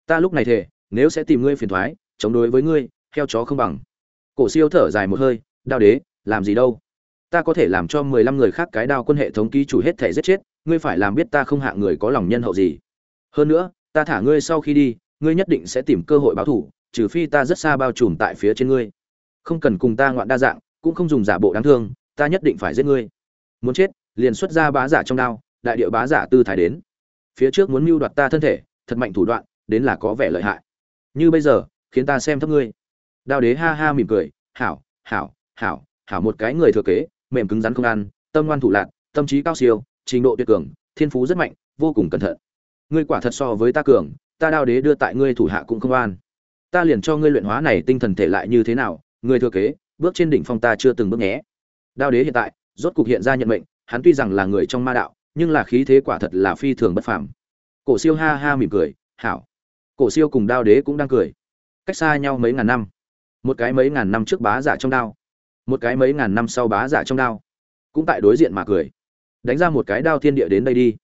ta lúc này thể nếu sẽ tìm ngươi phiền thoái chống đối với ngươi, theo chó không bằng. Cổ siêu thở dài một hơi, đao đế, làm gì đâu? Ta có thể làm cho mười lăm người khác cái đao quân hệ thống ký chủ hết thể giết chết, ngươi phải làm biết ta không hạ người có lòng nhân hậu gì. Hơn nữa, ta thả ngươi sau khi đi ngươi nhất định sẽ tìm cơ hội báo thủ, trừ phi ta rất xa bao trùm tại phía trên ngươi. Không cần cùng ta ngoạn đa dạng, cũng không dùng giả bộ đáng thương, ta nhất định phải giết ngươi. Muốn chết, liền xuất ra bá giả trong đao, đại điệu bá giả tư thái đến. Phía trước muốn mưu đoạt ta thân thể, thật mạnh thủ đoạn, đến là có vẻ lợi hại. Như bây giờ, khiến ta xem thấp ngươi. Đao đế ha ha mỉm cười, hảo hảo hảo hảo một cái người thừa kế, mềm cứng rắn không ăn, tâm ngoan thủ lạc, tâm trí cao siêu, trình độ tuyệt cường, thiên phú rất mạnh, vô cùng cẩn thận. Ngươi quả thật so với ta cường ta đao đế đưa tại ngươi thủ hạ cũng không an ta liền cho ngươi luyện hóa này tinh thần thể lại như thế nào, Ngươi thừa kế, bước trên đỉnh phong ta chưa từng bước nhé. Đao đế hiện tại, rốt cục hiện ra nhận mệnh, hắn tuy rằng là người trong ma đạo, nhưng là khí thế quả thật là phi thường bất phàm. Cổ siêu ha ha mỉm cười, hảo. Cổ siêu cùng đao đế cũng đang cười. Cách xa nhau mấy ngàn năm. Một cái mấy ngàn năm trước bá giả trong đao. Một cái mấy ngàn năm sau bá giả trong đao. Cũng tại đối diện mà cười. Đánh ra một cái đao thiên địa đến đây đi.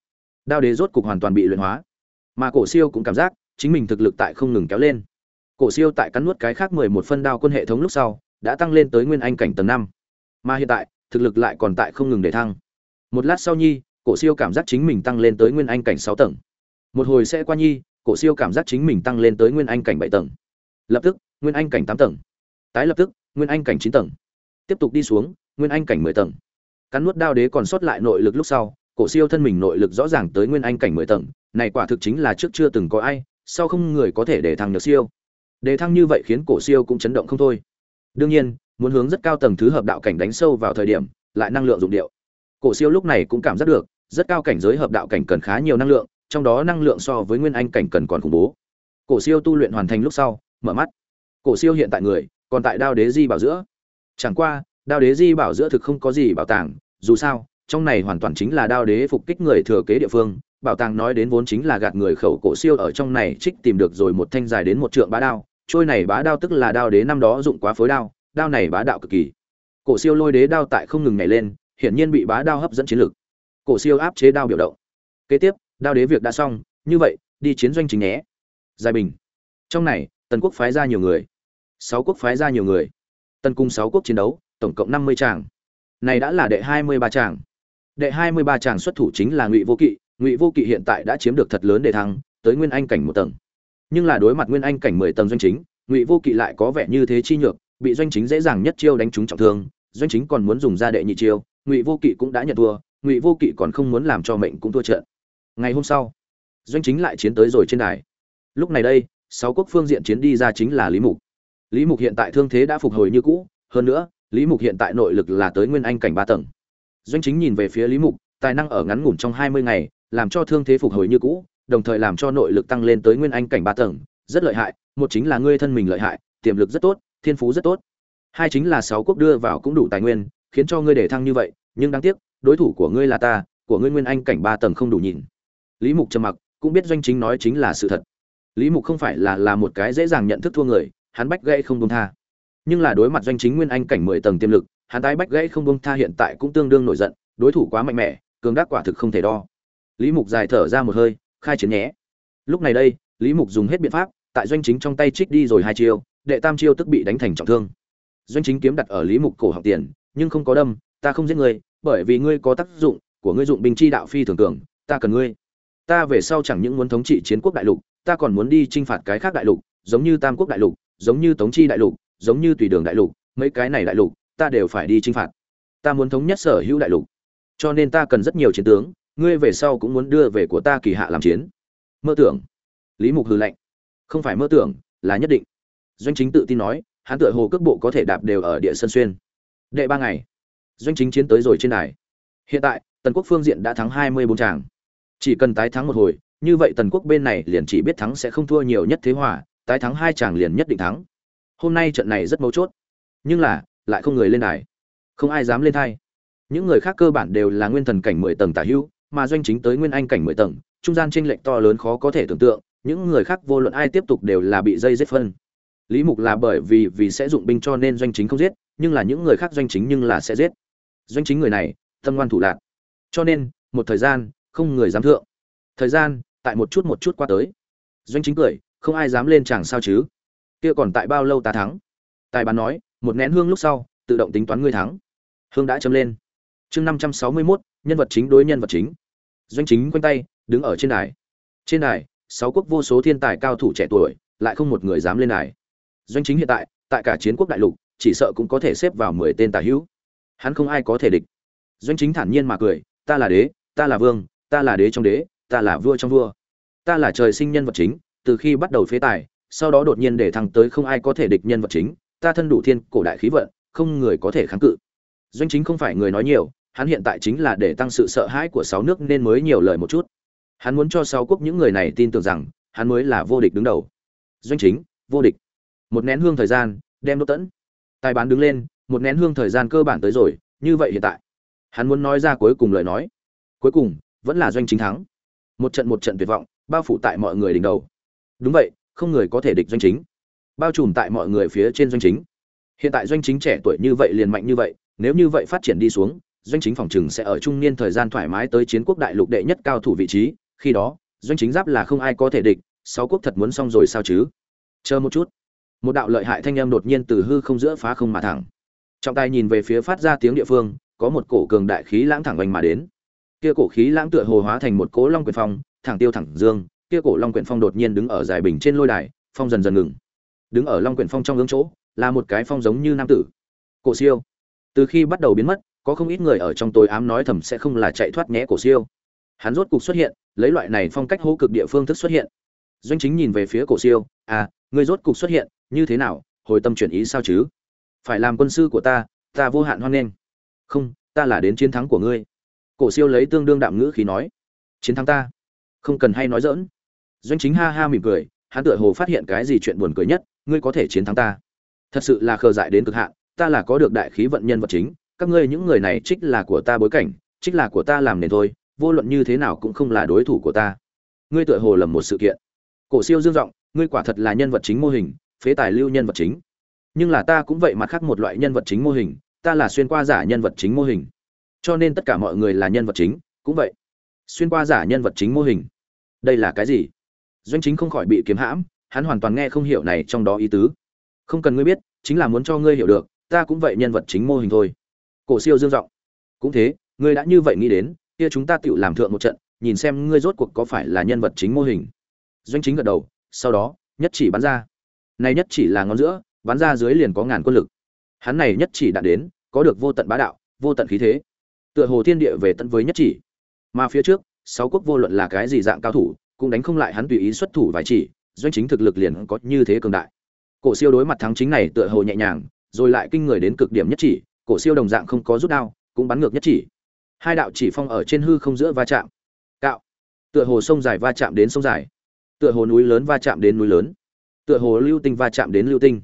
Đao đế rốt cục hoàn toàn bị luyện hóa mà cổ siêu cũng cảm giác chính mình thực lực tại không ngừng kéo lên. Cổ siêu tại cắn nuốt cái khác mười một phân đao quân hệ thống lúc sau, đã tăng lên tới nguyên anh cảnh tầng năm. Mà hiện tại, thực lực lại còn tại không ngừng để thăng. Một lát sau nhi, cổ siêu cảm giác chính mình tăng lên tới nguyên anh cảnh sáu tầng. Một hồi sẽ qua nhi, cổ siêu cảm giác chính mình tăng lên tới nguyên anh cảnh bảy tầng. Lập tức, nguyên anh cảnh tám tầng. Tái lập tức, nguyên anh cảnh chín tầng. Tiếp tục đi xuống, nguyên anh cảnh mười tầng. Cắn nuốt đao đế còn sót lại nội lực lúc sau cổ siêu thân mình nội lực rõ ràng tới nguyên anh cảnh mười tầng, này quả thực chính là trước chưa từng có ai sau không người có thể để thăng được siêu? Đề thăng như vậy khiến cổ siêu cũng chấn động không thôi. Đương nhiên, muốn hướng rất cao tầng thứ hợp đạo cảnh đánh sâu vào thời điểm, lại năng lượng dụng điệu. Cổ siêu lúc này cũng cảm giác được, rất cao cảnh giới hợp đạo cảnh cần khá nhiều năng lượng, trong đó năng lượng so với nguyên anh cảnh cần còn khủng bố. Cổ siêu tu luyện hoàn thành lúc sau, mở mắt. Cổ siêu hiện tại người, còn tại đao đế di bảo giữa. Chẳng qua, đao đế di bảo giữa thực không có gì bảo tàng, dù sao trong này hoàn toàn chính là đao đế phục kích người thừa kế địa phương, bảo tàng nói đến vốn chính là gạt người khẩu cổ siêu ở trong này trích tìm được rồi một thanh dài đến một trượng bá đao, trôi này bá đao tức là đao đế năm đó dụng quá phối đao đao này bá đạo cực kỳ. Cổ siêu lôi đế đao tại không ngừng nhảy lên, hiển nhiên bị bá đao hấp dẫn chiến lực. Cổ siêu áp chế đao biểu động. Kế tiếp, đao đế việc đã xong, như vậy, đi chiến doanh chính nhé. Giai bình. Trong này, tần quốc phái ra nhiều người. Sáu quốc phái ra nhiều người. Tần cung sáu quốc chiến đấu, tổng cộng năm mươi tràng. Này đã là đệ hai mươi ba tràng đệ hai mươi ba tràng xuất thủ chính là ngụy vô kỵ. Ngụy vô kỵ hiện tại đã chiếm được thật lớn để thắng tới nguyên anh cảnh một tầng. Nhưng là đối mặt nguyên anh cảnh mười tầng doanh chính, ngụy vô kỵ lại có vẻ như thế chi nhược, bị doanh chính dễ dàng nhất chiêu đánh trúng trọng thương, doanh chính còn muốn dùng ra đệ nhị chiêu, ngụy vô kỵ cũng đã nhận thua, ngụy vô kỵ còn không muốn làm cho mệnh cũng thua trận. Ngày hôm sau, doanh chính lại chiến tới rồi trên đài. Lúc này đây, sáu quốc phương diện chiến đi ra chính là lý mục. Lý mục hiện tại thương thế đã phục hồi như cũ, hơn nữa, lý mục hiện tại nội lực là tới nguyên anh cảnh ba tầng doanh chính nhìn về phía lý mục, tài năng ở ngắn ngủn trong hai mươi ngày, làm cho thương thế phục hồi như cũ, đồng thời làm cho nội lực tăng lên tới nguyên anh cảnh ba tầng, rất lợi hại, một chính là ngươi thân mình lợi hại, tiềm lực rất tốt, thiên phú rất tốt. Hai chính là sáu quốc đưa vào cũng đủ tài nguyên, khiến cho ngươi để thăng như vậy, nhưng đáng tiếc, đối thủ của ngươi là ta, của ngươi nguyên anh cảnh ba tầng không đủ nhìn. Lý mục trầm mặc, cũng biết doanh chính nói chính là sự thật. Lý mục không phải là là một cái dễ dàng nhận thức thua người, hắn bách gãy không buông tha. Nhưng là đối mặt doanh chính nguyên anh cảnh mười tầng tiềm lực hắn tái bách gãy không bông tha hiện tại cũng tương đương nổi giận, đối thủ quá mạnh mẽ, cường đắc quả thực không thể đo. Lý mục dài thở ra một hơi, khai chiến nhé. Lúc này đây, lý mục dùng hết biện pháp, tại doanh chính trong tay trích đi rồi hai chiêu, đệ tam chiêu tức bị đánh thành trọng thương. Doanh chính kiếm đặt ở lý mục cổ học tiền, nhưng không có đâm, ta không giết ngươi, bởi vì ngươi có tác dụng, của ngươi dụng binh chi đạo phi thường cường, ta cần ngươi. Ta về sau chẳng những muốn thống trị chiến quốc đại lục, ta còn muốn đi chinh phạt cái khác đại lục, giống như tam quốc đại lục, giống như tống chi đại lục, giống như tùy đường đại lục, mấy cái này đại lục ta đều phải đi chinh phạt. Ta muốn thống nhất sở hữu đại lục. Cho nên ta cần rất nhiều chiến tướng, ngươi về sau cũng muốn đưa về của ta kỳ hạ làm chiến. Mơ tưởng. Lý mục hừ lạnh. không phải mơ tưởng, là nhất định. Doanh chính tự tin nói, hắn tựa hồ cước bộ có thể đạp đều ở địa sân xuyên. Đệ ba ngày, doanh chính chiến tới rồi trên đài. Hiện tại, tần quốc phương diện đã thắng hai mươi bốn tràng. Chỉ cần tái thắng một hồi, như vậy tần quốc bên này liền chỉ biết thắng sẽ không thua nhiều nhất thế hòa, tái thắng hai chàng liền nhất định thắng. Hôm nay trận này rất mấu chốt. Nhưng là lại không người lên đài. Không ai dám lên thay những người khác cơ bản đều là nguyên thần cảnh mười tầng tả hữu, mà doanh chính tới nguyên anh cảnh mười tầng, trung gian tranh lệch to lớn khó có thể tưởng tượng, những người khác vô luận ai tiếp tục đều là bị dây giết phân. Lý mục là bởi vì vì sẽ dụng binh cho nên doanh chính không giết, nhưng là những người khác doanh chính nhưng là sẽ giết. Doanh chính người này, tâm ngoan thủ lạc. Cho nên, một thời gian, không người dám thượng. Thời gian, tại một chút một chút qua tới. Doanh chính cười, không ai dám lên chàng sao chứ? Kia còn tại bao lâu ta thắng? Tài bán nói một nén hương lúc sau, tự động tính toán ngươi thắng. Hương đã chấm lên. Chương năm trăm sáu mươi mốt, nhân vật chính đối nhân vật chính. Doanh chính quanh tay, đứng ở trên đài. Trên đài, sáu quốc vô số thiên tài cao thủ trẻ tuổi, lại không một người dám lên đài. Doanh chính hiện tại tại cả chiến quốc đại lục, chỉ sợ cũng có thể xếp vào mười tên tả hữu. Hắn không ai có thể địch. Doanh chính thản nhiên mà cười, ta là đế, ta là vương, ta là đế trong đế, ta là vua trong vua. Ta là trời sinh nhân vật chính, từ khi bắt đầu phế tài, sau đó đột nhiên để thăng tới không ai có thể địch nhân vật chính ta thân đủ thiên cổ đại khí vận, không người có thể kháng cự. Doanh chính không phải người nói nhiều, hắn hiện tại chính là để tăng sự sợ hãi của sáu nước nên mới nhiều lời một chút. Hắn muốn cho sáu quốc những người này tin tưởng rằng, hắn mới là vô địch đứng đầu. Doanh chính, vô địch. Một nén hương thời gian, đem đốt tẫn. Tài bán đứng lên, một nén hương thời gian cơ bản tới rồi, như vậy hiện tại. Hắn muốn nói ra cuối cùng lời nói. Cuối cùng, vẫn là doanh chính thắng. Một trận một trận tuyệt vọng, bao phủ tại mọi người đỉnh đầu. Đúng vậy, không người có thể địch doanh chính bao trùm tại mọi người phía trên doanh chính. Hiện tại doanh chính trẻ tuổi như vậy liền mạnh như vậy, nếu như vậy phát triển đi xuống, doanh chính phòng chừng sẽ ở trung niên thời gian thoải mái tới chiến quốc đại lục đệ nhất cao thủ vị trí, khi đó, doanh chính giáp là không ai có thể địch, sáu quốc thật muốn xong rồi sao chứ? Chờ một chút. Một đạo lợi hại thanh âm đột nhiên từ hư không giữa phá không mà thẳng. Trọng tài nhìn về phía phát ra tiếng địa phương, có một cổ cường đại khí lãng thẳng vành mà đến. Kia cổ khí lãng tựa hồ hóa thành một cố long quyền phong, thẳng tiêu thẳng dương, kia cổ long quyển phong đột nhiên đứng ở dài bình trên lôi đài, phong dần dần ngừng đứng ở long quyển phong trong hướng chỗ, là một cái phong giống như nam tử. Cổ siêu. Từ khi bắt đầu biến mất, có không ít người ở trong tối ám nói thầm sẽ không là chạy thoát nhé cổ siêu. Hắn rốt cục xuất hiện, lấy loại này phong cách hô cực địa phương thức xuất hiện. Doanh chính nhìn về phía cổ siêu à người rốt cục xuất hiện, như thế nào, hồi tâm chuyển ý sao chứ? Phải làm quân sư của ta ta vô hạn hoan nghênh. Không, ta là đến chiến thắng của ngươi. Cổ siêu lấy tương đương đạm ngữ khí nói, chiến thắng ta. Không cần hay nói dỡn doanh chính ha ha mỉm cười hắn tựa hồ phát hiện cái gì chuyện buồn cười nhất, ngươi có thể chiến thắng ta. Thật sự là khờ dại đến cực hạn, ta là có được đại khí vận nhân vật chính, các ngươi những người này trích là của ta bối cảnh, trích là của ta làm nền thôi, vô luận như thế nào cũng không là đối thủ của ta. Ngươi tựa hồ lầm một sự kiện. Cổ siêu dương giọng, ngươi quả thật là nhân vật chính mô hình, phế tài lưu nhân vật chính. Nhưng là ta cũng vậy mặt khác một loại nhân vật chính mô hình, ta là xuyên qua giả nhân vật chính mô hình. Cho nên tất cả mọi người là nhân vật chính, cũng vậy. Xuyên qua giả nhân vật chính mô hình. Đây là cái gì? Doanh chính không khỏi bị kiếm hãm, hắn hoàn toàn nghe không hiểu này trong đó ý tứ. Không cần ngươi biết, chính là muốn cho ngươi hiểu được, ta cũng vậy nhân vật chính mô hình thôi. Cổ siêu dương giọng. Cũng thế, ngươi đã như vậy nghĩ đến, kia chúng ta tự làm thượng một trận, nhìn xem ngươi rốt cuộc có phải là nhân vật chính mô hình. Doanh chính gật đầu, sau đó, nhất chỉ bắn ra. Này nhất chỉ là ngón giữa, bắn ra dưới liền có ngàn quân lực. Hắn này nhất chỉ đã đến, có được vô tận bá đạo, vô tận khí thế. Tựa hồ thiên địa về tận với nhất chỉ. Mà phía trước, sáu quốc vô luận là cái gì dạng cao thủ cũng đánh không lại hắn tùy ý xuất thủ vài chỉ, doanh chính thực lực liền có như thế cường đại. Cổ siêu đối mặt thắng chính này tựa hồ nhẹ nhàng, rồi lại kinh người đến cực điểm nhất chỉ, cổ siêu đồng dạng không có rút đao, cũng bắn ngược nhất chỉ. Hai đạo chỉ phong ở trên hư không giữa va chạm. Cạo. Tựa hồ sông dài va chạm đến sông dài. Tựa hồ núi lớn va chạm đến núi lớn. Tựa hồ lưu tinh va chạm đến lưu tinh.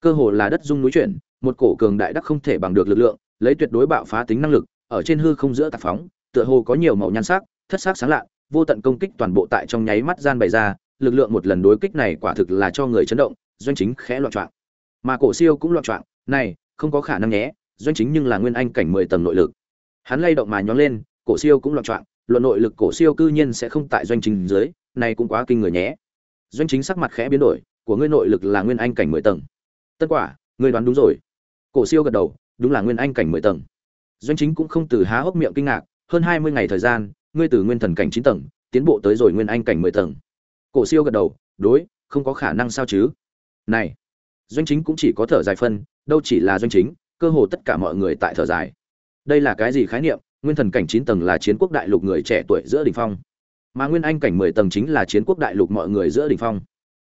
Cơ hồ là đất dung núi chuyển, một cổ cường đại đắc không thể bằng được lực lượng, lấy tuyệt đối bạo phá tính năng lực, ở trên hư không giữa tạc phóng, tựa hồ có nhiều màu nhan sắc, thất sắc sáng lạ vô tận công kích toàn bộ tại trong nháy mắt gian bày ra, lực lượng một lần đối kích này quả thực là cho người chấn động, doanh chính khẽ loạn trọng mà cổ siêu cũng loạn trọng này, không có khả năng nhé, doanh chính nhưng là nguyên anh cảnh mười tầng nội lực. Hắn lay động mà nhón lên, cổ siêu cũng loạn trọng luận nội lực cổ siêu cư nhiên sẽ không tại doanh chính dưới, này cũng quá kinh người nhé. Doanh chính sắc mặt khẽ biến đổi, của ngươi nội lực là nguyên anh cảnh mười tầng. Tất quả, ngươi đoán đúng rồi. Cổ siêu gật đầu, đúng là nguyên anh cảnh mười tầng. Doanh chính cũng không từ há hốc miệng kinh ngạc, hơn hai mươi ngày thời gian ngươi từ nguyên thần cảnh chín tầng, tiến bộ tới rồi nguyên anh cảnh mười tầng. Cổ siêu gật đầu, đối, không có khả năng sao chứ? Này, doanh chính cũng chỉ có thở dài phân, đâu chỉ là doanh chính, cơ hồ tất cả mọi người tại thở dài. Đây là cái gì khái niệm? Nguyên thần cảnh chín tầng là chiến quốc đại lục người trẻ tuổi giữa đỉnh phong. Mà nguyên anh cảnh mười tầng chính là chiến quốc đại lục mọi người giữa đỉnh phong.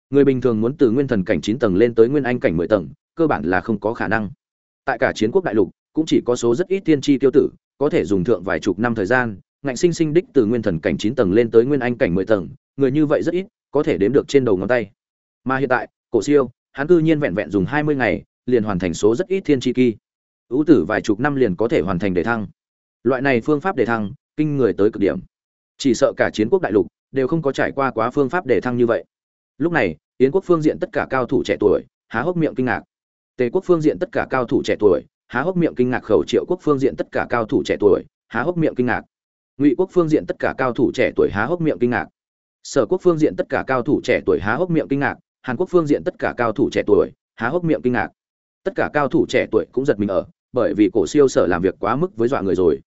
Người bình thường muốn từ nguyên thần cảnh chín tầng lên tới nguyên anh cảnh mười tầng, cơ bản là không có khả năng. Tại cả chiến quốc đại lục, cũng chỉ có số rất ít tiên tri tiêu tử, có thể dùng thượng vài chục năm thời gian ngạnh sinh sinh đích từ nguyên thần cảnh chín tầng lên tới nguyên anh cảnh mười tầng, người như vậy rất ít, có thể đếm được trên đầu ngón tay. Mà hiện tại, cổ siêu, hắn cư nhiên vẹn vẹn dùng hai mươi ngày, liền hoàn thành số rất ít thiên chi kỳ. Ưu tử vài chục năm liền có thể hoàn thành đề thăng. Loại này phương pháp đề thăng, kinh người tới cực điểm. Chỉ sợ cả chiến quốc đại lục đều không có trải qua quá phương pháp đề thăng như vậy. Lúc này, yến quốc phương diện tất cả cao thủ trẻ tuổi, há hốc miệng kinh ngạc. Tề quốc phương diện tất cả cao thủ trẻ tuổi, há hốc miệng kinh ngạc khẩu triệu quốc phương diện tất cả cao thủ trẻ tuổi, há hốc miệng kinh ngạc ngụy quốc phương diện tất cả cao thủ trẻ tuổi há hốc miệng kinh ngạc. Sở quốc phương diện tất cả cao thủ trẻ tuổi há hốc miệng kinh ngạc, hàn quốc phương diện tất cả cao thủ trẻ tuổi há hốc miệng kinh ngạc. Tất cả cao thủ trẻ tuổi cũng giật mình ở, bởi vì cổ siêu sở làm việc quá mức với dọa người rồi.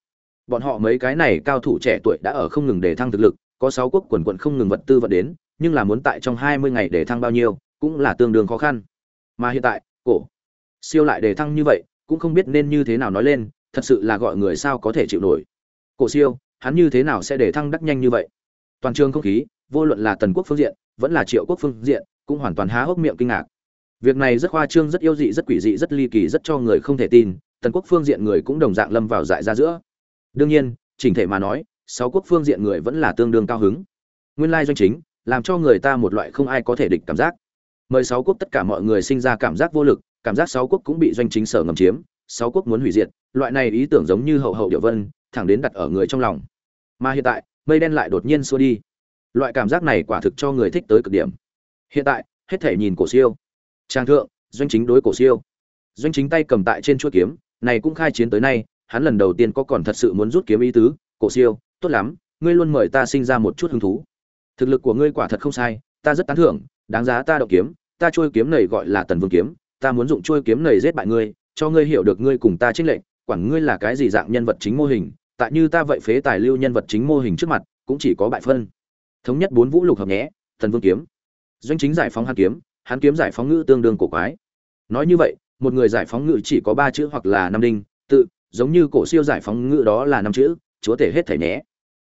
Bọn họ mấy cái này cao thủ trẻ tuổi đã ở không ngừng để thăng thực lực, có sáu quốc quần quận không ngừng vật tư vật đến, nhưng là muốn tại trong hai mươi ngày để thăng bao nhiêu, cũng là tương đương khó khăn. Mà hiện tại, cổ siêu lại để thăng như vậy, cũng không biết nên như thế nào nói lên, thật sự là gọi người sao có thể chịu nổi. Cổ siêu hắn như thế nào sẽ để thăng đắc nhanh như vậy? Toàn trường không khí, vô luận là tần quốc phương diện, vẫn là triệu quốc phương diện, cũng hoàn toàn há hốc miệng kinh ngạc. Việc này rất khoa trương, rất yêu dị, rất quỷ dị, rất ly kỳ, rất cho người không thể tin, tần quốc phương diện người cũng đồng dạng lâm vào dại ra giữa. Đương nhiên, chỉnh thể mà nói, sáu quốc phương diện người vẫn là tương đương cao hứng. Nguyên lai doanh chính, làm cho người ta một loại không ai có thể địch cảm giác. Mời sáu quốc tất cả mọi người sinh ra cảm giác vô lực, cảm giác sáu quốc cũng bị doanh chính sở ngầm chiếm, sáu quốc muốn hủy diệt, loại này ý tưởng giống như hậu hậu điệu vân thẳng đến đặt ở người trong lòng. Mà hiện tại, mây đen lại đột nhiên xua đi. Loại cảm giác này quả thực cho người thích tới cực điểm. Hiện tại, hết thể nhìn cổ siêu. Trang thượng, doanh chính đối cổ siêu. Doanh chính tay cầm tại trên chuỗi kiếm, này cũng khai chiến tới nay, hắn lần đầu tiên có còn thật sự muốn rút kiếm ý tứ, cổ siêu, tốt lắm, ngươi luôn mời ta sinh ra một chút hứng thú. Thực lực của ngươi quả thật không sai, ta rất tán thưởng, đáng giá ta đậu kiếm, ta trôi kiếm này gọi là tần vương kiếm, ta muốn dụng trôi kiếm này giết bại ngươi, cho ngươi hiểu được ngươi cùng ta trích lệnh quản ngươi là cái gì dạng nhân vật chính mô hình tại như ta vậy phế tài lưu nhân vật chính mô hình trước mặt, cũng chỉ có bại phân. Thống nhất bốn vũ lục hợp nhé, thần vương kiếm. Doanh chính giải phóng hàn kiếm, hán kiếm giải phóng ngữ tương đương cổ quái. Nói như vậy, một người giải phóng ngữ chỉ có ba chữ hoặc là năm đinh, tự, giống như cổ siêu giải phóng ngữ đó là năm chữ, chúa tể hết thể nhé.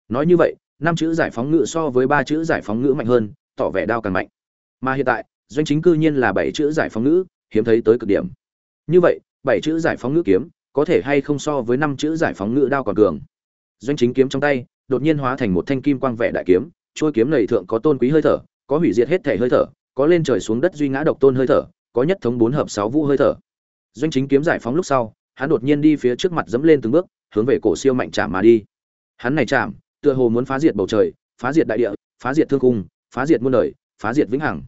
Nói như vậy, năm chữ giải phóng ngữ so với ba chữ giải phóng ngữ mạnh hơn, tỏ vẻ đao càng mạnh. Mà hiện tại, doanh chính cư nhiên là bảy chữ giải phóng ngữ hiếm thấy tới cực điểm. Như vậy, bảy chữ giải phóng ngữ kiếm có thể hay không so với năm chữ giải phóng ngữ đao còn cường. Doanh chính kiếm trong tay, đột nhiên hóa thành một thanh kim quang vẻ đại kiếm, trôi kiếm này thượng có tôn quý hơi thở, có hủy diệt hết thể hơi thở, có lên trời xuống đất duy ngã độc tôn hơi thở, có nhất thống bốn hợp sáu vũ hơi thở. Doanh chính kiếm giải phóng lúc sau, hắn đột nhiên đi phía trước mặt dẫm lên từng bước, hướng về cổ siêu mạnh chạm mà đi. Hắn này chạm, tựa hồ muốn phá diệt bầu trời, phá diệt đại địa, phá diệt thương cung phá diệt muôn đời, phá diệt vĩnh hằng.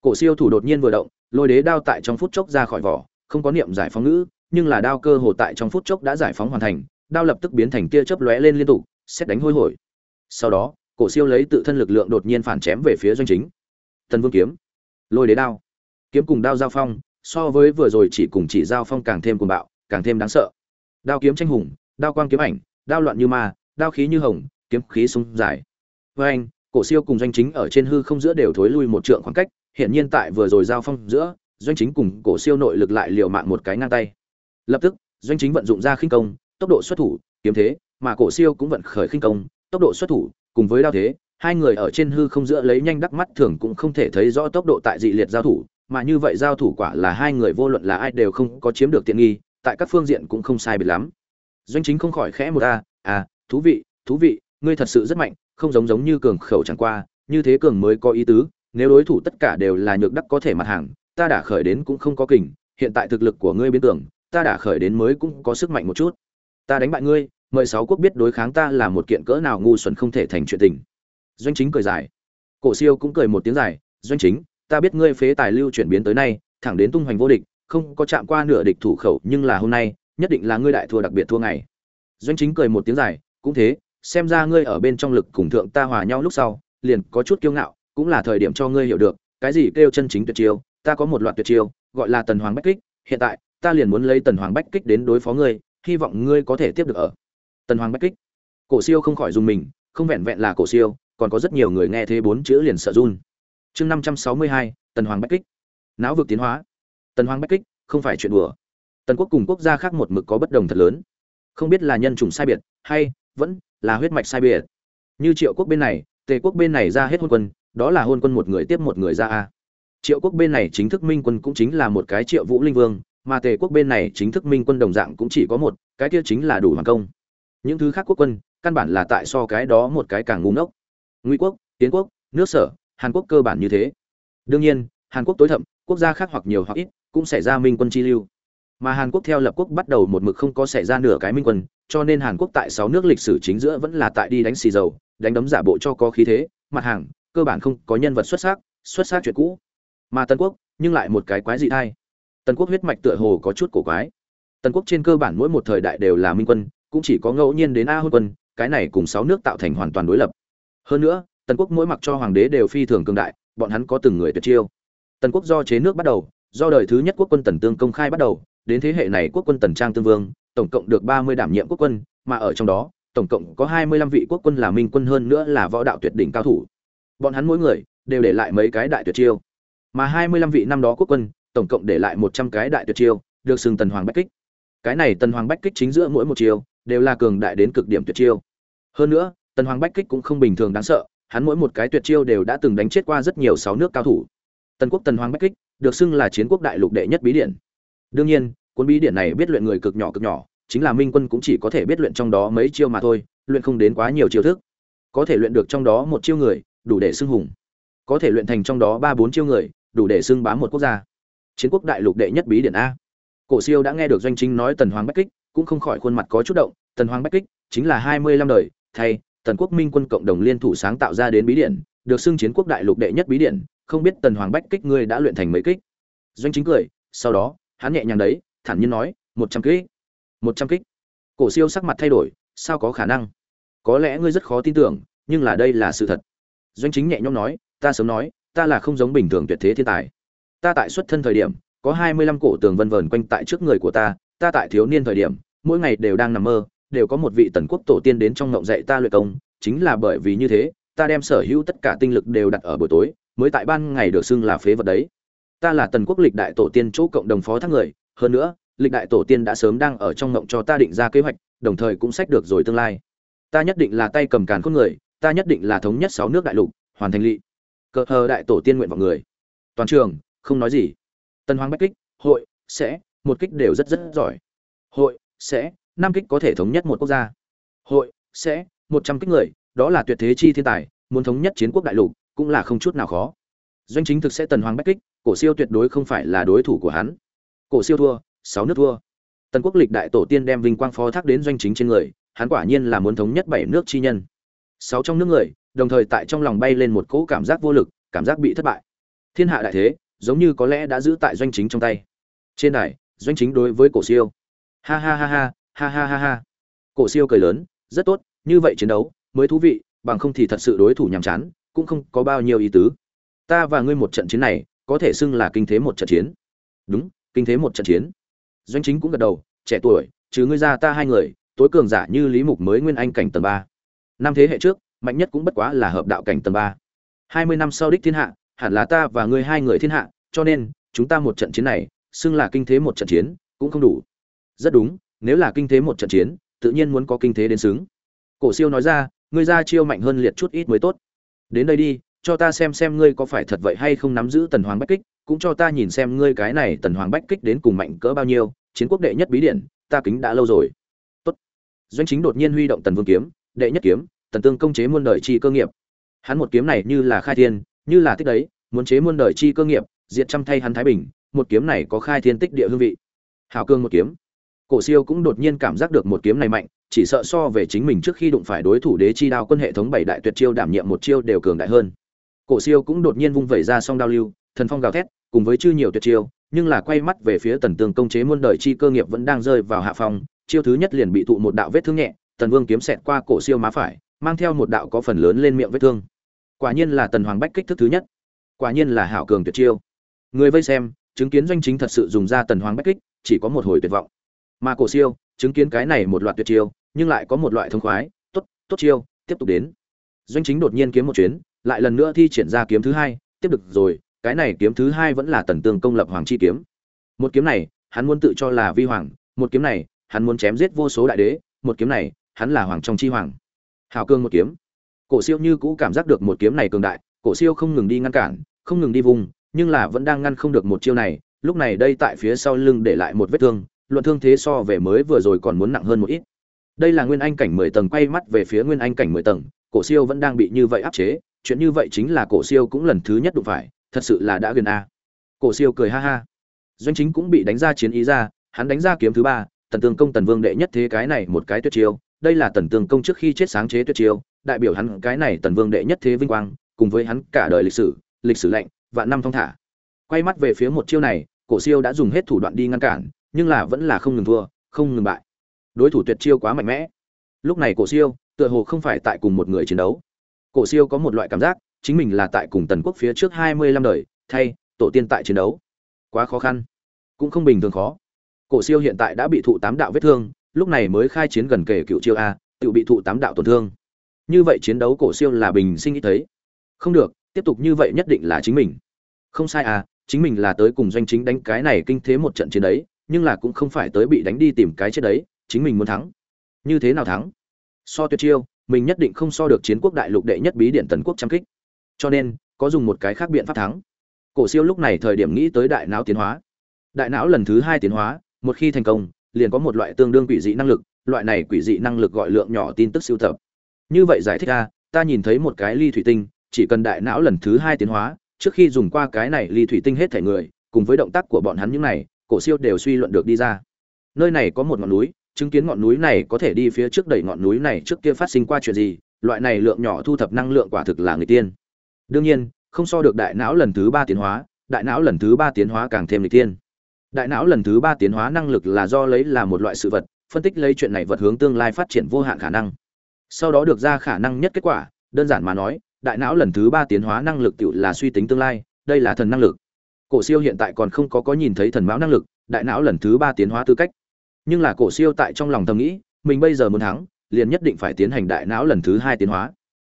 Cổ siêu thủ đột nhiên vừa động, lôi đế đao tại trong phút chốc ra khỏi vỏ, không có niệm giải phóng ngữ nhưng là đao cơ hồ tại trong phút chốc đã giải phóng hoàn thành, đao lập tức biến thành tia chớp lóe lên liên tục, xét đánh hôi hổi. Sau đó, cổ siêu lấy tự thân lực lượng đột nhiên phản chém về phía doanh chính. Tần vương kiếm, lôi đế đao. Kiếm cùng đao giao phong, so với vừa rồi chỉ cùng chỉ giao phong càng thêm cuồng bạo, càng thêm đáng sợ. Đao kiếm tranh hùng, đao quang kiếm ảnh, đao loạn như ma, đao khí như hồng, kiếm khí sung dài. Với anh, cổ siêu cùng doanh chính ở trên hư không giữa đều thối lui một trượng khoảng cách hiện nhiên tại vừa rồi giao phong giữa, doanh chính cùng cổ siêu nội lực lại liều mạng một cái ngang tay lập tức, doanh chính vận dụng ra khinh công, tốc độ xuất thủ, kiếm thế, mà cổ siêu cũng vận khởi khinh công, tốc độ xuất thủ, cùng với đao thế, hai người ở trên hư không giữa lấy nhanh đắc mắt thường cũng không thể thấy rõ tốc độ tại dị liệt giao thủ, mà như vậy giao thủ quả là hai người vô luận là ai đều không có chiếm được tiện nghi, tại các phương diện cũng không sai biệt lắm. Doanh chính không khỏi khẽ một a à thú vị thú vị, ngươi thật sự rất mạnh, không giống giống như cường khẩu chẳng qua, như thế cường mới có ý tứ, nếu đối thủ tất cả đều là nhược đắc có thể mặt hàng, ta đã khởi đến cũng không có kình, hiện tại thực lực của ngươi biến tưởng ta đã khởi đến mới cũng có sức mạnh một chút. Ta đánh bại ngươi, mời sáu quốc biết đối kháng ta là một kiện cỡ nào ngu xuẩn không thể thành chuyện tình. Doanh chính cười dài. Cổ siêu cũng cười một tiếng dài, doanh chính, ta biết ngươi phế tài lưu chuyển biến tới nay, thẳng đến tung hoành vô địch, không có chạm qua nửa địch thủ khẩu, nhưng là hôm nay, nhất định là ngươi đại thua đặc biệt thua ngày. Doanh chính cười một tiếng dài, cũng thế, xem ra ngươi ở bên trong lực cùng thượng ta hòa nhau lúc sau, liền có chút kiêu ngạo, cũng là thời điểm cho ngươi hiểu được, cái gì kêu chân chính tuyệt chiêu, ta có một loạt tuyệt chiêu, gọi là tần hoàng bách kích, hiện tại ta liền muốn lấy tần hoàng bách kích đến đối phó ngươi, hy vọng ngươi có thể tiếp được ở. Tần hoàng bách kích. Cổ siêu không khỏi dùng mình, không vẹn vẹn là cổ siêu, còn có rất nhiều người nghe thế bốn chữ liền sợ run. Chương năm trăm sáu mươi hai, tần hoàng bách kích. Não vực tiến hóa. Tần hoàng bách kích, không phải chuyện đùa. Tần quốc cùng quốc gia khác một mực có bất đồng thật lớn. Không biết là nhân chủng sai biệt, hay vẫn là huyết mạch sai biệt. Như triệu quốc bên này, tề quốc bên này ra hết hôn quân, đó là hôn quân một người tiếp một người ra a. Triệu quốc bên này chính thức minh quân cũng chính là một cái triệu vũ linh vương mà tề quốc bên này chính thức minh quân đồng dạng cũng chỉ có một, cái kia chính là đủ hoàng công. Những thứ khác quốc quân, căn bản là tại so cái đó một cái càng ngu ngốc. Ngụy quốc tiến quốc, nước sở, hàn quốc cơ bản như thế. Đương nhiên, hàn quốc tối thậm, quốc gia khác hoặc nhiều hoặc ít, cũng xảy ra minh quân chi lưu. Mà hàn quốc theo lập quốc bắt đầu một mực không có xảy ra nửa cái minh quân, cho nên hàn quốc tại sáu nước lịch sử chính giữa vẫn là tại đi đánh xì dầu, đánh đấm giả bộ cho có khí thế, mặt hàng, cơ bản không có nhân vật xuất sắc xuất sắc chuyện cũ. Mà tân quốc, nhưng lại một cái quái dị thay tân quốc huyết mạch tựa hồ có chút cổ quái. Tân quốc trên cơ bản mỗi một thời đại đều là minh quân, cũng chỉ có ngẫu nhiên đến a hôn quân, cái này cùng sáu nước tạo thành hoàn toàn đối lập. Hơn nữa, tần quốc mỗi mặc cho hoàng đế đều phi thường cường đại, bọn hắn có từng người tuyệt chiêu. Tần quốc do chế nước bắt đầu, do đời thứ nhất quốc quân tần tương công khai bắt đầu, đến thế hệ này quốc quân tần trang tương vương, tổng cộng được ba mươi đảm nhiệm quốc quân, mà ở trong đó, tổng cộng có hai mươi lăm vị quốc quân là minh quân hơn nữa là võ đạo tuyệt đỉnh cao thủ. Bọn hắn mỗi người đều để lại mấy cái đại tuyệt chiêu. Mà hai mươi lăm vị năm đó quốc quân tổng cộng để lại một trăm cái đại tuyệt chiêu, được xưng tần hoàng bách kích. Cái này tần hoàng bách kích chính giữa mỗi một chiêu, đều là cường đại đến cực điểm tuyệt chiêu. Hơn nữa, tần hoàng bách kích cũng không bình thường đáng sợ, hắn mỗi một cái tuyệt chiêu đều đã từng đánh chết qua rất nhiều sáu nước cao thủ. Tần quốc tần hoàng bách kích, được xưng là chiến quốc đại lục đệ nhất bí điển đương nhiên, cuốn bí điển này biết luyện người cực nhỏ cực nhỏ, chính là minh quân cũng chỉ có thể biết luyện trong đó mấy chiêu mà thôi, luyện không đến quá nhiều chiêu thức. Có thể luyện được trong đó một chiêu người, đủ để xưng hùng. Có thể luyện thành trong đó ba bốn chiêu người, đủ để xưng bám một quốc gia chiến quốc đại lục đệ nhất bí điển a. Cổ siêu đã nghe được doanh chính nói tần hoàng bách kích, cũng không khỏi khuôn mặt có chút động. Tần hoàng bách kích chính là hai mươi lăm đời, thay, tần quốc minh quân cộng đồng liên thủ sáng tạo ra đến bí điển, được xưng chiến quốc đại lục đệ nhất bí điển. Không biết tần hoàng bách kích ngươi đã luyện thành mấy kích? Doanh chính cười, sau đó, hắn nhẹ nhàng đấy, thản nhiên nói, một trăm kích, một trăm kích. Cổ siêu sắc mặt thay đổi, sao có khả năng? Có lẽ ngươi rất khó tin tưởng, nhưng là đây là sự thật. Doanh chính nhẹ nhõm nói, ta sớm nói, ta là không giống bình thường tuyệt thế thiên tài ta tại xuất thân thời điểm, có hai mươi lăm cổ tường vân vờn quanh tại trước người của ta ta tại thiếu niên thời điểm, mỗi ngày đều đang nằm mơ, đều có một vị tần quốc tổ tiên đến trong ngộng dạy ta luyện công, chính là bởi vì như thế, ta đem sở hữu tất cả tinh lực đều đặt ở buổi tối, mới tại ban ngày được xưng là phế vật đấy. Ta là tần quốc lịch đại tổ tiên chỗ cộng đồng phó thác người, hơn nữa, lịch đại tổ tiên đã sớm đang ở trong ngộng cho ta định ra kế hoạch, đồng thời cũng sách được rồi tương lai. Ta nhất định là tay cầm càn khôn người, ta nhất định là thống nhất sáu nước đại lục, hoàn thành lỵ cờ hờ đại tổ tiên nguyện vọng người. Toàn trường không nói gì. Tân hoàng bách kích, hội, sẽ, một kích đều rất rất giỏi. Hội, sẽ, năm kích có thể thống nhất một quốc gia. Hội, sẽ, một trăm kích người, đó là tuyệt thế chi thiên tài, muốn thống nhất chiến quốc đại lục, cũng là không chút nào khó. Doanh chính thực sẽ tần hoàng bách kích, cổ siêu tuyệt đối không phải là đối thủ của hắn. Cổ siêu thua, sáu nước thua. Tần quốc lịch đại tổ tiên đem vinh quang phó thác đến doanh chính trên người, hắn quả nhiên là muốn thống nhất bảy nước chi nhân. Sáu trong nước người, đồng thời tại trong lòng bay lên một cỗ cảm giác vô lực, cảm giác bị thất bại. Thiên hạ đại thế giống như có lẽ đã giữ tại doanh chính trong tay. Trên đài, doanh chính đối với cổ siêu. Ha ha ha ha ha ha ha ha. Cổ siêu cười lớn, rất tốt, như vậy chiến đấu, mới thú vị, bằng không thì thật sự đối thủ nhàm chán, cũng không có bao nhiêu ý tứ. Ta và ngươi một trận chiến này, có thể xưng là kinh thế một trận chiến. Đúng, kinh thế một trận chiến. Doanh chính cũng gật đầu, trẻ tuổi chứ ngươi ra ta hai người, tối cường giả như lý mục mới nguyên anh cảnh tầng ba. Năm thế hệ trước, mạnh nhất cũng bất quá là hợp đạo cảnh tầng ba. Hai mươi năm sau đích thiên hạ, hẳn là ta và ngươi hai người thiên hạ cho nên, chúng ta một trận chiến này, xưng là kinh thế một trận chiến, cũng không đủ. Rất đúng, nếu là kinh thế một trận chiến, tự nhiên muốn có kinh thế đến xứng. Cổ siêu nói ra, ngươi ra chiêu mạnh hơn liệt chút ít mới tốt. Đến đây đi, cho ta xem xem ngươi có phải thật vậy hay không nắm giữ tần hoàng bách kích, cũng cho ta nhìn xem ngươi cái này tần hoàng bách kích đến cùng mạnh cỡ bao nhiêu, chiến quốc đệ nhất bí điển ta kính đã lâu rồi. Tốt. doanh chính đột nhiên huy động tần vương kiếm, đệ nhất kiếm, tần tương công chế muôn đời chi cơ nghiệp. Hắn một kiếm này như là khai thiên, như là thích đấy, muốn chế muôn đời chi cơ nghiệp diệt trăm thay hắn thái bình, một kiếm này có khai thiên tích địa hương vị. Hào cương một kiếm. Cổ siêu cũng đột nhiên cảm giác được một kiếm này mạnh, chỉ sợ so về chính mình trước khi đụng phải đối thủ đế chi đao quân hệ thống bảy đại tuyệt chiêu đảm nhiệm một chiêu đều cường đại hơn. Cổ siêu cũng đột nhiên vung vẩy ra song đao lưu, thần phong gào thét, cùng với chư nhiều tuyệt chiêu, nhưng là quay mắt về phía tần tương công chế muôn đời chi cơ nghiệp vẫn đang rơi vào hạ phong, chiêu thứ nhất liền bị thụ một đạo vết thương nhẹ, tần vương kiếm xẹt qua cổ siêu má phải, mang theo một đạo có phần lớn lên miệng vết thương. Quả nhiên là tần hoàng bách kích thức thứ nhất. Quả nhiên là hảo cường tuyệt chiêu người vây xem, chứng kiến doanh chính thật sự dùng ra tần hoàng bách kích, chỉ có một hồi tuyệt vọng. Mà cổ siêu, chứng kiến cái này một loạt tuyệt chiêu, nhưng lại có một loại thông khoái, tốt tốt chiêu, tiếp tục đến. Doanh chính đột nhiên kiếm một chuyến, lại lần nữa thi triển ra kiếm thứ hai, tiếp được rồi, cái này kiếm thứ hai vẫn là tần tương công lập hoàng chi kiếm. Một kiếm này, hắn muốn tự cho là vi hoàng, một kiếm này, hắn muốn chém giết vô số đại đế, một kiếm này, hắn là hoàng trong chi hoàng. Hào cương một kiếm. Cổ siêu như cũ cảm giác được một kiếm này cường đại, cổ siêu không ngừng đi ngăn cản, không ngừng đi vùng nhưng là vẫn đang ngăn không được một chiêu này, lúc này đây tại phía sau lưng để lại một vết thương, luận thương thế so về mới vừa rồi còn muốn nặng hơn một ít. Đây là nguyên anh cảnh mười tầng, quay mắt về phía nguyên anh cảnh mười tầng, cổ siêu vẫn đang bị như vậy áp chế, chuyện như vậy chính là cổ siêu cũng lần thứ nhất đụng phải, thật sự là đã gần a. Cổ siêu cười ha ha. Doanh chính cũng bị đánh ra chiến ý ra, hắn đánh ra kiếm thứ ba, tần tương công tần vương đệ nhất thế cái này một cái tuyệt chiêu, đây là tần tương công trước khi chết sáng chế tuyệt chiêu, đại biểu hắn cái này tần vương đệ nhất thế vinh quang, cùng với hắn cả đời lịch sử lịch sử lạnh vạn năm thong thả. Quay mắt về phía một chiêu này, cổ siêu đã dùng hết thủ đoạn đi ngăn cản, nhưng là vẫn là không ngừng thua, không ngừng bại. Đối thủ tuyệt chiêu quá mạnh mẽ. Lúc này cổ siêu, tựa hồ không phải tại cùng một người chiến đấu. Cổ siêu có một loại cảm giác, chính mình là tại cùng tần quốc phía trước hai mươi lăm đời, thay, tổ tiên tại chiến đấu. Quá khó khăn. Cũng không bình thường khó. Cổ siêu hiện tại đã bị thụ tám đạo vết thương, lúc này mới khai chiến gần kể cựu chiêu a, tự bị thụ tám đạo tổn thương. Như vậy chiến đấu cổ siêu là bình sinh nghĩ thấy. Không được, tiếp tục như vậy nhất định là chính mình không sai à chính mình là tới cùng doanh chính đánh cái này kinh thế một trận chiến đấy, nhưng là cũng không phải tới bị đánh đi tìm cái chết đấy, chính mình muốn thắng. Như thế nào thắng? So tuyệt chiêu, mình nhất định không so được chiến quốc đại lục đệ nhất bí điện tần quốc trăm kích. Cho nên, có dùng một cái khác biện pháp thắng. Cổ siêu lúc này thời điểm nghĩ tới đại não tiến hóa. Đại não lần thứ hai tiến hóa, một khi thành công, liền có một loại tương đương quỷ dị năng lực, loại này quỷ dị năng lực gọi lượng nhỏ tin tức siêu tập. Như vậy giải thích ra ta nhìn thấy một cái ly thủy tinh, chỉ cần đại não lần thứ hai tiến hóa trước khi dùng qua cái này ly thủy tinh hết thể người, cùng với động tác của bọn hắn những này, cổ siêu đều suy luận được đi ra. Nơi này có một ngọn núi, chứng kiến ngọn núi này có thể đi phía trước đẩy ngọn núi này trước kia phát sinh qua chuyện gì, loại này lượng nhỏ thu thập năng lượng quả thực là người tiên. Đương nhiên, không so được đại não lần thứ ba tiến hóa, đại não lần thứ ba tiến hóa càng thêm người tiên. Đại não lần thứ ba tiến hóa năng lực là do lấy là một loại sự vật, phân tích lấy chuyện này vật hướng tương lai phát triển vô hạn khả năng. Sau đó được ra khả năng nhất kết quả, đơn giản mà nói đại não lần thứ ba tiến hóa năng lực tự là suy tính tương lai, đây là thần năng lực. Cổ siêu hiện tại còn không có có nhìn thấy thần mão năng lực, đại não lần thứ ba tiến hóa tư cách. Nhưng là cổ siêu tại trong lòng thầm nghĩ, mình bây giờ muốn thắng, liền nhất định phải tiến hành đại não lần thứ hai tiến hóa.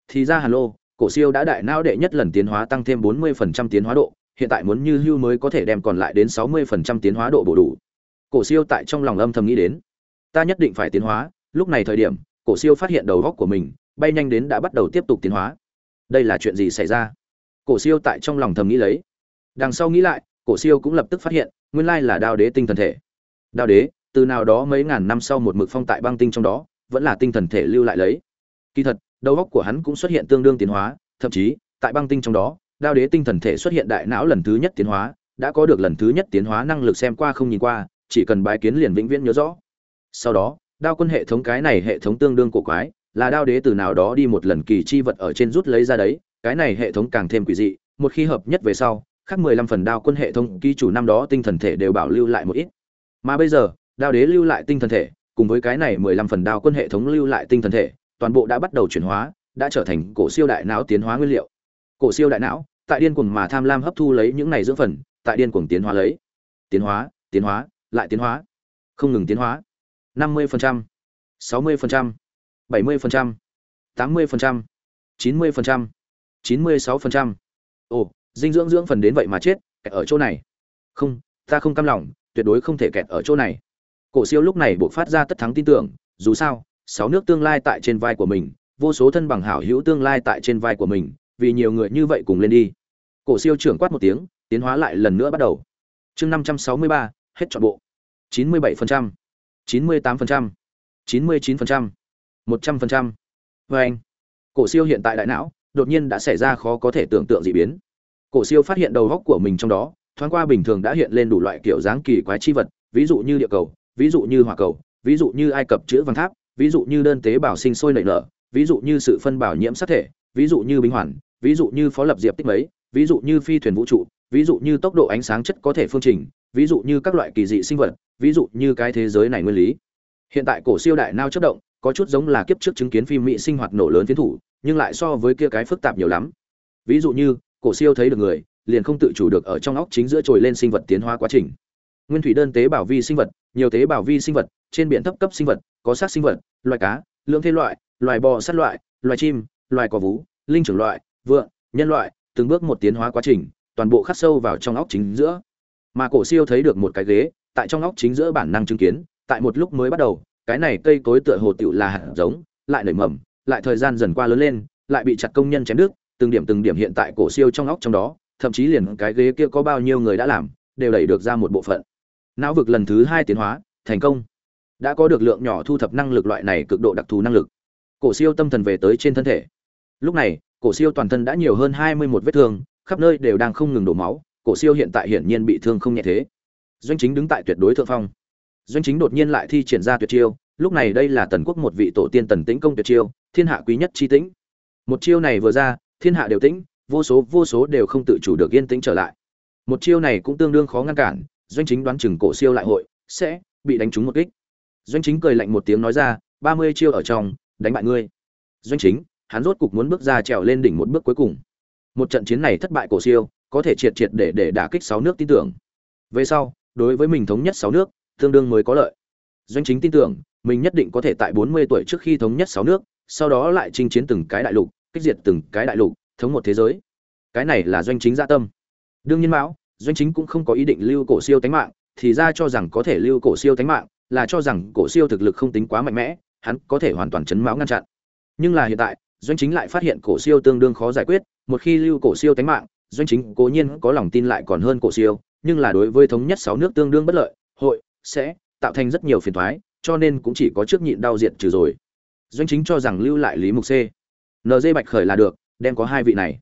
Thì ra hàn lô, cổ siêu đã đại não đệ nhất lần tiến hóa tăng thêm 40% tiến hóa độ, hiện tại muốn như hưu mới có thể đem còn lại đến 60% tiến hóa độ bổ đủ. Cổ siêu tại trong lòng âm thầm nghĩ đến, ta nhất định phải tiến hóa, lúc này thời điểm, cổ siêu phát hiện đầu góc của mình, bay nhanh đến đã bắt đầu tiếp tục tiến hóa đây là chuyện gì xảy ra? Cổ siêu tại trong lòng thầm nghĩ lấy. Đằng sau nghĩ lại, cổ siêu cũng lập tức phát hiện, nguyên lai là đao đế tinh thần thể. Đao đế, từ nào đó mấy ngàn năm sau một mực phong tại băng tinh trong đó, vẫn là tinh thần thể lưu lại lấy. Kỳ thật, đầu óc của hắn cũng xuất hiện tương đương tiến hóa, thậm chí, tại băng tinh trong đó, đao đế tinh thần thể xuất hiện đại não lần thứ nhất tiến hóa, đã có được lần thứ nhất tiến hóa năng lực xem qua không nhìn qua, chỉ cần bái kiến liền vĩnh viễn nhớ rõ. Sau đó, đao quân hệ thống cái này hệ thống tương đương cổ quái là đao đế từ nào đó đi một lần kỳ chi vật ở trên rút lấy ra đấy, cái này hệ thống càng thêm quỷ dị, một khi hợp nhất về sau, khác mười lăm phần đao quân hệ thống ký chủ năm đó tinh thần thể đều bảo lưu lại một ít. Mà bây giờ, đao đế lưu lại tinh thần thể, cùng với cái này mười lăm phần đao quân hệ thống lưu lại tinh thần thể, toàn bộ đã bắt đầu chuyển hóa, đã trở thành cổ siêu đại não tiến hóa nguyên liệu. Cổ siêu đại não, tại điên cuồng mà tham lam hấp thu lấy những này dưỡng phần, tại điên cuồng tiến hóa lấy. Tiến hóa tiến hóa, lại tiến hóa. Không ngừng tiến hóa. năm mươi phần trăm, sáu mươi phần trăm. 70%, 80%, 90%, 96%. Ồ, dinh dưỡng dưỡng phần đến vậy mà chết, kẹt ở chỗ này. Không, ta không cam lòng, tuyệt đối không thể kẹt ở chỗ này. Cổ Siêu lúc này buộc phát ra tất thắng tin tưởng, dù sao, sáu nước tương lai tại trên vai của mình, vô số thân bằng hảo hữu tương lai tại trên vai của mình, vì nhiều người như vậy cùng lên đi. Cổ Siêu trưởng quát một tiếng, tiến hóa lại lần nữa bắt đầu. Chương 563, hết chọn bộ. 97%, 98%, 99% một trăm phần trăm vê anh cổ siêu hiện tại đại não đột nhiên đã xảy ra khó có thể tưởng tượng dị biến cổ siêu phát hiện đầu góc của mình trong đó thoáng qua bình thường đã hiện lên đủ loại kiểu dáng kỳ quái chi vật ví dụ như địa cầu ví dụ như hỏa cầu ví dụ như ai cập chữ văn tháp ví dụ như đơn tế bào sinh sôi nảy nở ví dụ như sự phân bảo nhiễm sắc thể ví dụ như binh hoàn ví dụ như phó lập diệp tích mấy ví dụ như phi thuyền vũ trụ ví dụ như tốc độ ánh sáng chất có thể phương trình ví dụ như các loại kỳ dị sinh vật ví dụ như cái thế giới này nguyên lý hiện tại cổ siêu đại nao chất động có chút giống là kiếp trước chứng kiến phim mỹ sinh hoạt nổ lớn phiến thủ, nhưng lại so với kia cái phức tạp nhiều lắm. Ví dụ như, cổ siêu thấy được người, liền không tự chủ được ở trong óc chính giữa trồi lên sinh vật tiến hóa quá trình. Nguyên thủy đơn tế bào vi sinh vật, nhiều tế bào vi sinh vật, trên biển thấp cấp sinh vật, có sát sinh vật, loài cá, lưỡng thế loại, loài bò sát loại, loài chim, loài cỏ vú, linh trưởng loại, vượn, nhân loại, từng bước một tiến hóa quá trình, toàn bộ khắc sâu vào trong óc chính giữa. Mà cổ siêu thấy được một cái ghế, tại trong óc chính giữa bản năng chứng kiến, tại một lúc mới bắt đầu cái này cây cối tựa hồ tựu là hạt giống, lại nảy mầm, lại thời gian dần qua lớn lên, lại bị chặt công nhân chém đứt, từng điểm từng điểm hiện tại cổ siêu trong óc trong đó, thậm chí liền cái ghế kia có bao nhiêu người đã làm, đều đẩy được ra một bộ phận. Não vực lần thứ hai tiến hóa, thành công. Đã có được lượng nhỏ thu thập năng lực loại này cực độ đặc thù năng lực. Cổ siêu tâm thần về tới trên thân thể. Lúc này, cổ siêu toàn thân đã nhiều hơn hai mươi một vết thương, khắp nơi đều đang không ngừng đổ máu, cổ siêu hiện tại hiển nhiên bị thương không nhẹ thế. Doanh chính đứng tại tuyệt đối thượng phong doanh chính đột nhiên lại thi triển ra tuyệt chiêu, lúc này đây là tần quốc một vị tổ tiên tần tĩnh công tuyệt chiêu, thiên hạ quý nhất chi tĩnh. Một chiêu này vừa ra, thiên hạ đều tĩnh, vô số vô số đều không tự chủ được yên tĩnh trở lại. Một chiêu này cũng tương đương khó ngăn cản, doanh chính đoán chừng cổ siêu lại hội, sẽ bị đánh trúng một kích. Doanh chính cười lạnh một tiếng nói ra, ba mươi chiêu ở trong, đánh bại ngươi. Doanh chính, hắn rốt cục muốn bước ra trèo lên đỉnh một bước cuối cùng. Một trận chiến này thất bại cổ siêu, có thể triệt triệt để để đả kích sáu nước tin tưởng. Về sau, đối với mình thống nhất sáu nước tương đương mới có lợi. Doanh chính tin tưởng, mình nhất định có thể tại bốn mươi tuổi trước khi thống nhất sáu nước, sau đó lại chinh chiến từng cái đại lục, kích diệt từng cái đại lục, thống một thế giới. Cái này là doanh chính dạ tâm. Đương nhiên mão, doanh chính cũng không có ý định lưu cổ siêu tánh mạng, thì ra cho rằng có thể lưu cổ siêu tánh mạng là cho rằng cổ siêu thực lực không tính quá mạnh mẽ, hắn có thể hoàn toàn chấn mão ngăn chặn. Nhưng là hiện tại, doanh chính lại phát hiện cổ siêu tương đương khó giải quyết, một khi lưu cổ siêu tánh mạng, doanh chính cố nhiên có lòng tin lại còn hơn cổ siêu, nhưng là đối với thống nhất sáu nước tương đương bất lợi, hội sẽ tạo thành rất nhiều phiền toái, cho nên cũng chỉ có trước nhịn đau diện trừ rồi. Doanh chính cho rằng lưu lại lý mục c. NG bạch khởi là được đem có hai vị này.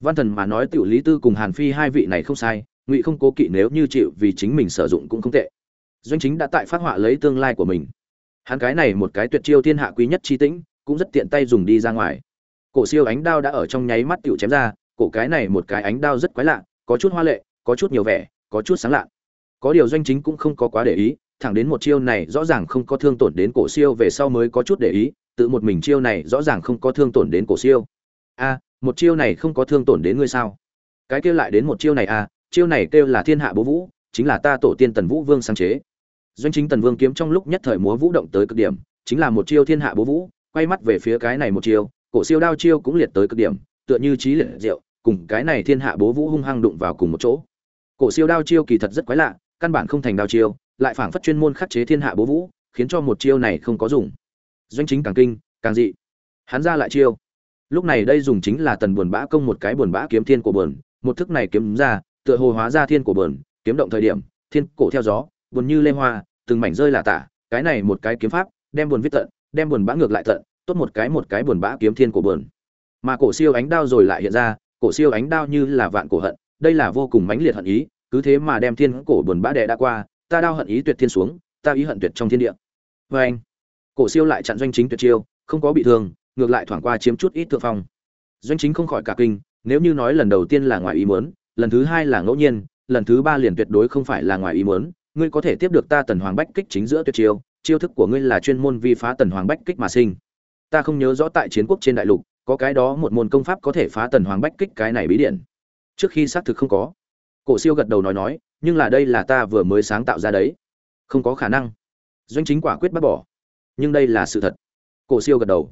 Văn thần mà nói tiểu lý tư cùng hàn phi hai vị này không sai ngụy không cố kỵ nếu như chịu vì chính mình sử dụng cũng không tệ. Doanh chính đã tại phát họa lấy tương lai của mình. Hắn cái này một cái tuyệt chiêu thiên hạ quý nhất chi tĩnh cũng rất tiện tay dùng đi ra ngoài. Cổ siêu ánh đao đã ở trong nháy mắt tiểu chém ra cổ cái này một cái ánh đao rất quái lạ có chút hoa lệ có chút nhiều vẻ có chút sáng lạ có điều doanh chính cũng không có quá để ý, thẳng đến một chiêu này rõ ràng không có thương tổn đến cổ siêu về sau mới có chút để ý, tự một mình chiêu này rõ ràng không có thương tổn đến cổ siêu. A, một chiêu này không có thương tổn đến ngươi sao? Cái kêu lại đến một chiêu này a chiêu này kêu là thiên hạ bố vũ, chính là ta tổ tiên tần vũ vương sáng chế. Doanh chính tần vương kiếm trong lúc nhất thời múa vũ động tới cực điểm, chính là một chiêu thiên hạ bố vũ, quay mắt về phía cái này một chiêu, cổ siêu đao chiêu cũng liệt tới cực điểm, tựa như trí liệt rượu cùng cái này thiên hạ bố vũ hung hăng đụng vào cùng một chỗ. Cổ siêu đao chiêu kỳ thật rất quái lạ căn bản không thành đao chiêu, lại phảng phất chuyên môn khắc chế thiên hạ bố vũ, khiến cho một chiêu này không có dùng. Doanh chính càng kinh, càng dị. Hắn ra lại chiêu. Lúc này đây dùng chính là tần buồn bã công một cái buồn bã kiếm thiên của buồn, một thức này kiếm ra, tựa hồ hóa ra thiên của buồn, kiếm động thời điểm, thiên cổ theo gió, buồn như lê hoa, từng mảnh rơi là tả, cái này một cái kiếm pháp, đem buồn viết tận, đem buồn bã ngược lại tận, tốt một cái một cái buồn bã kiếm thiên của buồn. Mà cổ siêu ánh đao rồi lại hiện ra, cổ siêu ánh đao như là vạn cổ hận, đây là vô cùng mãnh liệt hận ý cứ thế mà đem thiên cổ buồn bã đè đã qua, ta đao hận ý tuyệt thiên xuống, ta ý hận tuyệt trong thiên địa. Vê anh. Cổ siêu lại chặn doanh chính tuyệt chiêu, không có bị thương, ngược lại thoảng qua chiếm chút ít thượng phong. Doanh chính không khỏi cả kinh, nếu như nói lần đầu tiên là ngoài ý muốn, lần thứ hai là ngẫu nhiên, lần thứ ba liền tuyệt đối không phải là ngoài ý muốn, ngươi có thể tiếp được ta tần hoàng bách kích chính giữa tuyệt chiêu chiêu thức của ngươi là chuyên môn vi phá tần hoàng bách kích mà sinh. Ta không nhớ rõ tại chiến quốc trên đại lục, có cái đó một môn công pháp có thể phá tần hoàng bách kích cái này bí điện. Trước khi xác thực không có cổ siêu gật đầu nói nói, nhưng là đây là ta vừa mới sáng tạo ra đấy. Không có khả năng. Doanh chính quả quyết bác bỏ. Nhưng đây là sự thật. Cổ siêu gật đầu.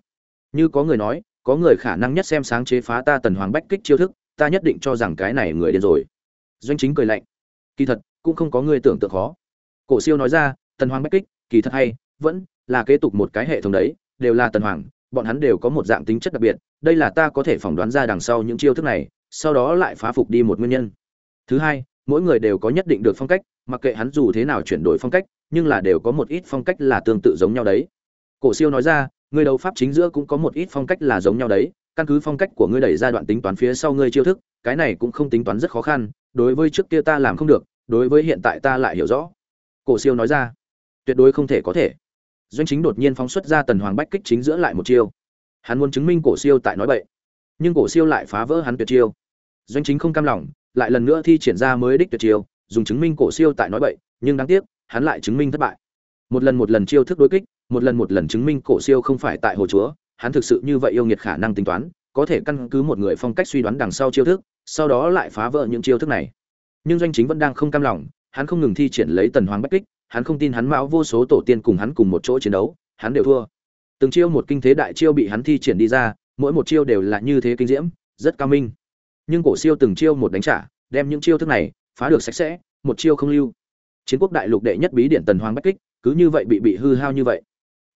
Như có người nói, có người khả năng nhất xem sáng chế phá ta tần hoàng bách kích chiêu thức, ta nhất định cho rằng cái này người điên rồi. Doanh chính cười lạnh. Kỳ thật, cũng không có người tưởng tượng khó. Cổ siêu nói ra, tần hoàng bách kích, kỳ thật hay, vẫn là kế tục một cái hệ thống đấy, đều là tần hoàng, bọn hắn đều có một dạng tính chất đặc biệt, đây là ta có thể phỏng đoán ra đằng sau những chiêu thức này, sau đó lại phá phục đi một nguyên nhân thứ hai, mỗi người đều có nhất định được phong cách, mặc kệ hắn dù thế nào chuyển đổi phong cách, nhưng là đều có một ít phong cách là tương tự giống nhau đấy. Cổ siêu nói ra, người đấu pháp chính giữa cũng có một ít phong cách là giống nhau đấy, căn cứ phong cách của ngươi đẩy ra đoạn tính toán phía sau ngươi chiêu thức, cái này cũng không tính toán rất khó khăn, đối với trước kia ta làm không được, đối với hiện tại ta lại hiểu rõ. Cổ siêu nói ra, tuyệt đối không thể có thể. Doanh chính đột nhiên phóng xuất ra tần hoàng bách kích chính giữa lại một chiêu. Hắn muốn chứng minh cổ siêu tại nói bậy, nhưng cổ siêu lại phá vỡ hắn tuyệt chiêu doanh chính không cam lòng, lại lần nữa thi triển ra mới đích tuyệt chiêu, dùng chứng minh cổ siêu tại nói bậy, nhưng đáng tiếc, hắn lại chứng minh thất bại. Một lần một lần chiêu thức đối kích, một lần một lần chứng minh cổ siêu không phải tại hồ chúa, hắn thực sự như vậy yêu nghiệt khả năng tính toán, có thể căn cứ một người phong cách suy đoán đằng sau chiêu thức, sau đó lại phá vỡ những chiêu thức này. Nhưng doanh chính vẫn đang không cam lòng, hắn không ngừng thi triển lấy tần hoàng bách kích, hắn không tin hắn mão vô số tổ tiên cùng hắn cùng một chỗ chiến đấu, hắn đều thua. Từng chiêu một kinh thế đại chiêu bị hắn thi triển đi ra, mỗi một chiêu đều là như thế kinh diễm, rất cao minh nhưng cổ siêu từng chiêu một đánh trả, đem những chiêu thức này phá được sạch sẽ, một chiêu không lưu. Chiến quốc đại lục đệ nhất bí điển tần hoàng bách kích, cứ như vậy bị bị hư hao như vậy.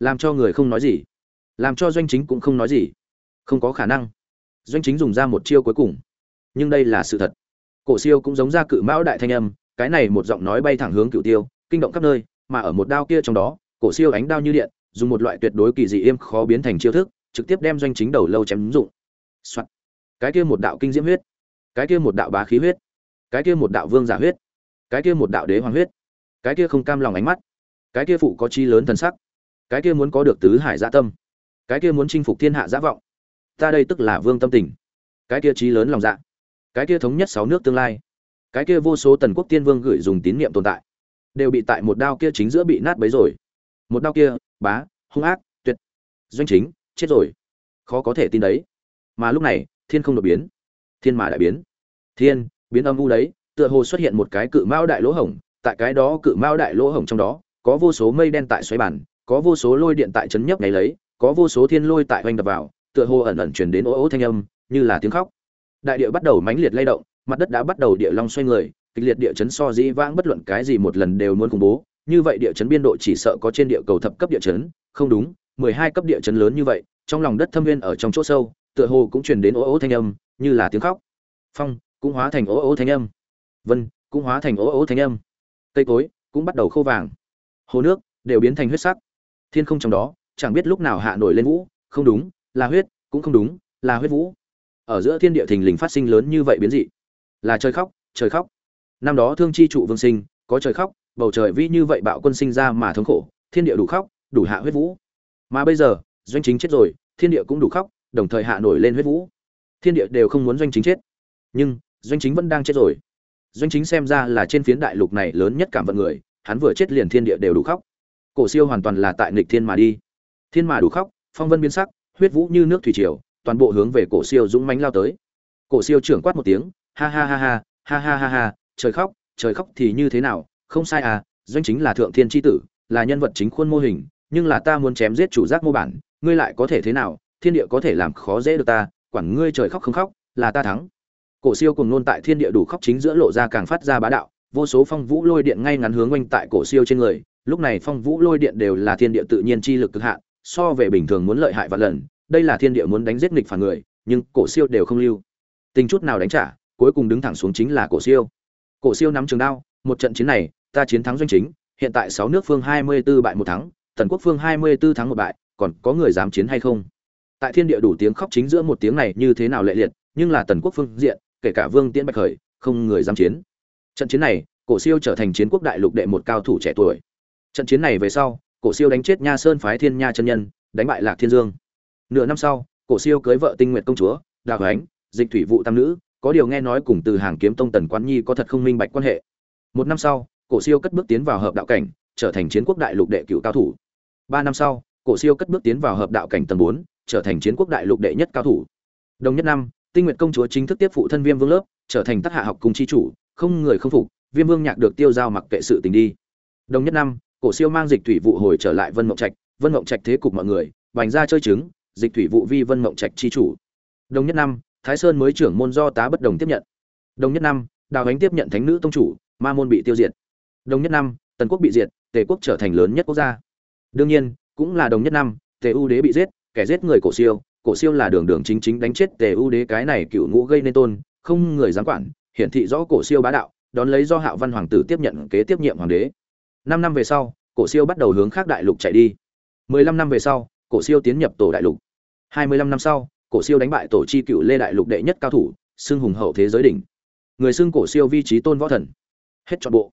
Làm cho người không nói gì. Làm cho doanh chính cũng không nói gì. Không có khả năng. Doanh chính dùng ra một chiêu cuối cùng. Nhưng đây là sự thật. Cổ siêu cũng giống ra cự mão đại thanh âm, cái này một giọng nói bay thẳng hướng cựu tiêu, kinh động khắp nơi, mà ở một đao kia trong đó, cổ siêu ánh đao như điện, dùng một loại tuyệt đối kỳ dị im khó biến thành chiêu thức, trực tiếp đem doanh chính đầu lâu chém dụng. Soạt cái kia một đạo kinh diễm huyết cái kia một đạo bá khí huyết cái kia một đạo vương giả huyết cái kia một đạo đế hoàng huyết cái kia không cam lòng ánh mắt cái kia phụ có chi lớn thần sắc cái kia muốn có được tứ hải dạ tâm cái kia muốn chinh phục thiên hạ dạ vọng ta đây tức là vương tâm tình cái kia trí lớn lòng dạ cái kia thống nhất sáu nước tương lai cái kia vô số tần quốc tiên vương gửi dùng tín niệm tồn tại đều bị tại một đao kia chính giữa bị nát bấy rồi một đao kia bá hung ác tuyệt doanh chính chết rồi khó có thể tin đấy mà lúc này thiên không đột biến. Thiên mà đại biến. Thiên, biến âm u đấy, tựa hồ xuất hiện một cái cự mao đại lỗ hổng, tại cái đó cự mao đại lỗ hổng trong đó, có vô số mây đen tại xoáy bản có vô số lôi điện tại chấn nhấp ngày lấy, có vô số thiên lôi tại hoành đập vào, tựa hồ ẩn ẩn chuyển đến ố ố thanh âm, như là tiếng khóc. Đại địa bắt đầu mãnh liệt lay động, mặt đất đã bắt đầu địa long xoay người, kịch liệt địa chấn so dĩ vãng bất luận cái gì một lần đều muốn khủng bố. Như vậy địa chấn biên độ chỉ sợ có trên địa cầu thập cấp địa chấn, không đúng, mười hai cấp địa chấn lớn như vậy, trong lòng đất thâm viên ở trong chỗ sâu tựa hồ cũng truyền đến ố ố thanh âm, như là tiếng khóc. Phong, cũng hóa thành ố ố thanh âm. Vân, cũng hóa thành ố ố thanh âm. Cây cối, cũng bắt đầu khô vàng. Hồ nước, đều biến thành huyết sắc. Thiên không trong đó, chẳng biết lúc nào hạ nổi lên vũ. Không đúng, là huyết, cũng không đúng, là huyết vũ. Ở giữa thiên địa thình lình phát sinh lớn như vậy biến dị. Là trời khóc trời khóc. Năm đó thương chi trụ vương sinh, có trời khóc, bầu trời vi như vậy bạo quân sinh ra mà thống khổ, thiên địa đủ khóc, đủ hạ huyết vũ. Mà bây giờ, doanh chính chết rồi, thiên địa cũng đủ khóc đồng thời hạ nổi lên huyết vũ. Thiên địa đều không muốn doanh chính chết. Nhưng, doanh chính vẫn đang chết rồi. Doanh chính xem ra là trên phiến đại lục này lớn nhất cảm vận người, hắn vừa chết liền thiên địa đều đủ khóc. Cổ siêu hoàn toàn là tại nghịch thiên mà đi. Thiên mà đủ khóc, phong vân biến sắc, huyết vũ như nước thủy triều, toàn bộ hướng về cổ siêu dũng mánh lao tới. Cổ siêu trưởng quát một tiếng, ha ha ha ha ha ha ha ha, trời khóc trời khóc thì như thế nào, không sai à doanh chính là thượng thiên tri tử, là nhân vật chính khuôn mô hình, nhưng là ta muốn chém giết chủ giác mô bản, ngươi lại có thể thế nào thiên địa có thể làm khó dễ được ta, quản ngươi trời khóc không khóc, là ta thắng. Cổ siêu cùng nôn tại thiên địa đủ khóc chính giữa lộ ra càng phát ra bá đạo, vô số phong vũ lôi điện ngay ngắn hướng quanh tại cổ siêu trên người, lúc này phong vũ lôi điện đều là thiên địa tự nhiên chi lực cực hạn, so về bình thường muốn lợi hại vạn lần, đây là thiên địa muốn đánh giết nghịch phản người, nhưng cổ siêu đều không lưu. Tình chút nào đánh trả, cuối cùng đứng thẳng xuống chính là cổ siêu. Cổ siêu nắm trường đao, một trận chiến này, ta chiến thắng doanh chính, hiện tại sáu nước phương hai mươi 24 bại một thắng, tần quốc phương hai mươi 24 thắng một bại, còn có người dám chiến hay không? Tại thiên địa đủ tiếng khóc chính giữa một tiếng này như thế nào lệ liệt, nhưng là tần quốc phương diện, kể cả vương tiễn bạch khởi, không người dám chiến. Trận chiến này, cổ siêu trở thành chiến quốc đại lục đệ một cao thủ trẻ tuổi. Trận chiến này về sau, cổ siêu đánh chết nha sơn phái thiên nha chân nhân, đánh bại lạc thiên dương. Nửa năm sau, cổ siêu cưới vợ tinh nguyệt công chúa, đào ánh dịch thủy vụ tam nữ, có điều nghe nói cùng từ hàng kiếm tông tần quán nhi có thật không minh bạch quan hệ. Một năm sau, cổ siêu cất bước tiến vào hợp đạo cảnh, trở thành chiến quốc đại lục đệ cựu cao thủ. Ba năm sau, cổ siêu cất bước tiến vào hợp đạo cảnh tầng bốn trở thành chiến quốc đại lục đệ nhất cao thủ. Đồng nhất năm, tinh nguyện công chúa chính thức tiếp phụ thân viêm vương lớp, trở thành tác hạ học cùng chi chủ, không người không phục, viêm vương nhạc được tiêu giao mặc kệ sự tình đi. Đồng nhất năm, cổ siêu mang dịch thủy vụ hồi trở lại vân mộng trạch, vân mộng trạch thế cục mọi người bành ra chơi trứng dịch thủy vụ vi vân mộng trạch chi chủ. Đồng nhất năm, thái sơn mới trưởng môn do tá bất đồng tiếp nhận. Đồng nhất năm, đào ánh tiếp nhận thánh nữ tông chủ, ma môn bị tiêu diệt. Đồng nhất năm, tần quốc bị diệt, tề quốc trở thành lớn nhất quốc gia. Đương nhiên, cũng là đồng nhất năm, tề u đế bị giết kẻ giết người cổ siêu cổ siêu là đường đường chính chính đánh chết tề u đế, cái này cựu ngũ gây nên tôn, không người dám quản, hiển thị rõ cổ siêu bá đạo, đón lấy do hạo văn hoàng tử tiếp nhận kế tiếp nhiệm hoàng đế. Năm năm về sau, cổ siêu bắt đầu hướng khác đại lục chạy đi. Mười lăm năm về sau, cổ siêu tiến nhập tổ đại lục. Hai mươi lăm năm sau, cổ siêu đánh bại tổ chi cựu lê đại lục đệ nhất cao thủ, xưng hùng hậu thế giới đỉnh. Người xưng cổ siêu vi trí tôn võ thần. Hết trọn bộ.